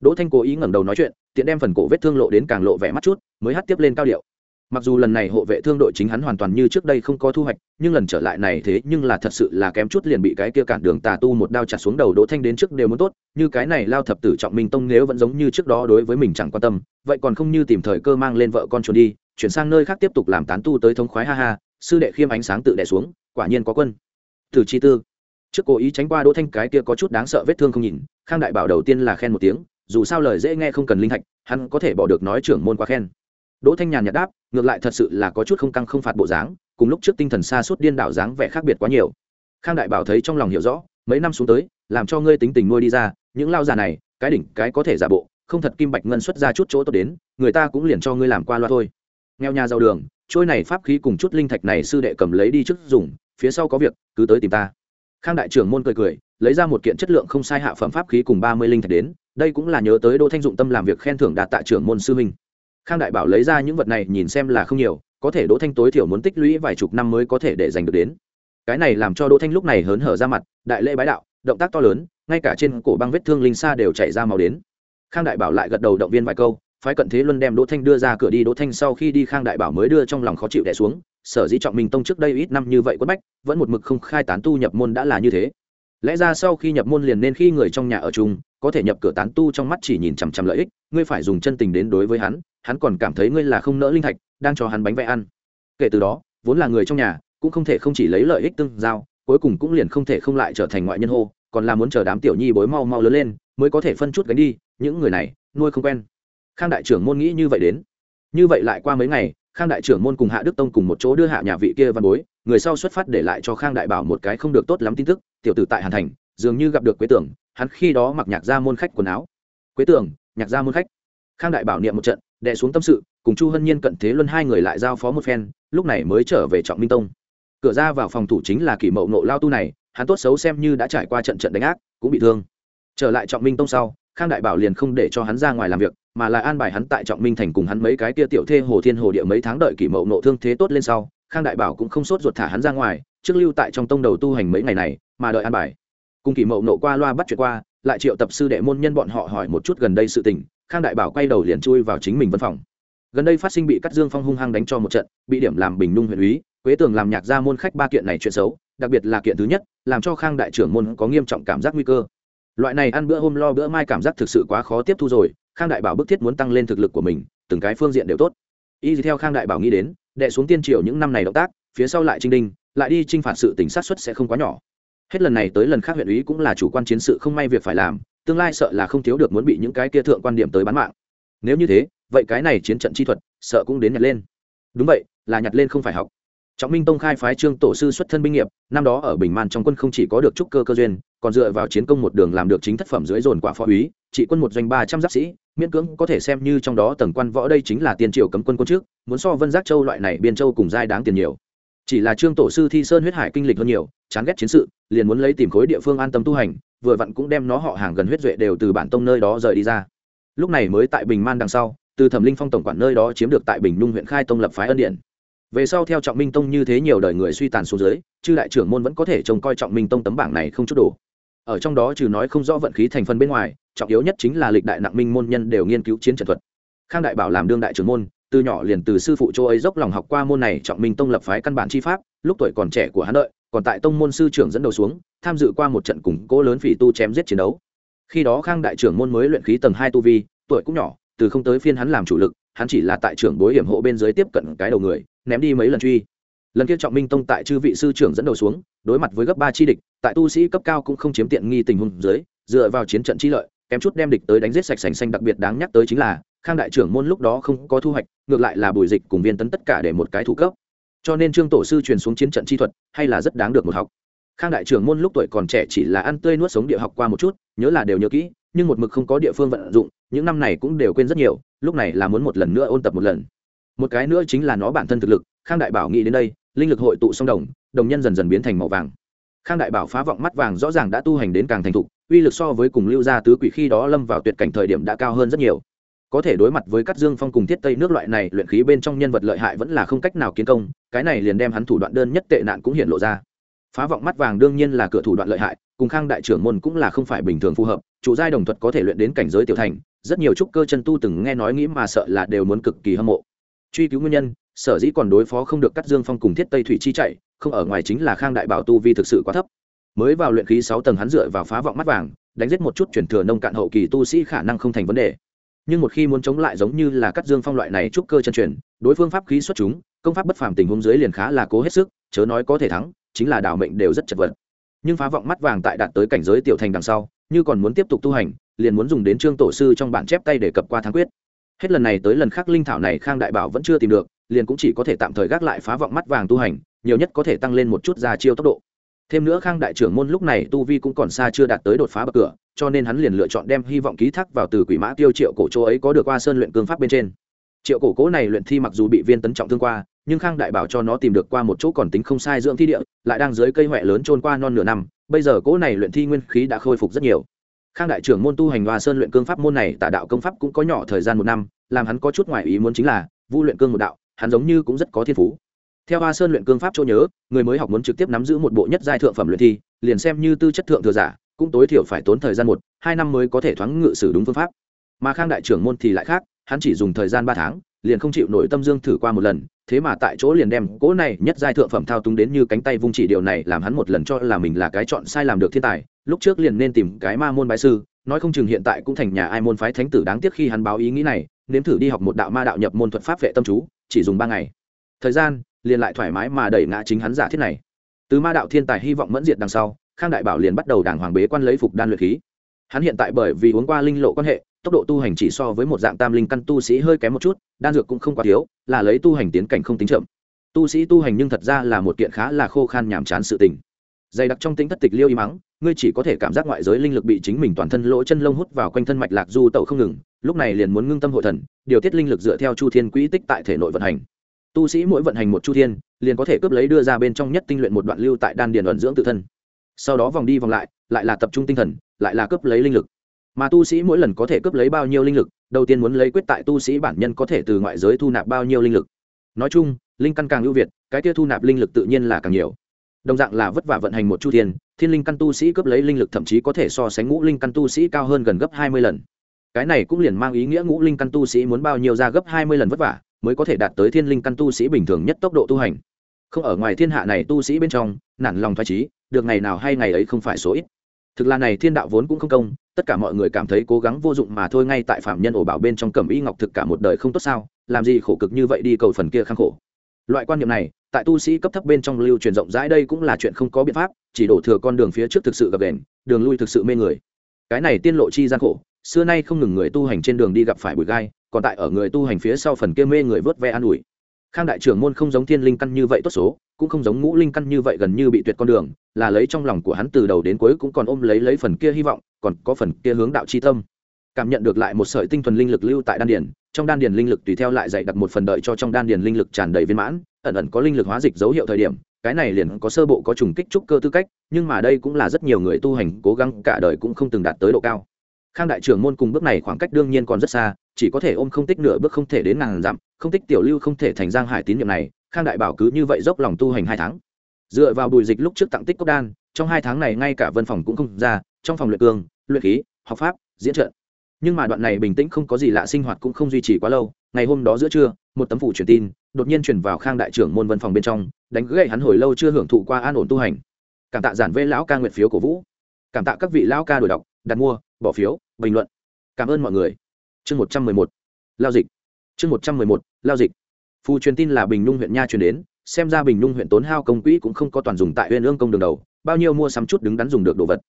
Đỗ thanh cố ý ngẩng đầu nói chuyện, tiện đem phần cổ vết thương lộ đến càng lộ vẻ mắt chút, mới hát tiếp lên cao điệu. Mặc dù lần này hộ vệ thương đội chính hắn hoàn toàn như trước đây không có thu hoạch, nhưng lần trở lại này thế nhưng là thật sự là kém chút liền bị cái kia cản đường tà tu một đao chặt xuống đầu đỗ thanh đến trước đều muốn tốt, như cái này lao thập tử trọng minh tông nếu vẫn giống như trước đó đối với mình chẳng quan tâm, vậy còn không như tìm thời cơ mang lên vợ con trốn đi chuyển sang nơi khác tiếp tục làm tán tu tới thống khoái, ha ha, sư đệ khiêm ánh sáng tự đẻ xuống, quả nhiên có quân. Từ chi tư. Trước cố ý tránh qua đỗ thanh, cái kia có chút đáng sợ vết thương không nhìn, khang đại bảo đầu tiên là khen một tiếng, dù sao lời dễ nghe không cần linh thạch, hắn có thể bỏ được nói trưởng môn quá khen. Đỗ thanh nhàn nhạt đáp, ngược lại thật sự là có chút không căng không phạt bộ dáng, cùng lúc trước tinh thần xa suốt điên đảo dáng vẻ khác biệt quá nhiều. Khang đại bảo thấy trong lòng hiểu rõ, mấy năm xuống tới, làm cho ngươi tính tình nuôi đi ra, những lao già này, cái đỉnh, cái có thể giả bộ, không thật kim bạch ngân xuất ra chút chỗ tốt đến, người ta cũng liền cho ngươi làm qua loa thôi nghèo nhà giàu đường, trôi này pháp khí cùng chút linh thạch này sư đệ cầm lấy đi trước dùng, phía sau có việc, cứ tới tìm ta. Khang đại trưởng môn cười cười, lấy ra một kiện chất lượng không sai hạ phẩm pháp khí cùng ba mươi linh thạch đến, đây cũng là nhớ tới đỗ thanh dụng tâm làm việc khen thưởng đạt tạ trưởng môn sư minh khang đại bảo lấy ra những vật này nhìn xem là không nhiều, có thể đỗ thanh tối thiểu muốn tích lũy vài chục năm mới có thể để giành được đến. Cái này làm cho đỗ thanh lúc này hớn hở ra mặt, đại lễ bái đạo, động tác to lớn, ngay cả trên cổ băng vết thương linh xa đều chảy ra màu đến. Khang đại bảo lại gật đầu động viên vài câu phái cận thế luân đem đỗ thanh đưa ra cửa đi. Đỗ thanh sau khi đi khang đại bảo mới đưa trong lòng khó chịu đẻ xuống. Sở dĩ trọng minh tông trước đây ít năm như vậy quất bách, vẫn một mực không khai tán tu nhập môn đã là như thế. Lẽ ra sau khi nhập môn liền nên khi người trong nhà ở chung, có thể nhập cửa tán tu trong mắt chỉ nhìn chằm chằm lợi ích, ngươi phải dùng chân tình đến đối với hắn hắn còn cảm thấy ngươi là không nỡ linh thạch, đang cho hắn bánh vẽ ăn. Kể từ đó, vốn là người trong nhà, cũng không thể không chỉ lấy lợi ích tương giao, cuối cùng cũng liền không thể không lại trở thành ngoại nhân hô, còn là muốn chờ đám tiểu nhi bối mau mau lớn lên, mới có thể phân chút gánh đi, những người này nuôi không quen khang đại trưởng môn nghĩ như vậy đến. Như vậy lại qua mấy ngày, khang đại trưởng môn cùng hạ đức tông cùng một chỗ đưa hạ nhà vị kia văn bối, người sau xuất phát để lại cho khang đại bảo một cái không được tốt lắm tin tức, tiểu tử tại hàn thành, dường như gặp được quế tưởng, hắn khi đó mặc nhạc ra môn khách quần áo. Quế tưởng, nhạc ra môn khách. Khang đại bảo niệm một trận, đè xuống tâm sự, cùng chu hân nhiên cận thế luân hai người lại giao phó một phen, lúc này mới trở về trọng minh tông. Cửa ra vào phòng thủ chính là kỷ mậu nộ lao tu này, hắn tốt xấu xem như đã trải qua trận trận đánh ác, cũng bị thương. Trở lại trọng minh tông sau khang đại bảo liền không để cho hắn ra ngoài làm việc, mà lại an bài hắn tại trọng minh thành cùng hắn mấy cái kia tiểu thê hồ thiên hồ địa mấy tháng đợi kỷ mậu nộ thương thế tốt lên sau, khang đại bảo cũng không sốt ruột thả hắn ra ngoài, trước lưu tại trong tông đầu tu hành mấy ngày này, mà đợi an bài. Cùng kỷ mậu nộ qua loa bắt chuyện qua, lại triệu tập sư đệ môn nhân bọn họ hỏi một chút gần đây sự tình, khang đại bảo quay đầu liền chui vào chính mình văn phòng. Gần đây phát sinh bị cắt dương phong hung hăng đánh cho một trận, bị điểm làm bình nung huyện úy, quế tường làm nhạc ra môn khách ba kiện này chuyện xấu, đặc biệt là kiện thứ nhất, làm cho khang đại trưởng môn có nghiêm trọng cảm giác nguy cơ loại này ăn bữa hôm lo bữa mai cảm giác thực sự quá khó tiếp thu rồi, khang đại bảo bức thiết muốn tăng lên thực lực của mình, từng cái phương diện đều tốt. Y theo khang đại bảo nghĩ đến đệ xuống tiên triều những năm này động tác, phía sau lại trinh đinh, lại đi trinh phạt sự tính sát xuất sẽ không quá nhỏ. Hết lần này tới lần khác huyện ý cũng là chủ quan chiến sự không may việc phải làm, tương lai sợ là không thiếu được muốn bị những cái kia thượng quan điểm tới bán mạng. Nếu như thế, vậy cái này chiến trận chi thuật, sợ cũng đến nhặt lên. Đúng vậy, là nhặt lên không phải học. Trọng minh tông khai phái trương tổ sư xuất thân binh nghiệp, năm đó ở bình man trong quân không chỉ có được trúc cơ cơ duyên còn dựa vào chiến công một đường làm được chính thất phẩm dưới dồn quả phó úy, trị quân một doanh ba trăm giáp sĩ, miễn cưỡng có thể xem như trong đó tầng quan võ đây chính là tiền triều cấm quân quân trước, muốn so vân giác châu loại này biên châu cùng giai đáng tiền nhiều. Chỉ là trương tổ sư thi sơn huyết hải kinh lịch hơn nhiều, chán ghét chiến sự, liền muốn lấy tìm khối địa phương an tâm tu hành, vừa vặn cũng đem nó họ hàng gần huyết duệ đều từ bản tông nơi đó rời đi ra. Lúc này mới tại bình man đằng sau, từ thẩm linh phong tổng quản nơi đó chiếm được tại bình nung huyện khai tông lập phái ân điện. Về sau theo trọng minh tông như thế nhiều đời người suy tàn xuống dưới, chư đại trưởng môn vẫn có thể trông coi trọng minh tông tấm bảng này không chút đủ ở trong đó trừ nói không rõ vận khí thành phần bên ngoài, trọng yếu nhất chính là lịch đại nặng minh môn nhân đều nghiên cứu chiến trận thuật. Khang đại bảo làm đương đại trưởng môn, từ nhỏ liền từ sư phụ châu ấy dốc lòng học qua môn này trọng minh tông lập phái căn bản chi pháp, lúc tuổi còn trẻ của hắn đợi, còn tại tông môn sư trưởng dẫn đầu xuống, tham dự qua một trận củng cố lớn phỉ tu chém giết chiến đấu. Khi đó khang đại trưởng môn mới luyện khí tầng hai tu vi, tuổi cũng nhỏ, từ không tới phiên hắn làm chủ lực, hắn chỉ là tại trưởng bối hiểm hộ bên dưới tiếp cận cái đầu người, ném đi mấy lần truy lần kia trọng minh tông tại chư vị sư trưởng dẫn đầu xuống, đối mặt với gấp ba chi địch, tại tu sĩ cấp cao cũng không chiếm tiện nghi tình huống dưới, dựa vào chiến trận chi lợi, kém chút đem địch tới đánh giết sạch sành xanh đặc biệt đáng nhắc tới chính là, khang đại trưởng môn lúc đó không có thu hoạch, ngược lại là bùi dịch cùng viên tấn tất cả để một cái thủ cấp. Cho nên trương tổ sư truyền xuống chiến trận chi thuật, hay là rất đáng được một học. Khang đại trưởng môn lúc tuổi còn trẻ chỉ là ăn tươi nuốt sống địa học qua một chút, nhớ là đều nhớ kỹ, nhưng một mực không có địa phương vận dụng, những năm này cũng đều quên rất nhiều, lúc này là muốn một lần nữa ôn tập một lần. Một cái nữa chính là nó bản thân thực lực, khang đại bảo nghĩ đến đây linh lực hội tụ song đồng đồng nhân dần dần biến thành màu vàng. Khang đại bảo phá vọng mắt vàng rõ ràng đã tu hành đến càng thành thục, uy lực so với cùng lưu gia tứ quỷ khi đó lâm vào tuyệt cảnh thời điểm đã cao hơn rất nhiều. Có thể đối mặt với các dương phong cùng thiết tây nước loại này luyện khí bên trong nhân vật lợi hại vẫn là không cách nào kiến công, cái này liền đem hắn thủ đoạn đơn nhất tệ nạn cũng hiện lộ ra. Phá vọng mắt vàng đương nhiên là cửa thủ đoạn lợi hại, cùng khang đại trưởng môn cũng là không phải bình thường phù hợp, chủ giai đồng thuật có thể luyện đến cảnh giới tiểu thành, rất nhiều trúc cơ chân tu từng nghe nói nghĩ mà sợ là đều muốn cực kỳ hâm mộ. Truy cứu nguyên nhân sở dĩ còn đối phó không được cắt dương phong cùng thiết tây thủy chi chạy, không ở ngoài chính là khang đại bảo tu vi thực sự quá thấp. Mới vào luyện khí sáu tầng hắn dựa vào phá vọng mắt vàng, đánh giết một chút chuyển thừa nông cạn hậu kỳ tu sĩ khả năng không thành vấn đề. Nhưng một khi muốn chống lại giống như là cắt dương phong loại này trúc cơ chân truyền, đối phương pháp khí xuất chúng, công pháp bất phàm tình huống dưới liền khá là cố hết sức, chớ nói có thể thắng, chính là đảo mệnh đều rất chật vật. Nhưng phá vọng mắt vàng tại đạt tới cảnh giới tiểu thành đằng sau, như còn muốn tiếp tục tu hành, liền muốn dùng đến trương tổ sư trong bản chép tay để cập qua thắng quyết. Hết lần này tới lần khác linh thảo này khang đại bảo vẫn chưa tìm được liền cũng chỉ có thể tạm thời gác lại phá vọng mắt vàng tu hành, nhiều nhất có thể tăng lên một chút ra chiêu tốc độ. Thêm nữa khang đại trưởng môn lúc này tu vi cũng còn xa chưa đạt tới đột phá bậc cửa, cho nên hắn liền lựa chọn đem hy vọng ký thác vào từ quỷ mã tiêu triệu cổ chỗ ấy có được qua sơn luyện cương pháp bên trên. Triệu cổ cố này luyện thi mặc dù bị viên tấn trọng thương qua, nhưng khang đại bảo cho nó tìm được qua một chỗ còn tính không sai dưỡng thi địa, lại đang dưới cây huệ lớn trôn qua non nửa năm, bây giờ cố này luyện thi nguyên khí đã khôi phục rất nhiều. Khang đại trưởng môn tu hành hoa sơn luyện cương pháp môn này tả đạo công pháp cũng có nhỏ thời gian một năm, làm hắn có chút ngoài ý muốn chính là, vu luyện cương một đạo hắn giống như cũng rất có thiên phú. Theo hoa sơn luyện cương pháp chỗ nhớ, người mới học muốn trực tiếp nắm giữ một bộ nhất giai thượng phẩm luyện thi, liền xem như tư chất thượng thừa giả, cũng tối thiểu phải tốn thời gian một, hai năm mới có thể thoáng ngự sử đúng phương pháp. Mà khang đại trưởng môn thì lại khác, hắn chỉ dùng thời gian ba tháng, liền không chịu nổi tâm dương thử qua một lần, thế mà tại chỗ liền đem cỗ này nhất giai thượng phẩm thao túng đến như cánh tay vung chỉ điều này làm hắn một lần cho là mình là cái chọn sai làm được thiên tài, lúc trước liền nên tìm cái ma môn bái sư, nói không chừng hiện tại cũng thành nhà ai môn phái thánh tử đáng tiếc khi hắn báo ý nghĩ này, nếm thử đi học một đạo ma đạo nhập môn thuật pháp vệ tâm chú chỉ dùng ba ngày. Thời gian, liền lại thoải mái mà đẩy ngã chính hắn giả thiết này. Từ ma đạo thiên tài hy vọng mẫn diệt đằng sau, khang đại bảo liền bắt đầu đàng hoàng bế quan lấy phục đan luyện khí. Hắn hiện tại bởi vì uống qua linh lộ quan hệ, tốc độ tu hành chỉ so với một dạng tam linh căn tu sĩ hơi kém một chút, đan dược cũng không quá thiếu, là lấy tu hành tiến cảnh không tính chậm. Tu sĩ tu hành nhưng thật ra là một kiện khá là khô khan nhàm chán sự tình. Dày đặc trong tính thất tịch liêu y mắng, ngươi chỉ có thể cảm giác ngoại giới linh lực bị chính mình toàn thân lỗ chân lông hút vào quanh thân mạch lạc du tẩu không ngừng lúc này liền muốn ngưng tâm hội thần, điều tiết linh lực dựa theo chu thiên quỹ tích tại thể nội vận hành. Tu sĩ mỗi vận hành một chu thiên, liền có thể cướp lấy đưa ra bên trong nhất tinh luyện một đoạn lưu tại đan điền ẩn dưỡng tự thân. Sau đó vòng đi vòng lại lại là tập trung tinh thần, lại là cướp lấy linh lực. Mà tu sĩ mỗi lần có thể cướp lấy bao nhiêu linh lực, đầu tiên muốn lấy quyết tại tu sĩ bản nhân có thể từ ngoại giới thu nạp bao nhiêu linh lực. Nói chung, linh căn càng ưu việt, cái kia thu nạp linh lực tự nhiên là càng nhiều. Đồng dạng là vất vả vận hành một chu thiên thiên linh căn tu sĩ cướp lấy linh lực thậm chí có thể so sánh ngũ linh căn tu sĩ cao hơn gần gấp hai mươi lần cái này cũng liền mang ý nghĩa ngũ linh căn tu sĩ muốn bao nhiêu ra gấp hai mươi lần vất vả, mới có thể đạt tới thiên linh căn tu sĩ bình thường nhất tốc độ tu hành. Không ở ngoài thiên hạ này tu sĩ bên trong, nản lòng thoải trí được ngày nào hay ngày ấy không phải số ít. Thực là này thiên đạo vốn cũng không công, tất cả mọi người cảm thấy cố gắng vô dụng mà thôi ngay tại phạm nhân ổ bảo bên trong cẩm y ngọc thực cả một đời không tốt sao, làm gì khổ cực như vậy đi cầu phần kia khang khổ. Loại quan niệm này, tại tu sĩ cấp thấp bên trong lưu truyền rộng rãi đây cũng là chuyện không có biện pháp, chỉ đổ thừa con đường phía trước thực sự gặp đèn đường lui thực sự mê người. Cái này tiên lộ chi gian khổ xưa nay không ngừng người tu hành trên đường đi gặp phải bụi gai, còn tại ở người tu hành phía sau phần kia mê người vớt ve an ủi. Khang đại trưởng môn không giống thiên linh căn như vậy tốt số, cũng không giống ngũ linh căn như vậy gần như bị tuyệt con đường, là lấy trong lòng của hắn từ đầu đến cuối cũng còn ôm lấy lấy phần kia hy vọng, còn có phần kia hướng đạo c h i tâm. Cảm nhận được lại một sợi tinh thuần linh lực lưu tại đan điền, trong đan điền linh lực tùy theo lại dạy đặt một phần đợi cho trong đan điền linh lực tràn đầy viên mãn, ẩn ẩn có linh lực hóa dịch dấu hiệu thời điểm, cái này liền có sơ bộ có trùng kích trúc cơ tư cách, nhưng mà đây cũng là rất nhiều người tu hành cố gắng cả đời cũng không từng đạt tới độ cao khang đại trưởng môn cùng bước này khoảng cách đương nhiên còn rất xa, chỉ có thể ôm không tích nửa bước không thể đến ngàn dặm, không tích tiểu lưu không thể thành giang hải tín nhiệm này, khang đại bảo cứ như vậy dốc lòng tu hành hai tháng. Dựa vào bùi dịch lúc trước tặng tích cốc đan, trong hai tháng này ngay cả vân phòng cũng không ra, trong phòng luyện cương, luyện khí, học pháp, diễn trợ nhưng mà đoạn này bình tĩnh không có gì lạ, sinh hoạt cũng không duy trì quá lâu, ngày hôm đó giữa trưa, một tấm phủ truyền tin, đột nhiên chuyển vào khang đại trưởng môn vân phòng bên trong, đánh gậy hắn hồi lâu chưa hưởng thụ qua an ổn tu hành. Cảm tạ giản vê lão ca nguyện phiếu cổ vũ. Cảm tạ các vị lão ca đổi đọc đặt mua, bỏ phiếu, bình luận. Cảm ơn mọi người. Chương một trăm mười một, lao dịch. Chương một trăm mười một, lao dịch. Phù truyền tin là bình nhung huyện nha truyền đến, xem ra bình nhung huyện tốn hao công quỹ cũng không có toàn dùng tại huyện ương công đường đầu, bao nhiêu mua sắm chút đứng đắn dùng được đồ vật.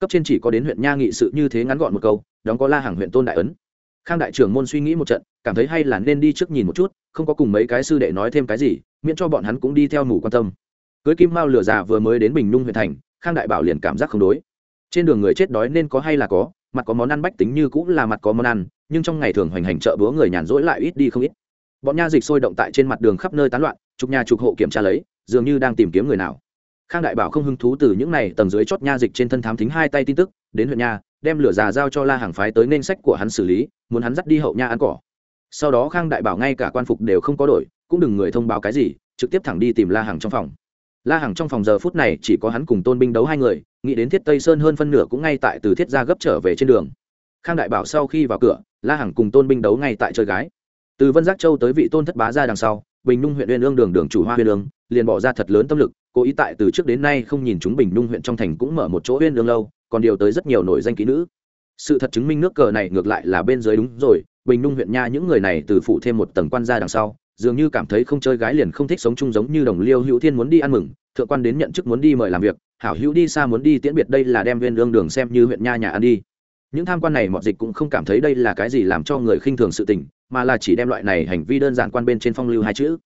Cấp trên chỉ có đến huyện nha nghị sự như thế ngắn gọn một câu, đóng có la hàng huyện tôn đại ấn. Khang đại trưởng môn suy nghĩ một trận, cảm thấy hay là nên đi trước nhìn một chút, không có cùng mấy cái sư đệ nói thêm cái gì, miễn cho bọn hắn cũng đi theo mù quan tâm. Cưới kim mao lửa già vừa mới đến bình nhung huyện thành, khang đại bảo liền cảm giác không đối trên đường người chết đói nên có hay là có, mặt có món ăn bách tính như cũng là mặt có món ăn, nhưng trong ngày thường hoành hành chợ búa người nhàn rỗi lại ít đi không ít. Bọn nha dịch sôi động tại trên mặt đường khắp nơi tán loạn, chục nhà chục hộ kiểm tra lấy, dường như đang tìm kiếm người nào. Khang đại bảo không hứng thú từ những này tầng dưới chót nha dịch trên thân thám thính hai tay tin tức, đến huyện nha, đem lửa già giao cho la hàng phái tới nên sách của hắn xử lý, muốn hắn dắt đi hậu nha ăn cỏ. Sau đó khang đại bảo ngay cả quan phục đều không có đổi, cũng đừng người thông báo cái gì, trực tiếp thẳng đi tìm la hàng trong phòng la Hằng trong phòng giờ phút này chỉ có hắn cùng tôn binh đấu hai người, nghĩ đến thiết tây sơn hơn phân nửa cũng ngay tại từ thiết gia gấp trở về trên đường. Khang đại bảo sau khi vào cửa, la Hằng cùng tôn binh đấu ngay tại chơi gái. Từ vân giác châu tới vị tôn thất bá ra đằng sau, bình nhung huyện uyên ương đường đường chủ hoa uyên ương, liền bỏ ra thật lớn tâm lực, cố ý tại từ trước đến nay không nhìn chúng bình nhung huyện trong thành cũng mở một chỗ uyên ương lâu, còn điều tới rất nhiều nổi danh kỹ nữ. Sự thật chứng minh nước cờ này ngược lại là bên dưới đúng rồi, bình nhung huyện nha những người này từ phụ thêm một tầng quan gia đằng sau dường như cảm thấy không chơi gái liền không thích sống chung giống như đồng liêu hữu thiên muốn đi ăn mừng, thượng quan đến nhận chức muốn đi mời làm việc, hảo hữu đi xa muốn đi tiễn biệt đây là đem viên lương đường xem như huyện nha nhà ăn đi. Những tham quan này mọi dịch cũng không cảm thấy đây là cái gì làm cho người khinh thường sự tình, mà là chỉ đem loại này hành vi đơn giản quan bên trên phong lưu hai chữ.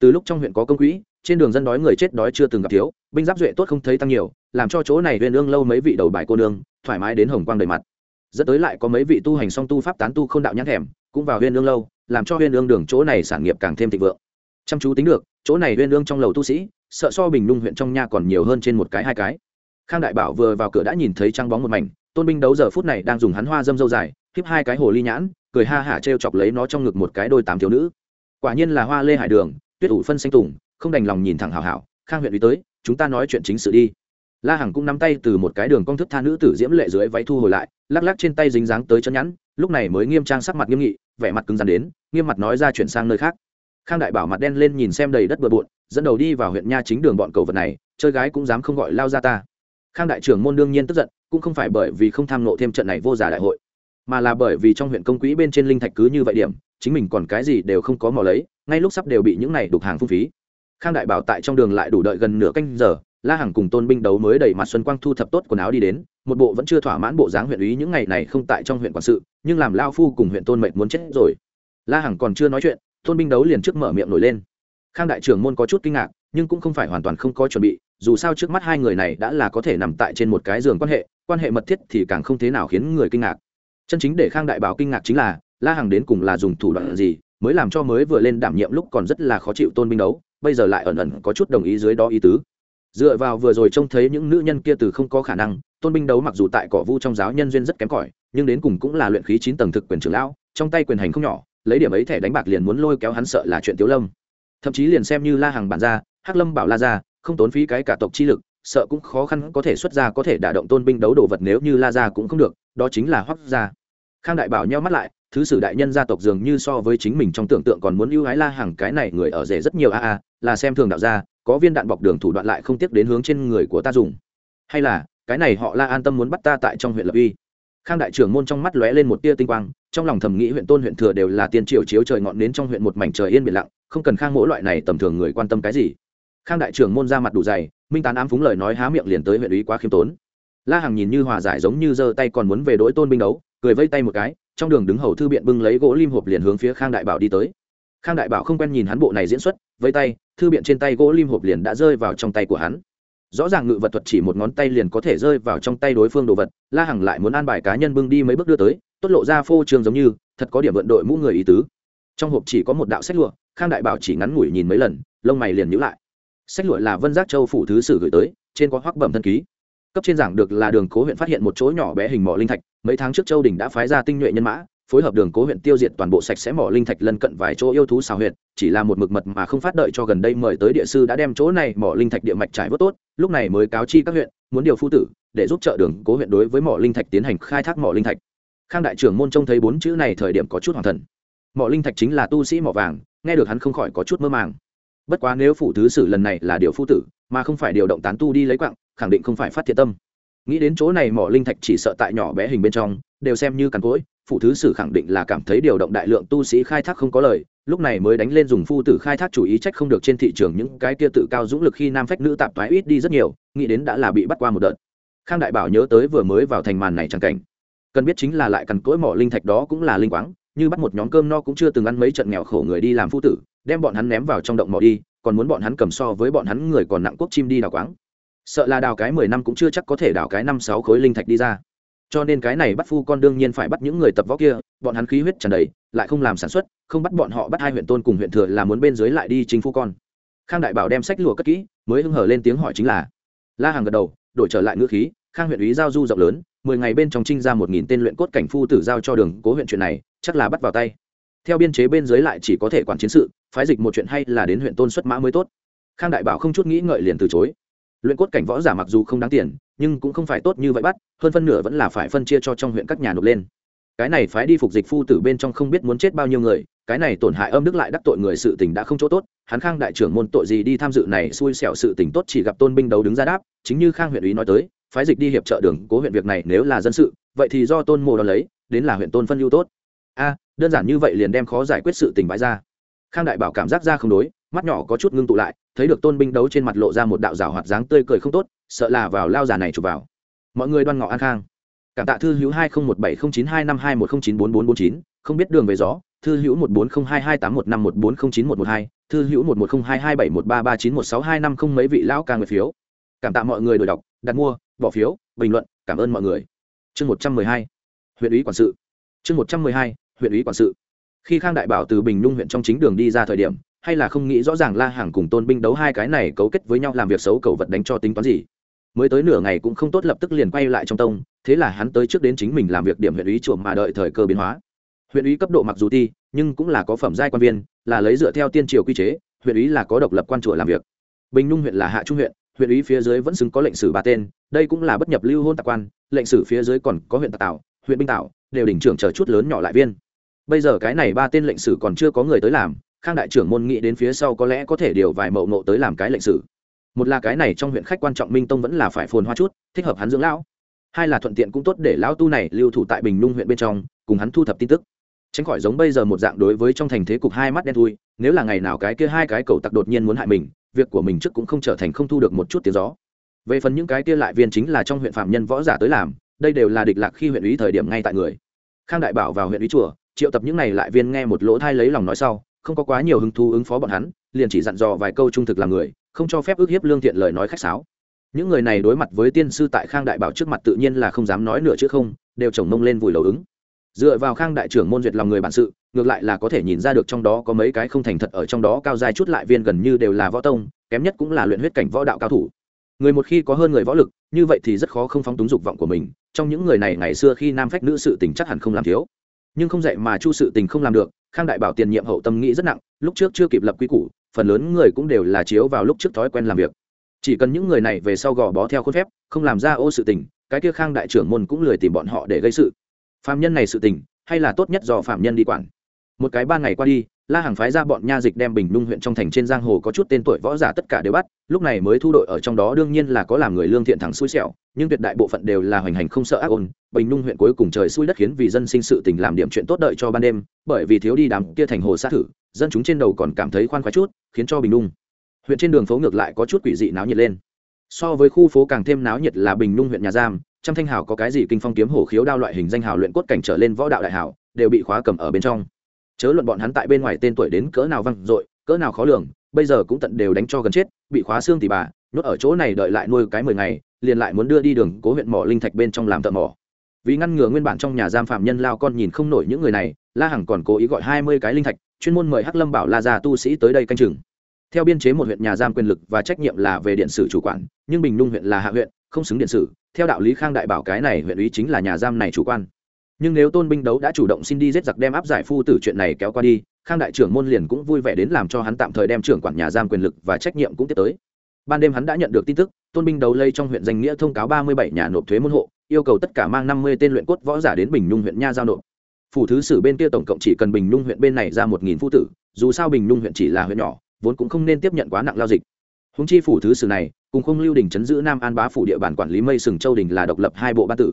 Từ lúc trong huyện có công quỹ, trên đường dân đói người chết đói chưa từng gặp thiếu, binh giáp duệ tốt không thấy tăng nhiều, làm cho chỗ này huyền ương lâu mấy vị đầu bài cô nương, thoải mái đến hồng quang đầy mặt. Dẫn tới lại có mấy vị tu hành song tu pháp tán tu không đạo nhãn thèm, cũng vào huyền ương lâu làm cho huyên ương đường chỗ này sản nghiệp càng thêm thịnh vượng. Chăm chú tính được, chỗ này huyên ương trong lầu tu sĩ, sợ so bình nung huyện trong nha còn nhiều hơn trên một cái, hai cái. Khang đại bảo vừa vào cửa đã nhìn thấy trăng bóng một mảnh, tôn binh đấu giờ phút này đang dùng hắn hoa dâm dâu dài khiếp hai cái hồ ly nhãn, cười ha hả t r e o chọc lấy nó trong ngực một cái đôi tám thiếu nữ. Quả nhiên là hoa lê hải đường, tuyết ủ phân xanh tùng, không đành lòng nhìn thẳng hảo hảo, khang huyện đi tới, chúng ta nói chuyện chính sự đi. La hằng cũng nắm tay từ một cái đường công thức tha nữ tử diễm lệ dưới váy thu hồi lại, lắc lắc trên tay dính dáng tới chân nhẵn lúc này mới nghiêm trang sắc mặt nghiêm nghị, vẻ mặt cứng rắn đến, nghiêm mặt nói ra chuyển sang nơi khác. Khang đại bảo mặt đen lên nhìn xem đầy đất bừa bộn, dẫn đầu đi vào huyện nha chính đường bọn cầu vật này, chơi gái cũng dám không gọi lao ra ta. Khang đại trưởng môn đương nhiên tức giận, cũng không phải bởi vì không tham nộ thêm trận này vô giả đại hội, mà là bởi vì trong huyện công quỹ bên trên linh thạch cứ như vậy điểm, chính mình còn cái gì đều không có mò lấy, ngay lúc sắp đều bị những này đục hàng phung phí. Khang đại bảo tại trong đường lại đủ đợi gần nửa canh giờ la hằng cùng tôn binh đấu mới đẩy mặt xuân quang thu thập tốt quần áo đi đến, một bộ vẫn chưa thỏa mãn bộ dáng huyện ý những ngày này không tại trong huyện quản sự, nhưng làm lao phu cùng huyện tôn mệnh muốn chết rồi. La hằng còn chưa nói chuyện, tôn binh đấu liền trước mở miệng nổi lên. Khang đại trưởng môn có chút kinh ngạc, nhưng cũng không phải hoàn toàn không có chuẩn bị, dù sao trước mắt hai người này đã là có thể nằm tại trên một cái giường quan hệ quan hệ mật thiết thì càng không thế nào khiến người kinh ngạc. Chân chính để khang đại bảo kinh ngạc chính là, la hằng đến cùng là dùng thủ đoạn gì, mới làm cho mới vừa lên đảm nhiệm lúc còn rất là khó chịu tôn binh đấu, bây giờ lại ẩn ẩn có chút đồng ý dưới đó ý tứ dựa vào vừa rồi trông thấy những nữ nhân kia từ không có khả năng, tôn binh đấu mặc dù tại cỏ vu trong giáo nhân duyên rất kém cỏi, nhưng đến cùng cũng là luyện khí chín tầng thực quyền trưởng lão, trong tay quyền hành không nhỏ, lấy điểm ấy thẻ đánh bạc liền muốn lôi kéo hắn sợ là chuyện tiếu lâm. Thậm chí liền xem như la hàng bản ra hắc lâm bảo la ra không tốn phí cái cả tộc chi lực, sợ cũng khó khăn có thể xuất ra có thể đả động tôn binh đấu đồ vật nếu như la ra cũng không được, đó chính là hoắc gia. Khang đại bảo nheo mắt lại, thứ sử đại nhân gia tộc dường như so với chính mình trong tưởng tượng còn muốn ưu ái la hàng cái này người ở rể rất nhiều a a, là xem thường đạo gia có viên đạn bọc đường thủ đoạn lại không tiếc đến hướng trên người của ta dùng. Hay là, cái này họ la an tâm muốn bắt ta tại trong huyện lập uy. Khang đại trưởng môn trong mắt lóe lên một tia tinh quang, trong lòng thầm nghĩ huyện tôn huyện thừa đều là tiên triều chiếu trời ngọn đến trong huyện một mảnh trời yên biển lặng, không cần khang mỗi loại này tầm thường người quan tâm cái gì. Khang đại trưởng môn ra mặt đủ dày, minh tán ám phúng lời nói há miệng liền tới huyện ý quá khiêm tốn. La hằng nhìn như hòa giải giống như giơ tay còn muốn về đối tôn binh đấu, cười vây tay một cái, trong đường đứng hầu thư biện bưng lấy gỗ lim hộp liền hướng phía khang đại bảo đi tới. Khang đại bảo không quen nhìn hắn bộ này diễn xuất, vây tay thư biện trên tay gỗ lim hộp liền đã rơi vào trong tay của hắn. Rõ ràng ngự vật thuật chỉ một ngón tay liền có thể rơi vào trong tay đối phương đồ vật, la hằng lại muốn an bài cá nhân bưng đi mấy bước đưa tới, tốt lộ ra phô trương giống như, thật có điểm vận đội mũ người ý tứ. Trong hộp chỉ có một đạo sách lụa, khang đại bảo chỉ ngắn ngủi nhìn mấy lần, lông mày liền nhữ lại. Sách lụa là vân giác châu phủ thứ sử gửi tới, trên có hoắc bẩm thân ký. Cấp trên giảng được là đường cố huyện phát hiện một chỗ nhỏ bé hình mỏ linh thạch, mấy tháng trước châu đình đã phái ra tinh nhuệ nhân mã phối hợp đường cố huyện tiêu diệt toàn bộ sạch sẽ mỏ linh thạch lân cận vài chỗ yêu thú xào huyện chỉ là một mực mật mà không phát đợi cho gần đây mời tới địa sư đã đem chỗ này mỏ linh thạch địa mạch trải vớt tốt, lúc này mới cáo chi các huyện, muốn điều phu tử để giúp trợ đường cố huyện đối với mỏ linh thạch tiến hành khai thác mỏ linh thạch. Khang đại trưởng môn trông thấy bốn chữ này thời điểm có chút hoàng thần. Mỏ linh thạch chính là tu sĩ mỏ vàng, nghe được hắn không khỏi có chút mơ màng. Bất quá nếu phủ thứ sử lần này là điều phu tử, mà không phải điều động tán tu đi lấy quặng, khẳng định không phải phát thiện tâm. Nghĩ đến chỗ này mỏ linh thạch chỉ sợ tại nhỏ bé hình bên trong đều xem như càn cỗi, phụ thứ sử khẳng định là cảm thấy điều động đại lượng tu sĩ khai thác không có lời, lúc này mới đánh lên dùng phu tử khai thác chủ ý trách không được trên thị trường những cái kia tự cao dũng lực khi nam phách nữ tạp thoái ít đi rất nhiều, nghĩ đến đã là bị bắt qua một đợt. Khang đại bảo nhớ tới vừa mới vào thành màn này chẳng cảnh. Cần biết chính là lại cằn cỗi mỏ linh thạch đó cũng là linh quáng, như bắt một nhóm cơm no cũng chưa từng ăn mấy trận nghèo khổ người đi làm phu tử, đem bọn hắn ném vào trong động mỏ đi, còn muốn bọn hắn cầm so với bọn hắn người còn nặng quốc chim đi đào quáng. Sợ là đào cái mười năm cũng chưa chắc có thể đào cái năm sáu khối linh thạch đi ra cho nên cái này bắt phu con đương nhiên phải bắt những người tập võ kia, bọn hắn khí huyết tràn đầy, lại không làm sản xuất, không bắt bọn họ bắt hai huyện tôn cùng huyện thừa là muốn bên dưới lại đi chính phu con. Khang đại bảo đem sách lụa cất kỹ, mới hưng hở lên tiếng hỏi chính là, la hàng gật đầu, đổi trở lại ngữ khí, khang huyện ý giao du rộng lớn, mười ngày bên trong trinh ra một nghìn tên luyện cốt cảnh phu tử giao cho đường cố huyện chuyện này, chắc là bắt vào tay. Theo biên chế bên dưới lại chỉ có thể quản chiến sự, phái dịch một chuyện hay là đến huyện tôn xuất mã mới tốt. Khang đại bảo không chút nghĩ ngợi liền từ chối. Luyện cốt cảnh võ giả mặc dù không đáng tiền nhưng cũng không phải tốt như vậy bắt, hơn phân nửa vẫn là phải phân chia cho trong huyện các nhà nộp lên. Cái này phái đi phục dịch phu tử bên trong không biết muốn chết bao nhiêu người, cái này tổn hại âm đức lại đắc tội người sự tình đã không chỗ tốt, hắn khang đại trưởng môn tội gì đi tham dự này xui xẻo sự tình tốt chỉ gặp tôn binh đấu đứng ra đáp, chính như khang huyện ủy nói tới, phái dịch đi hiệp trợ đường cố huyện việc này nếu là dân sự, vậy thì do tôn mô đó lấy, đến là huyện tôn phân lưu tốt. A, đơn giản như vậy liền đem khó giải quyết sự tình bãi ra. Khang đại bảo cảm giác ra không đối mắt nhỏ có chút ngưng tụ lại, thấy được tôn binh đấu trên mặt lộ ra một đạo rào hoạt dáng tươi cười không tốt, sợ là vào lao già này chụp vào. Mọi người đoan ngọ an khang. Cảm tạ thư hữu hai nghìn một bảy không chín hai năm hai một không chín bốn bốn bốn chín, không biết đường về gió, thư hữu một bốn không hai hai tám một năm một bốn không chín một một hai, thư hữu một một không hai hai bảy một ba ba chín một sáu hai năm không mấy vị lão ca người phiếu. Cảm tạ mọi người đổi đọc, đặt mua, bỏ phiếu, bình luận, cảm ơn mọi người. Chương một trăm mười hai, huyện ủy quản sự. Chương một trăm mười hai, huyện ủy quản sự. Khi khang đại bảo từ bình nhung huyện trong chính đường đi ra thời điểm hay là không nghĩ rõ ràng la hàng cùng tôn binh đấu hai cái này cấu kết với nhau làm việc xấu cầu vật đánh cho tính toán gì? Mới tới nửa ngày cũng không tốt lập tức liền quay lại trong tông, thế là hắn tới trước đến chính mình làm việc điểm huyện ủy chuộng mà đợi thời cơ biến hóa. Huyện ủy cấp độ mặc dù ti, nhưng cũng là có phẩm giai quan viên, là lấy dựa theo tiên triều quy chế, huyện ủy là có độc lập quan chùa làm việc. Bình nhung huyện là hạ trung huyện huyện ủy phía dưới vẫn xứng có lệnh sử ba tên, đây cũng là bất nhập lưu hôn tạc quan, lệnh sử phía dưới còn có huyện tạc tạo, huyện binh tạo, đều đỉnh trưởng chờ chút lớn nhỏ lại viên. Bây giờ cái này ba tên lệnh sử còn chưa có người tới làm khang đại trưởng môn nghĩ đến phía sau có lẽ có thể điều vài mậu nộ tới làm cái lệnh sử. Một là cái này trong huyện khách quan trọng minh tông vẫn là phải phồn hoa chút, thích hợp hắn dưỡng lão. Hai là thuận tiện cũng tốt để lão tu này lưu thủ tại bình nung huyện bên trong, cùng hắn thu thập tin tức. Tránh khỏi giống bây giờ một dạng đối với trong thành thế cục hai mắt đen thui, nếu là ngày nào cái kia hai cái cầu tặc đột nhiên muốn hại mình, việc của mình trước cũng không trở thành không thu được một chút tiếng gió. Về phần những cái kia lại viên chính là trong huyện phạm nhân võ giả tới làm, đây đều là địch lạc khi huyện ủy thời điểm ngay tại người. Khang đại bảo vào huyện ủy chùa, triệu tập những này lại viên nghe một lỗ thai lấy lòng nói sau không có quá nhiều hứng thú ứng phó bọn hắn, liền chỉ dặn dò vài câu trung thực làm người, không cho phép ước hiếp lương thiện lời nói khách sáo. Những người này đối mặt với tiên sư tại khang đại bảo trước mặt tự nhiên là không dám nói nửa chữ không, đều chồng mông lên vùi lầu ứng. Dựa vào khang đại trưởng môn duyệt lòng người bản sự, ngược lại là có thể nhìn ra được trong đó có mấy cái không thành thật ở trong đó cao dài chút lại viên gần như đều là võ tông, kém nhất cũng là luyện huyết cảnh võ đạo cao thủ. Người một khi có hơn người võ lực, như vậy thì rất khó không phóng túng dục vọng của mình, trong những người này ngày xưa khi nam phách nữ sự tình chắc hẳn không làm thiếu nhưng không dạy mà chu sự tình không làm được, khang đại bảo tiền nhiệm hậu tâm nghĩ rất nặng, lúc trước chưa kịp lập quy củ, phần lớn người cũng đều là chiếu vào lúc trước thói quen làm việc. Chỉ cần những người này về sau gò bó theo khuôn phép, không làm ra ô sự tình, cái kia khang đại trưởng môn cũng lười tìm bọn họ để gây sự. Phạm nhân này sự tình, hay là tốt nhất do phạm nhân đi quản một cái ba ngày qua đi, la hàng phái ra bọn nha dịch đem bình nung huyện trong thành trên giang hồ có chút tên tuổi võ giả tất cả đều bắt, lúc này mới thu đội ở trong đó, đương nhiên là có làm người lương thiện thẳng xui xẻo, nhưng tuyệt đại bộ phận đều là hoành hành không sợ ác ôn. Bình nung huyện cuối cùng trời xui đất khiến vì dân sinh sự tình làm điểm chuyện tốt đợi cho ban đêm, bởi vì thiếu đi đám kia thành hồ sát thử, dân chúng trên đầu còn cảm thấy khoan khoái chút, khiến cho bình nung huyện trên đường phố ngược lại có chút quỷ dị náo nhiệt lên. So với khu phố càng thêm náo nhiệt là bình nung huyện nhà giam, trăm thanh hào có cái gì kinh phong kiếm hổ khiếu đao loại hình danh hào luyện cốt cảnh trở lên võ đạo đại hào, đều bị khóa cầm ở bên trong chớ luận bọn hắn tại bên ngoài tên tuổi đến cỡ nào văng dội, cỡ nào khó lường, bây giờ cũng tận đều đánh cho gần chết, bị khóa xương thì bà, nhốt ở chỗ này đợi lại nuôi cái mười ngày, liền lại muốn đưa đi đường cố huyện mỏ linh thạch bên trong làm thợ mỏ. Vì ngăn ngừa nguyên bản trong nhà giam phạm nhân lao con nhìn không nổi những người này, la hằng còn cố ý gọi hai mươi cái linh thạch, chuyên môn mời hắc lâm bảo la già tu sĩ tới đây canh chừng. Theo biên chế một huyện nhà giam quyền lực và trách nhiệm là về điện sử chủ quản, nhưng bình nung huyện là hạ huyện, không xứng điện sử. Theo đạo lý khang đại bảo cái này huyện ý chính là nhà giam này chủ quan nhưng nếu tôn binh đấu đã chủ động xin đi giết giặc đem áp giải phu tử chuyện này kéo qua đi, khang đại trưởng môn liền cũng vui vẻ đến làm cho hắn tạm thời đem trưởng quản nhà giam quyền lực và trách nhiệm cũng tiếp tới. Ban đêm hắn đã nhận được tin tức, tôn binh đấu lây trong huyện danh nghĩa thông cáo ba mươi bảy nhà nộp thuế môn hộ, yêu cầu tất cả mang năm mươi tên luyện cốt võ giả đến bình nhung huyện nha giao nộp. Phủ thứ sử bên kia tổng cộng chỉ cần bình nhung huyện bên này ra một nghìn phu tử, dù sao bình nhung huyện chỉ là huyện nhỏ, vốn cũng không nên tiếp nhận quá nặng lao dịch. Húng chi phủ thứ sử này, cùng không lưu đình chấn giữ nam an bá phủ địa bàn quản lý mây sừng châu đình là độc lập hai bộ ban tử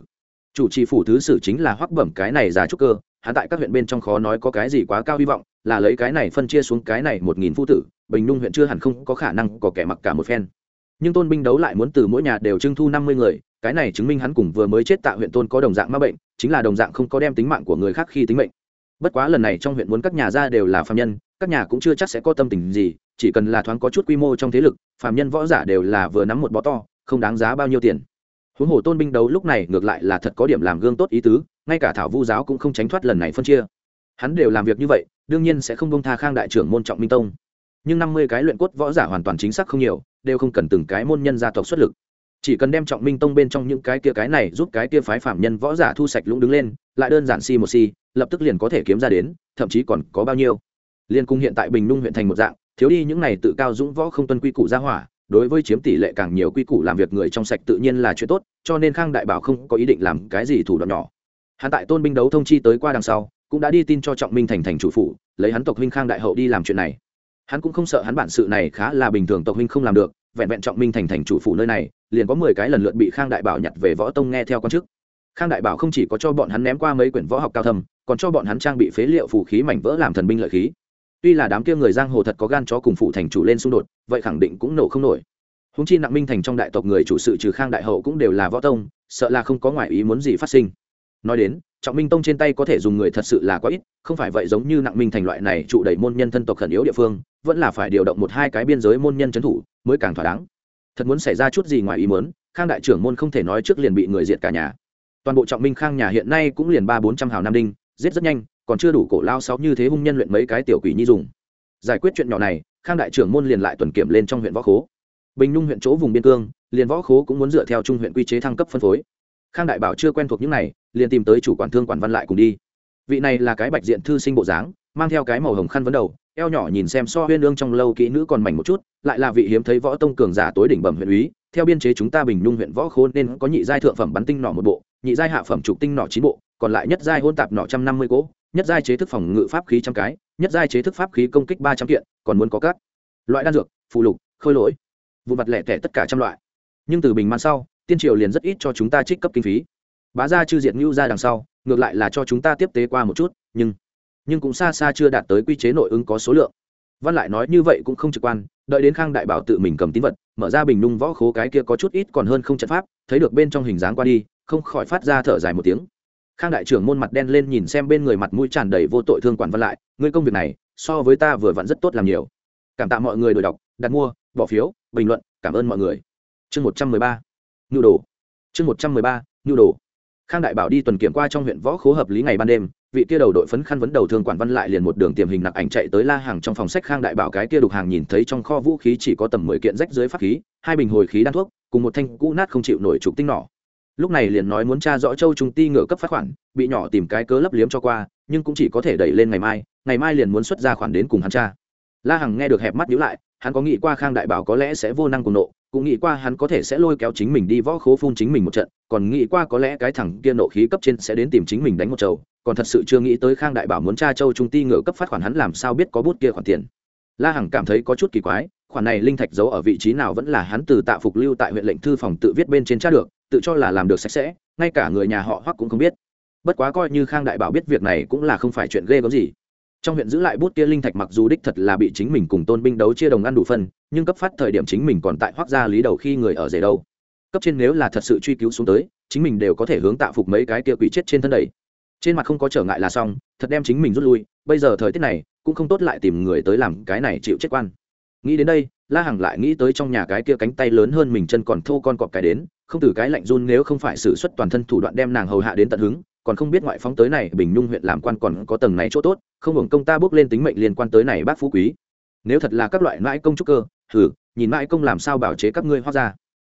chủ trì phủ thứ sử chính là hoắc bẩm cái này già trúc cơ, hắn tại các huyện bên trong khó nói có cái gì quá cao hy vọng, là lấy cái này phân chia xuống cái này một nghìn phu tử, bình nhung huyện chưa hẳn không có khả năng có kẻ mặc cả một phen. Nhưng tôn binh đấu lại muốn từ mỗi nhà đều trưng thu năm mươi người, cái này chứng minh hắn cùng vừa mới chết tại huyện tôn có đồng dạng ma bệnh, chính là đồng dạng không có đem tính mạng của người khác khi tính mệnh. Bất quá lần này trong huyện muốn các nhà ra đều là phạm nhân, các nhà cũng chưa chắc sẽ có tâm tình gì, chỉ cần là thoáng có chút quy mô trong thế lực phạm nhân võ giả đều là vừa nắm một bó to, không đáng giá bao nhiêu tiền huống hồ tôn binh đấu lúc này ngược lại là thật có điểm làm gương tốt ý tứ, ngay cả thảo vu giáo cũng không tránh thoát lần này phân chia. Hắn đều làm việc như vậy, đương nhiên sẽ không bông tha khang đại trưởng môn trọng minh tông. Nhưng năm mươi cái luyện cốt võ giả hoàn toàn chính xác không nhiều, đều không cần từng cái môn nhân gia tộc xuất lực. Chỉ cần đem trọng minh tông bên trong những cái kia cái này giúp cái kia phái phạm nhân võ giả thu sạch lũng đứng lên, lại đơn giản si một si, lập tức liền có thể kiếm ra đến, thậm chí còn có bao nhiêu. Liên cung hiện tại bình nung huyện thành một dạng, thiếu đi những này tự cao dũng võ không tuân quy củ gia hỏa đối với chiếm tỷ lệ càng nhiều quy củ làm việc người trong sạch tự nhiên là chuyện tốt, cho nên khang đại bảo không có ý định làm cái gì thủ đoạn nhỏ. Hắn tại tôn binh đấu thông chi tới qua đằng sau, cũng đã đi tin cho trọng minh thành thành chủ phủ, lấy hắn tộc huynh khang đại hậu đi làm chuyện này. Hắn cũng không sợ hắn bản sự này khá là bình thường tộc huynh không làm được, vẹn vẹn trọng minh thành thành chủ phủ nơi này, liền có mười cái lần lượt bị khang đại bảo nhặt về võ tông nghe theo con chức. Khang đại bảo không chỉ có cho bọn hắn ném qua mấy quyển võ học cao thầm còn cho bọn hắn trang bị phế liệu phù khí mảnh vỡ làm thần binh lợi khí tuy là đám kia người giang hồ thật có gan chó cùng phụ thành chủ lên xung đột, vậy khẳng định cũng nổ không nổi. Húng chi nặng minh thành trong đại tộc người chủ sự trừ khang đại hậu cũng đều là võ tông, sợ là không có ngoại ý muốn gì phát sinh. Nói đến, trọng minh tông trên tay có thể dùng người thật sự là quá ít, không phải vậy giống như nặng minh thành loại này trụ đẩy môn nhân thân tộc khẩn yếu địa phương, vẫn là phải điều động một hai cái biên giới môn nhân trấn thủ mới càng thỏa đáng. Thật muốn xảy ra chút gì ngoài ý muốn, khang đại trưởng môn không thể nói trước liền bị người diệt cả nhà. Toàn bộ trọng minh khang nhà hiện nay cũng liền ba bốn trăm hào nam đinh, giết rất nhanh còn chưa đủ cổ lao sáu như thế hung nhân luyện mấy cái tiểu quỷ nhi dùng. Giải quyết chuyện nhỏ này, khang đại trưởng môn liền lại tuần kiểm lên trong huyện võ khố. Bình nhung huyện chỗ vùng biên cương, liền võ khố cũng muốn dựa theo trung huyện quy chế thăng cấp phân phối. Khang đại bảo chưa quen thuộc những này, liền tìm tới chủ quản thương quản văn lại cùng đi. Vị này là cái bạch diện thư sinh bộ dáng, mang theo cái màu hồng khăn vấn đầu, eo nhỏ nhìn xem so huyên lương trong lâu kỹ nữ còn mảnh một chút, lại là vị hiếm thấy võ tông cường giả tối đỉnh bẩm huyện úy. Theo biên chế chúng ta bình nhung huyện võ khố nên có nhị giai thượng phẩm bắn tinh nỏ một bộ, nhị giai hạ phẩm trục tinh nỏ chín bộ, còn lại nhất giai hôn tạp nỏ trăm năm mươi cỗ nhất giai chế thức phòng ngự pháp khí trăm cái, nhất giai chế thức pháp khí công kích ba trăm kiện, còn muốn có các loại đan dược phụ lục, khôi lỗi vụ mặt lẻ tẻ tất cả trăm loại. Nhưng từ bình man sau, tiên triều liền rất ít cho chúng ta trích cấp kinh phí. Bá ra chư diện ngưu ra đằng sau, ngược lại là cho chúng ta tiếp tế qua một chút, nhưng nhưng cũng xa xa chưa đạt tới quy chế nội ứng có số lượng. Văn lại nói như vậy cũng không trực quan, đợi đến khang đại bảo tự mình cầm tín vật, mở ra bình nung võ khố cái kia có chút ít còn hơn không trận pháp, thấy được bên trong hình dáng qua đi, không khỏi phát ra thở dài một tiếng khang đại trưởng môn mặt đen lên nhìn xem bên người mặt mũi tràn đầy vô tội thương quản văn lại, ngươi công việc này, so với ta vừa vặn rất tốt làm nhiều. Cảm tạ mọi người đổi đọc, đặt mua, bỏ phiếu, bình luận, cảm ơn mọi người. Chương một trăm mười ba, nhu đồ. Chương một trăm mười ba, nhu đồ. Khang đại bảo đi tuần kiểm qua trong huyện võ khố hợp lý ngày ban đêm, vị kia đầu đội phấn khăn vấn đầu thương quản văn lại liền một đường tiềm hình nặc ảnh chạy tới la hàng trong phòng sách khang đại bảo cái kia đục hàng nhìn thấy trong kho vũ khí chỉ có tầm mười kiện rách dưới pháp khí, hai bình hồi khí đan thuốc, cùng một thanh cũ nát không chịu nổi trục tinh nỏ lúc này liền nói muốn tra rõ châu trung ti ngựa cấp phát khoản, bị nhỏ tìm cái cớ lấp liếm cho qua, nhưng cũng chỉ có thể đẩy lên ngày mai ngày mai liền muốn xuất ra khoản đến cùng hắn cha la hằng nghe được hẹp mắt nhữ lại, hắn có nghĩ qua khang đại bảo có lẽ sẽ vô năng cùng nộ, cũng nghĩ qua hắn có thể sẽ lôi kéo chính mình đi võ khố phun chính mình một trận, còn nghĩ qua có lẽ cái thằng kia nộ khí cấp trên sẽ đến tìm chính mình đánh một trầu còn thật sự chưa nghĩ tới khang đại bảo muốn tra châu trung ti ngựa cấp phát khoản hắn làm sao biết có bút kia khoản tiền. La hằng cảm thấy có chút kỳ quái, khoản này linh thạch giấu ở vị trí nào vẫn là hắn từ tạ phục lưu tại huyện lệnh thư phòng tự viết bên trên tra được tự cho là làm được sạch sẽ, ngay cả người nhà họ hoắc cũng không biết. Bất quá coi như khang đại bảo biết việc này cũng là không phải chuyện ghê gớm gì. Trong huyện giữ lại bút kia linh thạch mặc dù đích thật là bị chính mình cùng tôn binh đấu chia đồng ăn đủ phân, nhưng cấp phát thời điểm chính mình còn tại hoác gia lý đầu khi người ở rể đâu. Cấp trên nếu là thật sự truy cứu xuống tới, chính mình đều có thể hướng tạo phục mấy cái kia quỷ chết trên thân đầy. Trên mặt không có trở ngại là xong, thật đem chính mình rút lui, bây giờ thời tiết này, cũng không tốt lại tìm người tới làm cái này chịu chết quan. Nghĩ đến đây la hằng lại nghĩ tới trong nhà cái kia cánh tay lớn hơn mình chân còn thô con cọp cái đến, không từ cái lạnh run nếu không phải xử suất toàn thân thủ đoạn đem nàng hầu hạ đến tận hứng, còn không biết ngoại phóng tới này bình nhung huyện làm quan còn có tầng này chỗ tốt, không hưởng công ta bước lên tính mệnh liên quan tới này bác phú quý. Nếu thật là các loại mãi công trúc cơ thử nhìn mãi công làm sao bảo chế các ngươi hóa ra.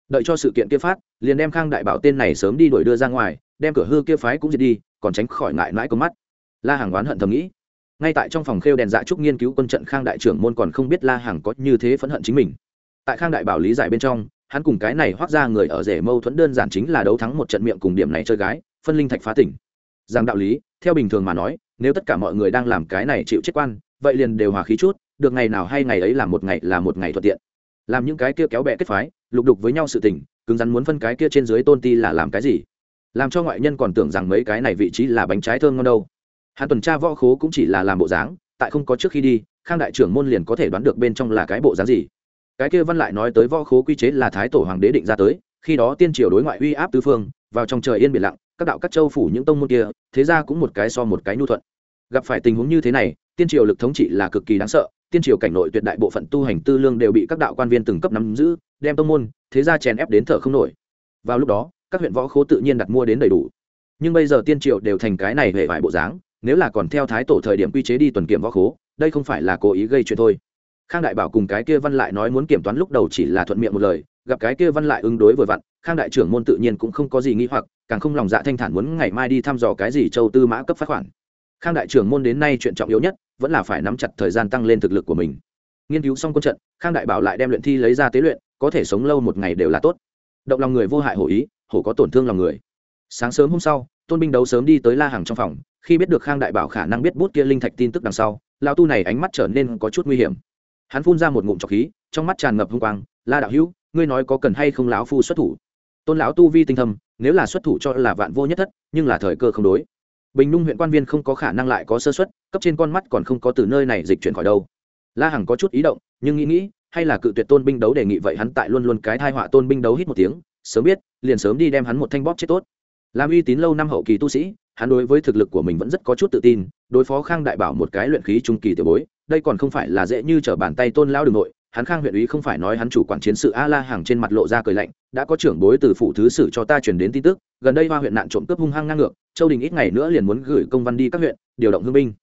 Đợi cho sự kiện kia phát, liền đem khang đại bảo tên này sớm đi đuổi đưa ra ngoài, đem cửa hư kia phái cũng diệt đi, còn tránh khỏi ngại mãi công mắt. La hàng oán hận thầm nghĩ ngay tại trong phòng khêu đèn dạ trúc nghiên cứu quân trận khang đại trưởng môn còn không biết la hàng có như thế phẫn hận chính mình. Tại khang đại bảo lý giải bên trong, hắn cùng cái này hoác ra người ở rể mâu thuẫn đơn giản chính là đấu thắng một trận miệng cùng điểm này chơi gái, phân linh thạch phá tỉnh. Rằng đạo lý, theo bình thường mà nói, nếu tất cả mọi người đang làm cái này chịu chết quan, vậy liền đều hòa khí chút, được ngày nào hay ngày ấy là một ngày, là một ngày thuận tiện. Làm những cái kia kéo bẹ kết phái, lục đục với nhau sự tình, cứng rắn muốn phân cái kia trên dưới tôn ti là làm cái gì? Làm cho ngoại nhân còn tưởng rằng mấy cái này vị trí là bánh trái thơm ngon đâu hắn tuần tra võ khố cũng chỉ là làm bộ dáng, tại không có trước khi đi, khang đại trưởng môn liền có thể đoán được bên trong là cái bộ dáng gì. Cái kia văn lại nói tới võ khố quy chế là thái tổ hoàng đế định ra tới, khi đó tiên triều đối ngoại uy áp tứ phương, vào trong trời yên biển lặng, các đạo các châu phủ những tông môn kia, thế ra cũng một cái so một cái nhu thuận. Gặp phải tình huống như thế này, tiên triều lực thống trị là cực kỳ đáng sợ, tiên triều cảnh nội tuyệt đại bộ phận tu hành tư lương đều bị các đạo quan viên từng cấp nắm giữ, đem tông môn, thế ra chèn ép đến thở không nổi. Vào lúc đó, các huyện võ khố tự nhiên đặt mua đến đầy đủ. Nhưng bây giờ tiên triều đều thành cái này hệ vải bộ dáng nếu là còn theo thái tổ thời điểm quy chế đi tuần kiểm võ khố, đây không phải là cố ý gây chuyện thôi. Khang đại bảo cùng cái kia văn lại nói muốn kiểm toán lúc đầu chỉ là thuận miệng một lời, gặp cái kia văn lại ứng đối vừa vặn, khang đại trưởng môn tự nhiên cũng không có gì nghi hoặc, càng không lòng dạ thanh thản muốn ngày mai đi thăm dò cái gì châu tư mã cấp phát khoản. Khang đại trưởng môn đến nay chuyện trọng yếu nhất, vẫn là phải nắm chặt thời gian tăng lên thực lực của mình. Nghiên cứu xong quân trận, khang đại bảo lại đem luyện thi lấy ra tế luyện, có thể sống lâu một ngày đều là tốt. Động lòng người vô hại hổ ý, hổ có tổn thương lòng người. Sáng sớm hôm sau, tôn binh đấu sớm đi tới la hàng trong phòng khi biết được khang đại bảo khả năng biết bút kia linh thạch tin tức đằng sau lao tu này ánh mắt trở nên có chút nguy hiểm. Hắn phun ra một ngụm trọc khí, trong mắt tràn ngập hung quang, la đạo hữu, ngươi nói có cần hay không lão phu xuất thủ? Tôn lão tu vi tinh thâm, nếu là xuất thủ cho là vạn vô nhất thất, nhưng là thời cơ không đối. Bình Nung huyện quan viên không có khả năng lại có sơ xuất cấp trên con mắt còn không có từ nơi này dịch chuyển khỏi đâu. La hằng có chút ý động, nhưng nghĩ nghĩ, hay là cự tuyệt tôn binh đấu đề nghị vậy hắn tại luôn luôn cái thai họa tôn binh đấu hít một tiếng, sớm biết, liền sớm đi đem hắn một thanh bóp chết tốt. Làm uy tín lâu năm hậu kỳ tu sĩ hắn đối với thực lực của mình vẫn rất có chút tự tin, đối phó khang đại bảo một cái luyện khí trung kỳ tiểu bối, đây còn không phải là dễ như trở bàn tay tôn lao đường nội, hắn khang huyện ý không phải nói hắn chủ quản chiến sự a la hàng trên mặt lộ ra cười lạnh, đã có trưởng bối từ phủ thứ sử cho ta truyền đến tin tức, gần đây hoa huyện nạn trộm cướp hung hăng ngang ngược, châu đình ít ngày nữa liền muốn gửi công văn đi các huyện, điều động hương binh.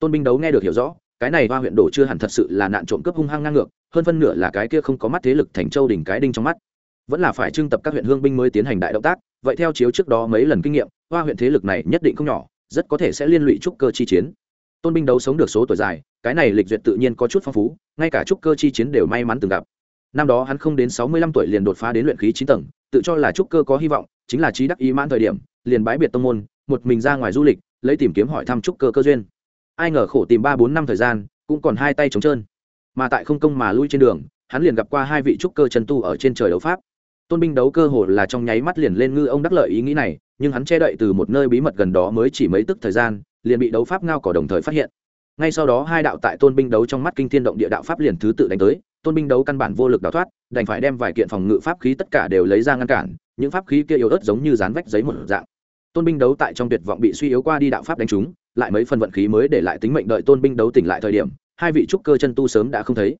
Tôn binh đấu nghe được hiểu rõ, cái này hoa huyện đổ chưa hẳn thật sự là nạn trộm cướp hung hăng ngang ngược, hơn phân nửa là cái kia không có mắt thế lực thành châu đình cái đinh trong mắt. Vẫn là phải trưng tập các huyện hương binh mới tiến hành đại động tác vậy theo chiếu trước đó mấy lần kinh nghiệm, hoa huyện thế lực này nhất định không nhỏ, rất có thể sẽ liên lụy trúc cơ chi chiến. Tôn binh đấu sống được số tuổi dài, cái này lịch duyệt tự nhiên có chút phong phú, ngay cả trúc cơ chi chiến đều may mắn từng gặp. Năm đó hắn không đến sáu mươi lăm tuổi liền đột phá đến luyện khí chín tầng, tự cho là trúc cơ có hy vọng, chính là trí đắc ý mãn thời điểm, liền bái biệt tông môn, một mình ra ngoài du lịch, lấy tìm kiếm hỏi thăm trúc cơ cơ duyên. Ai ngờ khổ tìm ba bốn năm thời gian, cũng còn hai tay trống trơn. Mà tại không công mà lui trên đường, hắn liền gặp qua hai vị trúc cơ chân tu ở trên trời đấu pháp tôn binh đấu cơ hồ là trong nháy mắt liền lên ngư ông đắc lợi ý nghĩ này, nhưng hắn che đậy từ một nơi bí mật gần đó mới chỉ mấy tức thời gian, liền bị đấu pháp ngao cỏ đồng thời phát hiện. Ngay sau đó hai đạo tại tôn binh đấu trong mắt kinh thiên động địa đạo pháp liền thứ tự đánh tới, tôn binh đấu căn bản vô lực đào thoát, đành phải đem vài kiện phòng ngự pháp khí tất cả đều lấy ra ngăn cản, những pháp khí kia yếu ớt giống như dán vách giấy một dạng. Tôn binh đấu tại trong tuyệt vọng bị suy yếu qua đi đạo pháp đánh trúng, lại mấy phần vận khí mới để lại tính mệnh đợi tôn binh đấu tỉnh lại thời điểm, hai vị trúc cơ chân tu sớm đã không thấy.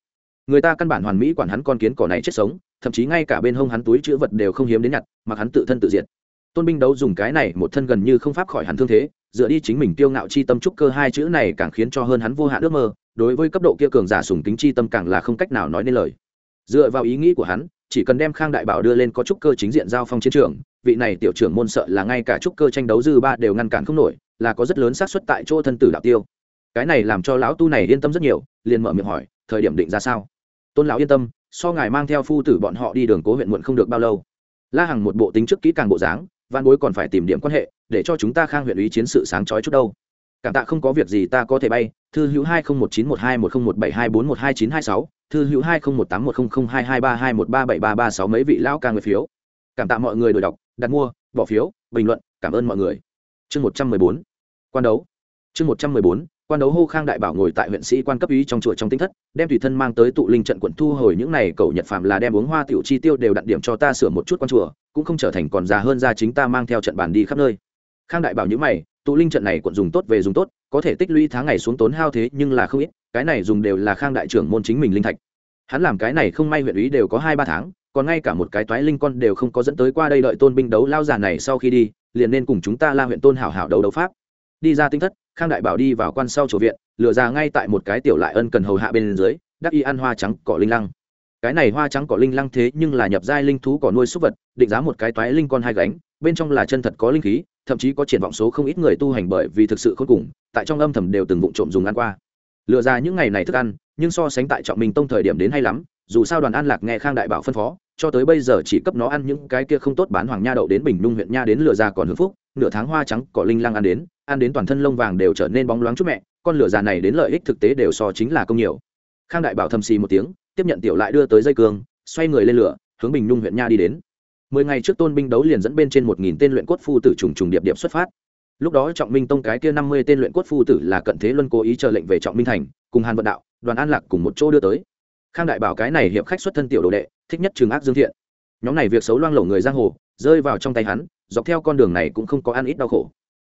Người ta căn bản hoàn mỹ quản hắn con kiến cỏ này chết sống thậm chí ngay cả bên hông hắn túi chữ vật đều không hiếm đến nhặt, mặc hắn tự thân tự diệt. Tôn binh đấu dùng cái này một thân gần như không pháp khỏi hắn thương thế, dựa đi chính mình tiêu ngạo chi tâm trúc cơ hai chữ này càng khiến cho hơn hắn vô hạn ước mơ, đối với cấp độ kia cường giả sùng tính chi tâm càng là không cách nào nói nên lời. Dựa vào ý nghĩ của hắn, chỉ cần đem khang đại bảo đưa lên có trúc cơ chính diện giao phong chiến trường, vị này tiểu trưởng môn sợ là ngay cả trúc cơ tranh đấu dư ba đều ngăn cản không nổi, là có rất lớn xác suất tại chỗ thân tử đạo tiêu. Cái này làm cho lão tu này yên tâm rất nhiều, liền mở miệng hỏi, thời điểm định ra sao? Tôn lão yên tâm so ngài mang theo phu tử bọn họ đi đường cố huyện muộn không được bao lâu. La hằng một bộ tính trước kỹ càng bộ dáng, văn bối còn phải tìm điểm quan hệ, để cho chúng ta khang huyện ý chiến sự sáng chói chút đâu. Cảm tạ không có việc gì ta có thể bay, thư hữu hai không một chín một hai một không một bảy hai bốn một hai chín hai sáu, thư hữu hai không một tám một không không hai hai ba hai một ba bảy ba ba sáu mấy vị lão ca người phiếu. Cảm tạ mọi người đổi đọc, đặt mua, bỏ phiếu, bình luận, cảm ơn mọi người. Chương một trăm mười bốn, quan đấu. Chương một trăm mười bốn quan đấu hô khang đại bảo ngồi tại huyện sĩ quan cấp ý trong chùa trong tinh thất, đem tùy thân mang tới tụ linh trận quận thu hồi những này cầu nhật phạm là đem uống hoa tiểu chi tiêu đều đặt điểm cho ta sửa một chút quan chùa, cũng không trở thành còn già hơn ra chính ta mang theo trận bàn đi khắp nơi. Khang đại bảo những mày, tụ linh trận này quận dùng tốt về dùng tốt, có thể tích lũy tháng ngày xuống tốn hao thế nhưng là không ít, cái này dùng đều là khang đại trưởng môn chính mình linh thạch. Hắn làm cái này không may huyện ý đều có hai ba tháng, còn ngay cả một cái toái linh con đều không có dẫn tới qua đây đợi tôn binh đấu lao già này sau khi đi, liền nên cùng chúng ta la huyện tôn hảo hảo đấu đấu pháp. Đi ra tinh thất khang đại bảo đi vào quan sau chỗ viện lựa ra ngay tại một cái tiểu lại ân cần hầu hạ bên dưới, đắc y ăn hoa trắng, cỏ linh lăng. Cái này hoa trắng, cỏ linh lăng thế nhưng là nhập giai linh thú, cỏ nuôi súc vật, định giá một cái toái linh con hai gánh, bên trong là chân thật có linh khí, thậm chí có triển vọng số không ít người tu hành bởi vì thực sự khôn cùng, tại trong âm thầm đều từng vụng trộm dùng ăn qua. Lựa ra những ngày này thức ăn, nhưng so sánh tại trọng minh tông thời điểm đến hay lắm, dù sao đoàn an lạc nghe khang đại bảo phân phó cho tới bây giờ chỉ cấp nó ăn những cái kia không tốt bán hoàng nha đậu đến bình nhung huyện nha đến lửa già còn hưng phúc, nửa tháng hoa trắng, cỏ linh lăng ăn đến ăn đến toàn thân lông vàng đều trở nên bóng loáng chút mẹ, con lửa già này đến lợi ích thực tế đều so chính là công nhiều. Khang đại bảo thầm xì một tiếng, tiếp nhận tiểu lại đưa tới dây cương, xoay người lên lửa, hướng bình nhung huyện nha đi đến. Mười ngày trước tôn binh đấu liền dẫn bên trên một nghìn tên luyện cốt phu tử trùng trùng điệp điệp xuất phát. Lúc đó trọng minh tông cái kia năm mươi tên luyện cốt phu tử là cận thế luân cố ý chờ lệnh về trọng minh thành, cùng hàn vận đạo, đoàn an lạc cùng một chỗ đưa tới khang đại bảo cái này hiệp khách xuất thân tiểu đồ đệ, thích nhất trường ác dương thiện. Nhóm này việc xấu loang lổ người giang hồ, rơi vào trong tay hắn, dọc theo con đường này cũng không có ăn ít đau khổ.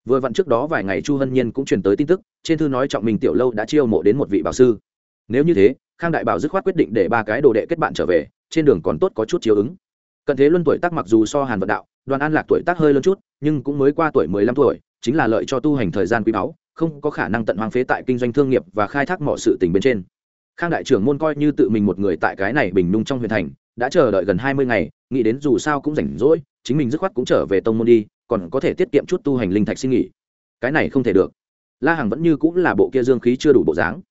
Vừa vặn trước đó vài ngày chu hân nhiên cũng truyền tới tin tức, trên thư nói trọng mình tiểu lâu đã chiêu mộ đến một vị bảo sư. Nếu như thế, khang đại bảo dứt khoát quyết định để ba cái đồ đệ kết bạn trở về, trên đường còn tốt có chút chiếu ứng. Cận thế luân tuổi tác mặc dù so hàn vận đạo, đoàn an lạc tuổi tác hơi lớn chút, nhưng cũng mới qua tuổi mười lăm tuổi, chính là lợi cho tu hành thời gian quý báu, không có khả năng tận hoang phế tại kinh doanh thương nghiệp và khai thác mọi sự tình bên trên khang đại trưởng môn coi như tự mình một người tại cái này bình nung trong huyện thành, đã chờ đợi gần hai mươi ngày, nghĩ đến dù sao cũng rảnh rỗi, chính mình dứt khoát cũng trở về tông môn đi, còn có thể tiết kiệm chút tu hành linh thạch xin nghỉ. Cái này không thể được. La hằng vẫn như cũng là bộ kia dương khí chưa đủ bộ dáng.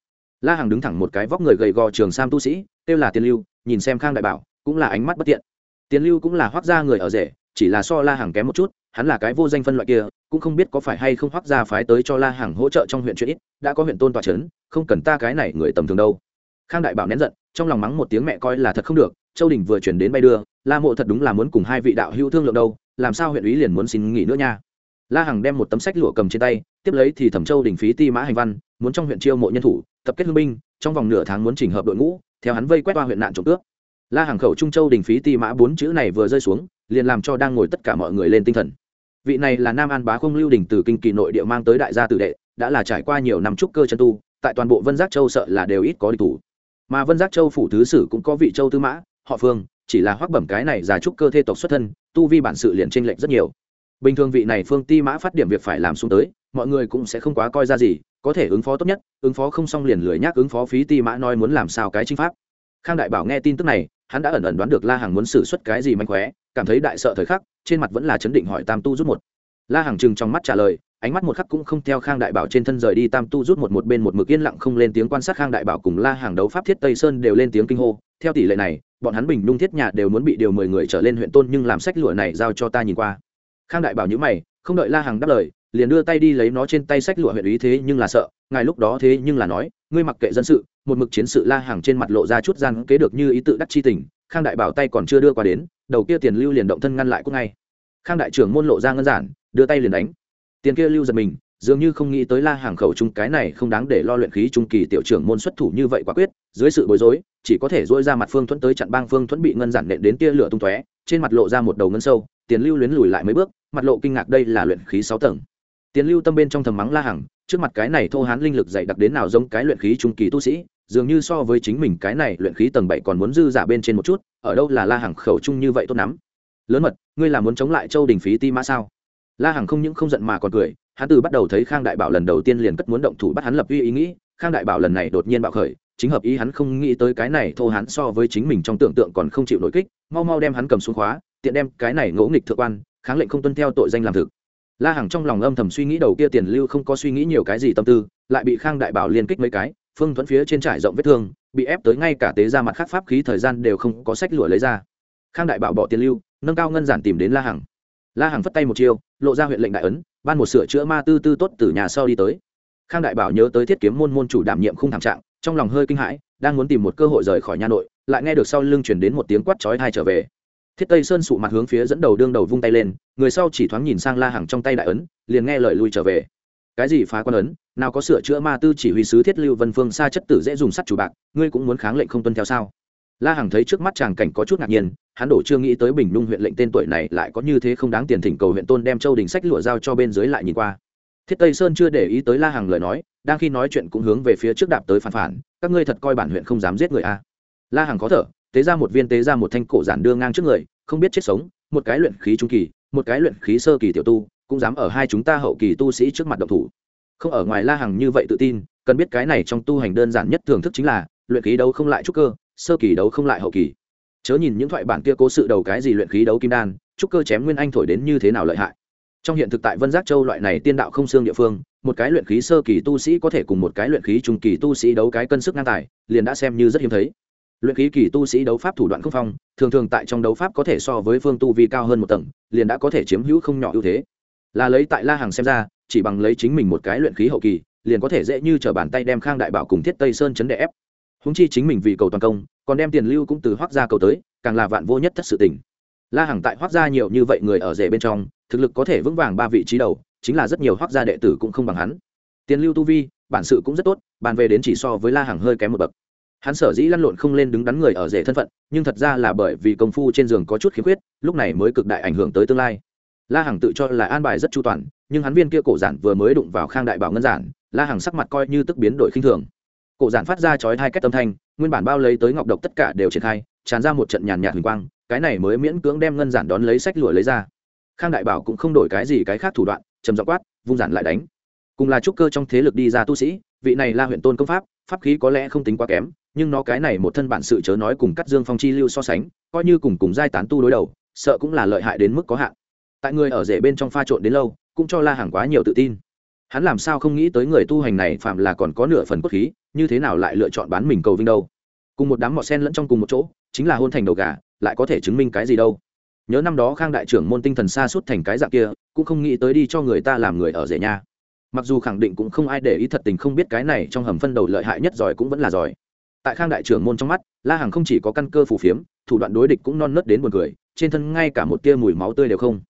La hằng đứng thẳng một cái vóc người gầy gò trường sam tu sĩ, kêu là tiền lưu, nhìn xem khang đại bảo, cũng là ánh mắt bất tiện tiền lưu cũng là hoác gia người ở rể, chỉ là so la hằng kém một chút, hắn là cái vô danh phân loại kia, cũng không biết có phải hay không hoác gia phái tới cho la hằng hỗ trợ trong huyện chuyện ít, đã có huyện tôn tòa c h ấ n không cần ta cái này người tầm thường đâu khang đại bảo nén giận, trong lòng mắng một tiếng mẹ coi là thật không được, châu đình vừa chuyển đến bay đưa, la mộ thật đúng là muốn cùng hai vị đạo hữu thương lượng đâu, làm sao huyện ý liền muốn xin nghỉ nữa nha. La hằng đem một tấm sách lụa cầm trên tay, tiếp lấy thì thẩm châu đình phí ti mã hành văn, muốn trong huyện chiêu mộ nhân thủ, tập kết hương binh, trong vòng nửa tháng muốn chỉnh hợp đội ngũ, theo hắn vây quét qua huyện nạn trộm cướp. La hàng khẩu trung châu đình phí ti mã bốn chữ này vừa rơi xuống, liền làm cho đang ngồi tất cả mọi người lên tinh thần. Vị này là nam an bá không lưu đình từ kinh kỳ nội địa mang tới đại gia tử đệ, đã là trải qua nhiều năm trúc cơ chân tu, tại toàn bộ vân giác châu sợ là đều ít có địch thủ mà vân giác châu phủ thứ sử cũng có vị châu tư mã, họ phương, chỉ là hoắc bẩm cái này già trúc cơ thê tộc xuất thân, tu vi bản sự liền tranh lệch rất nhiều. Bình thường vị này phương ti mã phát điểm việc phải làm xuống tới, mọi người cũng sẽ không quá coi ra gì, có thể ứng phó tốt nhất, ứng phó không xong liền lười nhác ứng phó phí ti mã nói muốn làm sao cái chính pháp. Khang đại bảo nghe tin tức này, hắn đã ẩn ẩn đoán được la hằng muốn xử suất cái gì manh khóe, cảm thấy đại sợ thời khắc, trên mặt vẫn là chấn định hỏi tam tu rút một. La hằng chừng trong mắt trả lời ánh mắt một khắc cũng không theo khang đại bảo trên thân rời đi, tam tu rút một một bên một mực yên lặng không lên tiếng quan sát khang đại bảo cùng la hàng đấu pháp thiết tây sơn đều lên tiếng kinh hô. Theo tỷ lệ này, bọn hắn bình nhung thiết nhà đều muốn bị điều mười người trở lên huyện tôn nhưng làm sách lụa này giao cho ta nhìn qua. Khang đại bảo nhữ mày, không đợi la hàng đáp lời, liền đưa tay đi lấy nó trên tay sách lụa huyện ý thế nhưng là sợ, ngài lúc đó thế nhưng là nói, ngươi mặc kệ dân sự, một mực chiến sự la hàng trên mặt lộ ra chút gian kế được như ý tự đắc chi tình, khang đại bảo tay còn chưa đưa qua đến, đầu kia tiền lưu liền động thân ngăn lại cũng ngay. Khang đại trưởng môn lộ ra ngân giản, đưa tay liền đánh tiền kia lưu giật mình, dường như không nghĩ tới la hàng khẩu trung cái này không đáng để lo luyện khí trung kỳ tiểu trưởng môn xuất thủ như vậy quả quyết, dưới sự bối rối, chỉ có thể dỗi ra mặt phương thuẫn tới chặn bang phương thuẫn bị ngân giản nện đến tia lửa tung tóe, trên mặt lộ ra một đầu ngân sâu, tiền lưu luyến lùi lại mấy bước, mặt lộ kinh ngạc đây là luyện khí sáu tầng. Tiền lưu tâm bên trong thầm mắng la hằng trước mặt cái này thô hán linh lực dày đặc đến nào giống cái luyện khí trung kỳ tu sĩ, dường như so với chính mình cái này luyện khí tầng bảy còn muốn dư giả bên trên một chút, ở đâu là la hằng khẩu trung như vậy tốt lắm. Lớn mật, ngươi là muốn chống lại châu đình phí ti mã sao? La hằng không những không giận mà còn cười, hắn từ bắt đầu thấy khang đại bảo lần đầu tiên liền cất muốn động thủ bắt hắn lập uy ý nghĩ, khang đại bảo lần này đột nhiên bạo khởi, chính hợp ý hắn không nghĩ tới cái này thô hắn so với chính mình trong tưởng tượng còn không chịu nổi kích, mau mau đem hắn cầm xuống khóa, tiện đem cái này ngỗ nghịch thượng quan, kháng lệnh không tuân theo tội danh làm thực. La hằng trong lòng âm thầm suy nghĩ đầu kia tiền lưu không có suy nghĩ nhiều cái gì tâm tư, lại bị khang đại bảo liên kích mấy cái, phương thuẫn phía trên trải rộng vết thương, bị ép tới ngay cả tế ra mặt khác pháp khí thời gian đều không có sách lụa lấy ra. Khang đại bảo bỏ tiền lưu, nâng cao ngân giản tìm đến la hằng la hằng phất tay một chiêu, lộ ra huyện lệnh đại ấn, ban một sửa chữa ma tư tư tốt từ nhà sau đi tới. Khang đại bảo nhớ tới thiết kiếm môn môn chủ đảm nhiệm không thảm trạng, trong lòng hơi kinh hãi, đang muốn tìm một cơ hội rời khỏi nhà nội, lại nghe được sau lưng chuyển đến một tiếng quát chói thai trở về. Thiết tây sơn sụ mặt hướng phía dẫn đầu đương đầu vung tay lên, người sau chỉ thoáng nhìn sang la hằng trong tay đại ấn, liền nghe lời lui trở về. Cái gì phá quan ấn, nào có sửa chữa ma tư chỉ huy sứ thiết lưu vân phương xa chất tử dễ dùng sắt chủ bạc, ngươi cũng muốn kháng lệnh không tuân theo sao? La hằng thấy trước mắt chàng cảnh có chút ngạc nhiên hắn đổ chưa nghĩ tới bình nhung huyện lệnh tên tuổi này lại có như thế không đáng tiền thỉnh cầu huyện tôn đem châu đình sách lụa giao cho bên dưới lại nhìn qua. Thiết tây sơn chưa để ý tới la hằng lời nói, đang khi nói chuyện cũng hướng về phía trước đạp tới phản phản, các ngươi thật coi bản huyện không dám giết người a. À. la hằng khó thở, tế ra một viên tế ra một thanh cổ giản đưa ngang trước người, không biết chết sống, một cái luyện khí trung kỳ, một cái luyện khí sơ kỳ tiểu tu, cũng dám ở hai chúng ta hậu kỳ tu sĩ trước mặt động thủ. Không ở ngoài la hằng như vậy tự tin, cần biết cái này trong tu hành đơn giản nhất thưởng thức chính là, luyện khí đấu không lại trúc cơ, sơ kỳ đấu không lại hậu kỳ chớ nhìn những thoại bản kia cố sự đầu cái gì luyện khí đấu kim đan trúc cơ chém nguyên anh thổi đến như thế nào lợi hại. Trong hiện thực tại vân giác châu loại này tiên đạo không xương địa phương, một cái luyện khí sơ kỳ tu sĩ có thể cùng một cái luyện khí trung kỳ tu sĩ đấu cái cân sức ngang tài, liền đã xem như rất hiếm thấy. Luyện khí kỳ tu sĩ đấu pháp thủ đoạn không phong, thường thường tại trong đấu pháp có thể so với phương tu vi cao hơn một tầng, liền đã có thể chiếm hữu không nhỏ ưu thế. Là lấy tại la hàng xem ra, chỉ bằng lấy chính mình một cái luyện khí hậu kỳ, liền có thể dễ như t bàn tay đem khang đại bảo cùng thiết tây sơn chấn đè ép húng chi chính mình vì cầu toàn công, còn đem tiền lưu cũng từ hoác gia cầu tới, càng là vạn vô nhất thất sự tình. La Hằng tại hoác gia nhiều như vậy người ở rể bên trong, thực lực có thể vững vàng ba vị trí đầu, chính là rất nhiều hoác gia đệ tử cũng không bằng hắn. Tiền lưu tu vi, bản sự cũng rất tốt, bàn về đến chỉ so với la Hằng hơi kém một bậc. Hắn sở dĩ lăn lộn không lên đứng đắn người ở rể thân phận, nhưng thật ra là bởi vì công phu trên giường có chút khiếm khuyết, lúc này mới cực đại ảnh hưởng tới tương lai. La hằng tự cho là an bài rất chu toàn, nhưng hắn viên kia cổ giản vừa mới đụng vào khang đại bảo ngân giản, la hằng sắc mặt coi như tức biến đổi khinh thường cổ giản phát ra chói hai cách tâm thanh, nguyên bản bao lấy tới ngọc độc tất cả đều triển khai, tràn ra một trận nhàn nhạt huỳnh quang, cái này mới miễn cưỡng đem ngân giản đón lấy sách lụa lấy ra. Khang đại bảo cũng không đổi cái gì cái khác thủ đoạn, trầm dọc quát, vung giản lại đánh. Cùng là trúc cơ trong thế lực đi ra tu sĩ, vị này là huyện tôn công pháp pháp khí có lẽ không tính quá kém, nhưng nó cái này một thân bản sự chớ nói cùng cắt dương phong chi lưu so sánh, coi như cùng cùng giai tán tu đối đầu, sợ cũng là lợi hại đến mức có hạn. Tại người ở rể bên trong pha trộn đến lâu, cũng cho la hàng quá nhiều tự tin hắn làm sao không nghĩ tới người tu hành này phạm là còn có nửa phần cốt khí, như thế nào lại lựa chọn bán mình cầu vinh đâu? Cùng một đám mọt sen lẫn trong cùng một chỗ, chính là hôn thành đầu gà, lại có thể chứng minh cái gì đâu? Nhớ năm đó khang đại trưởng môn tinh thần xa suốt thành cái dạng kia, cũng không nghĩ tới đi cho người ta làm người ở rể nha mặc dù khẳng định cũng không ai để ý thật tình không biết cái này trong hầm phân đầu lợi hại nhất giỏi cũng vẫn là giỏi. Tại khang đại trưởng môn trong mắt, la hằng không chỉ có căn cơ phù phiếm, thủ đoạn đối địch cũng non nớt đến buồn cười, trên thân ngay cả một tia mùi máu tươi đều không.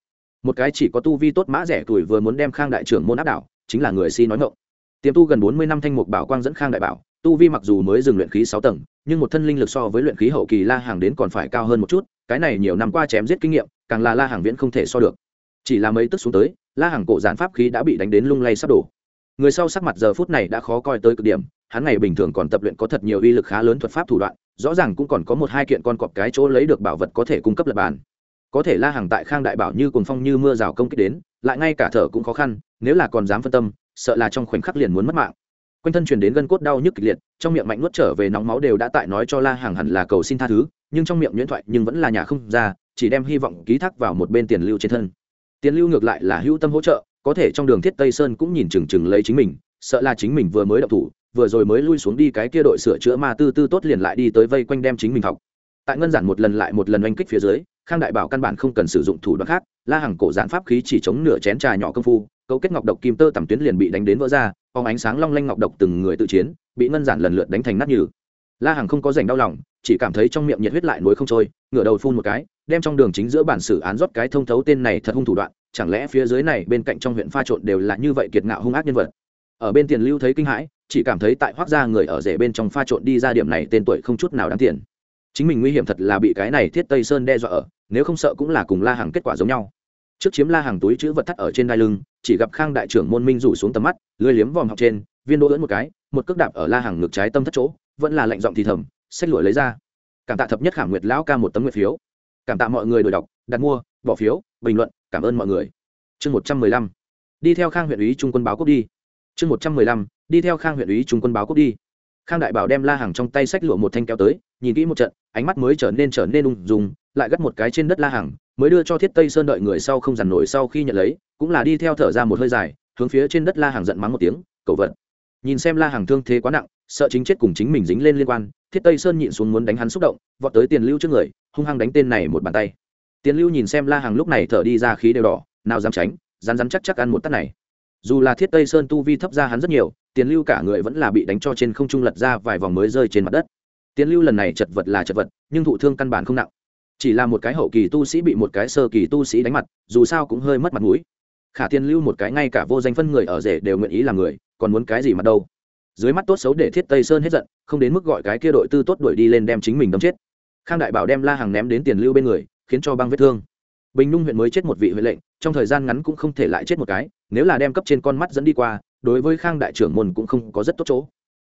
Một cái chỉ có tu vi tốt mã rẻ tuổi vừa muốn đem khang đại trưởng môn áp đảo chính là người si nói ngộng. Tiềm tu gần bốn mươi năm thanh mục bảo quang dẫn khang đại bảo, tu vi mặc dù mới dừng luyện khí sáu tầng, nhưng một thân linh lực so với luyện khí hậu kỳ la hàng đến còn phải cao hơn một chút, cái này nhiều năm qua chém giết kinh nghiệm, càng là la hàng viễn không thể so được. Chỉ là mấy tức xuống tới, la hàng cổ giản pháp khí đã bị đánh đến lung lay sắp đổ. Người sau sắc mặt giờ phút này đã khó coi tới cực điểm, hắn ngày bình thường còn tập luyện có thật nhiều uy lực khá lớn thuật pháp thủ đoạn, rõ ràng cũng còn có một hai kiện con cọp cái chỗ lấy được bảo vật có thể cung cấp lập bàn. Có thể la hàng tại khang đại bảo như cồn phong như mưa rào công kích đến lại ngay cả thở cũng khó khăn, nếu là còn dám phân tâm, sợ là trong khoảnh khắc liền muốn mất mạng. Quanh thân truyền đến gân cốt đau nhức kịch liệt, trong miệng mạnh nuốt trở về nóng máu đều đã tại nói cho la hàng hẳn là cầu xin tha thứ, nhưng trong miệng nhuyễn thoại nhưng vẫn là nhà không ra, chỉ đem hy vọng ký thác vào một bên tiền lưu trên thân. Tiền lưu ngược lại là hữu tâm hỗ trợ, có thể trong đường thiết tây sơn cũng nhìn chừng chừng lấy chính mình, sợ là chính mình vừa mới đậu thủ, vừa rồi mới lui xuống đi cái kia đội sửa chữa ma tư tư tốt liền lại đi tới vây quanh đem chính mình học. Tại ngân giản một lần lại một lần oanh kích phía dưới khang đại bảo căn bản không cần sử dụng thủ đoạn khác, la Hằng cổ giản pháp khí chỉ chống nửa chén trà nhỏ công phu, cấu kết ngọc độc kim tơ tầm tuyến liền bị đánh đến vỡ ra, phóng ánh sáng long lanh ngọc độc từng người tự chiến, bị ngân giản lần lượt đánh thành nát nhừ. La Hằng không có rảnh đau lòng, chỉ cảm thấy trong miệng nhiệt huyết lại nối không trôi, ngửa đầu phun một cái, đem trong đường chính giữa bản xử án rót cái thông thấu tên này thật hung thủ đoạn, chẳng lẽ phía dưới này bên cạnh trong huyện pha trộn đều là như vậy kiệt ngạo hung ác nhân vật? Ở bên tiền lưu thấy kinh hãi, chỉ cảm thấy tại hoác gia người ở rể bên trong pha trộn đi ra điểm này tên tuổi không chút nào đáng tiền. Chính mình nguy hiểm thật là bị cái này thiết tây sơn đe dọa ở nếu không sợ cũng là cùng la hàng kết quả giống nhau. Trước chiếm la hàng túi chữ vật thắt ở trên đai lưng, chỉ gặp khang đại trưởng môn minh rủ xuống tầm mắt lưới liếm vòm học trên, viên đỗ ưỡn một cái, một cước đạp ở la hàng ngực trái tâm thất chỗ, vẫn là lệnh giọng thì thầm, xách lụa lấy ra. Cảm tạ thập nhất khảm nguyệt lão ca một tấm nguyệt phiếu. Cảm tạ mọi người đổi đọc, đặt mua, bỏ phiếu, bình luận, cảm ơn mọi người. Chương một trăm mười lăm. Đi theo khang huyện ủy trung quân báo cốc đi. Chương một trăm mười lăm. Đi theo khang huyện ủy trung quân báo cốc đi. Khang đại bảo đem la hàng trong tay sách lụa một thanh kéo tới, nhìn kỹ một trận, ánh mắt mới trở nên trở nên ung dùng lại gắt một cái trên đất la hàng mới đưa cho thiết tây sơn đợi người sau không dằn nổi sau khi nhận lấy, cũng là đi theo thở ra một hơi dài, hướng phía trên đất la hàng giận mắng một tiếng cậu vật. Nhìn xem la hàng thương thế quá nặng, sợ chính chết cùng chính mình dính lên liên quan, thiết tây sơn nhịn xuống muốn đánh hắn xúc động, vọt tới tiền lưu trước người, hung hăng đánh tên này một bàn tay. Tiền lưu nhìn xem la hàng lúc này thở đi ra khí đều đỏ, nào dám tránh rán rán chắc chắc ăn một tắt này. Dù là thiết tây sơn tu vi thấp ra hắn rất nhiều, tiền lưu cả người vẫn là bị đánh cho trên không trung lật ra vài vòng mới rơi trên mặt đất. Tiền lưu lần này chật vật là chật vật, nhưng thụ thương căn bản không nặng chỉ là một cái hậu kỳ tu sĩ bị một cái sơ kỳ tu sĩ đánh mặt, dù sao cũng hơi mất mặt mũi. Khả Thiên lưu một cái ngay cả vô danh phân người ở rể đều nguyện ý làm người, còn muốn cái gì mà đâu. Dưới mắt tốt xấu để thiết tây sơn hết giận, không đến mức gọi cái kia đội tư tốt đuổi đi lên đem chính mình đâm chết. Khang đại bảo đem la hàng ném đến tiền lưu bên người, khiến cho băng vết thương. Bình nhung huyện mới chết một vị huyện lệnh, trong thời gian ngắn cũng không thể lại chết một cái, nếu là đem cấp trên con mắt dẫn đi qua, đối với khang đại trưởng môn cũng không có rất tốt chỗ.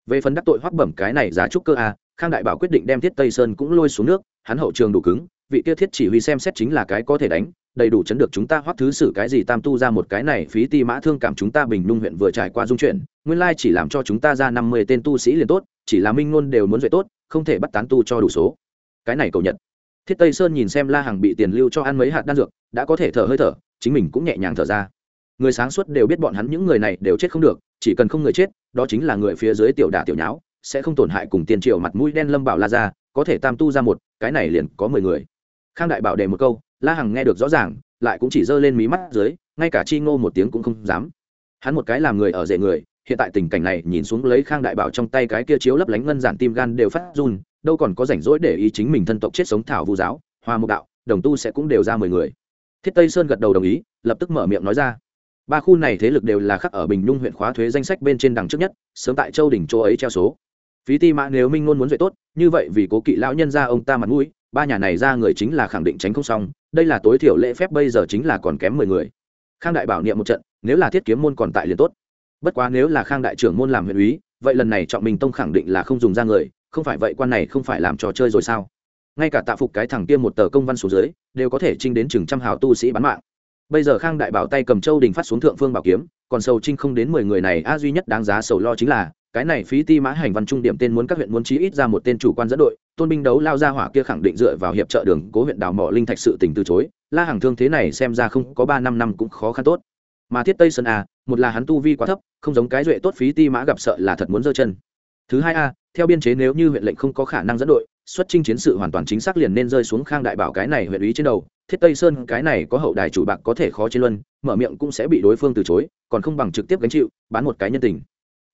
Về phần đắc tội hoắc bẩm cái này giá trúc cơ a khang đại bảo quyết định đem thiết tây sơn cũng lôi xuống nước, hắn hậu trường đủ cứng, vị kia thiết chỉ huy xem xét chính là cái có thể đánh, đầy đủ chấn được chúng ta hoắc thứ xử cái gì tam tu ra một cái này phí ti mã thương cảm chúng ta bình nhung huyện vừa trải qua dung chuyển, nguyên lai chỉ làm cho chúng ta ra năm mươi tên tu sĩ liền tốt, chỉ là minh ngôn đều muốn dạy tốt, không thể bắt tán tu cho đủ số. Cái này cầu nhật thiết tây sơn nhìn xem la hằng bị tiền lưu cho ăn mấy hạt đan dược, đã có thể thở hơi thở, chính mình cũng nhẹ nhàng thở ra. Người sáng suốt đều biết bọn hắn những người này đều chết không được, chỉ cần không người chết, đó chính là người phía dưới tiểu đả tiểu nháo sẽ không tổn hại cùng tiền triệu mặt mũi đen lâm bảo la ra, có thể tam tu ra một, cái này liền có mười người. Khang đại bảo đề một câu, la hằng nghe được rõ ràng, lại cũng chỉ giơ lên mí mắt dưới, ngay cả chi ngô một tiếng cũng không dám. Hắn một cái làm người ở rể người, hiện tại tình cảnh này nhìn xuống lấy khang đại bảo trong tay cái kia chiếu lấp lánh ngân giản tim gan đều phát run, đâu còn có rảnh rỗi để ý chính mình thân tộc chết sống thảo vu giáo, hoa mục đạo, đồng tu sẽ cũng đều ra mười người. Thiết tây sơn gật đầu đồng ý, lập tức mở miệng nói ra. Ba khu này thế lực đều là khắc ở bình nhung huyện khóa thuế danh sách bên trên đằng trước nhất, sớm tại châu đỉnh chỗ ấy treo số phí ti mã nếu minh ngôn muốn dạy tốt, như vậy vì cố kỵ lão nhân ra ông ta mặt mũi, ba nhà này ra người chính là khẳng định tránh không xong, đây là tối thiểu lễ phép bây giờ chính là còn kém mười người. Khang đại bảo niệm một trận, nếu là thiết kiếm môn còn tại liền tốt. Bất quá nếu là khang đại trưởng môn làm huyện úy, vậy lần này trọng minh tông khẳng định là không dùng ra người, không phải vậy quan này không phải làm trò chơi rồi sao? Ngay cả tạ phục cái thằng kia một tờ công văn số dưới, đều có thể trinh đến chừng trăm hào tu sĩ bán mạng. Bây giờ khang đại bảo tay cầm châu đình phát xuống thượng phương bảo kiếm, còn sầu trinh không đến mười người này, a duy nhất đáng giá sầu lo chính là cái này phí ti mã hành văn trung điểm tên muốn các huyện muốn chí ít ra một tên chủ quan dẫn đội, tôn binh đấu lao ra hỏa kia khẳng định dựa vào hiệp trợ đường cố huyện đào mỏ linh thạch sự tình từ chối, la hàng thương thế này xem ra không có ba năm năm cũng khó khăn tốt. Mà thiết tây sơn a, một là hắn tu vi quá thấp, không giống cái duệ tốt phí ti mã gặp sợ là thật muốn giơ chân. Thứ hai a, theo biên chế nếu như huyện lệnh không có khả năng dẫn đội, xuất chinh chiến sự hoàn toàn chính xác liền nên rơi xuống khang đại bảo cái này huyện ý trên đầu. Thiết tây sơn cái này có hậu đài chủ bạc có thể khó trên luân, mở miệng cũng sẽ bị đối phương từ chối, còn không bằng trực tiếp gánh chịu, bán một cái nhân tình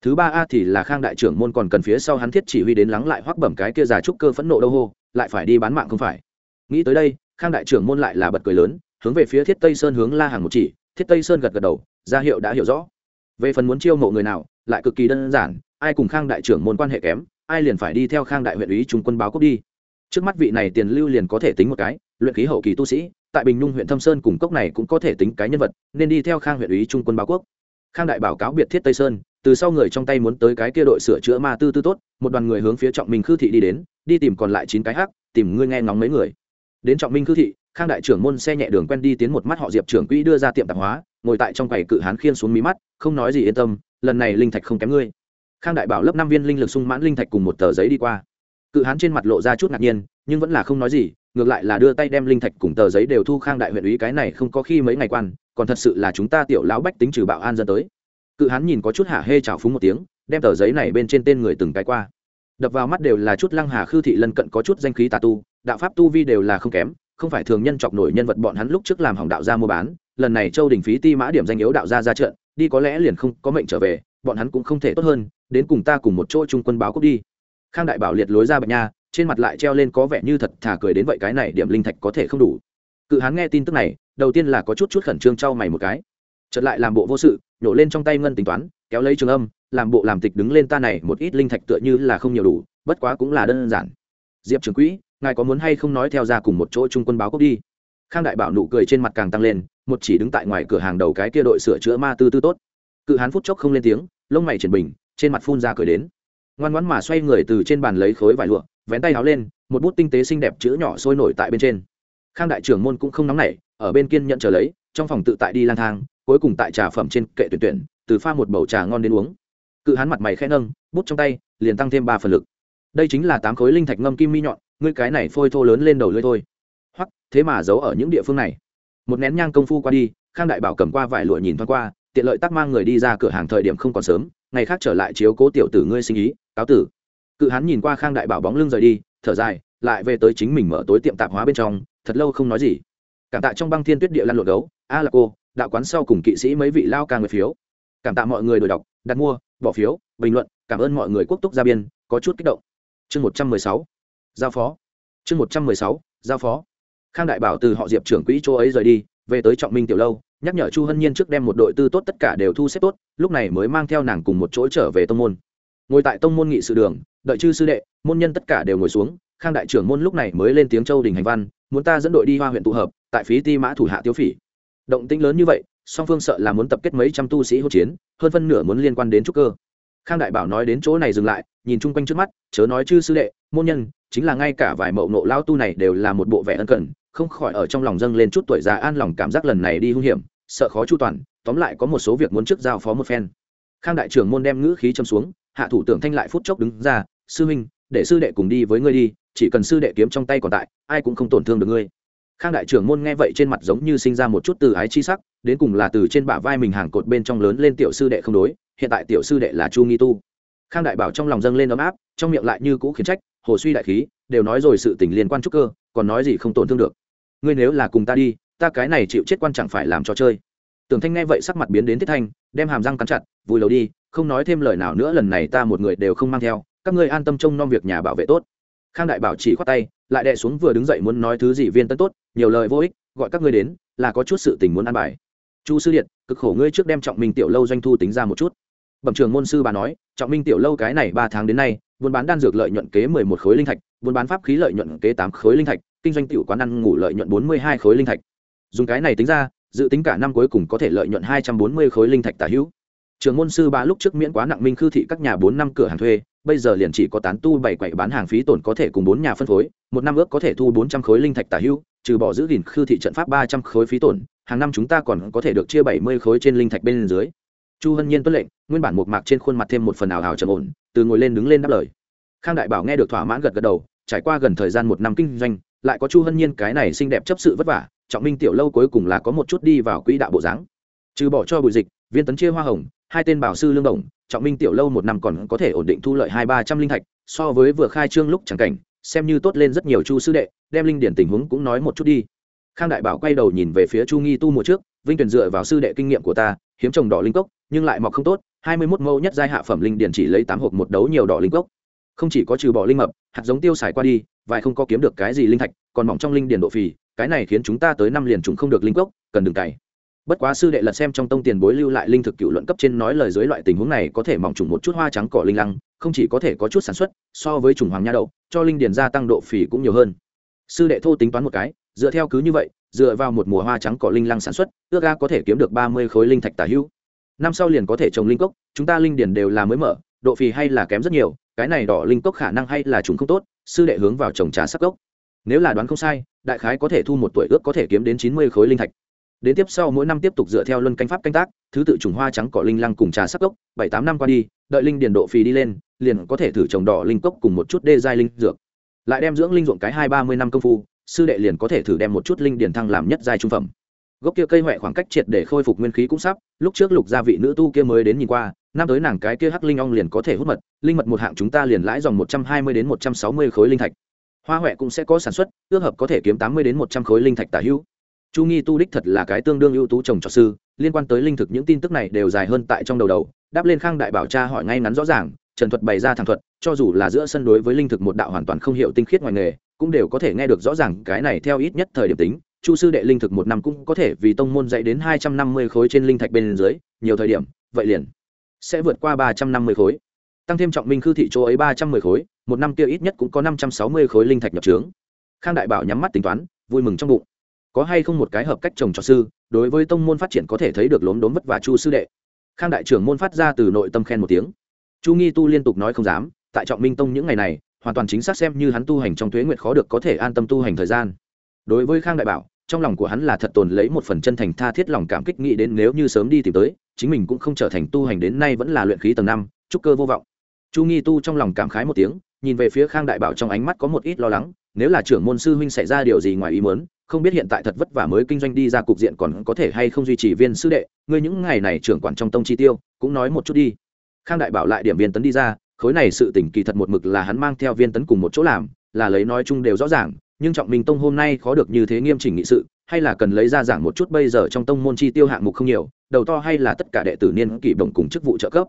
thứ ba a thì là khang đại trưởng môn còn cần phía sau hắn thiết chỉ huy đến lắng lại hoắc bẩm cái kia già trúc cơ phẫn nộ đâu hô, lại phải đi bán mạng không phải. Nghĩ tới đây, khang đại trưởng môn lại là bật cười lớn, hướng về phía thiết tây sơn hướng la hàng một chỉ, thiết tây sơn gật gật đầu, ra hiệu đã hiểu rõ. Về phần muốn chiêu mộ người nào, lại cực kỳ đơn giản, ai cùng khang đại trưởng môn quan hệ kém, ai liền phải đi theo khang đại huyện ủy trung quân báo cốc đi. Trước mắt vị này tiền lưu liền có thể tính một cái, luyện khí hậu kỳ tu sĩ, tại bình nhung huyện thâm sơn cùng cốc này cũng có thể tính cái nhân vật, nên đi theo khang huyện ủy trung quân báo quốc. Khang đại bảo cáo biệt thiết tây sơn từ sau người trong tay muốn tới cái kia đội sửa chữa ma tư tư tốt, một đoàn người hướng phía trọng minh khư thị đi đến, đi tìm còn lại chín cái hắc, tìm ngươi nghe ngóng mấy người. Đến trọng minh khư thị, khang đại trưởng môn xe nhẹ đường quen đi tiến một mắt họ diệp trưởng quỹ đưa ra tiệm tạp hóa, ngồi tại trong quầy cự hán khiên xuống mí mắt, không nói gì yên tâm, lần này linh thạch không kém ngươi. Khang đại bảo lớp năm viên linh lực sung mãn linh thạch cùng một tờ giấy đi qua. Cự hán trên mặt lộ ra chút ngạc nhiên, nhưng vẫn là không nói gì, ngược lại là đưa tay đem linh thạch cùng tờ giấy đều thu khang đại huyện ủy cái này không có khi mấy ngày quan, còn thật sự là chúng ta tiểu lão bách tính trừ bạo an dân tới cự hán nhìn có chút hạ hê trào phúng một tiếng, đem tờ giấy này bên trên tên người từng cái qua. Đập vào mắt đều là chút lăng hà khư thị lân cận có chút danh khí tà tu, đạo pháp tu vi đều là không kém, không phải thường nhân chọc nổi nhân vật bọn hắn lúc trước làm hỏng đạo gia mua bán, lần này châu đình phí ti mã điểm danh yếu đạo gia ra trận, đi có lẽ liền không có mệnh trở về, bọn hắn cũng không thể tốt hơn, đến cùng ta cùng một chỗ trung quân báo cúc đi. Khang đại bảo liệt lối ra bạch nha, trên mặt lại treo lên có vẻ như thật thả cười đến vậy cái này điểm linh thạch có thể không đủ. Cự hắn nghe tin tức này, đầu tiên là có chút chút khẩn trương trao mày một cái chợt lại làm bộ vô sự, nhổ lên trong tay ngân tính toán, kéo lấy trường âm, làm bộ làm tịch đứng lên ta này một ít linh thạch tựa như là không nhiều đủ, bất quá cũng là đơn giản. Diệp trường quỹ, ngài có muốn hay không nói theo ra cùng một chỗ trung quân báo cốc đi? Khang đại bảo nụ cười trên mặt càng tăng lên, một chỉ đứng tại ngoài cửa hàng đầu cái kia đội sửa chữa ma tư tư tốt. Cự hán phút chốc không lên tiếng, lông mày triển bình, trên mặt phun ra cười đến. Ngoan ngoãn mà xoay người từ trên bàn lấy khối vải lụa, vén tay áo lên, một bút tinh tế xinh đẹp chữ nhỏ sôi nổi tại bên trên. Khang đại trưởng môn cũng không nóng nảy, ở bên kiên nhận chờ lấy, trong phòng tự tại đi lang thang cuối cùng tại trà phẩm trên kệ tuyển tuyển, từ pha một bầu trà ngon đến uống. Cự hán mặt mày khẽ nâng, bút trong tay, liền tăng thêm ba phần lực. Đây chính là tám khối linh thạch ngâm kim mi nhọn, ngươi cái này phôi thô lớn lên đầu lưỡi thôi. Hoặc thế mà giấu ở những địa phương này. Một nén nhang công phu qua đi, khang đại bảo cầm qua vải lụa nhìn thoáng qua, tiện lợi tắc mang người đi ra cửa hàng thời điểm không còn sớm, ngày khác trở lại chiếu cố tiểu tử ngươi sinh ý, cáo tử. Cự hán nhìn qua khang đại bảo bóng lưng rời đi, thở dài, lại về tới chính mình mở tối tiệm tạp hóa bên trong, thật lâu không nói gì. Cảm tạ trong băng thiên tuyết địa lăn lộn gấu, a là cô đạo quán sau cùng kỵ sĩ mấy vị lao ca người phiếu. Cảm tạ mọi người đổi đọc, đặt mua, bỏ phiếu, bình luận, cảm ơn mọi người quốc túc gia biên, có chút kích động. Chương một trăm mười sáu, giao phó. Chương một trăm mười sáu, giao phó. Khang đại bảo từ họ diệp trưởng quỹ chỗ ấy rời đi, về tới trọng minh tiểu lâu, nhắc nhở chu hân nhiên trước đem một đội tư tốt tất cả đều thu xếp tốt, lúc này mới mang theo nàng cùng một chỗ trở về tông môn. Ngồi tại tông môn nghị sự đường, đợi chư sư đệ, môn nhân tất cả đều ngồi xuống, khang đại trưởng môn lúc này mới lên tiếng châu đình hành văn, muốn ta dẫn đội đi hoa huyện tụ hợp, tại phí ti mã thủ hạ tiêu phỉ động tĩnh lớn như vậy, song phương sợ là muốn tập kết mấy trăm tu sĩ hỗn chiến, hơn phân nửa muốn liên quan đến trúc cơ. Khang đại bảo nói đến chỗ này dừng lại, nhìn chung quanh trước mắt, chớ nói chư sư đệ, môn nhân, chính là ngay cả vài mậu nộ lao tu này đều là một bộ vẻ ân cần, không khỏi ở trong lòng dâng lên chút tuổi già an lòng cảm giác lần này đi hung hiểm, sợ khó chu toàn, tóm lại có một số việc muốn trước giao phó một phen. Khang đại trưởng môn đem ngữ khí châm xuống, hạ thủ tưởng thanh lại phút chốc đứng ra, sư huynh, để sư đệ cùng đi với ngươi đi, chỉ cần sư đệ kiếm trong tay còn tại, ai cũng không tổn thương được ngươi khang đại trưởng môn nghe vậy trên mặt giống như sinh ra một chút từ ái chi sắc, đến cùng là từ trên bả vai mình hàng cột bên trong lớn lên tiểu sư đệ không đối, hiện tại tiểu sư đệ là chu nghi tu. Khang đại bảo trong lòng dâng lên ấm áp, trong miệng lại như cũ khiến trách, hồ suy đại khí, đều nói rồi sự tình liên quan trúc cơ, còn nói gì không tổn thương được. Ngươi nếu là cùng ta đi, ta cái này chịu chết quan chẳng phải làm trò chơi. Tưởng thanh nghe vậy sắc mặt biến đến thiết thanh, đem hàm răng cắn chặt vùi lầu đi, không nói thêm lời nào nữa, lần này ta một người đều không mang theo, các ngươi an tâm trông nom việc nhà bảo vệ tốt. Khang đại bảo chỉ khoát tay lại đè xuống vừa đứng dậy muốn nói thứ gì viên tân tốt, nhiều lời vô ích, gọi các ngươi đến, là có chút sự tình muốn ăn bài. Chu sư điện, cực khổ ngươi trước đem trọng minh tiểu lâu doanh thu tính ra một chút. Bẩm trường môn sư bà nói, trọng minh tiểu lâu cái này ba tháng đến nay, buôn bán đan dược lợi nhuận kế mười một khối linh thạch, buôn bán pháp khí lợi nhuận kế tám khối linh thạch, kinh doanh tiểu quán ăn ngủ lợi nhuận bốn mươi hai khối linh thạch. Dùng cái này tính ra, dự tính cả năm cuối cùng có thể lợi nhuận hai trăm bốn mươi khối linh thạch tả hữu. Trường môn sư ba lúc trước miễn quá nặng minh khư thị các nhà bốn năm cửa hàng thuê bây giờ liền chỉ có tán tu bảy quậy bán hàng phí tổn có thể cùng bốn nhà phân phối, một năm ước có thể thu bốn trăm khối linh thạch tả hữu trừ bỏ giữ gìn khư thị trận pháp ba trăm khối phí tổn, hàng năm chúng ta còn có thể được chia bảy mươi khối trên linh thạch bên dưới. Chu hân nhiên tuân lệnh, nguyên bản một mạc trên khuôn mặt thêm một phần ảo hào trầm ổn, từ ngồi lên đứng lên đáp lời. Khang đại bảo nghe được thỏa mãn gật gật đầu, trải qua gần thời gian một năm kinh doanh, lại có chu hân nhiên cái này xinh đẹp chấp sự vất vả, trọng minh tiểu lâu cuối cùng là có một chút đi vào quỹ đạo bộ dáng. Trừ bỏ cho bùi dịch viên tấn chia hoa hồng, hai tên bảo sư lương đồng, trọng minh tiểu lâu một năm còn có thể ổn định thu lợi hai ba trăm linh thạch, so với vừa khai trương lúc chẳng cảnh, xem như tốt lên rất nhiều chu sư đệ, đem linh điển tình huống cũng nói một chút đi. Khang đại bảo quay đầu nhìn về phía chu nghi tu mùa trước, vinh tuyển dựa vào sư đệ kinh nghiệm của ta, hiếm trồng đỏ linh cốc, nhưng lại mọc không tốt, hai mươi mốt mẫu nhất giai hạ phẩm linh điển chỉ lấy tám hộp một đấu nhiều đỏ linh cốc. Không chỉ có trừ bỏ linh mập, hạt giống tiêu xài qua đi, vài không có kiếm được cái gì linh thạch, còn mỏng trong linh điển độ phì, cái này khiến chúng ta tới năm liền chúng không được linh cốc, cần đừng cày bất quá sư đệ lật xem trong tông tiền bối lưu lại linh thực cựu luận cấp trên nói lời dưới loại tình huống này có thể mỏng trùng một chút hoa trắng cỏ linh lăng, không chỉ có thể có chút sản xuất, so với trùng hoàng nha đậu, cho linh điền gia tăng độ phì cũng nhiều hơn. Sư đệ thô tính toán một cái, dựa theo cứ như vậy, dựa vào một mùa hoa trắng cỏ linh lăng sản xuất, ước ga có thể kiếm được ba mươi khối linh thạch tả hữu. Năm sau liền có thể trồng linh cốc, chúng ta linh điền đều là mới mở, độ phì hay là kém rất nhiều, cái này đỏ linh cốc khả năng hay là chúng không tốt, sư đệ hướng vào trồng trà sắc gốc. Nếu là đoán không sai, đại khái có thể thu một tuổi ước có thể kiếm đến chín mươi khối linh thạch đến tiếp sau mỗi năm tiếp tục dựa theo luân canh pháp canh tác, thứ tự trùng hoa trắng cỏ linh lăng cùng trà sắc cốc, bảy tám năm qua đi, đợi linh điền độ phì đi lên, liền có thể thử trồng đỏ linh cốc cùng một chút đê giai linh dược. Lại đem dưỡng linh ruộng cái hai ba mươi năm công phu, sư đệ liền có thể thử đem một chút linh điền thăng làm nhất giai trung phẩm. Gốc kia cây huệ khoảng cách triệt để khôi phục nguyên khí cũng sắp, lúc trước lục gia vị nữ tu kia mới đến nhìn qua, năm tới nàng cái kia hắc linh ong liền có thể hút mật, linh mật một hạng chúng ta liền lãi dòng một trăm hai mươi đến một trăm sáu mươi khối linh thạch. Hoa huệ cũng sẽ có sản xuất, ước hợp có thể kiếm tám mươi đến một trăm khối linh thạch tả hữu chu nghi tu đích thật là cái tương đương ưu tú chồng trọt sư, liên quan tới linh thực những tin tức này đều dài hơn tại trong đầu đầu, đáp lên khang đại bảo cha hỏi ngay ngắn rõ ràng, trần thuật bày ra thẳng thuật, cho dù là giữa sân đối với linh thực một đạo hoàn toàn không hiểu tinh khiết ngoài nghề, cũng đều có thể nghe được rõ ràng cái này theo ít nhất thời điểm tính, chu sư đệ linh thực một năm cũng có thể vì tông môn dạy đến hai trăm năm mươi khối trên linh thạch bên dưới, nhiều thời điểm, vậy liền sẽ vượt qua ba trăm năm mươi khối. Tăng thêm trọng minh khư thị chỗ ấy ba trăm mười khối, một năm kia ít nhất cũng có năm trăm sáu mươi khối linh thạch nhập trướng. Khang đại bảo nhắm mắt tính toán, vui mừng trong bụng có hay không một cái hợp cách trồng trọt sư, đối với tông môn phát triển có thể thấy được lốm đốm vất vả chu sư đệ. Khang đại trưởng môn phát ra từ nội tâm khen một tiếng. Chu nghi tu liên tục nói không dám, tại trọng minh tông những ngày này, hoàn toàn chính xác xem như hắn tu hành trong thuế nguyệt khó được có thể an tâm tu hành thời gian. Đối với khang đại bảo, trong lòng của hắn là thật tồn lấy một phần chân thành tha thiết lòng cảm kích nghĩ đến nếu như sớm đi tìm tới, chính mình cũng không trở thành tu hành đến nay vẫn là luyện khí tầng năm, trúc cơ vô vọng. Chu nghi tu trong lòng cảm khái một tiếng, nhìn về phía khang đại bảo trong ánh mắt có một ít lo lắng, nếu là trưởng môn sư huynh xảy ra điều gì ngoài ý muốn không biết hiện tại thật vất vả mới kinh doanh đi ra cục diện còn có thể hay không duy trì viên sư đệ, ngươi những ngày này trưởng quản trong tông chi tiêu, cũng nói một chút đi. Khang đại bảo lại điểm viên tấn đi ra, khối này sự tỉnh kỳ thật một mực là hắn mang theo viên tấn cùng một chỗ làm, là lấy nói chung đều rõ ràng, nhưng trọng minh tông hôm nay khó được như thế nghiêm chỉnh nghị sự, hay là cần lấy ra giảng một chút bây giờ trong tông môn chi tiêu hạng mục không nhiều, đầu to hay là tất cả đệ tử niên kỷ đồng cùng chức vụ trợ cấp.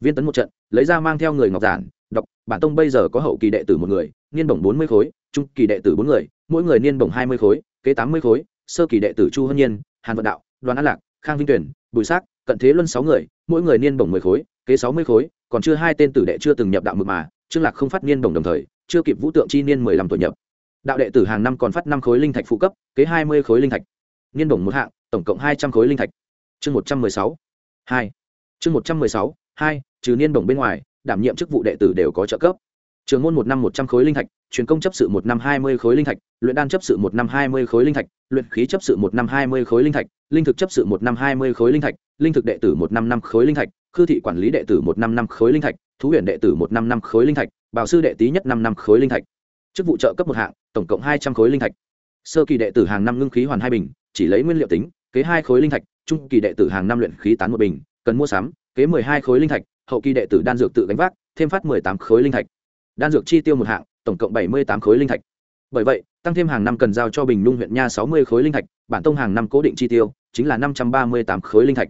Viên tấn một trận, lấy ra mang theo người ngọc giản, đọc, bản tông bây giờ có hậu kỳ đệ tử một người, niên bổng bốn mươi khối, trung kỳ đệ tử bốn người, mỗi người niên bổng hai mươi khối kế tám mươi khối sơ kỳ đệ tử chu hân nhiên hàn vận đạo đoàn an lạc khang vinh tuyển bùi sắc, cận thế luân sáu người mỗi người niên bổng mười khối kế sáu mươi khối còn chưa hai tên tử đệ chưa từng nhập đạo mực mà trương lạc không phát niên bổng đồng thời chưa kịp vũ tượng chi niên mười lăm tuổi nhập. Đạo đệ tử hàng năm còn phát năm khối linh thạch phụ cấp kế hai mươi khối linh thạch. Niên bổng một hạng tổng cộng hai trăm khối linh thạch. Chương một trăm mười sáu hai. Chương một trăm mười sáu hai trừ niên bổng bên ngoài đảm nhiệm chức vụ đệ tử đều có trợ cấp. Trường môn một năm một trăm khối linh thạch truyền công chấp sự một năm hai mươi khối linh thạch luyện đan chấp sự một năm hai mươi khối linh thạch luyện khí chấp sự một năm hai mươi khối linh thạch linh thực chấp sự một năm hai mươi khối linh thạch linh thực đệ tử một năm năm khối linh thạch khư thị quản lý đệ tử một năm năm khối linh thạch thú huyền đệ tử một năm năm khối linh thạch bảo sư đệ tý nhất năm năm khối linh thạch chức vụ trợ cấp một hạng tổng cộng hai trăm khối linh thạch sơ kỳ đệ tử hàng năm ngưng khí hoàn hai bình chỉ lấy nguyên liệu tính kế hai khối linh thạch trung kỳ đệ tử hàng năm luyện khí tán một bình cần mua sắm kế mười hai khối linh thạch hậu kỳ đệ tử đan dược tự gánh vác thêm phát mười tám khối linh thạch đan dược chi tiêu một hạng tổng cộng bảy mươi tám khối linh thạch. Bởi vậy, tăng thêm hàng năm cần giao cho bình nhung huyện nha sáu mươi khối linh thạch, bản tông hàng năm cố định chi tiêu chính là năm trăm ba mươi tám khối linh thạch.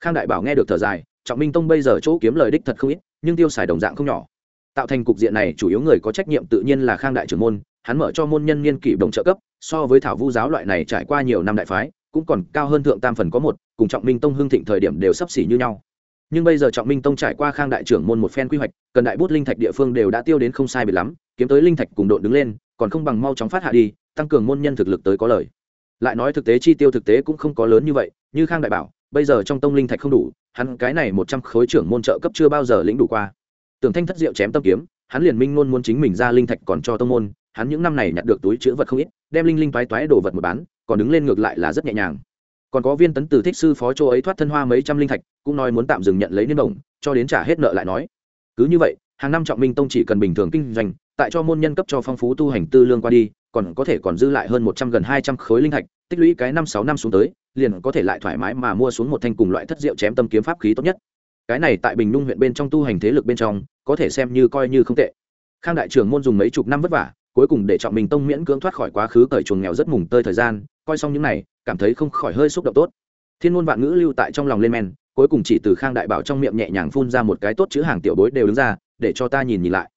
Khang đại bảo nghe được thở dài, trọng minh tông bây giờ chỗ kiếm lời đích thật không ít, nhưng tiêu xài đồng dạng không nhỏ. Tạo thành cục diện này chủ yếu người có trách nhiệm tự nhiên là khang đại trưởng môn, hắn mở cho môn nhân niên kỷ đồng trợ cấp, so với thảo vu giáo loại này trải qua nhiều năm đại phái, cũng còn cao hơn thượng tam phần có một, cùng trọng minh tông hưng thịnh thời điểm đều sắp xỉ như nhau. Nhưng bây giờ trọng minh tông trải qua khang đại trưởng môn một phen quy hoạch, cần đại bút linh thạch địa phương đều đã tiêu đến không sai biệt lắm kiếm tới linh thạch cùng đội đứng lên, còn không bằng mau chóng phát hạ đi, tăng cường môn nhân thực lực tới có lời. Lại nói thực tế chi tiêu thực tế cũng không có lớn như vậy, như khang đại bảo, bây giờ trong tông linh thạch không đủ, hắn cái này một trăm khối trưởng môn trợ cấp chưa bao giờ lĩnh đủ qua. Tưởng thanh thất diệu chém tâm kiếm, hắn liền minh luôn muốn chính mình ra linh thạch còn cho tông môn, hắn những năm này nhặt được túi chữ vật không ít, đem linh linh toái toái đồ vật một bán, còn đứng lên ngược lại là rất nhẹ nhàng. Còn có viên tấn từ thích sư phó châu ấy thoát thân hoa mấy trăm linh thạch, cũng nói muốn tạm dừng nhận lấy niên đồng, cho đến trả hết nợ lại nói. Cứ như vậy, hàng năm trọng minh tông chỉ cần bình thường kinh doanh tại cho môn nhân cấp cho phong phú tu hành tư lương qua đi, còn có thể còn dư lại hơn một trăm gần hai trăm khối linh thạch, tích lũy cái năm sáu năm xuống tới, liền có thể lại thoải mái mà mua xuống một thanh cùng loại thất diệu chém tâm kiếm pháp khí tốt nhất. Cái này tại bình nhung huyện bên trong tu hành thế lực bên trong, có thể xem như coi như không tệ. Khang đại trưởng môn dùng mấy chục năm vất vả, cuối cùng để trọng mình tông miễn cưỡng thoát khỏi quá khứ cởi chuồng nghèo rất mùng tơi thời gian, coi xong những này, cảm thấy không khỏi hơi xúc động tốt. Thiên ngôn vạn ngữ lưu tại trong lòng lên men, cuối cùng chỉ từ khang đại bảo trong miệng nhẹ nhàng phun ra một cái tốt chữ hàng tiểu bối đều đứng ra, để cho ta nhìn nhìn lại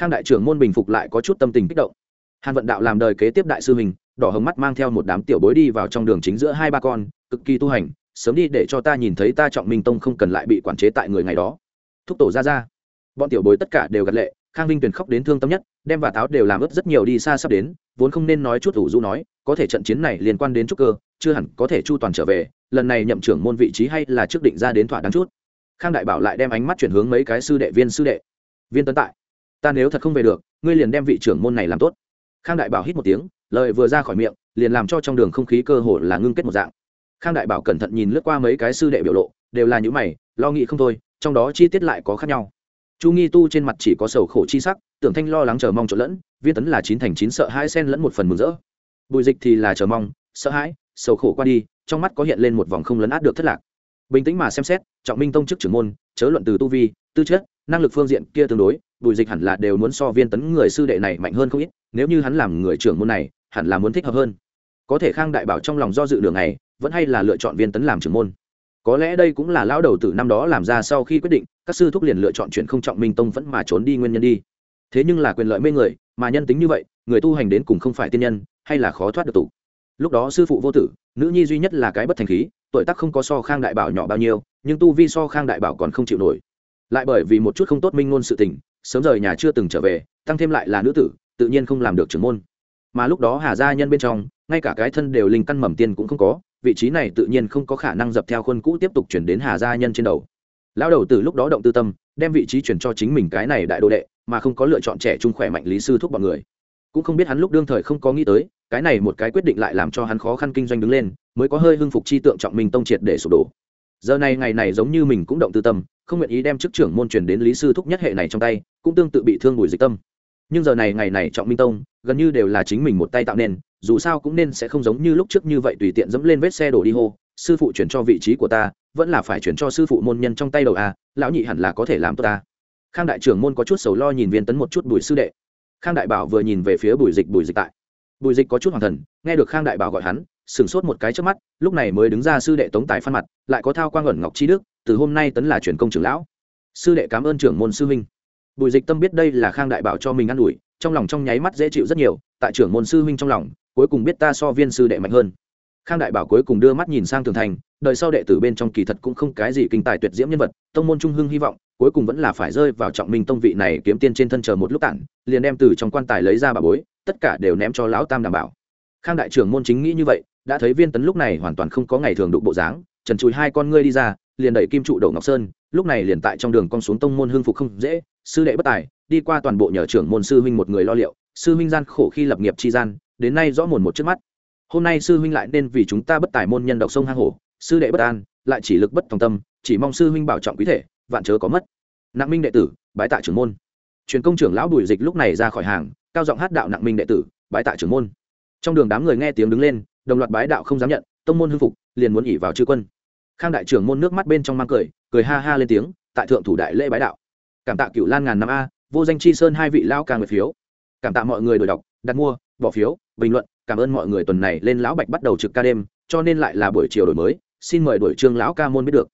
khang đại trưởng môn bình phục lại có chút tâm tình kích động. Hàn vận đạo làm đời kế tiếp đại sư mình đỏ hồng mắt mang theo một đám tiểu bối đi vào trong đường chính giữa hai ba con, cực kỳ tu hành, sớm đi để cho ta nhìn thấy ta trọng minh tông không cần lại bị quản chế tại người ngày đó. Thúc tổ ra ra. Bọn tiểu bối tất cả đều gật lệ, khang vinh tuyền khóc đến thương tâm nhất, đem và táo đều làm ướt rất nhiều đi xa sắp đến, vốn không nên nói chút ủ du nói, có thể trận chiến này liên quan đến trúc cơ, chưa hẳn có thể chu toàn trở về, lần này nhậm trưởng môn vị trí hay là trước định ra đến thỏa đáng chút. Khang đại bảo lại đem ánh mắt chuyển hướng mấy cái sư đệ, viên sư đệ. Viên tấn tại ta nếu thật không về được, ngươi liền đem vị trưởng môn này làm tốt. Khang đại bảo hít một tiếng, lời vừa ra khỏi miệng, liền làm cho trong đường không khí cơ hồ là ngưng kết một dạng. Khang đại bảo cẩn thận nhìn lướt qua mấy cái sư đệ biểu lộ, đều là những mày, lo nghĩ không thôi, trong đó chi tiết lại có khác nhau. Chu nghi tu trên mặt chỉ có sầu khổ chi sắc, tưởng thanh lo lắng chờ mong trộn lẫn, viên tấn là chín thành chín sợ hai xen lẫn một phần mừng rỡ. Bùi dịch thì là chờ mong, sợ hãi, sầu khổ qua đi, trong mắt có hiện lên một vòng không lấn át được thất lạc. Bình tĩnh mà xem xét, trọng minh tông chức trưởng môn, chớ luận từ tu vi, tư chất, năng lực phương diện kia tương đối bùi dịch hẳn là đều muốn so viên tấn người sư đệ này mạnh hơn không ít, nếu như hắn làm người trưởng môn này, hẳn là muốn thích hợp hơn. Có thể khang đại bảo trong lòng do dự đường này vẫn hay là lựa chọn viên tấn làm trưởng môn. Có lẽ đây cũng là lão đầu tử năm đó làm ra sau khi quyết định, các sư thúc liền lựa chọn chuyện không trọng minh tông vẫn mà trốn đi nguyên nhân đi. Thế nhưng là quyền lợi mê người, mà nhân tính như vậy, người tu hành đến cùng không phải tiên nhân, hay là khó thoát được tủ. lúc đó sư phụ vô tử, nữ nhi duy nhất là cái bất thành khí, tuổi tác không có so khang đại bảo nhỏ bao nhiêu, nhưng tu vi so khang đại bảo còn không chịu nổi lại bởi vì một chút không tốt minh ngôn sự tình, sớm rời nhà chưa từng trở về, tăng thêm lại là nữ tử, tự nhiên không làm được trưởng môn. Mà lúc đó hà gia nhân bên trong, ngay cả cái thân đều linh căn mầm tiên cũng không có, vị trí này tự nhiên không có khả năng dập theo khuôn cũ tiếp tục chuyển đến hà gia nhân trên đầu. Lão đầu từ lúc đó động tư tâm, đem vị trí chuyển cho chính mình cái này đại đồ đệ, mà không có lựa chọn trẻ trung khỏe mạnh lý sư thúc bọn người. Cũng không biết hắn lúc đương thời không có nghĩ tới, cái này một cái quyết định lại làm cho hắn khó khăn kinh doanh đứng lên, mới có hơi hưng phục chi tượng trọng minh tông triệt để sụp đổ giờ này ngày này giống như mình cũng động tư tâm, không nguyện ý đem chức trưởng môn truyền đến lý sư thúc nhất hệ này trong tay, cũng tương tự bị thương bùi dịch tâm. Nhưng giờ này ngày này trọng minh tông, gần như đều là chính mình một tay tạo nên, dù sao cũng nên sẽ không giống như lúc trước như vậy tùy tiện dẫm lên vết xe đổ đi hô, sư phụ chuyển cho vị trí của ta, vẫn là phải chuyển cho sư phụ môn nhân trong tay đầu a lão nhị hẳn là có thể làm tốt ta. Khang đại trưởng môn có chút sầu lo nhìn viên tấn một chút bùi sư đệ. Khang đại bảo vừa nhìn về phía bùi dịch bùi dịch tại. Bùi dịch có chút hoàng thần, nghe được khang đại bảo gọi hắn sửng sốt một cái trước mắt, lúc này mới đứng ra sư đệ tống tài phan mặt, lại có thao quang ẩn ngọc chi đức, từ hôm nay tấn là truyền công trưởng lão. Sư đệ cảm ơn trưởng môn sư huynh. Bùi dịch tâm biết đây là khang đại bảo cho mình ă n ủi, trong lòng trong nháy mắt dễ chịu rất nhiều, tại trưởng môn sư huynh trong lòng, cuối cùng biết ta so viên sư đệ mạnh hơn. Khang đại bảo cuối cùng đưa mắt nhìn sang tường thành đợi sau đệ tử bên trong kỳ thật cũng không cái gì kinh tài tuyệt diễm nhân vật, tông môn trung hưng hy vọng, cuối cùng vẫn là phải rơi vào trọng minh tông vị này kiếm tiên trên thân chờ một lúc tản, liền đem từ trong quan tài lấy ra bà bối, tất cả đều ném cho lão tam đảm bảo. Khang đại trưởng môn chính nghĩ như vậy đã thấy viên tấn lúc này hoàn toàn không có ngày thường đụng bộ dáng, trần chùi hai con ngươi đi ra, liền đẩy kim trụ đậu ngọc sơn, lúc này liền tại trong đường con xuống tông môn hưng phục không dễ, sư đệ bất tài, đi qua toàn bộ nhờ trưởng môn sư huynh một người lo liệu, sư huynh gian khổ khi lập nghiệp chi gian, đến nay rõ mồn một trước mắt. Hôm nay sư huynh lại nên vì chúng ta bất tài môn nhân độc sông hang hổ, sư đệ bất an, lại chỉ lực bất thòng tâm, chỉ mong sư huynh bảo trọng quý thể, vạn chớ có mất. Nặng minh đệ tử, bái tạ trưởng môn. Truyền công trưởng lão bùi dịch lúc này ra khỏi hàng, cao giọng hát đạo nặng minh đệ tử, bái tạ trưởng môn. Trong đường đám người nghe tiếng đứng lên đồng loạt bái đạo không dám nhận, tông môn hưng phục, liền muốn ỉ vào chư quân. Khang đại trưởng môn nước mắt bên trong mang cười cười ha ha lên tiếng, tại thượng thủ đại lễ bái đạo. Cảm tạ cựu lan ngàn năm a, vô danh chi sơn hai vị lão ca người phiếu. Cảm tạ mọi người đổi đọc, đặt mua, bỏ phiếu, bình luận, cảm ơn mọi người tuần này lên lão bạch bắt đầu trực ca đêm, cho nên lại là buổi chiều đổi mới. Xin mời đổi trương lão ca môn biết được.